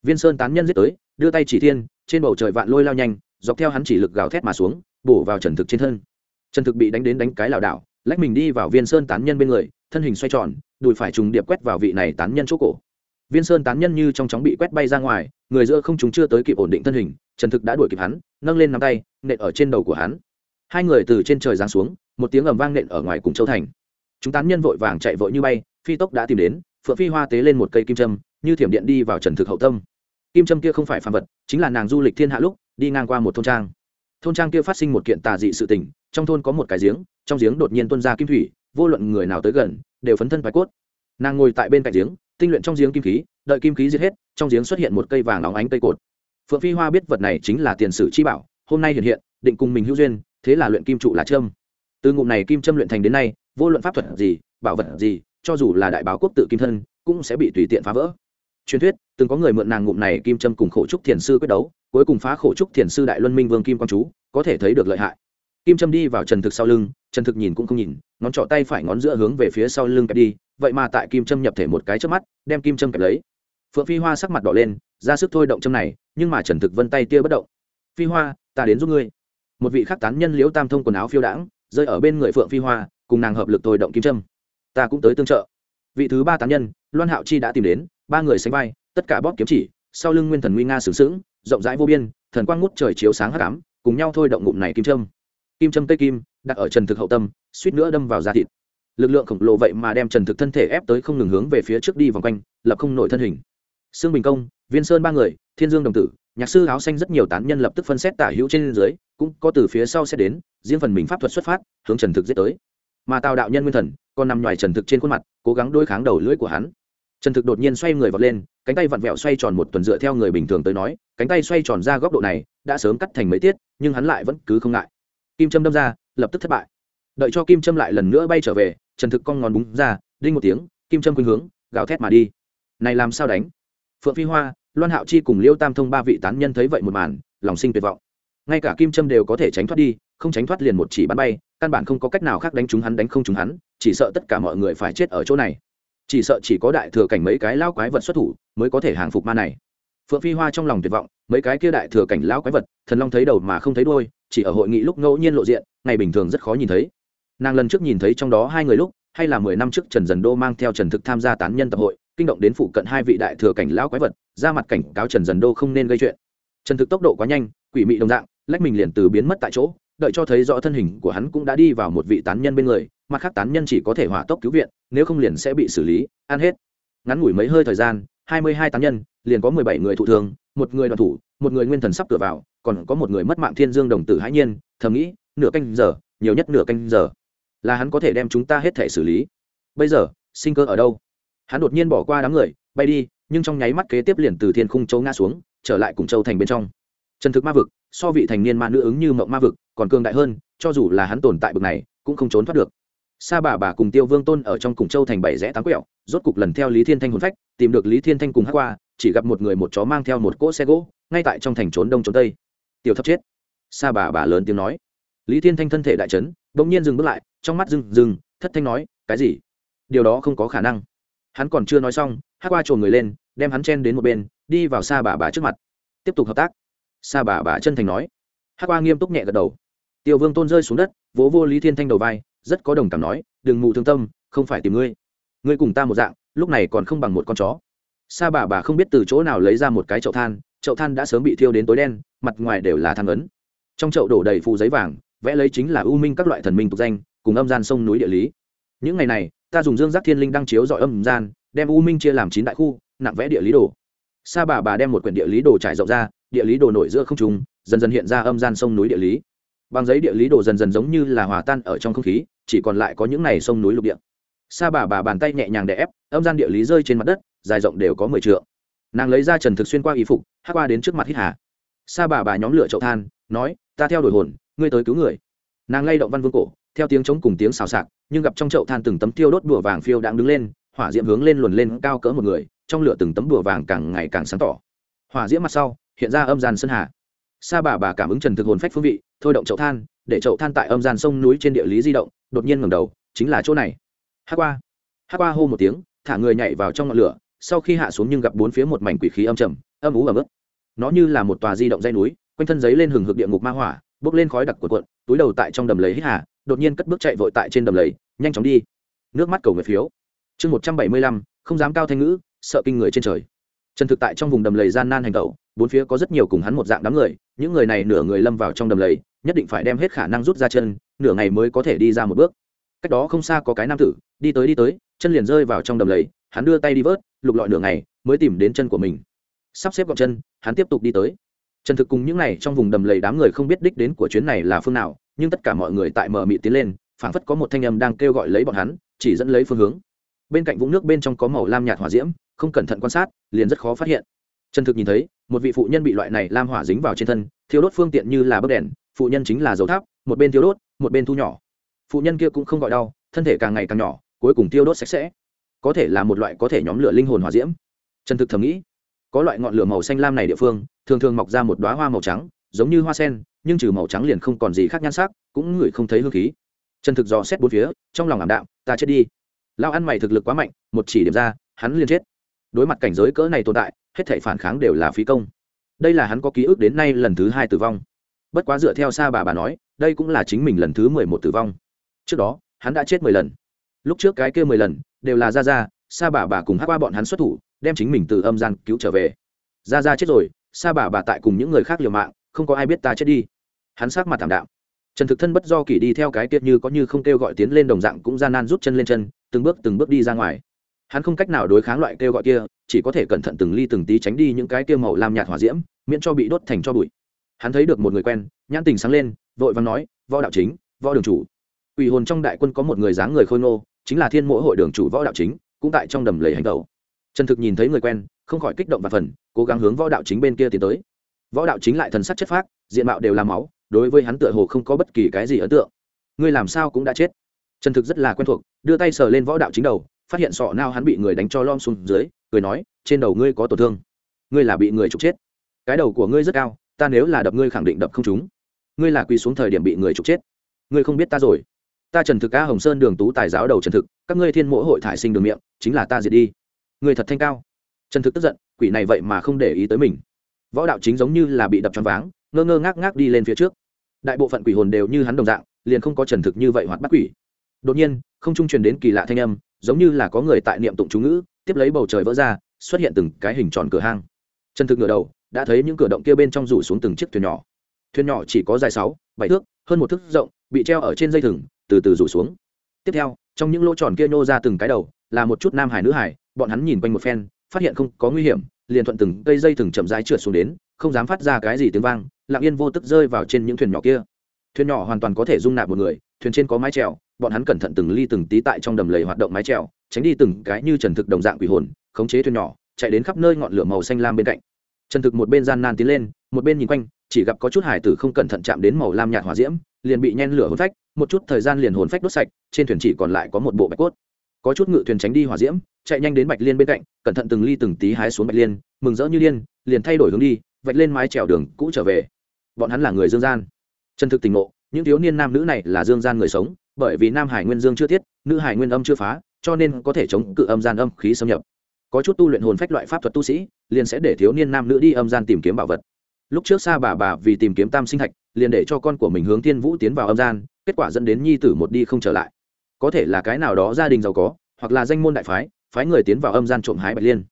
[SPEAKER 1] Viên sơn tán nhân giết tới, đưa tay chỉ thiên, trên bầu trời vạn lôi lao nhanh dọc theo hắn chỉ lực gào thét mà xuống, bổ vào trần thực trên thân. Trần thực bị đánh đến đánh cái lảo đảo, lách mình đi vào viên sơn tán nhân bên người, thân hình xoay tròn, đùi phải trùng điệp quét vào vị này tán nhân chỗ cổ. Viên sơn tán nhân như trong chóng bị quét bay ra ngoài, người giữa không chúng chưa tới kịp ổn định thân hình, trần thực đã đuổi kịp hắn, nâng lên nắm tay, nện ở trên đầu của hắn. Hai người từ trên trời giáng xuống, một tiếng ầm vang nện ở ngoài cùng châu thành. Chúng tán nhân vội vàng chạy vội như bay, phi tốc đã tìm đến, phượng phi hoa tế lên một cây kim trâm như thiểm điện đi vào trần thực hậu tâm. Kim trâm kia không phải phàm vật, chính là nàng du lịch thiên hạ lúc đi ngang qua một thôn trang. Thôn trang kia phát sinh một kiện tà dị sự tình, trong thôn có một cái giếng, trong giếng đột nhiên tuân ra kim thủy, vô luận người nào tới gần, đều phấn thân bài cốt. Nàng ngồi tại bên cạnh giếng, tinh luyện trong giếng kim khí, đợi kim khí giết hết, trong giếng xuất hiện một cây vàng óng ánh cây cột. Phượng phi hoa biết vật này chính là tiền sử chi bảo, hôm nay hiện hiện, định cùng mình hữu duyên, thế là luyện kim trụ là trâm từ ngụm này kim trâm luyện thành đến nay, vô luận pháp thuật gì, bảo vật gì, cho dù là đại báo quốc tự kim thân, cũng sẽ bị tùy tiện phá vỡ. Truyền thuyết, từng có người mượn nàng ngụm này kim trâm cùng khổ trúc thiền sư quyết đấu cuối cùng phá khổ trúc thiền sư đại luân minh vương kim quang chú, có thể thấy được lợi hại. Kim trâm đi vào trần thực sau lưng, trần thực nhìn cũng không nhìn, ngón trỏ tay phải ngón giữa hướng về phía sau lưng kẹp đi, vậy mà tại kim trâm nhập thể một cái trước mắt, đem kim trâm kẹp lấy. Phượng phi hoa sắc mặt đỏ lên, ra sức thôi động châm này, nhưng mà trần thực vân tay tia bất động. Phi hoa, ta đến giúp ngươi. Một vị khắc tán nhân liễu tam thông quần áo phiêu đãng, rơi ở bên người phượng phi hoa, cùng nàng hợp lực thôi động kim trâm ta cũng tới tương trợ. Vị thứ ba tán nhân, loan hạo chi đã tìm đến, ba người sánh vai, tất cả bóp kiếm chỉ sau lưng nguyên thần nguy nga sướng sướng rộng rãi vô biên, thần quang ngút trời chiếu sáng hắc ám, cùng nhau thôi động ngụm này kim trâm kim trâm tây kim, đặt ở trần thực hậu tâm, suýt nữa đâm vào da thịt. Lực lượng khổng lồ vậy mà đem trần thực thân thể ép tới không ngừng hướng về phía trước đi vòng quanh, lập không nổi thân hình. Sương bình công, viên sơn ba người, thiên dương đồng tử, nhạc sư áo xanh rất nhiều tán nhân lập tức phân xét tả hữu trên dưới, cũng có từ phía sau sẽ đến, riêng phần mình pháp thuật xuất phát, hướng trần thực giết tới. Mà tào đạo nhân nguyên thần, còn nằm ngoài trần thực trên khuôn mặt, cố gắng đối kháng đầu lưỡi của hắn trần thực đột nhiên xoay người vọt lên, cánh tay vặn vẹo xoay tròn một tuần dựa theo người bình thường tới nói, cánh tay xoay tròn ra góc độ này, đã sớm cắt thành mấy tiết, nhưng hắn lại vẫn cứ không ngại. Kim châm đâm ra, lập tức thất bại. Đợi cho kim châm lại lần nữa bay trở về, trần thực con ngón búng ra, đinh một tiếng, kim châm khuynh hướng, gào thét mà đi. Này làm sao đánh? Phượng phi hoa, loan hạo chi cùng liêu tam thông ba vị tán nhân thấy vậy một màn, lòng sinh tuyệt vọng. Ngay cả kim châm đều có thể tránh thoát đi, không tránh thoát liền một chỉ bắn bay, căn bản không có cách nào khác đánh chúng hắn đánh không chúng hắn, chỉ sợ tất cả mọi người phải chết ở chỗ này chỉ sợ chỉ có đại thừa cảnh mấy cái lao quái vật xuất thủ mới có thể hàng phục ma này. Phượng phi hoa trong lòng tuyệt vọng, mấy cái kia đại thừa cảnh lao quái vật, thần long thấy đầu mà không thấy đôi chỉ ở hội nghị lúc ngẫu nhiên lộ diện, ngày bình thường rất khó nhìn thấy. Nàng lần trước nhìn thấy trong đó hai người lúc, hay là mười năm trước trần dần đô mang theo trần thực tham gia tán nhân tập hội, kinh động đến phụ cận hai vị đại thừa cảnh lão quái vật, ra mặt cảnh cáo trần dần đô không nên gây chuyện. Trần thực tốc độ quá nhanh, quỷ mị đồng dạng, lách mình liền từ biến mất tại chỗ, đợi cho thấy rõ thân hình của hắn cũng đã đi vào một vị tán nhân bên người mặt khác tán nhân chỉ có thể hỏa tốc cứu viện, nếu không liền sẽ bị xử lý, ăn hết. Ngắn ngủi mấy hơi thời gian, hai mươi hai tán nhân, liền có mười bảy người thụ thương, một người đoàn thủ, một người nguyên thần sắp cửa vào, còn có một người mất mạng thiên dương đồng tử hãi nhiên, thầm nghĩ, nửa canh giờ, nhiều nhất nửa canh giờ, là hắn có thể đem chúng ta hết thể xử lý. Bây giờ, sinh cơ ở đâu? Hắn đột nhiên bỏ qua đám người, bay đi, nhưng trong nháy mắt kế tiếp liền từ thiên khung châu ngã xuống, trở lại cùng châu thành bên trong. Chân thực ma vực, so vị thành niên ma nữ ứng như mộng ma vực, còn cường đại hơn, cho dù là hắn tồn tại bực này, cũng không trốn thoát được sa bà bà cùng tiêu vương tôn ở trong cùng châu thành bảy rẽ tám quẹo rốt cục lần theo lý thiên thanh hồn phách tìm được lý thiên thanh cùng hát qua chỉ gặp một người một chó mang theo một cỗ xe gỗ ngay tại trong thành trốn đông trốn tây. Tiểu thấp chết. Sa bà bà lớn tiếng nói. Lý thiên thanh thân thể đại trấn bỗng nhiên dừng bước lại trong mắt dừng dừng, thất thanh nói cái gì? Điều đó không có khả năng. Hắn còn chưa nói xong hát qua trồn người lên đem hắn chen đến một bên đi vào xa bà bà trước mặt. Tiếp tục hợp tác. Xa bà bà chân thành nói. Hát qua nghiêm túc nhẹ gật đầu. Tiêu vương tôn rơi xuống đất vỗ vô lý thiên thanh đầu vai rất có đồng cảm nói, đừng mù thương tâm, không phải tìm ngươi. Ngươi cùng ta một dạng, lúc này còn không bằng một con chó. Sa bà bà không biết từ chỗ nào lấy ra một cái chậu than chậu than đã sớm bị thiêu đến tối đen, mặt ngoài đều là than ấn. Trong chậu đổ đầy phù giấy vàng, vẽ lấy chính là ưu minh các loại thần minh tục danh, cùng âm gian sông núi địa lý. Những ngày này, ta dùng dương giác thiên linh đăng chiếu dọi âm gian, đem u minh chia làm chín đại khu, nặng vẽ địa lý đồ. Sa bà bà đem một quyển địa lý đồ trải rộng ra, địa lý đồ nổi giữa không trùng dần dần hiện ra âm gian sông núi địa lý bằng giấy địa lý đồ dần dần giống như là hòa tan ở trong không khí, chỉ còn lại có những này sông núi lục địa. Sa bà bà bàn tay nhẹ nhàng đè ép, âm gian địa lý rơi trên mặt đất, dài rộng đều có mười t nàng lấy ra trần thực xuyên qua y phục, hát qua đến trước mặt hít hà. Sa bà bà nhóm lửa chậu than, nói, ta theo đuổi hồn, ngươi tới cứu người. Nàng lay động văn vương cổ, theo tiếng trống cùng tiếng xào xạc, nhưng gặp trong chậu than từng tấm tiêu đốt đùa vàng phiêu đang đứng lên, hỏa diễm hướng lên luồn lên cao cỡ một người, trong lửa từng tấm đùa vàng càng ngày càng sáng tỏ. Hỏa diễm mặt sau, hiện ra âm gian sơn hà. Sa bà bà cảm ứng trần thực hồn phách phương vị thôi động chậu than, để chậu than tại âm gian sông núi trên địa lý di động, đột nhiên ngẩng đầu, chính là chỗ này. Hát qua hát qua hô một tiếng, thả người nhảy vào trong ngọn lửa, sau khi hạ xuống nhưng gặp bốn phía một mảnh quỷ khí âm trầm, âm ú ẩm ướt. Nó như là một tòa di động dây núi, quanh thân giấy lên hừng hực địa ngục ma hỏa, bốc lên khói đặc của cuộn, túi đầu tại trong đầm lầy hít hà, đột nhiên cất bước chạy vội tại trên đầm lầy, nhanh chóng đi. Nước mắt cầu người phiếu. Chương một trăm bảy mươi lăm, không dám cao thanh ngữ, sợ kinh người trên trời. Trần thực tại trong vùng đầm lầy gian nan hành tẩu, bốn phía có rất nhiều cùng hắn một dạng đám người những người này nửa người lâm vào trong đầm lầy, nhất định phải đem hết khả năng rút ra chân, nửa ngày mới có thể đi ra một bước. Cách đó không xa có cái nam tử, đi tới đi tới, chân liền rơi vào trong đầm lầy, hắn đưa tay đi vớt, lục lọi nửa ngày, mới tìm đến chân của mình. Sắp xếp gọn chân, hắn tiếp tục đi tới. Trần thực cùng những n à y trong vùng đầm lầy đám người không biết đích đến của chuyến này là phương nào, nhưng tất cả mọi người tại mờ mị tiến lên, phảng phất có một thanh âm đang kêu gọi lấy bọn hắn, chỉ dẫn lấy phương hướng. Bên cạnh vũng nước bên trong có màu lam nhạt hỏa diễm, không cẩn thận quan sát, liền rất khó phát hiện trần thực nhìn thấy, một vị phụ nhân bị loại này lam hỏa dính vào trên thân thiếu đốt phương tiện như là bấc đèn, phụ nhân chính là dầu tháp, một bên thiếu đốt, một bên thu nhỏ. Phụ nhân kia cũng không gọi đau, thân thể càng ngày càng nhỏ, cuối cùng tiêu đốt sạch sẽ. Có thể là một loại có thể nhóm lửa linh hồn hỏa diễm. Trần thực thầm nghĩ, có loại ngọn lửa màu xanh lam này địa phương, thường thường mọc ra một đoá hoa màu trắng, giống như hoa sen, nhưng trừ màu trắng liền không còn gì khác nhan sắc, cũng ngửi không thấy hương khí. Trần thực dò xét bốn phía, trong lòng ảm đạm, ta chết đi. Lao ăn mày thực lực quá mạnh, một chỉ điểm ra, hắn liền chết. Đối mặt cảnh giới cỡ này tồn tại hết thể phản kháng đều là phí công. Đây là hắn có ký ức đến nay lần thứ hai tử vong. Bất quá dựa theo xa bà bà nói, đây cũng là chính mình lần thứ mười một tử vong. Trước đó, hắn đã chết mười lần. Lúc trước cái kia mười lần, đều là ra ra sa bà bà cùng hát qua bọn hắn xuất thủ, đem chính mình từ âm gian cứu trở về. Ra ra chết rồi, sa bà bà tại cùng những người khác liều mạng, không có ai biết ta chết đi. Hắn sát mặt thảm đạm. Trần thực thân bất do kỷ đi theo cái tiết như có như không kêu gọi tiến lên đồng dạng cũng gian nan rút chân lên chân, từng bước từng bước đi ra ngoài. Hắn không cách nào đối kháng loại kêu gọi kia chỉ có thể cẩn thận từng ly từng tí tránh đi những cái kia màu làm nhạt hỏa diễm, miễn cho bị đốt thành cho bụi. Hắn thấy được một người quen, nhãn tình sáng lên, vội vàng nói, võ đạo chính, võ đường chủ. Ủy hồn trong đại quân có một người dáng người khôi ngô, chính là thiên mỗi hội đường chủ võ đạo chính, cũng tại trong đầm lầy hành tẩu. Trần thực nhìn thấy người quen, không khỏi kích động và phần, cố gắng hướng võ đạo chính bên kia tiến tới. Võ đạo chính lại thần sắc chất phác, diện mạo đều là máu, đối với hắn tựa hồ không có bất kỳ cái gì ấn tượng. Ngươi làm sao cũng đã chết. Trần thực rất là quen thuộc, đưa tay sờ lên võ đạo chính đầu, phát hiện sọ nao hắn bị người đánh cho lom xuống dưới cười nói, trên đầu ngươi có tổn thương. Ngươi là bị người trục chết. Cái đầu của ngươi rất cao, ta nếu là đập ngươi khẳng định đập không chúng ngươi là quỳ xuống thời điểm bị người trục chết. Ngươi không biết ta rồi. Ta trần thực ca hồng sơn đường tú tài giáo đầu trần thực, các ngươi thiên mỗ hội thải sinh đường miệng, chính là ta diệt đi. Người thật thanh cao. Trần thực tức giận, quỷ này vậy mà không để ý tới mình. Võ đạo chính giống như là bị đập choáng váng, ngơ ngơ ngác ngác đi lên phía trước. Đại bộ phận quỷ hồn đều như hắn đồng dạng, liền không có trần thực như vậy hoạt bắt quỷ. Đột nhiên, không trung truyền đến kỳ lạ thanh âm, giống như là có người tại niệm tụng chú ngữ tiếp lấy bầu trời vỡ ra, xuất hiện từng cái hình tròn cửa hang. Chân thực ngửa đầu, đã thấy những cửa động kia bên trong rủ xuống từng chiếc thuyền nhỏ. Thuyền nhỏ chỉ có dài sáu, bảy thước, hơn một thước rộng, bị treo ở trên dây thừng, từ từ rủ xuống. Tiếp theo, trong những lỗ tròn kia nhô ra từng cái đầu, là một chút nam hải nữ hải, bọn hắn nhìn quanh một phen, phát hiện không có nguy hiểm, liền thuận từng cây dây thừng chậm rãi trượt xuống đến, không dám phát ra cái gì tiếng vang, lặng yên vô tức rơi vào trên những thuyền nhỏ kia. Thuyền nhỏ hoàn toàn có thể dung nạp một người, thuyền trên có mái chèo, bọn hắn cẩn thận từng ly từng tí tại trong đầm lầy hoạt động mái chèo tránh đi từng cái như trần thực đồng dạng quỷ hồn, khống chế thuyền nhỏ, chạy đến khắp nơi ngọn lửa màu xanh lam bên cạnh. Trần thực một bên gian nan tiến lên, một bên nhìn quanh, chỉ gặp có chút hải tử không cẩn thận chạm đến màu lam nhạt hỏa diễm, liền bị nhen lửa hồn phách, một chút thời gian liền hồn phách đốt sạch, trên thuyền chỉ còn lại có một bộ bạch cốt. Có chút ngự thuyền tránh đi hỏa diễm, chạy nhanh đến bạch liên bên cạnh, cẩn thận từng ly từng tí hái xuống bạch liên, mừng rỡ như liên liền thay đổi hướng đi, vạch lên mái trèo đường cũ trở về. Bọn hắn là người dương gian. Chân thực tình ngộ, những thiếu niên nam nữ này là dương gian người sống, bởi vì nam hải nguyên dương chưa thiết nữ hải nguyên âm chưa phá cho nên có thể chống cự âm gian âm khí xâm nhập. Có chút tu luyện hồn phách loại pháp thuật tu sĩ, liền sẽ để thiếu niên nam nữ đi âm gian tìm kiếm bảo vật. Lúc trước xa bà bà vì tìm kiếm tam sinh thạch liền để cho con của mình hướng thiên vũ tiến vào âm gian, kết quả dẫn đến nhi tử một đi không trở lại. Có thể là cái nào đó gia đình giàu có, hoặc là danh môn đại phái phái người tiến vào âm gian trộm hái bạch liên.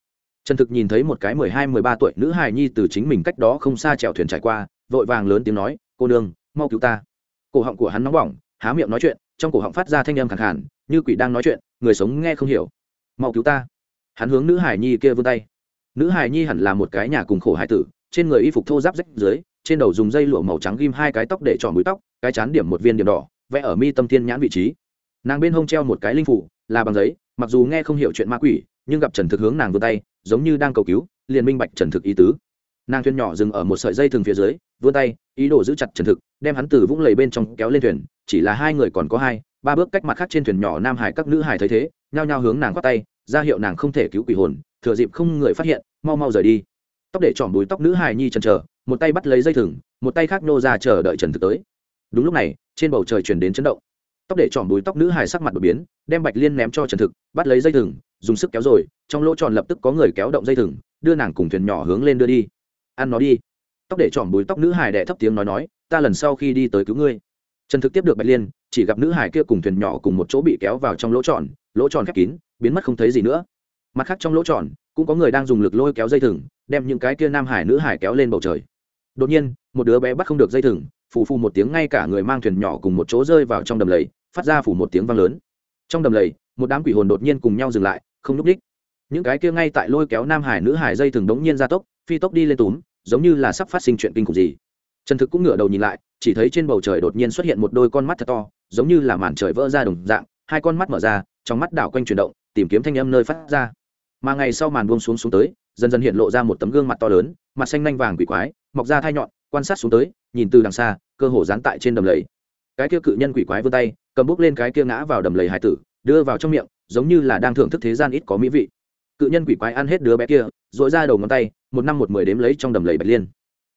[SPEAKER 1] Trần thực nhìn thấy một cái mười hai, mười ba tuổi nữ hài nhi từ chính mình cách đó không xa chèo thuyền trải qua, vội vàng lớn tiếng nói, cô nương, mau cứu ta. Cổ họng của hắn nóng bỏng, há miệng nói chuyện trong cổ họng phát ra thanh âm khẳng khản như quỷ đang nói chuyện, người sống nghe không hiểu. Mau cứu ta. Hắn hướng nữ hải nhi kia vươn tay. Nữ hải nhi hẳn là một cái nhà cùng khổ hải tử, trên người y phục thô giáp rách dưới, trên đầu dùng dây lụa màu trắng ghim hai cái tóc để tròn mũi tóc, cái chán điểm một viên điểm đỏ, vẽ ở mi tâm thiên nhãn vị trí. Nàng bên hông treo một cái linh phủ, là bằng giấy, mặc dù nghe không hiểu chuyện ma quỷ, nhưng gặp trần thực hướng nàng vươn tay, giống như đang cầu cứu, liền minh bạch trần thực ý tứ. Nàng thuyền nhỏ dừng ở một sợi dây thừng phía dưới vươn tay, ý đồ giữ chặt trần thực, đem hắn từ vũng lầy bên trong kéo lên thuyền, chỉ là hai người còn có hai, ba bước cách mặt khác trên thuyền nhỏ nam hải các nữ hải thấy thế, nhao nhao hướng nàng khoác tay, ra hiệu nàng không thể cứu quỷ hồn, thừa dịp không người phát hiện, mau mau rời đi. Tóc để trỏm búi tóc nữ hải nhi trần trờ một tay bắt lấy dây thừng, một tay khác nô ra chờ đợi trần thực tới. Đúng lúc này, trên bầu trời chuyển đến chấn động. Tóc để trỏm búi tóc nữ hải sắc mặt đột biến, đem bạch liên ném cho trần thực, bắt lấy dây thừng, dùng sức kéo rồi, trong lỗ tròn lập tức có người kéo động dây thừng, đưa nàng cùng thuyền nhỏ hướng lên đưa đi. Ăn nó đi tóc để tròn bùi tóc nữ hải đệ thấp tiếng nói nói, ta lần sau khi đi tới cứu ngươi. Trần thực tiếp được bạch liên, chỉ gặp nữ hải kia cùng thuyền nhỏ cùng một chỗ bị kéo vào trong lỗ tròn lỗ tròn khép kín, biến mất không thấy gì nữa. Mặt khác trong lỗ tròn, cũng có người đang dùng lực lôi kéo dây thừng, đem những cái kia nam hải nữ hải kéo lên bầu trời. Đột nhiên, một đứa bé bắt không được dây thừng, phù phù một tiếng ngay cả người mang thuyền nhỏ cùng một chỗ rơi vào trong đầm lầy, phát ra phủ một tiếng vang lớn. Trong đầm lầy, một đám quỷ hồn đột nhiên cùng nhau dừng lại, không núp đích những cái kia ngay tại lôi kéo nam hải nữ hải dây thừng đống nhiên ra tốc, phi tốc đi lên túm giống như là sắp phát sinh chuyện kinh khủng gì. Trần thực cũng ngửa đầu nhìn lại, chỉ thấy trên bầu trời đột nhiên xuất hiện một đôi con mắt thật to, giống như là màn trời vỡ ra đồng dạng, hai con mắt mở ra, trong mắt đảo quanh chuyển động, tìm kiếm thanh âm nơi phát ra. Mà ngày sau màn buông xuống xuống tới, dần dần hiện lộ ra một tấm gương mặt to lớn, mặt xanh nanh vàng quỷ quái, mọc ra thai nhọn, quan sát xuống tới, nhìn từ đằng xa, cơ hồ dán tại trên đầm lầy. Cái kia cự nhân quỷ quái vươn tay, cầm bút lên cái kia ngã vào đầm lầy hải tử, đưa vào trong miệng, giống như là đang thưởng thức thế gian ít có mỹ vị cự nhân quỷ quái ăn hết đứa bé kia dội ra đầu ngón tay, một năm một mười đếm lấy trong đầm lầy bạch liên.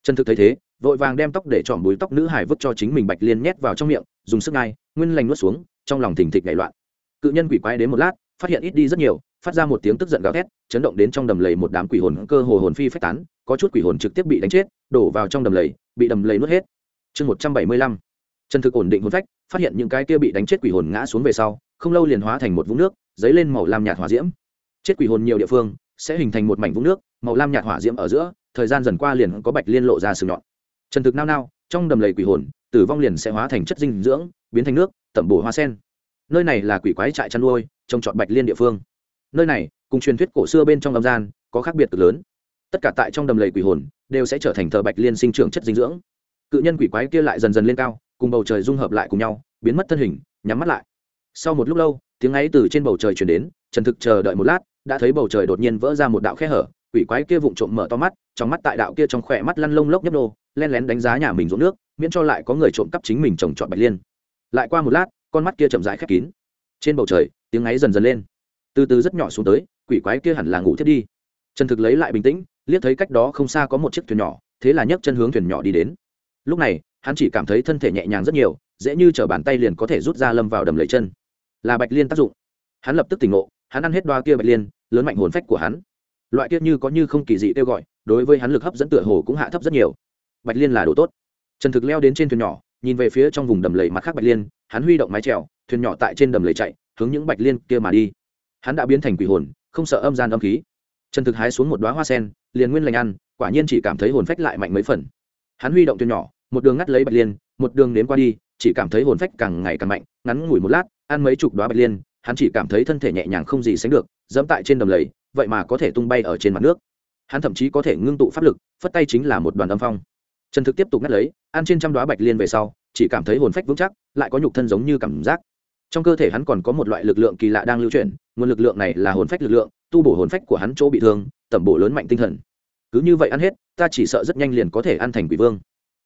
[SPEAKER 1] Chân thực thấy thế, vội vàng đem tóc để chọn búi tóc nữ hải vứt cho chính mình bạch liên nhét vào trong miệng, dùng sức ngai, nguyên lành nuốt xuống, trong lòng thình thịch nhảy loạn. Cự nhân quỷ quái đến một lát, phát hiện ít đi rất nhiều, phát ra một tiếng tức giận gào thét, chấn động đến trong đầm lầy một đám quỷ hồn cơ hồ hồn phi phách tán, có chút quỷ hồn trực tiếp bị đánh chết, đổ vào trong đầm lầy, bị đầm lầy nuốt hết. Chương một trăm bảy mươi lăm. Chân thực ổn định hồn phách, phát hiện những cái kia bị đánh chết quỷ hồn ngã xuống về sau, không lâu liền hóa thành một vũng nước, dấy lên màu lam nhạt hòa diễm chết quỷ hồn nhiều địa phương, sẽ hình thành một mảnh vũng nước, màu lam nhạt hỏa diễm ở giữa, thời gian dần qua liền có bạch liên lộ ra sừng nhọn. Trần thực nao nao, trong đầm lầy quỷ hồn, tử vong liền sẽ hóa thành chất dinh dưỡng, biến thành nước, tẩm bổ hoa sen. Nơi này là quỷ quái trại chăn nuôi trồng trọt bạch liên địa phương. Nơi này, cùng truyền thuyết cổ xưa bên trong âm gian, có khác biệt cực lớn. Tất cả tại trong đầm lầy quỷ hồn, đều sẽ trở thành thờ bạch liên sinh trưởng chất dinh dưỡng. Cự nhân quỷ quái kia lại dần dần lên cao, cùng bầu trời dung hợp lại cùng nhau, biến mất thân hình, nhắm mắt lại. Sau một lúc lâu, tiếng ấy từ trên bầu trời chuyển đến trần thực chờ đợi một lát, đã thấy bầu trời đột nhiên vỡ ra một đạo khe hở, quỷ quái kia vụng trộm mở to mắt, trong mắt tại đạo kia trong khỏe mắt lăn lông lốc nhấp nô, len lén đánh giá nhà mình ruộng nước, miễn cho lại có người trộm cắp chính mình trồng trọt bạch liên. Lại qua một lát, con mắt kia chậm rãi khép kín. Trên bầu trời, tiếng ấy dần dần lên. Từ từ rất nhỏ xuống tới, quỷ quái kia hẳn là ngủ thiết đi. Trần thực lấy lại bình tĩnh, liếc thấy cách đó không xa có một chiếc thuyền nhỏ, thế là nhấc chân hướng thuyền nhỏ đi đến. Lúc này, hắn chỉ cảm thấy thân thể nhẹ nhàng rất nhiều, dễ như t bàn tay liền có thể rút ra lâm vào đầm lấy chân. Là bạch liên tác dụng. Hắn lập tức tỉnh ngộ hắn ăn hết đoa kia bạch liên, lớn mạnh hồn phách của hắn. Loại kia như có như không kỳ dị kêu gọi, đối với hắn lực hấp dẫn tựa hồ cũng hạ thấp rất nhiều. Bạch liên là đồ tốt. Trần thực leo đến trên thuyền nhỏ, nhìn về phía trong vùng đầm lầy mặt khác bạch liên, hắn huy động mái trèo thuyền nhỏ tại trên đầm lầy chạy, hướng những bạch liên kia mà đi. Hắn đã biến thành quỷ hồn, không sợ âm gian âm khí. Trần thực hái xuống một đoá hoa sen, liền nguyên lành ăn, quả nhiên chỉ cảm thấy hồn phách lại mạnh mấy phần. Hắn huy động thuyền nhỏ, một đường ngắt lấy bạch liên, một đường đến qua đi, chỉ cảm thấy hồn phách càng ngày càng mạnh, ngắn ngủi một lát, ăn mấy chục đoá bạch liên hắn chỉ cảm thấy thân thể nhẹ nhàng không gì sánh được, dẫm tại trên đầm lầy, vậy mà có thể tung bay ở trên mặt nước. Hắn thậm chí có thể ngưng tụ pháp lực, phất tay chính là một đoàn âm phong. Trần thực tiếp tục ngắt lấy, ăn trên trăm đoá bạch liên về sau, chỉ cảm thấy hồn phách vững chắc, lại có nhục thân giống như cảm giác. Trong cơ thể hắn còn có một loại lực lượng kỳ lạ đang lưu chuyển, nguồn lực lượng này là hồn phách lực lượng, tu bổ hồn phách của hắn chỗ bị thương, tẩm bổ lớn mạnh tinh thần. Cứ như vậy ăn hết, ta chỉ sợ rất nhanh liền có thể ăn thành quỷ vương.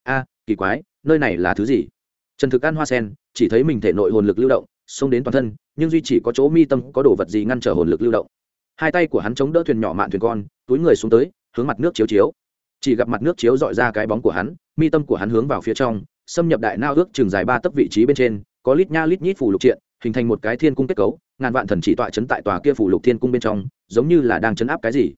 [SPEAKER 1] A, kỳ quái, nơi này là thứ gì? Trần thực ăn hoa sen, chỉ thấy mình thể nội hồn lực lưu động xông đến toàn thân, nhưng duy chỉ có chỗ mi tâm, có đồ vật gì ngăn trở hồn lực lưu động. Hai tay của hắn chống đỡ thuyền nhỏ mạn thuyền con, túi người xuống tới, hướng mặt nước chiếu chiếu. Chỉ gặp mặt nước chiếu dọi ra cái bóng của hắn, mi tâm của hắn hướng vào phía trong, xâm nhập đại nao ước chừng dài ba tấc vị trí bên trên, có lít nha lít nhít phủ lục triện, hình thành một cái thiên cung kết cấu, ngàn vạn thần chỉ tọa chấn tại tòa kia phủ lục thiên cung bên trong, giống như là đang chấn áp cái gì.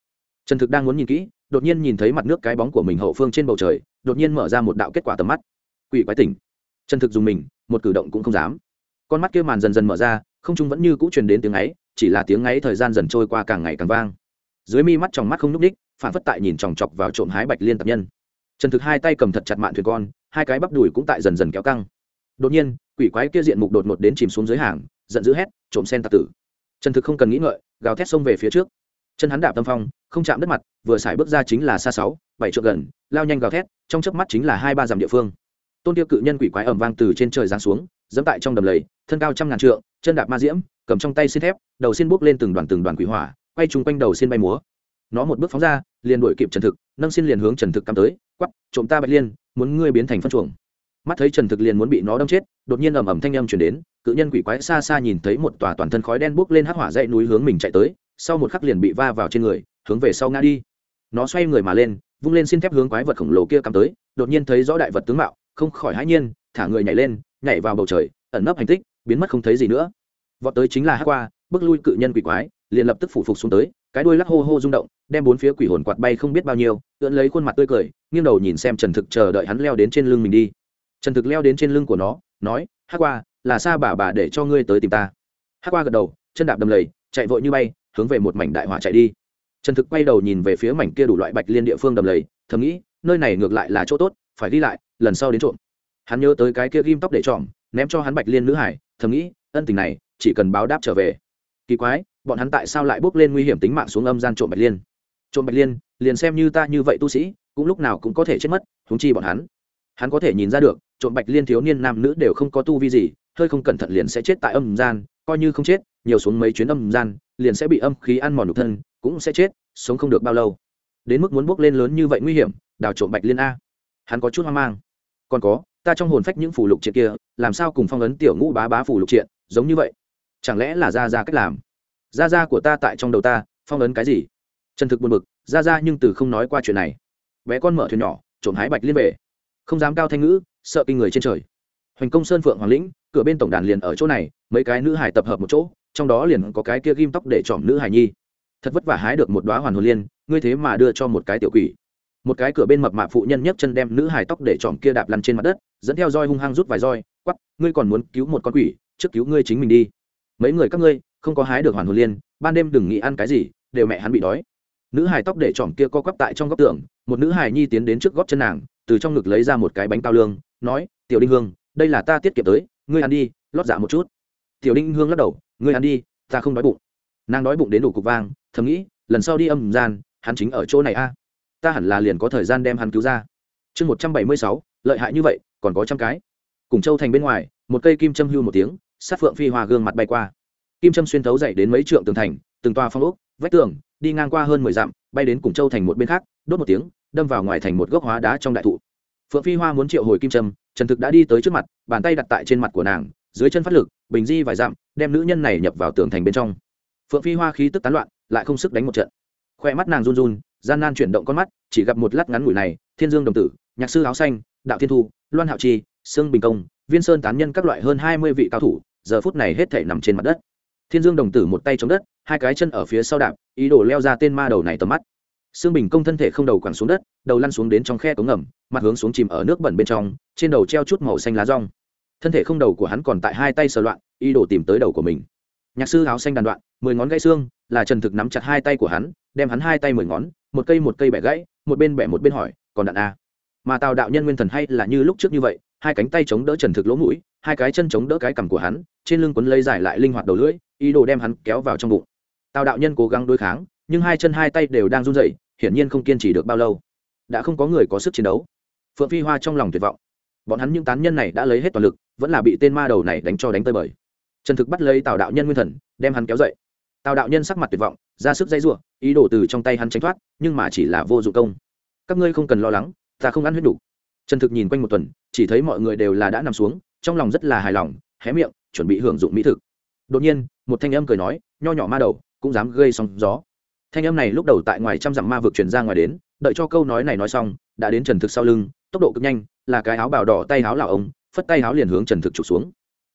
[SPEAKER 1] Trần thực đang muốn nhìn kỹ, đột nhiên nhìn thấy mặt nước cái bóng của mình hậu phương trên bầu trời, đột nhiên mở ra một đạo kết quả tầm mắt. Quỷ quái tỉnh. Trần thực dùng mình, một cử động cũng không dám con mắt kia màn dần dần mở ra, không trung vẫn như cũ truyền đến tiếng ấy, chỉ là tiếng ấy thời gian dần trôi qua càng ngày càng vang. Dưới mi mắt trong mắt không nhúc ních, phản phất tại nhìn chòng chọc vào trộm hái bạch liên tập nhân. Trần thực hai tay cầm thật chặt mạn thuyền con, hai cái bắp đùi cũng tại dần dần kéo căng. Đột nhiên, quỷ quái kia diện mục đột ngột đến chìm xuống dưới hàng, giận dữ hét, trộm sen tạc tử. Trần thực không cần nghĩ ngợi, gào thét xông về phía trước. Chân hắn đạp tâm phong, không chạm đất mặt, vừa xài bước ra chính là xa sáu, bảy trượng gần, lao nhanh gào thét, trong chớp mắt chính là hai ba dặm địa phương. Tôn tiêu cự nhân quỷ quái ẩm vang từ trên trời giáng xuống, dẫm tại trong đầm lầy thân cao trăm ngàn trượng, chân đạp ma diễm, cầm trong tay xin thép, đầu xin bốc lên từng đoàn từng đoàn quỷ hỏa, quay chung quanh đầu xin bay múa. Nó một bước phóng ra, liền đuổi kịp trần thực, nâng xin liền hướng trần thực cắm tới, quắp, trộm ta bạch liên, muốn ngươi biến thành phân chuồng. Mắt thấy trần thực liền muốn bị nó đâm chết, đột nhiên ầm ầm thanh âm chuyển đến, cự nhân quỷ quái xa xa nhìn thấy một tòa toàn thân khói đen bốc lên hắc hỏa dãy núi hướng mình chạy tới, sau một khắc liền bị va vào trên người, hướng về sau ngã đi. Nó xoay người mà lên, vung lên xin thép hướng quái vật khổng lồ kia cắm tới, đột nhiên thấy rõ đại vật tướng mạo, không khỏi hãi nhiên, thả người nhảy lên, nhảy vào bầu trời, ẩn nấp hành tích biến mất không thấy gì nữa. Vọt tới chính là hắc qua, bước lui cự nhân quỷ quái, liền lập tức phủ phục xuống tới, cái đuôi lắc hô hô rung động, đem bốn phía quỷ hồn quạt bay không biết bao nhiêu, ưỡn lấy khuôn mặt tươi cười, nghiêng đầu nhìn xem trần thực chờ đợi hắn leo đến trên lưng mình đi. Trần thực leo đến trên lưng của nó, nói, hắc qua, là xa bà bà để cho ngươi tới tìm ta. Hắc qua gật đầu, chân đạp đầm lầy, chạy vội như bay, hướng về một mảnh đại hỏa chạy đi. Trần thực quay đầu nhìn về phía mảnh kia đủ loại bạch liên địa phương đầm lầy, thầm nghĩ, nơi này ngược lại là chỗ tốt, phải đi lại, lần sau đến trộm. Hắn nhớ tới cái kia ghim tóc để trộm ném cho hắn bạch liên nữ hải, thầm nghĩ, ân tình này, chỉ cần báo đáp trở về. Kỳ quái, bọn hắn tại sao lại bước lên nguy hiểm tính mạng xuống âm gian trộm bạch liên? Trộm bạch liên, liền xem như ta như vậy tu sĩ, cũng lúc nào cũng có thể chết mất thúng chi bọn hắn. Hắn có thể nhìn ra được, trộm bạch liên thiếu niên nam nữ đều không có tu vi gì, hơi không cẩn thận liền sẽ chết tại âm gian, coi như không chết, nhiều xuống mấy chuyến âm gian, liền sẽ bị âm khí ăn mòn nhục thân, cũng sẽ chết, sống không được bao lâu. Đến mức muốn bước lên lớn như vậy nguy hiểm, đào trộm bạch liên a. Hắn có chút hoang mang. Còn có ta trong hồn phách những phù lục triện kia, làm sao cùng phong ấn tiểu ngũ bá bá phù lục triện, giống như vậy? Chẳng lẽ là ra ra cách làm? Ra ra của ta tại trong đầu ta, phong ấn cái gì? Trần thực buồn bực ra ra nhưng từ không nói qua chuyện này. Bé con mở thuyền nhỏ, trộm hái bạch liên về. Không dám cao thanh ngữ, sợ kinh người trên trời. Hoành công sơn phượng hoàng lĩnh, cửa bên tổng đàn liền ở chỗ này, mấy cái nữ hải tập hợp một chỗ, trong đó liền có cái kia ghim tóc để chọn nữ hải nhi. Thật vất vả hái được một đoá hoàn hồn liên, ngươi thế mà đưa cho một cái tiểu quỷ một cái cửa bên mập mạp phụ nhân nhấc chân đem nữ hài tóc để chọn kia đạp lăn trên mặt đất, dẫn theo roi hung hăng rút vài roi quắp ngươi còn muốn cứu một con quỷ, trước cứu ngươi chính mình đi. Mấy người các ngươi, không có hái được hoàn hồn liên, ban đêm đừng nghĩ ăn cái gì, đều mẹ hắn bị đói. Nữ hài tóc để trỏm kia co quắp tại trong góc tường, một nữ hài nhi tiến đến trước góp chân nàng, từ trong ngực lấy ra một cái bánh cao lương, nói, tiểu đinh hương, đây là ta tiết kiệm tới, ngươi ăn đi, lót dạ một chút. Tiểu đinh hương lắc đầu, ngươi ăn đi, ta không đói bụng. Nàng đói bụng đến đủ cục vang, thầm nghĩ, lần sau đi âm gian, hắn chính ở chỗ này a ta hẳn là liền có thời gian đem hắn cứu ra. Chương một trăm bảy mươi sáu, lợi hại như vậy, còn có trăm cái. Cùng châu thành bên ngoài, một cây kim châm hưu một tiếng, sát phượng phi hòa gương mặt bay qua. Kim châm xuyên thấu dậy đến mấy trượng tường thành, từng toa phong ốc, vách tường, đi ngang qua hơn mười dặm, bay đến cùng châu thành một bên khác, đốt một tiếng, đâm vào ngoài thành một gốc hóa đá trong đại thụ. Phượng phi hoa muốn triệu hồi kim trâm trần thực đã đi tới trước mặt, bàn tay đặt tại trên mặt của nàng, dưới chân phát lực, bình di vài dặm, đem nữ nhân này nhập vào tường thành bên trong. Phượng phi hoa khí tức tán loạn, lại không sức đánh một trận. Khoe mắt nàng run run gian nan chuyển động con mắt chỉ gặp một lát ngắn ngủi này thiên dương đồng tử nhạc sư áo xanh đạo thiên thu loan hạo chi sương bình công viên sơn tán nhân các loại hơn hai mươi vị cao thủ giờ phút này hết thể nằm trên mặt đất thiên dương đồng tử một tay chống đất hai cái chân ở phía sau đạp ý đồ leo ra tên ma đầu này tầm mắt Sương Bình Công thân thể không đầu quẳng xuống đất, đầu lăn xuống đến trong khe cống ngầm, mặt hướng xuống chìm ở nước bẩn bên trong, trên đầu treo chút màu xanh lá rong. Thân thể không đầu của hắn còn tại hai tay sờ loạn, ý đồ tìm tới đầu của mình. Nhạc sư áo xanh đàn đoạn, mười ngón gãy xương, là Trần Thực nắm chặt hai tay của hắn, đem hắn hai tay mười ngón, một cây một cây bẻ gãy, một bên bẻ một bên hỏi, còn đạn a? Mà Tào đạo nhân nguyên thần hay là như lúc trước như vậy, hai cánh tay chống đỡ Trần Thực lỗ mũi, hai cái chân chống đỡ cái cằm của hắn, trên lưng quấn lấy giải lại linh hoạt đầu lưỡi, ý đồ đem hắn kéo vào trong bụng. Tào đạo nhân cố gắng đối kháng, nhưng hai chân hai tay đều đang run rẩy, hiển nhiên không kiên trì được bao lâu. Đã không có người có sức chiến đấu. Phượng phi hoa trong lòng tuyệt vọng. Bọn hắn những tán nhân này đã lấy hết toàn lực vẫn là bị tên ma đầu này đánh cho đánh tơi bời. Trần thực bắt lấy tào đạo nhân nguyên thần đem hắn kéo dậy tào đạo nhân sắc mặt tuyệt vọng, ra sức dây r u ộ ý đồ từ trong tay hắn tránh thoát, nhưng mà chỉ là vô dụng công. Các ngươi không cần lo lắng, ta không ăn huyết đủ. Trần thực nhìn quanh một tuần, chỉ thấy mọi người đều là đã nằm xuống, trong lòng rất là hài lòng, hé miệng, chuẩn bị hưởng dụng mỹ thực. Đột nhiên, một thanh âm cười nói, nho nhỏ ma đầu, cũng dám gây sóng gió. Thanh âm này lúc đầu tại ngoài trăm dặm ma vực chuyển ra ngoài đến, đợi cho câu nói này nói xong, đã đến trần thực sau lưng, tốc độ cực nhanh, là cái áo bào đỏ tay áo lào ông, phất tay áo liền hướng trần thực trục xuống.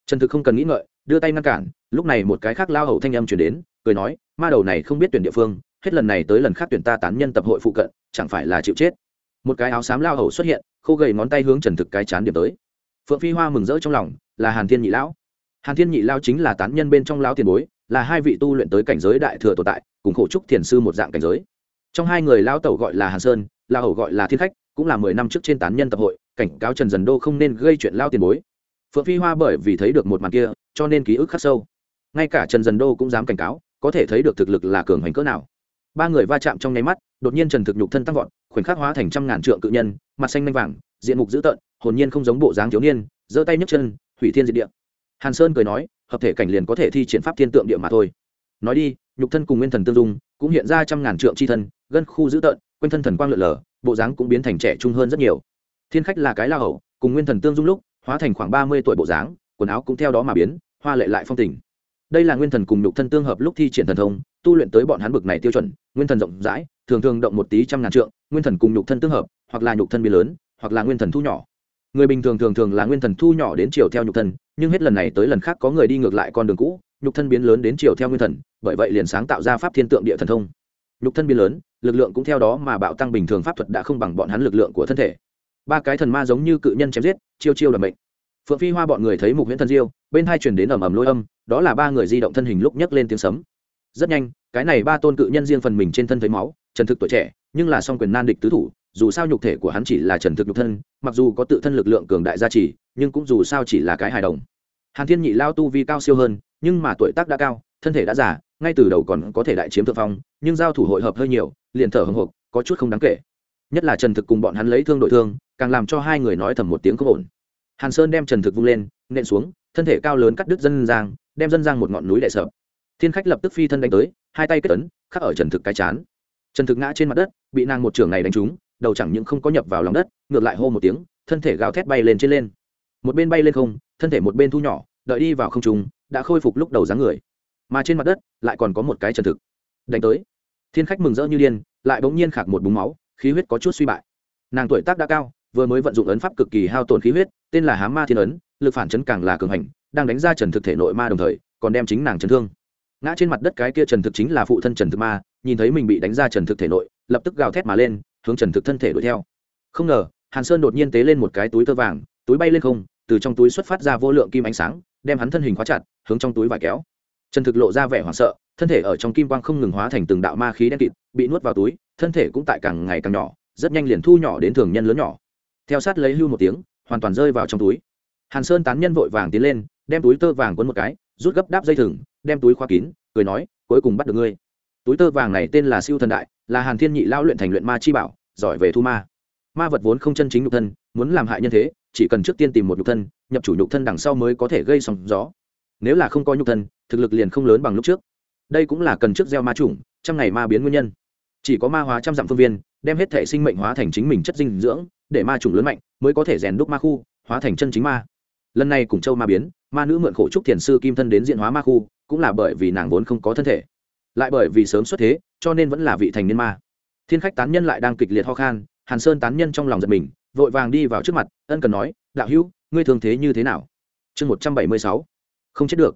[SPEAKER 1] Trần thực không cần nghĩ ngợi, đưa tay ngăn cản, lúc này một cái khác lao hầu thanh âm chuyển đến cười nói, ma đầu này không biết tuyển địa phương, hết lần này tới lần khác tuyển ta tán nhân tập hội phụ cận, chẳng phải là chịu chết? Một cái áo xám lao hầu xuất hiện, khô gầy ngón tay hướng trần thực cái chán điểm tới. Phượng phi hoa mừng rỡ trong lòng, là hàn thiên nhị lão. Hàn thiên nhị lao chính là tán nhân bên trong lao tiền bối, là hai vị tu luyện tới cảnh giới đại thừa tồn tại, cùng khổ trúc thiền sư một dạng cảnh giới. Trong hai người lao tẩu gọi là hàn sơn lao hầu gọi là thiên khách, cũng là mười năm trước trên tán nhân tập hội, cảnh cáo trần dần đô không nên gây chuyện lao tiền bối. Phượng phi hoa bởi vì thấy được một màn kia, cho nên ký ức khắc sâu. Ngay cả trần dần đô cũng dám cảnh cáo có thể thấy được thực lực là cường hành cỡ nào. Ba người va chạm trong nháy mắt, đột nhiên trần thực nhục thân tăng vọt, khoảnh khắc hóa thành trăm ngàn trượng cự nhân, mặt xanh nanh vàng, diện mục dữ tợn, hồn nhiên không giống bộ dáng thiếu niên, giơ tay nhấc chân, hủy thiên diệt địa. Hàn sơn cười nói, hợp thể cảnh liền có thể thi triển pháp thiên tượng địa mà thôi. Nói đi, nhục thân cùng nguyên thần tương dung, cũng hiện ra trăm ngàn trượng c h i thân, gân khu dữ tợn, quanh thân thần quang lượn lờ, bộ dáng cũng biến thành trẻ trung hơn rất nhiều. Thiên khách là cái la hậu cùng nguyên thần tương dung lúc, hóa thành khoảng ba mươi tuổi bộ dáng, quần áo cũng theo đó mà biến, hoa lệ lại phong tình đây là nguyên thần cùng nhục thân tương hợp lúc thi triển thần thông, tu luyện tới bọn hắn bực này tiêu chuẩn, nguyên thần rộng rãi, thường thường động một tí trăm ngàn trượng, nguyên thần cùng nhục thân tương hợp, hoặc là nhục thân biến lớn, hoặc là nguyên thần thu nhỏ. Người bình thường thường thường là nguyên thần thu nhỏ đến chiều theo nhục thân, nhưng hết lần này tới lần khác có người đi ngược lại con đường cũ, nhục thân biến lớn đến chiều theo nguyên thần, bởi vậy liền sáng tạo ra pháp thiên tượng địa thần thông. Nhục thân biến lớn, lực lượng cũng theo đó mà bạo tăng bình thường pháp thuật đã không bằng bọn hắn lực lượng của thân thể. Ba cái thần ma giống như cự nhân chém giết, chiêu chiêu đ mệnh phượng phi hoa bọn người thấy mục huyễn thần diêu, bên hai truyền đến ầm ầm lôi âm, đó là ba người di động thân hình lúc nhấc lên tiếng sấm. Rất nhanh, cái này ba tôn cự nhân riêng phần mình trên thân thấy máu, trần thực tuổi trẻ, nhưng là song quyền nan địch tứ thủ, dù sao nhục thể của hắn chỉ là trần thực nhục thân, mặc dù có tự thân lực lượng cường đại gia trì, nhưng cũng dù sao chỉ là cái hài đồng. Hàn thiên nhị lao tu vi cao siêu hơn, nhưng mà tuổi tác đã cao, thân thể đã già, ngay từ đầu còn có thể đại chiếm thượng phong, nhưng giao thủ hội hợp hơi nhiều, liền thở hồng hộc có chút không đáng kể. Nhất là trần thực cùng bọn hắn lấy thương đội thương, càng làm cho hai người nói thầm một tiếng không ổn hàn sơn đem trần thực vung lên, nện xuống, thân thể cao lớn cắt đứt dân giang đem dân giang một ngọn núi đè sập. thiên khách lập tức phi thân đánh tới, hai tay kết ấn, khắc ở trần thực cái chán. Trần thực ngã trên mặt đất, bị nàng một trưởng này đánh trúng, đầu chẳng những không có nhập vào lòng đất, ngược lại hô một tiếng, thân thể gào thét bay lên trên lên. Một bên bay lên không, thân thể một bên thu nhỏ, đợi đi vào không trung, đã khôi phục lúc đầu dáng người. Mà trên mặt đất, lại còn có một cái trần thực. Đánh tới. Thiên khách mừng rỡ như điên, lại bỗng nhiên khạc một búng máu, khí huyết có chút suy bại. Nàng tuổi tác đã cao vừa mới vận dụng ấn pháp cực kỳ hao tổn khí huyết, tên là hám ma thiên ấn, lực phản chấn càng là cường hành, đang đánh ra trần thực thể nội ma đồng thời, còn đem chính nàng chấn thương. Ngã trên mặt đất cái kia trần thực chính là phụ thân trần thực ma, nhìn thấy mình bị đánh ra trần thực thể nội, lập tức gào thét mà lên, hướng trần thực thân thể đuổi theo. Không ngờ, hàn sơn đột nhiên tế lên một cái túi tơ vàng, túi bay lên không, từ trong túi xuất phát ra vô lượng kim ánh sáng, đem hắn thân hình khóa chặt, hướng trong túi vải kéo. Trần thực lộ ra vẻ hoảng sợ, thân thể ở trong kim quang không ngừng hóa thành từng đạo ma khí đen kịt, bị nuốt vào túi, thân thể cũng tại càng ngày càng nhỏ, rất nhanh liền thu nhỏ đến thường nhân lớn nhỏ theo sát lấy hưu một tiếng, hoàn toàn rơi vào trong túi. Hàn sơn tán nhân vội vàng tiến lên, đem túi tơ vàng quấn một cái, rút gấp đáp dây thừng, đem túi khóa kín, cười nói, cuối cùng bắt được ngươi. Túi tơ vàng này tên là siêu thần đại, là hàn thiên nhị lao luyện thành luyện ma chi bảo, giỏi về thu ma. Ma vật vốn không chân chính nhục thân, muốn làm hại nhân thế, chỉ cần trước tiên tìm một nhục thân, nhập chủ nhục thân đằng sau mới có thể gây sóng gió. Nếu là không có nhục thân, thực lực liền không lớn bằng lúc trước. Đây cũng là cần trước gieo ma chủng, trăm ngày ma biến nguyên nhân. Chỉ có ma hóa trăm dặm phương viên, đem hết thể sinh mệnh hóa thành chính mình chất dinh dưỡng để ma chủng lớn mạnh mới có thể rèn đúc ma khu, hóa thành chân chính ma. Lần này cùng châu ma biến, ma nữ mượn khổ trúc thiền sư kim thân đến diện hóa ma khu, cũng là bởi vì nàng vốn không có thân thể. Lại bởi vì sớm xuất thế, cho nên vẫn là vị thành niên ma. Thiên khách tán nhân lại đang kịch liệt ho khan, hàn sơn tán nhân trong lòng giật mình, vội vàng đi vào trước mặt, ân cần nói, đạo hữu, ngươi thường thế như thế nào? Chương một trăm bảy mươi sáu. Không chết được.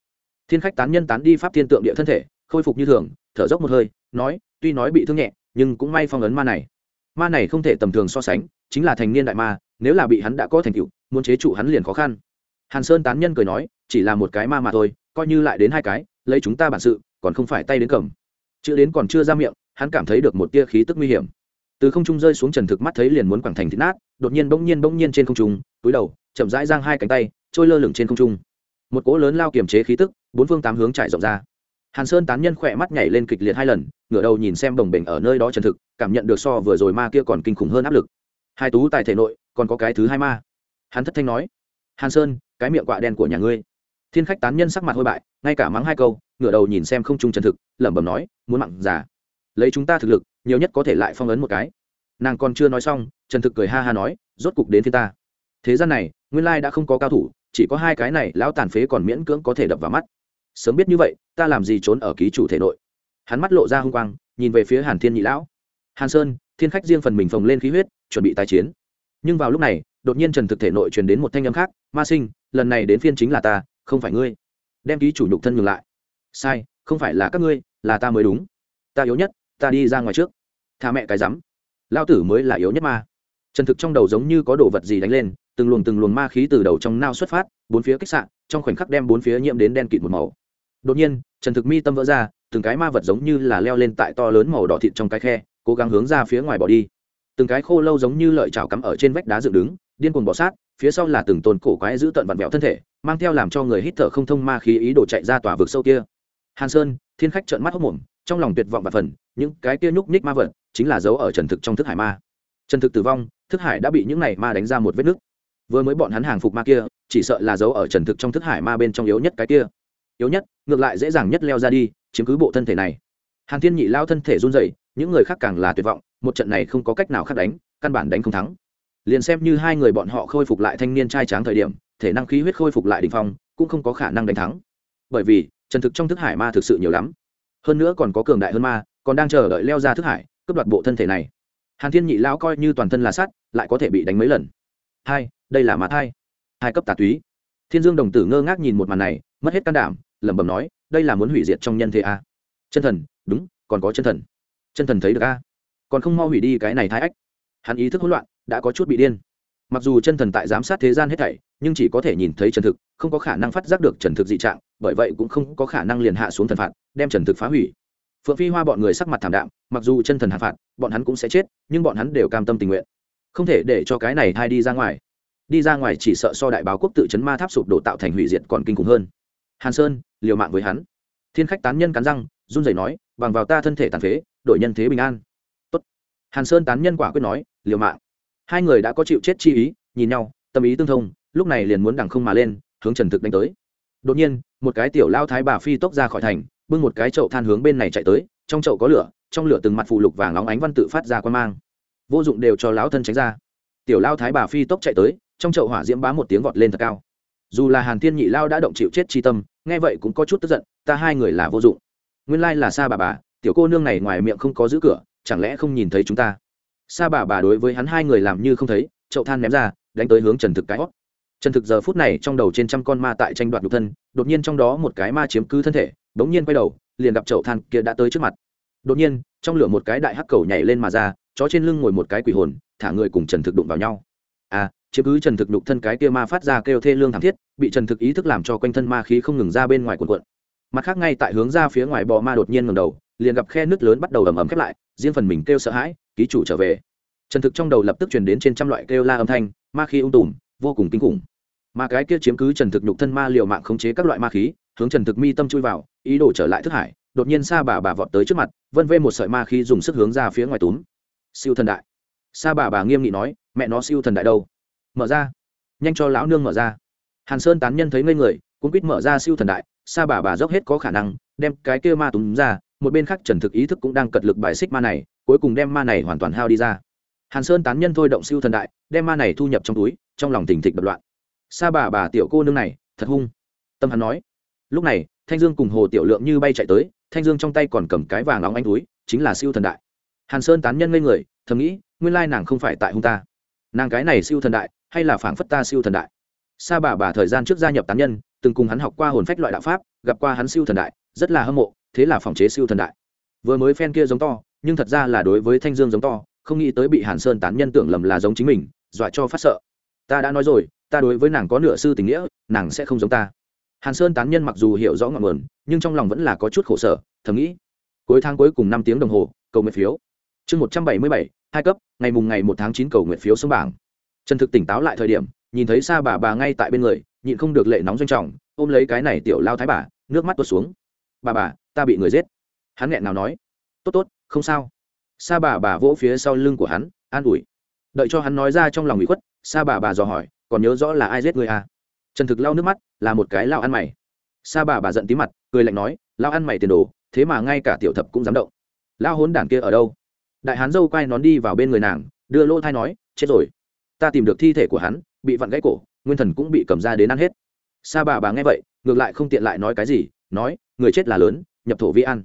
[SPEAKER 1] Thiên khách tán nhân tán đi pháp thiên tượng địa thân thể, khôi phục như thường, thở dốc một hơi, nói, tuy nói bị thương nhẹ, nhưng cũng may phong ấn ma này. Ma này không thể tầm thường so sánh chính là thành niên đại ma, nếu là bị hắn đã có thành tựu, muốn chế trụ hắn liền khó khăn. Hàn sơn tán nhân cười nói, chỉ là một cái ma mà thôi, coi như lại đến hai cái, lấy chúng ta bản sự, còn không phải tay đến cầm. Chữ đến còn chưa ra miệng, hắn cảm thấy được một tia khí tức nguy hiểm. Từ không trung rơi xuống trần thực mắt thấy liền muốn quẳng thành thịt nát, đột nhiên bỗng nhiên bỗng nhiên trên không trung, túi đầu, chậm rãi giang hai cánh tay, trôi lơ lửng trên không trung. Một cỗ lớn lao kiềm chế khí tức, bốn phương tám hướng trải rộng ra. Hàn sơn tán nhân khỏe mắt nhảy lên kịch liệt hai lần, ngửa đầu nhìn xem đồng bình ở nơi đó trần thực, cảm nhận được so vừa rồi ma kia còn kinh khủng hơn áp lực hai tú tài thể nội, còn có cái thứ hai ma. Hắn thất thanh nói, hàn sơn, cái miệng quạ đen của nhà ngươi. Thiên khách tán nhân sắc mặt hôi bại, ngay cả mắng hai câu, ngửa đầu nhìn xem không trung trần thực, lẩm bẩm nói, muốn mặn giả lấy chúng ta thực lực, nhiều nhất có thể lại phong ấn một cái. Nàng còn chưa nói xong trần thực cười ha ha nói, rốt cục đến thiên ta. Thế gian này, nguyên lai đã không có cao thủ, chỉ có hai cái này lão tàn phế còn miễn cưỡng có thể đập vào mắt. Sớm biết như vậy, ta làm gì trốn ở ký chủ thể nội? Hắn mắt lộ ra h u n g quang, nhìn về phía hàn thiên nhị lão. Hàn sơn thiên khách riêng phần mình phồng lên khí huyết, chuẩn bị tái chiến. Nhưng vào lúc này, đột nhiên trần thực thể nội truyền đến một thanh âm khác, ma sinh, lần này đến phiên chính là ta, không phải ngươi. Đem ký chủ nhục thân ngừng lại. Sai, không phải là các ngươi, là ta mới đúng. Ta yếu nhất, ta đi ra ngoài trước. Tha mẹ cái rắm. Lao tử mới là yếu nhất ma. Trần thực trong đầu giống như có đồ vật gì đánh lên, từng luồng từng luồng ma khí từ đầu trong nao xuất phát, bốn phía kích sạn trong khoảnh khắc đem bốn phía nhiễm đến đen kịt một màu. Đột nhiên, trần thực mi tâm vỡ ra, từng cái ma vật giống như là leo lên tại to lớn màu đỏ thịt trong cái khe cố gắng hướng ra phía ngoài bỏ đi. Từng cái khô lâu giống như lợi chảo cắm ở trên vách đá dựng đứng, điên cuồng bỏ sát, phía sau là từng tôn cổ quái giữ tận vặn vẹo thân thể, mang theo làm cho người hít thở không thông ma khí ý đồ chạy ra tòa vực sâu kia. Hàn sơn, thiên khách trợn mắt hốc mồm, trong lòng tuyệt vọng và phần những cái kia nhúc nhích ma vật chính là dấu ở trần thực trong thức hải ma. Trần thực tử vong, thức hải đã bị những này ma đánh ra một vết nứt. Vừa mới bọn hắn hàng phục ma kia, chỉ sợ là dấu ở trần thực trong thức hải ma bên trong yếu nhất cái kia. Yếu nhất, ngược lại dễ dàng nhất leo ra đi, chiếm cứ bộ thân thể này. Hàn thiên nhị lao thân thể run rẩy những người khác càng là tuyệt vọng, một trận này không có cách nào khác đánh, căn bản đánh không thắng. Liền xem như hai người bọn họ khôi phục lại thanh niên trai tráng thời điểm, thể năng khí huyết khôi phục lại đ ỉ n h phong, cũng không có khả năng đánh thắng. Bởi vì trần thực trong thức hải ma thực sự nhiều lắm. Hơn nữa còn có cường đại hơn ma, còn đang chờ đợi leo ra thức hải, cướp đoạt bộ thân thể này. Hàn thiên nhị lão coi như toàn thân là sắt, lại có thể bị đánh mấy lần. Hai, đây là mã thai. Hai cấp tà túy. Thiên dương đồng tử ngơ ngác nhìn một màn này, mất hết can đảm, lẩm bẩm nói, đây là muốn hủy diệt trong nhân thế a. Chân thần, đúng, còn có chân thần chân thần thấy được a? Còn không mau hủy đi cái này thái ách. Hắn ý thức hỗn loạn, đã có chút bị điên. Mặc dù chân thần tại giám sát thế gian hết thảy, nhưng chỉ có thể nhìn thấy trần thực, không có khả năng phát giác được trần thực dị trạng, bởi vậy cũng không có khả năng liền hạ xuống thần phạt, đem trần thực phá hủy. Phượng phi hoa bọn người sắc mặt thảm đạm, mặc dù chân thần hạ phạt, bọn hắn cũng sẽ chết, nhưng bọn hắn đều cam tâm tình nguyện. Không thể để cho cái này hai đi ra ngoài. Đi ra ngoài chỉ sợ so đại báo quốc tự chấn ma tháp sụp đổ tạo thành hủy diệt còn kinh khủng hơn. Hàn sơn, liều mạng với hắn. Thiên khách tán nhân cắn răng, run rẩy nói, bằng vào ta thân thể tàn phế đội nhân thế bình an. Tốt. hàn sơn tán nhân quả quyết nói, liều mạng. Hai người đã có chịu chết chi ý, nhìn nhau, tâm ý tương thông, lúc này liền muốn đằng không mà lên, hướng trần thực đánh tới. Đột nhiên, một cái tiểu lao thái bà phi tốc ra khỏi thành, bưng một cái chậu than hướng bên này chạy tới, trong chậu có lửa, trong lửa từng mặt phụ lục vàng óng ánh văn tự phát ra quan mang. Vô dụng đều cho lão thân tránh ra. Tiểu lao thái bà phi tốc chạy tới, trong chậu hỏa diễm bá một tiếng vọt lên thật cao. Dù là hàn thiên nhị lao đã động chịu chết chi tâm, nghe vậy cũng có chút tức giận, ta hai người là vô dụng. Nguyên lai là xa bà bà tiểu cô nương này ngoài miệng không có giữ cửa, chẳng lẽ không nhìn thấy chúng ta? Sa bà bà đối với hắn hai người làm như không thấy, chậu than ném ra, đánh tới hướng trần thực cái hót. Trần thực giờ phút này trong đầu trên trăm con ma tại tranh đoạt nhục thân, đột nhiên trong đó một cái ma chiếm cứ thân thể bỗng nhiên quay đầu, liền gặp chậu than kia đã tới trước mặt. Đột nhiên, trong lửa một cái đại hắc cầu nhảy lên mà ra, chó trên lưng ngồi một cái quỷ hồn, thả người cùng trần thực đụng vào nhau. À chiếm cứ trần thực nhục thân cái kia ma phát ra kêu thê lương thảm thiết, bị trần thực ý thức làm cho quanh thân ma khí không ngừng ra bên ngoài cuộn cuộn. Mặt khác ngay tại hướng ra phía ngoài bò ma đột nhiên ngầm đầu liền gặp khe nước lớn bắt đầu ầm ầm khép lại, riêng phần mình kêu sợ hãi, ký chủ trở về. Trần thực trong đầu lập tức truyền đến trên trăm loại kêu la âm thanh, ma khí ung tùm, vô cùng kinh khủng. Mà cái kia chiếm cứ trần thực nhục thân ma liều mạng khống chế các loại ma khí, hướng trần thực mi tâm chui vào, ý đồ trở lại thức hải, đột nhiên sa bà bà vọt tới trước mặt, vân vê một sợi ma khí dùng sức hướng ra phía ngoài túm. Siêu thần đại. Sa bà bà nghiêm nghị nói, mẹ nó siêu thần đại đâu? Mở ra. Nhanh cho lão nương mở ra. Hàn sơn tán nhân thấy ngây người cũng quýt mở ra siêu thần đại, sa bà bà dốc hết có khả năng, đem cái kia ma túm ra một bên khác trần thực ý thức cũng đang cật lực bài xích ma này, cuối cùng đem ma này hoàn toàn hao đi ra. Hàn sơn tán nhân thôi động siêu thần đại, đem ma này thu nhập trong túi, trong lòng tình thịch bật loạn. Sa bà bà tiểu cô nương này, thật hung. Tâm hắn nói. Lúc này, thanh dương cùng hồ tiểu lượng như bay chạy tới, thanh dương trong tay còn cầm cái vàng óng anh túi, chính là siêu thần đại. Hàn sơn tán nhân ngây người, thầm nghĩ, nguyên lai nàng không phải tại hung ta. Nàng cái này siêu thần đại, hay là phảng phất ta siêu thần đại? Sa bà bà thời gian trước gia nhập tán nhân, từng cùng hắn học qua hồn phách loại đạo pháp, gặp qua hắn siêu thần đại, rất là hâm mộ thế là phòng chế siêu thần đại. Vừa mới phen kia giống to, nhưng thật ra là đối với thanh dương giống to, không nghĩ tới bị hàn sơn tán nhân tưởng lầm là giống chính mình, dọa cho phát sợ. Ta đã nói rồi, ta đối với nàng có nửa sư tình nghĩa, nàng sẽ không giống ta. Hàn sơn tán nhân mặc dù hiểu rõ ngọn nguồn, nhưng trong lòng vẫn là có chút khổ sở, thầm nghĩ. Cuối tháng cuối cùng năm tiếng đồng hồ, cầu nguyện phiếu. Chương một trăm bảy mươi bảy, hai cấp, ngày mùng ngày một tháng chín cầu nguyện phiếu xuống bảng. Trần thực tỉnh táo lại thời điểm, nhìn thấy xa bà bà ngay tại bên người, nhịn không được lệ nóng doanh trọng, ôm lấy cái này tiểu lao thái bà, nước mắt tuột xuống bà bà, ta bị người giết. Hắn nghẹn nào nói, tốt tốt, không sao. Sa bà bà vỗ phía sau lưng của hắn, an ủi. Đợi cho hắn nói ra trong lòng bị khuất, sa bà bà dò hỏi, còn nhớ rõ là ai giết người à? Trần thực lau nước mắt, là một cái lao ăn mày. Sa bà bà giận tí mặt, cười lạnh nói lao ăn mày tiền đồ, thế mà ngay cả tiểu thập cũng dám động. Lao hốn đản kia ở đâu? Đại hán dâu quay nón đi vào bên người nàng, đưa lỗ thai nói, chết rồi. Ta tìm được thi thể của hắn, bị vặn gãy cổ, nguyên thần cũng bị cầm ra đến ăn hết. Sa bà bà nghe vậy, ngược lại không tiện lại nói cái gì, nói người chết là lớn, nhập thổ vi ăn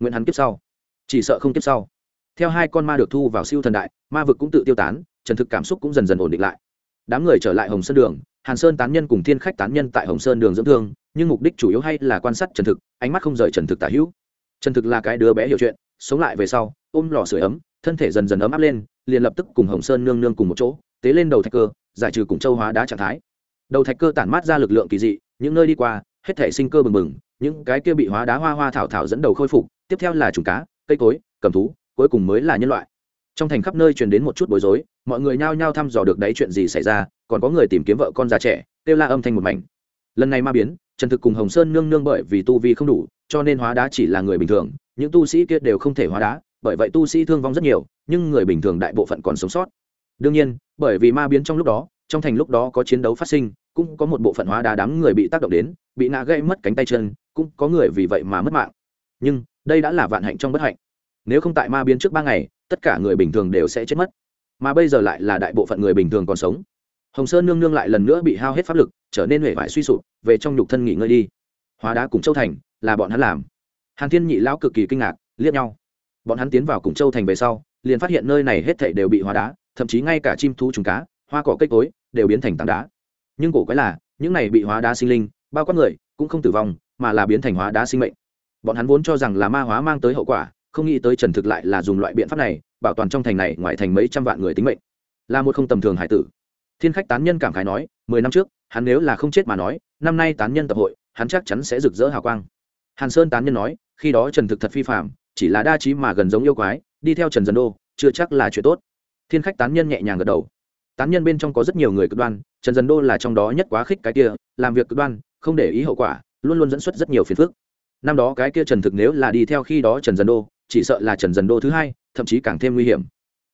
[SPEAKER 1] nguyện hắn kiếp sau. Chỉ sợ không kiếp sau. Theo hai con ma được thu vào siêu thần đại, ma vực cũng tự tiêu tán, trần thực cảm xúc cũng dần dần ổn định lại. Đám người trở lại hồng sơn đường, hàn sơn tán nhân cùng thiên khách tán nhân tại hồng sơn đường dưỡng thương, nhưng mục đích chủ yếu hay là quan sát trần thực, ánh mắt không rời trần thực tả hữu. Trần thực là cái đứa bé hiểu chuyện, sống lại về sau, ôm lò sưởi ấm, thân thể dần dần ấm áp lên, liền lập tức cùng hồng sơn nương nương cùng một chỗ, tế lên đầu thạch cơ, giải trừ cùng châu hóa đá trạng thái. Đầu thạch cơ tản mát ra lực lượng kỳ dị, những nơi đi qua, hết thể sinh cơ bừng bừng những cái kia bị hóa đá hoa hoa thảo thảo dẫn đầu khôi phục, tiếp theo là trùng cá, cây cối, cầm thú, cuối cùng mới là nhân loại. Trong thành khắp nơi truyền đến một chút bối rối, mọi người nhao nhao thăm dò được đấy chuyện gì xảy ra, còn có người tìm kiếm vợ con già trẻ, kêu la âm thanh một mảnh. Lần này ma biến, trần thực cùng hồng sơn nương nương bởi vì tu vi không đủ, cho nên hóa đá chỉ là người bình thường, những tu sĩ kia đều không thể hóa đá, bởi vậy tu sĩ thương vong rất nhiều, nhưng người bình thường đại bộ phận còn sống sót. Đương nhiên, bởi vì ma biến trong lúc đó, trong thành lúc đó có chiến đấu phát sinh, cũng có một bộ phận hóa đá đám người bị tác động đến, bị nạ gây mất cánh tay chân cũng có người vì vậy mà mất mạng. Nhưng, đây đã là vạn hạnh trong bất hạnh. Nếu không tại ma biến trước ba ngày, tất cả người bình thường đều sẽ chết mất. Mà bây giờ lại là đại bộ phận người bình thường còn sống. Hồng sơn nương nương lại lần nữa bị hao hết pháp lực, trở nên huệ vải suy sụp, về trong nhục thân nghỉ ngơi đi. Hóa đá cùng châu thành, là bọn hắn làm. Hàn thiên nhị lão cực kỳ kinh ngạc, liếc nhau. Bọn hắn tiến vào cùng châu thành về sau, liền phát hiện nơi này hết thảy đều bị hóa đá, thậm chí ngay cả chim thú trùng cá, hoa cỏ cây cối, đều biến thành tảng đá. Nhưng cổ quái là, những này bị hóa đá sinh linh, bao quát người, cũng không tử vong mà là biến thành hóa đá sinh mệnh. Bọn hắn vốn cho rằng là ma hóa mang tới hậu quả, không nghĩ tới trần thực lại là dùng loại biện pháp này, bảo toàn trong thành này ngoài thành mấy trăm vạn người tính mệnh. Là một không tầm thường hải tử. Thiên khách tán nhân cảm khái nói, mười năm trước, hắn nếu là không chết mà nói, năm nay tán nhân tập hội, hắn chắc chắn sẽ rực rỡ hào quang. Hàn sơn tán nhân nói, khi đó trần thực thật phi phạm chỉ là đa trí mà gần giống yêu quái, đi theo trần dần đô, chưa chắc là chuyện tốt. Thiên khách tán nhân nhẹ nhàng gật đầu. Tán nhân bên trong có rất nhiều người cực đoan, trần dần đô là trong đó nhất quá khích cái kia, làm việc cực đoan, không để ý hậu quả luôn luôn dẫn xuất rất nhiều phiền phức. Năm đó cái kia trần thực nếu là đi theo khi đó trần dân đô, chỉ sợ là trần dân đô thứ hai, thậm chí càng thêm nguy hiểm.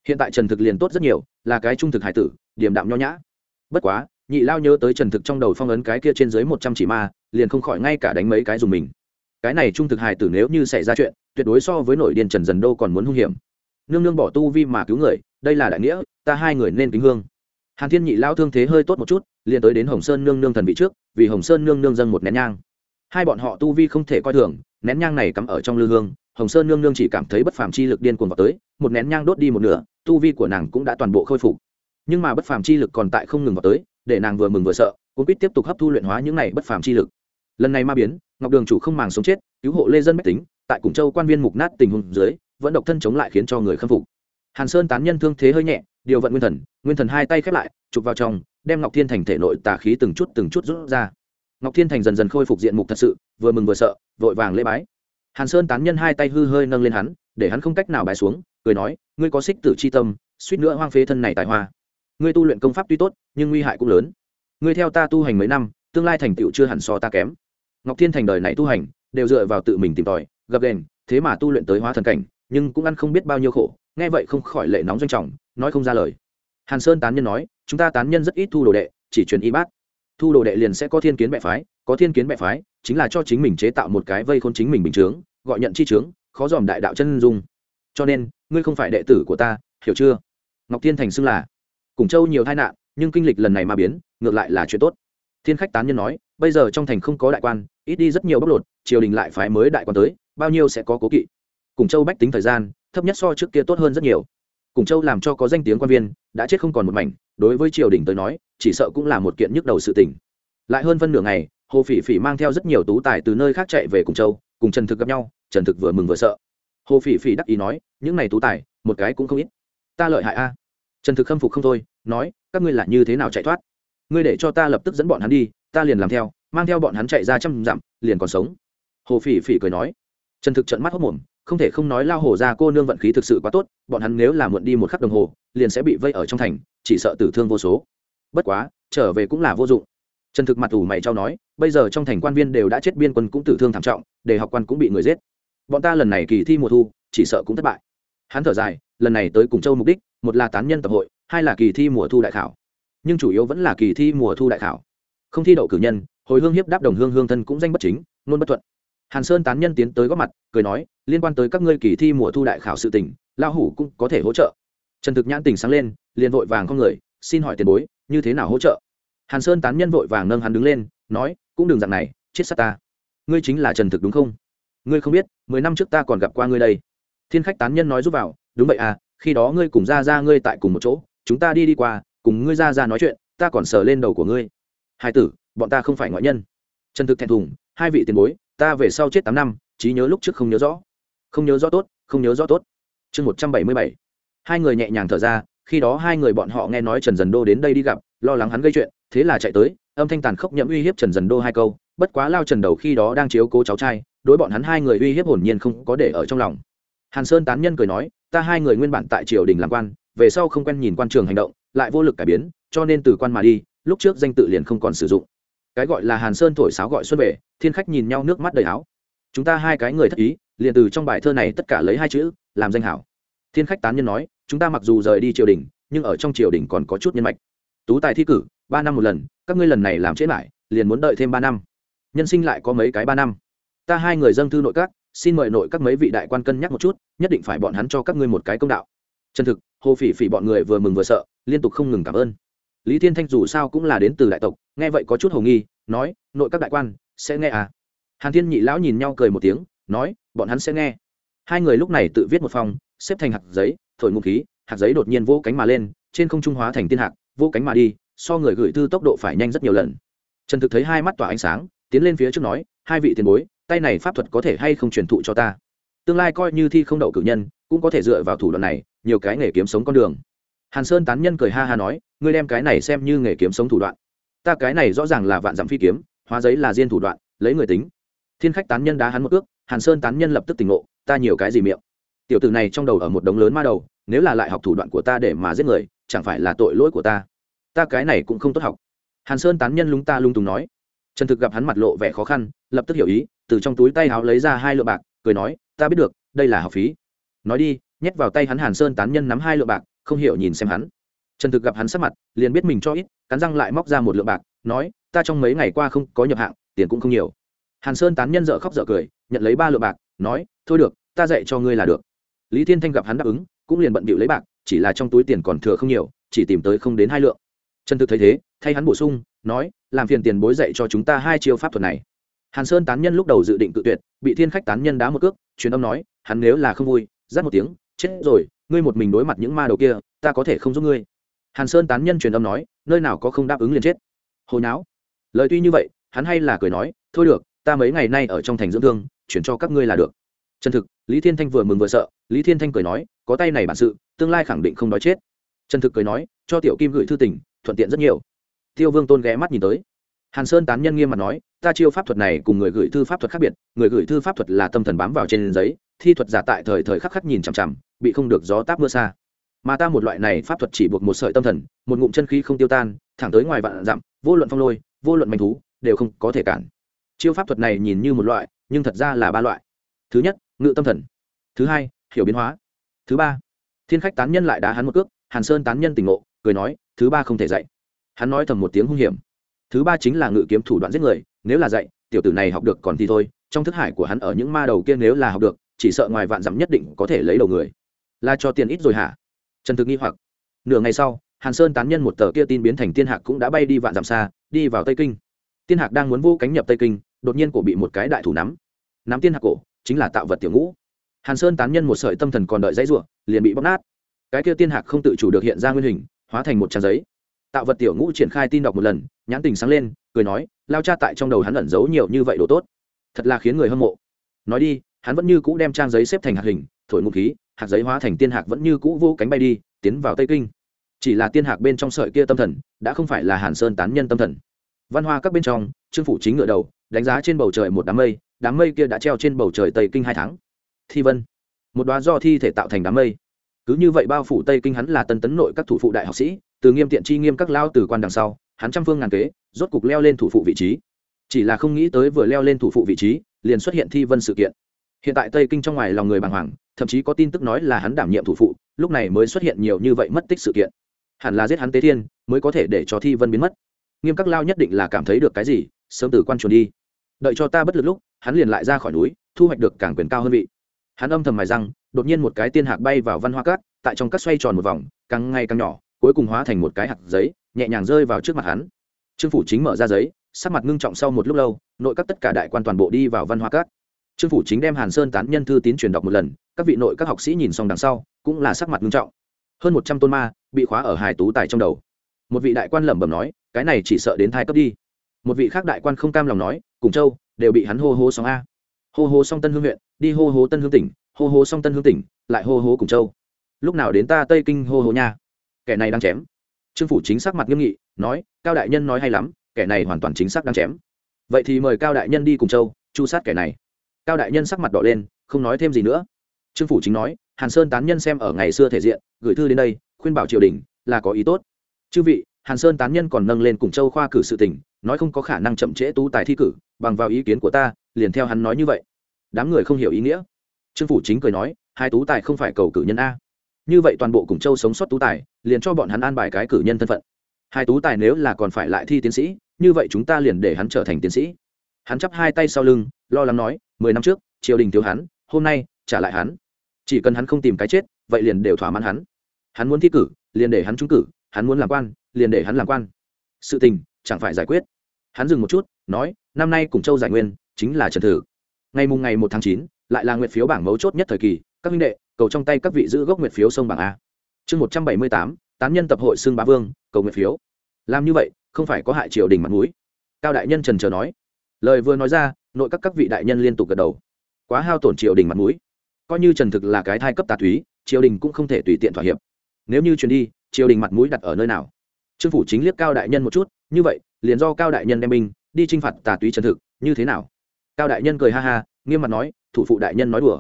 [SPEAKER 1] Hiện tại trần thực liền tốt rất nhiều, là cái trung thực hải tử, điềm đạm nho nhã. Bất quá, nhị lao nhớ tới trần thực trong đầu phong ấn cái kia trên dưới một trăm chỉ ma, liền không khỏi ngay cả đánh mấy cái dùng mình. Cái này trung thực Hải tử nếu như xảy ra chuyện, tuyệt đối so với nội điên trần dần đô còn muốn hung hiểm. Nương nương bỏ tu vi mà cứu người, đây là đại nghĩa, ta hai người nên kính hương. Hàn thiên nhị lao thương thế hơi tốt một chút, liền tới đến hồng sơn nương nương thần vị trước, vì hồng sơn nương nương dâng một nén nhang hai bọn họ tu vi không thể coi thường, nén nhang này cắm ở trong lư hương, hồng sơn nương nương chỉ cảm thấy bất phàm chi lực điên cuồng vào tới, một nén nhang đốt đi một nửa, tu vi của nàng cũng đã toàn bộ khôi phục. Nhưng mà bất phàm chi lực còn tại không ngừng vào tới, để nàng vừa mừng vừa sợ cũng biết tiếp tục hấp thu luyện hóa những này bất phàm chi lực. Lần này ma biến, ngọc đường chủ không màng sống chết, cứu hộ lê dân bách tính, tại củng châu quan viên mục nát tình huống dưới, vẫn độc thân chống lại khiến cho người khâm phục. Hàn sơn tán nhân thương thế hơi nhẹ, điều vận nguyên thần nguyên thần hai tay khép lại, chụp vào trong, đem ngọc thiên thành thể nội tà khí từng chút từng chút rút ra ngọc thiên thành dần dần khôi phục diện mục thật sự, vừa mừng vừa sợ, vội vàng lễ bái. Hàn sơn tán nhân hai tay hư hơi nâng lên hắn, để hắn không cách nào bài xuống, cười nói, ngươi có xích tử c h i tâm, suýt nữa hoang phế thân này tài hoa. Ngươi tu luyện công pháp tuy tốt, nhưng nguy hại cũng lớn. Ngươi theo ta tu hành mấy năm, tương lai thành tựu chưa hẳn so ta kém. Ngọc thiên thành đời này tu hành, đều dựa vào tự mình tìm tòi, gập đền thế mà tu luyện tới hóa thần cảnh, nhưng cũng ăn không biết bao nhiêu khổ, nghe vậy không khỏi lệ nóng doanh trọng, nói không ra lời. Hàn sơn tán nhân nói, chúng ta tán nhân rất ít thu đồ đệ, chỉ truyền y bát thu đồ đệ liền sẽ có thiên kiến bệ phái, có thiên kiến bệ phái, chính là cho chính mình chế tạo một cái vây khôn chính mình bình chướng, gọi nhận chi chướng, khó dòm đại đạo chân dung. Cho nên, ngươi không phải đệ tử của ta, hiểu chưa? Ngọc thiên thành xưng là, cùng châu nhiều tai nạn, nhưng kinh lịch lần này mà biến, ngược lại là chuyện tốt. Thiên khách tán nhân nói, bây giờ trong thành không có đại quan, ít đi rất nhiều bóc lột, triều đình lại phái mới đại quan tới, bao nhiêu sẽ có cố kỵ. Cùng châu bách tính thời gian, thấp nhất so trước kia tốt hơn rất nhiều cùng châu làm cho có danh tiếng quan viên, đã chết không còn một mảnh, đối với triều đình tới nói, chỉ sợ cũng là một kiện nhức đầu sự tình. Lại hơn phân nửa ngày, hồ phỉ phỉ mang theo rất nhiều tú tài từ nơi khác chạy về cùng châu, cùng trần thực gặp nhau, trần thực vừa mừng vừa sợ. Hồ phỉ phỉ đắc ý nói, những này tú tài, một cái cũng không ít. Ta lợi hại a. Trần thực khâm phục không thôi, nói, các ngươi là như thế nào chạy thoát? Ngươi để cho ta lập tức dẫn bọn hắn đi, ta liền làm theo, mang theo bọn hắn chạy ra trăm dặm, liền còn sống. Hồ phỉ phỉ cười nói. Trần thực trận mắt hốc mồm không thể không nói lao hồ ra cô nương vận khí thực sự quá tốt, bọn hắn nếu là muộn đi một khắc đồng hồ, liền sẽ bị vây ở trong thành, chỉ sợ tử thương vô số. Bất quá, trở về cũng là vô dụng. Trần thực mặt ủ mày trao nói, bây giờ trong thành quan viên đều đã chết biên quân cũng tử thương thảm trọng, để học quan cũng bị người giết. Bọn ta lần này kỳ thi mùa thu, chỉ sợ cũng thất bại. Hắn thở dài, lần này tới cùng châu mục đích, một là tán nhân tập hội, hai là kỳ thi mùa thu đại khảo. Nhưng chủ yếu vẫn là kỳ thi mùa thu đại khảo. Không thi đậu cử nhân, hồi hương hiếp đáp đồng hương hương thân cũng danh bất chính, nôn bất thuận hàn sơn tán nhân tiến tới góp mặt, cười nói, liên quan tới các ngươi kỳ thi mùa thu đại khảo sự tỉnh lao hủ cũng có thể hỗ trợ. Trần thực nhãn tỉnh sáng lên, liền vội vàng không người, xin hỏi tiền bối, như thế nào hỗ trợ? Hàn sơn tán nhân vội vàng nâng hắn đứng lên, nói, cũng đừng dạng này, chết sát ta. Ngươi chính là trần thực đúng không? Ngươi không biết, mười năm trước ta còn gặp qua ngươi đây. Thiên khách tán nhân nói giúp vào, đúng vậy à khi đó ngươi cùng ra ra ngươi tại cùng một chỗ, chúng ta đi đi qua, cùng ngươi ra ra nói chuyện, ta còn sờ lên đầu của ngươi. Hai tử, bọn ta không phải ngoại nhân. Trần thực thẹn thùng, hai vị tiền bối ta về sau chết tám năm, trí nhớ lúc trước không nhớ rõ. Không nhớ rõ tốt, không nhớ rõ tốt. Chương một trăm bảy mươi bảy. Hai người nhẹ nhàng thở ra, khi đó hai người bọn họ nghe nói trần dần đô đến đây đi gặp, lo lắng hắn gây chuyện, thế là chạy tới, âm thanh tàn khốc nhậm uy hiếp trần dần đô hai câu, bất quá lao trần đầu khi đó đang chiếu cố cháu trai, đối bọn hắn hai người uy hiếp hồn nhiên không có để ở trong lòng. Hàn sơn tán nhân cười nói, ta hai người nguyên bản tại triều đình làm quan, về sau không quen nhìn quan trường hành động, lại vô lực cải biến, cho nên từ quan mà đi, lúc trước danh tự liền không còn sử dụng. Cái gọi là hàn sơn thổi sáo gọi xuân về thiên khách nhìn nhau nước mắt đầy áo. Chúng ta hai cái người thất ý, liền từ trong bài thơ này tất cả lấy hai chữ, làm danh hảo. Thiên khách tán nhân nói, chúng ta mặc dù rời đi triều đình, nhưng ở trong triều đình còn có chút nhân mạch. Tú tài thi cử, ba năm một lần, các ngươi lần này làm trễ lại, liền muốn đợi thêm ba năm. Nhân sinh lại có mấy cái ba năm. Ta hai người dâng thư nội các, xin mời nội các mấy vị đại quan cân nhắc một chút, nhất định phải bọn hắn cho các ngươi một cái công đạo. Chân thực, hồ phỉ phỉ bọn người vừa mừng vừa sợ, liên tục không ngừng cảm ơn. Lý thiên thanh dù sao cũng là đến từ đại tộc, nghe vậy có chút hồ nghi, nói, nội các đại quan sẽ nghe à? Hàn thiên nhị lão nhìn nhau cười một tiếng, nói, bọn hắn sẽ nghe. Hai người lúc này tự viết một phòng xếp thành hạt giấy, thổi ngụ khí, hạt giấy đột nhiên vỗ cánh mà lên, trên không trung hóa thành tiên hạt vỗ cánh mà đi, so người gửi thư tốc độ phải nhanh rất nhiều lần. Trần thực thấy hai mắt tỏa ánh sáng, tiến lên phía trước nói, hai vị tiền bối, tay này pháp thuật có thể hay không truyền thụ cho ta? Tương lai coi như thi không đậu cử nhân, cũng có thể dựa vào thủ đoạn này, nhiều cái nghề kiếm sống con đường. Hàn sơn tán nhân cười ha ha nói, ngươi đem cái này xem như nghề kiếm sống thủ đoạn. Ta cái này rõ ràng là vạn dặm phi kiếm hóa giấy là diên thủ đoạn, lấy người tính. Thiên khách tán nhân đá hắn một ước, hàn sơn tán nhân lập tức tỉnh ngộ, ta nhiều cái gì miệng? Tiểu tử này trong đầu ở một đống lớn ma đầu, nếu là lại học thủ đoạn của ta để mà giết người, chẳng phải là tội lỗi của ta? Ta cái này cũng không tốt học. Hàn sơn tán nhân lúng ta lung tùng nói. Trần thực gặp hắn mặt lộ vẻ khó khăn, lập tức hiểu ý, từ trong túi tay áo lấy ra hai lượng bạc, cười nói, ta biết được, đây là học phí. Nói đi, nhét vào tay hắn hàn sơn tán nhân nắm hai lượng bạc, không hiểu nhìn xem hắn. Trần thực gặp hắn sắc mặt, liền biết mình cho ít, cắn răng lại móc ra một lượng bạc, nói ta trong mấy ngày qua không có nhập hạng, tiền cũng không nhiều. Hàn sơn tán nhân dợ khóc dợ cười, nhận lấy ba lượng bạc, nói, thôi được, ta dạy cho ngươi là được. Lý thiên thanh gặp hắn đáp ứng, cũng liền bận bịu lấy bạc, chỉ là trong túi tiền còn thừa không nhiều, chỉ tìm tới không đến hai lượng. Trần thực thấy thế, thay hắn bổ sung, nói, làm phiền tiền bối dạy cho chúng ta hai chiêu pháp thuật này. Hàn sơn tán nhân lúc đầu dự định tự tuyệt, bị thiên khách tán nhân đá một cước, truyền âm nói, hắn nếu là không vui dắt một tiếng, chết rồi, ngươi một mình đối mặt những ma đầu kia, ta có thể không giúp ngươi. Hàn sơn tán nhân truyền âm nói, nơi nào có không đáp ứng liền chết. Hồi não lời tuy như vậy, hắn hay là cười nói, thôi được, ta mấy ngày nay ở trong thành dưỡng thương, chuyển cho các ngươi là được. Chân thực, lý thiên thanh vừa mừng vừa sợ, lý thiên thanh cười nói, có tay này bản sự, tương lai khẳng định không nói chết. Chân thực cười nói, cho tiểu kim gửi thư tình, thuận tiện rất nhiều. Tiêu vương tôn ghé mắt nhìn tới. Hàn sơn tán nhân nghiêm mặt nói, ta chiêu pháp thuật này cùng người gửi thư pháp thuật khác biệt, người gửi thư pháp thuật là tâm thần bám vào trên giấy, thi thuật giả tại thời thời khắc khắc nhìn chằm chằm, bị không được gió táp mưa xa. Mà ta một loại này pháp thuật chỉ buộc một sợi tâm thần, một ngụm chân khí không tiêu tan, thẳng tới ngoài vạn dặm, vô luận phong lôi vô luận manh thú, đều không có thể cản. Chiêu pháp thuật này nhìn như một loại, nhưng thật ra là ba loại. Thứ nhất, ngự tâm thần. Thứ hai, hiểu biến hóa. Thứ ba, thiên khách tán nhân lại đá hắn một cước, hàn sơn tán nhân tỉnh ngộ, cười nói, thứ ba không thể dạy. Hắn nói thầm một tiếng hung hiểm. Thứ ba chính là ngự kiếm thủ đoạn giết người, nếu là dạy, tiểu tử này học được còn thì thôi, trong thức hải của hắn ở những ma đầu kia nếu là học được, chỉ sợ ngoài vạn dặm nhất định có thể lấy đầu người. Là cho tiền ít rồi hả? Trần thực nghi hoặc. Nửa ngày sau hàn sơn tán nhân một tờ kia tin biến thành tiên hạc cũng đã bay đi vạn dặm xa, đi vào tây kinh. Tiên hạc đang muốn vô cánh nhập tây kinh, đột nhiên cổ bị một cái đại thủ nắm. Nắm tiên hạc cổ, chính là tạo vật tiểu ngũ. Hàn sơn tán nhân một sợi tâm thần còn đợi dãy ruộng, liền bị bóc nát. Cái kia tiên hạc không tự chủ được hiện ra nguyên hình, hóa thành một trang giấy. Tạo vật tiểu ngũ triển khai tin đọc một lần, nhãn tình sáng lên, cười nói, lao cha tại trong đầu hắn ẩn giấu nhiều như vậy đồ tốt. Thật là khiến người hâm mộ. Nói đi, hắn vẫn như cũ đem trang giấy xếp thành hạt hình, thổi ngụ khí, hạt giấy hóa thành tiên hạc vẫn như cũ vô cánh bay đi, tiến vào tây kinh chỉ là tiên hạc bên trong sợi kia tâm thần, đã không phải là hàn sơn tán nhân tâm thần. Văn hoa các bên trong, trương phủ chính ngựa đầu, đánh giá trên bầu trời một đám mây đám mây kia đã treo trên bầu trời tây kinh hai tháng. Thi vân, một đoá do thi thể tạo thành đám mây. Cứ như vậy bao phủ tây kinh hắn là tân tấn nội các thủ phụ đại học sĩ, từ nghiêm tiện chi nghiêm các lao từ quan đằng sau, hắn trăm phương ngàn kế, rốt cục leo lên thủ phụ vị trí. Chỉ là không nghĩ tới vừa leo lên thủ phụ vị trí, liền xuất hiện thi vân sự kiện. Hiện tại tây kinh trong ngoài lòng người bàng hoàng, thậm chí có tin tức nói là hắn đảm nhiệm thủ phụ, lúc này mới xuất hiện nhiều như vậy mất tích sự kiện hẳn là giết hắn tế thiên, mới có thể để cho thi vân biến mất. Nghiêm các lao nhất định là cảm thấy được cái gì, sớm từ quan chuồn đi. Đợi cho ta bất lực lúc, hắn liền lại ra khỏi núi, thu hoạch được càng quyền cao hơn vị. Hắn âm thầm mài răng, đột nhiên một cái tiên hạc bay vào văn hoa cát, tại trong các xoay tròn một vòng, càng ngày càng nhỏ, cuối cùng hóa thành một cái hạt giấy, nhẹ nhàng rơi vào trước mặt hắn. Trương phủ chính mở ra giấy, sắc mặt ngưng trọng sau một lúc lâu, nội các tất cả đại quan toàn bộ đi vào văn hoa cát. Trương phủ chính đem hàn sơn tán nhân thư tín truyền đọc một lần, các vị nội các học sĩ nhìn xong đằng sau, cũng là sắc mặt ngưng trọng hơn một trăm tôn ma bị khóa ở hài tú tài trong đầu. Một vị đại quan lẩm bẩm nói, cái này chỉ sợ đến thai cấp đi. Một vị khác đại quan không cam lòng nói, cùng châu đều bị hắn hô hô xong a. Hô hô xong tân hương huyện, đi hô hô tân hương tỉnh, hô hô xong tân hương tỉnh, lại hô hô cùng châu. Lúc nào đến ta tây kinh hô hô nha. Kẻ này đang chém. Trương phủ chính xác mặt nghiêm nghị, nói, cao đại nhân nói hay lắm, kẻ này hoàn toàn chính xác đang chém. Vậy thì mời cao đại nhân đi cùng châu, chu sát kẻ này. Cao đại nhân sắc mặt đỏ lên, không nói thêm gì nữa trương phủ chính nói, hàn sơn tán nhân xem ở ngày xưa thể diện, gửi thư đến đây, khuyên bảo triều đình là có ý tốt. Chư vị, hàn sơn tán nhân còn nâng lên cùng châu khoa cử sự tỉnh nói không có khả năng chậm trễ tú tài thi cử, bằng vào ý kiến của ta, liền theo hắn nói như vậy. Đám người không hiểu ý nghĩa. Trương phủ chính cười nói, hai tú tài không phải cầu cử nhân a. Như vậy toàn bộ cùng châu sống sót tú tài, liền cho bọn hắn an bài cái cử nhân thân phận. Hai tú tài nếu là còn phải lại thi tiến sĩ, như vậy chúng ta liền để hắn trở thành tiến sĩ. Hắn chắp hai tay sau lưng, lo lắng nói, mười năm trước, triều đình thiếu hắn, hôm nay trả lại hắn chỉ cần hắn không tìm cái chết, vậy liền đều thỏa mãn hắn. Hắn muốn thi cử, liền để hắn trúng cử, hắn muốn làm quan, liền để hắn làm quan. Sự tình, chẳng phải giải quyết. Hắn dừng một chút, nói, năm nay cùng châu giải nguyên, chính là trần thử. Ngày mùng ngày một tháng chín, lại là nguyện phiếu bảng mấu chốt nhất thời kỳ, các minh đệ, cầu trong tay các vị giữ gốc nguyện phiếu sông bảng a. Chương một trăm bảy mươi tám tám nhân tập hội xương bá vương, cầu nguyện phiếu. Làm như vậy, không phải có hại triều đình mặt mũi. Cao đại nhân trần chờ nói. Lời vừa nói ra, nội các các vị đại nhân liên tục gật đầu. Quá hao tổn triều đình mặt mũi coi như trần thực là cái thai cấp tà túy triều đình cũng không thể tùy tiện thỏa hiệp. Nếu như chuyển đi, triều đình mặt mũi đặt ở nơi nào? Trương phủ chính liếc cao đại nhân một chút, như vậy, liền do cao đại nhân đem binh, đi t r i n h phạt tà túy trần thực, như thế nào? Cao đại nhân cười ha ha, nghiêm mặt nói, thủ phụ đại nhân nói đùa.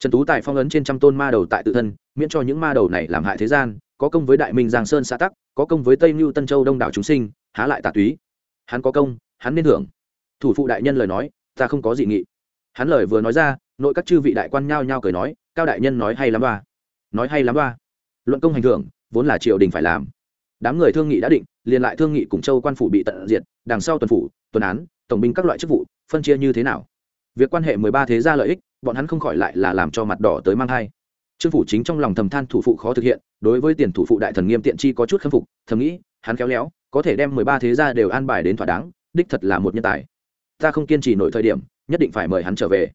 [SPEAKER 1] Trần tú tài phong ấn trên trăm tôn ma đầu tại tự thân, miễn cho những ma đầu này làm hại thế gian, có công với đại minh giang sơn xã tắc, có công với tây mưu tân châu đông đảo chúng sinh, há lại tà túy hắn có công, hắn nên hưởng thủ phụ đại nhân lời nói, ta không có dị nghị hắn lời vừa nói ra, nội các chư vị đại quan nhao nhao cười nói, cao đại nhân nói hay lắm ba. Nói hay lắm ba. Luận công hành thưởng, vốn là triều đình phải làm. Đám người thương nghị đã định, liền lại thương nghị cùng châu quan phủ bị tận diệt, đằng sau tuần phủ, tuần án, tổng binh các loại chức vụ, phân chia như thế nào. Việc quan hệ mười ba thế gia lợi ích, bọn hắn không khỏi lại là làm cho mặt đỏ tới mang thai. Trương phủ chính trong lòng thầm than thủ phụ khó thực hiện, đối với tiền thủ phụ đại thần nghiêm tiện chi có chút khâm phục, thầm nghĩ, hắn khéo léo, có thể đem mười ba thế gia đều an bài đến thỏa đáng, đích thật là một nhân tài ta không kiên trì nổi thời điểm, nhất định phải mời hắn trở về.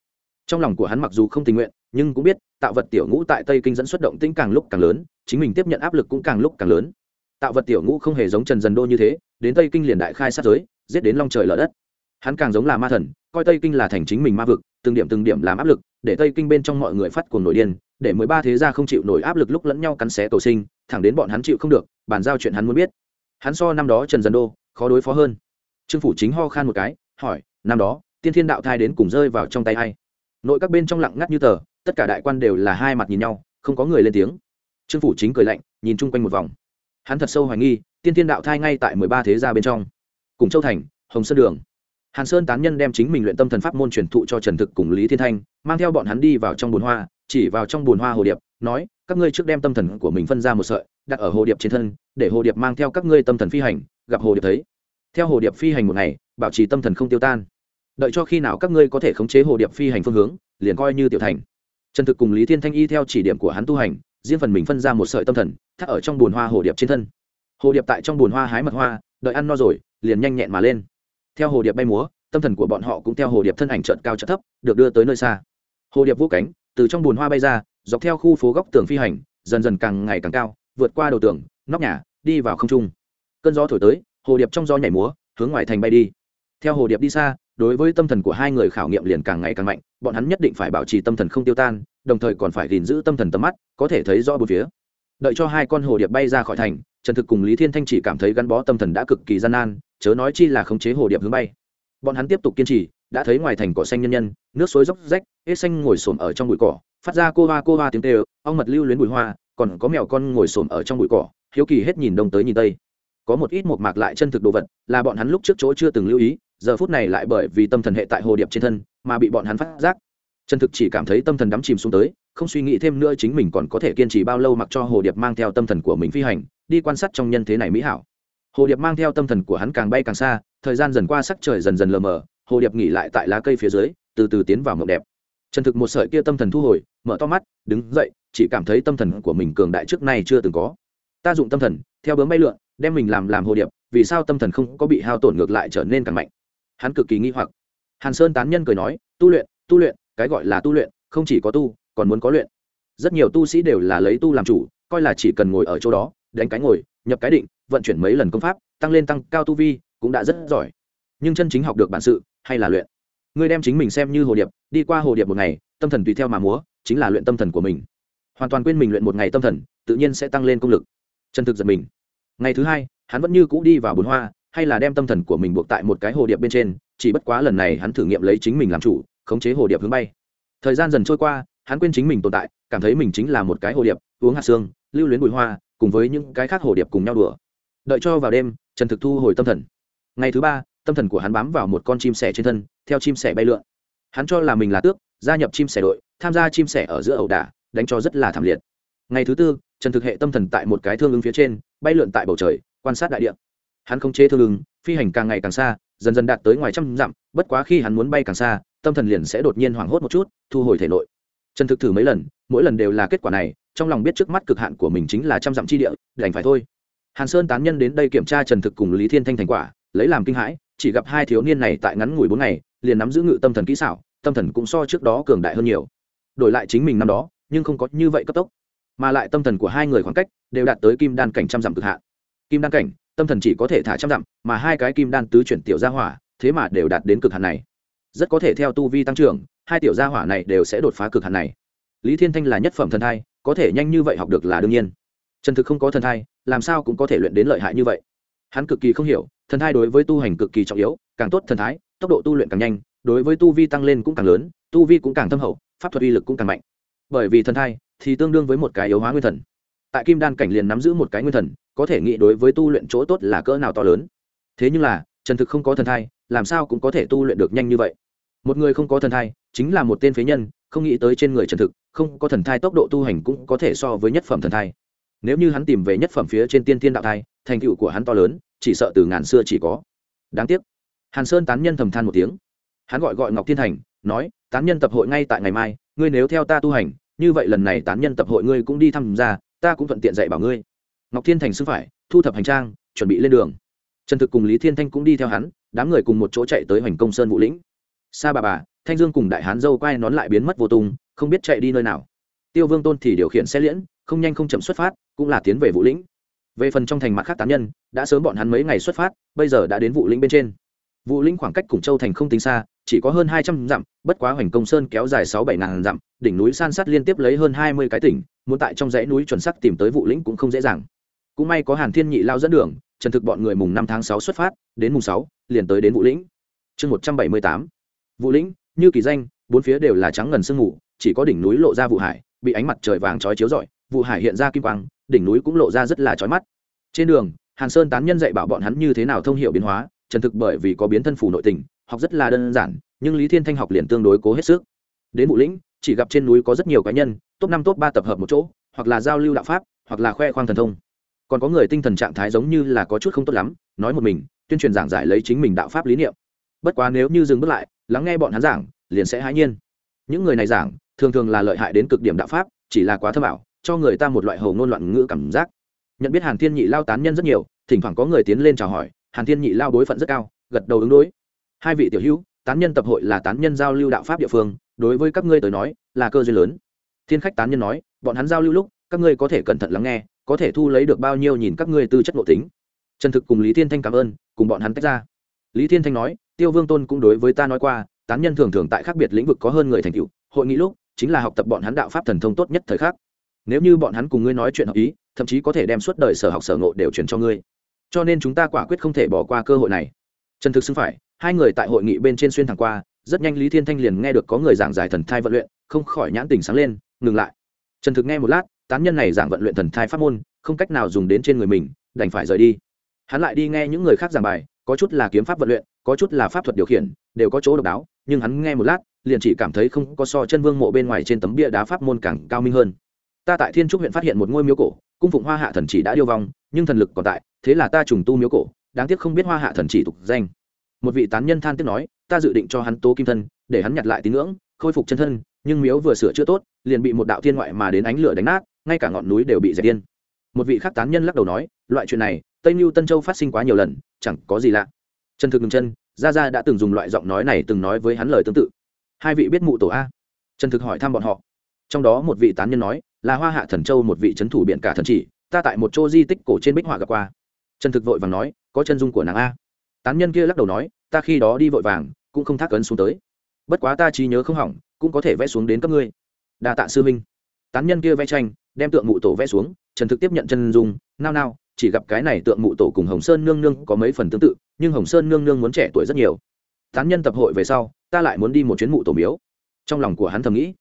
[SPEAKER 1] Trong lòng của hắn mặc dù không tình nguyện, nhưng cũng biết, tạo vật tiểu ngũ tại tây kinh dẫn xuất động tĩnh càng lúc càng lớn, chính mình tiếp nhận áp lực cũng càng lúc càng lớn. Tạo vật tiểu ngũ không hề giống trần dần đô như thế, đến tây kinh liền đại khai sát giới, giết đến long trời lở đất. Hắn càng giống là ma thần, coi tây kinh là thành chính mình ma vực, từng điểm từng điểm làm áp lực, để tây kinh bên trong mọi người phát cuồng nổi điên, để mười ba thế gia không chịu nổi áp lực lúc lẫn nhau cắn xé cầu sinh, thẳng đến bọn hắn chịu không được, bàn giao chuyện hắn muốn biết. Hắn so năm đó trần dần đô, khó đối phó hơn. Trương phủ chính ho khan một cái, hỏi năm đó, tiên thiên đạo thai đến cùng rơi vào trong tay hay nội các bên trong lặng ngắt như tờ, tất cả đại quan đều là hai mặt nhìn nhau, không có người lên tiếng. Trương phủ chính cười lạnh, nhìn chung quanh một vòng. Hắn thật sâu hoài nghi, tiên thiên đạo thai ngay tại mười ba thế gia bên trong. Cùng châu thành, hồng sơn đường. Hàn sơn tán nhân đem chính mình luyện tâm thần pháp môn truyền thụ cho trần thực cùng lý thiên thanh, mang theo bọn hắn đi vào trong bồn hoa, chỉ vào trong bồn hoa hồ điệp, nói, các ngươi trước đem tâm thần của mình phân ra một sợi, đặt ở hồ điệp trên thân, để hồ điệp mang theo các ngươi tâm thần phi hành, gặp hồ điệp thấy. Theo hồ điệp phi hành một ngày, bảo trì tâm thần không tiêu tan đợi cho khi nào các ngươi có thể khống chế hồ điệp phi hành phương hướng, liền coi như tiểu thành. Trần thực cùng lý thiên thanh y theo chỉ điểm của hắn tu hành, riêng phần mình phân ra một sợi tâm thần, thắt ở trong bùn hoa hồ điệp trên thân. Hồ điệp tại trong bùn hoa hái mật hoa, đợi ăn no rồi, liền nhanh nhẹn mà lên. Theo hồ điệp bay múa, tâm thần của bọn họ cũng theo hồ điệp thân ảnh trợn cao trợn thấp, được đưa tới nơi xa. Hồ điệp vũ cánh, từ trong bùn hoa bay ra, dọc theo khu phố góc tường phi hành, dần dần càng ngày càng cao, vượt qua đầu tường, nóc nhà, đi vào không trung. Cơn gió thổi tới, hồ điệp trong gió nhảy múa, hướng ngoài thành bay đi. Theo hồ điệp đi xa đối với tâm thần của hai người khảo nghiệm liền càng ngày càng mạnh, bọn hắn nhất định phải bảo trì tâm thần không tiêu tan, đồng thời còn phải gìn giữ tâm thần tầm mắt, có thể thấy rõ bốn phía. Đợi cho hai con hồ điệp bay ra khỏi thành, trần thực cùng lý thiên thanh chỉ cảm thấy gắn bó tâm thần đã cực kỳ gian nan, chớ nói chi là khống chế hồ điệp hướng bay. Bọn hắn tiếp tục kiên trì, đã thấy ngoài thành cỏ xanh nhân nhân, nước suối dốc rách, hết xanh ngồi xổm ở trong bụi cỏ, phát ra cô hoa cô hoa tiếng tê ong mật lưu luyến bụi hoa, còn có mèo con ngồi xổm ở trong bụi cỏ, hiếu kỳ hết nhìn đông tới nhìn tây. Có một ít một mạc lại chân thực đồ vật, là bọn hắn lúc trước chỗ chưa từng lưu ý giờ phút này lại bởi vì tâm thần hệ tại hồ điệp trên thân mà bị bọn hắn phát giác. Chân thực chỉ cảm thấy tâm thần đắm chìm xuống tới, không suy nghĩ thêm nữa chính mình còn có thể kiên trì bao lâu mặc cho hồ điệp mang theo tâm thần của mình phi hành, đi quan sát trong nhân thế này mỹ hảo. Hồ điệp mang theo tâm thần của hắn càng bay càng xa, thời gian dần qua sắc trời dần dần lờ mờ, hồ điệp nghỉ lại tại lá cây phía dưới, từ từ tiến vào mộng đẹp. Chân thực một sợi kia tâm thần thu hồi, mở to mắt, đứng dậy, chỉ cảm thấy tâm thần của mình cường đại trước nay chưa từng có. Ta dụng tâm thần, theo bướm bay lượn, đem mình làm làm hồ điệp, vì sao tâm thần không có bị hao tổn ngược lại trở nên càng mạnh? Hắn cực kỳ nghi hoặc. Hàn sơn tán nhân cười nói, tu luyện tu luyện, cái gọi là tu luyện, không chỉ có tu, còn muốn có luyện. Rất nhiều tu sĩ đều là lấy tu làm chủ, coi là chỉ cần ngồi ở chỗ đó, đánh cái ngồi, nhập cái định, vận chuyển mấy lần công pháp, tăng lên tăng cao tu vi, cũng đã rất giỏi. Nhưng chân chính học được bản sự, hay là luyện. Ngươi đem chính mình xem như hồ điệp, đi qua hồ điệp một ngày, tâm thần tùy theo mà múa, chính là luyện tâm thần của mình. Hoàn toàn quên mình luyện một ngày tâm thần, tự nhiên sẽ tăng lên công lực. Chân thực giật mình. Ngày thứ hai, hắn vẫn như cũ đi vào bồn hoa hay là đem tâm thần của mình buộc tại một cái hồ điệp bên trên, chỉ bất quá lần này hắn thử nghiệm lấy chính mình làm chủ, khống chế hồ điệp hướng bay. Thời gian dần trôi qua, hắn quên chính mình tồn tại, cảm thấy mình chính là một cái hồ điệp, uống hạt xương, lưu luyến bụi hoa, cùng với những cái khác hồ điệp cùng nhau đùa. Đợi cho vào đêm, trần thực thu hồi tâm thần. Ngày thứ ba, tâm thần của hắn bám vào một con chim sẻ trên thân, theo chim sẻ bay lượn. Hắn cho là mình là tước, gia nhập chim sẻ đội, tham gia chim sẻ ở giữa ẩu đả, đánh cho rất là thảm liệt. Ngày thứ tư, trần thực hệ tâm thần tại một cái thương ứng phía trên, bay lượn tại bầu trời, quan sát đại địa hắn không chế thương ứng, phi hành càng ngày càng xa, dần dần đạt tới ngoài trăm dặm, bất quá khi hắn muốn bay càng xa, tâm thần liền sẽ đột nhiên hoảng hốt một chút, thu hồi thể nội. Trần thực thử mấy lần, mỗi lần đều là kết quả này, trong lòng biết trước mắt cực hạn của mình chính là trăm dặm chi địa, đành phải thôi. Hàn sơn tán nhân đến đây kiểm tra trần thực cùng lý thiên thanh thành quả, lấy làm kinh hãi, chỉ gặp hai thiếu niên này tại ngắn ngủi bốn ngày, liền nắm giữ ngự tâm thần kỹ xảo, tâm thần cũng so trước đó cường đại hơn nhiều. Đổi lại chính mình năm đó, nhưng không có như vậy cấp tốc, mà lại tâm thần của hai người khoảng cách đều đạt tới kim đan cảnh trăm dặm cực hạn. Kim đan cảnh tâm thần chỉ có thể thả trăm dặm, mà hai cái kim đan tứ chuyển tiểu gia hỏa, thế mà đều đạt đến cực hạn này. Rất có thể theo tu vi tăng trưởng, hai tiểu gia hỏa này đều sẽ đột phá cực hạn này. Lý thiên thanh là nhất phẩm thần thai, có thể nhanh như vậy học được là đương nhiên. Trần thực không có thần thai, làm sao cũng có thể luyện đến lợi hại như vậy. Hắn cực kỳ không hiểu, thần thai đối với tu hành cực kỳ trọng yếu, càng tốt thần thái tốc độ tu luyện càng nhanh, đối với tu vi tăng lên cũng càng lớn, tu vi cũng càng thâm hậu, pháp thuật uy lực cũng càng mạnh. Bởi vì thần thai thì tương đương với một cái yếu hóa nguyên thần. Tại kim đan cảnh liền nắm giữ một cái nguyên thần có thể nghĩ đối với tu luyện chỗ tốt là cỡ nào to lớn. Thế nhưng là, trần thực không có thần thai, làm sao cũng có thể tu luyện được nhanh như vậy? Một người không có thần thai, chính là một tên phế nhân, không nghĩ tới trên người trần thực, không có thần thai tốc độ tu hành cũng có thể so với nhất phẩm thần thai. Nếu như hắn tìm về nhất phẩm phía trên tiên tiên đạo thai, thành tựu của hắn to lớn, chỉ sợ từ ngàn xưa chỉ có. Đáng tiếc. Hàn sơn tán nhân thầm than một tiếng. Hắn gọi gọi ngọc thiên thành, nói, tán nhân tập hội ngay tại ngày mai, ngươi nếu theo ta tu hành, như vậy lần này tán nhân tập hội ngươi cũng đi tham gia, ta cũng thuận tiện dạy bảo ngươi ngọc thiên thành xưng phải, thu thập hành trang, chuẩn bị lên đường. Trần thực cùng lý thiên thanh cũng đi theo hắn, đám người cùng một chỗ chạy tới hoành công sơn vũ lĩnh. Sa bà bà, thanh dương cùng đại hán dâu quay nón lại biến mất vô tung, không biết chạy đi nơi nào. Tiêu vương tôn thì điều khiển xe liễn, không nhanh không chậm xuất phát, cũng là tiến về vũ lĩnh. Về phần trong thành mặt khác tán nhân, đã sớm bọn hắn mấy ngày xuất phát, bây giờ đã đến vũ lĩnh bên trên. Vũ lĩnh khoảng cách cùng châu thành không tính xa, chỉ có hơn hai trăm dặm, bất quá hoành công sơn kéo dài sáu bảy ngàn dặm, đỉnh núi san sát liên tiếp lấy hơn hai mươi cái tỉnh, muốn tại trong dãy núi chuẩn sắc tìm tới vũ lĩnh cũng không dễ dàng cũng may có hàn thiên nhị lao dẫn đường, trần thực bọn người mùng năm tháng sáu xuất phát, đến mùng sáu, liền tới đến vũ lĩnh. Chương một trăm bảy mươi tám. Vũ lĩnh, như kỳ danh, bốn phía đều là trắng ngần sương mù, chỉ có đỉnh núi lộ ra vụ hải, bị ánh mặt trời vàng trói chiếu rọi vụ hải hiện ra kim quang, đỉnh núi cũng lộ ra rất là trói mắt. Trên đường, hàn sơn tán nhân dạy bảo bọn hắn như thế nào thông hiệu biến hóa, trần thực bởi vì có biến thân phủ nội tình, học rất là đơn giản, nhưng lý thiên thanh học liền tương đối cố hết sức. Đến vụ lĩnh, chỉ gặp trên núi có rất nhiều cá nhân, top năm, top ba tập hợp một chỗ, hoặc là giao lưu đạo pháp, hoặc là khoe khoang thần thông còn có người tinh thần trạng thái giống như là có chút không tốt lắm, nói một mình, tuyên truyền giảng giải lấy chính mình đạo pháp lý niệm. Bất quá nếu như dừng bước lại, lắng nghe bọn hắn giảng, liền sẽ hãi nhiên. Những người này giảng, thường thường là lợi hại đến cực điểm đạo pháp, chỉ là quá thơ bảo cho người ta một loại hầu ngôn loạn ngữ cảm giác. Nhận biết hàn thiên nhị lao tán nhân rất nhiều, thỉnh thoảng có người tiến lên chào hỏi, hàn thiên nhị lao đối phận rất cao, gật đầu ứng đối. Hai vị tiểu hữu, tán nhân tập hội là tán nhân giao lưu đạo pháp địa phương, đối với các ngươi tới nói, là cơ duyên lớn. Thiên khách tán nhân nói, bọn hắn giao lưu lúc, các ngươi có thể cẩn thận lắng nghe có thể thu lấy được bao nhiêu nhìn các ngươi tư chất nội tính. Trần thực cùng lý thiên thanh cảm ơn, cùng bọn hắn tách ra. Lý thiên thanh nói, tiêu vương tôn cũng đối với ta nói qua, tán nhân thường thường tại khác biệt lĩnh vực có hơn người thành tựu, hội nghị lúc, chính là học tập bọn hắn đạo pháp thần thông tốt nhất thời khắc. Nếu như bọn hắn cùng ngươi nói chuyện hợp ý, thậm chí có thể đem suốt đời sở học sở ngộ đều truyền cho ngươi. Cho nên chúng ta quả quyết không thể bỏ qua cơ hội này. Trần thực xưng phải, hai người tại hội nghị bên trên xuyên thẳng qua, rất nhanh lý thiên thanh liền nghe được có người giảng giải thần thai vận luyện, không khỏi nhãn tình sáng lên, ngừng lại. Trần thực nghe một lát tán nhân này giảng vận luyện thần thai pháp môn, không cách nào dùng đến trên người mình, đành phải rời đi. Hắn lại đi nghe những người khác giảng bài, có chút là kiếm pháp vận luyện, có chút là pháp thuật điều khiển, đều có chỗ độc đáo, nhưng hắn nghe một lát, liền chỉ cảm thấy không có so chân vương mộ bên ngoài trên tấm bia đá pháp môn càng cao minh hơn. Ta tại thiên trúc huyện phát hiện một ngôi miếu cổ, cung phụng hoa hạ thần chỉ đã điêu vong, nhưng thần lực còn tại, thế là ta trùng tu miếu cổ, đáng tiếc không biết hoa hạ thần chỉ tục danh. Một vị tán nhân than tiếc nói, ta dự định cho hắn tố kim thân, để hắn nhặt lại tín ngưỡng, khôi phục chân thân, nhưng miếu vừa sửa chữa tốt, liền bị một đạo thiên ngoại mà đến ánh lửa đánh nát ngay cả ngọn núi đều bị dẹp điên. Một vị khác tán nhân lắc đầu nói, loại chuyện này, tây mưu tân châu phát sinh quá nhiều lần, chẳng có gì lạ. Trần thực ngừng chân, gia gia đã từng dùng loại giọng nói này từng nói với hắn lời tương tự. Hai vị biết mụ tổ a. Trần thực hỏi thăm bọn họ. Trong đó một vị tán nhân nói, là hoa hạ thần châu một vị trấn thủ biện cả thần chỉ, ta tại một chỗ di tích cổ trên bích họa gặp qua. Trần thực vội vàng nói, có chân dung của nàng a. Tán nhân kia lắc đầu nói, ta khi đó đi vội vàng, cũng không thác ấn xuống tới. Bất quá ta trí nhớ không hỏng, cũng có thể vẽ xuống đến cấp ngươi. Đa tạ sư minh tán nhân kia vẽ tranh đem tượng mụ tổ vẽ xuống, trần thực tiếp nhận chân dung, nao nao, chỉ gặp cái này tượng mụ tổ cùng hồng sơn nương nương có mấy phần tương tự, nhưng hồng sơn nương nương muốn trẻ tuổi rất nhiều. Tán nhân tập hội về sau, ta lại muốn đi một chuyến mụ tổ miếu. Trong lòng của hắn thầm nghĩ,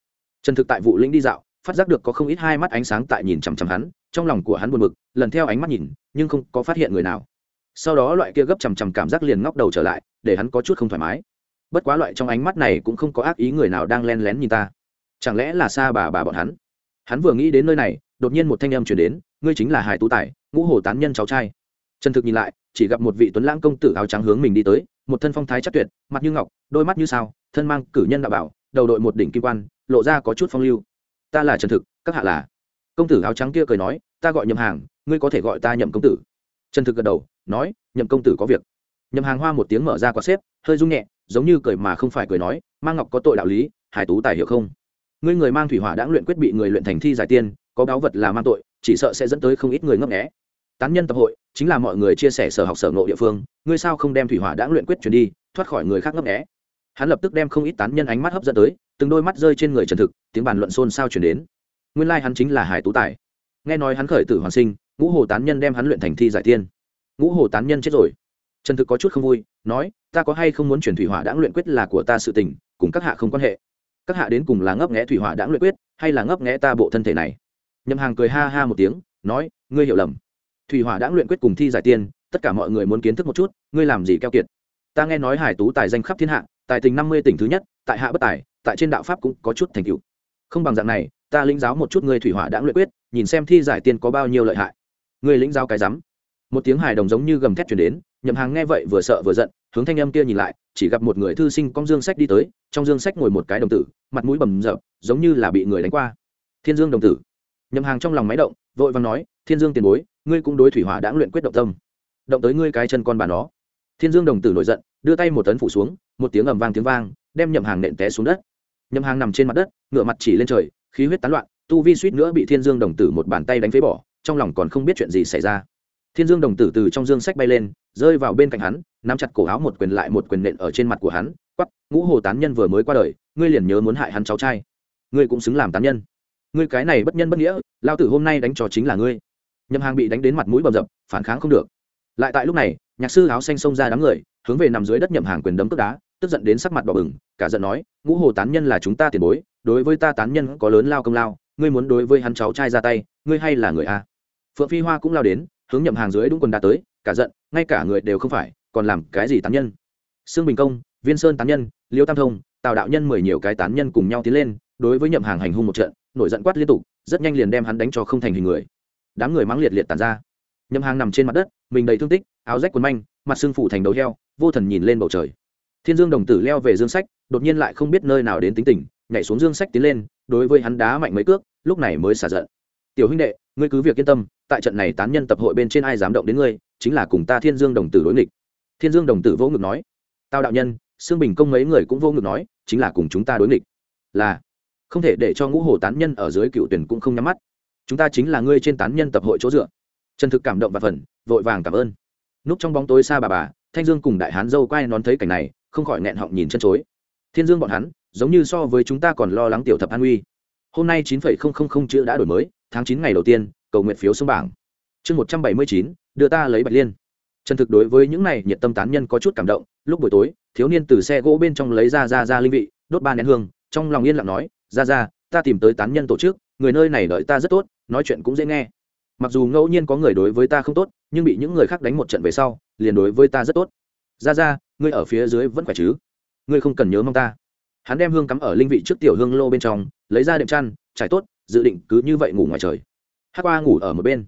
[SPEAKER 1] trần thực tại vụ lĩnh đi dạo, phát giác được có không ít hai mắt ánh sáng tại nhìn chằm chằm hắn, trong lòng của hắn buồn bực, lần theo ánh mắt nhìn, nhưng không có phát hiện người nào. Sau đó loại kia gấp chằm chằm cảm giác liền ngóc đầu trở lại, để hắn có chút không thoải mái. Bất quá loại trong ánh mắt này cũng không có ác ý người nào đang len lén nhìn ta. Chẳng lẽ là xa bà bà bọn hắn? Hắn vừa nghĩ đến nơi này, đột nhiên một thanh âm chuyển đến, ngươi chính là hải tú tài, ngũ hồ tán nhân cháu trai. Trần thực nhìn lại, chỉ gặp một vị tuấn lãng công tử áo trắng hướng mình đi tới, một thân phong thái chắc tuyệt, mặt như ngọc, đôi mắt như sao, thân mang cử nhân đạo bảo, đầu đội một đỉnh kim quan, lộ ra có chút phong lưu. Ta là trần thực, các hạ là. Công tử áo trắng kia cười nói, ta gọi nhậm hàng, ngươi có thể gọi ta nhậm công tử. Trần thực gật đầu, nói, nhậm công tử có việc. Nhậm hàng hoa một tiếng mở ra quạt xếp, hơi rung nhẹ, giống như cười mà không phải cười nói mang ngọc có tội đạo lý, hải tú tài hiểu không? Ngươi người mang thủy hỏa đã luyện quyết bị người luyện thành thi giải tiên, có báo vật là mang tội, chỉ sợ sẽ dẫn tới không ít người ngấp nghẽ tán nhân tập hội, chính là mọi người chia sẻ sở học sở ngộ địa phương, ngươi sao không đem thủy hỏa đã luyện quyết chuyển đi, thoát khỏi người khác ngấp nghẽ hắn lập tức đem không ít tán nhân ánh mắt hấp dẫn tới, từng đôi mắt rơi trên người trần thực, tiếng bàn luận xôn xao chuyển đến. Nguyên lai hắn chính là hải tú tài. Nghe nói hắn khởi tử hoàn sinh, ngũ hồ tán nhân đem hắn luyện thành thi giải tiên. Ngũ hồ tán nhân chết rồi. Trần thực có chút không vui, nói, ta có hay không muốn chuyển thủy hỏa đã luyện quyết là của ta sự tình, cùng các hạ không quan hệ các hạ đến cùng là ngấp nghẽ thủy hỏa đã luyện quyết, hay là ngấp nghẽ ta bộ thân thể này? Nhâm hàng cười ha ha một tiếng, nói, ngươi hiểu lầm. Thủy hỏa đã luyện quyết cùng thi giải tiên, tất cả mọi người muốn kiến thức một chút, ngươi làm gì keo kiệt? Ta nghe nói hải tú tài danh khắp thiên hạ, tài tình năm mươi tỉnh thứ nhất, tại hạ bất tài, tại trên đạo pháp cũng có chút thành tựu. Không bằng dạng này, ta lĩnh giáo một chút ngươi thủy hỏa đã luyện quyết, nhìn xem thi giải tiên có bao nhiêu lợi hại. Ngươi lĩnh giáo cái rắm một tiếng hài đồng giống như gầm thét chuyển đến, nhậm hàng nghe vậy vừa sợ vừa giận, hướng thanh âm kia nhìn lại, chỉ gặp một người thư sinh con dương sách đi tới, trong dương sách ngồi một cái đồng tử, mặt mũi bầm rợp giống như là bị người đánh qua. Thiên dương đồng tử. Nhậm hàng trong lòng máy động, vội vàng nói, thiên dương tiền bối, ngươi cũng đối thủy hỏa đã luyện quyết động tâm. Động tới ngươi cái chân con bà nó. Thiên dương đồng tử nổi giận, đưa tay một tấn phủ xuống, một tiếng ầm vang tiếng vang, đem nhậm hàng nện té xuống đất. Nhậm hàng nằm trên mặt đất ngựa mặt chỉ lên trời, khí huyết tán loạn, tu vi suýt nữa bị thiên dương đồng tử một bàn tay đánh phế bỏ, trong lòng còn không biết chuyện gì xảy ra thiên dương đồng tử từ trong dương sách bay lên, rơi vào bên cạnh hắn, nắm chặt cổ áo một quyền lại một quyền nện ở trên mặt của hắn quắp ngũ hồ tán nhân vừa mới qua đời, ngươi liền nhớ muốn hại hắn cháu trai. Ngươi cũng xứng làm tán nhân. Ngươi cái này bất nhân bất nghĩa, lao tử hôm nay đánh trò chính là ngươi. Nhậm hàng bị đánh đến mặt mũi bầm dập, phản kháng không được. Lại tại lúc này, nhạc sư áo xanh xông ra đám người, hướng về nằm dưới đất nhậm hàng quyền đấm cước đá, tức giận đến sắc mặt đỏ bừng, cả giận nói, ngũ hồ tán nhân là chúng ta tiền bối, đối với ta tán nhân có lớn lao công lao, ngươi muốn đối với hắn cháu trai ra tay, ngươi hay là người a? Phượng phi hoa cũng lao đến hướng nhậm hàng dưới đúng quần đá tới, cả giận, ngay cả người đều không phải, còn làm cái gì tán nhân? Sương bình công, viên sơn tán nhân, liêu tam thông, tào đạo nhân mười nhiều cái tán nhân cùng nhau tiến lên, đối với nhậm hàng hành hung một trận, nổi giận quát liên tục, rất nhanh liền đem hắn đánh cho không thành hình người. Đám người mắng liệt liệt tàn ra. Nhậm hàng nằm trên mặt đất, mình đầy thương tích, áo rách quần manh, mặt xương phủ thành đầu heo, vô thần nhìn lên bầu trời. Thiên dương đồng tử leo về dương sách, đột nhiên lại không biết nơi nào đến tính tình, nhảy xuống dương sách tiến lên, đối với hắn đá mạnh mấy cước, lúc này mới xả giận. Tiểu huynh đệ, ngươi cứ việc yên tâm tại trận này tán nhân tập hội bên trên ai dám động đến ngươi, chính là cùng ta thiên dương đồng tử đối nghịch. Thiên dương đồng tử vô ngực nói. Tao đạo nhân xương bình công mấy người cũng vô ngực nói, chính là cùng chúng ta đối nghịch. Là. Không thể để cho ngũ hồ tán nhân ở dưới cựu tuyển cũng không nhắm mắt. Chúng ta chính là ngươi trên tán nhân tập hội chỗ dựa. Trần thực cảm động và phần, vội vàng cảm ơn. Núp trong bóng tối xa bà bà, thanh dương cùng đại hán dâu quay nón thấy cảnh này, không khỏi nghẹn họng nhìn chân chối. Thiên dương bọn hắn, giống như so với chúng ta còn lo lắng tiểu thập an uy. Hôm nay chín phẩy không không không chữ đã đổi mới, tháng chín ngày đầu tiên cầu nguyện phiếu xuống bảng. Chương một trăm bảy mươi chín, đưa ta lấy bạch liên. Trần thực đối với những này nhiệt tâm tán nhân có chút cảm động, lúc buổi tối, thiếu niên từ xe gỗ bên trong lấy ra ra ra linh vị, đốt ba nén hương, trong lòng yên lặng nói, ra ra, ta tìm tới tán nhân tổ chức, người nơi này đợi ta rất tốt, nói chuyện cũng dễ nghe. Mặc dù ngẫu nhiên có người đối với ta không tốt, nhưng bị những người khác đánh một trận về sau, liền đối với ta rất tốt. Ra ra, ngươi ở phía dưới vẫn khỏe chứ? Ngươi không cần nhớ mong ta. Hắn đem hương cắm ở linh vị trước tiểu hương lô bên trong, lấy ra đệm chăn, trải tốt, dự định cứ như vậy ngủ ngoài trời hát qua ngủ ở một bên.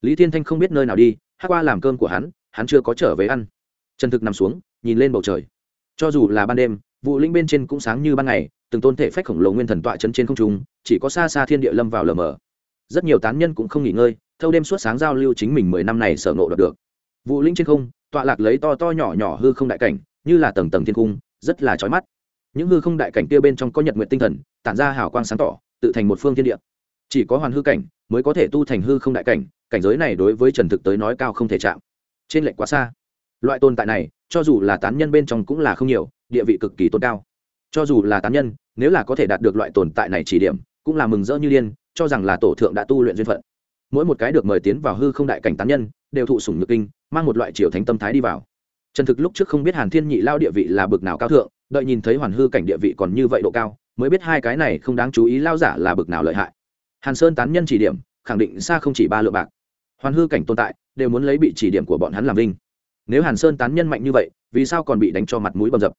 [SPEAKER 1] Lý thiên thanh không biết nơi nào đi, hát qua làm cơm của hắn hắn chưa có trở về ăn. Trần thực nằm xuống, nhìn lên bầu trời. Cho dù là ban đêm, vụ linh bên trên cũng sáng như ban ngày, từng tôn thể phách khổng lồ nguyên thần tọa chấn trên không trung, chỉ có xa xa thiên địa lâm vào lờ mờ. Rất nhiều tán nhân cũng không nghỉ ngơi, thâu đêm suốt sáng giao lưu chính mình mười năm này sở nộ đọc được. Vụ linh trên không, tọa lạc lấy to to nhỏ nhỏ hư không đại cảnh, như là tầng tầng thiên cung, rất là chói mắt. Những hư không đại cảnh kia bên trong có nhật nguyện tinh thần, tản ra hào quang sáng tỏ, tự thành một phương thiên địa chỉ có hoàn hư cảnh mới có thể tu thành hư không đại cảnh cảnh giới này đối với trần thực tới nói cao không thể chạm. Trên lệnh quá xa. Loại tồn tại này, cho dù là tán nhân bên trong cũng là không nhiều, địa vị cực kỳ tôn cao. Cho dù là tán nhân, nếu là có thể đạt được loại tồn tại này chỉ điểm, cũng là mừng rỡ như điên, cho rằng là tổ thượng đã tu luyện duyên phận. Mỗi một cái được mời tiến vào hư không đại cảnh tán nhân, đều thụ sủng nhược kinh, mang một loại triều thánh tâm thái đi vào. Trần thực lúc trước không biết hàn thiên nhị lao địa vị là bực nào cao thượng, đợi nhìn thấy hoàn hư cảnh địa vị còn như vậy độ cao, mới biết hai cái này không đáng chú ý lao giả là bực nào lợi hại hàn sơn tán nhân chỉ điểm, khẳng định xa không chỉ ba lượng bạc. Hoàn hư cảnh tồn tại, đều muốn lấy bị chỉ điểm của bọn hắn làm linh. Nếu hàn sơn tán nhân mạnh như vậy, vì sao còn bị đánh cho mặt mũi bầm dập?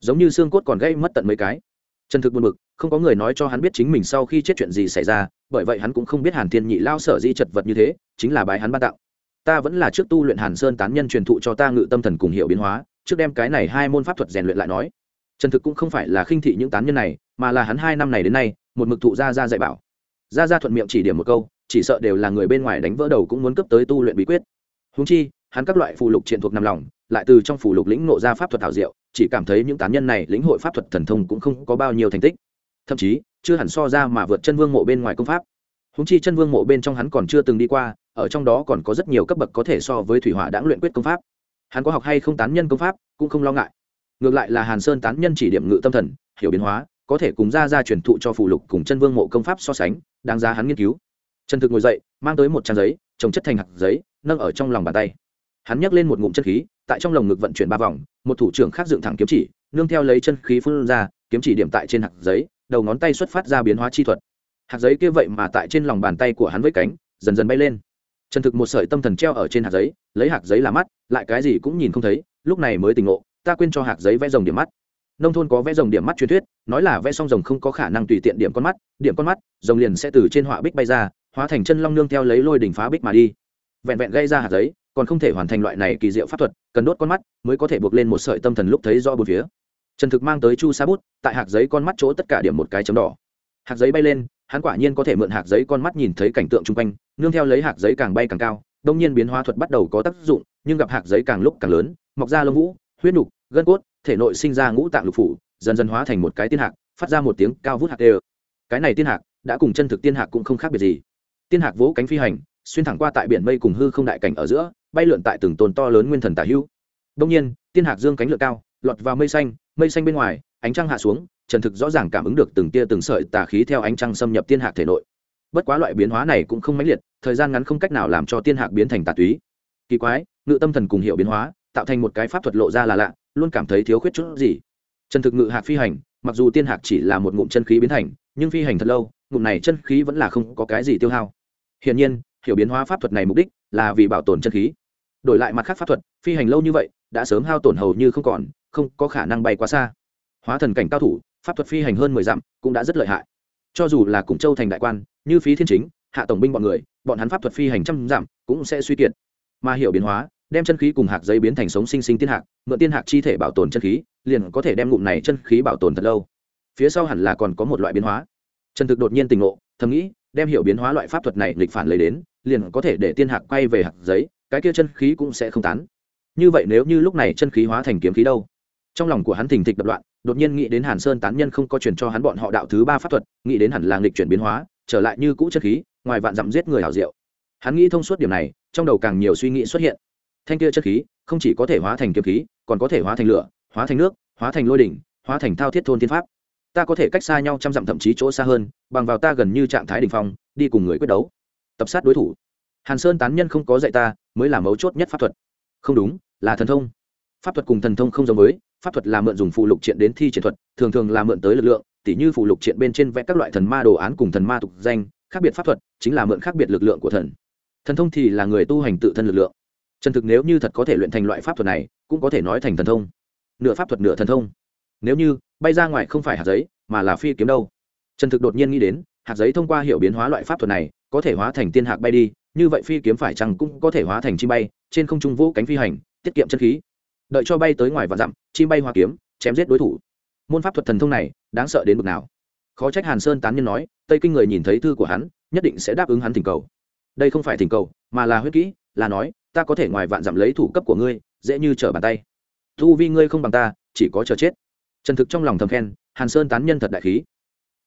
[SPEAKER 1] Giống như xương cốt còn gây mất tận mấy cái. Trần thực buồn bực, không có người nói cho hắn biết chính mình sau khi chết chuyện gì xảy ra, bởi vậy hắn cũng không biết hàn thiên nhị lao sở di chật vật như thế, chính là bài hắn ban tặng. Ta vẫn là trước tu luyện hàn sơn tán nhân truyền thụ cho ta ngự tâm thần cùng hiệu biến hóa, trước đem cái này hai môn pháp thuật rèn luyện lại nói. Trần thực cũng không phải là khinh thị những tán nhân này, mà là hắn hai năm này đến nay, một mực thụ gia ra dạy bảo gia ra thuận miệng chỉ điểm một câu, chỉ sợ đều là người bên ngoài đánh vỡ đầu cũng muốn cấp tới tu luyện bí quyết. Húng chi, hắn các loại phù lục triện thuộc nằm lòng, lại từ trong phù lục lĩnh nộ ra pháp thuật thảo diệu, chỉ cảm thấy những tán nhân này lĩnh hội pháp thuật thần thông cũng không có bao nhiêu thành tích. Thậm chí, chưa hẳn so ra mà vượt chân vương mộ bên ngoài công pháp. Húng chi chân vương mộ bên trong hắn còn chưa từng đi qua, ở trong đó còn có rất nhiều cấp bậc có thể so với thủy hỏa đã luyện quyết công pháp. Hắn có học hay không tán nhân công pháp, cũng không lo ngại. Ngược lại là hàn sơn tán nhân chỉ điểm ngự tâm thần, hiểu biến hóa có thể cùng ra ra truyền thụ cho phụ lục cùng chân vương mộ công pháp so sánh, đáng giá hắn nghiên cứu. Trần thực ngồi dậy, mang tới một trang giấy, trồng chất thành hạt giấy, nâng ở trong lòng bàn tay. Hắn nhấc lên một ngụm chân khí, tại trong lồng ngực vận chuyển ba vòng, một thủ trưởng khác dựng thẳng kiếm chỉ, nương theo lấy chân khí phun ra, kiếm chỉ điểm tại trên hạt giấy, đầu ngón tay xuất phát ra biến hóa chi thuật. Hạt giấy kia vậy mà tại trên lòng bàn tay của hắn với cánh, dần dần bay lên. Trần thực một sợi tâm thần treo ở trên hạt giấy, lấy hạt giấy làm mắt, lại cái gì cũng nhìn không thấy, lúc này mới tỉnh ngộ, ta quên cho hạt giấy vẽ rồng điểm mắt nông thôn có vẽ rồng điểm mắt truyền thuyết, nói là vẽ xong rồng không có khả năng tùy tiện điểm con mắt, điểm con mắt, rồng liền sẽ từ trên họa bích bay ra, hóa thành chân long nương theo lấy lôi đỉnh phá bích mà đi. Vẹn vẹn gây ra hạt giấy, còn không thể hoàn thành loại này kỳ diệu pháp thuật, cần đốt con mắt mới có thể buộc lên một sợi tâm thần lúc thấy do bùn phía. Trần thực mang tới chu sa bút, tại hạt giấy con mắt chỗ tất cả điểm một cái chấm đỏ. Hạt giấy bay lên, hắn quả nhiên có thể mượn hạt giấy con mắt nhìn thấy cảnh tượng chung quanh, nương theo lấy hạt giấy càng bay càng cao, đông nhiên biến hóa thuật bắt đầu có tác dụng, nhưng gặp hạt giấy càng lúc càng lớn, mọc ra lông vũ, huyết nục, gân cốt thể nội sinh ra ngũ tạng lục phủ, dần dần hóa thành một cái tiên hạc, phát ra một tiếng cao vút hạt đều cái này tiên hạc đã cùng chân thực tiên hạc cũng không khác biệt gì. Tiên hạc vỗ cánh phi hành, xuyên thẳng qua tại biển mây cùng hư không đại cảnh ở giữa, bay lượn tại từng tồn to lớn nguyên thần tả hữu. Đông nhiên, tiên hạc dương cánh lượn cao, lọt vào mây xanh mây xanh bên ngoài, ánh trăng hạ xuống trần thực rõ ràng cảm ứng được từng tia từng sợi tà khí theo ánh trăng xâm nhập tiên hạc thể nội. Bất quá loại biến hóa này cũng không mãnh liệt, thời gian ngắn không cách nào làm cho tiên hạc biến thành tà túy. Kỳ quái, ngự tâm thần cùng hiệu biến hóa, tạo thành một cái pháp thuật lộ ra là lạ luôn cảm thấy thiếu khuyết chút gì. Trần thực ngự hạc phi hành, mặc dù tiên hạc chỉ là một ngụm chân khí biến thành, nhưng phi hành thật lâu, ngụm này chân khí vẫn là không có cái gì tiêu hao. Hiển nhiên, hiểu biến hóa pháp thuật này mục đích là vì bảo tồn chân khí. Đổi lại mặt khác pháp thuật, phi hành lâu như vậy, đã sớm hao tổn hầu như không còn, không có khả năng bay quá xa. Hóa thần cảnh cao thủ, pháp thuật phi hành hơn mười dặm cũng đã rất lợi hại. Cho dù là cùng châu thành đại quan, như phí thiên chính, hạ tổng binh bọn người, bọn hắn pháp thuật phi hành trăm dặm cũng sẽ suy kiệt. Mà hiểu biến hóa đem chân khí cùng hạt giấy biến thành sống sinh sinh tiên hạt, mượn tiên hạt chi thể bảo tồn chân khí liền có thể đem ngụm này chân khí bảo tồn thật lâu. Phía sau hẳn là còn có một loại biến hóa. Trần thực đột nhiên tỉnh ngộ thầm nghĩ đem hiểu biến hóa loại pháp thuật này nghịch phản lấy đến liền có thể để tiên hạt quay về hạt giấy cái kia chân khí cũng sẽ không tán. Như vậy nếu như lúc này chân khí hóa thành kiếm khí đâu? Trong lòng của hắn thình thịch đập loạn đột nhiên nghĩ đến hàn sơn tán nhân không có truyền cho hắn bọn họ đạo thứ ba pháp thuật nghĩ đến hẳn là nghịch chuyển biến hóa trở lại như cũ chân khí ngoài vạn dặm giết người hảo diệu. Hắn nghĩ thông suốt điểm này trong đầu càng nhiều suy nghĩ xuất hiện thanh kia chất khí, không chỉ có thể hóa thành kiếm khí, còn có thể hóa thành lửa, hóa thành nước, hóa thành lôi đỉnh, hóa thành thao thiết thôn thiên pháp. Ta có thể cách xa nhau trăm dặm thậm chí chỗ xa hơn, bằng vào ta gần như trạng thái đ ỉ n h phong, đi cùng người quyết đấu. Tập sát đối thủ. Hàn sơn tán nhân không có dạy ta, mới là mấu chốt nhất pháp thuật. Không đúng, là thần thông. Pháp thuật cùng thần thông không giống với, pháp thuật là mượn dùng phụ lục triện đến thi triển thuật, thường thường là mượn tới lực lượng, tỉ như phụ lục triện bên trên vẽ các loại thần ma đồ án cùng thần ma tục danh, khác biệt pháp thuật chính là mượn khác biệt lực lượng của thần. Thần thông thì là người tu hành tự thân lực lượng trần thực nếu như thật có thể luyện thành loại pháp thuật này, cũng có thể nói thành thần thông. Nửa pháp thuật nửa thần thông. Nếu như, bay ra ngoài không phải hạt giấy, mà là phi kiếm đâu. Trần thực đột nhiên nghĩ đến, hạt giấy thông qua hiệu biến hóa loại pháp thuật này, có thể hóa thành tiên hạc bay đi, như vậy phi kiếm phải chăng cũng có thể hóa thành chim bay, trên không trung vũ cánh phi hành, tiết kiệm chân khí. Đợi cho bay tới ngoài và dặm, chim bay hoa kiếm, chém giết đối thủ. Môn pháp thuật thần thông này, đáng sợ đến mực nào? Khó trách hàn sơn tán nhân nói, tây kinh người nhìn thấy thư của hắn, nhất định sẽ đáp ứng hắn thỉnh cầu. Đây không phải thỉnh cầu, mà là huyết kỹ, là nói ta có thể ngoài vạn dặm lấy thủ cấp của ngươi, dễ như trở bàn tay. Thu vi ngươi không bằng ta, chỉ có chờ chết. Trần thực trong lòng thầm khen, hàn sơn tán nhân thật đại khí.